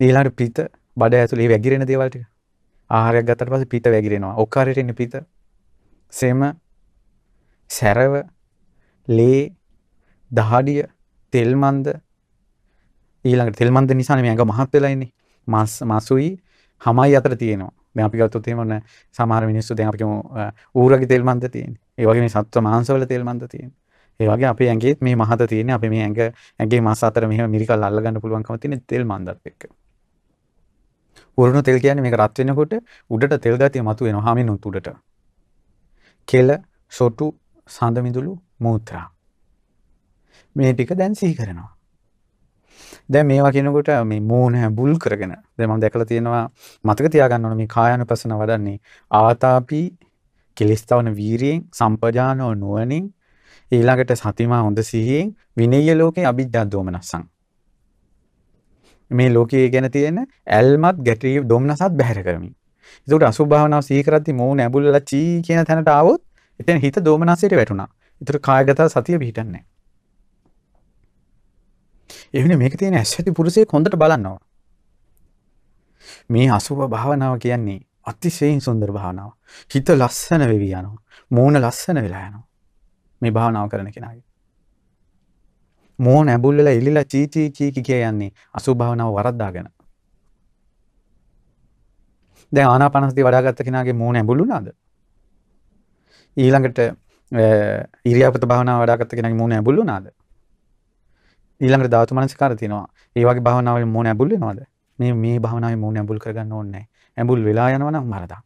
ඊළඟට පිට බඩ ඇතුලේ වැగిරෙන දේවල් ටික. ආහාරයක් ගත්තට පස්සේ පිට වැగిරෙනවා. ඔක්කාරයට එන්නේ පිට. සෙම සැරව ලේ දහඩිය තෙල් මන්ද ඊළඟට තෙල් මන්ද නිසා මේ ඇඟ මහත් වෙලා ඉන්නේ. මස් මසුයි හමයි අතර තියෙනවා. දැන් අපි ගත්තොත් එහෙම ඔන්න සමහර මිනිස්සු දැන් අපි කියමු ඌරගේ තෙල් මන්ද තියෙන්නේ. ඒ වගේ මේ සත්ව මාංශවල තෙල් මන්ද තියෙන්නේ. ඒ වගේ අපේ ඇඟේත් මේ මහත තියෙන්නේ අපේ මේ ඇඟ ඇඟේ මස් අතර මෙහෙම මිරිකල් අල්ල ගන්න පුළුවන්කම තියෙන තෙල් මන්දත් එක්ක. උරුණු තෙල් කියන්නේ මේක රත් වෙනකොට උඩට තෙල් ගතිය මතුවෙනවා හාමිනුත් උඩට. කෙල, සොටු, සඳ මිදුළු, මූත්‍රා. මේ ටික දැන් සිහි කරනවා. දැන් මේවා කියනකොට මේ මූණ බුල් කරගෙන දැන් මම දැකලා තියෙනවා මතක තියාගන්න ඕන මේ කායानुපසන වඩන්නේ ආතාපි කෙලිස්තවන වීරියෙන් සම්පජානෝ නුවණින් ඊළඟට සතිමා හොඳ සිහියෙන් විනය්‍ය ලෝකේ අභිජ්ජා දෝමනස්සං මේ ලෝකයේ ගැන තියෙන ඇල්මත් ගැටී දොම්නසත් බැහැර කරමින් ඒකට අසුභ භාවනාව සිහි කරද්දී මූණ ඇඹුල්ලා චී කියන තැනට ආවොත් එතන හිත දෝමනසයට වැටුණා. ඒතර කායගත සතිය පිහිටන්නේ නැහැ. ඒ වෙන්නේ මේක තියෙන ඇස් ඇති පුරුෂයෙක් හොඳට බලනවා. මේ අසුභ භාවනාව කියන්නේ අතිශයින් සුන්දර භාවනාව. හිත ලස්සන වෙවි යනවා. මූණ ලස්සන වෙලා යනවා. මේ භාවනාව කරන කෙනාගේ. මූණ ඇඹුල් වෙලා ඉලිලා චී චී චී කිය යන්නේ අසුභ භාවනාව වරද්දාගෙන. දැන් ආනාපානසති වඩාගත්ත කෙනාගේ මූණ ඇඹුල් වුණාද? ඊළඟට ඉරියාපත භාවනාව වඩාගත්ත කෙනාගේ මූණ ඇඹුල් වුණාද? ඊළඟට ධාතු මනසිකාර තියෙනවා. ඒ වගේ භාවනාවල මූණ ඇඹුල් වෙනවද? මේ මේ භාවනාවේ මූණ ඇඹුල් කරගන්න ඕනේ නැහැ. ඇඹුල් වෙලා යනවා නම් මරදා.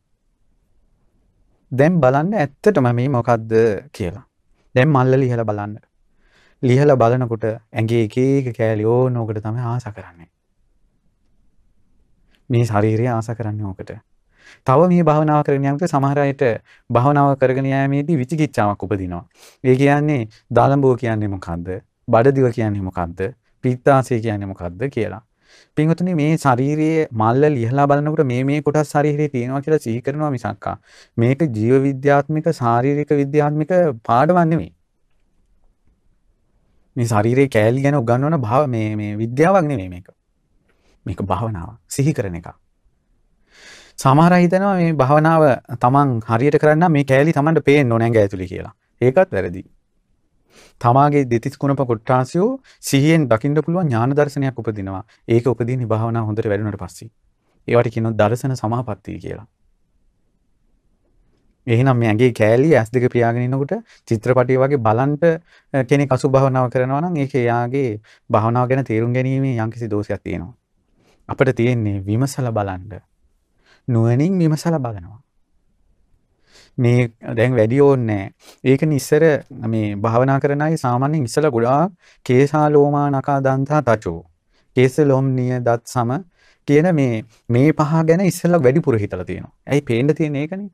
දැන් බලන්න ඇත්තටම මේ මොකද්ද කියලා. දැන් මල්ල ලිහලා බලන්න. ලිහලා බලනකොට ඇඟේ එක එක කෑලි ඕන ඕකට තමයි ආස කරන්නේ. මේ ශරීරය ආස කරන්නේ ඕකට. තව මේ භාවනාව කරගෙන යනකොට සමහර අයට භාවනාව කරගෙන යෑමේදී විචිකිච්ඡාවක් උපදිනවා. ඒ කියන්නේ දාලඹුව කියන්නේ මොකද්ද? බඩදිව කියන්නේ මොකක්ද පිත්තාසය කියන්නේ මොකක්ද කියලා. පින්වතුනි මේ ශාරීරියේ මල්ල ලියලා බලනකොට මේ මේ කොටස් ශරීරයේ තියෙනවා කියලා සිහි කරනවා මිසක්කා මේක ජීව විද්‍යාත්මක ශාරීරික විද්‍යාත්මක පාඩමක් නෙමෙයි. මේ ශරීරයේ කෑලි ගැන උගන්වන භාව මේ මේ විද්‍යාවක් නෙමෙයි මේක. මේක භාවනාවක්. සිහි කරන එකක්. සමහර අය හිතනවා මේ භාවනාව තමන් හරියට කරන්න මේ කෑලි තමන්ට පේන්න ඕන ඇඟ ඇතුලේ කියලා. ඒකත් වැරදි. තමාගේ දෙතිස් කුණප කොට්ටාසියෝ සිහියෙන් දකින්න පුළුවන් ඥාන දර්ශනයක් උපදිනවා. ඒක උපදින්නේ භාවනාව හොඳට වැඩුණාට පස්සේ. ඒවට කියනවා දර්ශන සමාපත්තිය කියලා. එහෙනම් මේ ඇඟේ කෑලි ඇස් දෙක පියාගෙන ඉන්නකොට චිත්‍රපටිය වගේ බලන්ට කෙනෙක් අසු භාවනාව කරනවා නම් ඒක එයාගේ භාවනාව ගැන තේරුම් ගැනීමේ යම්කිසි දෝෂයක් තියෙනවා. අපිට තියෙන්නේ විමසලා බලන්න. නුවණින් විමසලා බලනවා. මේ දැන් වැඩි ඕන්නේ ඒක නිස්සර මේ භාවනා කරන අය සාමාන්‍යයෙන් ඉස්සලා ගොඩාක් කේසා ලෝමා නකා දන්තා තචෝ කේස ලොම් නිය දත් සම කියන මේ මේ පහ ගැන ඉස්සලා වැඩිපුර හිතලා තියෙනවා. ඇයි පේන්න තියෙන ඒකනේ?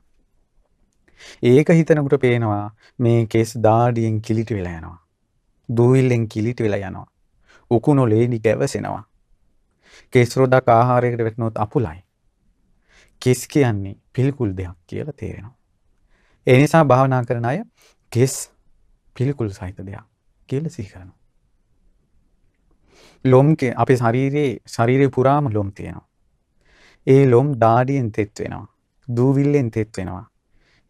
ඒක හිතනකොට පේනවා මේ කේස් දාඩියෙන් කිලිට වෙලා යනවා. දූවිල්ලෙන් කිලිට වෙලා යනවා. උකුණු ලේනි ගැවසෙනවා. කේස් රොඩක් ආහාරයකට වැටෙනොත් අපුලයි. කෙස් කියන්නේ පිළිකුල් දෙයක් කියලා තේරෙනවා. ඒ නිසා භාවනා කරන අය කෙස් පිළිකුල් සහිත දෙයක් කියලා සිහි කරනවා. ලොම් අපේ ශරීරයේ ශරීරය පුරාම ලොම් තියෙනවා. ඒ ලොම් දාඩියෙන් තෙත් වෙනවා. දූවිල්ලෙන් තෙත් වෙනවා.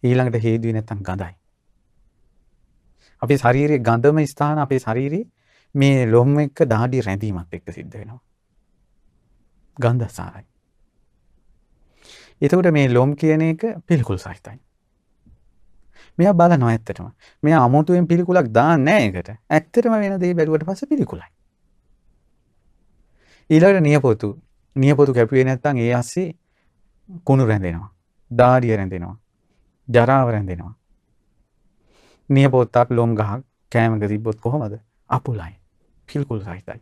ඊළඟට හේදුවේ නැත්තම් ගඳයි. අපේ ශරීරයේ ගඳම ස්ථාන අපේ ශරීරයේ මේ ලොම් එක්ක දාඩිය රැඳීමත් එක්ක සිද්ධ වෙනවා. ගන්ධ සාරයි. එතකොට මේ ලොම් කියන එක පිළිකුල් සහිතයි. මෙයා බලනවා ඇත්තටම. මෙයා අමුතුවෙන් පිළිකුලක් දාන්නේ නැහැ ඒකට. ඇත්තටම වෙන දේ බැලුවට පස්සේ පිළිකුලයි. ඊළඟට නියපොතු. නියපොතු කැපුවේ නැත්නම් ඒ ASCII කුණු රැඳෙනවා. දාඩිය රැඳෙනවා. ජරාව රැඳෙනවා. නියපොත්තක් ලොම් ගහක් කෑමක තිබ්බොත් කොහොමද? අපුලයි. පිළිකුල් සහිතයි.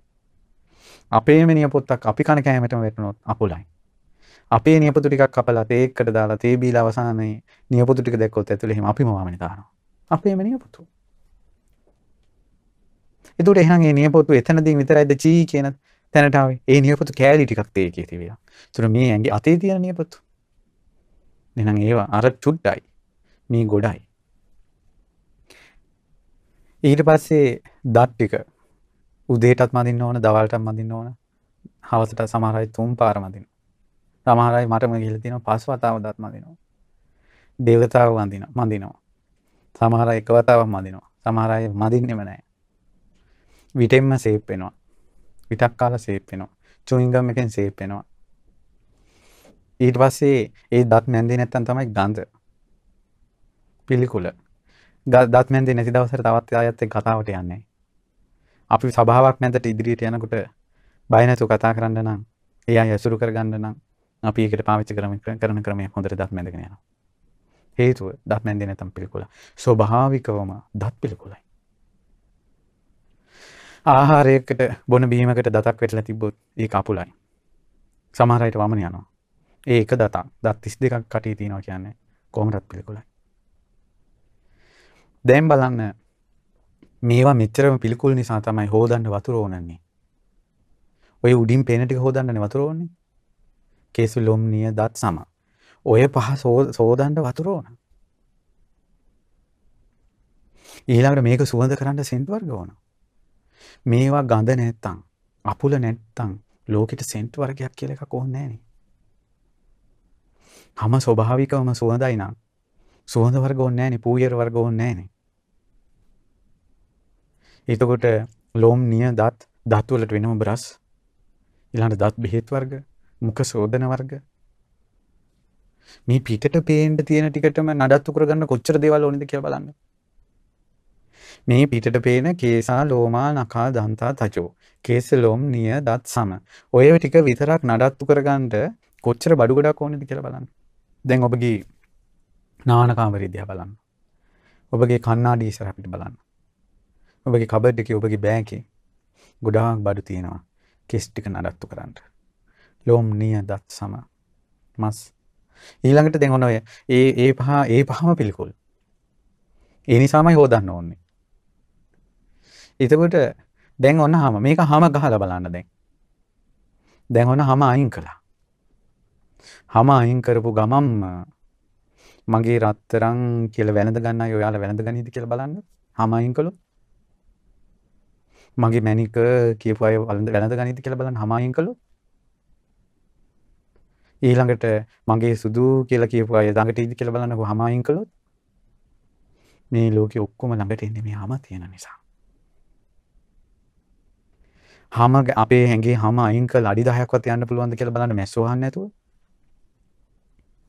අපේම නියපොත්තක් අපි කන කෑමටම වැටුණොත් අපුලයි. අපේ නියපොතු ටිකක් කපලා තේක්කට දාලා තේ බීලා අවසානයේ නියපොතු ටික දැක්කොත් ඇතුලේ එහෙම අපිම වමනේ දානවා. අපේම නියපොතු. එතකොට එහෙනම් මේ නියපොතු එතනදී විතරයිද චී කියන තැනට ආවේ. ඒ නියපොතු කෑලි ටිකක් තේකේ තිබිලා. ඒතර මේ ඇඟේ අතේ තියෙන නියපොතු. එහෙනම් ඒවා අර චුට්ටයි. මේ ගොඩයි. ඊට පස්සේ දත් ටික උදේටත් මදින්න ඕන, දවල්ටත් මදින්න ඕන. හවසට සමහර අය තුන් පාර මදින්න. සමහර අය මටම ගිහිල්ලා තියෙනවා පස් වතාවක්වත් මදිනවා. දේවතාව වඳිනවා මදිනවා. සමහර අය එක වතාවක් මදිනවා. සමහර අය මදින්නෙම නැහැ. විටෙන්ම සේප් වෙනවා. විටක් කාලා සේප් වෙනවා. චුයින්ගම් එකෙන් සේප් වෙනවා. ඊට පස්සේ ඒ දත් නැන්දේ නැත්තම් තමයි ගඳ. පිළිකුල. දත් මැන්දේ නැති දවසට තවත් අයත් එක්ක කතාවට යන්නේ. අපි සභාවක් මැදට ඉදිරියට යනකොට බය නැතුව කතා කරන්න නම් ඒ අය ඇසුරු කරගන්න නම් අපි ඒකට පාවිච්චි කරන කරන ක්‍රමය හොඳට දත් මැදගෙන යනවා. හේතුව දත් මැන්දේ නැතම් පිළිකුල. ස්වභාවිකවම දත් පිළිකුලයි. ආහාරයකට බොන බීමකට දතක් වෙටලා තිබ්බොත් ඒක අපුලයි. සමහර අයට වමන යනවා. ඒ එක දතක් දත් 32ක් කටේ තියෙනවා කියන්නේ කොහොමදත් පිළිකුලයි. දැන් බලන්න මේවා මෙච්චරම පිළිකුල් නිසා තමයි හෝදන්න වතුර ඕනන්නේ. ඔය උඩින් පේන ටික හොදන්නනේ වතුර ඕනේ. කේසු ලොම්නිය දත් සම. ඔය පහ සෝදන්න වතුර ඕන. ඊළඟට මේක සුවඳ කරන්න සෙන්ට් වර්ග ඕන. මේවා ගඳ නැත්තම් අපුල නැත්තම් ලෝකෙට සෙන්ට් වර්ගයක් කියලා එකක් ඕනේ නැහනේ. හැම ස්වභාවිකවම සුවඳයි නම් සුවඳ වර්ග ඕනේ නැහනේ, පූයර වර්ග ඕනේ නැහනේ. එතකොට ලෝම් නිය දත් දත් වලට වෙනම බ්‍රස් ඊළඟ දත් බෙහෙත් වර්ග මුඛ සෝදන වර්ග? මේ පිටට පේන්න තියෙන ටිකටම නඩත්තු කරගන්න කොච්චර දේවල් ඕනද කියලා බලන්න. මේ පිටට පේන කේසා ලෝමා නකා දන්තා තචෝ. කේස ලොම් නිය දත් සම. ඔය ටික විතරක් නඩත්තු කරගන්න කොච්චර බඩු ගොඩක් ඕනද කියලා බලන්න. දැන් ඔබගේ නානකාමරය දිහා බලන්න. ඔබගේ කන්නාඩි ඉස්සර අපිට බලන්න. ඔබගේ කබඩ් එකේ ඔබගේ බෑගේ ගොඩාක් බඩු තියෙනවා. කෙස් ටික නඩත්තු කරන්න. ලෝම් නිය දත් සම මස් ඊළඟට දැන් ඔන්න ඔය ඒ ඒ පහ ඒ පහම පිළිකුල්. ඒ නිසාමයි හොදන්න ඕනේ. එතකොට දැන් ඔන්න හැම මේක හැම ගහලා බලන්න දැන්. දැන් ඔන්න හැම අයින් කළා. හැම අයින් කරපු ගමම්ම මගේ රත්තරන් කියලා වැළඳ ගන්න අය ඔයාලා වැළඳ ගනීද කියලා බලන්න. හැම අයින් කළොත් මගේ මැනික කියපු අය වලඳ වැළඳ ගනිත කියලා බලන්න හමායින් කළොත් ඊළඟට මගේ සුදු කියලා කියපු අය ළඟට ඉදි කියලා බලන්නකො හමායින් කළොත් මේ ලෝකෙ ඔක්කොම ළඟට එන්නේ මේ හැම තියෙන නිසා. හැම අපේ හැඟේ හැම අයින් කළ අඩි 10ක්වත් යන්න පුළුවන්ද කියලා බලන්න මැස්සෝ අහන්න නැතුව.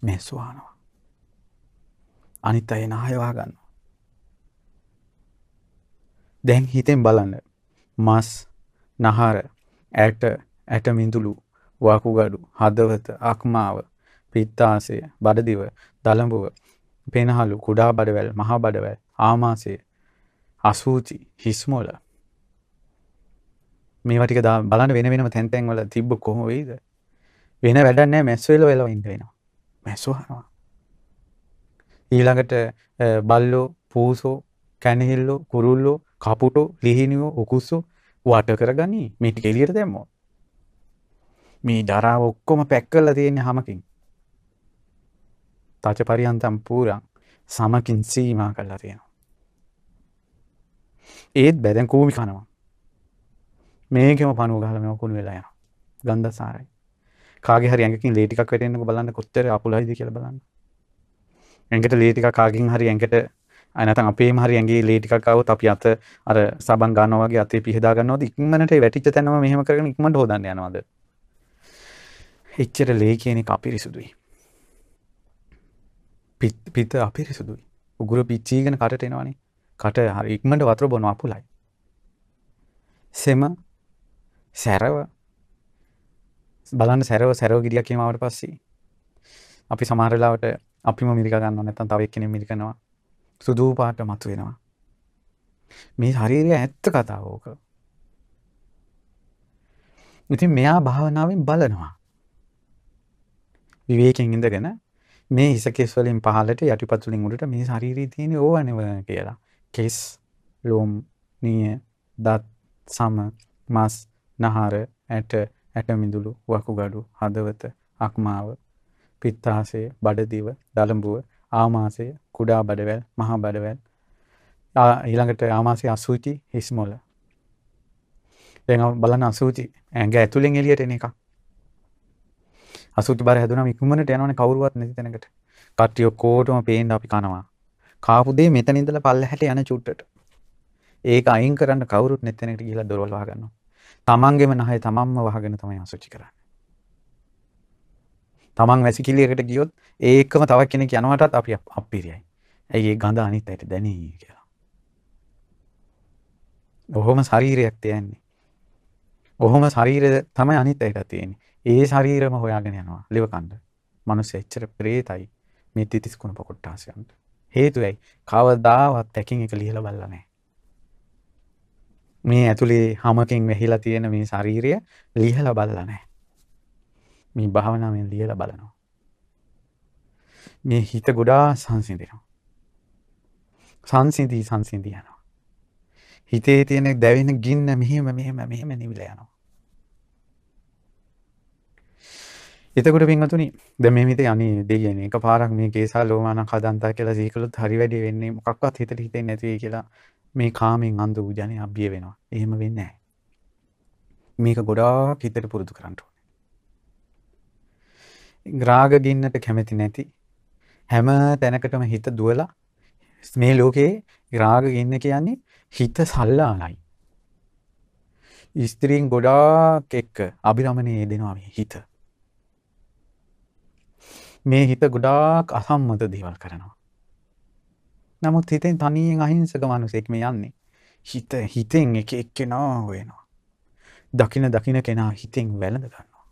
මැස්සෝ අහනවා. අනිත් අය නාය වහගන්නවා. දැන් හිතෙන් බලන්න මස් නහර ඇට ඇටමිඳුළු වකුගඩු හදවත අක්මාව පිත්තාසය බඩදිව දළඹුව පෙනහලු කුඩා බඩවැල් මහා බඩවැල් ආමාසය අසූචි හිස්මොල. මේවා ටික බලන්න වෙන වෙනම තැන් තැන් වල තිබ්බ කොහොම වෙයිද? වෙන වැඩක් නැහැ මැස් වෙල වෙලා ඉන්න වෙනවා. මැස්සු අහනවා ඊළඟට බල්ලෝ පූසෝ කැනහිල්ලෝ කුරුල්ලෝ කපුටෝ ලිහිනියෝ උකුස්සෝ වට කරගනී. මේ ටික එළියට දැම්මොත්. මේ දරාව ඔක්කොම පැක් කරලා තියෙන්නේ හැමකින්. තච පරියන්තම් පූරං සමකින් සීමා කරලා තියෙනවා. ඒත් බැදැන් කූමි කනවා. මේකෙම පණුව ගහලා මේව කුණු වෙලා යනවා. ගන්ධ සාරයි කාගේ හරි ඇඟකින් ලේ ටිකක් වැටෙන්නකො බලන්න කොච්චර අපුලයිද කියලා බලන්න. ඇඟට ලේ ටිකක් කාගෙන් හරි ඇඟට අනතන් අපේම හරි ඇගේ ලේටිකක් આવුත් අපි අත අර සබන් ගන්නවා වගේ අතේ පිහදා ගන්නවද? ඉක්මනට වැටිච්ච තැනම මෙහෙම කරගෙන ඉක්මනට හොදන්න යනවාද? එච්චර ලේ කියන එක අපිරිසුදුයි පිත අපිරිසුදුයි උගුර පිච්චීගෙන කටට එනවනේ කට හරි ඉක්මනට වතුර බොන අපුලයි සෙම සැරව බලන්න සැරව සැරව ගිරියක් කියමාවට පස්සේ අපි සමහරලාවට අපිම මිරික ගන්න නැත්තම් තව එක්කෙනෙක් මිරිකනවා සුදූ පාට මතු වෙනවා. මේ ශරීරය ඇත්ත කතාව ඕක. ඉතින් මෙයා භාවනාවෙන් බලනවා. විවේකයෙන් ඉඳගෙන මේ හිසකෙස් වලින් පහළට යටිපතුලින් උඩට මේ ශරීරයේ තියෙන ඕවනව කියලා. කෙස්, ලෝම්, නිය, දත්, සම, මස්, නහර, ඇට, ඇටමිදුළු, වකුගඩු, හදවත, අක්මාව, පිත්තාශය, බඩදිව, දලඹුව, ආමාසය කුඩා බඩවැල් මහා බඩවැල් ඊළඟට ආමාසය අසූචි හිස්මොල දැන් බලන්න අසූචි ඇඟ ඇතුලෙන් එළියට එන එක අසූචි බර හැදුනම ඉක්මනට යනවනේ කවුරුවත් නැති තැනකට. කට්ටිය ඔක්කොටම පේන්න අපි කනවා. කාපු දේ මෙතන ඉඳලා පල්ලහැට යන චුට්ටට. ඒක අයින් කරන්න කවුරුත් නැති තැනකට ගිහිල්ලා දොරවල් වහගන්නවා. තමන්ගේම නහය තමන්ම වහගෙන තමයි අසුචි කරන්නේ. තමන් වැසිකිලියකට ගියොත් ඒකම තවක් කෙනෙක් යනවටත් අපි අපිරියයි ඇයි ඒ ගඳ අනිත් අයට දැනේ කියලා. ඔහොම ශරීරයක් තියන්නේ. ඔහොම ශරීරය තමයි අනිත් අයට තියෙන්නේ. ඒ ශරීරම හොයාගෙන යනවා ලෙව කණ්ඩ. මනුස්ස එච්චර ප්‍රේතයි මේ තිතිස් කුණ පොකොට්ටාසයන්ට. හේතුවයි කවදාවත් තැකින් එක ලිහල බල්ල නෑ. මේ ඇතුළේ හමකින් වෙහිලා තියෙන මේ ශරීරය ලිහල බල්ල නෑ. මේ භාවනාවෙන් ලියල බලනවා. මේ හිත ගොඩා සංසිඳෙනවා. සංසිදී සංසිදී යනවා. හිතේ තියෙන දැවෙන ගින්න මෙහෙම මෙහෙම මෙහෙම නිවිල යනවා. එතකොට පින්වතුනි දැන් මේ හිතේ අනේ දෙයියනේ එක පාරක් මේ කේසා ලෝමාන කදන්තා කියලා සීකලොත් හරි වැඩි වෙන්නේ මොකක්වත් හිතට හිතෙන්නේ නැති වෙයි කියලා මේ කාමෙන් අන්ධ වූ ජනේ අභිය වෙනවා. එහෙම වෙන්නේ නැහැ. මේක ගොඩාක් හිතට පුරුදු කරන්න ඕනේ. රාග ගින්නට කැමති නැති හැම තැනකටම හිත දුවලා මේ ලෝකේ රාග ගින්න කියන්නේ හිත සල්ලාලයි. ස්ත්‍රීන් ගොඩාක් එක්ක අභිරමණය දෙනවා මේ හිත. මේ හිත ගොඩාක් අසම්මත දේවල් කරනවා. නමුත් හිතෙන් තනියෙන් අහිංසක මනුසෙක් මේ යන්නේ. හිත හිතෙන් එක එක්කෙනා හොයනවා. දකින දකින කෙනා හිතෙන් වැළඳ ගන්නවා.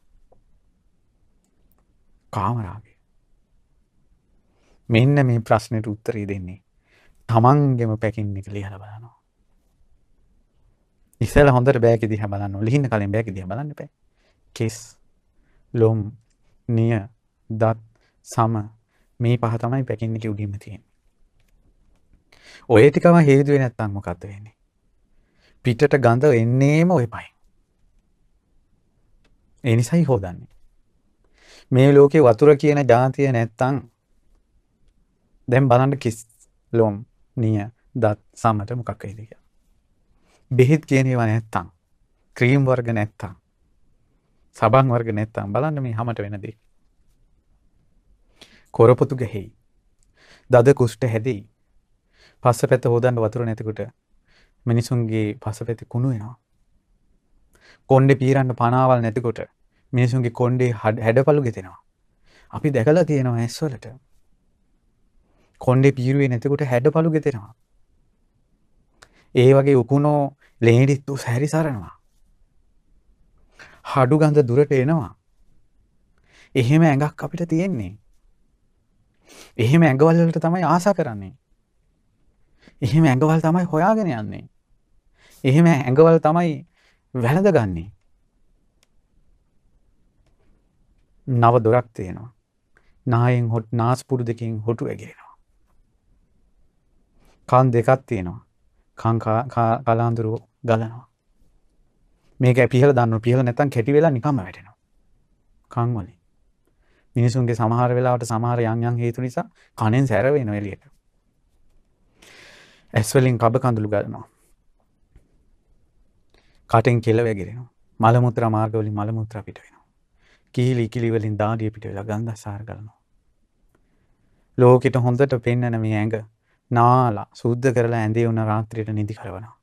කාමරාගය. මෙන්න මේ ප්‍රශ්නයට උත්තරී දෙන්නේ. තමන්ගෙම පැකින් එක ලියල බලනවා. ඉස්සල හොඳට බෑක දිහ බලන්න ලිහින්න කලින් බෑක දිහ බලන්න පැ කෙස් ලොම් නිය දත් සම මේ පහ තමයි පැකින්න එක උඩින්ම තියෙන. ඔය ටිකම හේතුව නැත්තම් මොකක්ද වෙන්නේ. පිටට ගඳ එන්නේම ඔය පයි. එනිසයි හෝදන්නේ. මේ ලෝකෙ වතුර කියන ජාතිය නැත්තං දැම් බලන්න කිස් ලොම් නිය දත් සමට මොකක් එදික. බෙහෙත් කියනේවා නැත්තං ක්‍රීම් වර්ග නැත්තං සබන් වර්ග නැත්තම් බලන්න මේ හමට වෙනදී. කොරපොතු ගැහෙයි. දද කුෂ්ට හැදෙයි. පස්ස පැත්ත හෝදන්න වතුර නැතිකුට මිනිසුන්ගේ පස පැති කුණු වෙනවා. කොන්්ඩෙ පීරන්න පනාවල් නැතිකොට මිනිසුන්ගේ කොන්්ඩේ හැඩපලු ගෙතෙනවා. අපි දැකලා තියෙනවා ඇස්වලට. කොන්්ඩෙ පීරුවේ නැතිකොට හැඩපලු ගෙතෙනවා. ඒ වගේ උකුණෝ ලේඩිත්තු සැරි සරනවා. හඩු ගඳ දුරට එනවා. එහෙම ඇඟක් අපිට තියෙන්නේ. එහෙම ඇඟවල්ලට තමයි ආසා කරන්නේ. එහෙම ඇඟවල් තමයි හොයාගෙන යන්නේ. එහෙම ඇඟවල් තමයි වැළඳ ගන්නේ. නව දොරක් තියෙනවා. නායෙන් හොට් නාස්පුඩු දෙකින් හොටු ඇගේනවා. කන් දෙකක් තියෙනවා. කං කලාන්දුරුව ගලනවා. මේක පිහල දන්න පිහල නැතන් කැටි වෙලා නිකම වැටෙනවා. කං වලින්. මිනිසුන්ගේ සමහර වෙලාවට සමහර යම් යම් හේතු නිසා කනෙන් සැර වෙනවා එළියට. ඇස් වලින් කබ කඳුළු ගලනවා. කටෙන් කෙල වැగిරෙනවා. මල මුත්‍රා මාර්ග වලින් මල මුත්‍රා පිට වෙනවා. කිහිලි කිලි වලින් දාඩිය පිට වෙලා ගන්ධ සාර ගලනවා. ලෝකෙට හොඳට පෙන්නන මේ ඇඟ නාලා සුද්ධ කරලා ඇඳේ වුණ රාත්‍රියට නිදි කරවනවා.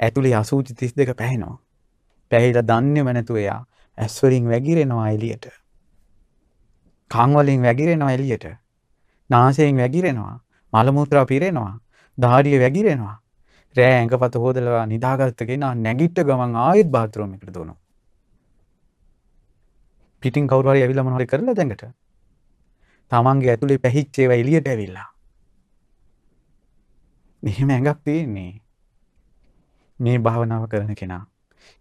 ඇතුලේ අසූචි 32 පැහෙනවා. පැහිලා දන්නේම නැතුව එයා ඇස් වලින් වැగిරෙනවා එළියට. කංවලින් වැගිරෙනවා එලියට. නාසයෙන් වැගිරෙනවා. මළමුත්‍රා පිරෙනවා. දාඩිය වැගිරෙනවා. රෑ ඇඟපත හෝදලවා නිදාගත්ත කෙනා නැගිට්ට ගමන් ආයෙත් බාත්රූම් එකට දුවනවා. පිටින් කවුරු හරි ඇවිල්ලා මොනවද කරලා දැඟට. තමන්ගේ ඇතුලේ පැහිච්ච ඒවා එළියට ඇවිල්ලා. මෙහෙම ඇඟක් තියෙන්නේ. මේ භාවනාව කරන කෙනා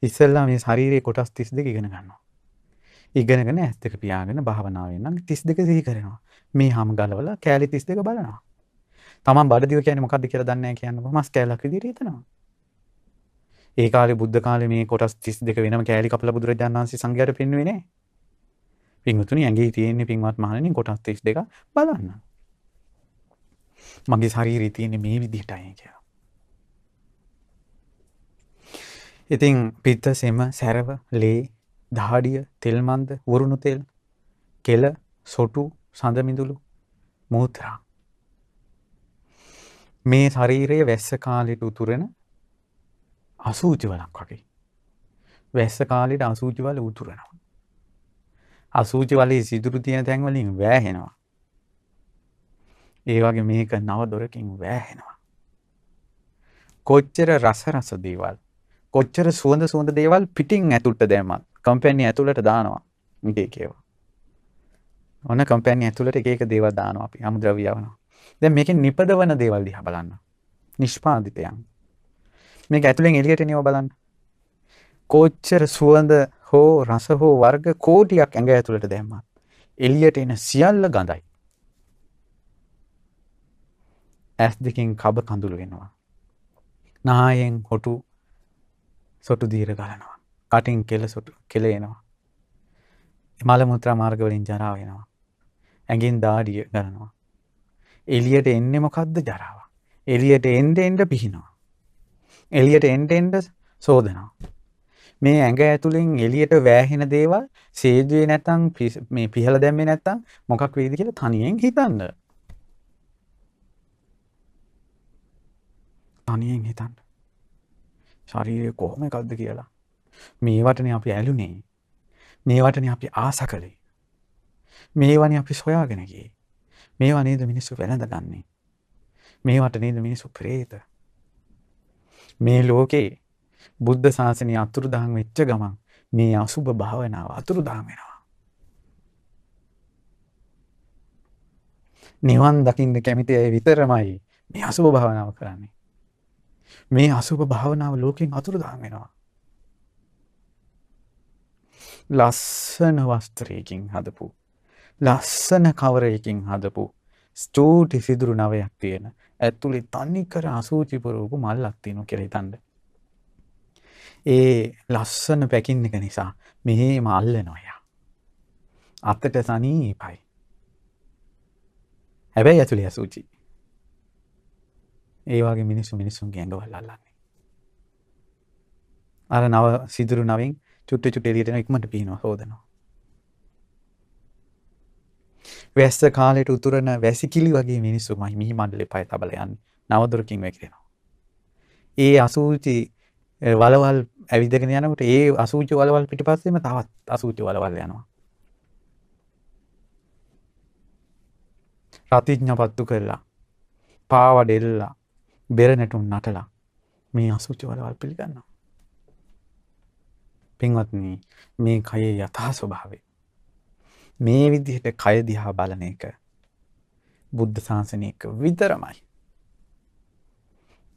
ඉස්සෙල්ලා මේ ශරීරයේ කොටස් 32 ඉගෙන ගන්නවා. ඉගෙනගෙන ඇස් දෙක පියාගෙන භාවනාවෙන් නම් 32 සිහි කරනවා. මේ හැම ගලවලා කෑලි 32 බලනවා. තමන් බඩදිව කියන්නේ මොකද්ද කියලා දන්නේ නැහැ කියන්නකො මස් කෑල්ලක් විදිහට හිතනවා. ඒ කාලේ බුද්ධ කාලේ මේ කොටස් 32 වෙනම කෑලි කපලා බුදුරජාණන් වහන්සේ සංඝයාට පෙන්වුවේ නැහැ. පින්වතුනි ඇඟේ තියෙන පින්වත් මහණෙනි කොටස් 32 බලන්න. මගේ ශරීරයේ තියෙන මේ විදිහටයි කියලා. ඉතින් පිත්ත සෙම සැරව ලේ දහඩිය තෙල්මන්ද වරුණු තෙල් කෙල සොටු සඳමිදුළු මූත්‍රා. මේ ශරීරයේ වැස්ස කාලෙට උතුරෙන අසූචි වලක් වගේ. වැස්ස කාලෙට අසූචි වල උතුරනවා. අසූචි වලේ සිදුරු තියෙන තැන් වලින් වෑහෙනවා. ඒ වගේ මේක නව දොරකින් වෑහෙනවා. කොච්චර රස රස දේවල් කොච්චර සුවඳ සුවඳ දේවල් පිටිං ඇතුළට දැමත් කම්පැනි ඇතුළට දානවා ඒකේවා. ඔන්න කම්පැනි ඇතුළට ඒක දේවල් දානවා අපි අමුද්‍රව්‍යවනවා. දැන් මේකෙන් නිපදවන දේවල් දිහා බලන්න. නිෂ්පාදිතයන්. මේක ඇතුළෙන් එළියට එනව බලන්න. කොච්චර සුවඳ හෝ රස හෝ වර්ග කෝටියක් ඇඟ ඇතුළට දැම්මත් එළියට එන සියල්ල ගඳයි. ඇස් දෙකින් කබ කඳුළු වෙනවා. නායෙන් හොටු සොටු දීර ගලනවා. කටින් කෙල සොටු කෙලේනවා. මල මුත්‍රා මාර්ගවලින් ජරාව වෙනවා. ඇඟින් දාඩිය ගලනවා. එළියට එන්නේ මොකද්ද ජරාව. එළියට එන්න එන්න පිහිනවා. එළියට එන්න එන්න සෝදනවා. මේ ඇඟ ඇතුලෙන් එළියට වෑහෙන දේවල් සේදුවේ නැත්තම් මේ පිහලා දැම්මේ නැත්තම් මොකක් වෙයිද කියලා තනියෙන් හිතන්න. තනියෙන් හිතන්න. ශරීරය කොහොම එකක්ද කියලා. මේවටනේ අපි ඇලුනේ. මේවටනේ අපි ආස කළේ. මේවනේ අපි සොයාගෙන ගියේ. මේවා නේද මිනිස්සු වැළඳගන්නේ. මේවට නේද මිනිස්සු ප්‍රේත. මේ ලෝකේ බුද්ධ ශාසනය අතුරුදහන් වෙච්ච ගමන් මේ අසුභ භාවනාව අතුරුදහන් වෙනවා. නිවන් දකින්න කැමති අය විතරමයි මේ අසුභ භාවනාව කරන්නේ. මේ අසුභ භාවනාව ලෝකෙන් අතුරුදහන් වෙනවා. ලස්සන වස්ත්‍රයකින් හදපු ලස්සන කවරයකින් හදපු ස්ටූටි සිදුරු නවයක් තියෙන ඇතුළි තනිකර අසූචිපුරූපු මල්ලක් තියෙනු කෙරෙතන්ඩ. ඒ ලස්සන පැකින්න එක නිසා මෙහේ මල්ල නොයා. අත්තට සනී පයි. හැබැයි ඇතුළි ඇසූචි. ඒවාගේ මිනිස්සු මිනිස්සුන් ගැඟවල් අල්ලන්නේ. අර නව සිදුරු නවින් චුට්ට චුටෙලියටන ඉක්මට පිහිනවා හෝදනවා. වැස්ස කාලෙට උතුරන වැසිකිලි වගේ මිනිස්සු මයි මිහි මණ්ඩලෙ පය තබල යන්න නවදුරකින් වැකිරෙනවා. ඒ අසූචි වලවල් ඇවිදගෙන යනකට ඒ අසූචි වලවල් පිටි පස්සෙම තවත් අසූචි වලවල් යනවා. රතිඥ පත්තු කරලා පාවඩෙල්ලා බෙර නැටුම් නටලා මේ අසූචි වලවල් පිළිගන්නවා. පින්වත්නී මේ කයේ යථහා ස්වභාවේ මේ විදිහට කය දිහා බලන එක බුද්ධ ශාසනයක විතරමයි.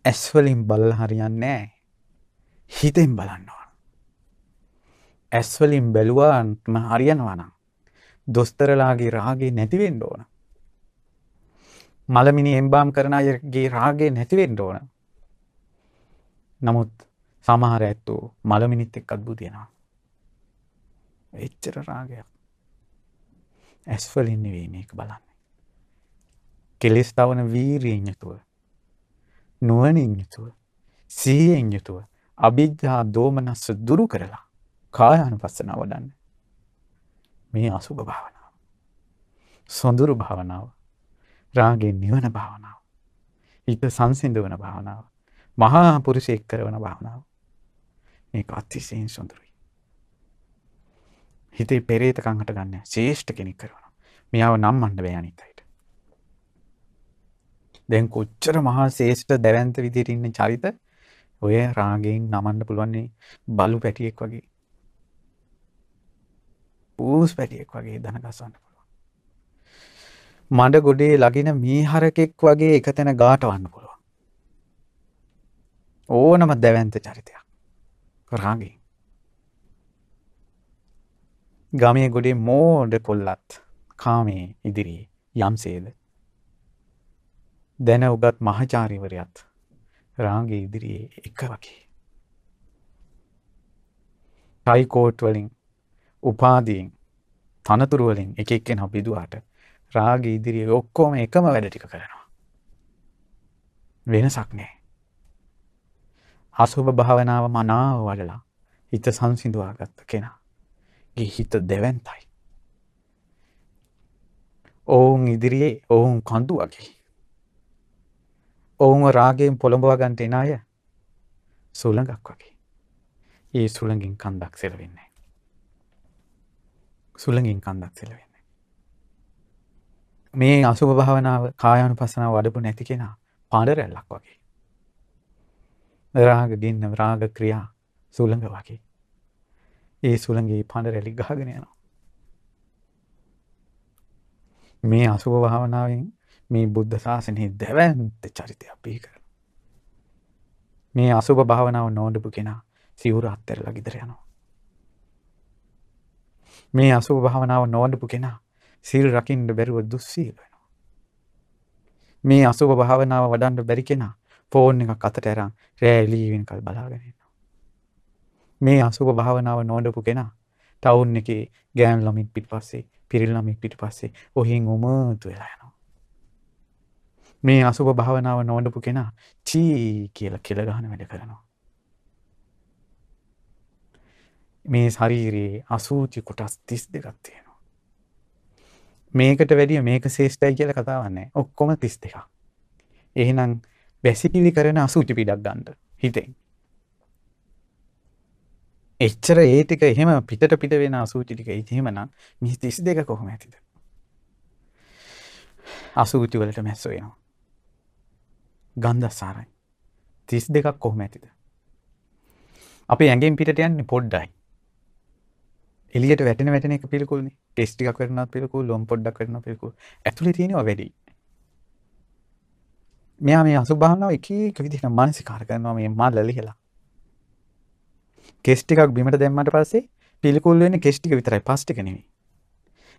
ඇස්වලින් බල්ල හරියන්නේ හිතෙන් බලන්නවා. ඇස්වලින් බැලුවාන්ම හරියනවනම් දොස්තරලාගේ රාගේ නැතිවෙන්න ඕන. මළමිනි එම්බාම් කරන අයගේ රාගේ නැතිවෙන්න ඕන. නමුත් සමහර ඇත්තු මළමිනිත් එක් අත්බු තියෙනවා. එච්චර රාගයක්. ඇස්වලින් නෙවෙයි මේක බලන්නේ. කෙලෙස් තවන වීරියෙන් යුතුව නුවණින් යුතුව සිහියෙන් යුතුව අභිජ්ජා දෝමනස්ස දුරු කරලා කායානුපස්සනාව වඩන්න. මේ අසුභ භාවනාව. සොඳුරු භාවනාව. රාගෙන් නිවන භාවනාව. හිත සංසිඳවන භාවනාව. මහා පුරුෂයෙක් කරවන භාවනාව. මේක අතිශයින් සොඳුරුයි. හිතේ පෙරේතකං හට ගන්න ශේෂ්ඨ කෙනෙක් කරනවා. මෙයාව නම් මණ්ඩ බෑනිත් අයට. දැන් කොච්චර මහා ශේෂ්ඨ දැවන්ත විදිහට ඉන්න චරිත ඔය රාගයෙන් නමන්න පුළුවන්නේ බලු පැටියෙක් වගේ. පූස් පැටියෙක් වගේ දනගසන්න පුළුවන්. මඩ ගොඩේ ලගින මීහරකෙක් වගේ එකතැන ගාටවන්න පුළුවන්. ඕනම දැවන්ත චරිතයක්. රාගින්. ගමේ ගොඩේ මෝඩ කොල්ලත් කාමේ ඉදිරියේ යම්සේද. දැන උගත් මහචාරිවරයත් රාගේ ඉදිරියේ එක වගේ. ටයිකෝට් වලින් උපාදීන් තනතුරුවලින් එක එක්කෙන බිදුවාට රාගේ ඉදිරියේ ඔක්කෝම එකම වැඩ ටික කරනවා. වෙනසක් නෑ. අසුභ භාවනාව මනාව වඩලා හිත සංසිඳවා ගත්ත කෙනා. හිත දෙවැන්තයි. ඔවුන් ඉදිරියේ ඔවුන් කඳු වගේ. ඔවුන්ව රාගයෙන් පොළඹවා ගන්ට එන අය සුළඟක් වගේ. ඒ සුළඟින් කන්දක් සෙලවෙන්නේ. සුළඟින් කන්දක් සෙලවෙන්නේ. මේ අසුභ භාවනාව කායානුපස්සනාව වඩපු නැති කෙනා පාඩ රැල්ලක් වගේ. රාග ගින්න රාග ක්‍රියා සුළඟ වගේ. ඒ සුළඟේ පඬ රැලි ගහගෙන යනවා. මේ අසුභ භාවනාවෙන් මේ බුද්ධ ශාසනයේ දැවැන්ත චරිතයක් බිහි කරනවා. මේ අසුභ භාවනාව නොවඩපු කෙනා සිවුර අත්හැරලා ගෙදර යනවා. මේ අසුභ භාවනාව නොවඩපු කෙනා සිල් රකින්න බැරුව දුස්සීල වෙනවා. මේ අසුභ භාවනාව වඩන්න බැරි කෙනා ෆෝන් එකක් අතට අරන් රෑ එළී වෙනකල් බලාගෙන ඉන්නවා. මේ අසුභ භාවනාව නොවඩපු කෙනා ටවුන් එකේ ගෑන් ළමින් පිටිපස්සේ පිරිල් ළමින් පිටිපස්සේ ඔහින් උමතු වෙලා යනවා. මේ අසුභ භාවනාව නොවඩපු කෙනා චී කියලා කෙල ගහන වැඩ කරනවා. මේ ශරීරයේ අසූචි කොටස් තිස් දෙකක් තියෙනවා. මේකට වැඩිය මේක ශේෂ්ඨයි කියලා කතාවක් නැහැ. ඔක්කොම 32ක්. එහෙනම් වැසිකිලි කරන අසූචි පිටක් ගන්න හිතෙන්. එච්චර ඒ ටික එහෙම පිටට පිට වෙන අසූචි ටික එහෙමනම් මේ 32 කොහොම ඇතිද? අසූචි වලට මැස්ස වෙනවා. ගන්ධසාරයි. 32ක් කොහොම ඇතිද? අපේ ඇඟෙන් පිටට යන්නේ පොඩ්ඩයි. එලියට වැටෙන වැටෙන එක පිළිකුල්නේ. ටෙස්ට් ටිකක් කරනවත් පිළිකුල්, ලොම් පොඩ්ඩක් කරනවා පිළිකුල්. ඇතුලේ තියෙනවා වැඩි. මෙයා මේ අසුභ භාවනාව එක එක විදිහට මානසිකාර කරනවා මේ මල්ල ලිහලා. කෙස් ටිකක් බිමට දැම්මට පස්සේ පිළිකුල් වෙන්නේ කෙස් ටික විතරයි පස් ටික නෙවෙයි.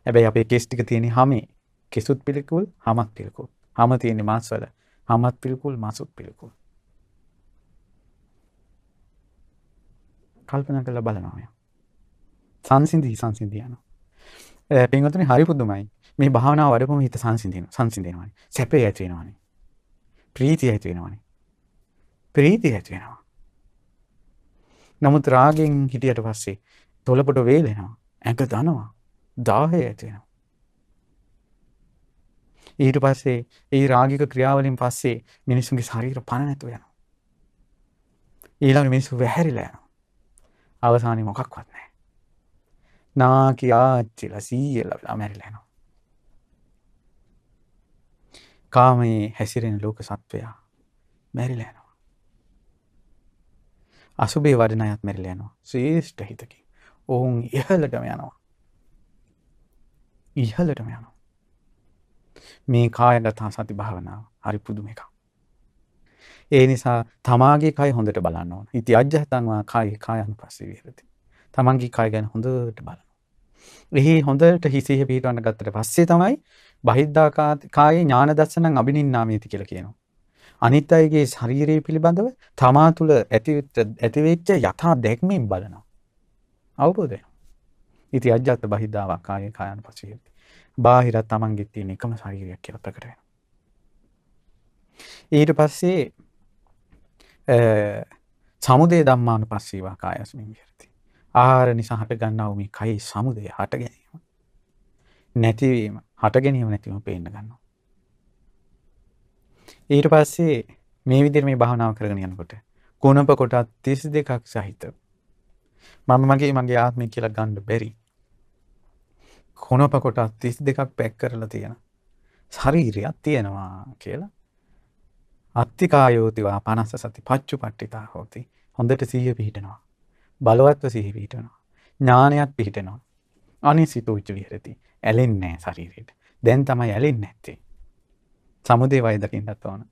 හැබැයි අපේ කෙස් ටික තියෙන්නේ හැමේ. කෙසුත් පිළිකුල්, හමත් පිළිකුල්. හම තියෙන්නේ මාස් වල. හමත් පිළිකුල්, මාසුත් පිළිකුල්. කල්පනා කරලා බලනවා මෙයා. සංසිඳී සංසිඳී යනවා. පින්වතුනි හරි පුදුමයි. මේ භාවනාව වඩපුවම හිත සංසිඳෙනවා. සංසිඳෙනවානේ. සැපේ ඇති වෙනවානේ. ප්‍රීතිය ඇති වෙනවානේ. ප්‍රීතිය ඇති වෙනවා. නමුත් රාගෙන් හිටියට පස්සේ තොලපොට වේලෙනවා. ඇඟ දනවා. දාහය ඇති වෙනවා. ඊට පස්සේ ඒ රාගික ක්‍රියාවලින් පස්සේ මිනිසුන්ගේ ශරීර පණ නැතුව යනවා. ඊළඟ මිනිස්සු වැහැරිලා යනවා. අවසානයේ මොකක්වත් නැහැ. නාකි ආච්චිලා සීයලා වෙලා මැරිලා යනවා. කාමයේ හැසිරෙන ලෝක සත්වයා මැරිලා යනවා. අසුබේ වඩන අයත් මැරිලා යනවා. ශ්‍රේෂ්ඨ හිතකින්. ඔවුන් ඉහළටම යනවා. ඉහළටම යනවා. මේ කායගත සති භාවනාව හරි පුදුම එකක්. ඒ නිසා තමාගේ කය හොඳට බලන්න ඕන. ඉති අජ්ජහතන්වා කායේ කායනුපස්සී විහෙරති. තමන්ගේ කය ගැන හොඳට බලනවා. එහි හොඳට හිසිහ පිහිටවන්න ගත්තට පස්සේ තමයි බහිද්ධාකායේ ඥාන දර්ශනං අභිනින්නාමේති කියලා කියනවා. අනිත් අයගේ ශරීරය පිළිබඳව තමා තුළ ඇතිවෙච්ච යථා දැක්මෙන් බලනවා. අවබෝධය. ඉති අජ්ජත් බහිද්ධාවක් කායේ කායන පසුහෙති. බාහිරත් තමන්ගේ තියෙන එකම ශරීරයක් කියලා ප්‍රකට වෙනවා. ඊට පස්සේ සමුදේ ධම්මානුපස්සීවා කායස්මින් විහෙරති. ආහාර නිසා හට ගන්නා වූ මේ කයි සමුදය හට ගැනීම. නැතිවීම හට ගැනීම නැතිවීම පේන්න ගන්නවා. ඊට පස්සේ මේ විදිහට මේ භාවනාව කරගෙන යනකොට කුණප කොටස් 32ක් සහිත මම මගේ මගේ ආත්මය කියලා ගන්න බැරි කුණප කොටස් 32ක් පැක් කරලා තියෙන ශරීරයක් තියෙනවා කියලා අත්තිකායෝතිවා පනස්ස සති පච්චු පට්ටිතා හෝති හොඳට සිහිය පිහිටනවා බලවත්ව සිහි පිහිටනවා. ඥානයක් පිහිටනවා. අනිසිත උච්ච විහෙරති. ඇලෙන්නේ නැහැ ශරීරයට. දැන් තමයි ඇලෙන්නේ නැත්තේ. සමුදේ වය දකින්නත් ඕන.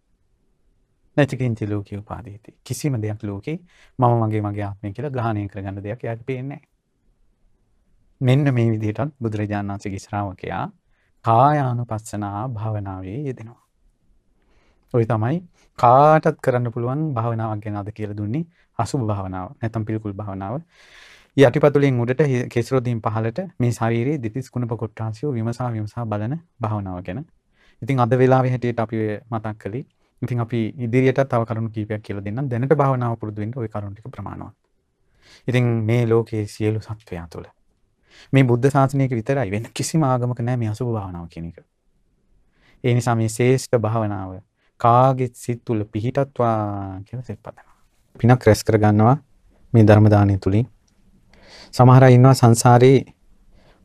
නැතිකින්ච ලෝකේ උපාදීති. කිසිම දෙයක් ලෝකේ මම මගේ මගේ ආත්මය කියලා ග්‍රහණය කරගන්න දෙයක් යාට පේන්නේ නැහැ. මෙන්න මේ විදිහටත් බුදුරජාණන් වහන්සේගේ ශ්‍රාවකයා කායානුපස්සනා භාවනාවේ යෙදෙනවා. ඔය තමයි කාටත් කරන්න පුළුවන් භාවනාවක් ගැන අද කියලා දුන්නේ අසුභ භාවනාව නැත්නම් පිළිකුල් භාවනාව. යටිපතුලෙන් උඩට කෙසරොදින් පහළට මේ ශරීරයේ දෙතිස් කුණප කොට්ටාසියෝ විමසා විමසා බලන භාවනාව ගැන. ඉතින් අද වෙලාවේ හැටියට අපි මතක් කළේ. ඉතින් අපි ඉදිරියට තව කරුණු කීපයක් කියලා දෙන්නම්. දැනට භාවනාව පුරුදු වෙන්න ওই කරුණු ටික ප්‍රමාණවත්. ඉතින් මේ ලෝකයේ සියලු සත්වයා තුළ මේ බුද්ධ ශාසනයක විතරයි වෙන කිසිම ආගමක නැහැ මේ අසුභ භාවනාව කියන එක. ඒ නිසා මේ ශ්‍රේෂ්ඨ භාවනාව කාගේ සිත් තුළ පිහිටත්වා කියලා සෙත් පතනවා. පිනක් රැස් කරගන්නවා මේ ධර්ම දානය තුලින්. සමහර අය ඉන්නවා සංසාරේ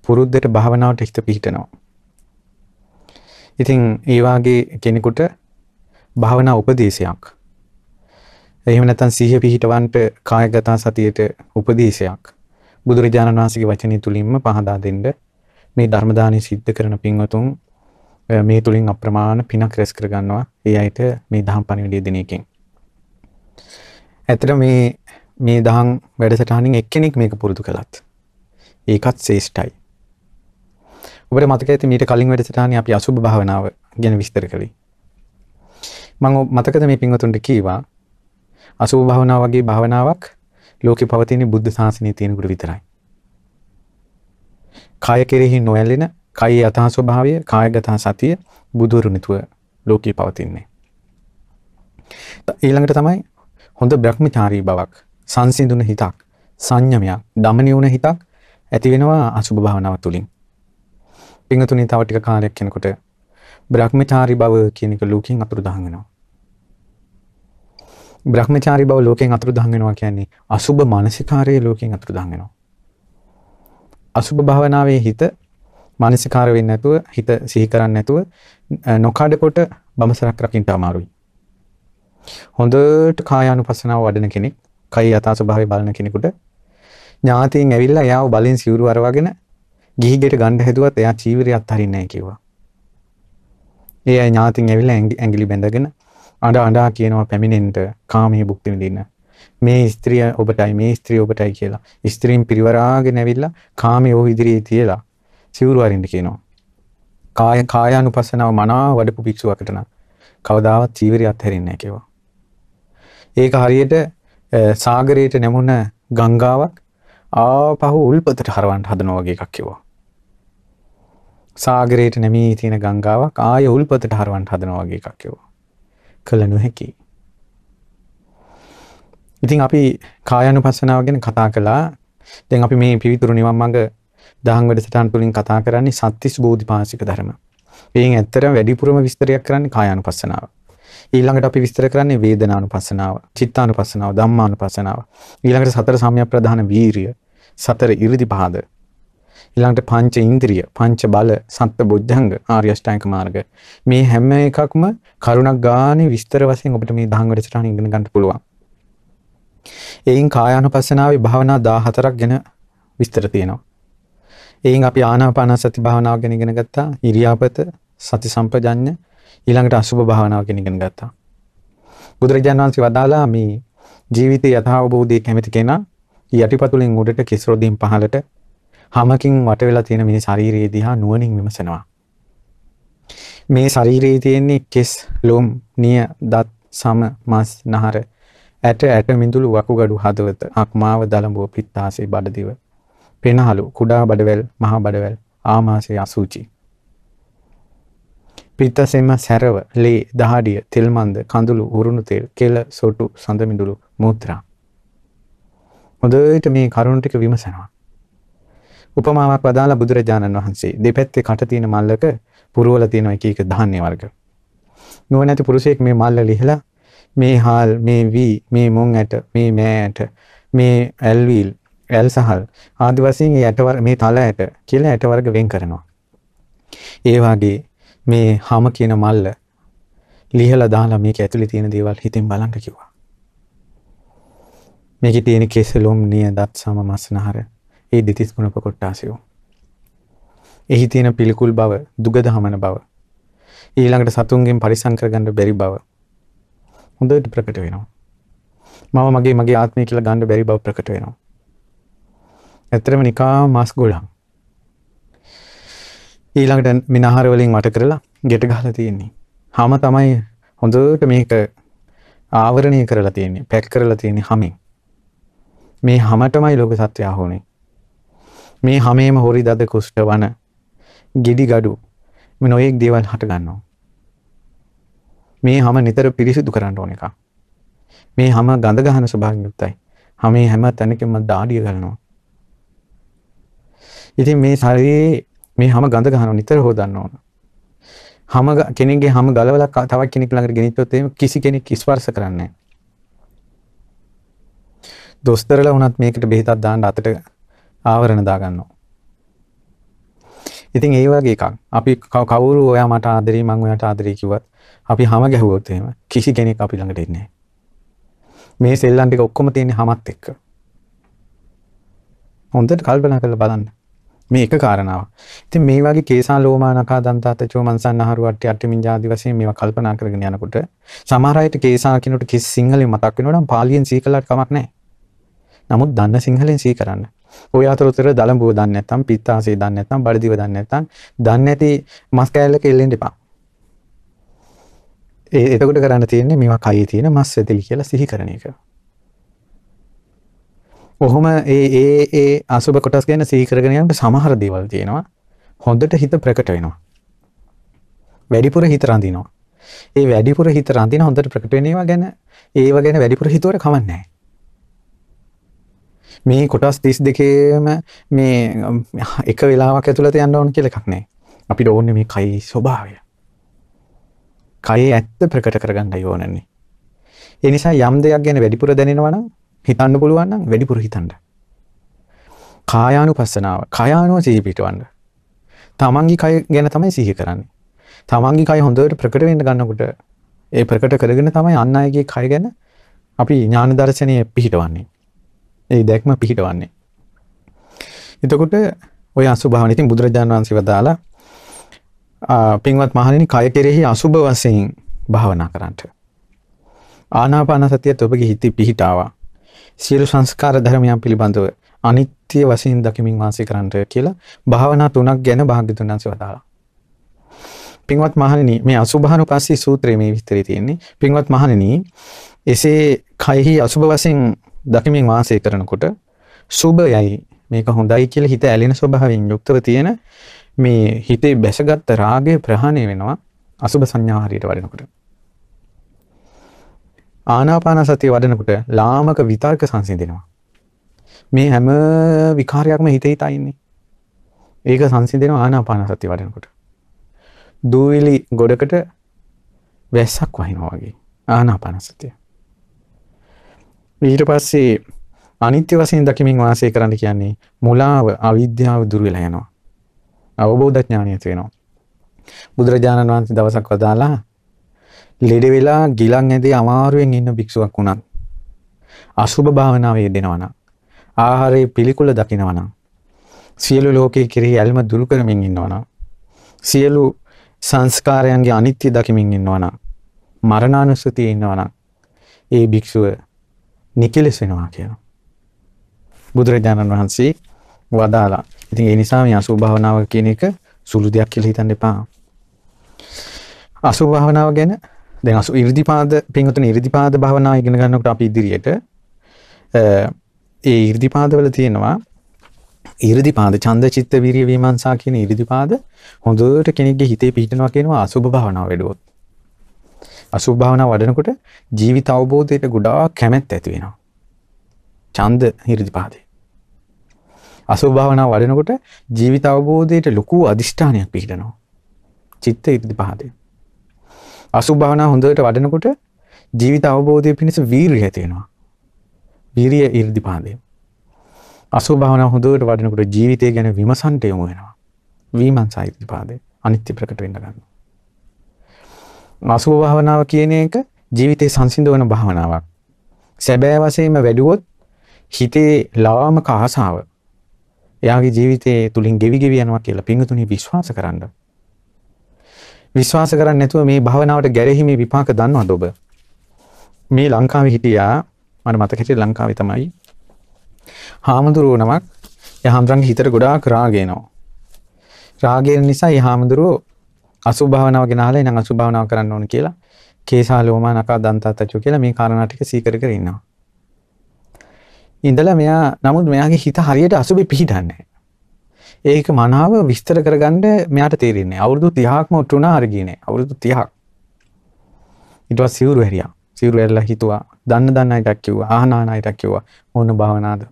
පුරුද්දට භාවනාවට හිත පිහිටනවා. ඉතින් ඒවාගේ කෙනෙකුට භාවනා උපදේශයක් එහෙම නැත්නම් සිහිය පිහිටවන්ට කායගත සතියට උපදේශයක් බුදුරජාණන් වහන්සේගේ වචනය තුලින්ම පහදා දෙන්න මේ ධර්ම දානය සිද්ධ කරන පින්වතුන් මේ තුලින් අප්‍රමාණ පිනක් රැස් කර ගන්නවා ඒ අයට මේ දහම් පණිවිඩය දෙන එකෙන්. ඇත්තට මේ මේ දහම් වැඩසටහනින් එක්කෙනෙක් මේක පුරුදු කළත් ඒකත් ශ්‍රේෂ්ඨයි. ඔබට මතක ඇති මීට කලින් වැඩසටහනේ අපි අසුභ භාවනාව ගැන විස්තර කළේ. මම මතකද මේ පින්වතුන්ට කීවා අසුභ භාවනාව වගේ භාවනාවක් ලෝකේ පවතින බුද්ධ ශාසනයේ තියෙනකොට විතරයි. කාය කෙරෙහි නොඇලෙන කයි යථා ස්වභාවය කායගත සතිය බුදුරු නැතුව ලෝකේ පවතින්නේ. ඊළඟට තමයි හොඳ බ්‍රහ්මචාරී බවක් සංසිඳුන හිතක් සංයමයක් දමනය වුණ හිතක් ඇති වෙනවා අසුභ භාවනාව තුළින්. පිංගතුනි තව ටික කාලයක් යනකොට බ්‍රහ්මචාරී බව කියන එක ලෝකෙන් අතුරුදහන් වෙනවා. බ්‍රහ්මචාරී බව ලෝකෙන් අතුරුදහන් වෙනවා කියන්නේ අසුභ මානසිකාරයේ ලෝකෙන් අතුරුදහන් වෙනවා. අසුභ භාවනාවේ හිත මානසිකාර වෙන්නේ නැතුව හිත සිහි කරන්නේ නැතුව නොකඩකොට බඹසරක් රකින්න අමාරුයි. හොඳට කායානුපස්සනාව වඩන කෙනෙක්, කයි යථා ස්වභාවය බලන කෙනෙකුට ඥාතීන් ඇවිල්ලා එයාව බලෙන් සිවුරු අරවගෙන ගිහි ගෙට ගන්න හැදුවත් එයා චීවරය අත්හරින්නේ නැහැ කිව්වා. ඒ අය ඥාතීන් ඇවිල්ලා ඇඟිලි බැඳගෙන අඬ අඬා කියනවා පැමිණෙන්න කාමයේ භුක්ති විඳින්න. මේ ස්ත්‍රිය ඔබටයි මේ ස්ත්‍රිය ඔබටයි කියලා. ස්ත්‍රීන් පිරිවරාගෙන ඇවිල්ලා කාමයේ ඔහු ඉදිරියේ තියලා සිවුරු අරින්න කියනවා. කාය කායානුපස්සනාව මනා වඩපු භික්ෂුවකට නම් කවදාවත් චීවරය අත්හැරෙන්නේ නැහැ කිව්වා. ඒක හරියට සාගරයට නැමුණ ගංගාවක් ආපහු උල්පතට හරවන්න හදනවා වගේ එකක් කිව්වා. සාගරයට නැමී තියෙන ගංගාවක් ආය උල්පතට හරවන්න හදනවා වගේ එකක් කිව්වා. කළ නොහැකි. ඉතින් අපි කායානුපස්සනාව ගැන කතා කළා. දැන් අපි මේ පිවිතුරු නිවන් මඟ දහම් වැඩසටහන් තුලින් කතා කරන්නේ සත්‍තිස් බෝධිපාශික ධර්ම. එයින් ඇත්තටම වැඩිපුරම විස්තරයක් කරන්නේ කායානුපස්සනාව. ඊළඟට අපි විස්තර කරන්නේ වේදනානුපස්සනාව, චිත්තානුපස්සනාව, ධම්මානුපස්සනාව. ඊළඟට සතර සම්‍යක් ප්‍රධාන වීරිය, සතර ඉරිදිපාද. ඊළඟට පංච ඉන්ද්‍රිය, පංච බල, සත්ත්ව බොජ්ජංග, ආර්ය අෂ්ටාංග මාර්ග. මේ හැම එකක්ම කරුණක් ගානේ විස්තර වශයෙන් ඔබට මේ දහම් වැඩසටහන ඉගෙන ගන්න පුළුවන්. එයින් කායානුපස්සනාවේ භාවනා 14ක් ගැන විස්තර තියෙනවා. එයින් අපි ආනාපාන සති භාවනාව ගැන ඉගෙන ගත්තා. ඉරියාපත, සති සම්පජඤ්ඤ, ඊළඟට අසුභ භාවනාව ගැන ඉගෙන ගත්තා. බුදුරජාණන් වහන්සේ වදාලා මේ ජීවිතයේ යථාබෝධය කැමති කෙනා යටිපතුලෙන් උඩට කිස්රොදින් පහළට හමකින් වට වෙලා තියෙන මේ ශරීරය දිහා නුවණින් විමසනවා. මේ ශරීරයේ තියෙන්නේ කෙස්, ලොම්, නිය, දත්, සම, මස්, නහර, ඇට, ඇට මිඳුළු, වකුගඩු, හදවත, අක්මාව, දලඹුව, පිත්තාශය, බඩදිව, පෙනහලු කුඩා බඩවැල් මහා බඩවැල් ආමාශය අසූචි. පිත්තසෙම සැරව ලේ දහඩිය තෙල්මන්ද කඳුළු උරුණු තෙල් කෙල සොටු සඳමිඳුළු මූත්‍රා. හොඳට මේ කරුණු ටික විමසනවා. උපමාවක් වදාලා බුදුරජාණන් වහන්සේ දෙපැත්තේ කට තියෙන මල්ලක පුරවල තියෙන එක එක ධාන්‍ය වර්ග. නුවණැති පුරුෂයෙක් මේ මල්ල ලිහලා මේ හාල් මේ වී මේ මුං ඇට මේ මෑ ඇට මේ ඇල්විල් ඇල් සහල් ආදි වශයෙන් මේ ඇට මේ තල ඇට කියලා ඇට වර්ග වෙන් කරනවා. ඒ වගේ මේ හැම කියන මල්ල ලිහලා දාලා මේක ඇතුලේ තියෙන දේවල් හිතෙන් බලන්න කිව්වා. මේකේ තියෙන කෙසලොම් නිය දත් සම මස්නහර ඒ දෙතිස් ගුණප කොටාසියෝ. එහි තියෙන පිළිකුල් බව, දුගද හමන බව, ඊළඟට සතුන්ගෙන් පරිසම් කරගන්න බැරි බව හොඳට ප්‍රකට වෙනවා. මම මගේ මගේ ආත්මය කියලා ගන්න බැරි බව ප්‍රකට වෙනවා. ඇත්තරම නිකා මස් ගොඩන් ඊළඟට මිනහර වලින් වට කරලා ගෙට ගහලා තියෙන්නේ. හම තමයි හොඳට මේක ආවරණය කරලා තියෙන්නේ පැක් කරලා තියෙන්නේ හමින්. මේ හමටමයි ලෝක සත්‍යය හෝනේ මේ හමේම හොරි දද කුෂ්ට වන ගෙඩි ගඩු මේ නොයෙක් දේවල් හට ගන්නවා. මේ හම නිතර පිරිසිදු කරන්න ඕන එක මේ හම ගඳ ගහන ස්වභාවයෙන් යුක්තයි හමේ හැම තැනකින්ම දාඩිය ගන්නවා ඉතින් මේ ශරීරයේ මේ හැම ගඳ ගහනවා නිතර හොදන්න ඕන. හැම කෙනෙක්ගේ හැම ගලවලා තවත් කෙනෙක් ළඟට ගෙනිච්චොත් එහෙම කිසි කෙනෙක් ස්පර්ශ කරන්නේ නැහැ. දොස්තරලා වුණත් මේකට බෙහෙතක් දාන්න අතට ආවරණ දා ගන්නවා. ඉතින් ඒ වගේ එකක්. අපි කවුරු ඔයා මට ආදරේ මං ඔයාට ආදරේ කිව්වත් අපි හැම ගැහුවොත් එහෙම කිසි කෙනෙක් අපි ළඟට එන්නේ නැහැ. මේ සෙල්ලම් ටික ඔක්කොම තියෙන්නේ හැමත් එක්ක. හොඳට කල්පනා කරලා බලන්න. මේ එක කාරණාව. ඉතින් මේ වගේ කේසා ලෝමා නකා දන්තාත චෝමන්සන් අහරු අට්ටි අට්ටි මින්ජාදි වශයෙන් මේවා කල්පනා කරගෙන යනකොට සමහර අයට කේසා කියනකොට කිසි සිංහලෙන් මතක් වෙනවා නම් පාලියෙන් සී කළාට කමක් නැහැ. නමුත් දන්න සිංහලෙන් සී කරන්න. ඔය අතරතුර දලඹුව දන්නේ නැත්නම් පිත්තාසේ දන්නේ නැත්නම් බඩදිව දන්නේ නැත්නම් දන්නේ නැති මස් කෑල්ලක එල්ලෙන්න එපා. ඒ එතකොට කරන්න තියෙන්නේ මේවා කයේ තියෙන මස් වැදිලි කියලා සිහි කරන එක. ඔහොම ඒ ඒ ඒ අසුබ කොටස් ගැන සිහි කරගෙන යනකොට සමහර දේවල් තියෙනවා. හොඳට හිත ප්‍රකට වෙනවා. වැඩිපුර හිත රඳිනවා. ඒ වැඩිපුර හිත රඳින හොඳට ප්‍රකට වෙන ඒවා ගැන ඒව ගැන වැඩිපුර හිතුවට කමක් නැහැ. මේ කොටස් 32ම මේ එක වෙලාවක් ඇතුළත යන්න ඕන කියලා එකක් නැහැ. අපිට ඕනේ මේ කයි ස්වභාවය. කයේ ඇත්ත ප්‍රකට කරගන්නයි ඕනන්නේ. ඒ නිසා යම් දෙයක් ගැන වැඩිපුර දැනෙනවා නම් හිතන්න පුළුවන් නම් වැඩිපුර හිතන්න. කායානුපස්සනාව කයානුව සිහි පිටවන්න. තමන්ගේ කය ගැන තමයි සිහි කරන්නේ. තමන්ගේ කය හොඳට ප්‍රකට වෙන්න ගන්නකොට ඒ ප්‍රකට කරගෙන තමයි අන් අයගේ කය ගැන අපි ඥාන දර්ශනය පිහිටවන්නේ. ඒ දැක්ම පිහිටවන්නේ. එතකොට ඔය අසුභාවන ඉතින් බුදුරජාණන් වහන්සේ වදාලා පින්වත් මහණෙනි කය කෙරෙහි අසුභ වශයෙන් භාවනා කරන්නට. ආනාපාන සතියත් ඔබගේ හිතේ පිහිටාවා. සියලු සංස්කාර ධර්මයන් පිළිබඳව අනිත්‍ය වශයෙන් දකිමින් වාසය කරන්නට කියලා භාවනා තුනක් ගැන භාග්‍යතුන් වහන්සේ වදාළා. පින්වත් මහණෙනි මේ අසුභානුපස්සී සූත්‍රයේ මේ විස්තරය තියෙන්නේ. පින්වත් මහණෙනි එසේ කයෙහි අසුභ වශයෙන් දකිමින් වාසය කරනකොට සුභයයි මේක හොඳයි කියලා හිත ඇලෙන ස්වභාවයෙන් යුක්තව තියෙන මේ හිතේ බැසගත් රාගය ප්‍රහාණය වෙනවා අසුභ සංඥා හරියට වඩනකොට. ආනාපාන සතිය වඩනකොට ලාමක විතර්ක සංසිඳෙනවා. මේ හැම විකාරයක්ම හිතේ හිතා ඉන්නේ. ඒක සංසිඳෙනවා ආනාපාන සතිය වඩනකොට. දූවිලි ගොඩකට වැස්සක් වහිනවා වගේ ආනාපාන සතිය. ඊට පස්සේ අනිත්‍ය වශයෙන් දකිමින් වාසය කරන්න කියන්නේ මුලාව අවිද්‍යාව දුර වෙලා යනවා. අවබෝධ ඥානය ඇති වෙනවා. බුදුරජාණන් වහන්සේ දවසක් වදාලා ලෙඩ වෙලා ගිලන් ඇදේ අමාරුවෙන් ඉන්න භික්ෂුවක් වුණත් අසුභ භාවනාව යෙදෙනවා නම් ආහාරයේ පිළිකුල දකිනවා නම් සියලු ලෝකයේ කෙරෙහි ඇල්ම දුරු කරමින් ඉන්නවා නම් සියලු සංස්කාරයන්ගේ අනිත්‍ය දකිමින් ඉන්නවා නම් මරණානුස්සතියේ ඉන්නවා නම් ඒ භික්ෂුව නිකලස් වෙනවා කියනවා බුදුරජාණන් වහන්සේ වදාලා ඉතින් ඒ නිසා මේ අසුභ භාවනාව කියන එක සුළු දෙයක් කියලා හිතන්න එපා. අසුභ භාවනාව ගැන දැන් අසු 이르දිපාද පින්වතුනි 이르දිපාද භාවනාව ඉගෙන ගන්නකොට අපි ඉදිරියට ඒ 이르දිපාදවල තියෙනවා ඉරිදිපාද ඡන්ද චිත්ත විරිය විමර්ශා කියන ඉරිදිපාද හොඳට කෙනෙක්ගේ හිතේ පිහිටනවා කියනවා අසුභ භාවනාව වැඩුවොත්. අසුභ භාවනාව වඩනකොට ජීවිත අවබෝධයට ගොඩාක් කැමැත්ත ඇති වෙනවා. ඡන්ද ඉරිදිපාදේ. අසුභ භාවනාව වඩනකොට ජීවිත අවබෝධයට ලොකු අදිෂ්ඨානයක් පිහිටනවා. චිත්ත ඉරිදිපාදේ. අසුභ භාවනා හොඳට වඩනකොට ජීවිත අවබෝධය පිණිස වීරිය තියෙනවා. වීරිය 이르දි පාදේ. අසුභ භාවනා හොඳට වඩනකොට ජීවිතය ගැන විමසන්ට යොමු වෙනවා. විමර්ශනයි 이르දි පාදේ අනිත්‍ය ප්‍රකට වෙන්න ගන්නවා. අසුභ භාවනාව කියන එක ජීවිතේ සංසිඳවන භාවනාවක්. සැබෑ වශයෙන්ම වැඩුවොත් හිතේ ලාමක ආසාව එයාගේ ජීවිතය තුළින් ගෙවි ගෙවි යනවා කියලා පිංගුතුනි විශ්වාස කරන්න විශ්වාස කරන්න නැතුව මේ භාවනාවට ගැරහිමේ විපාක දන්නවද ඔබ? මේ ලංකාවේ හිටියා මට මතක හිටියේ ලංකාවේ තමයි. හාමුදුරුවෝ නමක් ඒ හාමුදුරන්ගේ හිතට ගොඩාක් රාග එනවා. රාගය නිසා ඒ හාමුදුරුවෝ අසුභ භාවනාව ගෙනහලා එනං අසුභ භාවනාව කරන්න ඕන කියලා කේසා ලෝමා නකා දන්තාතචෝ කියලා මේ කාරණා ටික සීකර කර ඉන්නවා. ඉඳලා මෙයා නමුත් මෙයාගේ හිත හරියට අසුභෙ පිහිටන්නේ නැහැ. ඒක මනාව විස්තර කරගන්න මෙයාට තේරෙන්නේ අවුරුදු 30ක්ම උටු වුණා හරි ගියේ නෑ අවුරුදු 30ක් ඊට පස්සේ සිවුරු හැරියා. සිවුරු හැරලා හිතුවා දන්න දන්න අයටක් කිව්වා ආහන ආන අයටක් කිව්වා ඕන භාවනාද?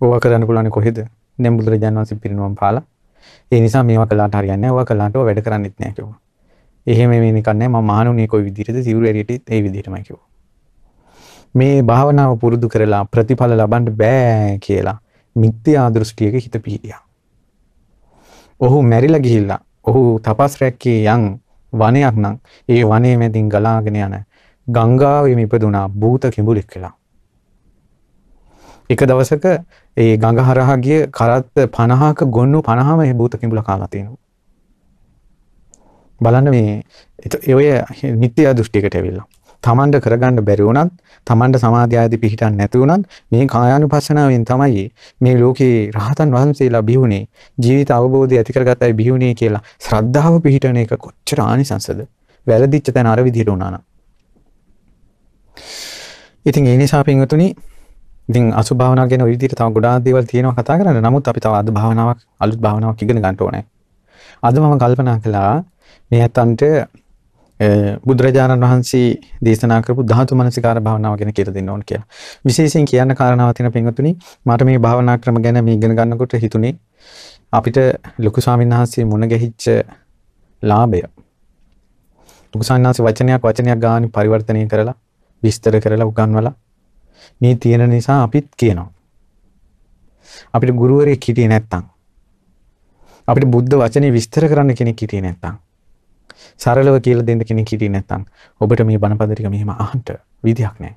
ඕවා කරන්න පුළුවන් කොහෙද? දැන් බුදුරජාණන් වහන්සේ පිරිනුවම් පාලා. ඒ නිසා මේවා කළාට හරියන්නේ නැහැ. ඕවා කළාට වැඩ කරන්නෙත් නැහැ කිව්වා. එහෙම මේ නිකන් නෑ මම මහණුනේ කොයි විදිහටද? සිවුරු හැරියට ඒ විදිහටමයි කිව්වා. මේ භාවනාව පුරුදු කරලා ප්‍රතිඵල ලබන්න බෑ කියලා මිත්‍යා දෘෂ්ටියක හිත පිහිටියා. ඔහු මැරිලා ගිහිල්ලා ඔහු තපස් රැක්කේ යන් වනයක් නම් ඒ වනේ මැදින් ගලාගෙන යන ගංගාවෙම ඉපදුනා භූත කිඹුලෙක් වෙලා. එක දවසක ඒ ගඟ හරහා ගිය කරත් 50ක ගොන්නු 50ම මේ භූත කිඹුලා කාලා තියෙනවා. බලන්න මේ ඒ ඔය නිත්‍ය දෘෂ්ටියකට ඇවිල්ලා. තමන්ට කරගන්න බැරි වුණත් තමන්ට සමාධිය ආදී පිහිටන් නැති වුණත් මේ කායානුපස්සනාවෙන් තමයි මේ ලෝකේ රහතන් වහන්සේලා බිහුනේ ජීවිත අවබෝධය ඇති කරගත්තයි බිහුනේ කියලා ශ්‍රද්ධාව පිහිටන එක කොච්චර ආනිසංසද වැරදිච්ච තැන අර විදිහට වුණා නම් ඉතින් ඒ නිසා පින්වතුනි ඉතින් අසු භාවනාව ගැන ওই විදිහට තව ගොඩාක් දේවල් තියෙනවා කතා කරන්න. නමුත් අපි තව අද භාවනාවක් අලුත් භාවනාවක් ඉගෙන ගන්න ඕනේ. අද මම කල්පනා කළා මේ ඇත්තන්ට බුදුරජාණන් වහන්සේ දේශනා කරපු ධාතු මනසිකාර භාවනාව ගැන කියලා දෙන්න ඕන කියලා. විශේෂයෙන් කියන්න කාරණාවක් තියෙන පින්වතුනි මට මේ භාවනා ක්‍රම ගැන මේ ඉගෙන ගන්නකොට හිතුනේ අපිට ලොකු ස්වාමීන් වහන්සේ මුණ ගැහිච්ච ලාභය. ලොකු ස්වාමීන් වහන්සේ වචනයක් වචනයක් ගාන පරිවර්තනය කරලා විස්තර කරලා උගන්වලා මේ තියෙන නිසා අපිත් කියනවා. අපිට ගුරුවරයෙක් හිටියේ නැත්තම් අපිට බුද්ධ වචනේ විස්තර කරන්න කෙනෙක් හිටියේ නැත්තම් සරලව කියලා දෙන්න කෙනෙක් හිටියේ නැත්තම් ඔබට මේ බණපද ටික මෙහෙම අහන්න විදියක් නැහැ.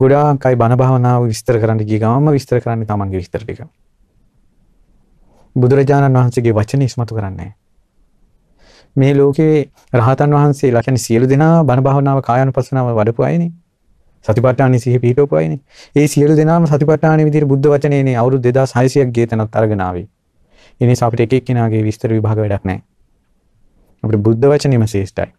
ගොඩාක් අය බණ භාවනාව විස්තර කරන්න ගිය ගමන්ම විස්තර කරන්නේ තමන්ගේ විස්තර ටික. බුදුරජාණන් වහන්සේගේ වචනේ ඉස්මතු කරන්නේ මේ ලෝකේ රහතන් වහන්සේලා කියන්නේ සියලු දෙනා බණ භාවනාව කායानुපස්සනාව වඩපු අයනේ. සතිපට්ඨානෙ සිහි පිහිටවපු අයනේ. ඒ සියලු දෙනාම සතිපට්ඨානෙ විදිහට බුද්ධ වචනේනේ අවුරුදු 2600ක් ගේ තැනත් අරගෙන ආවේ. ඒ නිසා අපිට එක එක්කෙනාගේ විස්තර විභාග වැඩක් නැහැ. අපිට බුද්ධ වචනේම ශ්‍රේෂ්ඨයි.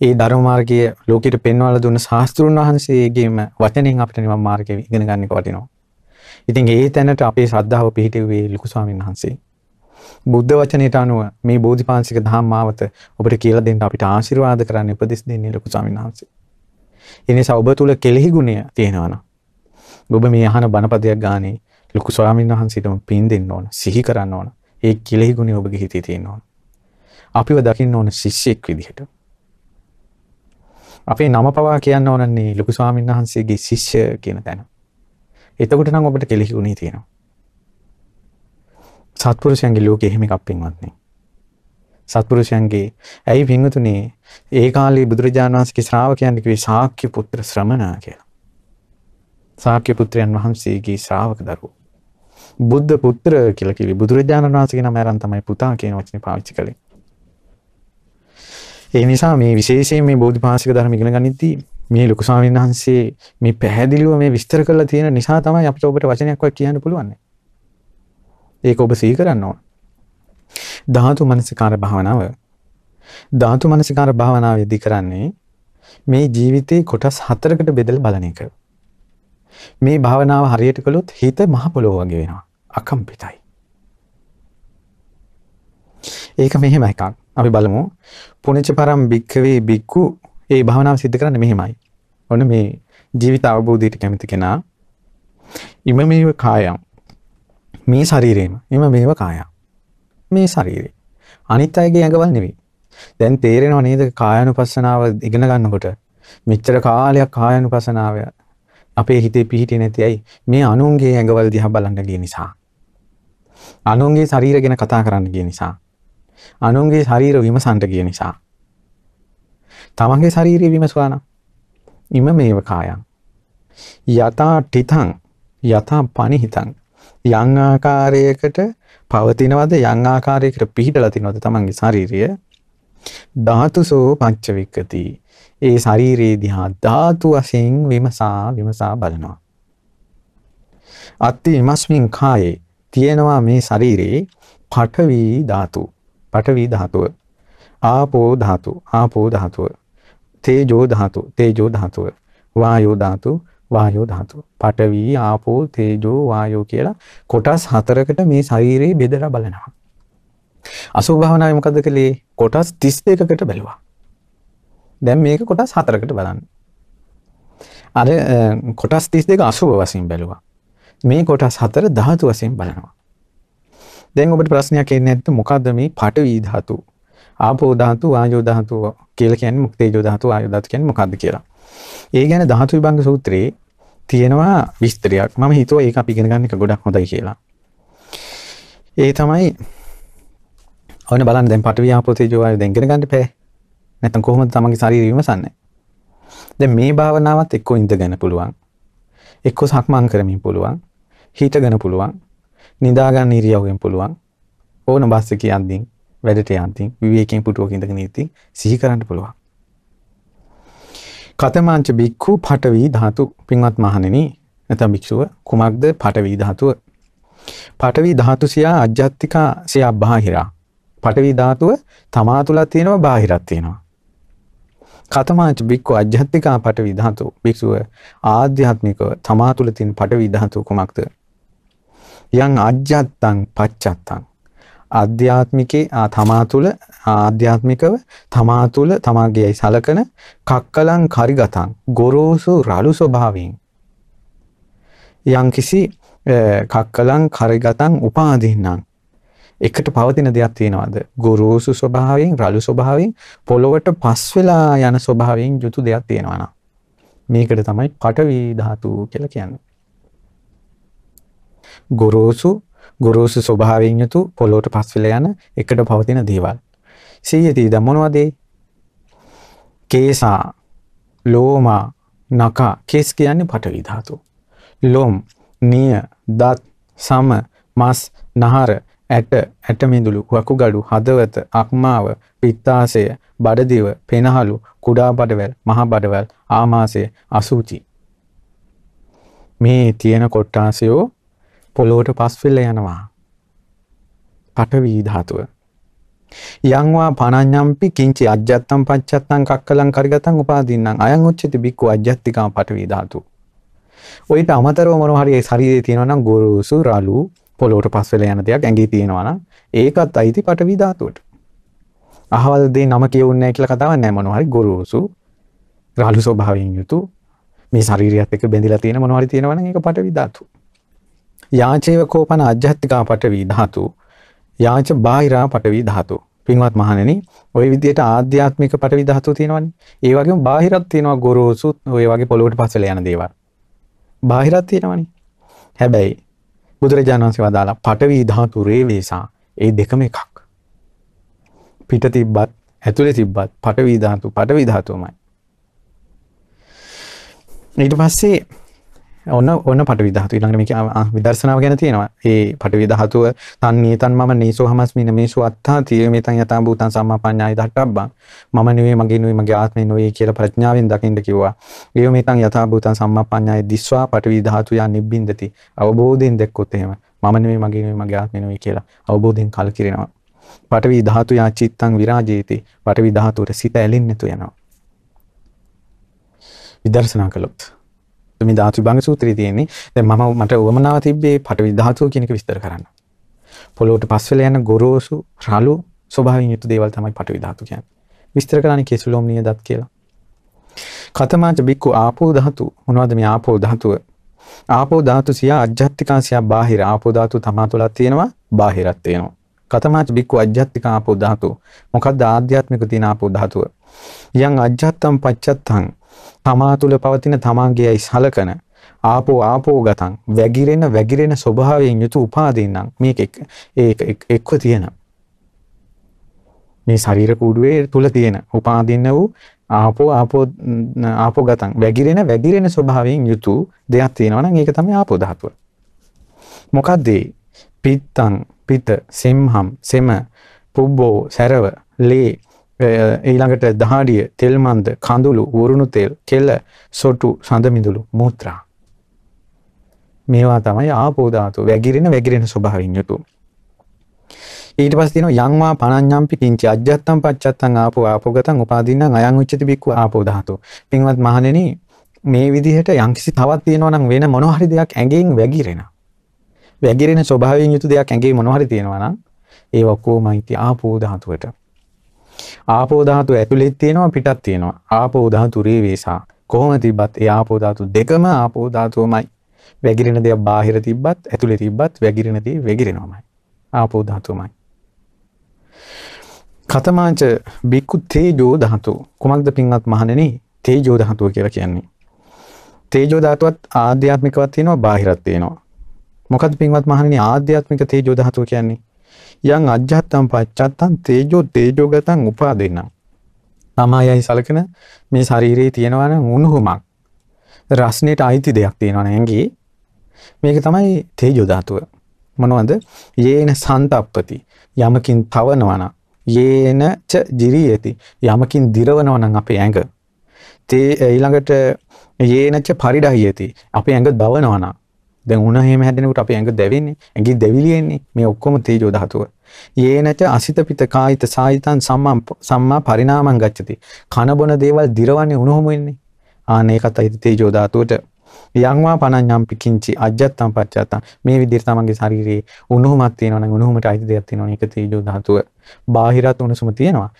ඒ ධර්ම මාර්ගයේ ලෝකෙට පෙන්වලා දුන්න ශාස්ත්‍රුන් වහන්සේගේම වචනෙන් අපිට නිවන් මාර්ගය ඉගෙන ගන්න එක වටිනවා. ඉතින් ඒ තැනට අපේ ශ්‍රද්ධාව පිහිටුවේ ලොකු ස්වාමීන් වහන්සේ. බුද්ධ වචනයට අනුව මේ බෝධිපාංශික ධම්ම මාවත ඔබට කියලා දෙන්න අපිට ආශිර්වාද කරන්න උපදෙස් දෙන්නේ ලොකු ස්වාමීන් වහන්සේ. ඒ නිසා ඔබ තුල කෙලෙහි ගුණය තියෙනවා නම් ඔබ මේ අහන බණපදයක් ගානේ ලොකු ස්වාමීන් වහන්සේටම පින් දෙන්න ඕන, සිහි කරන්න ඕන. ඒ කෙලෙහි ගුණය ඔබගේ හිතේ තියෙන්න ඕන. අපිව දකින්න ඕන ශිෂ්‍යෙක් විදිහට. අපේ නම පවා කියන්න ඕනන්නේ ලොකු ස්වාමීන් වහන්සේගේ ශිෂ්‍ය කියන තැන. එතකොට නම් ඔබට කෙලෙහි ගුණය තියෙනවා. සත්පුරුෂයන්ගේ ලෝකෙ එහෙම එකක් පින්වත්නි. සත්පුරුෂයන්ගේ ඇයි පින්වතුනේ ඒ කාලේ බුදුරජාණන් වහන්සේගේ ශ්‍රාවකයන් කිව්වේ ශාක්‍ය පුත්‍ර ශ්‍රමණා කියලා. ශාක්‍ය පුත්‍රයන් වහන්සේගේ ශ්‍රාවක දරුවෝ. බුද්ධ පුත්‍ර කියලා කිව්වේ බුදුරජාණන් වහන්සේගේ නම අරන් තමයි පුතා කියන වචනේ පාවිච්චි කළේ. ඒ නිසා මේ විශේෂයෙන් මේ බෝධිපාශික ධර්ම ඉගෙන ගනිද්දී මේ ලොකු ස්වාමීන් වහන්සේ මේ පැහැදිලිව මේ විස්තර කරලා තියෙන නිසා තමයි අපිට ඔබට වචනයක් වත් කියන්න පුළුවන්. ඒක ඔබ සිහි කරන්න ඕන. ධාතු මනසිකාර භාවනාව ධාතු මනසිකාර භාවනාවේදී කරන්නේ මේ ජීවිතේ කොටස් හතරකට බෙදලා බලන එක. මේ භාවනාව හරියට කළොත් හිත මහ පොළොව වගේ වෙනවා. අකම්පිතයි. ඒක මෙහෙම එකක්. අපි බලමු. පුණජ පරම් භික්ඛවේ භික්ඛු ඒ භාවනාව සිද්ධ කරන්නේ මෙහෙමයි. ඔන්න මේ ජීවිත අවබෝධයට කැමති කෙනා ඉම මේව කායම්. මේ ශරීරේම ඉම මේව කායම්. මේ ශරීරේ. අනිත් අයගේ ඇඟවල් නෙවෙයි. දැන් තේරෙනව නේද කායानुපස්සනාව ඉගෙන ගන්නකොට? මෙච්චර කාලයක් කායानुපස්සනාව අපේ හිතේ පිහිටියේ නැති ඇයි? මේ අනුන්ගේ ඇඟවල් දිහා බලන්න ගිය නිසා. අනුන්ගේ ශරීර ගැන කතා කරන්න ගිය නිසා. අනුන්ගේ ශරීර විමසන්ට ගිය නිසා. තමන්ගේ ශරීරය විමසුවා නම් ඉම මේව කායන් යතා ටිතං යතා පනිහිතං. යම් ආකාරයකට පවතිනවද? යම් ආකාරයකට පිහිටලා තිනවද තමන්ගේ ශරීරය? ධාතුසෝ පංචවික්කති. ඒ ශරීරයේ දිහා ධාතු වශයෙන් විමසා විමසා බලනවා. අත්ති ඉමස්මින් කායේ තියෙනවා මේ ශරීරේ පඨවි ධාතු. පඨවි ධාතුව. ආපෝ ධාතු ආපෝ ධාතුව. තේජෝ ධාතු තේජෝ ධාතුව. වායෝ ධාතු වායෝ ධාතුව. පඨවි ආපෝ තේජෝ වායෝ කියලා කොටස් හතරකට මේ ශරීරේ බෙදලා බලනවා. අසුභ භාවනාවේ මොකද කළේ? කොටස් 32කට බැලුවා. දැන් මේක කොටස් හතරකට බලන්න. අර කොටස් 32 අසුභ වශයෙන් බැලුවා. මේ කොටස් හතර ධාතු වශයෙන් බලනවා. දැන් ඔබට ප්‍රශ්නයක් එන්නේ නැත්නම් මොකද්ද මේ පඨවි ධාතු ආපෝ ධාතු වායෝ ධාතු කියලා කියන්නේ මුක්තේජෝ ධාතු ආයෝ ධාතු කියන්නේ මොකද්ද කියලා. ඒ ගැන ධාතු විභංග සූත්‍රයේ තියෙනවා විස්තරයක්. මම හිතුවා ඒක අපි ඉගෙන ගන්න එක ගොඩක් හොඳයි කියලා. ඒ තමයි ඔන්න බලන්න දැන් පටවිය ආපෝ තේජෝ වායු දැන් ඉගෙන ගන්න බෑ නැත්නම් කොහොමද තමන්ගේ ශරීරය විමසන්නේ දැන් මේ භාවනාවත් එක්ක ඉඳගෙන පුළුවන් එක්ක සක්මන් කරමින් පුළුවන් හිටගෙන පුළුවන් නිදා ගන්න ඉරියව්වෙන් පුළුවන්. ඕන බස් එකේ යද්දී වැඩට යද්දී විවේකයෙන් පුටුවක ඉඳගෙන ඉද්දී සිහි කරන්න පුළුවන්. කතමාංච බික්ඛු පඨවි ධාතු පින්වත් මහණෙනි නැත්නම් භික්ෂුව කුමක්ද පඨවි ධාතුව? පඨවි ධාතු සියා අජ්ජත්තිකා සියා බාහිරා. පඨවි ධාතුව තමා තුලත් තියෙනවා බාහිරත් තියෙනවා. කතමාච බික්කු අජ්ජත්තිකා පඨවි ධාතු. භික්ෂුව ආධ්‍යාත්මිකව තමා තුල තියෙන පඨවි ධාතු කුමක්ද? යං අජ්ජත්තං පච්චත්තං. ආධ්‍යාත්මිකේ තමා තුල ආධ්‍යාත්මිකව තමා තුල තමාගේ සලකන කක්කලං කරිගතං ගොරෝසු රළු ස්වභාවයෙන්. යම්කිසි කක්කලං කරිගතං උපාදීනං එකට පවතින දෙයක් තියෙනවද? ගොරෝසු ස්වභාවයෙන් රළු ස්වභාවයෙන් පොළොවට පස් වෙලා යන ස්වභාවයෙන් යුතු දෙයක් තියෙනවා නම්. මේකට තමයි පඨවි ධාතු කියලා කියන්නේ. ගොරෝසු ගොරෝසු ස්වභාවයෙන් යුතු පොළොවට පස් වෙලා යන එකට පවතින දේවල්. සීයති ද මොනවද? කේසා ලෝමා නකා. කේස් කියන්නේ පඨවි ධාතු. ලොම් නිය දත් සම මස් නහර ඇට ඇටමිඳුළු වකුගඩු හදවත අක්මාව පිත්තාසය බඩදිව පෙනහලු කුඩා බඩවැල් මහ බඩවැල් ආමාසය අසූචි. මේ තියෙන කොට්ටාසයෝ පොළොවට පස්වෙල්ල යනවා. පටවී ධාතුව. යංවා පනඥම්පි කිංචි අජ්‍යත්තම් පච්චත්තං කක්කලං කරගතං උපාදින්නම්. අයං උච්චති බික්කු අජ්‍යත්තිකා පටවී ධාතු. ඔයිට අමතරව මොනවා හරි ශරීරයේ තියෙනවා නම් ගොරෝසු රළු පොළොවට පස් වෙලා යන දෙයක් ඇඟේ තියෙනවා නම් ඒකත් අයිති පටවි ධාතුවට. අහවල් දේ නම කියවුන්නේ නැහැ කියලා කතාවක් නැහැ. මොනවා හරි ගොරෝසු රළු ස්වභාවයෙන් යුතු මේ ශරීරයත් එක්ක බැඳිලා තියෙන මොනවා හරි තියෙනවා නම් ඒක පටවි ධාතු. යාචේව කෝපන අජ්ජත්තිකා පටවි ධාතු. යාච බාහිරා පටවි ධාතු. පින්වත් මහණෙනි ওই විදිහට ආධ්‍යාත්මික පටවි ධාතු තියෙනවනේ. ඒ වගේම බාහිරත් තියෙනවා ගොරෝසු ඔය වගේ පොළොවට පස්සෙලා යන දේවල්. බාහිරත් තියෙනවනේ. හැබැයි බුදුරජාණන් වහන්සේ වදාලා පඨවි ධාතු රේවේසා ඒ දෙකම එකක්. පිට තිබ්බත් ඇතුලේ තිබ්බත් පඨවි ධාතු පඨවි ධාතුවමයි. ඊට පස්සේ ඔන්න ඔන්න පටවි ධාතු ඊළඟට මේක විදර්ශනාව ගැන තියෙනවා. ඒ පටවි ධාතුව තන්නේතන් මම නීසෝ හමස්මින මේසු අත්තා තිය මේතන් යතා භූතං සම්මාපඤ්ඤාය දට්ටබ්බං මම නෙවෙයි මගේ නෙවෙයි මගේ ආත්මේ නෙවෙයි කියලා ප්‍රඥාවෙන් දකින්න කිව්වා. ඒ මේතන් යතා භූතං සම්මාපඤ්ඤාය දිස්වා පටවි ධාතු යා නිබ්බින්දති. අවබෝධයෙන් දැක්කොත් එහෙම මම නෙවෙයි මගේ නෙවෙයි මගේ ආත්මේ නෙවෙයි කියලා අවබෝධයෙන් කලකිරෙනවා. පටවි ධාතු යා චිත්තං විරාජේති. පටවි ධාතුවට සිත ඇලෙන්නේ නැතු යනවා. විදර්ශනා කළොත් මේ ධාතු විභංග සූත්‍රයේ තියෙන්නේ දැන් මම මට උවමනාව තිබ්බේ පටවි ධාතුව කියන එක විස්තර කරන්න. පොළොවට පස් වෙලා යන ගොරෝසු රළු ස්වභාවයෙන් යුතු දේවල් තමයි පටවි ධාතු කියන්නේ. විස්තර කරන්නේ කේසුලෝම්නිය දත් කියලා. කතමාච බික්කු ආපෝ ධාතු මොනවද මේ ආපෝ ධාතුව? ආපෝ ධාතු සියා අජ්ජත්තිකා සියා බාහිර ආපෝ ධාතු තමා තුළත් තියෙනවා බාහිරත් තියෙනවා. කතමාච බික්කු අජ්ජත්තික ආපෝ ධාතු. මොකක්ද ආධ්‍යාත්මික තියෙන ආපෝ ධාතුව? යං අජ්ජත්තම් පච්චත්තං තමා තුළ පවතින තමාගේයි සලකන? ආපෝ ආපෝ ගතන් වැගිරෙන වැගිරෙන ස්වභාවයෙන් යුතු උපාදීන්නම් මේක එක්ව තියෙන. මේ ශරීර කුඩුවේ තුල තියෙන උපාදින්න වූ ආපෝ ආපෝ ආපෝ ගතන් වැගිරෙන වැගිරෙන ස්වභාවයෙන් යුතු දෙයක් තියෙනවා නම් ඒක තමයි ආපෝ ධාතුව. මොකද්ද? පිත්තං පිත සෙම්හම් සෙම පුබ්බෝ සැරව ලේ ඊළඟට දහඩිය තෙල්මන්ද කඳුළු උරුණු තෙල් කෙල සොටු සඳමිදුළු මූත්‍රා. මේවා තමයි ආපෝධාතු වැගිරෙන වැගිරෙන ස්වභාවයෙන් යුතු. ඊට පස්සේ තියෙනවා යංවා පණඤ්ඤම්පි කිංචි අජ්ජත්තම් පච්චත්තං ආපෝ ආපෝගතං උපාදීනං අයං උච්චති බික්ඛු ආපෝධාතු පින්වත් මහණෙනි මේ විදිහට යම්කිසි තවත් තියෙනවා නම් වෙන මොන හරි දෙයක් ඇඟෙන් වැගිරෙන වැගිරෙන ස්වභාවයෙන් යුතු දෙයක් ඇඟේ මොන හරි තියෙනවා නම් ඒ ඔක්කොමයි ආපෝ ධාතුවට. ආපෝ ධාතුව ඇතුළෙත් තියෙනවා පිටත් තියෙනවා. ආපෝ ධාතු රේවේසා. කොහොම තිබ්බත් ඒ ආපෝ ධාතු දෙකම ආපෝ ධාතුවමයි. වැగిරෙන දේ බාහිර තිබ්බත් ඇතුළේ තිබ්බත් වැగిරෙන දේ වැగిරෙනවමයි. ආපෝ ධාතුවමයි. කතමාංච බික්කු තේජෝ ධාතු. කුමක්ද පින්වත් මහණෙනි? තේජෝ ධාතුව කියලා කියන්නේ. තේජෝ ධාතුවත් ආධ්‍යාත්මිකවත් තියෙනවා බාහිරත් තියෙනවා. මොකද පින්වත් මහණනි ආධ්‍යාත්මික තේජෝ ධාතුව කියන්නේ යං අජ්ජත්තම් පච්චත්තම් තේජෝ තේජෝගතං උපාදින්න. තමයයි සලකන මේ ශරීරයේ තියෙනවා නම් උණුහුමක්. රස්නයට අයිති දෙයක් තියෙනවා නෑගේ. මේක තමයි තේජෝ ධාතුව. මොනවද? යේන සන්තප්පති. යමකින් තවනවන. යේන ච ජිරියති. යමකින් දිරවනවා නම් අපේ ඇඟ. තේ ඊළඟට යේනච පරිඩහියති. අපේ ඇඟ දවනවා නම් දැන් උණ එහෙම හැදෙනකොට අපේ ඇඟ දැවෙන්නේ ඇඟි දැවිලි එන්නේ මේ ඔක්කොම තේජෝ ධාතුව. යේනච අසිත පිත කායිත සායිතං සම්මා සම්මා පරිණාමං ගච්ඡති. කන බොන දේවල් දිරවන්නේ උණුහුම වෙන්නේ. ආන ඒකත් අයිති තේජෝ ධාතුවට. යංවා පනඤ්ඤම් පිකින්චි අජ්ජත්තම් පච්චත්තම් මේ විදිහට තමන්ගේ ශරීරයේ උණුහුමක් තියෙනවා නම් උණුහුමට අයිති දෙයක් තියෙනවා ඒක තේජෝ ධාතුව. බාහිරත් උණුසුම තියෙනවා.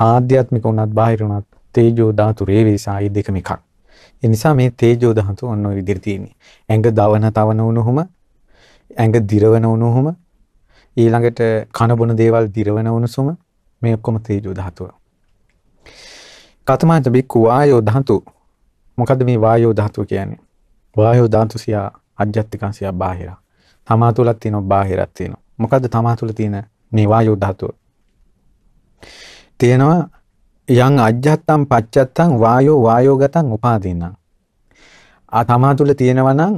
ආධ්‍යාත්මික උනත් බාහිර උනත් තේජෝ ධාතු රේවේසායි දෙකම එකක්. එනිසා මේ තේජෝ ධාතු ඔන්න ඔය විදිහට තියෙන්නේ. ඇඟ දවන තවන වුණොහම ඇඟ දිරවන වුණොහම ඊළඟට කන බොන දේවල් දිරවන වුණසුම මේ ඔක්කොම තේජෝ ධාතුව. කතමාන්ත බික්කු වායෝ ධාතු. මොකද්ද මේ වායෝ ධාතුව කියන්නේ? වායෝ ධාතු සියා අජ්ජත්තිකං සියා බාහිර. තමා තුලක් තියෙනවා බාහිරක් තියෙනවා. මොකද්ද තමා තුල තියෙන මේ වායෝ ධාතුව? තියෙනවා යං අජ්ජත්තම් පච්චත්තං වායෝ වායෝගතං උපාදීනං. ආ තමා තුළ තියෙනවා නම්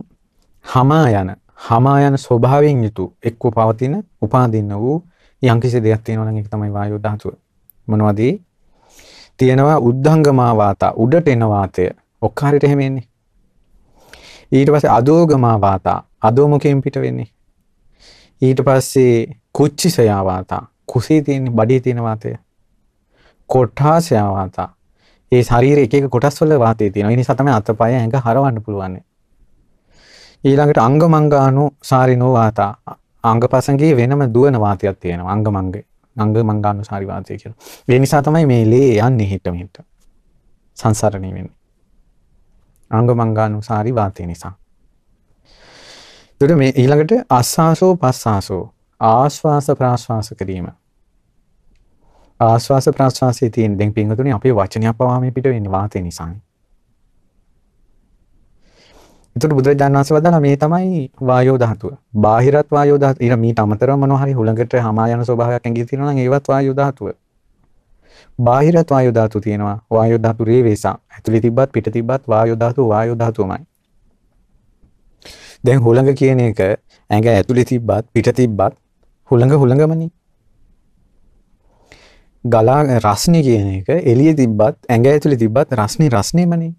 හමා යන හමා යන ස්වභාවයෙන් යුතු එක්ව පවතින උපාදින්න වූ යම්කිසි දෙයක් තියෙනවා නම් ඒක තමයි වායෝ ධාතුව. මොනවද? තියෙනවා උද්ධංගමා වාතා උඩට එන වාතය ඔක්කාරයට එහෙම එන්නේ. ඊට පස්සේ අදෝගමා වාතා අදෝමුඛයෙන් පිට වෙන්නේ. ඊට පස්සේ කුච්චිසයා වාතා කුසේ තියෙන බඩේ තියෙන වාතය. කොට්ටාසයා වාතා. ඒ ශරීරයේ එක එක කොටස් වල වාතය තියෙනවා. ඒ නිසා තමයි අතපය ඇඟ හරවන්න පුළුවන්. ඊළඟට අංග මංගානු සාරිනෝ වාතා. අංගපසංගයේ වෙනම දුවන වාතයක් තියෙනවා. අංග මංගේ. අංග මංගානු සාරි වාතය කියලා. ඒ නිසා තමයි මේ ලේ යන්නේ හිට මෙහෙට. සංසරණය වෙන්නේ. අංග මංගානු සාරි වාතය නිසා. එතකොට මේ ඊළඟට අස්සාසෝ පස්සාසෝ ආශ්වාස ප්‍රාශ්වාස කිරීම ආශ්වාස ප්‍රශ්වාසයේ තියෙන දැන් පින්වතුනි අපේ වචනයක් පවා මේ පිට වෙන්නේ වාතය නිසානේ. එතකොට බුදුරජාණන් වහන්සේ වදාලා මේ තමයි වායෝ ධාතුව. බාහිරත් වායෝ ධාතුව. ඊට මීට අමතරව මොනවා හරි හුළඟට හමා යන ස්වභාවයක් ඇඟේ තියෙනවා නම් ඒවත් වායෝ ධාතුව. බාහිරත් වායෝ ධාතුව තියෙනවා. වායෝ ධාතු රේවේසා. ඇතුලේ තිබ්බත් පිට තිබ්බත් වායෝ ධාතුව වායෝ ධාතුවමයි. දැන් හුළඟ කියන එක ඇඟ ඇතුලේ තිබ්බත් පිට තිබ්බත් හුළඟ හුළඟමනේ. ගලා රස්නි කියන එක එළිය තිබ්බත් ඇඟ ඇතුලේ තිබ්බත් රස්නි රස්නේමනේ.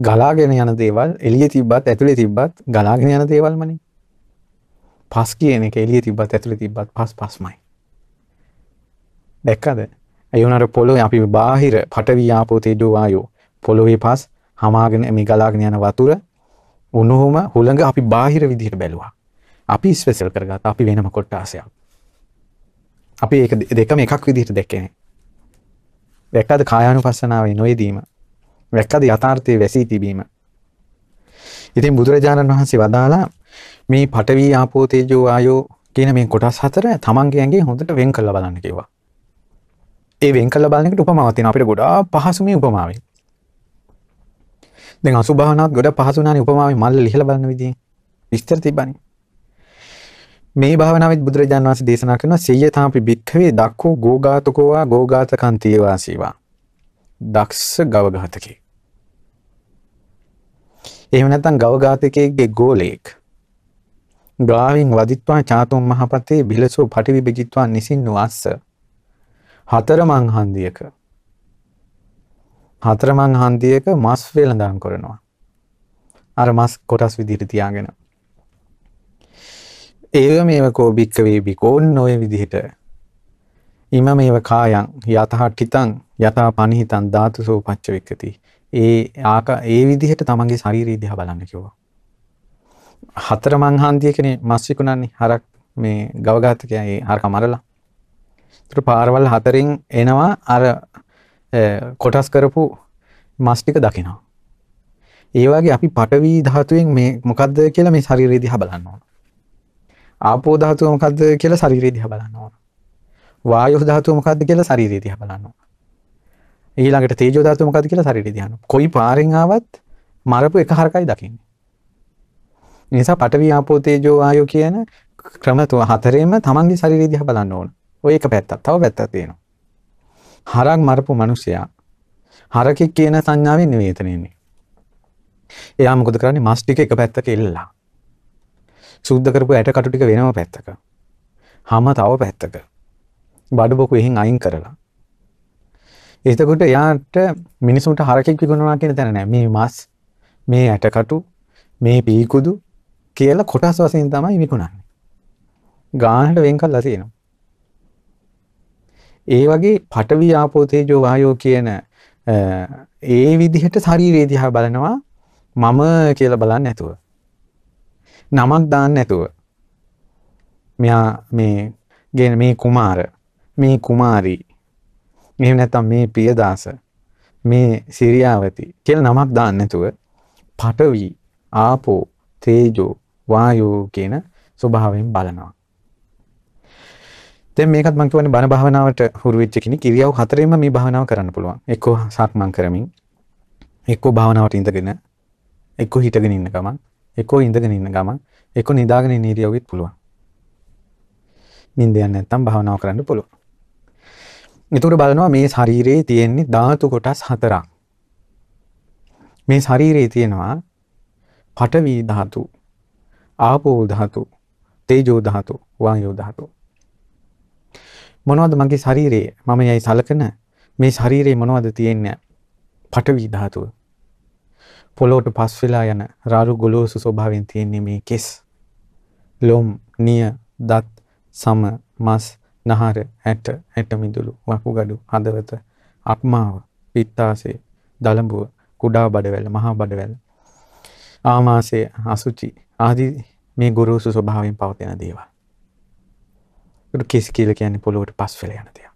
ගලාගෙන යන දේවල් එළිය තිබ්බත් ඇතුලේ තිබ්බත් ගලාගෙන යන දේවල්මනේ. පස් කියන එක එළිය තිබ්බත් ඇතුලේ තිබ්බත් පස් පස්මයි. දැක්කද? ඒ වුණාට පොළොවේ අපි බාහිර පඨවි ආපෝ තේජෝ වායෝ පොළොවේ පස් හමාගෙන මේ ගලාගෙන යන වතුර උණුහුම හුළඟ අපි බාහිර විදිහට බැලුවා. අපි ස්පෙෂල් කරගත්තා අපි වෙනම කොටාසයක්. අපි ඒක දෙකම එකක් විදිහට දැක්කේ නැහැ. දැක්කද කායානුපස්සනාවේ නොයදීම. දැක්කද යථාර්ථයේ වැසී තිබීම. ඉතින් බුදුරජාණන් වහන්සේ වදාලා මේ පඨවි ආපෝ තේජෝ ආයෝ කියන මේ කොටස් හතර තමන්ගේ ඇඟේ හොඳට වෙන් කරලා බලන්න කිව්වා. ඒ වෙන් කරලා බලන එකට උපමාවක් තියෙනවා අපිට ගොඩාක් පහසු මේ උපමාවෙන්. දැන් අසුභාවනාවත් ගොඩක් පහසු වුණානේ උපමාවෙන් මල්ල ලිහලා බලන විදිහෙන්. විස්තර තිබ්බනේ. මේ භාවනාවත් බුදුරජාණන් වහන්සේ දේශනා කරනවා සියයතාපි භික්ඛවේ දක්ඛෝ ගෝඝාතකෝවා ගෝඝාතකන්තිය වාසීවා. දක්ෂ ගවඝාතකේ. එහෙම නැත්නම් ගවඝාතකයෙක්ගේ ගෝලයෙක්. ගාවින් වදිත්වා චාතුම් මහපතේ බිලසෝ පටිවි බෙජිත්වා නිසින්නු අස්ස. හතරමං හන්දියක. හතරමං හන්දියක මස් වෙළඳාම් කරනවා. අර මස් කොටස් විදිහට තියාගෙන. ඒව මේව කෝ භික්කවේ බිකෝ ඔන්න ඔය විදිහට. ඉම මේව කායන් යතහට්ටිතං යතා පනිහිතන් ධාතුසෝ පච්ච වික්කති ඒ ආක ඒ විදිහට තමන්ගේ ශරීරය දිහා බලන්න කිව්වා. හතර මං හන්දියකනේ මස් විකුණන්නේ හරක් මේ ගවඝාතකයා ඒ හරක මරලා. ඒතර පාරවල් හතරින් එනවා අර කොටස් කරපු මස් ටික දකිනවා. ඒ වගේ අපි පටවි ධාතුවෙන් මේ මොකද්ද කියලා මේ ශරීරය දිහා බලන්න ඕන. ආපෝ ධාතුව මොකද්ද කියලා ශරීරය දිහා බලන්න ඕන. වායෝ ධාතුව මොකද්ද කියලා ශරීරය දිහා බලන්න ඕන. ඊළඟට තේජෝ ධාතුව මොකද්ද කියලා ශරීරය දිහා බලන්න. කොයි පාරෙන් ආවත් මරපු එක හරකයි දකින්නේ. නිසා පඨවි ආපෝ තේජෝ වායෝ කියන ක්‍රම තුන හතරෙම තමන්ගේ ශරීරය දිහා බලන්න ඕන. ඔය එක පැත්තක්. තව පැත්තක් තියෙනවා. හරක් මරපු මිනිසයා හරකෙක් කියන සංඥාවෙන් නෙවෙයි එතන ඉන්නේ. එයා මොකද කරන්නේ මස් ටික එක පැත්තක එල්ලලා. සුද්ධ කරපු ඇට කටු ටික වෙනම පැත්තක. හැම තව පැත්තක. බඩ බොකු එහෙන් අයින් කරලා. එතකොට එයාට මිනිසුන්ට හරකෙක් විකුණනවා කියන තැන නෑ. මේ මස්, මේ ඇටකටු, මේ පීකුදු කියලා කොටස් වශයෙන් තමයි විකුණන්නේ. ගානට වෙන් කරලා තියෙනවා. ඒ වගේ පඨවි ආපෝ තේජෝ වායෝ කියන ඒ විදිහට ශරීරය දිහා බලනවා මම කියලා බලන්නේ නැතුව. නමක් දාන්න නැතුව. මෙයා මේ ගෙන මේ කුමාර මේ කුමාරී එහෙම නැත්නම් මේ පියදාස මේ සිරියාවති කියලා නමක් දාන්න නැතුව පඨවි ආපෝ තේජෝ වායෝ කියන ස්වභාවයෙන් බලනවා. දැන් මේකත් මම කියන්නේ බණ භාවනාවට හුරු වෙච්ච කෙනෙක් ඉරියව් හතරෙම මේ භාවනාව කරන්න පුළුවන්. එක්කෝ සක්මන් කරමින්, එක්කෝ භාවනාවට ඉඳගෙන, එක්කෝ හිටගෙන ඉන්න ගමන්, එක්කෝ ඉඳගෙන ඉන්න ගමන්, එක්කෝ නිදාගෙන ඉන්න ඉරියව්වෙත් පුළුවන්. නිින්ද යන්නේ නැත්නම් භාවනාව කරන්න පුළුවන්. එතකොට බලනවා මේ ශරීරයේ තියෙන්නේ ධාතු කොටස් හතරක්. මේ ශරීරයේ තියෙනවා පඨවි ධාතු, ආපෝ ධාතු, තේජෝ ධාතු, වායෝ ධාතු. මොනවද මගේ ශරීරයේ මම යයි සලකන මේ ශරීරයේ මොනවද තියෙන්නේ පටවි ධාතුව පොළොවට පස් වෙලා යන රාරු ගොලෝසු ස්වභාවයෙන් තියෙන්නේ මේ කෙස්. ලොම් නිය දත් සම මස් නහර ඇට ඇට මිදුළු වකුගඩු හදවත අක්මාව පිත්තාසේ දලඹුව කුඩා බඩවැල මහා බඩවැල ආමාශය අසුචි ආදී මේ ගොරෝසු ස්වභාවයෙන් පවතින දේවල්. කෙස් කියල කියන්නේ පොළොවට පස් වෙල යන දෙයක්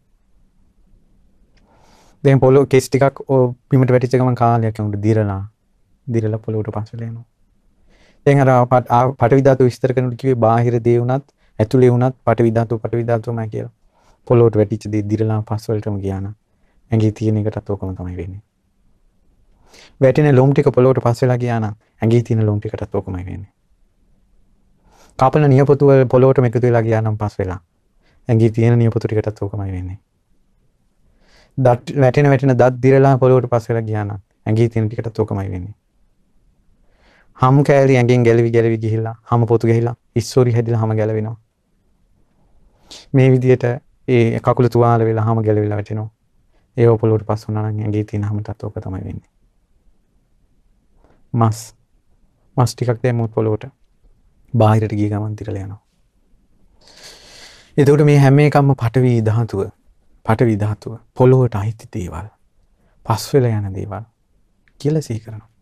දැන් පොලො කෙස් ටිකක් පිමට වැටිචකම කාලයක් උට දිරලා දිරල පොළොවට පස් වෙලයනවා දැන් අර පට විධාතු විස්තර කරනට කිවේ බාහිර දේ වුණත් ඇතුළේ වුණත් පට විධාතු පට විධාතුම කියලා පොලොට වැටිච්ච දේ දිරලා පස්වලටම ගියාන ඇගේ තියෙන එකටත් ඕකම තමයි වෙන්නේ වැටෙන ලොම් ටික පොළොවට පස් වෙලා ගියාන ඇගේ තියෙන ලොම් ටිකටත් ඕකමයි වෙන්නේ කපන නියපොතුව පොළොවට එකතු වෙලා ගියා නම් පස් වෙලා ඇගේ තියෙන නියපොතු ටිකටත් ඕකමයි වෙන්නේ. දත් වැටෙන වැටෙන දත් දිරලා පොළොවට පස් වෙලා ගියා නම් ඇගේ තියෙන ටිකටත් ඕකමයි වෙන්නේ. හම් කෑලි ඇඟෙන් ගැලවි ගැලවි ගිහිල්ලා හම පොතු ගිහිල්ලා ඉස්සෝරි හැදිලා හම ගැලවෙනවා. මේ විදිහට ඒ කකුල තුවාල වෙලා හම ගැලවිලා වැටෙනවා. ඒව පොළොවට පස් වුණා නම් ඇඟේ තියෙන හමටත් ඕක තමයි වෙන්නේ. මස් මස් ටිකක් දැම්මොත් පොළොවට බාහිරට ගිය ගමන් දිරලා යනවා. එතකොට මේ හැම එකක්ම පටවී ධාතුව පටවි ධාතුව පොළොවට අයිති දේවල් පස් වෙලා යන දේවල් කියලා සිහි කරනවා.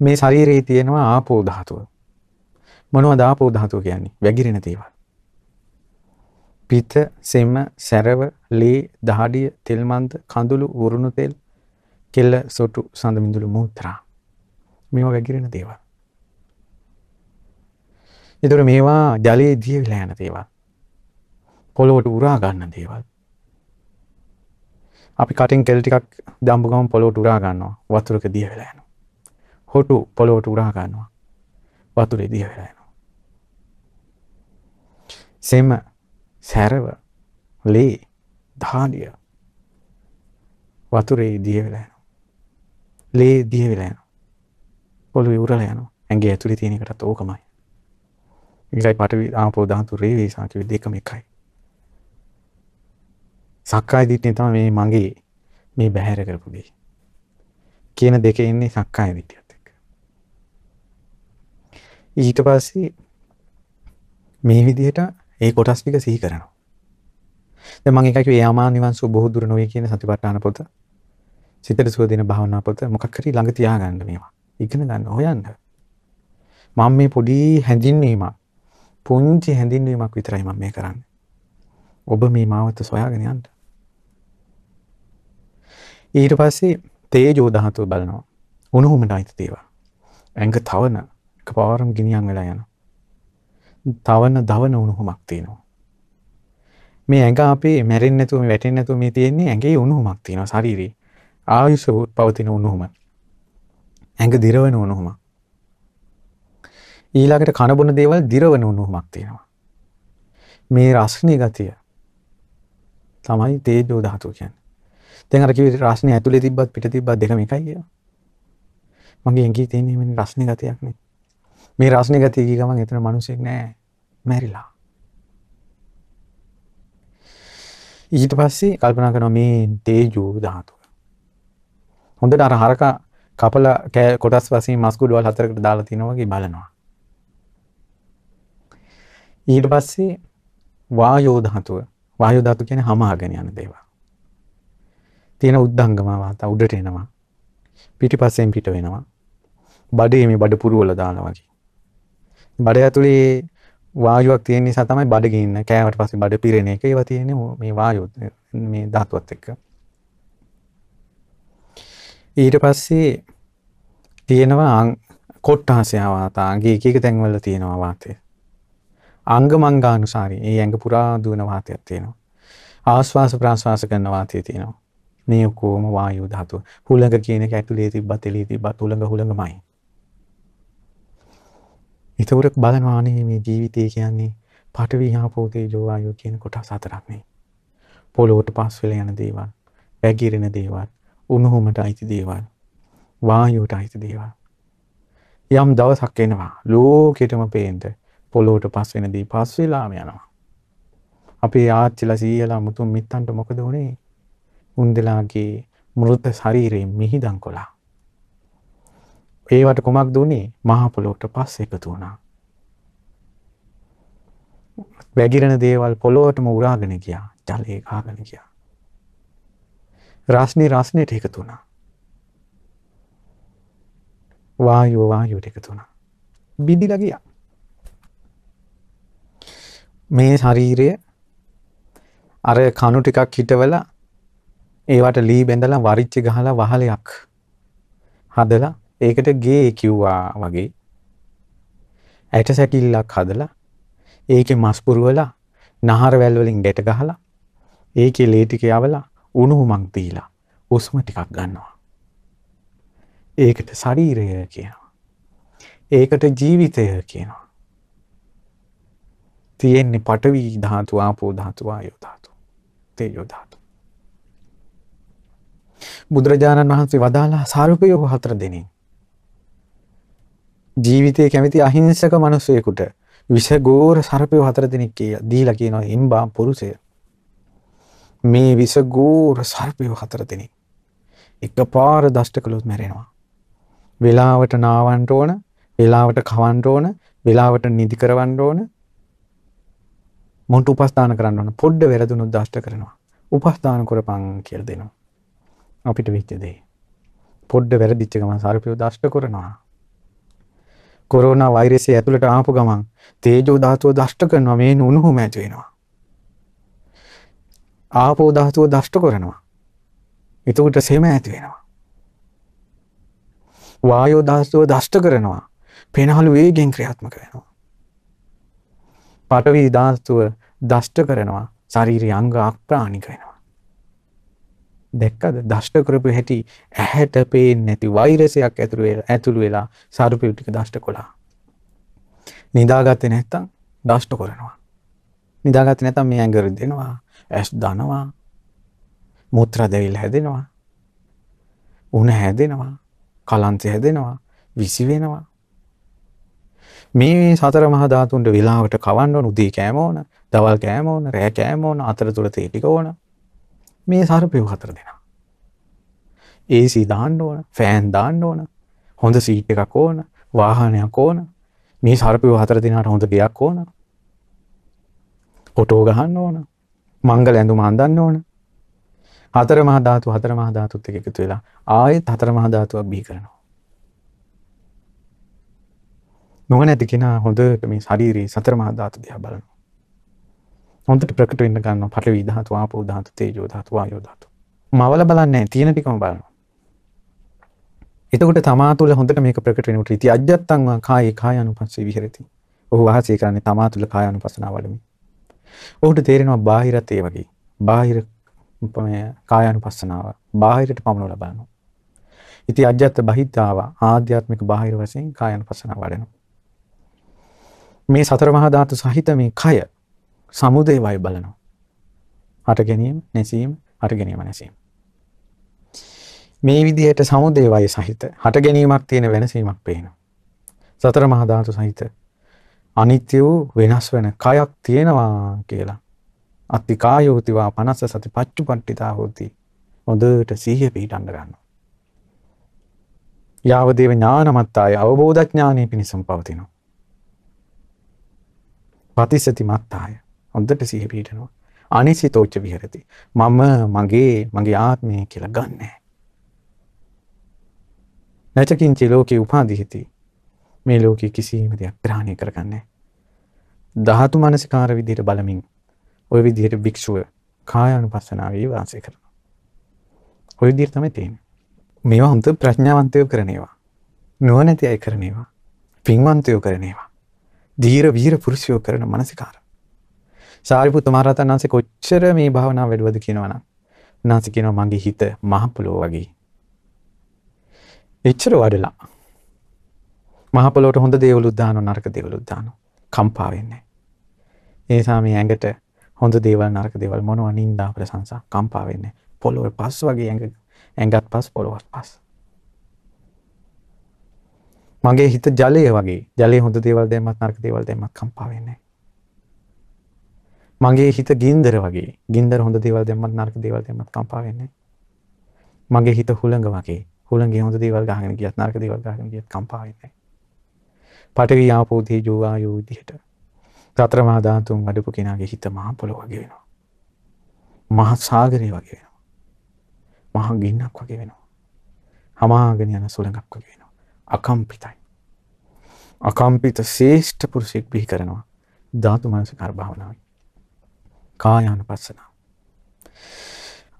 මේ ශරීරයේ තියෙනවා ආපෝ ධාතුව. මොනවද ආපෝ ධාතුව කියන්නේ? වැగిරෙන දේවල්. පිත, සෙම, සැරව, ලේ, දහඩිය, තෙල් මන්ද, කඳුළු, උරුණු තෙල්, කෙල්ල, සොටු, සඳ මිදුළු, මූත්‍රා. මේවා වැగిරෙන දේවල්. එතුර මේවා ජලයේ දිය වෙලා යන දේවල්. පොළොවට උරා ගන්න දේවල්. අපි කටින් කෙල් ටිකක් දම්පු ගමන් පොළොවට උරා ගන්නවා වතුරක දිය වෙලා යනවා. හොටු පොළොවට උරා ගන්නවා වතුරේ දිය වෙලා යනවා. සෙම සැරව ලේ ධාඩිය වතුරේ දිය වෙලා යනවා. ලේ දිය වෙලා යනවා. පොළොවේ උරලා යනවා. ඇඟේ ඇතුලේ තියෙන එකටත් ඕකමයි. ඒකයි පටවි ආපෝ ධාතු රේවේ සාකිවි දෙකම එකයි. සක්කාය දිට්ඨිය තමයි මේ මගේ මේ බැහැර කරපු දේ. කියන දෙකේ ඉන්නේ සක්කාය දිට්ඨියත් එක්ක. ඊට පස්සේ මේ විදිහට ඒ කොටස් ටික සිහි කරනවා. දැන් මම එකයි කිව්වේ යාමා නිවන් සුව බොහෝ දුර නොවේ කියන සතිපට්ඨාන පොත. සිතට සුව දෙන භාවනා පොත මොකක් හරි ළඟ තියාගන්න මේවා. ඉගෙන ගන්න හොයන්න. මම මේ පොඩි හැඳින්වීමක් පුංචි හැඳින්වීමක් විතරයි මම මේ කරන්නේ. ඔබ මේ මාවත සොයාගෙන යන්න. ඊට පස්සේ තේජෝ ධාතුව බලනවා. උණුහුමට අයිති දේවල්. ඇඟ තවන එකපාරම ගිනියම් වෙලා යනවා. තවන දවන උණුහුමක් තියෙනවා. මේ ඇඟ අපේ මැරෙන්නේ නැතුව මේ වැටෙන්නේ නැතුව මේ තියෙන්නේ ඇඟේ උණුහුමක් තියෙනවා ශරීරේ. ආයුෂ පවතින උණුහුම. ඇඟ දිරවන උණුහුම. ඊළඟට කනබොන දේවල් දිරවන උණුහුමක් තියෙනවා. මේ රස්නී ගතිය තමයි තේජෝ ධාතුව කියන්නේ. දැන් අර කිව්වේ රස්නේ ඇතුලේ තිබ්බත් පිට තිබ්බත් දෙකම එකයි කියලා. මගේ ඇඟේ තියෙන්නේ මේ රස්නේ ගතියක් නේ. මේ රස්නේ ගතිය කිය ගමන් එතන මිනිසෙක් නෑ. මැරිලා. ඊට පස්සේ කල්පනා කරනවා මේ තේජෝ ධාතුව. හොඳට අර හරක කපල කොටස් වශයෙන් මස් කුඩුවල් හතරකට දාලා තිනවා වගේ බලනවා. ඊට පස්සේ වායෝ ධාතුව. වායෝ ධාතුව කියන්නේ හමාගෙන යන දේවල්. තියෙන උද්දංගම වාත උඩට එනවා. පිටිපස්සෙන් පිට වෙනවා. බඩේ මේ බඩ පුරවල දානවා වගේ. බඩ ඇතුලේ වායුවක් තියෙන නිසා තමයි බඩ ගින්න කෑවට පස්සේ බඩ පිරෙන එක ඒවා තියෙන්නේ මේ වායුව මේ ධාතුවත් එක්ක. ඊට පස්සේ තියෙනවා කොට්ටාසය වාතාගේ එක එක තැන්වල තියෙනවා වාතය. අංග මංගානුසාරී ඒ ඇඟ පුරා දුවන වාතයක් තියෙනවා. ආශ්වාස ප්‍රාශ්වාස කරන වාතය තියෙනවා. මේ ඔක්කොම වායු ධාතුව. හුළඟ කියන එක ඇතුලේ තිබ්බත් එළියේ තිබ්බත් හුළඟ හුළඟමයි. එතකොට බලනවා අනේ මේ ජීවිතය කියන්නේ පඨවි ආපෝ තේජෝ වායෝ කියන කොටස් හතරක් නේ. පොළොවට පස් වෙලා යන දේවල්, පැගිරෙන දේවල්, උණුහුමට අයිති දේවල්, වායුවට අයිති දේවල්. යම් දවසක් එනවා ලෝකෙටම පේන්න පොළොවට පස් වෙන දී පස් වෙලාම යනවා. අපේ ආච්චිලා සීයලා මුතුන් මිත්තන්ට මොකද වුනේ? උන්දලාගේ මෘත ශරීරයෙන් මිහිදන් කොලා. ඒවට කුමක් දුන්නේ මහා පොළොවට පස් එකතු වුණා. වැగిරෙන දේවල් පොළොවටම උරාගෙන ගියා. ජලයේ කාගෙන ගියා. රස්නේ රස්නේට එකතු වුණා. වායුව වායුවට එකතු වුණා. බිඳිලා ගියා. මේ ශරීරය අර කණු ටිකක් හිටවලා ඒවට ලී බැඳලා වරිච්චි ගහලා වහලයක් හදලා ඒකට ගේ කිව්වා වගේ. ඇට සැකිල්ලක් හදලා ඒකේ මස් පුරවලා නහර වැල් වලින් ගැට ගහලා ඒකේ ලේ ටික යවලා උණුහුමක් දීලා උස්ම ටිකක් ගන්නවා. ඒකට ශරීරය කියනවා. ඒකට ජීවිතය කියනවා. තියෙන්නේ පටවි ධාතු ආපෝ ධාතු වායෝ ධාතු තේජෝ ධාතු. බුදුරජාණන් වහන්සේ වදාලා සාරුපයෝ හතර දෙනින් ජීවිතය කැමති අහිංසක මනුස්සයෙකුට විෂ ගෝර සර්පයෝ හතර දෙනෙක් දීලා කියනවා එම්බා පුරුෂය. මේ විෂ ගෝර සර්පයෝ හතර දෙනෙක් එක පාර දෂ්ට කළොත් මැරෙනවා. වෙලාවට නාවන්ට ඕන වෙලාවට කවන්ට ඕන වෙලාවට නිදි කරවන්න ඕන. මොන්ට උපස්ථාන කරන්න ඕන. පොඩ්ඩ වැරදුණු දෂ්ට කරනවා. උපස්ථාන කරපං කියල් දෙනවා. අපිට විච්ච දේ. පොඩ්ඩ වැරදිච්ච ගමන් සර්පයෝ දෂ්ට කරනවා. කොරෝනා වෛරසය ඇතුළට ආපු ගමන් තේජෝ ධාතුව දෂ්ට කරනවා මේ උණුහුම ඇති වෙනවා. ආපෝ ධාතුව දෂ්ට කරනවා. එතකොට සෙම ඇති වෙනවා. වායෝ ධාතුව දෂ්ට කරනවා. පෙනහළු වේගෙන් ක්‍රියාත්මක වෙනවා. පඨවි ධාතුව දෂ්ට කරනවා. ශරීරය අංග අප්‍රාණික වෙනවා. දැක්කද දෂ්ට කරපු හැටි ඇහැට පේන්නේ නැති වෛරසයක් ඇතුළු වෙලා ඇතුළු වෙලා සර්පියු ටික දෂ්ට කළා. නිදාගත්තේ නැත්තම් දෂ්ට කරනවා. නිදාගත්තේ නැත්තම් මේ ඇඟ රිදෙනවා, ඇස් දනවා, මුත්‍රා දෙවිල හැදෙනවා. උණ හැදෙනවා, කලන්තය හැදෙනවා, විසි වෙනවා. මේ සතර මහා ධාතුන්ට වෙලාවට කවන්න ඕන උදේ කෑම ඕන, දවල් කෑම ඕන, රෑ කෑම ඕන, අතරතුර තේ ටික ඕන. මේ සර්පයෝ හතර දෙනා. ඒසි දාන්න ඕන ෆෑන් දාන්න ඕන හොඳ සීට් එකක් ඕන වාහනයක් ඕන මේ සර්පයෝ හතර දෙනාට හොඳ ගයක් ඕන ඔටෝ ගහන්න ඕන මංගල ඇඳුම අඳන්න ඕන හතර මහා ධාතු හතර මහා ධාතුත් එක්ක එකතු වෙලා ආයෙත් හතර මහා ධාතුවක් බිහි කරනවා. නොනැති කෙනා හොඳට මේ ශරීරයේ සතර මහා ධාතු දිහා බලනවා. හොඳට ප්‍රකට වෙන්න ගන්න පටවි ධාතු ආපෝ ධාතු තේජෝ ධාතු වායෝ ධාතු. මවල බලන්නේ තියෙන ටිකම බලනවා. එතකොට තමා තුළ හොඳට මේක ප්‍රකට වෙනකොට ඉති අජ්ජත්තං කායේ කායानुපස්සී විහෙරති. ඔහු වාසය කරන්නේ තමා තුළ කායानुපස්සනාව වලමි. ඔහුට තේරෙනවා බාහිරත් ඒ වගේ. බාහිර මේ කායानुපස්සනාව බාහිරට පමණව ලබනවා. ඉති අජ්ජත් බහිද්ධාව ආධ්‍යාත්මික බාහිර වශයෙන් කායानुපස්සනාව වඩනවා. මේ සතර මහා ධාතු සහිත මේ කය සමුදේ වය බලනවා. හට ගැනීම, නැසීම, හට ගැනීම නැසීම. මේ විදිහට සමුදේ වය සහිත හට ගැනීමක් තියෙන වෙනසීමක් පේනවා. සතර මහා ධාතු සහිත අනිත්‍ය වූ වෙනස් වෙන කයක් තියෙනවා කියලා. අත්ති කායෝතිවා 50 සති පච්චුපට්ඨිතා හෝති. හොඳට සිහිය පිහිටන්න ගන්නවා. යාවදේව ඥානමත්තාය අවබෝධඥානය පිණිසම පවතිනවා. පතිස්සති මත්තාය හොඳට සිහ පිහිටනවා. අනිසිතෝච්ච විහරති. මම මගේ මගේ ආත්මය කියලා ගන්නෑ. නැචකින්චි ලෝකෙ උපාදිහිති මේ ලෝකෙ කිසිීම දෙයක් ග්‍රහණය කරගන්නේ. දහතු මනසිකාර විදිහට බලමින් ඔය විදිහට භික්ෂුව කායනු පස්සනාවේ වාසය කරනවා. ඔය විදිහට තමයි තියෙන්නේ. මේවා හොඳ ප්‍රඥාවන්තයෝ කරනේවා. නුවණැති අය කරනේවා. පින්වන්තයෝ කරනේවා. ධීර වීර පුරුෂයෝ කරන මනසිකාර. සාරිපුත්ත මහරහතන් වහන්සේ කොච්චර මේ භාවනාව වැඩුවද කියනවනම් උන්වහන්සේ කියනවා මගේ හිත මහ පොළොව වගේ. එච්චර වඩලා මහ පොළොවට හොඳ දේවලුත් දානවා නරක දේවලුත් දානවා. කම්පා වෙන්නේ. ඒ නිසා මේ ඇඟට හොඳ දේවල් නරක දේවල් මොනවා නින්දා ප්‍රශංසා කම්පා වෙන්නේ. පොළොවේ පස් වගේ ඇඟ ඇඟත් පස් පොළොවත් පස්. මගේ හිත ජලය වගේ ජලය හොඳ දේවල් දැම්මත් නරක දේවල් දැම්මත් කම්පා වෙන්නේ. මගේ හිත ගින්දර වගේ ගින්දර හොඳ දේවල් දැම්මත් නරක දේවල් දැම්මත් කම්පා වෙන්නේ. මගේ හිත හුළඟ වගේ හුළඟේ හොඳ දේවල් ගහගෙන ගියත් නරක දේවල් ගහගෙන ගියත් කම්පා වෙන්නේ. පඨවි ආපෝ තේජෝ වායෝ විදිහට සතර මහා ධාතුන් වඩපු කෙනාගේ හිත මහ පොළොව වගේ වෙනවා. මහා සාගරය වගේ වෙනවා. මහා ගින්නක් වගේ වෙනවා. හමාගෙන යන සුළඟක් වගේ වෙනවා. අකම්පිතයි. අකම්පිත ශේෂ්ඨ පුරුෂයෙක් බිහි කරනවා. ධාතු මනසිකාර භාවනාවයි. කායානුපස්සනාව.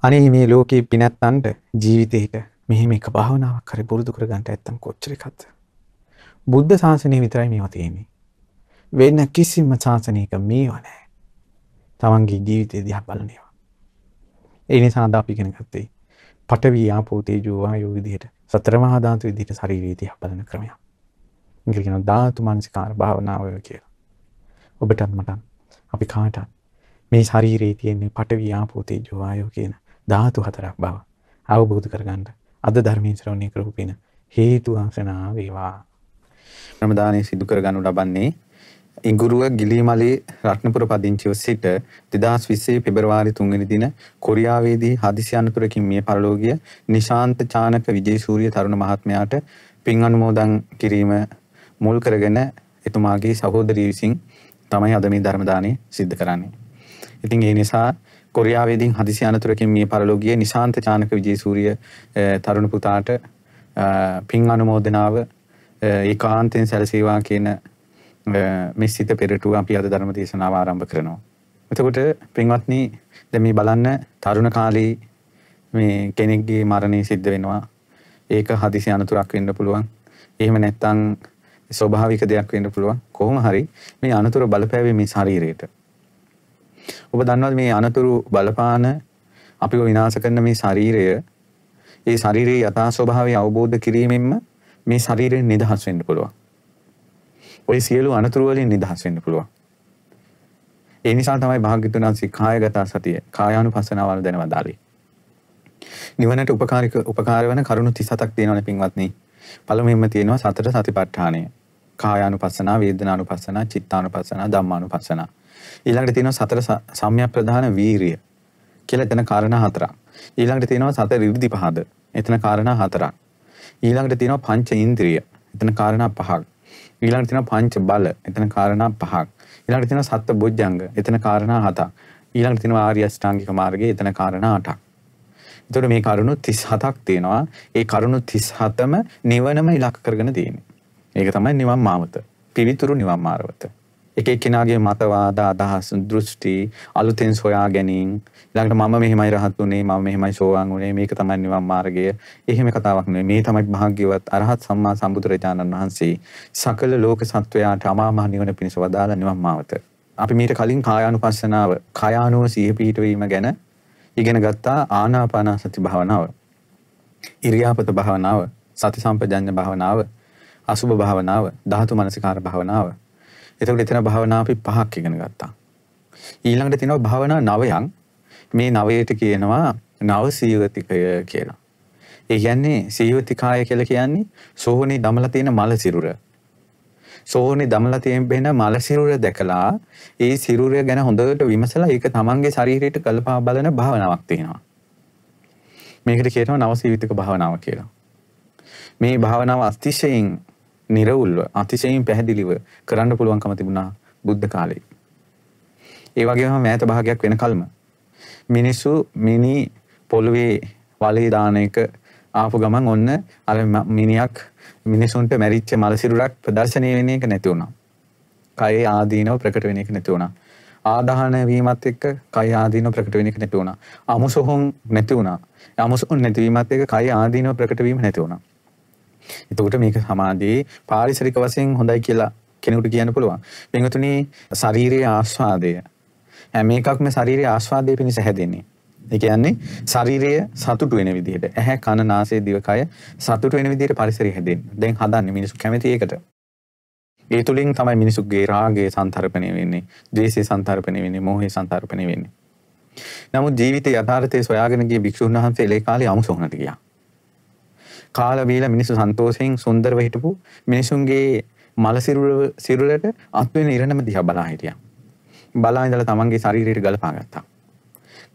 අනේ මේ ලෝකේ පිනැත්තන්ට ජීවිතේට මෙහෙම එක භාවනාවක් හරි පුරුදු කරගන්න ඇත්තම් කොච්චර එකක්ද? බුද්ධ ශාසනය විතරයි මේවා තියෙන්නේ. වෙන කිසිම ශාසනයක මේවා නැහැ. තමන්ගේ ජීවිතය දිහා බලන ඒවා. ඒ නිසා අද අපි ඉගෙන ගත්තේ පඨවි ආපෝ තේජෝ වායෝ විදිහට සතර මහා ධාතු විදිහට ශරීරය දිහා බලන ක්‍රමයක්. ඉංග්‍රීසි කියන ධාතු මනසිකාර භාවනාව කියලා. ඔබටත් මටත් අපි කාටත් මේ ශරීරයේ තියෙන පඨවි ආපෝ තේජෝ වායෝ කියන ධාතු හතරක් බව අවබෝධ කරගන්න අද ධර්මයේ ශ්‍රවණය කරපු පින හේතු ආසනා වේවා. ප්‍රමදානය සිදු කරගනු ලබන්නේ ඉඟුරුව ගිලිමලේ රත්නපුර පදිංචිව සිට 2020 පෙබරවාරි 3 වෙනි දින කොරියාවේදී හදිසි අනතුරකින් මිය පරලෝකිය නිශාන්ත චානක විජේසූරිය තරුණ මහත්මයාට පින් අනුමෝදන් කිරීම මුල් කරගෙන එතුමාගේ සහෝදරිය විසින් තමයි අද මේ ධර්ම දාණය සිද්ධ කරන්නේ. ඉතින් ඒ නිසා කොරියාවේදී හදිසි අනතුරකින් මිය පරලෝකිය නිශාන්ත චානක විජේසූරිය තරුණ පුතාට පින් අනුමෝදනාව ඒකාන්තයෙන් සැලසේවා කියන මේ සිත පෙරටුව අපි අද ධර්ම දේශනාව ආරම්භ කරනවා. එතකොට පින්වත්නි දැන් මේ බලන්න තරුණ කාලේ මේ කෙනෙක්ගේ මරණය සිද්ධ වෙනවා. ඒක හදිසි අනතුරක් වෙන්න පුළුවන්. එහෙම නැත්නම් ස්වභාවික දෙයක් වෙන්න පුළුවන්. කොහොම හරි මේ අනතුර බලපෑවේ මේ ශරීරයට. ඔබ දන්නවද මේ අනතුරු බලපාන අපිව විනාශ කරන මේ ශරීරය ඒ ශරීරයේ යථා ස්වභාවය අවබෝධ කිරීමෙන්ම මේ ශරීරයෙන් නිදහස් වෙන්න පුළුවන්. ওই සියලු අනතුරු වලින් නිදහස් වෙන්න පුළුවන්. ඒ නිසා තමයි භාග්‍යතුන් වහන්සේ කායගත සතිය කායානුපස්සනාවල් දැනවදාලේ. නිවනට උපකාරික උපකාර වෙන කරුණු 37ක් තියෙනවානේ පින්වත්නි. පළමුවෙන්ම තියෙනවා සතර සතිපට්ඨානය. කායානුපස්සනා, වේදනානුපස්සනා, චිත්තානුපස්සනා, ධම්මානුපස්සනා. ඊළඟට තියෙනවා සතර සම්‍යක් ප්‍රධාන වීරිය. කියලා එතන කාරණා හතරක්. ඊළඟට තියෙනවා සතර ඍද්ධි පහද. එතන කාරණා හතරක්. ඊළඟට තියෙනවා පංච ඉන්ද්‍රිය. එතන කාරණා පහක්. ඊළඟට තියෙනවා පංච බල. එතන කාරණා පහක්. ඊළඟට තියෙනවා සත්ත බොජ්ජංග. එතන කාරණා හතක්. ඊළඟට තියෙනවා ආර්ය අෂ්ටාංගික මාර්ගය. එතන කාරණා අටක්. එතකොට මේ කරුණු 37ක් තියෙනවා. ඒ කරුණු 37ම නිවනම ඉලක්ක කරගෙන තියෙන්නේ. ඒක තමයි නිවන් මාවත. පිවිතුරු නිවන් මාර්ගවත. එක එක්කෙනාගේ මතවාද අදහස් දෘෂ්ටි අලුතෙන් සොයා ගැනීම. ඊළඟට මම මෙහෙමයි රහත් උනේ මම මෙහෙමයි සෝවාන් උනේ මේක තමයි නිවන් මාර්ගය. එහෙම කතාවක් නෙවෙයි. මේ තමයි භාග්‍යවත් අරහත් සම්මා සම්බුදුරජාණන් වහන්සේ සකල ලෝක සත්වයාට අමා මහ නිවන පිණිස වදාළ නිවන් මාවත අපි මීට කලින් කායානුපස්සනාව කායානුව සිහිය පිහිටවීම ගැන ඉගෙන ගත්තා ආනාපාන සති භාවනාව. ඉරියාපත භාවනාව සති සම්පජඤ්ඤ භාවනාව අසුභ භාවනාව ධාතු මනසිකාර භාවනාව. එතකොට එතන භාවනා අපි පහක් ඉගෙන ගත්තා. ඊළඟට තියෙනවා භාවනා නවයන්. මේ නවයට කියනවා නව සීවතිකය කියලා. ඒ කියන්නේ සීවතිකාය කියලා කියන්නේ සෝහනේ දමලා තියෙන මල සිරුර. සෝහනේ දමලා තියෙන බෙන මල සිරුර දැකලා ඒ සිරුරය ගැන හොඳට විමසලා ඒක තමන්ගේ ශරීරයට කල්පා බලන භාවනාවක් තියෙනවා. මේකට කියනවා නව සීවිතික භාවනාව කියලා. මේ භාවනාව අතිශයින් නිරවුල්ව අතිශයින් පැහැදිලිව කරන්න පුළුවන්කම තිබුණා බුද්ධ කාලේ. ඒ වගේම මෑත භාගයක් වෙන කල්ම මිනිස්සු මිනි පොළොවේ වලේ දාන එක ආපු ගමන් ඔන්න අර මිනියක් මිනිසුන්ට මැරිච්ච මලසිරුරක් ප්‍රදර්ශනය වෙන එක නැති වුණා. කයේ ආදීනව ප්‍රකට වෙන එක නැති වුණා. ආදාහන වීමත් එක්ක කය ආදීනව ප්‍රකට වෙන එක නැති වුණා. අමුසොහොන් නැති වුණා. අමුසොහොන් නැතිවීමත් එක්ක කය ආදීනව ප්‍රකට වීම නැති වුණා. එතකොට මේක සමාධියේ පාරිසරික වශයෙන් හොඳයි කියලා කෙනෙකුට කියන්න පුළුවන්. පින්වතුනි ශාරීරික ආස්වාදය හැම එකක්ම ශාරීරික ආස්වාදයේ පිණිස හැදෙන්නේ. ඒ කියන්නේ ශරීරය සතුටු වෙන විදිහට ඇහැ කන නාසය දිවකය සතුටු වෙන විදිහට පරිසරය හැදෙන්නේ. දැන් හදන්නේ මිනිස්සු කැමති ඒකට. ඒ තුලින් තමයි මිනිසුගේ රාගය සංතරපණය වෙන්නේ, ද්වේෂය සංතරපණය වෙන්නේ, මෝහය සංතරපණය වෙන්නේ. නමුත් ජීවිතයේ යථාර්ථය සොයාගෙන ගිය භික්ෂුන් වහන්සේ ඒ කාලේ අමුසොහනට ගියා. කාලා බීලා මිනිස්සු සන්තෝෂයෙන් සුන්දරව හිටපු මිනිසුන්ගේ මල සිරුර සිරුරට අත් වෙන ඉරණම දිහා බලා හිටියා. බලා ඉඳලා තමන්ගේ ශරීරයට ගලපා ගත්තා.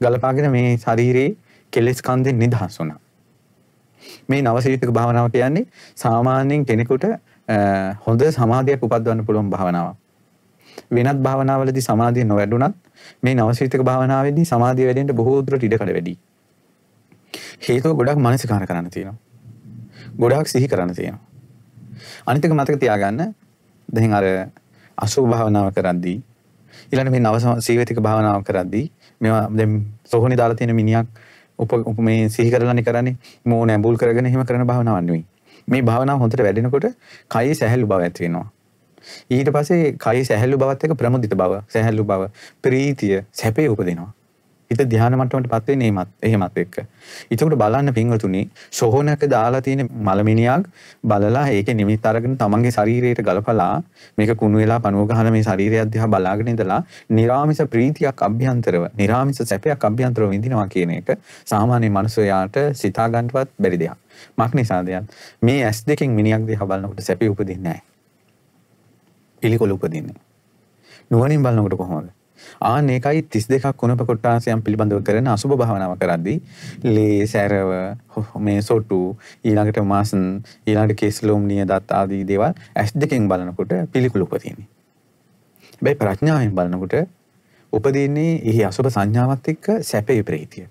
ගලපාගෙන මේ ශරීරයේ කෙලෙස් කන්දෙන් නිදහස් වුණා. මේ නවසීවිතක භාවනාව කියන්නේ සාමාන්‍යයෙන් කෙනෙකුට හොඳ සමාධියක් උපද්දවන්න පුළුවන් භාවනාවක්. වෙනත් භාවනාවලදී සමාධිය නොවැඩුණත් මේ නවසීවිතක භාවනාවේදී සමාධිය වැඩෙන්න බොහෝ දුරට ඉඩකඩ වැඩි. හේතුව ගොඩක් මානසිකාර කරන්න තියෙනවා. ගොඩාක් සිහි කරන්න තියෙනවා. අනිත් එක මතක තියාගන්න දැන් අර අසුභ භාවනාව කරද්දී ඊළඟ මේ නව සීවතික භාවනාව කරද්දී මේවා දැන් සෝහනේ දාලා තියෙන මිනිහක් උප මේ සිහි කරලානේ කරන්නේ මෝන ඇඹුල් කරගෙන එහෙම කරන භාවනාවක් නෙවෙයි. මේ භාවනාව හොඳට වැඩෙනකොට කයේ සැහැල්ලු බව ඇති වෙනවා. ඊට පස්සේ කයේ සැහැල්ලු බවත් එක්ක ප්‍රමුදිත බව, සැහැල්ලු බව, ප්‍රීතිය, සැපේ උපදිනවා. හිත ධ්‍යාන මට්ටමටපත් වෙන්නේ එහෙමත් එහෙමත් එක්ක. එතකොට බලන්න පින්වතුනි සෝහනක දාලා තියෙන මලමිනියක් බලලා ඒකේ නිමිත්ත අරගෙන තමන්ගේ ශරීරයට ගලපලා මේක කුණු වෙලා පණුව ගහන මේ ශරීරය දිහා බලාගෙන ඉඳලා නිරාමිස ප්‍රීතියක් අභ්‍යන්තරව, නිරාමිස සැපයක් අභ්‍යන්තරව විඳිනවා කියන එක සාමාන්‍ය මනුස්සයාට සිතා ගන්නවත් බැරි දෙයක්. මක් නිසාද මේ ඇස් දෙකෙන් මිනිහක් දිහා බලනකොට සැපේ උපදින්නේ නැහැ. පිළිකොල උපදින්නේ. නුවණින් බලනකොට කොහොමද? ආන ඒකයි 32ක් කුණප කොටාසියම් පිළිබඳව කරන අසුබ භාවනාව කරද්දී ලේ සැරව මේ සොටු ඊළඟට මාසන් ඊළඟට කේස්ලෝම්නිය දත් ආදී දේවල් ඇස් දෙකෙන් බලනකොට පිළිකුල උපදින්නේ. හැබැයි ප්‍රඥාවෙන් බලනකොට උපදින්නේ එහි අසුබ සංඥාවත් එක්ක සැපේ ප්‍රීතිය.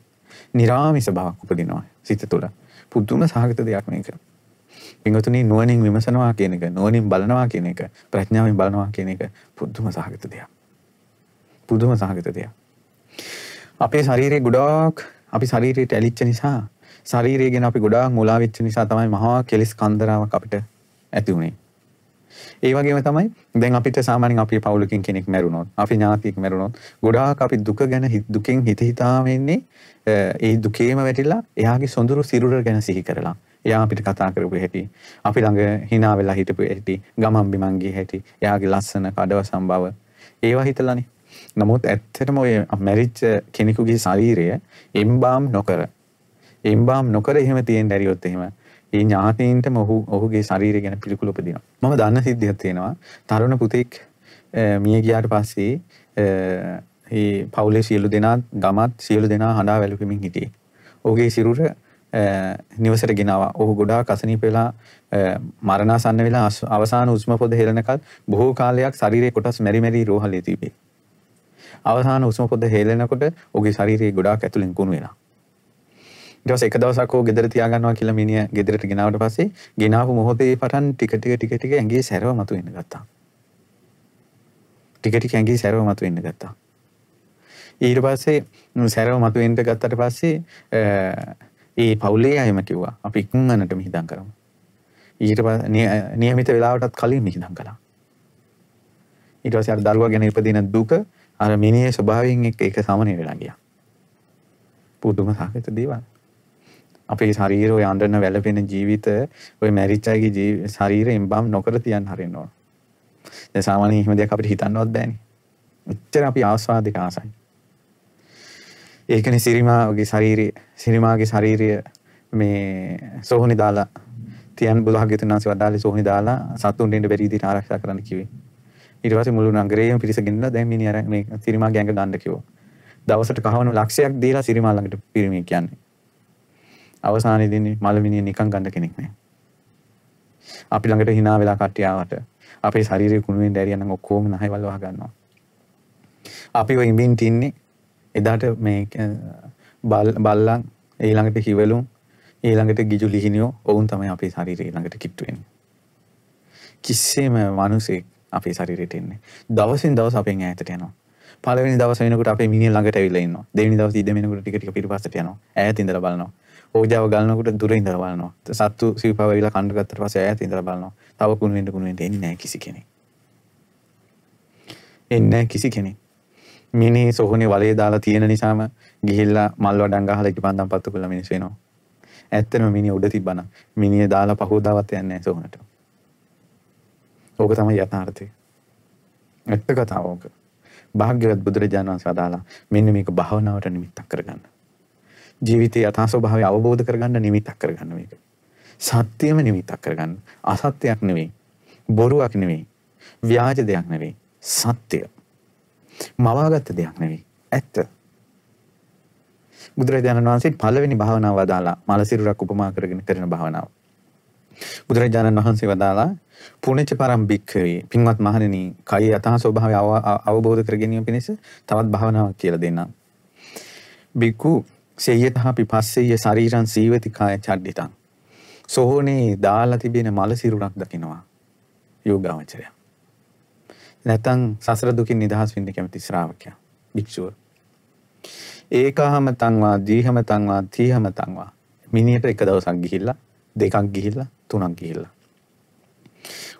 निराமிස බවක් උපදිනවා සිත තුළ. පුදුම සහගත දෙයක් මේක. පිඟතුනි නුවණින් විමසනවා කියන එක නුවණින් බලනවා කියන එක ප්‍රඥාවෙන් බලනවා කියන එක පුදුම සහගත දෙයක්. පුදුම සහගත දෙයක්. අපේ ශරීරය ගොඩාක් අපි ශරීරයට ඇලිච්ච නිසා ශරීරය ගැන අපි ගොඩාක් මුලා වෙච්ච නිසා තමයි මහා කෙලෙස් කන්දරාවක් අපිට ඇති වුනේ. ඒ වගේම තමයි දැන් අපිට සාමාන්‍යයෙන් අපේ පවුලකින් කෙනෙක් මැරුණොත් අපි ඥාතියෙක් මැරුණොත් ගොඩාක් අපි දුක ගැන දුකෙන් හිත හිතා වෙන්නේ ඒ දුකේම වැටිලා එයාගේ සොඳුරු සිරුර ගැන සිහි කරලා එයා අපිට කතා කරපු හැටි අපි ළඟ hina වෙලා හිටපු හැටි ගමන් බිමන් ගිය හැටි එයාගේ ලස්සන කඩවසම් බව ඒවා හිතලානේ නමුත් ඇත්තටම ඔය මැරිච්ච කෙනෙකුගේ ශරීරය එම්බාම් නොකර එම්බාම් නොකර එහෙම තියෙන ඇරියොත් එහෙම ඒ ඥාතීන්ටම ඔහු ඔහුගේ ශරීරය ගැන පිළිකුල උපදිනවා. මම දන්න සිද්ධියක් තියෙනවා. තරුණ පුතෙක් මිය ගියාට පස්සේ ඒ පවුලේ සියලු දෙනා ගමත් සියලු දෙනා හඬා වැළපෙමින් හිටියේ. ඔහුගේ සිරුර නිවසට ගෙනාවා. ඔහු ගොඩාක් අසනීප වෙලා මරණාසන්න වෙලා අවසාන උස්ම පොද හෙලනකල් බොහෝ කාලයක් ශරීරයේ කොටස් මෙරි මෙරි රෝහලේ තිබේ. අවසාන උස්ම පොද හේලෙනකොට ඔහුගේ ශරීරයේ ගොඩාක් ඇතුලෙන් කුණු වෙනවා. ඊට පස්සේ එක දවසක් ඔහු ගෙදර තියාගන්නවා කියලා මිනිහ ගෙදරට ගෙනාවට පස්සේ ගෙනාවු මොහොතේ පටන් ටික ටික ටික ටික ඇඟේ සැරව මතුවෙන්න ගත්තා. ටික ටික ඇඟේ සැරව මතුවෙන්න ගත්තා. ඊට පස්සේ සැරව මතුවෙන්න ගත්තට පස්සේ ඒ පවුලේ අයම කිව්වා අපි ඉක්මනට මිහිදම් කරමු. ඊට පස්සේ නියමිත වෙලාවටත් කලින් මිහිදම් කළා. ඊට පස්සේ අර දරුවා ගැන ඉපදින දුක අර මිනිහේ ස්වභාවයෙන් එක්ක ඒක සමනය වෙලා ගියා. පුදුම සාහිත දේවල්. අපේ ශරීරය ඔය අඬන වැළපෙන ජීවිත ඔය මැරිච්ච අයගේ ශරීරයෙන් බම් නොකර තියන්න හරින්න ඕන. දැන් සාමාන්‍යයෙන් එහෙම දෙයක් අපිට හිතන්නවත් බෑනේ. එච්චර අපි ආස්වාදික ආසයි. ඒකනේ සිරිමාගේ ශරීරය සිරිමාගේ ශරීරය මේ සෝහනි දාලා තියන් බුදුහාගතුන් වහන්සේ වදාළේ සෝහනි දාලා සතුන්ට ඉන්න බැරි විදිහට ආරක්ෂා කරන්න කිව්වේ. ඊට පස්සේ මුළු නගරේම පිරිස ගෙන්නලා දැන් මිනිහ අර මේ සිරිමාගේ ඇඟ ගන්න කිව්වා. දවසට කහවණු ලක්ෂයක් දීලා සිරිමා ළඟට පිරිමියෙක් කියන්නේ. අවසානයේදී මලමිනිය නිකන් ගන්න කෙනෙක් නෑ. අපි ළඟට hina වෙලා කට්ටිය ආවට අපේ ශරීරය කුණු වෙන්න ඇරියා නම් ඔක්කොම නහයවල් වහ ගන්නවා. අපි ඔය ඉඹින් තින්නේ එදාට මේ බල්ලන් ඊළඟට හිවලුම් ඊළඟට ගිජු ලිහිනියෝ ඔවුන් තමයි අපේ ශරීරය ළඟට කිට්ටු වෙන්නේ. කිසිම මිනිසෙක් අපේ ශරීරයට එන්නේ. දවසින් දවස අපෙන් ඈතට යනවා. පළවෙනි දවස වෙනකොට අපේ මිනිහ ළඟට ඇවිල්ලා ඉන්නවා. දෙවෙනි දවස් ඉඳ වෙනකොට ටික ටික පිටපස්සට යනවා. ඈත ඉඳලා බලනවා. ඕජාව ගලනකොට දුර ඉඳලා බලනවා. සත්තු සිව්පව වෙලා කන්න ගත්තට පස්සේ ඈත ඉඳලා බලනවා. තව කුණු වෙන්න කුණු වෙන්න එන්නේ නැහැ කිසි කෙනෙක්. එන්නේ නැහැ කිසි කෙනෙක්. මිනිහ සොහනේ වලේ දාලා තියෙන නිසාම ගිහිල්ලා මල් වඩන් ගහලා ඉටිපන්දම් පත්තු කළා මිනිස් වෙනවා. ඇත්තටම මිනිහ උඩ තිබ්බනම් මිනිහ දාලා පහෝදාවත් යන්නේ නැහැ සොහනට. ඕක තමයි යථාර්ථය. ඇත්ත කතාව ඕක. භාග්‍යවත් බුදුරජාණන් වහන්සේ වදාලා මෙන්න මේක භාවනාවට නිමිත්තක් කරගන්න. ජීවිතයේ යථා ස්වභාවය අවබෝධ කරගන්න නිමිත්තක් කරගන්න මේක. සත්‍යම නිමිත්තක් කරගන්න. අසත්‍යයක් නෙවෙයි. බොරුවක් නෙවෙයි. ව්‍යාජ දෙයක් නෙවෙයි. සත්‍ය. මවාගත්ත දෙයක් නෙවෙයි. ඇත්ත. බුදුරජාණන් වහන්සේ පළවෙනි භාවනාව වදාලා මලසිරුරක් උපමා කරගෙන කරන භාවනාව. බුදුරජාණන් වහන්සේ වදාලා පුණජ පරම් භික්ඛවේ පින්වත් මහණෙනි කය යථා ස්වභාවය අවබෝධ කර ගැනීම පිණිස තවත් භාවනාවක් කියලා දෙන්නම්. බිකු සේයතහපි පස්සෙය ශරීරං සීවති කාය චඩ්ඩිතං. සෝහනේ දාලා තිබෙන මල සිරුරක් දකිනවා. යෝගාවචරය. නැතන් සසර දුකින් නිදහස් වෙන්න කැමති ශ්‍රාවකයා. භික්ෂුව. ඒකහම තන්වා දීහම තන්වා තීහම තන්වා මිනියට එක දවසක් ගිහිල්ලා දෙකක් ගිහිල්ලා තුනක් ගිහිල්ලා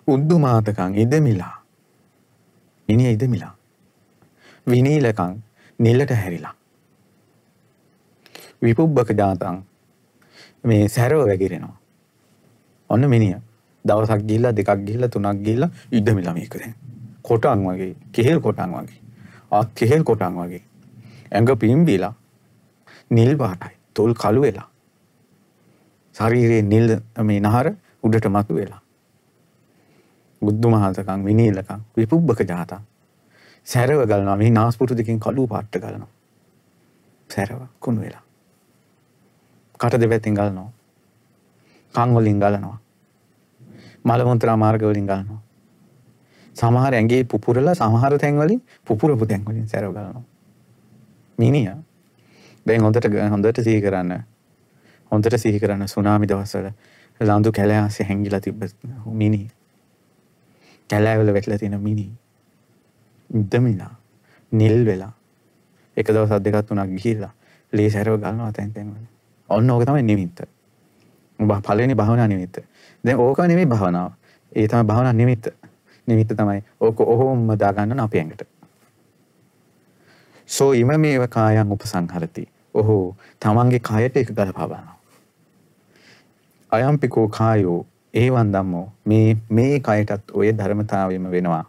උද්දුමාතකං ඉදමිලා. මිනිය ඉදමිලා. විනීලකං නිල්ලට හැරිලා. විපුබ්බක ජාතං මේ සැරව වැගිරෙනවා. ඔන්න මිනිය දවසක් ගිහිල්ලා දෙකක් ගිහිල්ලා තුනක් ගිහිල්ලා ඉදමිලා මේක දැන් කොටන් වගේ කෙහෙල් කොටන් වගේ. අත් කෙහෙල් කොටන් වගේ. ඇඟ පිම්බිලා නිල් පාටයි. තොල් කළු වෙලා. ශරීරයේ නිල් මේ නහර උඩට මතු වෙලා බුද්ධ මහතකම් විනීලකම් විපුබ්බක ජාතං. සැරව ගලනවා. මේ නාස්පුඩු දෙකෙන් කළු පාට ගලනවා. සැරව කුණු වෙලා. කට දෙපැත්තෙන් ගලනවා. කන් වලින් ගලනවා. මල මුත්‍රා මාර්ග වලින් ගලනවා. සමහර ඇඟේ පුපුරලා සමහර තැන් වලින් පුපුරපු තැන් වලින් සැරව ගලනවා. මිනිහ දැන් හොඳට හොඳට සිහි කරන්න හොඳට සිහි කරන්න සුනාමි දවස්වල ලඳු කැලෑ ආසේ හැංගිලා තිබ්බ මිනි කැලෑවල වැටලා තියෙන මිනි. ඉදමිලා නිල් වෙලා. එක දවසක් දෙකක් තුනක් ගිහිල්ලා ලේ සැරව ගන්නවා තැන් තැන් වල. ඔන්න ඕක තමයි නිමිත්ත. ඔබ පළවෙනි භාවනා නිමිත්ත. දැන් ඕක නෙමෙයි භාවනාව. ඒ තමයි භාවනා නිමිත්ත. නිමිත්ත තමයි ඕක ඔහොම දාගන්න අපේ ඇඟට. සෝ ඉමමේව කායන් උපසංහරති. ඔහු තමන්ගේ කයට එක ගලපා බලනවා. අයම්පිකෝ කායෝ ඒවන් දම්මෝ මේ මේ කයටත් ඔය ධර්මතාවයම වෙනවා.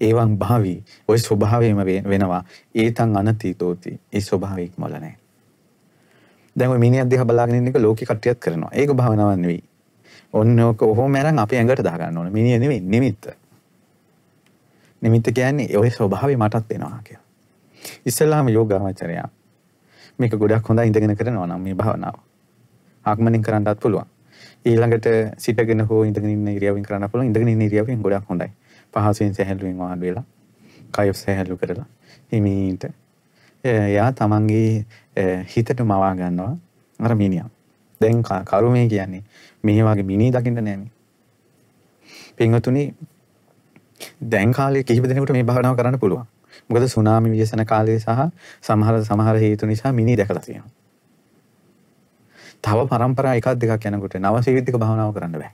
ඒවන් භාවි ඔය ස්වභාවයම වෙනවා ඒතන් අනතීතෝති ඒ ස්වභාවය ඉක්මවල නැහැ. දැන් ඔය මිනිහක් දිහා බලාගෙන ඉන්න එක ලෝකෙ කට්ටියත් කරනවා. ඒක භාවනාවක් නෙවෙයි. ඔන්න ඔක ඔහොම අරන් අපේ ඇඟට දාගන්න ඕනේ. මිනිහ නෙවෙයි නිමිත්ත. නිමිත්ත කියන්නේ ඔය ස්වභාවය මටත් වෙනවා කියලා. ඉස්ලාම යෝගාවචරය මේක ගොඩක් හොඳයි ඉඳගෙන කරනවා නම් මේ භාවනාව. ආගමනින් කරන්නත් පුළුවන්. ඊළඟට සිටගෙන හෝ ඉඳගෙන ඉන්න ඉරියව්වෙන් කරන්න පුළුවන්. ඉඳගෙන ඉන්න ඉරියව්වෙන් ගොඩක් හොඳයි. පහසුවෙන් සැහැල්ලුවෙන් වාඩි වෙලා කය සැහැල්ලු කරලා හිමීට එයා තමන්ගේ හිතට මවා ගන්නවා අර මිනිහා. දැන් කරුමේ කියන්නේ මේ වගේ මිනි දකින්න නෑනේ. පින්වතුනි දැන් කාලේ කිහිප දෙනෙකුට මේ භාවනාව කරන්න පුළුවන්. මොකද සුනාමි ව්‍යසන කාලේ සහ සමහර සමහර හේතු නිසා මිනි දැකලා තියෙනවා. තව පරම්පරා එකක් දෙකක් යනකොට නව සීවිතික භාවනාව කරන්න බෑ.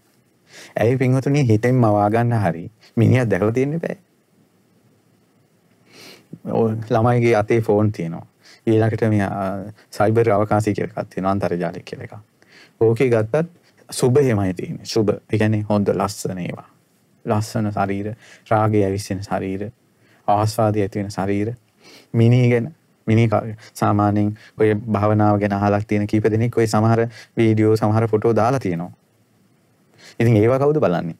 ඇයි පින්වතුනි හිතෙන් මවා ගන්න හරි මිනිහක් දැකලා තියෙන්න බෑ. ළමයිගේ අතේ ෆෝන් තියෙනවා. ඊළඟට මේ සයිබර් අවකාශය කියලා එකක් තියෙනවා අන්තර්ජාලය කියලා එකක්. ඕකේ ගත්තත් සුබ එහෙමයි තියෙන්නේ. සුබ. ඒ කියන්නේ හොඳ ලස්සන ඒවා. ලස්සන ශරීර රාගය ඇවිස්සෙන ශරීර ආස්වාදය ඇති වෙන ශරීර මිනී ගැන මිනි සාමාන්‍යයෙන් ඔය භාවනාව ගැන අහලක් තියෙන කීප දෙනෙක් ඔය සමහර වීඩියෝ සමහර ෆොටෝ දාලා තියෙනවා. ඉතින් ඒවා කවුද බලන්නේ?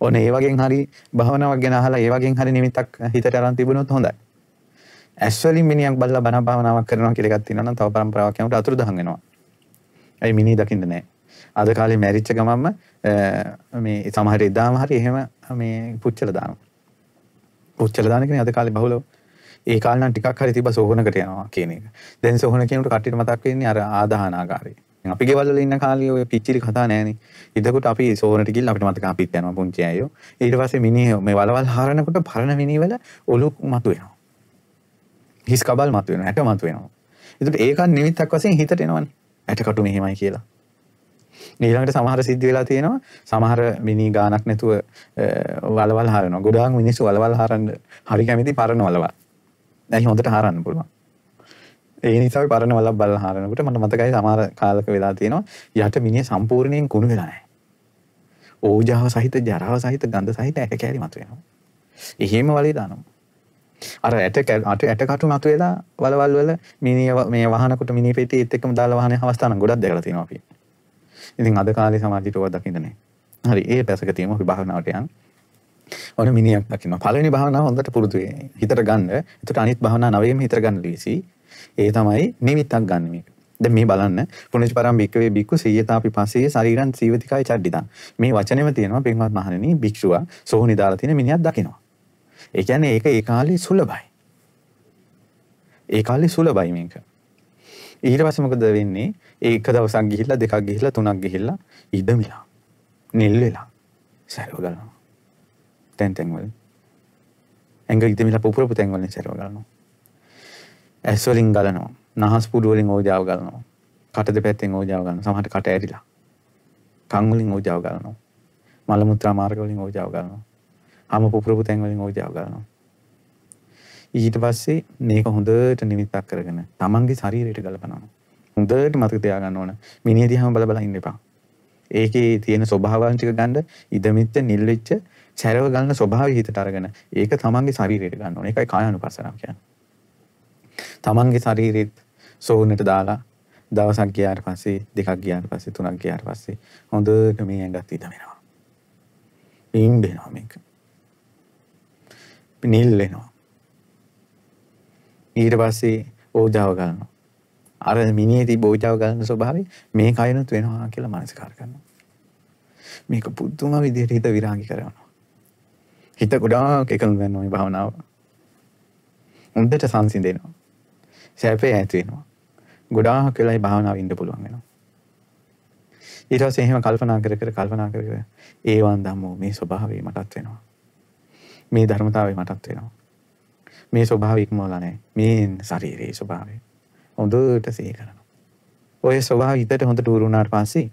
ඕන ඒ වගේ හරි භාවනාවක් ගැන අහලා ඒ වගේ හරි නිමිත්තක් හිතට අරන් තිබුණොත් හොඳයි. ඇස් වලින් මිනිහක් බලලා බණ භාවනාවක් කරනවා කියලා එකක් තියෙනවා නම් තව પરම්පරාවක් යනකොට අතුරුදහන් වෙනවා. ඇයි මිනිහ දකින්න නැහැ. අද කාලේ මැරිච්ච ගමන්ම මේ සමහර එදාම හරි එහෙම මේ පුච්චල දානවා. පුච්චල දාන කෙනේ අද කාලේ බහුලව ඒ කාලේ නම් ටිකක් හරි තිබ්බ සෝහනකට යනවා කියන එක. දැන් සෝහන කියනකොට කට්ටියට මතක් වෙන්නේ අර ආදාහනාකාරය. අපි ගෙවල් වල ඉන්න කාලේ ඔය පිච්චිලි කතා නැහනේ. ඉතකොට අපි සෝහනට ගිහිල්ලා අපිට මතක අපිත් යනවා පුංචි අයෝ. ඊට පස්සේ මිනිහ මේ වලවල් හරනකොට පරණ මිනිහ වල ඔලු මතුවෙනවා. හිස් කබල් මතුවෙනවා. ඇට මතුවෙනවා. ඒකට ඒකත් නිමිත්තක් වශයෙන් හිතට එනවනේ. ඇටකටු මෙහෙමයි කියලා. ඊළඟට සමහර සිද්ධ වෙලා තියෙනවා සමහර මිනි ගානක් නැතුව වලවල් හරනවා. ගොඩාක් මිනිස්සු වලවල් හරන්න හරි කැමති පරණ වලවල්. ඇයි හොඳට හරන්න පුළුවන්. ඒ නිසා පරණ වලක් බලලා හරනකොට මට මතකයි සමහර කාලක වෙලා තියෙනවා යට මිනිහ සම්පූර්ණයෙන් කුණු වෙලා නැහැ. ඕජාව සහිත ජරාව සහිත ගඳ සහිත ඇට කෑලි මතුවෙනවා. එහෙම වලේ දානවා. අර ඇට අට ඇට කටු මතුවෙලා වලවල් වල මිනිහ මේ වහනකොට මිනි පෙට්ටිය ඒත් එක්කම දාලා වහන අවස්ථා නම් ගොඩක් දැකලා තියෙනවා අපි. ඉතින් අද කාලේ සමාජයට ඔය දකින්න නැහැ. හරි ඒ පැසක තියමු අපි භාවනාවට යන්න. ඔන්න මිනිහක් දකින්න. පළවෙනි භාවනාව හොඳට පුරුදු වෙන්න. හිතට ගන්න. එතකොට අනිත් භාවනා නවයෙම හිතට ගන්න ලීසි. ඒ තමයි නිමිත්තක් ගන්න මේක. දැන් මේ බලන්න පුණජ පරම් බික්කවේ බික්කු සීයතාපි පස්සේ ශරීරන් සීවතිකයි චඩ්ඩිතං. මේ වචනේම තියෙනවා පින්වත් මහණෙනි භික්ෂුව සෝහනි දාලා තියෙන මිනිහක් දකිනවා. ඒ කියන්නේ ඒක ඒ කාලේ සුලභයි. ඒ කාලේ සුලභයි මේක. ඊට පස්සේ මොකද වෙන්නේ? ඒක දවසක් ගිහිල්ලා දෙකක් ගිහිල්ලා තුනක් ගිහිල්ලා ඉදමිලා. නිල් වෙලා. සැරව ගන්නවා. තැන් තැන් වලින්. ඇඟ ඉදමිලා පුපුරපු තැන් වලින් සැරව ගන්නවා. ඇස් වලින් ගලනවා. නහස් පුඩු වලින් ඕජාව ගලනවා. කට දෙපැත්තෙන් ඕජාව ගන්නවා. සමහරට කට ඇරිලා. කන් වලින් ඕජාව ගන්නවා. මල මුත්‍රා මාර්ග වලින් ඕජාව ගන්නවා. හම පුපුරපු තැන් වලින් ඕජාව ගන්නවා. ඊට පස්සේ මේක හොඳට නිමිත්තක් කරගෙන තමන්ගේ ශරීරයට ගලපනවා. හොඳට මතක තියාගන්න ඕන. මිනිහ දිහාම බල බල ඉන්න එපා. ඒකේ තියෙන ස්වභාවයන් ටික ගන්න ඉදමිච්ච නිල්වෙච්ච සැරව ගන්න ස්වභාවය හිතට අරගෙන ඒක තමන්ගේ ශරීරයට ගන්න ඕනේ. ඒකයි කායानुපස්සනාව කියන්නේ. තමන්ගේ ශරීරෙත් සෝනට දාලා දවසක් ගියාට පස්සේ දෙකක් ගියාට පස්සේ තුනක් ගියාට පස්සේ හොඳට මේ ඇඟත් ඉදමෙනවා. ඉම්බෙනවා මේක. නිල් වෙනවා. ඊට පස්සේ ඕජාව ගන්නවා. අර මිනිහේ තිබ්බ ඕජාව ගන්න ස්වභාවය මේ කයනොත් වෙනවා කියලා මනසකාර කරනවා. මේක පුදුම විදිහට හිත විරාගී කරනවා. හිත ගොඩාක් එකඟ වෙනවා මේ භාවනාව. හොඳට සංසිඳෙනවා. සැපේ ඇති වෙනවා. ගොඩාක් වෙලා මේ භාවනාව ඉන්න පුළුවන් වෙනවා. ඊට පස්සේ එහෙම කල්පනා කර කර කල්පනා කර කර ඒවන් ධම්මෝ මේ ස්වභාවය මටත් වෙනවා. මේ ධර්මතාවය මටත් වෙනවා. මේ ස්වභාවය ඉක්මවලා නැහැ. මේ ශරීරයේ ස්වභාවය. හොඳට සිහි කරනවා. ඔය ස්වභාවය හිතට හොඳට උරු වුණාට පස්සේ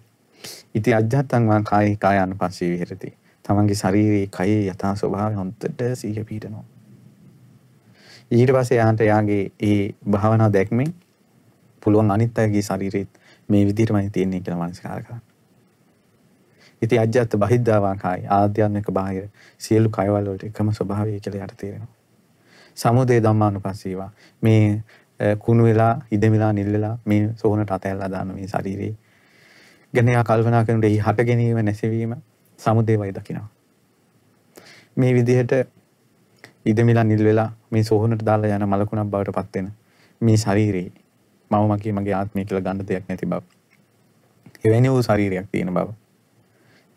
ඉති අජ්ජත්තං වා කායි කායන පස්සේ විහෙරති. තමන්ගේ ශරීරයේ කයේ යථා ස්වභාවය හොඳට සිහිය පීඩනවා. ඊට පස්සේ යාන්ට යාගේ ඒ භාවනා දැක්මෙන් පුළුවන් අනිත් අයගේ ශරීරෙත් මේ විදිහටමයි තියෙන්නේ කියලා මනසකාර කරන්න. ඉති අජ්ජත් බහිද්ධාවා කායි ආධ්‍යාත්මික බාහිර සියලු කයවල වලට එකම ස්වභාවය කියලා යට තේරෙනවා. සමුදේ ධම්මානුපස්සීවා මේ කුණු වෙලා ඉද වෙලා නිල් වෙලා මේ සෝනට අතැල්ලා දාන මේ ශරීරේ ගැන යා කල්පනා කරනකොට එහි හට ගැනීම නැසවීම සමුදේවයි දකිනවා. මේ විදිහට ඉදමිලා නිල් වෙලා මේ සෝහනට දාලා යන මලකුණක් බවට පත් වෙන මේ ශරීරේ මම මගේ මගේ ආත්මය කියලා ගන්න දෙයක් නැති බව. එවැනි වූ ශරීරයක් තියෙන බව.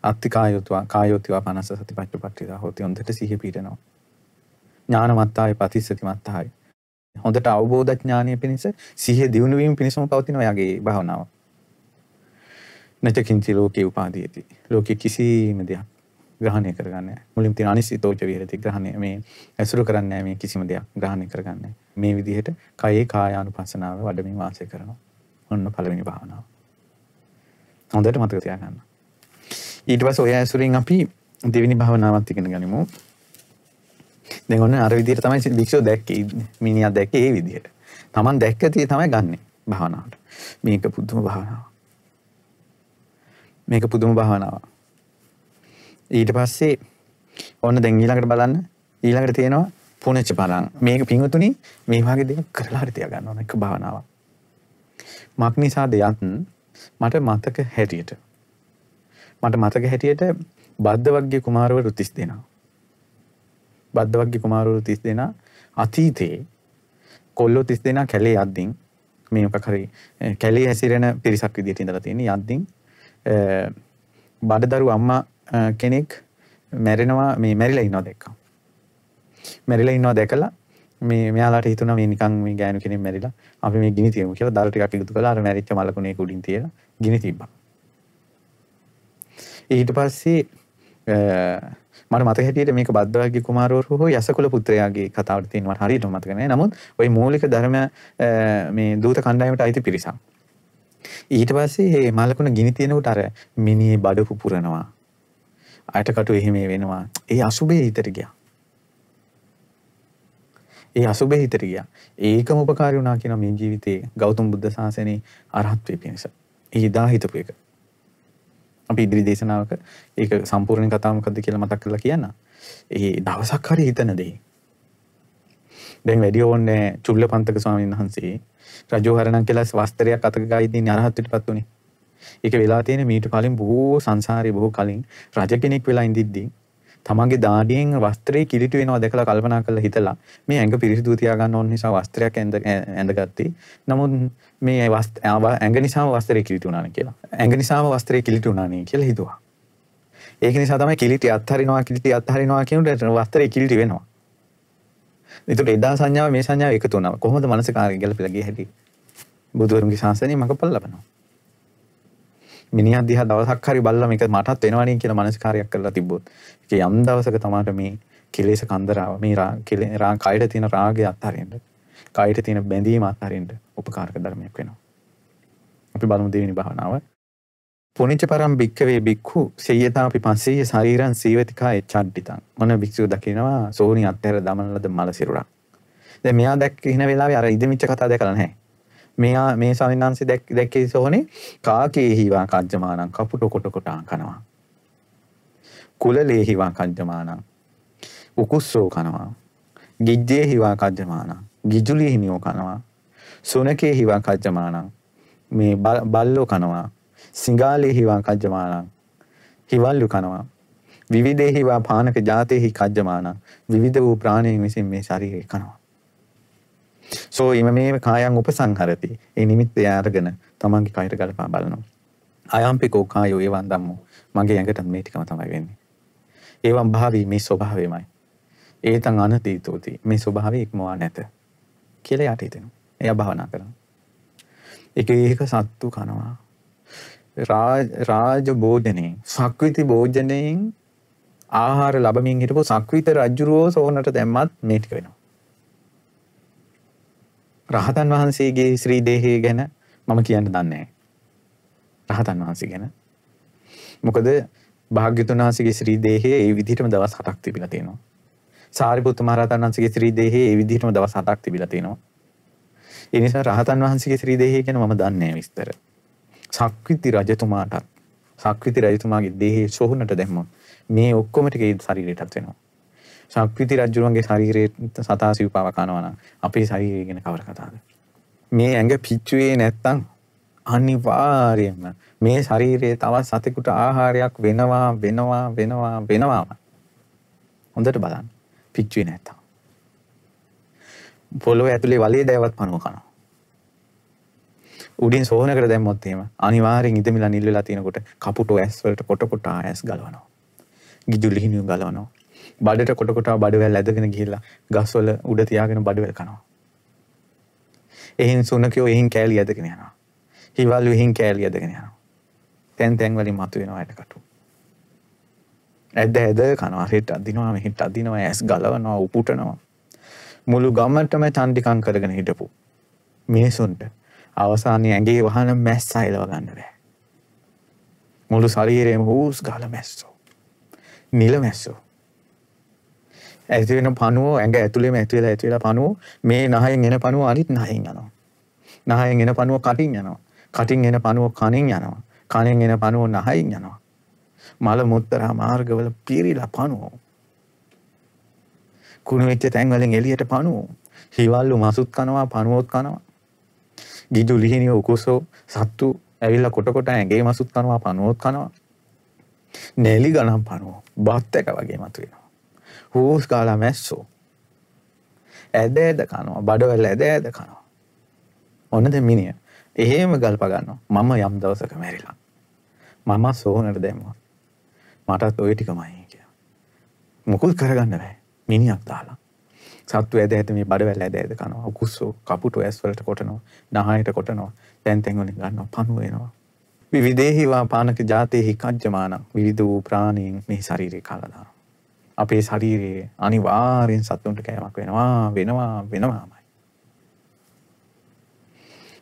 අත්ති කායොත්වා කායොත්වා පනස සතිපට්ඨපට්ඨිතා හොති හොඳට සිහිය පිටනවා. ඥානමත්තාය පතිස්සති මත්තාය. හොඳට අවබෝධ ඥානය පිණිස සිහිය දියුණු වීම පිණිසම පවතින ඔයාගේ භාවනාව. නචකින්චි ලෝකේ උපාදීයති. ලෝකේ කිසිම දෙයක් ග්‍රහණය කරගන්නේ නැහැ. මුලින් තියෙන අනිසිතෝච විහෙරති ග්‍රහණය මේ ඇසුරු කරන්නේ නැහැ මේ කිසිම දෙයක් ග්‍රහණය කරගන්නේ. මේ විදිහට කයේ කායානුපස්සනාව වඩමින් වාසය කරනවා. ඔන්න පළවෙනි භාවනාව. හොඳට මතක තියාගන්න. ඊට පස්සේ ඔය ඇසුරින් අපි දෙවෙනි භාවනාවත් ඉගෙන ගනිමු. දැන් ඔන්න අර විදිහට තමයි භික්ෂුව දැක්කේ මිනිහා දැක්කේ ඒ විදිහට. Taman දැක්ක තිය තමයි ගන්නෙ භාවනාවට. මේක පුදුම භාවනාවක්. මේක පුදුම භාවනාවක්. ඊට පස්සේ ඔන්න දැන් ඊළඟට බලන්න ඊළඟට තියෙනවා පුනච්ච බලන් මේක පිංහතුනි මේ වගේ දෙයක් කරලා හරි තියාගන්න ඕන එක භාවනාවක්. මක් නිසාද යත් මට මතක හැටියට මට මතක හැටියට බද්ධ වර්ගයේ කුමාරවරු 30 දෙනා. බද්ධ වර්ගයේ කුමාරවරු 30 දෙනා අතීතයේ කොල්ලෝ 30 දෙනා කැලේ යද්දින් මේ මොකක් හරි කැලේ හැසිරෙන පිරිසක් විදිහට ඉඳලා තියෙන යද්දින් බඩදරු අම්මා කෙනෙක් මැරෙනවා මේ මැරිලා ඉන්නවා දැක්කා. මැරිලා ඉන්නවා දැකලා මේ මෙයාලාට හිතුණා මේ නිකන් මේ ගෑනු කෙනෙක් මැරිලා අපි මේ ගිනි තියමු කියලා දල් ටිකක් එකතු කළා අර මැරිච්ච මලකුණේ කුඩින් තියලා ගිනි තිබ්බා. ඊට පස්සේ මට මතක හැටියට මේක බද්දවගේ කුමාරවරු හෝ යසකුල පුත්‍රයාගේ කතාවට තියෙනවා හරියට මතක නැහැ. නමුත් ওই මූලික ධර්ම මේ දූත කණ්ඩායමට අයිති පිරිසක්. ඊට පස්සේ මේ මලකුණ ගිනි තියෙනකොට අර මිනිහේ බඩ පුපුරනවා. අයටකටු එහෙම වෙනවා. ඒ අසුබේ හිතට ගියා. ඒ අසුබේ හිතට ගියා. ඒකම උපකාරී වුණා කියන මේ ජීවිතේ ගෞතම බුද්ධ ශාසනයේ අරහත්ත්වයේ පිණිස. ඒ හිතා හිතපු එක. අපි ඉදිරි දේශනාවක ඒක සම්පූර්ණ කතාව මොකද්ද කියලා මතක් කරලා කියන්න. ඒ දවසක් හරි හිතන දේ. දැන් වැඩි ඕනේ චුල්ලපන්තක ස්වාමීන් වහන්සේ රජෝහරණම් කියලා වස්ත්‍රයක් අතක ගායිදින් අරහත්ත්වයටපත් උනේ. ඒක වෙලා තියෙන මීට කලින් බොහෝ සංසාරේ බොහෝ කලින් රජ කෙනෙක් වෙලා ඉඳිද්දී තමන්ගේ දාඩියෙන් වස්ත්‍රේ කිලිටු වෙනවා දැකලා කල්පනා කරලා හිතලා මේ ඇඟ පිරිසිදු තියාගන්න ඕන නිසා වස්ත්‍රයක් ඇඳ ඇඳගත්තේ. නමුත් මේ ඇඟ නිසාම වස්ත්‍රේ කිලිටු වුණානේ කියලා. ඇඟ නිසාම වස්ත්‍රේ කිලිටු වුණානේ කියලා හිතුවා. ඒක නිසා තමයි කිලිටි අත්හරිනවා කිලිටි අත්හරිනවා කියනට වස්ත්‍රේ කිලිටි වෙනවා. ඒතකොට එදා සංඥාව මේ සංඥාව එකතු වුණා. කොහොමද මනස කාර්ය ගැලපෙලා ගියේ හැටි? බුදුරන්ගේ ශාසනය මගපල් ලබනවා. මිනිහා දිහා දවසක් හරි බලලා මේක මටත් වෙනවනේ කියලා මනස්කාරයක් කරලා තිබ්බොත් ඒක යම් දවසක තමයි මේ කෙලෙස් කන්දරාව මේ රා කයට තියෙන රාගය අත්හරින්න කයට තියෙන බැඳීම අත්හරින්න උපකාරක ධර්මයක් වෙනවා. අපි බලමු දෙවෙනි භාවනාව. පුනිච්ච පරම් භික්කවේ භික්ඛු සේයතාපි පස්සෙය ශරීරං සීවතිකා එච්ඡඩ්ඩිතං. මොන භික්ෂුව දකිනවා සෝනි අත්හැර දමන ලද මල සිරුරක්. දැන් මෙයා දැක්ක ඉන වෙලාවේ අර ඉදමිච්ච කතා දැකලා නැහැ. මෙයා මේ ස්වාමීන් වහන්සේ දැක් දැක්කේ සෝනේ කාකේහිවා කජ්ජමානං කපුට කොට කොටා කනවා. කුලලේහිවා කජ්ජමානං උකුස්සෝ කනවා. ගිජ්ජේහිවා කජ්ජමානං ගිජුලිහිනියෝ කනවා. සුනකේහිවා කජ්ජමානං මේ බල්ලෝ කනවා. සිංගාලේහිවා කජ්ජමානං හිවල්ලු කනවා. විවිධේහිවා පානක ජාතේහි කජ්ජමානං විවිධ වූ ප්‍රාණීන් විසින් මේ ශරීරය කනවා. සෝ ඉම මේ කායන් උපසංහරති. ඒ නිමිත්ත අරගෙන තමන්ගේ කයට ගලපා බලනවා. අයම්පිකෝ කායෝ ඒවන් ධම්මෝ. මගේ ඇඟට මේ ටිකම තමයි වෙන්නේ. ඒවන් භාවී මේ ස්වභාවයමයි. ඒතන් අනතීතෝති. මේ ස්වභාවය ඉක්මවා නැත. කියලා යට හිතෙනවා. එයා භාවනා කරනවා. එක ඒක සත්තු කනවා. රාජ භෝජනයෙන් සක්විති භෝජනයෙන් ආහාර ලබමින් හිටපු සක්විත රජ්ජුරුවෝ සෝනට දැම්මත් මේ ටික වෙනවා. රහතන් වහන්සේගේ ශ්‍රී දේහය ගැන මම කියන්න දන්නේ රහතන් වහන්සේ ගැන. මොකද භාග්‍යතුන් වහන්සේගේ ශ්‍රී දේහය ඒ විදිහටම දවස් 7ක් තිබිලා තියෙනවා. සාරිපුත්ත මහ රහතන් වහන්සේගේ ශ්‍රී දේහය ඒ විදිහටම දවස් 7ක් තිබිලා තියෙනවා. ඒ නිසා රහතන් වහන්සේගේ ශ්‍රී දේහය ගැන මම දන්නේ විස්තර. සක්විති රජතුමාටත් සක්විති රජතුමාගේ දේහය සොහනට දැම්මොත් මේ ඔක්කොම ටික ඒ ශරීරයටත් වෙනවා. ශක්විති රජුරුවන්ගේ ශරීරයේ සතා සිව්පාව කනවා නම් අපේ ශරීරය ගැන කවර කතාවද? මේ ඇඟ පිච්චුවේ නැත්තම් අනිවාර්යයෙන්ම මේ ශරීරයේ තවත් සතෙකුට ආහාරයක් වෙනවා වෙනවා වෙනවා වෙනවාම හොඳට බලන්න පිච්චුවේ නැත්තම් පොළොව ඇතුලේ වලේ දැවත් පණුව කනවා උඩින් සෝහනකට දැම්මොත් එහෙම අනිවාර්යෙන් ඉදමිලා නිල් වෙලා තියෙනකොට කපුටෝ ඇස් වලට කොට කොට ඇස් ගලවනවා ගිජු ලිහිණිය ගලවනවා බඩට කොට කොටා බඩවැල් ඇදගෙන ගිහිල්ලා ගස්වල උඩ තියාගෙන බඩවැල් කනවා. එහින් සුනකයෝ එහින් කෑලි ඇදගෙන යනවා. හිවල්ලු එහින් කෑලි ඇදගෙන යනවා. තැන් තැන් වලින් මතුවෙනවා ඇටකටු. ඇද්ද ඇද කනවා හෙට අදිනවා මෙහෙට අදිනවා ඇස් ගලවනවා උපුටනවා. මුළු ගමටම චන්ඩිකං කරගෙන හිටපු මිනිසුන්ට අවසානයේ ඇඟේ වහන මැස්ස අයලව ගන්න බෑ. මුළු ශරීරයම හූස් ගාල මැස්සෝ. නිල මැස්සෝ. ඇති වෙන පණුව ඇඟ ඇතුළේම ඇති වෙලා ඇති වෙලා පණුව මේ නහයෙන් එන පණුව අනිත් නහයෙන් යනවා. නහයෙන් එන පණුව කටින් යනවා. කටින් එන පණුව කනෙන් යනවා. කනෙන් එන පණුව නහයෙන් යනවා. මල මුත්තරා මාර්ගවල පිරිලා පණුවෝ. කුණු වෙච්ච තැන්වලින් එළියට පණුවෝ. හිවල්ලු මසුත් කනවා පණුවොත් කනවා. ගිජු ලිහිනිය උකුසෝ සත්තු ඇවිල්ලා කොට කොට ඇඟේ මසුත් කනවා පණුවොත් කනවා. නැලි ගණන් පණුවෝ බත් එක වගේ මතුවෙනවා. හූස් කාලා මැස්සෝ. ඇද ඇද කනවා බඩවල ඇද ඇද කනවා. ඔන්න දැන් මිනිහ එහෙම ගල්ප ගන්නවා. මම යම් දවසක මැරිලා. මම සෝනට දැම්මා. මටත් ඔය ටිකමයි කියලා. මුකුත් කරගන්න බෑ. මිනිහක් දාලා. සත්තු ඇද ඇද මේ බඩවැල් ඇද ඇද කනවා. උකුස්සෝ කපුටු ඇස් වලට කොටනවා. නහයට කොටනවා. තැන් තැන් වලින් ගන්නවා. පණු වෙනවා. විවිධේහිවා පානක ජාතේහි කජ්ජමානං විවිධ වූ ප්‍රාණීන් මේ ශරීරේ කාලා දානවා. අපේ ශරීරයේ අනිවාර්යෙන් සතුන්ට කෑමක් වෙනවා වෙනවා වෙනවාමයි.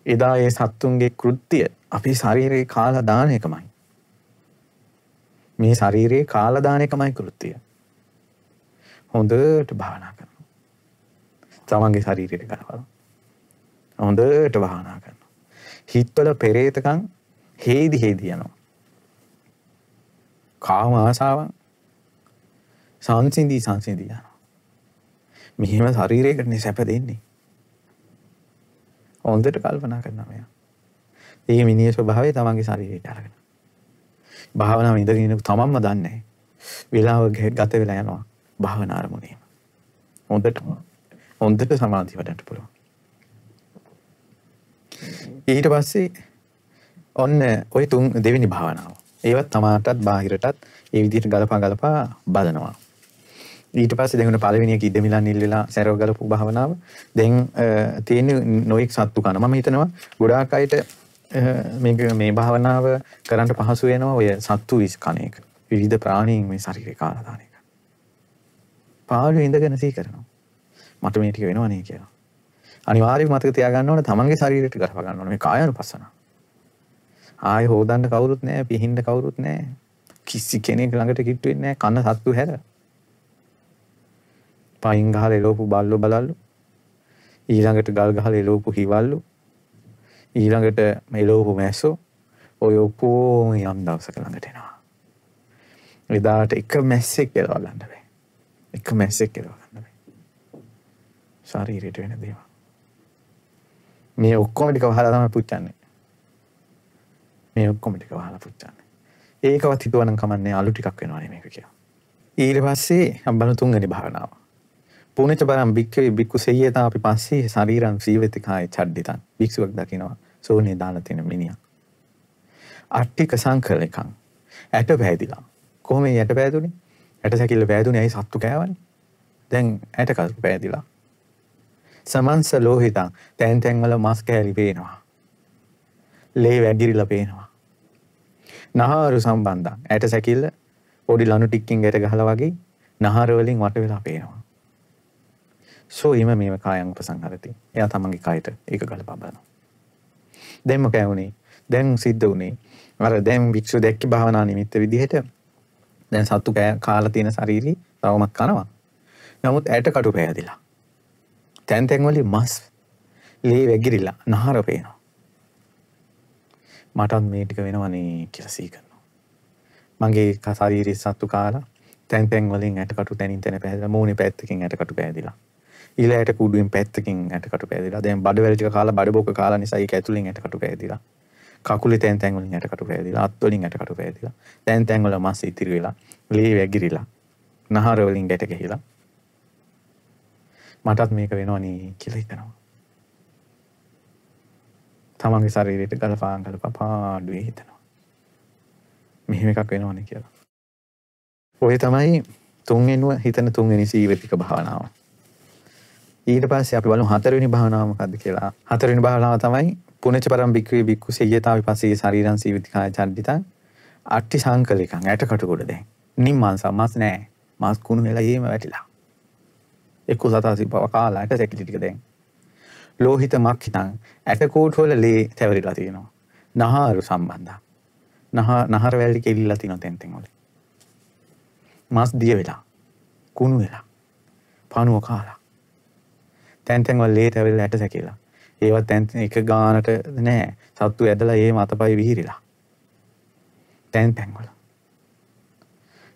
එදා ඒ සත්තුන්ගේ කෘත්‍යය අපේ ශරීරයේ කාලා දාන එකමයි. මේ ශරීරයේ කාලා දාන එකමයි කෘත්‍යය. හොඳට භාවනා කරනවා. තමන්ගේ ශරීරයට ගලවලා. හොඳට භාවනා කරනවා. හිතවල පෙරේතකම් හේදි හේදි යනවා. කාම ආසාවන් සංසිඳී සංසිඳී යනවා. මෙහෙම ශරීරයකටනේ සැප දෙන්නේ. හොඳට කල්පනා කරනවා මෙයා. ඒ මිනිහ ස්වභාවය තමන්ගේ ශරීරයට අරගෙන. භාවනාව ඉඳගෙන තමන්ම දන්නේ නැහැ. වෙලාව ගත වෙලා යනවා භාවනා අරමුණේම. හොඳට හොඳට සමාධිය වඩන්න පුළුවන්. ඊට පස්සේ ඔන්න ඔය තුන් දෙවෙනි භාවනාව. ඒවත් තමාටත් බාහිරටත් ඒ විදිහට ගලපා ගලපා බලනවා. ඊට පස්සේ දැන් පළවෙනි එක ඉදමිලන් ඉල්ලලා සැරව ගලපු භාවනාව. දැන් තියෙන නොයෙක් සත්තු කන. මම හිතනවා ගොඩාක් අයට මේක මේ භාවනාව කරන්න පහසු වෙනවා ඔය සත්තු විස් කන එක. විවිධ ප්‍රාණීන් මේ ශරීරේ කාලා දාන එක. පාළුවේ ඉඳගෙන සිහි කරනවා. මට මේ ටික වෙනවනේ කියලා. අනිවාර්යයෙන් මතක තියාගන්න ඕනේ තමන්ගේ ශරීරයට ගලප ගන්න ඕනේ මේ කායानुපස්සන. ආයෙ හොදන්න කවුරුත් නැහැ, පිහින්න කවුරුත් නැහැ. කිසි කෙනෙක් ළඟට කිට්ටු වෙන්නේ නැහැ. කන සත්තු හැර. පයින් ගහලා එලෝපු බල්ලෝ බලල්ලු. ඊළඟට ගල් ගහලා එලෝපු හිවල්ලු. ඊළඟට මෙලෝපු මැස්සෝ ඔය ඔක්කොම යම් දවසක ළඟට එනවා. එදාට එක මැස්සෙක් කියලා ගන්න බෑ. එක මැස්සෙක් කියලා ගන්න බෑ. ශරීරයට වෙන දේවල්. මේ ඔක්කොම ටික වහලා තමයි පුච්චන්නේ. මේ ඔක්කොම ටික වහලා පුච්චන්නේ. ඒකවත් හිතුවනම් කමන්නේ අලු ටිකක් වෙනවනේ මේක කියලා. ඊට පස්සේ අම්බන තුන්වෙනි භාවනාව. පුනච බරම් භික්කවේ බික්කු සෙය්‍යතා අපි පස්සේ ශරීරන් සීවතිකාය චඩ්ඩිතන් භික්ෂුවක් දකිනවා සෝනේ දාලා තියෙන මිනිහා. අට්ටික සංකලකම් ඇට පෑදිලා. කොහොම ඇට පෑදුනේ? ඇට සැකිල්ල පෑදුනේ ඇයි සත්තු කෑවනේ? දැන් ඇට කල්ප පෑදිලා. සමන්ස ලෝහිතං තැන් තැන් වල මස් කෑලි පේනවා. ලේ වැගිරිලා පේනවා. නහාරු සම්බන්ධං ඇට සැකිල්ල පොඩි ලනු ටිකකින් ඇට ගහලා වගේ නහර වලින් වට වෙලා පේනවා. සෝ ඉම මේව කායන් උපසංහරති. එයා තමන්ගේ කයට ඒක ගලපා බලනවා. දැන් මොකද වුනේ? දැන් සිද්ධ වුනේ අර දැන් වික්ෂු දැක්ක භාවනා නිමිත්ත විදිහට දැන් සත්තු කාලා තියෙන ශාරීරි තවමත් කනවා. නමුත් ඇට කටු පෑදිලා. තැන් තැන් වලින් මස් ලේ වැගිරිලා නහර පේනවා. මටත් මේ ටික වෙනවනේ කියලා සිහි කරනවා. මගේ ශාරීරික සත්තු කාලා තැන් තැන් වලින් ඇට කටු තැනින් තැන පෑදිලා මූණේ පැත්තකින් ඇට කටු පෑදිලා. ඊළඟට කුඩුවෙන් පැත්තකින් ඇටකටු පෑදිලා. දැන් බඩවැල් ටික කාලා බඩ බොක කාලා නිසා ඒක ඇතුලෙන් ඇටකටු පෑදිලා. කකුලේ තැන් තැන් වලින් ඇටකටු පෑදිලා. අත් වලින් ඇටකටු පෑදිලා. තැන් තැන් වල මස් ඉතිරි වෙලා, ලේ වැගිරිලා, නහර වලින් ගැට ගහිලා. මටත් මේක වෙනවනේ කියලා හිතනවා. තමන්ගේ ශරීරයට ගලපාන් ගලපා පාඩුවේ හිතනවා. මෙහෙම එකක් වෙනවනේ කියලා. ඔය තමයි තුන්වෙනුව හිතන තුන්වෙනි සීවතික භාවනාව. ඊට පස්සේ අපි බලමු හතරවෙනි භාවනාව මොකද්ද කියලා. හතරවෙනි භාවනාව තමයි පුනච පරම් බික්කවේ බික්කු සේයතා විපස්සේ ශරීරං සීවිතිකාය චන්දිතං අට්ටි සංකලිකං ඇටකට ගොඩ දැන්. නිම්මංස මස් නෑ. මස් කුණු වෙලා එහෙම වැටිලා. එක්ක සතාසි බව කාලා ඇට සැකිලි ටික දැන්. ලෝහිත මක්ඛිතං ඇට කෝටු වල ලේ තැවරිලා තියෙනවා. නහාරු සම්බන්ධා. නහ නහර වැල්ලි කෙලිලා තියෙනවා තෙන් තෙන් වල. මස් දිය වෙලා. කුණු වෙලා. පණුව කාලා. තැන් තැන් වල ලේ තැවිලා ඇට සැකිලා. ඒවත් තැන් එක ගානට නෑ. සත්තු ඇදලා ඒ මතපයි විහිරිලා. තැන් තැන් වල.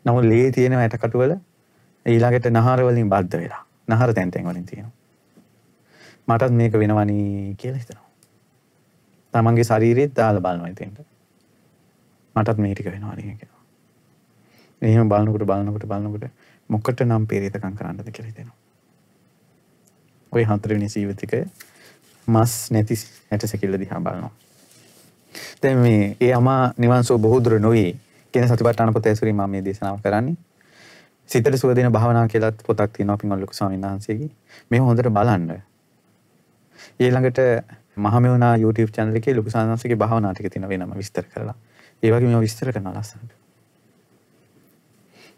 නමුත් ලේ තියෙන ඇටකටු වල ඊළඟට නහර වලින් බද්ධ වෙලා. නහර තැන් තැන් වලින් තියෙනවා. මටත් මේක වෙනවනි කියලා හිතනවා. තමන්ගේ ශරීරෙත් දාලා බලනවා ඉතින්ට. මටත් මේ ටික වෙනවනි කියලා. එහෙම බලනකොට බලනකොට බලනකොට මොකට නම් පෙරේතකම් කරන්නද කියලා හිතෙනවා. ඔය හතරවෙනි ජීවිතිකය මස් නැති ඇට සැකිල්ල දිහා බලනවා. දැන් මේ ඒ අමා නිවන් සුව බොහෝ දුර නොවේ කියන සතිපට්ඨාන පොත ඇසුරින් මම මේ දේශනාව කරන්නේ. සිතට සුව දෙන භාවනා කියලාත් පොතක් තියෙනවා පින්වත් ලොකු ස්වාමීන් වහන්සේගේ. මේක හොඳට බලන්න. ඊළඟට මහමෙවුනා YouTube channel එකේ ලොකු ස්වාමීන් වහන්සේගේ භාවනා ටික තියෙන වෙනම විස්තර කරලා. ඒ වගේ මේවා විස්තර කරන ලස්සනට.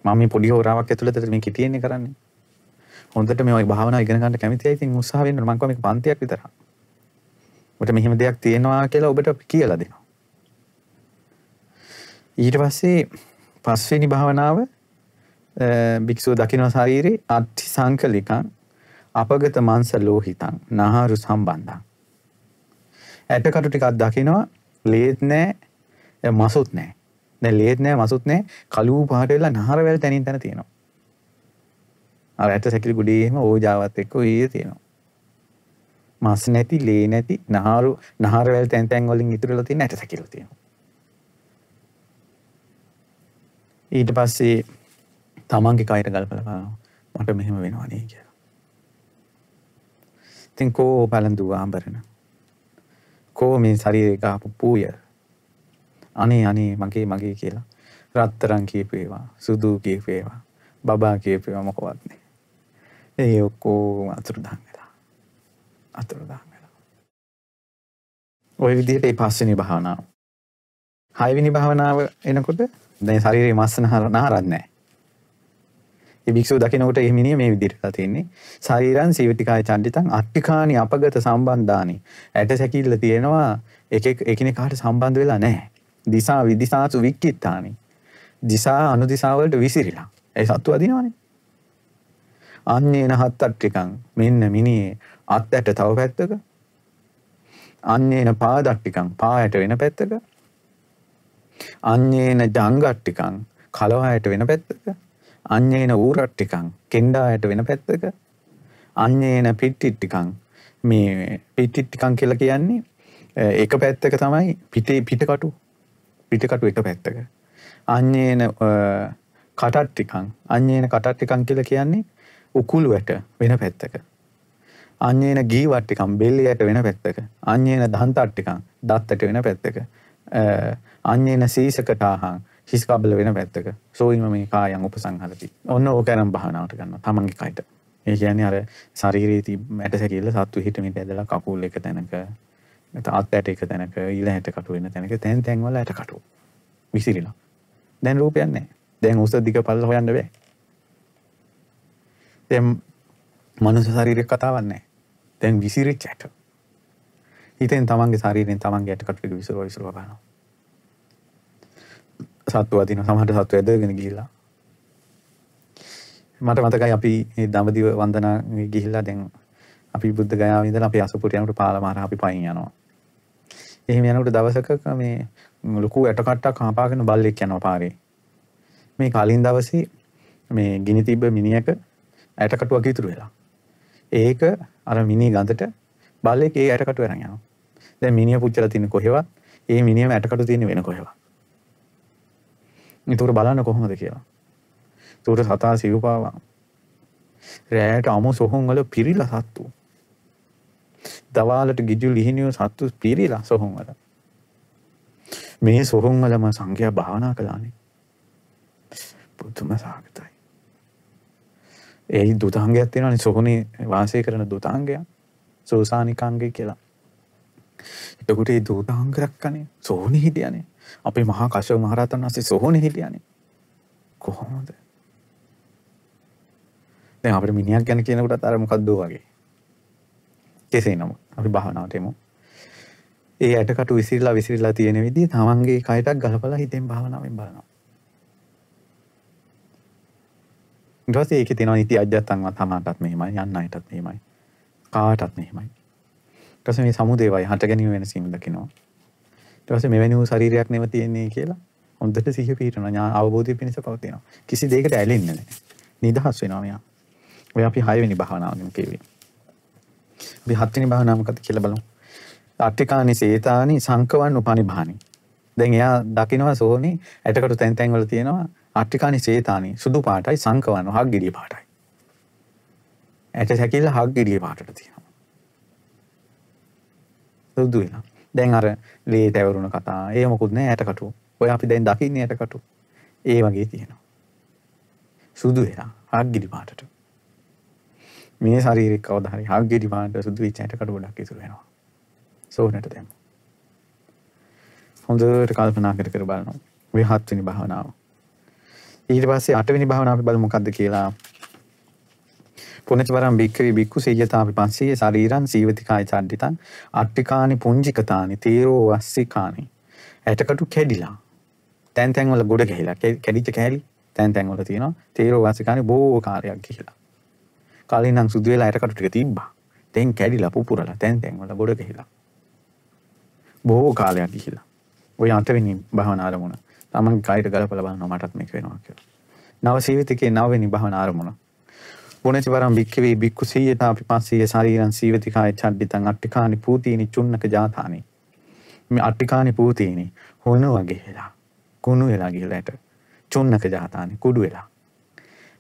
මම මේ පොඩි හොරාවක් ඇතුළතට මේ කිටියෙන්නේ කරන්නේ. හොඳට මේ භාවනා ඉගෙන ගන්න කැමතියි. ඉතින් උත්සාහ වෙන්න මම මේක පන්තියක් විතර. ඔබට මෙහෙම දෙයක් තියෙනවා කියලා ඔබට කියලා දෙනවා. ඊට පස්සේ පස්වෙනි භාවනාව භික්ෂුව දකින්න ශරීරේ අට්ඨි සංකලිකං අපගත මංස ලෝහිතං නහරු සම්බන්ධං. ඇටකටු ටිකක් දකිනවා ලේත් නෑ මසුත් නෑ. දැන් ලේත් නෑ මසුත් නෑ කළු පාට වෙලා නහර වැල් තැනින් තැන තියෙනවා. අර ඇට සැකිලි ගුඩේම ඕජාවත් එක්ක ඊයේ තියෙනවා. මස් නැති ලේ නැති නහරු නහර වැල් තැන් තැන් වලින් ඉතුරුලා තියෙන ඇට සැකිලි තියෙනවා. ඊට පස්සේ තමන්ගේ කයට ගල්පලා බලනවා මට මෙහෙම වෙනවා නේ කියලා. ඉතින් කෝ බලන්දුව ආඹරන. කෝ මේ ශරීරේ ගහපු පූය. අනේ අනේ මගේ මගේ කියලා. රත්තරන් කියපු ඒවා, සුදු කියපු ඒවා, බබා කියපු ඒවා මොකවත් නෑ. ඒ ඔක්කොම අතුරුදහන් වෙලා. අතුරුදහන් වෙලා. ওই විදිහට මේ පස්වෙනි භාවනාව. හයවෙනි භාවනාව එනකොට දැන් ශරීරයේ මස් නහර නහරක් නැහැ. ඒ භික්ෂුව දකිනකොට ඒ මිනිහ මේ විදිහට තියෙන්නේ. ශරීරං සීවිතිකාය චණ්ඩිතං අට්ඨිකානි අපගත සම්බන්ධානි. ඇට සැකිල්ල තියෙනවා එක එක එකිනෙකාට සම්බන්ධ වෙලා නැහැ. දිසා විදිසාසු වික්කිත්තානි. දිසා අනුදිසා වලට විසිරිලා. ඒ සත්තු අදිනවනේ. අන්නේන හත් අට්ටිකං මෙන්න මිනිහේ අත් ඇට තව පැත්තක. අන්නේන පාදට්ටිකං පා ඇට වෙන පැත්තක. අන්නේන ජංගට්ටිකං කලවහයට වෙන පැත්තක අන්නේන ඌරට්ටිකං කෙන්ඩායට වෙන පැත්තක. අන්නේන පිට්ටිට්ටිකං මේ පිට්ටිට්ටිකං කියලා කියන්නේ එක පැත්තක තමයි පිටේ පිටකටු. පිටකටු එක පැත්තක. අන්නේන කටට්ටිකං අන්නේන කටට්ටිකං කියලා කියන්නේ උකුළුවට වෙන පැත්තක. අන්නේන ගීවට්ටිකම් බෙල්ලියට වෙන පැත්තක. අන්නේන දන්තට්ටිකං දත්තට වෙන පැත්තක. අන්‍යන සීසකටාහන් හිස්කබල වෙන පැත්තක. සෝයිම මේ කායන් උපසංහලති ඔන්න ඕකැනම් භානාවට ගන්න තමන්ගේ කයිට. ඒ කියන්නේ අර ශරීරයේ තිබ මැට සැකිල්ල සත්තු හිටමිට ඇදලා කකුල් එක තැනක අත් ඇට එක තැනක ඊළ හැට කටු වෙන තැනක තැන් තැන්වල ඇට කටු. විසිරිලා. දැන් රූපයක් නැහැ. දැන් උස දිග පල්ල හොයන්න බෑ. දැන් මනුස්ස ශරීරයක් කතාවක් නැහැ. දැන් විසිරිච්ච ඇට. හිතෙන් තමන්ගේ ශරීරයෙන් තමන්ගේ ඇට කටු ටික විසිරුවා විසිරුවා බලනවා සත්තු අදින සමහට සත්තු ඇදගෙන ගිහිල්ලා මට මතකයි අපි දඹදිව වන්දනා ගිහිල්ලා දැන් අපි බුද්ධ ගයාව ඉඳලා අපි අසපුර යනකොට පාලමාර අපි පයින් යනවා. එහෙම යනකොට දවසක මේ ලොකු ඇට කට්ටක් හාපාගෙන බල්ලෙක් යනවා පාරේ. මේ කලින් දවසේ මේ ගිනි තිබ්බ මිනිහක ඇට කටුවක් ඉතුරු වෙලා. ඒක අර මිනි ගඳට බල්ලෙක් ඒ ඇට කටුව අරන් යනවා. දැන් මිනිහ පුච්චලා තින්නේ කොහෙවත් ඒ මිනිහම ඇට කටු තියෙන්නේ වෙන කොහෙවත්. එතකොට බලන්න කොහොමද කියලා. එතකොට සතා සිව්පාවා. රෑට අමු සොහොන් වල පිරිලා සත්තු. දවාලට ගිජු ලිහිනියෝ සත්තු පිරිලා සොහොන් වල. මේ සොහොන් වලම සංඝයා භාවනා කළානේ. බුදුම සාගතයි. ඒ දුතාංගයක් තියෙනවානේ සොහොනේ වාසය කරන දුතාංගයක්. සෝසානිකාංගය කියලා. එතකොට ඒ දුතාංග රැක්කනේ සොහොනේ හිටියනේ. අපේ මහා කශ්‍යප මහරහතන් වහන්සේ සොහොනේ හිටියානේ. කොහොමද? දැන් අපිට මිනිහක් ගැන කියනකොටත් අර මොකද්ද වගේ. කෙසේ නමුත් අපි භාවනාවට එමු. ඒ ඇටකටු විසිරිලා විසිරිලා තියෙන විදිහ තමන්ගේ කයටත් ගලපලා හිතෙන් භාවනාවෙන් බලනවා. ඊට පස්සේ ඒකේ තියෙනවා නිති අජත්තන්වත් තමාටත් මෙහෙමයි යන්න අයටත් මෙහෙමයි. කාටත් මෙහෙමයි. ඊට පස්සේ මේ සමුදේවයි හට ගැනීම වෙන සීම දකිනවා. ඊට පස්සේ මෙවැනි වූ ශරීරයක් නෙව තියෙන්නේ කියලා හොඳට සිහිය පිහිටනවා. ඥාන අවබෝධය පිණිස පවතිනවා. කිසි දෙයකට ඇලෙන්නේ නැහැ. නිදහස් වෙනවා මෙයා. ඔය අපි 6 වෙනි භාවනාව ගැන කියවේ. අපි 7 වෙනි භාවනාව මොකක්ද කියලා බලමු. අට්ඨිකානි සේතානි සංකවන් උපනිභානි. දැන් එයා දකිනවා සෝනි ඇටකට තැන් තැන් වල තියෙනවා අට්ඨිකානි සේතානි සුදු පාටයි සංකවන් හක් ගිරිය පාටයි. ඇට සැකිල්ල හක් ගිරිය පාටට තියෙනවා. සුදු වෙනවා. දැන් අර ලේ තැවරුණ කතා ඒ මොකුත් නෑ ඇටකටු. ඔය අපි දැන් දකින්නේ ඇටකටු. ඒ වගේ තියෙනවා. සුදු වෙලා හක් ගිරි පාටට. මේ ශරීරෙක කවදා හරි හක් ගිරි පාට සුදු වෙච්ච ඇටකටු ගොඩක් ඉතුරු වෙනවා. සෝනට දැම්ම. හොඳට කල්පනා කර කර බලනවා. ඔය හත්වෙනි භාවනාව. ඊට පස්සේ අටවෙනි භාවනාව අපි බලමු මොකද්ද කියලා. පුනචවරම් භික්ඛවේ භික්ඛු සේයතාපි පස්සේ ශරීරං සීවතිකාය චණ්ඩිතං අට්ටිකානි පුංජිකතානි තීරෝ වස්සිකානි. ඇටකටු කැඩිලා. තැන් තැන් වල ගොඩ ගහලා. කැඩිච්ච කෑලි තැන් තැන් වල තියෙනවා. තීරෝ වස්සිකානි බොහෝ කාලයක් ගිහිලා. කලින් නම් සුදු වෙලා ඇටකටු ටික තිබ්බා. දැන් කැඩිලා පුපුරලා තැන් තැන් වල ගොඩ ගහලා. බොහෝ කාලයක් ගිහිලා ඔය අටවෙනි භාවනා අරමුණ තමන් කයට ගලපලා බලනවා මටත් මේක වෙනවා කියලා. නව සීවිතකේ නවවෙනි භාවනා අරමුණ පුනචවරම් භික්කවේ භික්කු සීයතාපි පස්සීය ශරීරං සීවතිකාය චඩ්ඩිතං අට්ටිකානි පූතීනි චුන්නක ජාතානි. මේ අට්ටිකානි පූතීනි හොන වගේ වෙලා කුණු වෙලා ගිහලා ඇට. චුන්නක ජාතානි කුඩු වෙලා.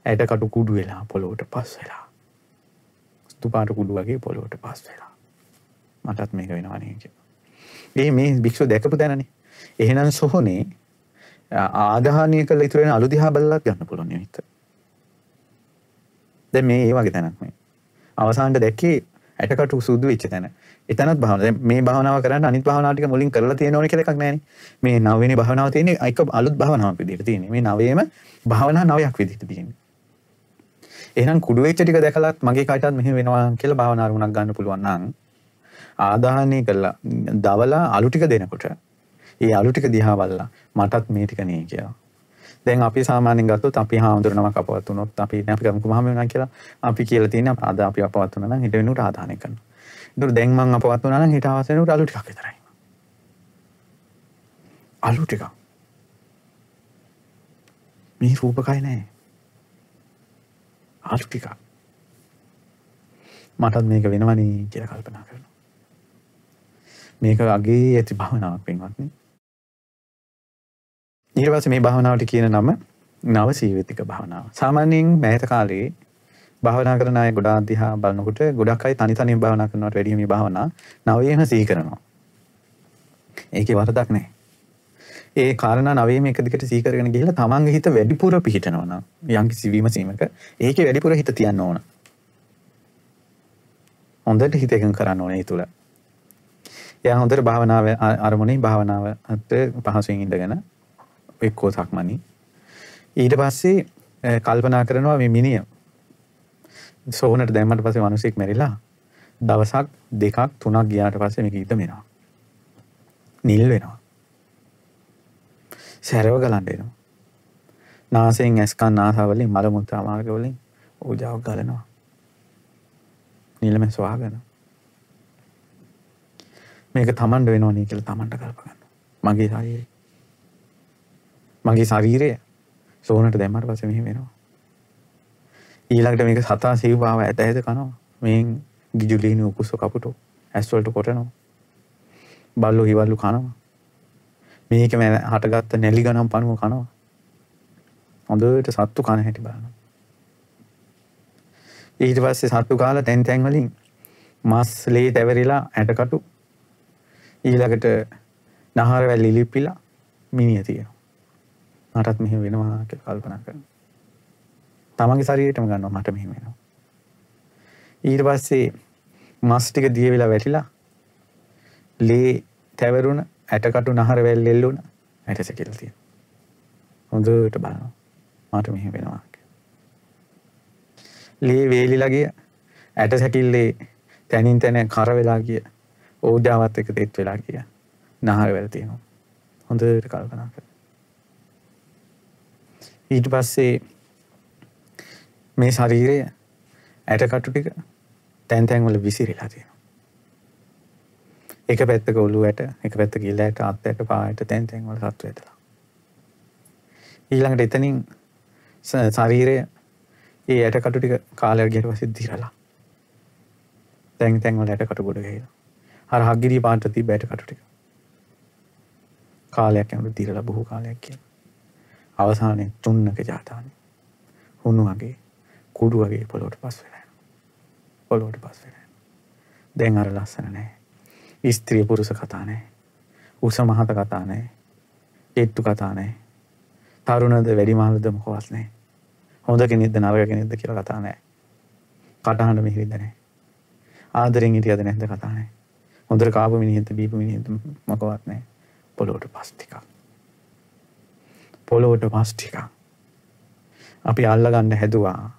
ඇට කටු කුඩු වෙලා පොළොවට පස් වෙලා. ස්තුපාට කුඩු වගේ පොළොවට පස් වෙලා. මටත් මේක වෙනවා නේ කියලා. ඒ මේ භික්ෂුව දැකපු දැනනේ. එහෙනම් සොහොනේ ආදාහනය කළ ඉතුරු වෙන අලු දිහා බලලත් ගන්න පුළුවන් නිමිත්ත. දැන් මේ ඒ වගේ තැනක් මේ. අවසානට දැක්කේ ඇටකටු සුදු වෙච්ච තැන. එතනත් භාවනාව. දැන් මේ භාවනාව කරන්න අනිත් භාවනාව ටික මුලින් කරලා තියෙන ඕනේ කියලා එකක් නැහැනේ. මේ නවවෙනි භාවනාව තියෙන්නේ එක අලුත් භාවනාවක් විදිහට තියෙන්නේ. මේ නවයේම භාවනා නවයක් විදිහට තියෙන්නේ. එහෙනම් කුඩු වෙච්ච ටික දැකලත් මගේ කයටත් මෙහෙම වෙනවා කියලා භාවනා අරමුණක් ගන්න පුළුවන් නම් ආදාහනය කළා දවලා අලු ටික දෙනකොට ඒ අලු ටික දිහා බලලා මටත් මේ ටික නේ කියලා දැන් අපි සාමාන්‍යයෙන් ගත්තොත් අපි හාමුදුර නමක් අපවත් වුණොත් අපි දැන් අපි ගමුකෝ මහම වෙනවා කියලා අපි කියලා තියෙන අද අපි අපවත් වුණා නම් ඊට වෙනුවට ආදානය කරනවා. ඒතර දැන් මං අපවත් වුණා නම් ඊට අවශ්‍ය වෙනුවට අලු ටිකක් විතරයි. අලු ටික. මේ රූපකය නෑ. අලු ටික. මටත් මේක වෙනවනේ කියලා කල්පනා කරනවා. මේක අගේ ඇති භාවනාවක් වෙනවත් නේ. ඊට පස්සේ මේ භාවනාවට කියන නම නව සීවිතික භාවනාව. සාමාන්‍යයෙන් මෑත කාලේ භාවනා කරන අය ගොඩාක් දිහා බලනකොට ගොඩක් අය තනි තනියෙන් භාවනා කරනවට වැඩිය මේ භාවනා නවයේම සිහි කරනවා. ඒකේ වරදක් නැහැ. ඒ කාරණා නවයේම එක දිගට සිහි කරගෙන ගිහිල්ලා තමන්ගේ හිත වැඩිපුර පිහිටනවා නම් යම්කිසි විමසීමක ඒකේ වැඩිපුර හිත තියන්න ඕන. හොඳට හිත එකඟ කරන්න ඕනේ ඒ තුල. එයා හොඳට භාවනාව අරමුණේ භාවනාවට පහසුවෙන් ඉඳගෙන එක්කෝ සක්මණේ. ඊට පස්සේ කල්පනා කරනවා මේ මිනිය සෝනට දැම්මට පස්සේ මිනිසෙක් මැරිලා දවසක් දෙකක් තුනක් ගියාට පස්සේ මේක ඊට මෙනවා. නිල් වෙනවා. සැරව ගලන්න එනවා නාසයෙන් ඇස්කන් නාසාවලින් මල මුත්‍රා මාර්ග වලින් ඕජාවක් ගලනවා. නිලම සොයාගෙන මේක තමන්ට වෙනවා නේ කියලා තමන්ට කල්ප ගන්නවා. මගේ ශරීරේ. මගේ ශරීරය සෝනට දැම්මට පස්සේ මෙහෙම වෙනවා. ඊළඟට මේක සතා සිව්පාව ඇත ඇත කනවා. මෙන් ගිජුලීනු උකුස්ස කපුටෝ ඇස් වලට කොටනවා. බල්ලෝ හිවල්ලු කනවා. මේක මම හටගත්ත නැලි ගණන් පණුව කනවා. හොඳට සත්තු කන හැටි බලනවා. ඊට පස්සේ සත්තු කාලා තැන් තැන් වලින් මස් ලේ තැවරිලා ඇටකටු ඊළඟට නහර වැල් ඉලිප්පිලා මිනිය තියෙනවා. මටත් මෙහෙම වෙනවා කියලා කල්පනා කරනවා. තමන්ගේ ශරීරයටම ගන්නවා මට මෙහෙම වෙනවා. ඊට පස්සේ මස් ටික දිය වෙලා වැටිලා ලේ තැවරුණ ඇටකටු නහර වැල් එල්ලුණ ඇට සැකිලා තියෙනවා. හොඳට බලනවා. මට මෙහෙම වෙනවා ලේ වේලිලා ගිය ඇට සැකිල්ලේ තැනින් තැන කර වෙලා ගිය ඕජාවත් එක තෙත් වෙලා ගිය නහර වැල් තියෙනවා. හොඳට කල්පනා කරනවා. ඊට පස්සේ මේ ශරීරය ඇටකටු ටික තැන් තැන් වල විසිරිලා තියෙනවා. එක පැත්තක ඔළුව ඇට එක පැත්තක ඉල ඇට අත් ඇට පා ඇට තැන් තැන් වල සත්තු ඇටලා. ඊළඟට එතනින් ස- ශරීරය ඒ ඇටකටු ටික කාලයක් ගියට පස්සේ දිරලා තැන් තැන් වල ඇටකටු ගොඩ ගහලා අර හග්ගිරි පාට තිබ්බ ඇටකටු ටික කාලයක් යනකොට දිරලා බොහෝ කාලයක් කියලා අවසානයේ තුන්නක ජාතානේ හුණු වගේ කුඩු වගේ පොළොවට පස් වෙලා යනවා. පොළොවට පස් වෙලා යනවා. දැන් අර ලස්සන නැහැ. ස්ත්‍රී පුරුෂ කතා නැහැ. උස මහත කතා නැහැ. ඒට්ටු කතා නැහැ. තරුණද වැඩිමහල්ද මොකවත් නැහැ. හොඳ කෙනෙක්ද නරක කෙනෙක්ද කියලා කතා නැහැ. කටහඬ මිහිරිද නැහැ. ආදරෙන් හිටියද නැද්ද කතා නැහැ. හොඳට කාපු මිනිහෙක්ද බීපු මිනිහෙක්ද මොකවත් නැහැ. පොළොවට පස් ටිකක්. පොළොවට පස් ටිකක්. අපි අල්ලගන්න හැදුවා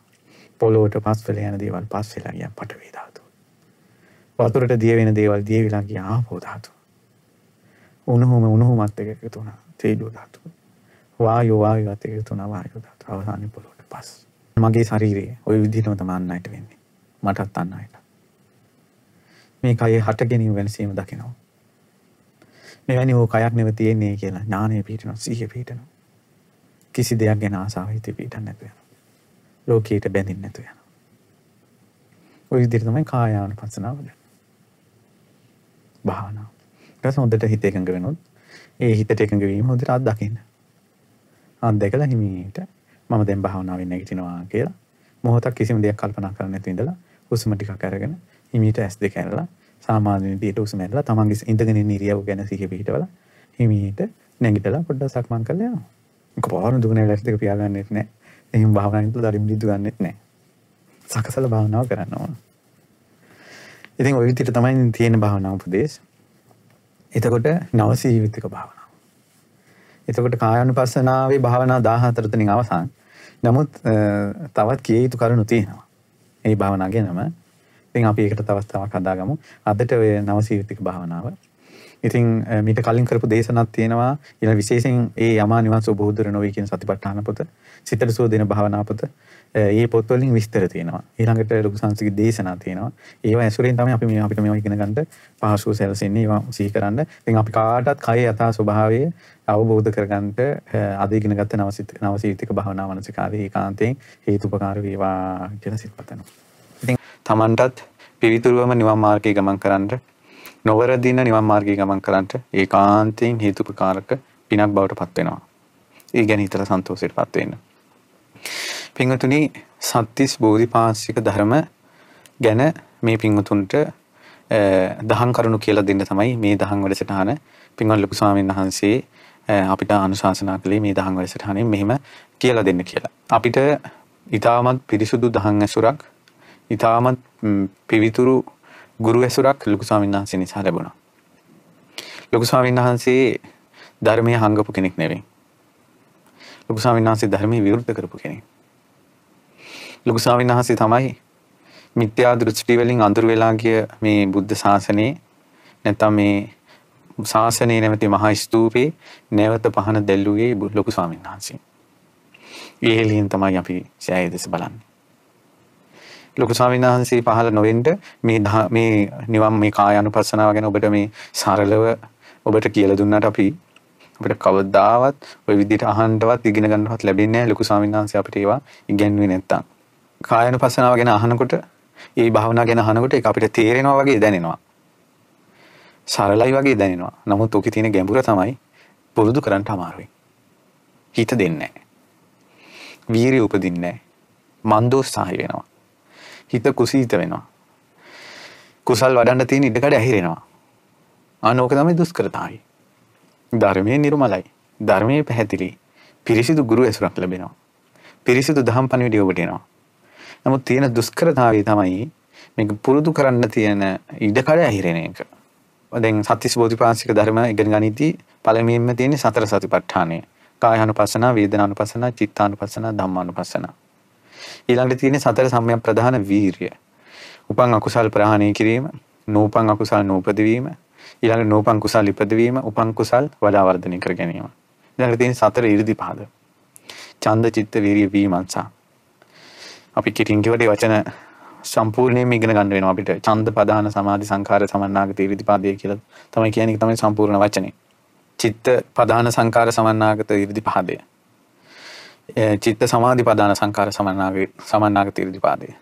පොළොවට පස් වෙලා යන දේවල් පස් වෙලා ගියා පටවි ධාතු. වතුරට දිය වෙන දේවල් දිය වෙලා ගියා ආපෝ ධාතු. උණුහුම උණුහුමත් එක්ක එකතු වුණා තේජෝ ධාතු. වායෝ වායුවත් එක්ක එකතු වුණා වායෝ ධාතු. අවසානයේ පොළොවට පස්. මගේ ශරීරයේ ওই විදිහටම තමයි අන්නයිට වෙන්නේ. මටත් අන්නයිට. මේ කයේ හට ගැනීම වෙනසීම දකිනවා. මෙවැනි වූ කයක් නෙව තියෙන්නේ කියලා ඥානය පිහිටනවා සිහිය පිහිටනවා. කිසි දෙයක් ගැන ආසාව හිතේ පිහිටන්නේ නැතු වෙනවා. ලෝකයට බැඳෙන්නේ නැතු වෙනවා. ওই විදිහට තමයි කායානුපස්සනාව දැන්. භාවනාව. ඊට පස්සේ හොඳට හිත එකඟ වෙනොත් ඒ හිතට එකඟ වීම හොඳට අත්දකින්න. අත්දැකලා හිමීට මම දැන් භාවනාවෙන් නැගිටිනවා කියලා මොහොතක් කිසිම දෙයක් කල්පනා කරන්නේ නැතුව ඉඳලා හුස්ම ටිකක් අරගෙන හිමීට ඇස් දෙක ඇරලා සාමාන්‍ය විදිහට හුස්ම ඇරලා තමන්ගේ ඉඳගෙන ඉන්න ඉරියව් ගැන සිහිය පිහිටවලා හිමීට නැගිටලා පොඩ්ඩක් සක්මන් කරලා යනවා. එකපාරම දුකනේ ඇස් දෙක පියාගන්නෙත් නැහැ. එහෙනම් භාවනාවෙන් තුල දරිම් දිද්දු ගන්නෙත් නැහැ. සකසල භාවනාව කරන්න ඕන. ඉතින් ওই විදිහට තමයි තියෙන භාවනා උපදේශ. එතකොට නවසීවිතික භාවනාව. එතකොට කායානුපස්සනාවේ භාවනා 14 තුනින් අවසන්. නමුත් අ, තවත් කිය යුතු කරුණු තියෙනවා. මේ භාවනාව ගැනම. ඉතින් අපි ඒකට තවත් තවක් හදාගමු. අදට ඔය නවසීවිතික භාවනාව. ඉතින් අ, මීට කලින් කරපු දේශනාවක් තියෙනවා. ඊළඟ විශේෂයෙන් ඒ යමා නිවන් සුබෝධර නොවේ කියන සතිපට්ඨාන පොත, සිතට සුව දෙන භාවනා පොත. අ, ඒ පොත්වලින් විස්තර තියෙනවා. ඊළඟට ලොකු සංස්කෘතික දේශනා තියෙනවා. ඒවා ඇසුරෙන් තමයි අපි මේ අපිට මේවා ඉගෙන ගන්නට පහසුව සැලසෙන්නේ. ඒවා සිහි කරන්න. ඉතින් අපි කාටත් කය යථා ස්වභාවය අවබෝධ කරගන්නට අ, අද ඉගෙන ගත්ත නවසිත නවසීතික භාවනා මනසිකාරී ඒකාන්තයෙන් හේතුපකාර වේවා කියලා සිතපත් වෙනවා. ඉතින් Tamanටත් පිවිතුරුවම නිවන් මාර්ගයේ ගමන් කරන්නට නොවරදින නිවන් මාර්ගයේ ගමන් කරන්නට ඒකාන්තයෙන් හේතුපකාරක පිනක් බවට පත් වෙනවා. ඒ ගැන හිතලා සන්තෝෂයටපත් වෙන්න. පින්වතුනි සත්‍තිස් බෝධිපාක්ෂික ධර්ම ගැන මේ පින්වතුන්ට අ, දහම් කරුණු කියලා දෙන්න තමයි මේ දහම් වැඩසටහන පින්වත් ලොකු ස්වාමීන් වහන්සේ අ, අපිට අනුශාසනා කළේ මේ දහම් වැඩසටහනෙන් මෙහෙම කියලා දෙන්න කියලා. අපිට ඊටමත් පිරිසුදු දහම් ඇසුරක් ඊටමත් ම්, පිවිතුරු ගුරු ඇසුරක් ලොකු ස්වාමීන් වහන්සේ නිසා ලැබුණා. ලොකු ස්වාමීන් වහන්සේ ධර්මයේ හංගපු කෙනෙක් නෙවෙයි. ලොකු ස්වාමීන් වහන්සේ ධර්මයේ විරුද්ධ කරපු කෙනෙක්. ලොකු ස්වාමීන් වහන්සේ තමයි මිත්‍යා දෘෂ්ටි වලින් අඳුර වෙලා ගිය මේ බුද්ධ ශාසනයේ නැත්නම් මේ ශාසනයේ නැමැති මහා ස්තූපේ නැවත පහන දැල්ලුවේ බු- ලොකු ස්වාමීන් වහන්සේ. ඉහෙලින් තමයි අපි සෑය දෙස බලන්නේ. ලොකු ස්වාමීන් වහන්සේ පහළ නොවෙන්න මේ දහ- මේ නිවන් මේ කාය අනුපස්සනාව ගැන ඔබට මේ සරලව ඔබට කියලා දුන්නාට අපි අපිට කවදාවත් ওই විදිහට අහන්නවත් ඉගෙන ගන්නවත් ලැබෙන්නේ නැහැ ලොකු ස්වාමීන් වහන්සේ අපිට ඒවා ඉගෙනුවේ නැත්තම්. කායනුපස්සනාව ගැන අහනකොට ඒ භාවනාව ගැන අහනකොට ඒක අපිට තේරෙනවා වගේ දැනෙනවා. සරලයි වගේ දැනෙනවා. නමුත් ඔකේ තියෙන ගැඹුර තමයි පුරුදු කරන්න අමාරුයි. හිත දෙන්නේ නැහැ. වීරිය උපදින්නේ නැහැ. මන්දෝත්සාහය වෙනවා. හිත කුසීත වෙනවා. කුසල් වඩන්න තියෙන ඉඩකඩ ඇහිරෙනවා. අනෝක තමයි දුෂ්කරතාවයි. ධර්මයේ නිර්මලයි. ධර්මයේ පැහැදිලි. පිරිසිදු ගුරු ඇසුරක් ලැබෙනවා. පිරිසිදු දහම් පණිවිඩය ඔබට එනවා. නමුත් තියෙන දුෂ්කරතාවය තමයි මේක පුරුදු කරන්න තියෙන ඉඩකඩ ඇහිරෙන එක. දැන් සත්‍තිස් බෝධිපාක්ෂික ධර්ම ඉගෙන ගනිද්දී පළමුවෙන්ම තියෙන්නේ සතර සතිපට්ඨානය. කායානුපස්සන, වේදනානුපස්සන, චිත්තානුපස්සන, ධම්මානුපස්සන. ඊළඟට තියෙන සතර සම්මයක් ප්‍රධාන වීරිය. උපන් අකුසල් ප්‍රහාණය කිරීම, නූපන් අකුසල් නූපදවීම, ඊළඟ නූපන් කුසල් ඉපදවීම, උපන් කුසල් වඩා වර්ධනය කර ගැනීම. ඊළඟට තියෙන සතර 이르දිපාද. ඡන්ද චිත්ත වීරිය වීමංසා. අපි කිරින් කිව්වට වචන සම්පූර්ණයෙන්ම ඉගෙන ගන්න වෙනවා අපිට. ඡන්ද ප්‍රධාන සමාධි සංඛාර සමන්නාගත 이르දිපාදය කියලා තමයි කියන්නේ තමයි සම්පූර්ණ වචනේ. චිත්ත ප්‍රධාන සංඛාර සමන්නාගත 이르දිපාදය. චිත්ත සමාධි පදාන සංකාර සමන්නාගේ සමන්නාග තීර්ධිපාදය.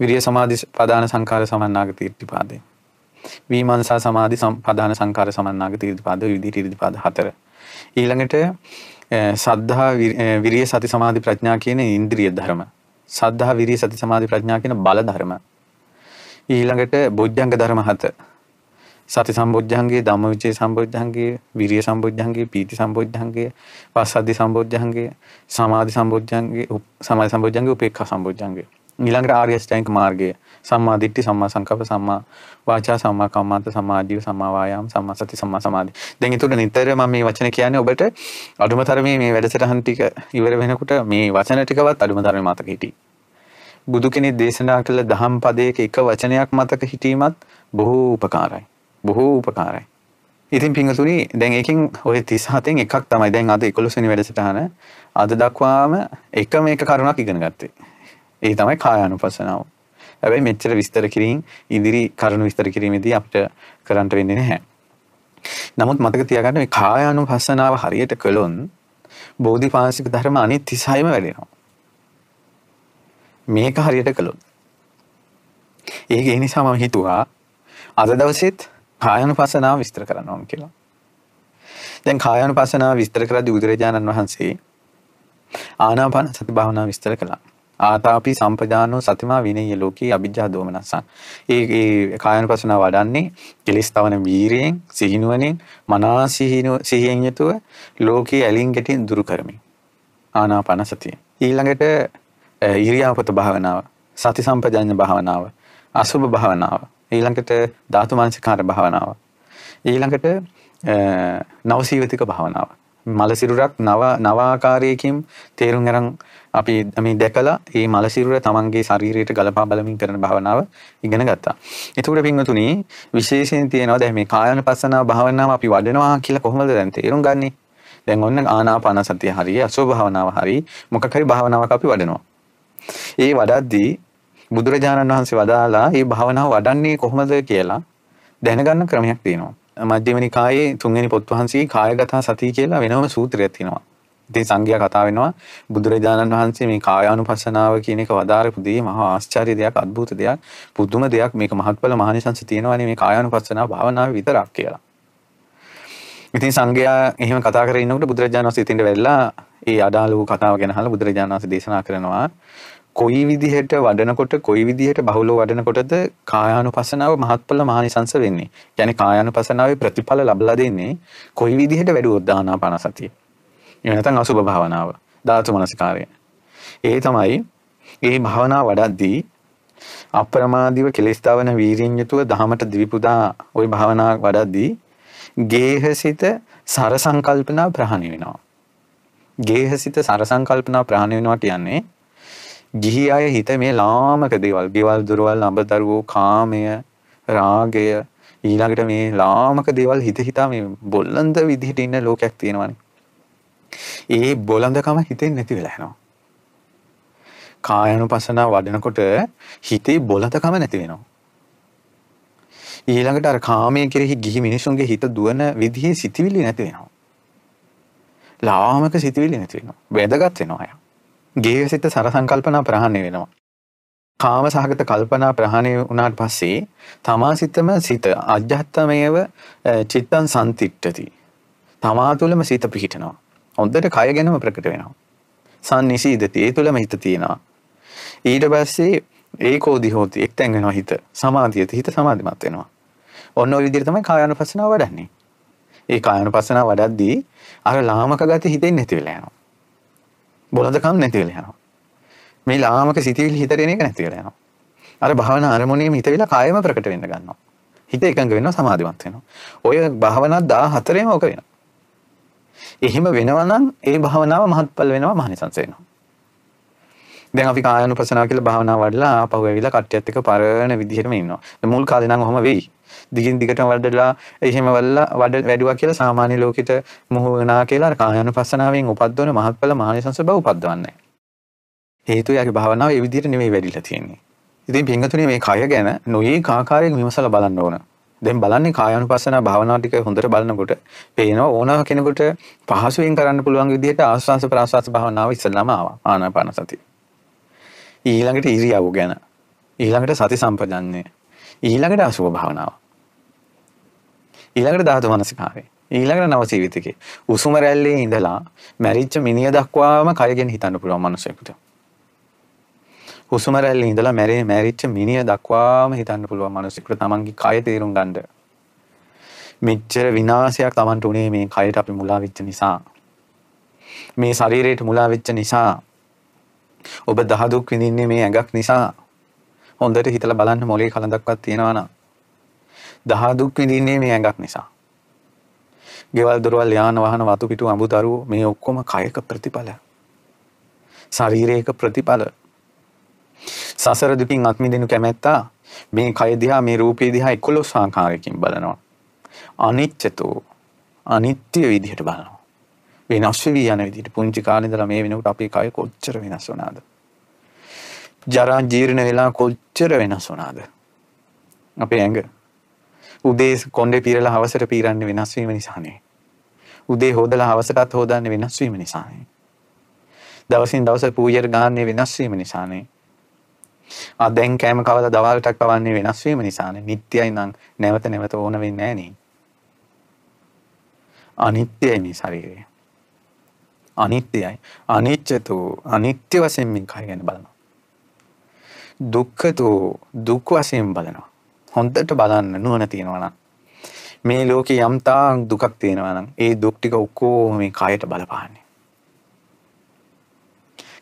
විරිය සමාධි පදාන සංකාර සමන්නාග තීර්ධිපාදය. වීමන්සා සමාධි පදාන සංකාර සමන්නාග තීර්ධිපාද විදි තීර්ධිපාද හතර. ඊළඟට සද්ධා විරිය සති සමාධි ප්‍රඥා කියන ඉන්ද්‍රිය ධර්ම. සද්ධා විරිය සති සමාධි ප්‍රඥා කියන බල ධර්ම. ඊළඟට බොජ්ජංග ධර්ම හත. සති සම්බොජ්ජංගේ ධම්මවිචේ සම්බොජ්ජංගේ විරිය සම්බොජ්ජංගේ පීති සම්බොජ්ජංගේ පස්සද්ධි සම්බොජ්ජංගේ සමාධි සම්බොජ්ජංගේ සමාධි සම්බොජ්ජංගේ උපේක්ඛා සම්බොජ්ජංගේ. ඊළඟට ආර්ය අෂ්ටාංගික මාර්ගය. සම්මා දිට්ඨි සම්මා සංකප්ප සම්මා වාචා සම්මා කම්මන්ත සම්මා ආජීව සම්මා වායාම සම්මා සති සම්මා සමාධි. දැන් ඒකට නිතර මම මේ වචන කියන්නේ ඔබට අඩුම තරමේ මේ වැඩසටහන් ටික ඉවර වෙනකොට මේ වචන ටිකවත් අඩුම තරමේ මතක හිටියි බුදු කෙනෙක් දේශනා කළ දහම් පදයක එක වචනයක් මතක හිටීමත් බොහෝ උපකාරයි. බොහෝ උපකාරයි. ඉතින් පිංහතුනි දැන් ඒකින් ඔය තිස් හතෙන් එකක් තමයි දැන් අද එකොළොස්වනි වැඩසටහන අද දක්වාම එකම එක කරුණක් ඉගෙන ගත්තේ. ඒ තමයි කායානුපස්සනාව. හැබැයි මෙච්චර විස්තර කිරීම ඉදිරි කරුණු විස්තර කිරීමේදී අපිට කරන්න වෙන්නේ නැහැ. නමුත් මතක තියාගන්න මේ කායානුපස්සනාව හරියට කළොත් බෝධිපාශික ධර්ම අනිත් 36ම වැඩෙනවා. මේක හරියට කළොත්. ඒක ඒ නිසා මම හිතුවා අද දවසෙත් කායනුපස්සනාව විස්තර කරන්න ඕන කියලා. දැන් කායනුපස්සනාව විස්තර කරද්දී බුදුරජාණන් වහන්සේ ආනාපාන සති භාවනාව විස්තර කළා. ආතාපි සම්පජානෝ සතිමා විනය්‍ය ලෝකේ අභිජ්ජා දෝමනසං. ඒ ඒ කායනුපස්සනාව වඩන්නේ කෙලිස් තවන වීරියෙන් සිහිනුවණින් මනා සිහියෙන් යුතුව ලෝකේ ඇලින් ගැටින් දුරු කරමින්. ආනාපාන සතිය. ඊළඟට ඉරියාපත භාවනාව, සති සම්පජාඤ්ඤ භාවනාව, අසුභ භාවනාව ඊළඟට ධාතු මනසිකාර භාවනාව. ඊළඟට නවසීවතික භාවනාව. මල සිරුරක් නව නවාකාරයකින් තේරුම් අරන් අපි මේ දැකලා මේ මල සිරුර තමන්ගේ ශරීරයට ගලපා බලමින් කරන භාවනාව ඉගෙන ගත්තා. එතකොට පින්වතුනි විශේෂයෙන් තියෙනවා දැන් මේ කායानुපස්සනා භාවනාව අපි වඩනවා කියලා කොහොමද දැන් තේරුම් ගන්නෙ? දැන් ඔන්න ආනාපාන සතිය හරිය අසෝ භාවනාව හරිය මොකක් හරි භාවනාවක් අපි වඩනවා. ඒ වඩද්දී බුදුරජාණන් වහන්සේ වදාලා මේ භාවනාව වඩන්නේ කොහොමද කියලා දැනගන්න ක්‍රමයක් තියෙනවා. මධ්‍යම නිකායේ තුන්වෙනි පොත් වහන්සේ කායගත සතිය කියලා වෙනම සූත්‍රයක් තියෙනවා. ඉතින් සංඝයා කතා වෙනවා බුදුරජාණන් වහන්සේ මේ කායානුපස්සනාව කියන එක වදාරපු දේ මහා ආශ්චර්ය දෙයක්, අద్భుත දෙයක්, පුදුම දෙයක් මේක මහත්ඵල මහානිසංස තියෙනවානේ මේ කායානුපස්සනාව භාවනාවේ විතරක් කියලා. ඉතින් සංඝයා එහෙම කතා කරගෙන ඉන්නකොට බුදුරජාණන් වහන්සේ ඉතින්ට වෙලා ඒ අඩාල වූ කතාව ගැන අහලා බුදුරජාණන් වහන්සේ දේශනා කරනවා කොයි විදිහට වඩනකොට කොයි විදිහට බහුලව වඩනකොටද කායානුපසනාව මහත්ඵල මහානිසංස වෙන්නේ. කියන්නේ කායානුපසනාවේ ප්‍රතිඵල ලබලා දෙන්නේ කොයි විදිහට වැඩුවොත් ආනාපාන සතිය. එහෙම නැත්නම් අසුභ භාවනාව, ධාතු මනසිකාරය. ඒ තමයි මේ භාවනාව වඩද්දී අප්‍රමාදීව කෙලස්තාවන වීරියෙන් යුතුව දහමට දිවිපුදා ওই භාවනාව වඩද්දී ගේහසිත සර සංකල්පනා ප්‍රහාණය වෙනවා. ගේහසිත සර සංකල්පනා ප්‍රහාණය වෙනවා කියන්නේ ගිහි අය හිත මේ ලාමක දේවල් ගෙවල් දුරවල් අඹදරුවෝ කාමය රාගය ඊළඟට මේ ලාමක දේවල් හිත හිතා මේ බොල්ලන්ද විදිහට ඉන්න ලෝකයක් තියෙනවානේ. ඒ බොළඳකම හිතෙන් නැති වෙලා යනවා. කායනුපසනාව වඩනකොට හිතේ බොළඳකම නැති වෙනවා. ඊළඟට අර කාමයේ කෙරෙහි ගිහි මිනිසුන්ගේ හිත දුවන විදිහේ සිතිවිලි නැති වෙනවා. ලාමක සිතිවිලි නැති වෙනවා. වැදගත් වෙනවා අය. ගේහසිත සරසංකල්පනා ප්‍රහාණය වෙනවා. කාම සහගත කල්පනා ප්‍රහාණය වුණාට පස්සේ තමා සිතම සිත අජ්ජත්තමයව චිත්තං සම්තිට්ඨති. තමා තුළම සිත පිහිටනවා. හොඳට කය ගැනම ප්‍රකට වෙනවා. සන්නිසීදති ඒ තුළම හිත තියෙනවා. ඊට පස්සේ ඒකෝදි හෝති එක්තැන් වෙනවා හිත. සමාධියති හිත සමාධිමත් වෙනවා. ඔන්න ඔය විදිහට තමයි කායानुපස්සනාව වඩන්නේ. ඒ කායानुපස්සනාව වඩද්දී අර ලාමක ගති හිතෙන් නැති වෙලා යනවා. බොළඳකම් නැති වෙලා යනවා. මේ ලාමක සිතිවිලි හිතට එන එක නැති වෙලා යනවා. අර භාවනා අරමුණේම හිත වෙලා කායම ප්‍රකට වෙන්න ගන්නවා. හිත එකඟ වෙනවා සමාධිමත් වෙනවා. ඔය භාවනා 14ෙම ඔක වෙනවා. එහෙම වෙනවා නම් ඒ භාවනාව මහත්ඵල වෙනවා මහනිසංස වෙනවා. දැන් අපි කායानुපසනාව කියලා භාවනාව වඩලා ආපහු ඇවිල්ලා කට්ටියත් එක්ක පරණ විදිහටම ඉන්නවා. මුල් කාලේ නම් ඔහම වෙයි. දිගින් දිගටම වඩලා එහෙම වල්ලා වඩ වැඩුවා කියලා සාමාන්‍ය ලෝකෙට මොහු වෙනා කියලා අර කායानुපස්සනාවෙන් උපද්දවන මහත්ඵල මහානිසංස බව උපද්දවන්නේ. හේතුව යාගේ භාවනාව ඒ විදිහට නෙමෙයි වැඩිලා තියෙන්නේ. ඉතින් පින්ගතුනේ මේ කය ගැන නොයේ ආකාරයෙන් විමසලා බලන්න ඕන. දැන් බලන්නේ කායානුපස්සන භාවනාව ටික හොඳට බලනකොට පේනවා ඕනම කෙනෙකුට පහසුවෙන් කරන්න පුළුවන් විදිහට ආස්වාස ප්‍රාස්වාස භාවනාව ඉස්සෙල්ලාම ආවා ආනාපාන සතිය. ඊළඟට ඉරියව් ගැන ඊළඟට සති සම්පජන්ණය ඊළඟට අසුභ භාවනාව ඊළඟට ධාතු මනසිකාරය. ඊළඟට නව ජීවිතකේ උසුම රැල්ලේ ඉඳලා මැරිච්ච මිනිහ දක්වාම කය ගැන හිතන්න පුළුවන් මනුස්සයෙකුට. හුස්ම රැල්ලේ ඉඳලා මැරේ මැරිච්ච මිනිහ දක්වාම හිතන්න පුළුවන් මනුස්සයෙකුට තමන්ගේ කය තේරුම් ගන්න මෙච්චර විනාශයක් තමන්ට උනේ මේ කයට අපි මුලා වෙච්ච නිසා. මේ ශරීරයට මුලා වෙච්ච නිසා. ඔබ දහදුක් විඳින්නේ මේ ඇඟක් නිසා. හොඳට හිතලා බලන්න මොලේ කලඳක්වත් තියෙනවා නම්. දහදුක් විඳින්නේ මේ ඇඟක් නිසා. ගෙවල් දොරවල් යාන වාහන වතු පිටු අඹුදරු මේ ඔක්කොම කයක ප්‍රතිඵල. ශරීරයක ප්‍රතිඵල. සසර දුකින් අත් මිදෙනු කැමැත්තා මේ කය දිහා මේ රූපය දිහා 11 ආකාරයකින් බලනවා. අනිච්චතෝ අනිත්‍ය විදිහට බලනවා. වෙනස් වෙවි යන විදිහට පුංචි කාලේ ඉඳලා මේ වෙනකොට අපේ කය කොච්චර වෙනස් වුණාද? ජරා ජීර්ණ වෙලා කොච්චර වෙනස් වුණාද? අපේ ඇඟ. උදේ කොණ්ඩේ පීරලා හවසට පීරන්නේ වෙනස් වීම නිසානේ. උදේ හොදලා හවසටත් හොදන්නේ වෙනස් වීම නිසානේ. දවසින් දවස පූජයට ගාන්නේ වෙනස් වීම නිසානේ. ආ දැන් කෑම කවදා දවල්ටක් පවන්නේ වෙනස් වීම නිසානේ. නිට්ටයයි නම් නැවත නැවත ඕන වෙන්නේ නැහැ නේ අනිත්‍යයි මේ ශරීරය. අනිත්‍යයි. අනිච්චතු අනිත්‍ය වශයෙන් මේ කය ගැන බලනවා. දුක්ඛතු දුක් වශයෙන් බලනවා. හොඳට බලන්න නුවණ තියෙනවා නම්. මේ ලෝකේ යම් තාක් දුකක් තියෙනවා නම් ඒ දුක් ටික ඔක්කොම මේ කයට බලපාන්නේ.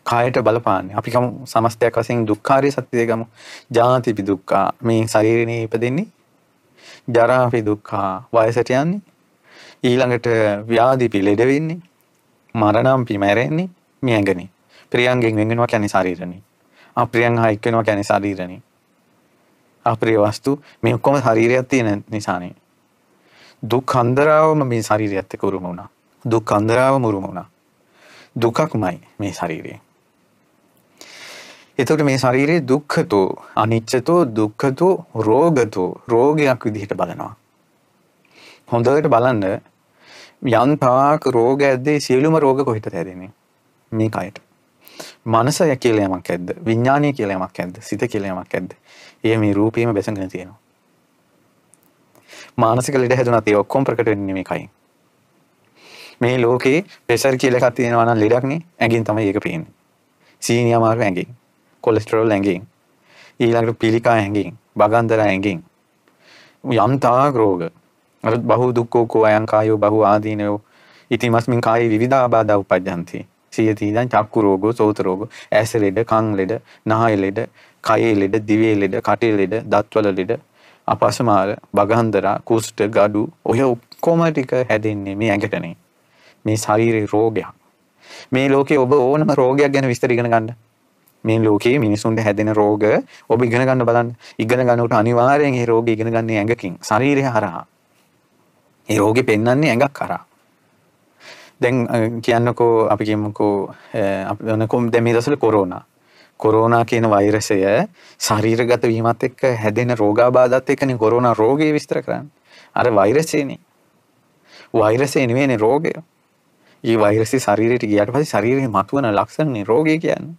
කායට බලපාන්නේ. අපි කමු සමස්තයක් වශයෙන් දුක්ඛාරිය සත්‍යය ගමු. ජාතිපි දුක්ඛා. මේ ශරීරේ ඉපදෙන්නේ. ජරාපි දුක්ඛා. වයසට යන්නේ. ඊළඟට ව්‍යාධිපි ලෙඩ වෙන්නේ. මරණම්පි මැරෙන්නේ. මේ ඇඟනේ. ප්‍රියංගෙන් වෙන් වෙනවා කියන්නේ ශරීරනේ. අප්‍රියං හා එක් වෙනවා කියන්නේ ශරීරනේ අප්‍රිය වස්තු මේ ඔක්කොම ශරීරයක් තියෙන නිසානේ. දුක් අන්දරාවම මේ ශරීරයත් එක්ක උරුම වුණා. දුක් අන්දරාවම උරුම වුණා. දුකක්මයි මේ ශරීරය. එතකොට මේ ශරීරයේ දුක්ඛතෝ අනිච්චතෝ දුක්ඛතෝ රෝගතෝ රෝගයක් විදිහට බලනවා. හොඳට බලන්න යම් තාක් රෝග ඇද්දේ සියලුම රෝග කොහෙටද හැදෙන්නේ? මේ කයට. මනසය කියලා යමක් ඇද්ද? විඥානය කියලා යමක් ඇද්ද? සිත කියලා යමක් ඇද්ද? ඒ මේ රූපේම බැසගෙන තියෙනවා. මානසික ලෙඩ හැදුනත් ඒ ඔක්කොම ප්‍රකට වෙන්නේ මේ කයින්. මේ ලෝකේ ප්‍රෙෂර් කියලා එකක් තියෙනවා නම් ලෙඩක්නේ ඇඟෙන් තමයි ඒක පේන්නේ. සීනි අමාරු ඇඟෙන් කොලෙස්ටරෝල් ඇඟෙන් ඊළඟට පිළිකා ඇඟෙන් බගන්දර ඇඟෙන් යම් තාක් රෝග. අර බහු දුක්ඛෝ අයං කායෝ බහු ආදීනෝ. ඉතිමස්මින් කායේ විවිධාබාධා උපජ්ජන්ති සියති ඉඳන් චක්කු රෝගෝ සෝත රෝගෝ ඇස් ලෙඩ කන් ලෙඩ නහය ලෙඩ කයේ ලෙඩ දිවේ ලෙඩ කටේ ලෙඩ දත්වල ලෙඩ අපසමාර බගහන්දරා කුෂ්ඨ gadu ඔය ඔක්කොම ටික හැදෙන්නේ මේ ඇඟටනේ. මේ ශරීරේ රෝගයක්. මේ ලෝකේ ඔබ ඕනම රෝගයක් ගැන විස්තර ඉගෙන ගන්න. මේ ලෝකයේ මිනිසුන්ට හැදෙන රෝග ඔබ ඉගෙන ගන්න බලන්න. ඉගෙන ගන්නකොට අනිවාර්යෙන් ඒ රෝගය ඉගෙන ගන්න ඇඟකින් ශරීරය හරහා. ඒ රෝගේ පෙන්වන්නේ ඇඟක් කරා. දැන් කියන්නකෝ අපි කියමුකෝ අපනකොම් දැන් මේ දවස්වල කොරෝනා. කොරෝනා කියන වෛරසය ශරීරගත වීමත් එක්ක හැදෙන රෝගාබාධත් එක්කනේ කොරෝනා රෝගය විස්තර කරන්නේ. අර වෛරසයනේ. වෛරසය නෙවෙයිනේ රෝගය. ඊ වෛරසය ශරීරයට ගියාට පස්සේ ශරීරයේ මතුවන ලක්ෂණනේ රෝගය කියන්නේ.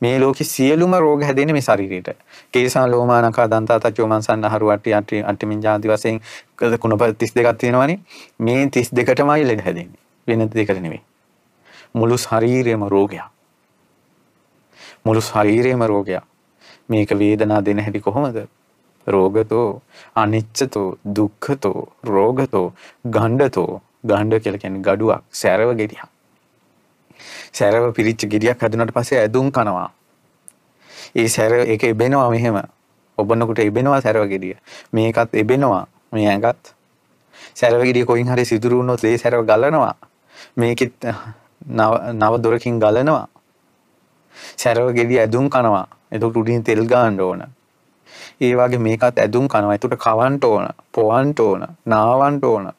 මේ ලෝකෙ සියලුම රෝග හැදෙන්නේ මේ ශරීරයට. කේසා ලෝමානකා දන්තා තචෝ මන්සන්න හරු අට්ටි අට්ටි අට්ටිමින් ජාති වශයෙන් කුණප 32ක් තියෙනවනේ. මේ 32කටමයි ලෙඩ හැදෙන්නේ. වෙන දෙයකට නෙවෙයි. මුළු ශරීරයම රෝගයක්. මුළු ශරීරයම රෝගයක්. මේක වේදනා දෙන හැටි කොහොමද? රෝගතෝ අනිච්චතෝ දුක්ඛතෝ රෝගතෝ ගණ්ඩතෝ ගණ්ඩ කියලා කියන්නේ gaduwak සැරව ගෙඩියක්. සැරව පිරිච්ච ගෙඩියක් හැදුනට පස්සේ ඇදුම් කනවා. ඒ සැර ඒක එබෙනවා මෙහෙම. ඔබනකොට එබෙනවා සැරව ගෙඩිය. මේකත් එබෙනවා මේ ඇඟත්. සැරව ගෙඩිය කොයින් හරි සිදුරු වුණොත් ඒ සැරව ගලනවා. මේකෙත් නව දොරකින් ගලනවා. සැරව ගෙඩිය ඇදුම් කනවා. එතකොට උඩින් තෙල් ගාන්න ඕන. ඒ වගේ මේකත් ඇදුම් කනවා. එතකොට කවන්න ඕන, පොවන්න ඕන, නාවන්න ඕන.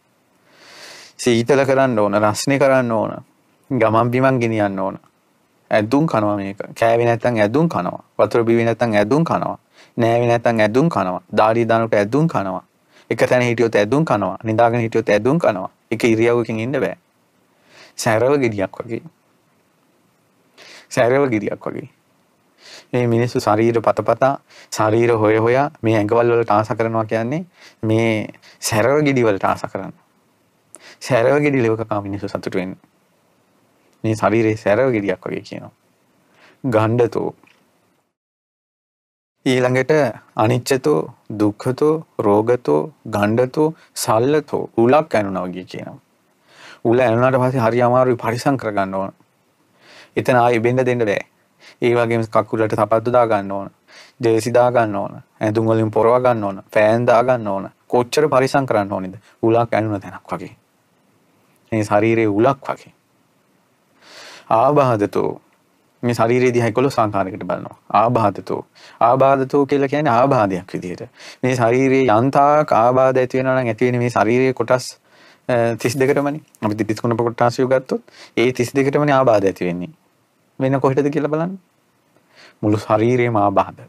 සීතල කරන්න ඕන, රස්නේ කරන්න ඕන. ගමන් බිමන් ගෙනියන්න ඕන. ඇදුම් කනවා මේක. කෑවේ නැත්නම් ඇදුම් කනවා. වතුර බිවි නැත්නම් ඇදුම් කනවා. නෑවේ නැත්නම් ඇදුම් කනවා. දාඩිය දානකොට ඇදුම් කනවා. එක තැන හිටියොත් ඇදුම් කනවා නිදාගෙන හිටියොත් ඇදුම් කනවා එක ඉරියව්වකින් ඉන්න බෑ සැරව ගෙඩියක් වගේ සැරව ගිරියක් වගේ. මේ මිනිස්සු ශරීර පතපතා ශරීර හොය හොයා මේ ඇඟවල් වලට ආස කරනවා කියන්නේ මේ සැරව ගෙඩි වලට ආස කරන්න. සැරව ගෙඩි ලෙවකකා මිනිස්සු සතුට වෙන්න. මේ ශරීරයේ සැරව ගෙඩියක් වගේ කියනවා. ගණ්ඩතෝ. ඊළඟට අනිච්චතෝ දුක්ඛතෝ රෝගතෝ ගණ්ඩතෝ සල්ලතෝ උලක් ඇනුනා වගේ කියනවා. උල ඇනුනාට පස්සේ හරි අමාරුයි පරිසම් කරගන්න ඕන. එතන ආයෙ බෙන්න දෙන්න බෑ. ඒ වගේම කකුලට සපත්තු දා ගන්න ඕන. ජර්සි දා ගන්න ඕන. ඇඳුම් වලින් පොරව ගන්න ඕන. ෆෑන් දා ගන්න ඕන. කොච්චර පරිසම් කරන්න ඕනේද? උලක් ඇනුන තැනක් වගේ. මේ ශරීරයේ උලක් වගේ. ආබාධතෝ මේ ශරීරයේ දිහා 11 ආකාරයකට බලනවා. ආබාධතෝ. ආබාධතෝ කියලා කියන්නේ ආබාධයක් විදිහට. මේ ශරීරයේ යන්තාක් ආබාධ ඇති වෙනවා නම් ඇති වෙන්නේ මේ ශරීරයේ කොටස් 32කටමනේ. අපි 33 කොටස් ගත්තොත් ඒ 32කටමනේ ආබාධ ඇති වෙන්නේ. වෙන කොහෙටද කියලා බලන්න. මුළු ශරීරයේම ආබාධ.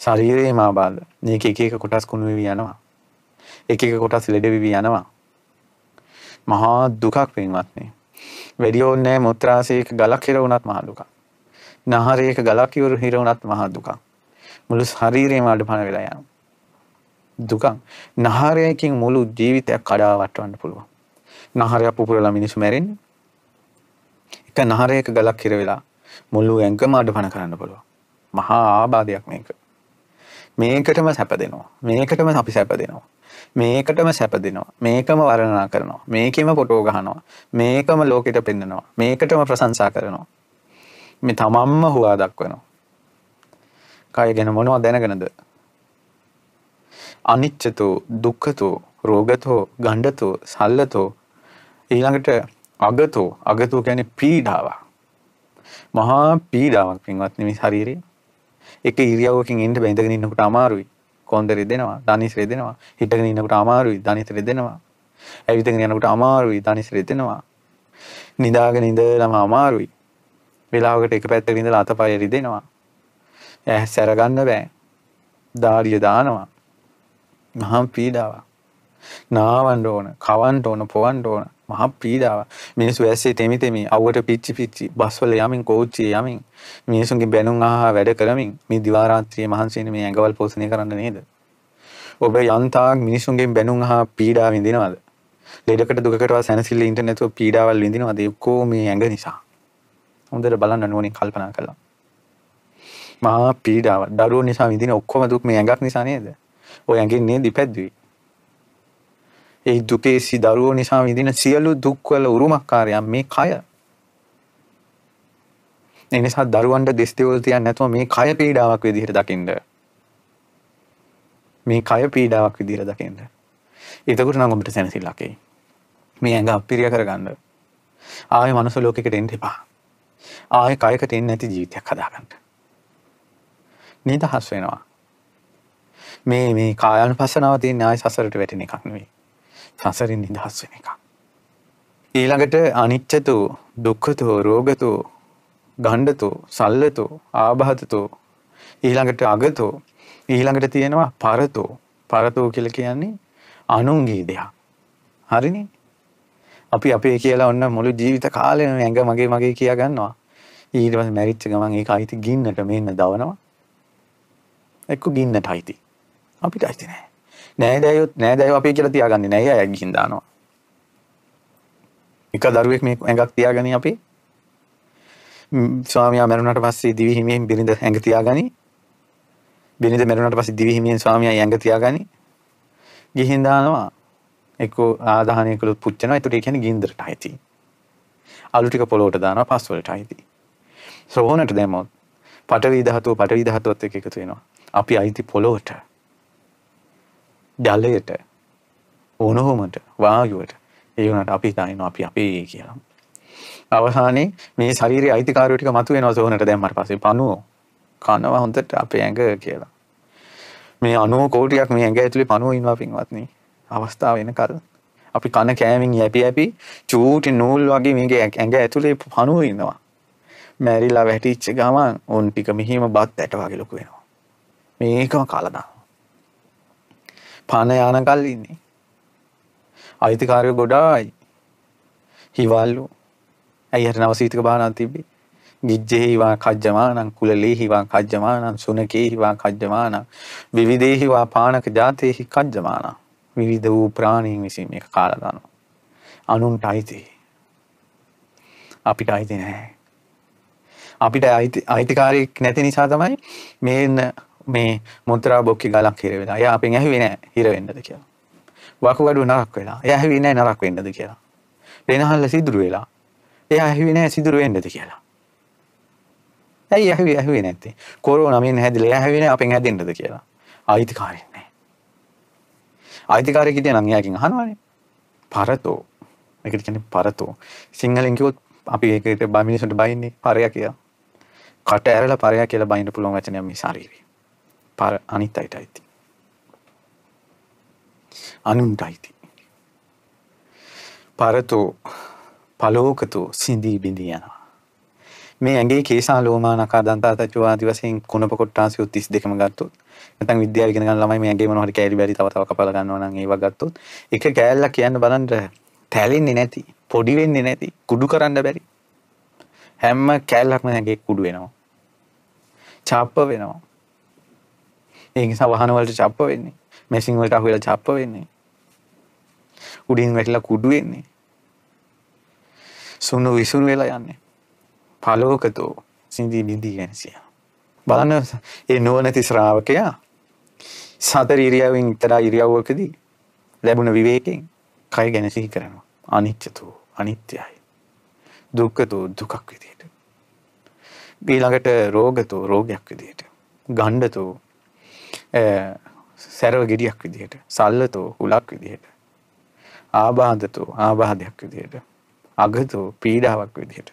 ශරීරයේම ආබාධ. මේක එක එක කොටස් කුණු වෙවි යනවා. එක එක කොටස් ලෙඩ වෙවි යනවා. මහා දුකක් වෙනවත්නේ. වැඩි ඕනේ මුත්‍රාශයක ගලක් හිර වුණත් මහ දුකක්. නහරයක ගලක් ඉවර හිර වුණත් මහ දුකක්. මුළු ශරීරයම අඩපණ වෙලා යනවා. දුකක්. නහරයකින් මුළු ජීවිතයක් කඩා වටවන්න පුළුවන්. නහරයක් පුපුරලා මිනිස්සු මැරෙන්නේ. එක නහරයක ගලක් හිර වෙලා මුළු ඇඟම අඩපණ කරන්න පුළුවන්. මහා ආබාධයක් මේක. මේකටම සැප දෙනවා. මේකටම අපි සැප දෙනවා. මේකටම සැප දෙනවා. මේකම වර්ණනා කරනවා. මේකෙම ෆොටෝ ගහනවා. මේකම ලෝකෙට පෙන්නනවා. මේකටම ප්‍රශංසා කරනවා. මේ තමන්ම හුවා දක්වනවා. කය ගැන මොනවද දැනගෙනද? අනිච්චතෝ, දුක්ඛතෝ, රෝගතෝ, ගණ්ඩතෝ, සල්ලතෝ ඊළඟට අගතෝ, අගතෝ කියන්නේ පීඩාවක්. මහා පීඩාවක් පින්වත්නි මේ ශරීරේ. එක ඉරියව්වකින් ඉන්න බැඳගෙන ඉන්නකොට අමාරුයි. කොන්ද රිදෙනවා, දනිස් රිදෙනවා. හිටගෙන ඉන්නකොට අමාරුයි, දනිස් රිදෙනවා. ඇවිදගෙන යනකොට අමාරුයි, දනිස් රිදෙනවා. නිදාගෙන ඉඳලාම අමාරුයි. වෙලාවකට එක පැත්තකට ඉඳලා අතපය රිදෙනවා. ඇස් සැර ගන්න බෑ. දාඩිය දානවා. මහා පීඩාවක්. නාවන්න ඕන, කවන්න ඕන, පොවන්න ඕන. මහා පීඩාවක්. මිනිස්සු ඇස්සේ තෙමි තෙමි අවුවට පිච්චි පිච්චි බස්වල යමින් කෝච්චියේ යමින් මිනිසුන්ගේ බැනුම් අහා වැඩ කරමින් මේ දිවා රාත්‍රියේ මහන්සි වෙන මේ ඇඟවල් පෝෂණය කරන්න නේද? ඔබ යන්තාක් මිනිසුන්ගෙන් බැනුම් අහා පීඩා විඳිනවද? ලෙඩකට දුකකටවත් සැනසෙල්ල ඉන්න නැතුව පීඩාවල් විඳිනවද? එක්කෝ මේ ඇඟ නිසා. හොඳට බලන්න නුවණින් කල්පනා කළා. මහා පීඩාව දරුවෝ නිසා විඳින ඔක්කොම දුක් මේ ඇඟක් නිසා නේද? ඔය ඇඟෙන් නේද ඉපැද්දුවේ? ඒ දුකේ සි දරුවෝ නිසා විඳින සියලු දුක්වල උරුමකාරයන් මේ කය. ඒ නිසා දරුවන්ට දෙස් දෙවල් තියන්නේ නැතුව මේ කය පීඩාවක් විදිහට දකින්න. මේ කය පීඩාවක් විදිහට දකින්න. එතකොට නම් ඔබට සැනසෙල්ලක් එයි. මේ ඇඟ අපිරිය කරගන්න. ආයේ මනුස්ස ලෝකෙකට එන්න එපා. ආයේ කයකට එන්නේ නැති ජීවිතයක් හදාගන්න. නිදහස් වෙනවා. මේ මේ කායानुපස්සනාව තියෙන ආයේ සසරට වැටෙන එකක් නෙවෙයි. සසරින් නිදහස් වෙන එකක්. ඊළඟට අනිච්චතෝ දුක්ඛතෝ රෝගතෝ ගණ්ඩතෝ සල්ලතෝ ආබාධතෝ ඊළඟට අගතෝ ඊළඟට තියෙනවා පරතෝ පරතෝ කියලා කියන්නේ අනුන්ගේ දෙයක්. හරිනේ? අපි අපේ කියලා ඔන්න මුළු ජීවිත කාලෙම ඇඟ මගේ මගේ කියා ගන්නවා. ඊට පස්සේ මැරිච්ච ගමන් ඒක අයිති ගින්නට මෙන්න දවනවා. එක්ක ගින්නට අයිති. අපිට අයිති නෑ. නෑදෑයොත් නෑදෑයෝ අපේ කියලා තියාගන්නේ නෑ. අය ගිහින් දානවා. එක දරුවෙක් මේ ඇඟක් තියාගනි අපි. ස්වාමියා මැරුණාට පස්සේ දිවි හිමියෙන් බිරිඳ ඇඟ තියාගනි. බිරිඳ මැරුණාට පස්සේ දිවි හිමියෙන් ස්වාමියා ඇඟ තියාගනි. ගිහින් දානවා. එක්ක ආදාහනය කළොත් පුච්චනවා. ඒකට ඒ කියන්නේ ගින්දරට අයිති. අලු ටික පොළොවට දානවා පස් වලට අයිති. ශ්‍රෝණට දැම්මොත් පටවි ධාතුව පටවි ධාතුවත් එක්ක එකතු වෙනවා. අපි අයිති පොළොවට. ජලයට. උණුහුමට, වායුවට. ඒ වුණාට අපි හිතනවා අපි අපේ කියලා. අවසානයේ මේ ශරීරයේ අයිතිකාරයෝ ටික මතුවෙනවා සෝනට දැම්මට පස්සේ පණුව කනවා හොඳට අපේ ඇඟ කියලා. මේ 90 කෝටියක් මේ ඇඟ ඇතුලේ පණුව ඉන්නවා පින්වත්නි. අවස්ථාව වෙනකල් අපි කන කෑමින් යැපි යැපි චූටි නූල් වගේ මේකේ ඇඟ ඇතුලේ පණුව ඉන්නවා. මැරිලා වැටිච්ච ගමන් උන් ටික මෙහිම බත් ඇට වගේ ලොකු වෙනවා. මේකම කාලා දානවා. පණ යානකල් ඉන්නේ. අයිතිකාරයෝ ගොඩායි. හිවල්ලු. ඇයි හරි නවසීතක බානක් තිබ්බේ? ගිජ්ජේ හිවා කජ්ජමානං කුලලේ හිවා කජ්ජමානං සුනකේ හිවා කජ්ජමානං විවිධේ හිවා පානක ජාතේහි කජ්ජමානං විවිධ වූ ප්‍රාණීන් විසින් මේක කාලා දානවා. අනුන්ට අයිති. අපිට අයිති නැහැ. අපිට අයිතිකාරයෙක් නැති නිසා තමයි මේන්න මේ මුත්‍රා බොක්කි ගලක් හිර වෙලා. එයා අපෙන් ඇහුවේ නැහැ හිර වෙන්නද කියලා. වකුගඩුව නරක් වෙලා. එයා ඇහුවේ නැහැ නරක් වෙන්නද කියලා. වෙනහල්ල සිදුරු වෙලා. එයා ඇහුවේ නැහැ සිදුරු වෙන්නද කියලා. ඇයි ඇහුවේ ඇහුවේ නැත්තේ? කොරෝනා මෙන්න හැදිලා එයා ඇහුවේ නැහැ අපෙන් හැදෙන්නද කියලා. අයිතිකාරයෙක් නැහැ. අයිතිකාරයෙක් හිටියා නම් එයාගෙන් අහනවානේ. පරතෝ. මේකට කියන්නේ පරතෝ. සිංහලෙන් කිව්වොත් අපි ඒකට බය මිනිස්සුන්ට බයින්නේ පරයා කියලා. කට ඇරලා පරයා කියලා බයින්න පුළුවන් වචනයක් මේ ශරීරේ. පර අනිත් අයට අයිති. අනුන්ට අයිති. පරතෝ පලෝකතෝ සිඳී බිඳී යනවා. මේ ඇගේ කේසා ලෝමා නකා දන්තා තච්චු ආදි වශයෙන් කුණප කොට්ටාසි 32ම ගත්තොත් නැත්නම් විද්‍යාව ඉගෙන ගන්න ළමයි මේ ඇගේ මොනවා හරි කෑලි බැරි තව තව කපලා ගන්නවා නම් ඒවා ගත්තොත් එක කෑල්ලක් කියන්න බලන්න තැලෙන්නේ නැති පොඩි වෙන්නේ නැති කුඩු කරන්න බැරි හැම කෑල්ලක්ම ඇගේ කුඩු වෙනවා චාප්ප වෙනවා ඒ නිසා වහන වලට චප්ප වෙන්නේ. මැෂින් වලට අහු වෙලා චප්ප වෙන්නේ. උඩින් වැටිලා කුඩු වෙන්නේ. සුණු විසුණු වෙලා යන්නේ. පලෝකතෝ සිඳී බිඳී ගැනසිය. බලන්න ඒ නුවණැති ශ්‍රාවකයා සතර ඉරියව්වෙන් එක්තරා ඉරියව්වකදී ලැබුණ විවේකයෙන් කය ගැන සිහි කරනවා. අනිත්‍යතෝ අනිත්‍යයි. දුක්ඛතෝ දුකක් විදියට. ඊළඟට රෝගතෝ රෝගයක් විදියට. ගණ්ඩතෝ සැරව ගෙඩියක් විදිහට සල්ලතෝ උලක් විදිහට ආබාධතෝ ආබාධයක් විදිහට අගතෝ පීඩාවක් විදිහට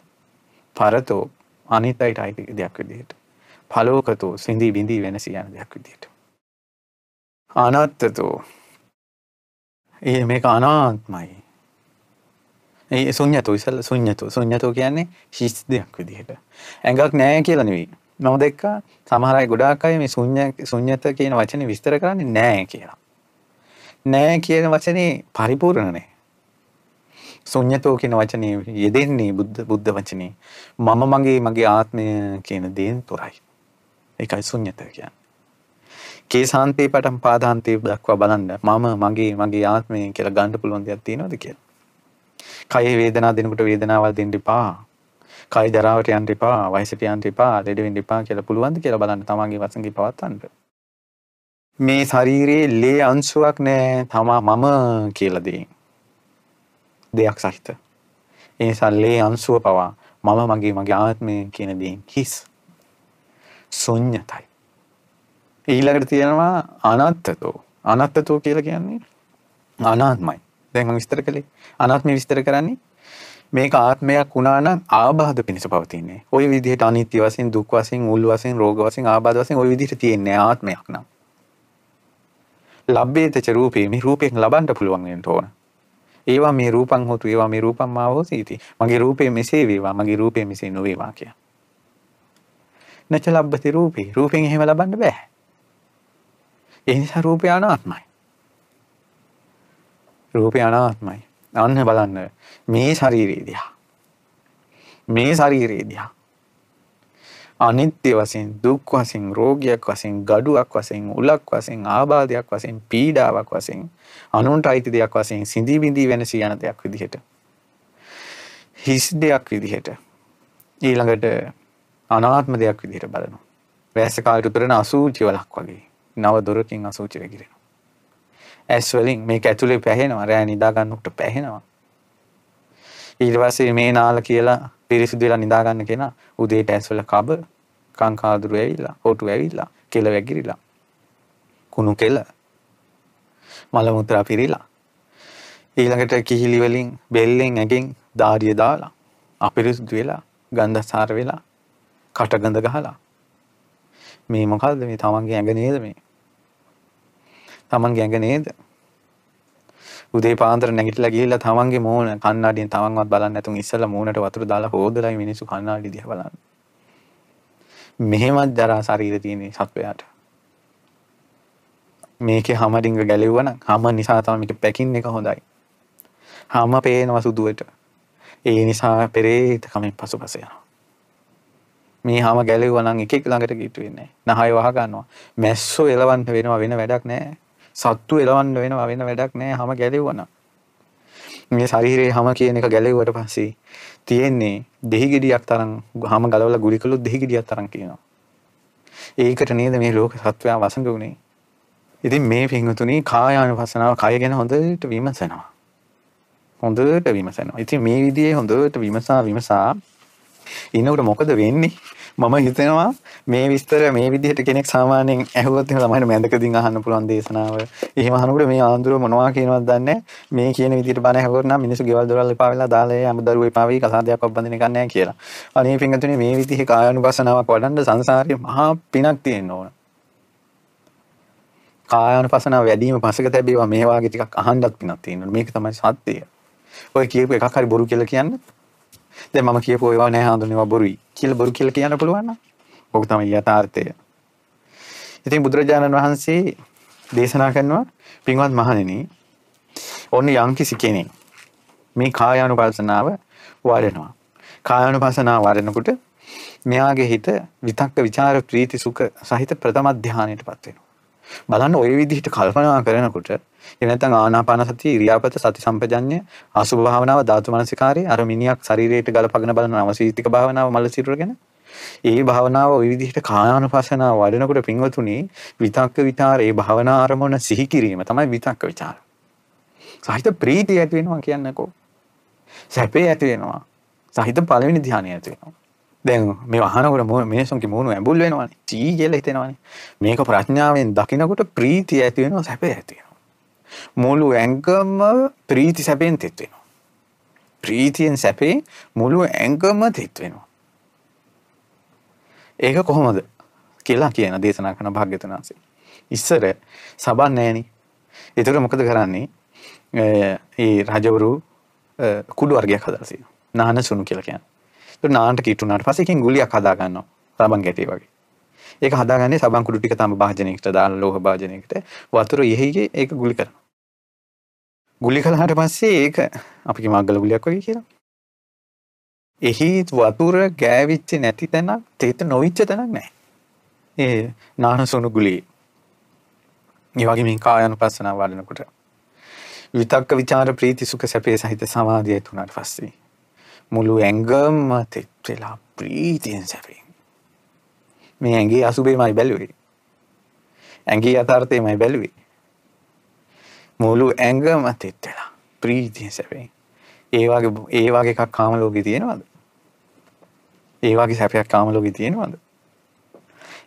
පරතෝ අනිත් අයට අයිති දෙයක් විදිහට පලෝකතෝ සිඳී බිඳී වෙනසි යන දෙයක් විදිහට. අනත්තතෝ. ඒ මේක අනාත්මයි. ඒ සුඤ්ඤතෝ ඉසල සුඤ්ඤතෝ. සුඤ්ඤතෝ කියන්නේ හිස් දෙයක් විදිහට. ඇඟක් නැහැ කියලා නෙවෙයි මම දැක්කා සමහර අය ගොඩාක් අය මේ ශුන්‍ය ශුන්‍යත කියන වචනේ විස්තර කරන්නේ නැහැ කියලා. නැහැ කියන වචනේ පරිපූර්ණ නැහැ. ශුන්‍යතෝ කියන වචනේ යෙදෙන්නේ බුද්ධ බුද්ධ වචනේ. මම මගේ මගේ ආත්මය කියන දේෙන් තොරයි. ඒකයි ශුන්‍යත කියන්නේ. කේසාන්තේ පටන් පාදාන්තේ දක්වා බලන්න මම මගේ මගේ ආත්මය කියලා ගන්න පුළුවන් දෙයක් තියෙනවද කියලා. කය වේදනා දෙනකොට වේදනාවල් දෙන්න එපා. කයි ජරාවට යන්න එපා වයසට යන්න එපා ලෙඩ වෙන්න එපා කියලා පුළුවන්ද කියලා බලන්න තමන්ගේ වසඟේ පවත්වන්න. මේ ශරීරයේ ලේ අංශුවක් නෑ තමා මම කියලා දෙයින්. දෙයක් සහිත. ඒ නිසා ලේ අංශුව පවා මම මගේ මගේ ආත්මය කියන දෙයින් හිස්. ශුන්‍යතයි. ඊළඟට තියෙනවා අනත්තතෝ. අනත්තතෝ කියලා කියන්නේ අනාත්මයි. දැන් මම විස්තර කළේ අනාත්මය විස්තර කරන්නේ මේක ආත්මයක් වුණාන ආබාධ පිණිස පවතින්නේ. ඔය විදිහට අනිත්‍ය වසින් දුක් වසින් උල් වසින් රෝග වසින් ආබාධ වසින් ඔය විදිහට තියෙන්නේ ආත්මයක් නම්. ලබ්බේතච රූපේ මේ රූපයෙන් ලබන්න පුළුවන් වෙන්න ඕන. ඒවා මේ රූපං හොතු ඒවා මේ රූපං මාව හොසීති මගේ රූපේ මෙසේ වේවා මගේ රූපේ මෙසේ නොවේවා කිය. නැච ලබ්බති රූපේ. රූපෙන් එහෙම ලබන්න බෑ. ඒ නිසා රූපය අනාත්මයි. රූපය අනාත්මයි. අන්න බලන්න මේ ශරීරයේ දිහා. මේ ශරීරයේ දිහා. අනිත්‍ය වශයෙන් දුක් වශයෙන් රෝගයක් වශයෙන් gaduwak වශයෙන් උලක් වශයෙන් ආබාධයක් වශයෙන් පීඩාවක් වශයෙන් අනුන්ට අයිති දෙයක් වශයෙන් සිඳී බිඳී වෙනසී යන දෙයක් විදිහට හිස් දෙයක් විදිහට ඊළඟට අනාත්ම දෙයක් විදිහට බලනවා. වැස්ස කාලේ උතරන අසූචි වලක් වගේ නව දොරකින් අසූචි වෙගිරෙනවා. ඇස් වලින් මේක ඇතුලේ පැහෙනවා රෑ නිදා ගන්නකොට පැහෙනවා. ඊට පස්සේ මේ නාල කියලා පිරිසිදු වෙලා නිදා ගන්න කෙනා උදේට ඇස් වල කබ කං කාදුරු ඇවිල්ලා හොටු ඇවිල්ලා කෙල වැගිරිලා කුණු කෙල මල මුත්‍රා පිරීලා ඊළඟට කිහිලි වලින් බෙල්ලෙන් ඇගෙන් දාඩිය දාලා අපිරිසිදු වෙලා ගන්ධසාර වෙලා කට ගඳ ගහලා. මේ මොකද්ද මේ තමන්ගේ ඇඟ නේද මේ? තමන්ගේ ඇඟ නේද? උදේ පාන්දර නැගිටලා ගිහිල්ලා තමන්ගේ මූණ කණ්ණාඩියෙන් තමන්වත් බලන්න නැතුන් ඉස්සලා මූණට වතුර දාලා හොදලා මිනිස්සු කණ්ණාඩි දිහා බලන්න. මෙහෙමත් ජරා ශරීර තියෙන සත්වයාට. මේකේ හැම ඩිංග ගැලෙව්වනම් හැම නිසා තමයි මේක පැකින් එක හොඳයි. හැම පේනවා සුදුවට. ඒ නිසා පෙරේත කමෙන් පසුපස යනවා. මේ හැම ගැලෙව්වනම් එකෙක් ළඟට ගිහින් වෙන්නේ නැහැ. නහය වහ ගන්නවා. මැස්සෝ එලවන්න වෙනවා වෙන වැඩක් නැහැ. සත්තු එලවන්න වෙනවා වෙන වැඩක් නැහැ. හැම ගැලෙව්වනම්. මේ ශරීරයේ හැම කියන එක ගැලෙව්වට පස්සේ තියෙන්නේ දෙහි ගෙඩියක් තරම් හැම ගලවලා ගුලි කළොත් දෙහි ගෙඩියක් තරම් කියනවා. ඒකට නේද මේ ලෝක සත්වයා වසඟ උනේ. ඉතින් මේ පින්වතුනි කායානුපස්සනාව කය ගැන හොඳට විමසනවා. හොඳට විමසනවා. ඉතින් මේ විදිහේ හොඳට විමසා විමසා ඉන්නකොට මොකද වෙන්නේ? මම හිතනවා මේ විස්තර මේ විදිහට කෙනෙක් සාමාන්‍යයෙන් ඇහුවොත් එහෙම තමයි මැදකදීන් අහන්න පුළුවන් දේශනාව. එහෙම අහනකොට මේ ආන්දර මොනවා කියනවද දන්නේ මේ කියන විදිහට බණ ඇහුවොත් නම් මිනිස්සු ගෙවල් දොරවල් එපා වෙලා දාලා ඒ අමුදරුවෝ එපා වෙයි කසාදයක් ඔබ්බන්දින එක නැහැ කියලා. අනේ පින්ගතුනේ මේ විදිහේ කායानुපසනාවක් වඩන්න සංසාරේ මහා පිනක් තියෙන්න ඕන. කායानुපසනාව වැඩිම පසක තැබීවා මේ වාගේ ටිකක් අහන්නත් පිනක් තියෙනවා. මේක තමයි සත්‍යය. ඔය කියපු එකක් හරි බොරු කියලා කියන්නේ. දැන් මම කියපු ඒවා නෑ හඳුනනවා බොරුයි. කියලා බොරු කියලා කියන්න පුළුවන් නම්. ඔක තමයි යථාර්ථය. ඉතින් බුදුරජාණන් වහන්සේ දේශනා කරනවා පින්වත් මහණෙනි ඔන්න යම්කිසි කෙනෙක් මේ කායානුපස්සනාව වඩනවා. කායානුපස්සනාව වඩනකොට මෙයාගේ හිත විතක්ක ਵਿਚාර ප්‍රීති සුඛ සහිත ප්‍රථම ධානයටපත් වෙනවා. බලන්න ඔය විදිහට කල්පනා කරනකොට එනැත්තං ආනාපාන සති ඉරියාපත සති සම්පජන්ය අසු භාවනාව ධාතු මනසිකාරය අර මිනිියක් ශරීරයට ගලපගෙන බලන අවසීතික භාවනාව මල සිරුරගෙන ඒ භාවනාව ඔය විදිහට කායාන පසනාව වඩනකොට පින්වතුනේ විතක්ක විචාර ඒ භාවනා අරමුණ සිහි කිරීම තමයි විතක්ක විචාර. සහිත ප්‍රීතිය ඇති වෙනවා කියන්නකෝ. සැපේ ඇති වෙනවා. සහිත පළවෙනි ධානය ඇති වෙනවා. දැන් මේ අහනකොට මිනිස්සුන්ගේ මූණ ඇඹුල් වෙනවානේ. චී කියලා හිතෙනවානේ. මේක ප්‍රඥාවෙන් දකිනකොට ප්‍රීතිය ඇති වෙනවා සැපේ ඇති වෙනවා. මුළු ඇඟම ප්‍රීති සැපෙන් තෙත් වෙනවා. ප්‍රීතියෙන් සැපේ මුළු ඇඟම තෙත් වෙනවා. ඒක කොහොමද කියලා කියන දේශනා කරන භාග්‍යතුන් වහන්සේ. ඉස්සර සබන් නැහෙනි. ඒතර මොකද කරන්නේ? ඒ රජවරු කුඩු වර්ගයක් හදලා තියෙනවා. නාන සුණු කියලා නාට කිටුනාට පසකින් ගුලියක් හදාගන්න රබන් ගැටේ වගේ. ඒක හදාගන්න සබන් කුඩු ටික තම භාජනයකට දාල් ලෝහ භාජනයකට. වතුර ඉහහිගේ ඒක ගුලි කරන ගුලි කළහට පස්සේ ඒක අපි මංගල ගුලියක් වගේ කියලා. එහි වතුර ගෑවිච්චි නැති තැනක් තේත නොවිච්ච තැනක් නෑ ඒ නාන සුණු ගුලි ඒ වගේ මේ කායන පස්සන වඩනකොට. විතක්ක විචාර ප්‍රීති සුක සැපේ සහිත සමාධිය තුනට පස්සේ මුළු ඇඟම තෙත් වෙලා ප්‍රීතියෙන් සැපේ. මේ ඇඟේ අසුබේමයි බැලුවේ. ඇඟේ යථාර්ථයමයි බැලුවේ. මුළු ඇඟම තෙත් වෙලා ප්‍රීතියෙන් සැපේ. ඒ වගේ ඒ වගේ එකක් කාම ලෝකේ තියෙනවද? ඒ වගේ සැපයක් කාම ලෝකේ තියෙනවද?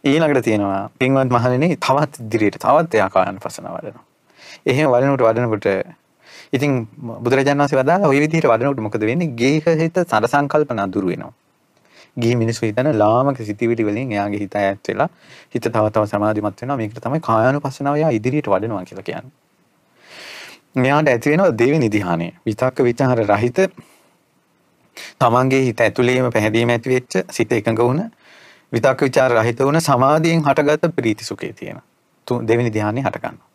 ඊළඟට තියෙනවා පින්වත් මහණෙනි තවත් ඉදිරියට තවත් එයා කායන පසන වඩනවා. එහෙම වඩනකොට වඩනකොට ඉතින් බුදුරජාණන් වහන්සේ වදාලා ওই විදිහට වඩනකොට මොකද වෙන්නේ? ගේහ හිත සර සංකල්පන දුරු වෙනවා. ගිහි මිනිස්සු හිතන ලාමක සිතිවිලි වලින් එයාගේ හිත ඈත් වෙලා හිත තව තව සමාධිමත් වෙනවා. මේකට තමයි කායානුපස්සනාව යා ඉදිරියට වඩනවා කියලා කියන්නේ. මෙයාට ඇති වෙනවා දෙවෙනි ධ්‍යානය. විතක්ක විචාර රහිත තමන්ගේ හිත ඇතුළේම පැහැදීම ඇති වෙච්ච සිත එකඟ වුණ විතක්ක විචාර රහිත වුණ සමාධියෙන් හටගත්ත ප්‍රීති සුඛය තියෙන. දෙවෙනි ධ්‍යානෙ හට ගන්නවා.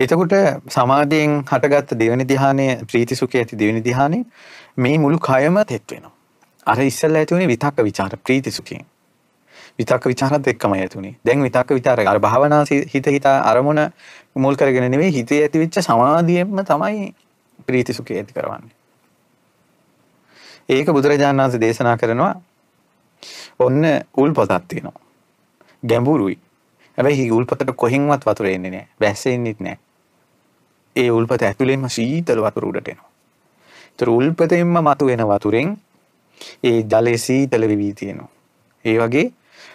එතකොට සමාධයෙන් හටගත්ත දෙවනි දිහානය ප්‍රීතිසුක ඇති දෙවනි දිහානේ මේ මුළු කයම තෙත්වෙනවා. අර ඉස්සල්ල ඇතිවුණේ විතක්ක විචාර ප්‍රීතිසුකින්. විතක්ක විචාරත් එක්කම ඇතුනේ දැන් විතක්ක විචාර අර භාවනා හිත හිතා අරමුණ මුල් කරගෙන නෙවෙයි හිතේ ඇතිවෙච්ච සමාධියෙන්ම තමයි ප්‍රීති සුඛය ඇති කරවන්නේ. ඒක බුදුරජාණන් වහන්සේ දේශනා කරනවා ඔන්න උල් පොතක් තියෙනවා. ගැඹුරුයි. හැබැයි උල්පතට කොහෙන්වත් වතුර එන්නේ නැහැ. වැස්සෙන්නෙත් නැහැ. ඒ උල්පත ඇතුළෙන්ම සීතල වතුර උඩට එනවා. ඒතර උල්පතෙන්ම මතුවෙන වතුරෙන් ඒ ජලයේ සීතල වෙවි තියෙනවා. ඒ වගේ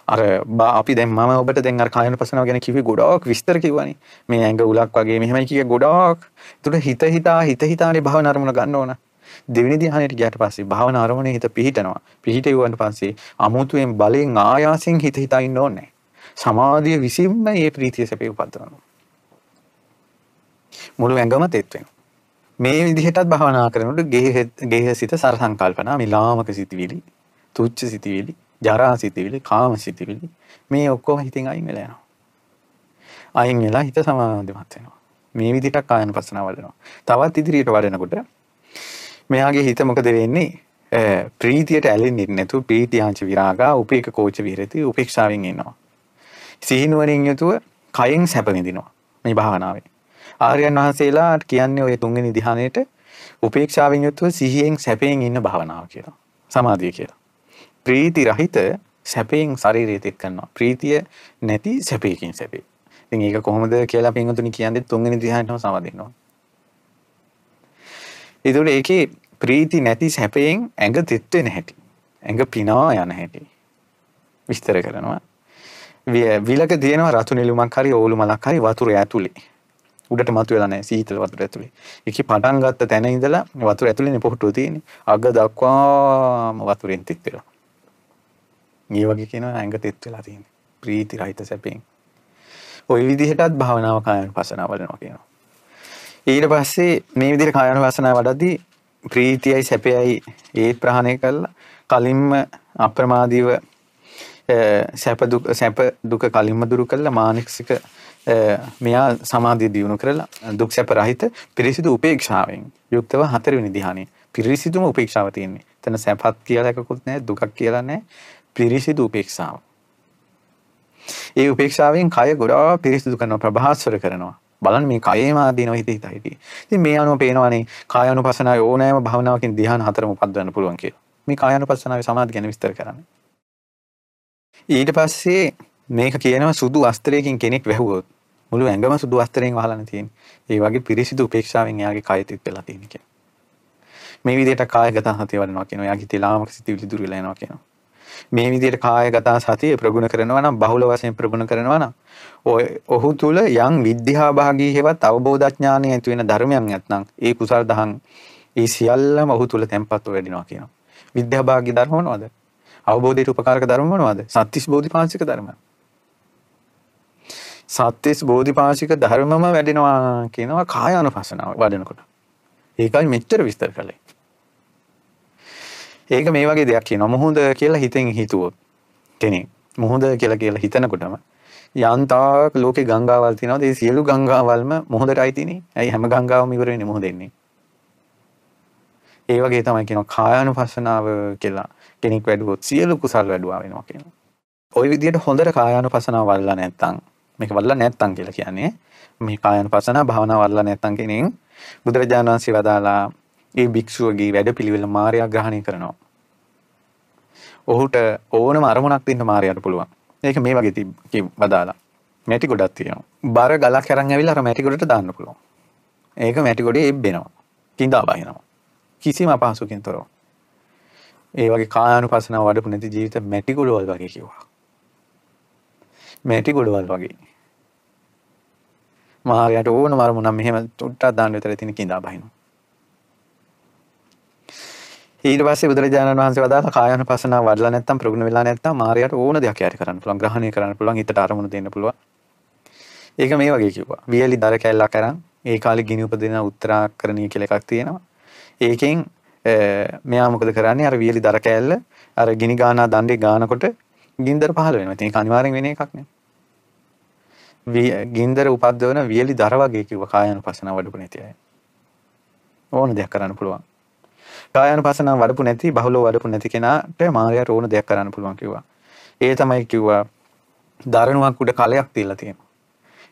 අර අපි දැන් මම ඔබට දැන් අර කායන පසනාව ගැන කිව්වේ ගොඩාක් විස්තර කිව්වනේ. මේ ඇඟ උලක් වගේ මෙහෙමයි කියේ ගොඩාක්. ඒතකොට හිත හිතා හිත හිතානේ භාවන අරමුණ ගන්න ඕන. දෙවෙනි ධ්‍යානෙට ගියාට පස්සේ භාවන අරමුණේ හිත පිහිටනවා. පිහිටෙවුවාට පස්සේ අමුතුවෙන් බලෙන් ආයාසෙන් හිත හිතා ඉන්න ඕනේ. සමාධිය විසින්ම මේ ප්‍රීතිය සැපේ උපද්දවනවා. මුළු ඇඟම තෙත් වෙනවා. මේ විදිහටත් භාවනා කරනකොට ගේහ සිත සර සංකල්පනා මේ ලාමක සිතිවිලි, තුච්ච සිතිවිලි, ජරා සිතිවිලි, කාම සිතිවිලි මේ ඔක්කොම හිතෙන් අයින් වෙලා යනවා. අයින් වෙලා හිත සමාධිමත් වෙනවා. මේ විදිහට කායानुපස්සනාව වඩනවා. තවත් ඉදිරියට වඩනකොට මෙයාගේ හිත මොකද වෙන්නේ? ප්‍රීතියට ඇලෙන්නේ නැතුව ප්‍රීතියාංච විරාගා උපේක කෝච විහෙරති උපේක්ෂාවෙන් ඉන්නවා. සිහිනුවරින් යුතුව කයෙන් සැප විඳිනවා මේ භාවනාවේ. ආර්යයන් වහන්සේලාට කියන්නේ ඔය තුන්වෙනි ධ්‍යානයේට උපේක්ෂාවෙන් යුතුව සිහියෙන් සැපයෙන් ඉන්න භාවනාව කියලා. සමාධිය කියලා. ප්‍රීති රහිත සැපයෙන් ශරීරය තෙත් කරනවා. ප්‍රීතිය නැති සැපයකින් සැපේ. ඉතින් ඒක කොහොමද කියලා පින්වතුනි කියන්නේ තුන්වෙනි ධ්‍යානයටම සමාදින්නවා. ඒතකොට ඒකේ ප්‍රීති නැති සැපයෙන් ඇඟ තෙත් වෙන හැටි. ඇඟ පිනවා යන හැටි. විස්තර කරනවා. විලක තියෙනවා රතු නිලුමක් හරි ඕලු මලක් හරි වතුර ඇතුලේ. උඩට මතු වෙලානෑ සීතල වතුර ඇතුළේ එක පටන් ගත්ත තැන ඉඳලා වතුර ඇතුළෙන පොහොටුව තියෙන අග දක්වාම වතුරෙන් තෙත් වෙලා. ඒ වගේ කියෙන ඇඟ තෙත් වෙලා තියෙන ප්‍රීති රහිත සැපෙන්. ඔය විදිහටත් භාවනාව කායන පසන වලනවා කියනවා. ඊට පස්සේ මේ විදිර කායන වසනා වඩදී ප්‍රීතියයි සැපයයි ඒත් ප්‍රහණය කල්ලා කලින්ම අප්‍රමාදීව සැප දුක කලින්ම දුරු කල්ල මානෙක්සික මෙයා සමාධිය දියුණු කරලා දුක් සැප රහිත පිරිසිදු උපේක්ෂාවෙන් යුක්තව හතරවෙනි ධ්‍යානෙ පිරිසිදුම උපේක්ෂාව තියෙන්නේ. එතන සැපත් කියලා එකකුත් නැහැ දුකක් කියලා නැහැ පිරිසිදු උපේක්ෂාව. ඒ උපේක්ෂාවෙන් කය ගොඩාක් පිරිසිදු කරනවා ප්‍රභාස්වර කරනවා. බලන්න මේ කයේම ආදීනව හිත හිත හිටියේ. ඉතින් මේ අනුව පේනවනේ කායानुපසනාවේ ඕනෑම භවනාවකින් ධ්‍යාන හතරම උපද්දවන්න පුළුවන් කියලා. මේ කායानुපසනාවේ සමාධි ගැන විස්තර කරන්නේ. ඊට පස්සේ මේක කියනවා සුදු අස්ත්‍රයකින් කෙනෙක් වැහුවොත් මුළු ඇඟම සුදු අස්ත්‍රයෙන් වහලානේ තියෙන්නේ. ඒ වගේ පිරිසිදු උපේක්ෂාවෙන් එයාගේ කය තිත් වෙලා තියෙන කියලා. මේ විදිහට කායගත සතිය වඩනවා කියනවා. එයාගේ තිලාමක සිතිවිලි දුර වෙලා යනවා කියනවා. මේ විදිහට කායගත සතිය ප්‍රගුණ කරනවා නම් බහුල වශයෙන් ප්‍රගුණ කරනවා නම් ඔහු තුල යම් විද්‍යාභාගී හේවත් අවබෝධඥානය ඇති වෙන ධර්මයක් නැත්නම් ඒ කුසල් දහම් ඒ සියල්ලම ඔහු තුල තැම්පත්ව වැඩිනවා කියනවා. විද්‍යාභාගී ධර්ම මොනවද? අවබෝධයට උපකාරක ධර්ම මොනවද? සත්‍තිස් බෝධිපාශික ධර්ම. සත්‍තිස් බෝධිපාශික ධර්මම වැඩෙනවා කියනවා කාය අනුපස්සනාව වඩනකොට. ඒකයි මෙච්චර විස්තර කළේ. ඒක මේ වගේ දෙයක් කියනවා. මුහුද කියලා හිතෙන් හිතුවොත් කෙනෙක් මුහුද කියලා කියලා හිතනකොටම යන්තාක් ලෝකේ ගංගාවල් තියෙනවා. ඒ සියලු ගංගාවල්ම මුහුදටයි තියෙන්නේ. ඇයි හැම ගංගාවම ඉවර වෙන්නේ මුහුදෙන්නේ? ඒ වගේ තමයි කියනවා කායානුපස්සනාව කියලා කෙනෙක් වැඩුවොත් සියලු කුසල් වැඩුවා වෙනවා කියනවා. ওই විදිහට හොඳට කායානුපස්සනාව වඩලා නැත්නම් මේක වඩලා නැත්නම් කියලා කියන්නේ මේ කායානුපස්සනාව භාවනාව වඩලා නැත්නම් කෙනෙක් බුදුරජාණන් වහන්සේ වදාලා ඒ භික්ෂුවගේ වැඩපිළිවෙල මාර්යා ග්‍රහණය කරනවා. ඔහුට ඕනම අරමුණක් දෙන්න මාර්යාට පුළුවන්. ඒක මේ වගේ වදාලා. මැටි ගොඩක් තියෙනවා. බර ගලක් අරන් ඇවිල්ලා අර මැටි ගොඩට දාන්න පුළුවන්. ඒක මැටි ගොඩේ එබ්බෙනවා. කිඳා බහිනවා. කිසිම අපහසුකින් තොරව. ඒ වගේ කායානුපස්සනාව වඩපු නැති ජීවිත මැටි ගොඩවල් වගේ කිව්වා. මැටි ගොඩවල් වගේ. මහරයට ඕන මරමුණක් මෙහෙම චුට්ටක් දාන්න විතර තියෙන කිඳා බහිනවා. ඊට පස්සේ බුදුරජාණන් වහන්සේ වදාළ කායානුපස්සනාව වඩලා නැත්නම් ප්‍රගුණ වෙලා නැත්නම් මායයට ඕන දෙයක් යාරි කරන්න පුළුවන් ග්‍රහණය කරන්න පුළුවන් හිතට අරමුණු දෙන්න පුළුවන්. ඒක මේ වගේ කිව්වා. වියලි දර කැල්ලක් අරන් ඒ කාලේ ගිනි උපදින උත්තරාකරණීය කියලා එකක් තියෙනවා. ඒකෙන් මෙයා මොකද කරන්නේ අර වියලි දර කෑල්ල අර ගිනි ගානා දණ්ඩේ ගානකොට ගින්දර පහළ වෙනවා. ඉතින් ඒක අනිවාර්යෙන් වෙන එකක් නේ. ගින්දර උපද්දවන වියලි දරවගේ කිව කායන පසන වඩපු නැතිය ඕන දෙයක් කරන්න පුළුවන්. කායන පසන වඩපු නැති බහුල වඩපු නැති කෙනට මාරය ඕන දෙයක් කරන්න පුළුවන් කිවා ඒ තමයි කිව්වා දරනුවක් උඩ කලයක් තිල්ලා තියෙන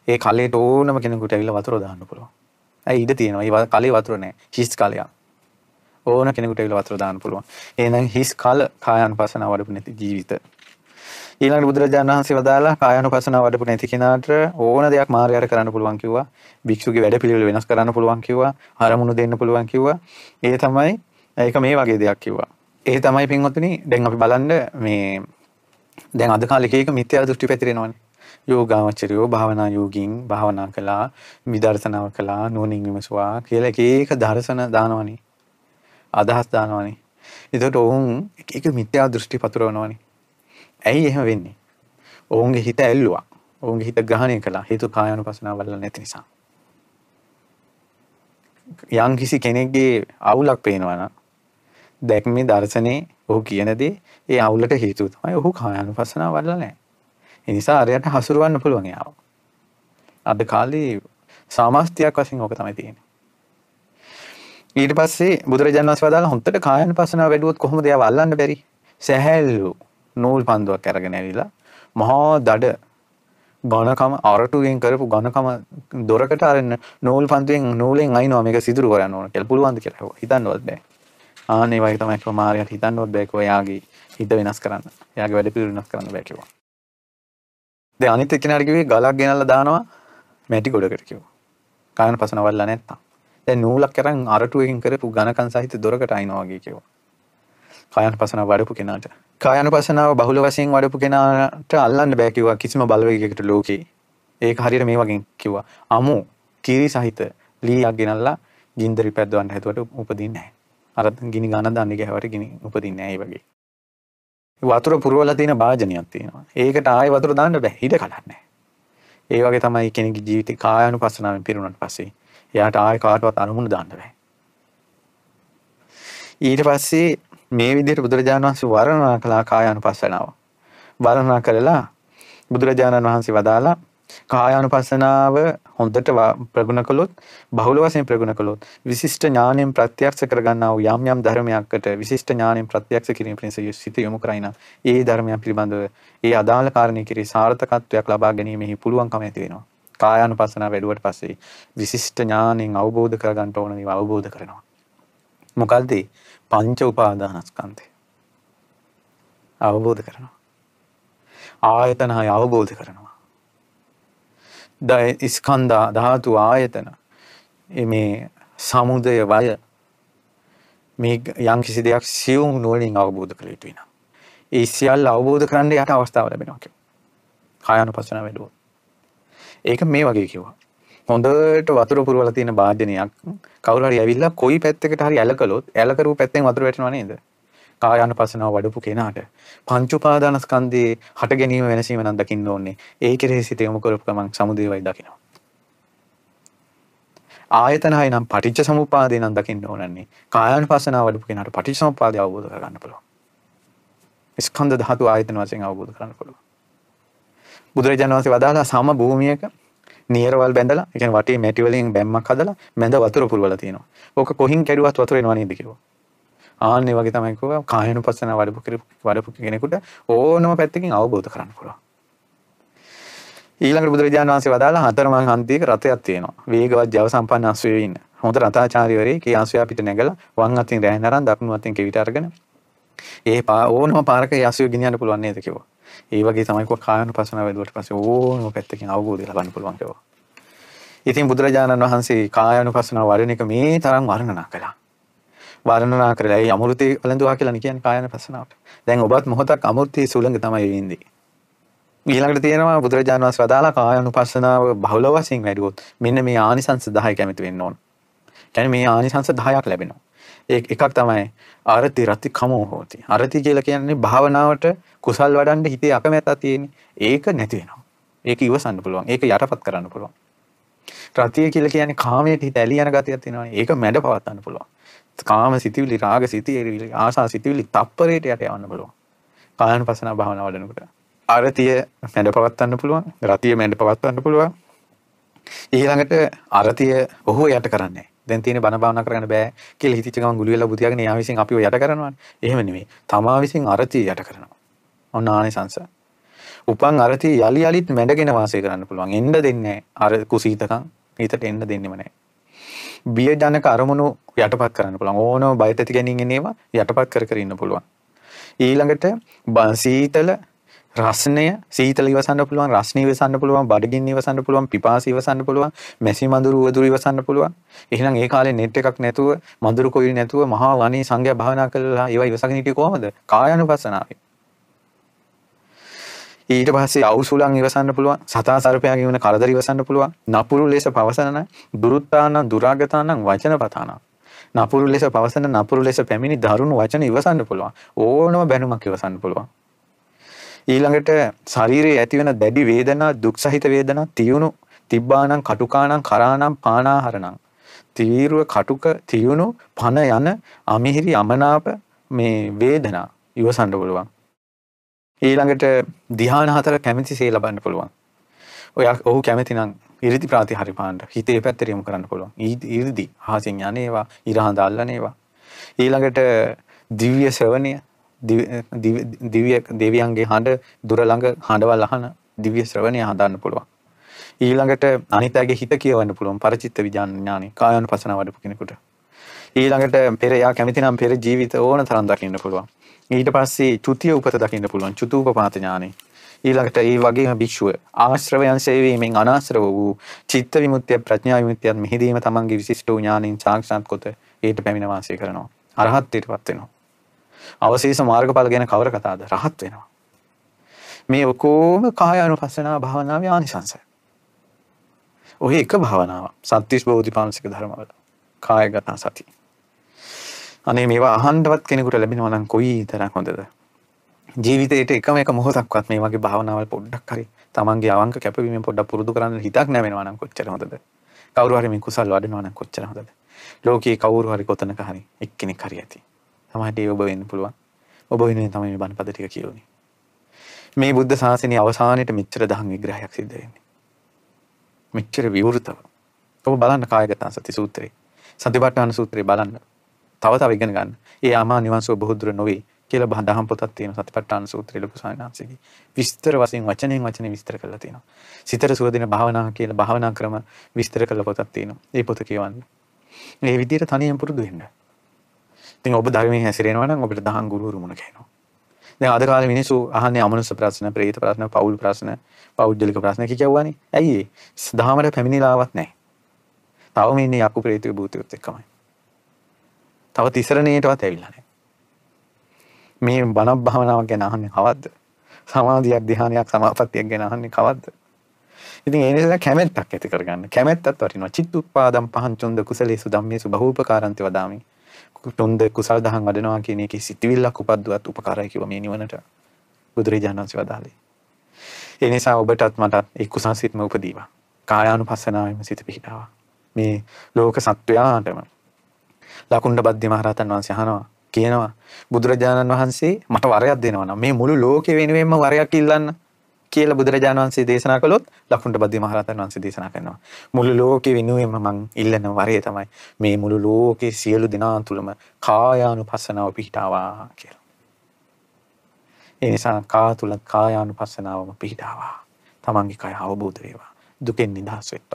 ඒ කලේ ඕනම කෙනෙකුට ඇවිල වතුර දාන්න පුළුවන්. ඇයි ඉඩ තියෙනවා? ඒවා කලේ වතුරනෑ හිස් කලයක්. ඕන කෙනෙකුට ඇවිල වතුර දාන්න පුළුවන්. ඒනම් හිස් කල කායන් පසන වඩපු නැති ජීවිත. ඊළඟට බුදුරජාණන් වහන්සේ වදාලා කායानुපසනාව වඩපු නැති කෙනාට ඕන දෙයක් මායයට කරන්න පුළුවන් කිව්වා. භික්ෂුගේ වැඩපිළිවෙල වෙනස් කරන්න පුළුවන් කිව්වා. අරමුණු දෙන්න පුළුවන් කිව්වා. ඒ තමයි ඒක මේ වගේ දෙයක් කිව්වා. ඒ තමයි පින්වත්නි දැන් අපි බලන්න මේ දැන් අද කාලේ එක එක මිත්‍යා දෘෂ්ටි පැතිරෙනවනේ. යෝගාවචරයෝ භාවනා යෝගින් භාවනා කළා විදර්ශනාව කළා නුවණින් විමසුවා කියලා එක එක දර්ශන දානවනේ. අදහස් දානවනේ. එතකොට ඔවුන් එක මිත්‍යා දෘෂ්ටි පතුරවනවනේ. ඇයි එහෙම වෙන්නේ? ඔවුන්ගේ හිත ඇල්ලවා. ඔවුන්ගේ හිත ග්‍රහණය කලා හිතු කායනු පසනාවල්ල නැති නිසා. යම් කිසි කෙනෙක්ගේ අවුලක් පේනවන දැක්මේ දර්ශනය ඔහු කියනදේ ඒ අවුලට හේතු තමයි ඔහු කායනු පසනා වල්ල නෑ එනිසා අරයට හසුරුවන්න පුළුවන්යාව අද කාලේ සාමාස්තියක් වසින් ඕක තමයි තියෙන ඊට පස්සේ බුදුරජන් වස් වදාල හොන්තට කායන පසන වැඩුවත් කොහොමද වල්ලන්න බැරි? සැහැල්ලූ. නූල් පන්දුවක් අරගෙන ඇවිලා මහා දඩ ගණකම අරටුවෙන් කරපු ගණකම දොරකට අරන්න නූල් පන්දුවෙන් නූලෙන් අයිනවා මේක සිදුරු කරන්න ඕන කියලා පුළුවන්ද කියලා හිතන්නවත් බෑ. ආන් ඒ වගේ තමයි ක්‍රමාරයට හිතන්නවත් බෑ කිව්වා යාගේ හිත වෙනස් කරන්න. යාගේ වැඩ පිළිවෙල වෙනස් කරන්න බෑ කිව්වා. දැන් අනිත් එක්කෙනාට කිව්වේ ගලක් ගෙනල්ලා දානවා මැටි ගොඩකට කිව්වා. කායන පසනවල්ලා නැත්තම්. දැන් නූලක් අරන් අරටුවකින් කරපු ඝනකම් සහිත දොරකට අයිනවා වගේ කිව්වා. කායන පසනාව වඩපු කෙනාට. කායන පසනාව බහුල වශයෙන් වඩපු කෙනාට අල්ලන්න බෑ කිව්වා කිසිම බලවේගයකට ලෝකේ. ඒක හරියට මේ වගේ කිව්වා. අමු කිරි සහිත ලීයක් ගෙනල්ලා ගින්දරි පැද්දවන්න හැදුවට උපදින්නේ නැහැ. අර ගිනි ගන්න දන්නේ ගැහුවට ගිනි උපදින්නේ නැහැ ඒ වගේ. වතුර පුරවලා තියෙන භාජනයක් තියෙනවා. ඒකට ආයෙ වතුර දාන්න බෑ. හිත කඩන්නේ. ඒ වගේ තමයි කෙනෙකුගේ ජීවිතේ කායානුපස්සනාවෙන් පිරුණාට පස්සේ එයාට ආයෙ කාටවත් අනුමුණ දාන්න බෑ. ඊට පස්සේ මේ විදිහට බුදුරජාණන් වහන්සේ වර්ණනා කළා කායානුපස්සනාව. වර්ණනා කළලා බුදුරජාණන් වහන්සේ වදාලා කායානුපස්සනාව හොඳට ප්‍රගුණ කළොත් බහුල වශයෙන් ප්‍රගුණ කළොත් විශිෂ්ට ඥාණයෙන් ප්‍රත්‍යක්ෂ කරගන්නා වූ යම් යම් ධර්මයකට විශිෂ්ට ඥාණයෙන් ප්‍රත්‍යක්ෂ කිරීම පිණිස සිත යොමු කරයින ඒ ධර්මයන් පිළිබඳව ඒ අදාළ කාරණේ කිරී සාර්ථකත්වයක් ලබා ගැනීමෙහි පුළුවන්කම ඇති වෙනවා. කායානුපස්සනාව වැඩුවට පස්සේ විශිෂ්ට ඥාණයෙන් අවබෝධ කරගන්න ඕන දේවල් අවබෝධ කරනවා. මොකද්ද? පංච උපාදානස්කන්ධය. අවබෝධ කරනවා. ආයතන අවබෝධ කරනවා. ස්කන්ධා ධාතු ආයතන මේ සමුදය වය මේ යම් කිසි දෙයක් සියුම් නුවණින් අවබෝධ කළ යුතු වෙනවා. ඒ සියල්ල අවබෝධ කරන්න යට අවස්ථාව ලැබෙනවා කිව්වා. කායानुපස්සන වැඩුවොත්. ඒක මේ වගේ කිව්වා. හොඳට වතුර පුරවලා තියෙන වාදනයක් කවුරු හරි ඇවිල්ලා කොයි පැත්තකට හරි ඇල කළොත් ඇල කරපු පැත්තෙන් වතුර වැටෙනව නේද? කායानुපස්සනාව වඩපු කෙනාට පංච උපාදානස්කන්ධයේ හට ගැනීම වෙනසීම නම් දකින්න ඕනේ. ඒ කෙරෙහි සිත යොමු කරපු ගමන් සමුදේවයි දකිනවා. ආයතන හය නම් පටිච්ච සමුප්පාදේ නම් දකින්න ඕනන්නේ. කායानुපස්සනාව වඩපු කෙනාට පටිච්ච සමුප්පාදේ අවබෝධ කරගන්න පුළුවන්. ස්කන්ධ ධාතු ආයතන වශයෙන් අවබෝධ කරගන්න පුළුවන්. බුදුරජාණන් වහන්සේ වදාලා සම භූමියක නියරවල් බැඳලා, ඒ කියන්නේ වටේ මැටි වලින් බැම්මක් හදලා මැද වතුර පුරවලා තියෙනවා. ඕක කොහින් කැඩුවත් වතුර එනවා නේද කිව්වා. ආන්නේ වගේ තමයි කිව්වා කායනුපස්සන වඩපු වඩපු කෙනෙකුට ඕනම පැත්තකින් අවබෝධ කරන්න පුළුවන්. ඊළඟට බුදුරජාණන් වහන්සේ වදාලා හතරමං හන්දියක රථයක් තියෙනවා. වේගවත් ජව සම්පන්න අශ්වයේ ඉන්න. හොඳ රථාචාර්යවරයෙක් ඒ අශ්වයා පිට නැගලා වම් අතින් රැහෙන අරන් දකුණු අතින් කෙවිත අරගෙන ඒ ඕනම පාරක ඒ අශ්වය ගෙනියන්න පුළුවන් නේද කිව්වා. ඒ වගේ තමයි කිව්වා කායනුපස්සන වැදුවට පස්සේ ඕනම පැත්තකින් අවබෝධය ලබන්න පුළුවන් කිව්වා. ඉතින් බුදුරජාණන් වහන්සේ කායනුපස්සනාව වඩන එක මේ තරම් වර්ණනා කළා. වර්ණනා කරලා ඒ අමෘතය වළඳුවා කියලා කියන්නේ කායන පස්සනාවට. දැන් ඔබත් මොහොතක් අමෘතයේ සුළඟ තමයි වෙන්නේ. ඊළඟට තියෙනවා බුදුරජාණන් වහන්සේ වදාලා කායනුපස්සනාව බහුල වශයෙන් වැඩුවොත් මෙන්න මේ ආනිසංස 10 කැමති වෙන්න ඕන. කියන්නේ මේ ආනිසංස 10ක් ලැබෙනවා. ඒ එකක් තමයි ආරති රති කමෝ හෝති. අරති කියලා කියන්නේ භාවනාවට කුසල් වඩන්න හිතේ අකමැත්තක් තියෙන්නේ. ඒක නැති වෙනවා. ඒක ඉවසන්න පුළුවන්. ඒක යටපත් කරන්න පුළුවන්. රතිය කියලා කියන්නේ කාමයට හිත ඇලී යන ගතියක් තියෙනවා. ඒක මැඩ පවත්වන්න පුළුවන්. කාම සිතිවිලි රාග සිතිවිලි ආසා සිතිවිලි තප්පරයට යට යවන්න පුළුවන්. කායන පසන භාවනා වඩනකොට. අරතිය මැඩ පවත්වන්න පුළුවන්. රතිය මැඩ පවත්වන්න පුළුවන්. ඊළඟට අරතිය ඔහු යට කරන්නේ. දැන් තියෙන බණ භාවනා කරන්න බෑ කියලා හිතච්ච ගමන් ගුළු වෙලා බුතියාගෙන එයා විසින් අපිව යට කරනවානේ. එහෙම නෙමෙයි. තමා විසින් අරතිය යට කරනවා. ඔන්න ආනිසංස. උපන් අරතිය යලි යලිත් මැඩගෙන වාසය කරන්න පුළුවන්. එන්න දෙන්නේ අර කුසීතකම් හිතට එන්න දෙන්නෙම නැහැ. බිය ජනක අරමුණු යටපත් කරන්න පුළුවන්. ඕනම බයට ඇති ගැනීම එනේවා යටපත් කර කර ඉන්න පුළුවන්. ඊළඟට සීතල රස්නය සීතල ඉවසන්න පුළුවන් රස්නය ඉවසන්න පුළුවන් බඩගින්න ඉවසන්න පුළුවන් පිපාසය ඉවසන්න පුළුවන් මැසි මඳුරු උවදුරු ඉවසන්න පුළුවන්. එහෙනම් ඒ කාලේ නෙට් එකක් නැතුව මඳුරු කොයිල් නැතුව මහා වනේ සංඝයා භාවනා කළා ඒවා ඉවසගෙන හිටියේ කොහමද? කායानुපස්සනාවේ. ඊට පස්සේ අවුසුලන් ඉවසන්න පුළුවන් සතා සර්පයාගේ වෙන කරදර ඉවසන්න පුළුවන් නපුරු ලෙස පවසන දුරුත්තානං දුරාගතානං වචනපතානං නපුරු ලෙස පවසන නපුරු ලෙස පැමිණි දරුණු වචන ඉවසන්න පුළුවන්. ඕනම බැනුමක් ඉවසන්න පුළුවන්. ඊළඟට ශරීරයේ ඇතිවෙන දැඩි වේදනා දුක් සහිත වේදනා තියුණු තිබ්බානම් කටුකානම් කරානම් පානාහරණං තීරුව කටුක තියුණු පන යන අමිහිරි අමනාප මේ වේදනා ඉවසන්න පුළුවන් ඊළඟට ධ්‍යාන හතර කැමැතිසේ ලබන්න පුළුවන්. ඔය ඔහු කැමති නම් ඉරිදි ප්‍රාතිහාර්ය පාන්න හිතේ පැත්තට යොමු කරන්න පුළුවන්. ඉරිදි අහසින් යන්නේවා, ඉරහඳ අල්ලනේවා. ඊළඟට දිව්‍ය ශ්‍රවණය දිව්‍ය දෙවියන්ගේ හඬ දුර ළඟ හඬවල් අහන දිව්‍ය ශ්‍රවණය හදන්න පුළුවන්. ඊළඟට අනිත් අයගේ හිත කියවන්න පුළුවන් පරචිත්ත විඥානය කායानुපසනාව වඩපු කෙනෙකුට. ඊළඟට පෙර යා කැමති නම් පෙර ජීවිත ඕන තරම් දකින්න පුළුවන්. ඊට පස්සේ චුතිය උපත දකින්න පුළුවන් චුතූපපාත ඥානෙ. ඊළඟට ඒ වගේම භික්ෂුව ආශ්‍රවයන් සේවීමෙන් අනාශ්‍රව වූ චිත්ත විමුක්තිය ප්‍රඥා විමුක්තියත් මෙහිදීම තමන්ගේ විශිෂ්ට වූ ඥානින් සාක්ෂාත් කොට ඊට පැමිණ වාසය කරනවා. අරහත්ත්වයටපත් වෙනවා. අවශේෂ මාර්ගඵල ගැන කවර කතාද? රහත් වෙනවා. මේ ඔක්කොම කායානුපස්සනා භාවනාවේ ආනිසංසය. ඔය එක භාවනාවක්. සත්‍තිස් බෝධිපාංශික ධර්මවල. කායගත සති. අනේ මේවා අහන්නවත් කෙනෙකුට ලැබෙනවා නම් කොයි තරම් හොඳද? ජීවිතේට එකම එක මොහොතක්වත් මේ වගේ භාවනාවල් පොඩ්ඩක් හරි තමන්ගේ අවංක කැපවීමෙන් පොඩ්ඩක් පුරුදු කරන්න හිතක් නැවෙනවා නම් කොච්චර හොඳද? කවුරු හරි මේ කුසල් වඩනවා නම් කොච්චර හොඳද? ලෝකයේ කවුරු හරි කොතනක හරි එක්කෙනෙක් හරි ඇති. සමහරට ඒ ඔබ වෙන්න පුළුවන්. ඔබ වෙනුවෙන් තමයි මේ බණපද ටික කියවන්නේ. මේ බුද්ධ ශාසනයේ අවසානයේට මෙච්චර දහම් විග්‍රහයක් සිද්ධ වෙන්නේ. මෙච්චර විවෘතව. ඔබ බලන්න කායගත සති සූත්‍රය. සතිපට්ඨාන සූත්‍රය බලන්න. තව තව ඉගෙන ගන්න. ඒ ආමා නිවන් සුව බොහෝ දුර නොවේ කියලා බහ දහම් පොතක් තියෙනවා සතිපට්ඨාන සූත්‍රය ලොකු සායනාංශකේ. විස්තර වශයෙන් වචනෙන් වචනේ විස්තර කරලා තියෙනවා. සිතට සුව දෙන භාවනා කියලා භාවනා ක්‍රම විස්තර කරලා පොතක් තියෙනවා. ඒ පොත කියවන්න. මේ විදිහට තනියෙන් පුරුදු වෙන්න. ඉතින් ඔබ ධර්මයේ හැසිරෙනවා නම් ඔබට දහම් ගුරුවරු මුණ ගැහෙනවා. දැන් අද කාලේ මිනිස්සු අහන්නේ අමනුෂ්‍ය ප්‍රශ්න, ප්‍රේත ප්‍රශ්න, පෞල් ප්‍රශ්න, පෞද්ගලික ප්‍රශ්න කියවන්නේ. ඇයි ඒ? දහමට පැමිණිලාවක් නැහැ. තවම ඉන්නේ යකු ප්‍රේතය භූතයොත් එක්කමයි. තව තිසරණයටවත් ඇවිල්ලා නැහැ. මේ බණක් භාවනාවක් ගැන අහන්නේ කවද්ද? සමාධියක් ධ්‍යානයක් සමාපත්තියක් ගැන අහන්නේ කවද්ද? ඉතින් ඒ නිසා කැමැත්තක් ඇති කරගන්න. කැමැත්තත් වටිනවා. චිත්තුප්පාදම් පහං චොන්ද කුසලේසු ධම්මේසු බහූපකාරන්ති වදාමි. චොන්ද කුසල් දහම් වඩනවා කියන එකේ සිටිවිල්ලක් උපද්දුවත් උපකාරයි කිව්ව මේ නිවනට. බුදුරජාණන් වහන්සේ වදාළේ. ඒ නිසා ඔබටත් මටත් ඒ කුසල් සිත්ම උපදීවා. කායානුපස්සනාවෙම සිත පිහිටාවා. මේ ලෝක සත්වයාටම ලකුණ්ඩ බද්ධ මහරහතන් වහන්සේ අහනවා කියනවා බුදුරජාණන් වහන්සේ මට වරයක් දෙනවා නම් මේ මුළු ලෝකෙ වෙනුවෙන්ම වරයක් ඉල්ලන්න කියලා බුදුරජාණන් වහන්සේ දේශනා කළොත් ලකුණ්ඩ බද්ධ මහරහතන් වහන්සේ දේශනා කරනවා මුළු ලෝකෙ වෙනුවෙන්ම මං ඉල්ලන වරය තමයි මේ මුළු ලෝකේ සියලු දෙනා තුළම කායානුපස්සනාව පිහිටාවා කියලා. ඒ නිසා කා තුල කායානුපස්සනාවම පිහිටාවා. තමන්ගේ කය අවබෝධ වේවා. දුකෙන් නිදහස් වෙත්වා.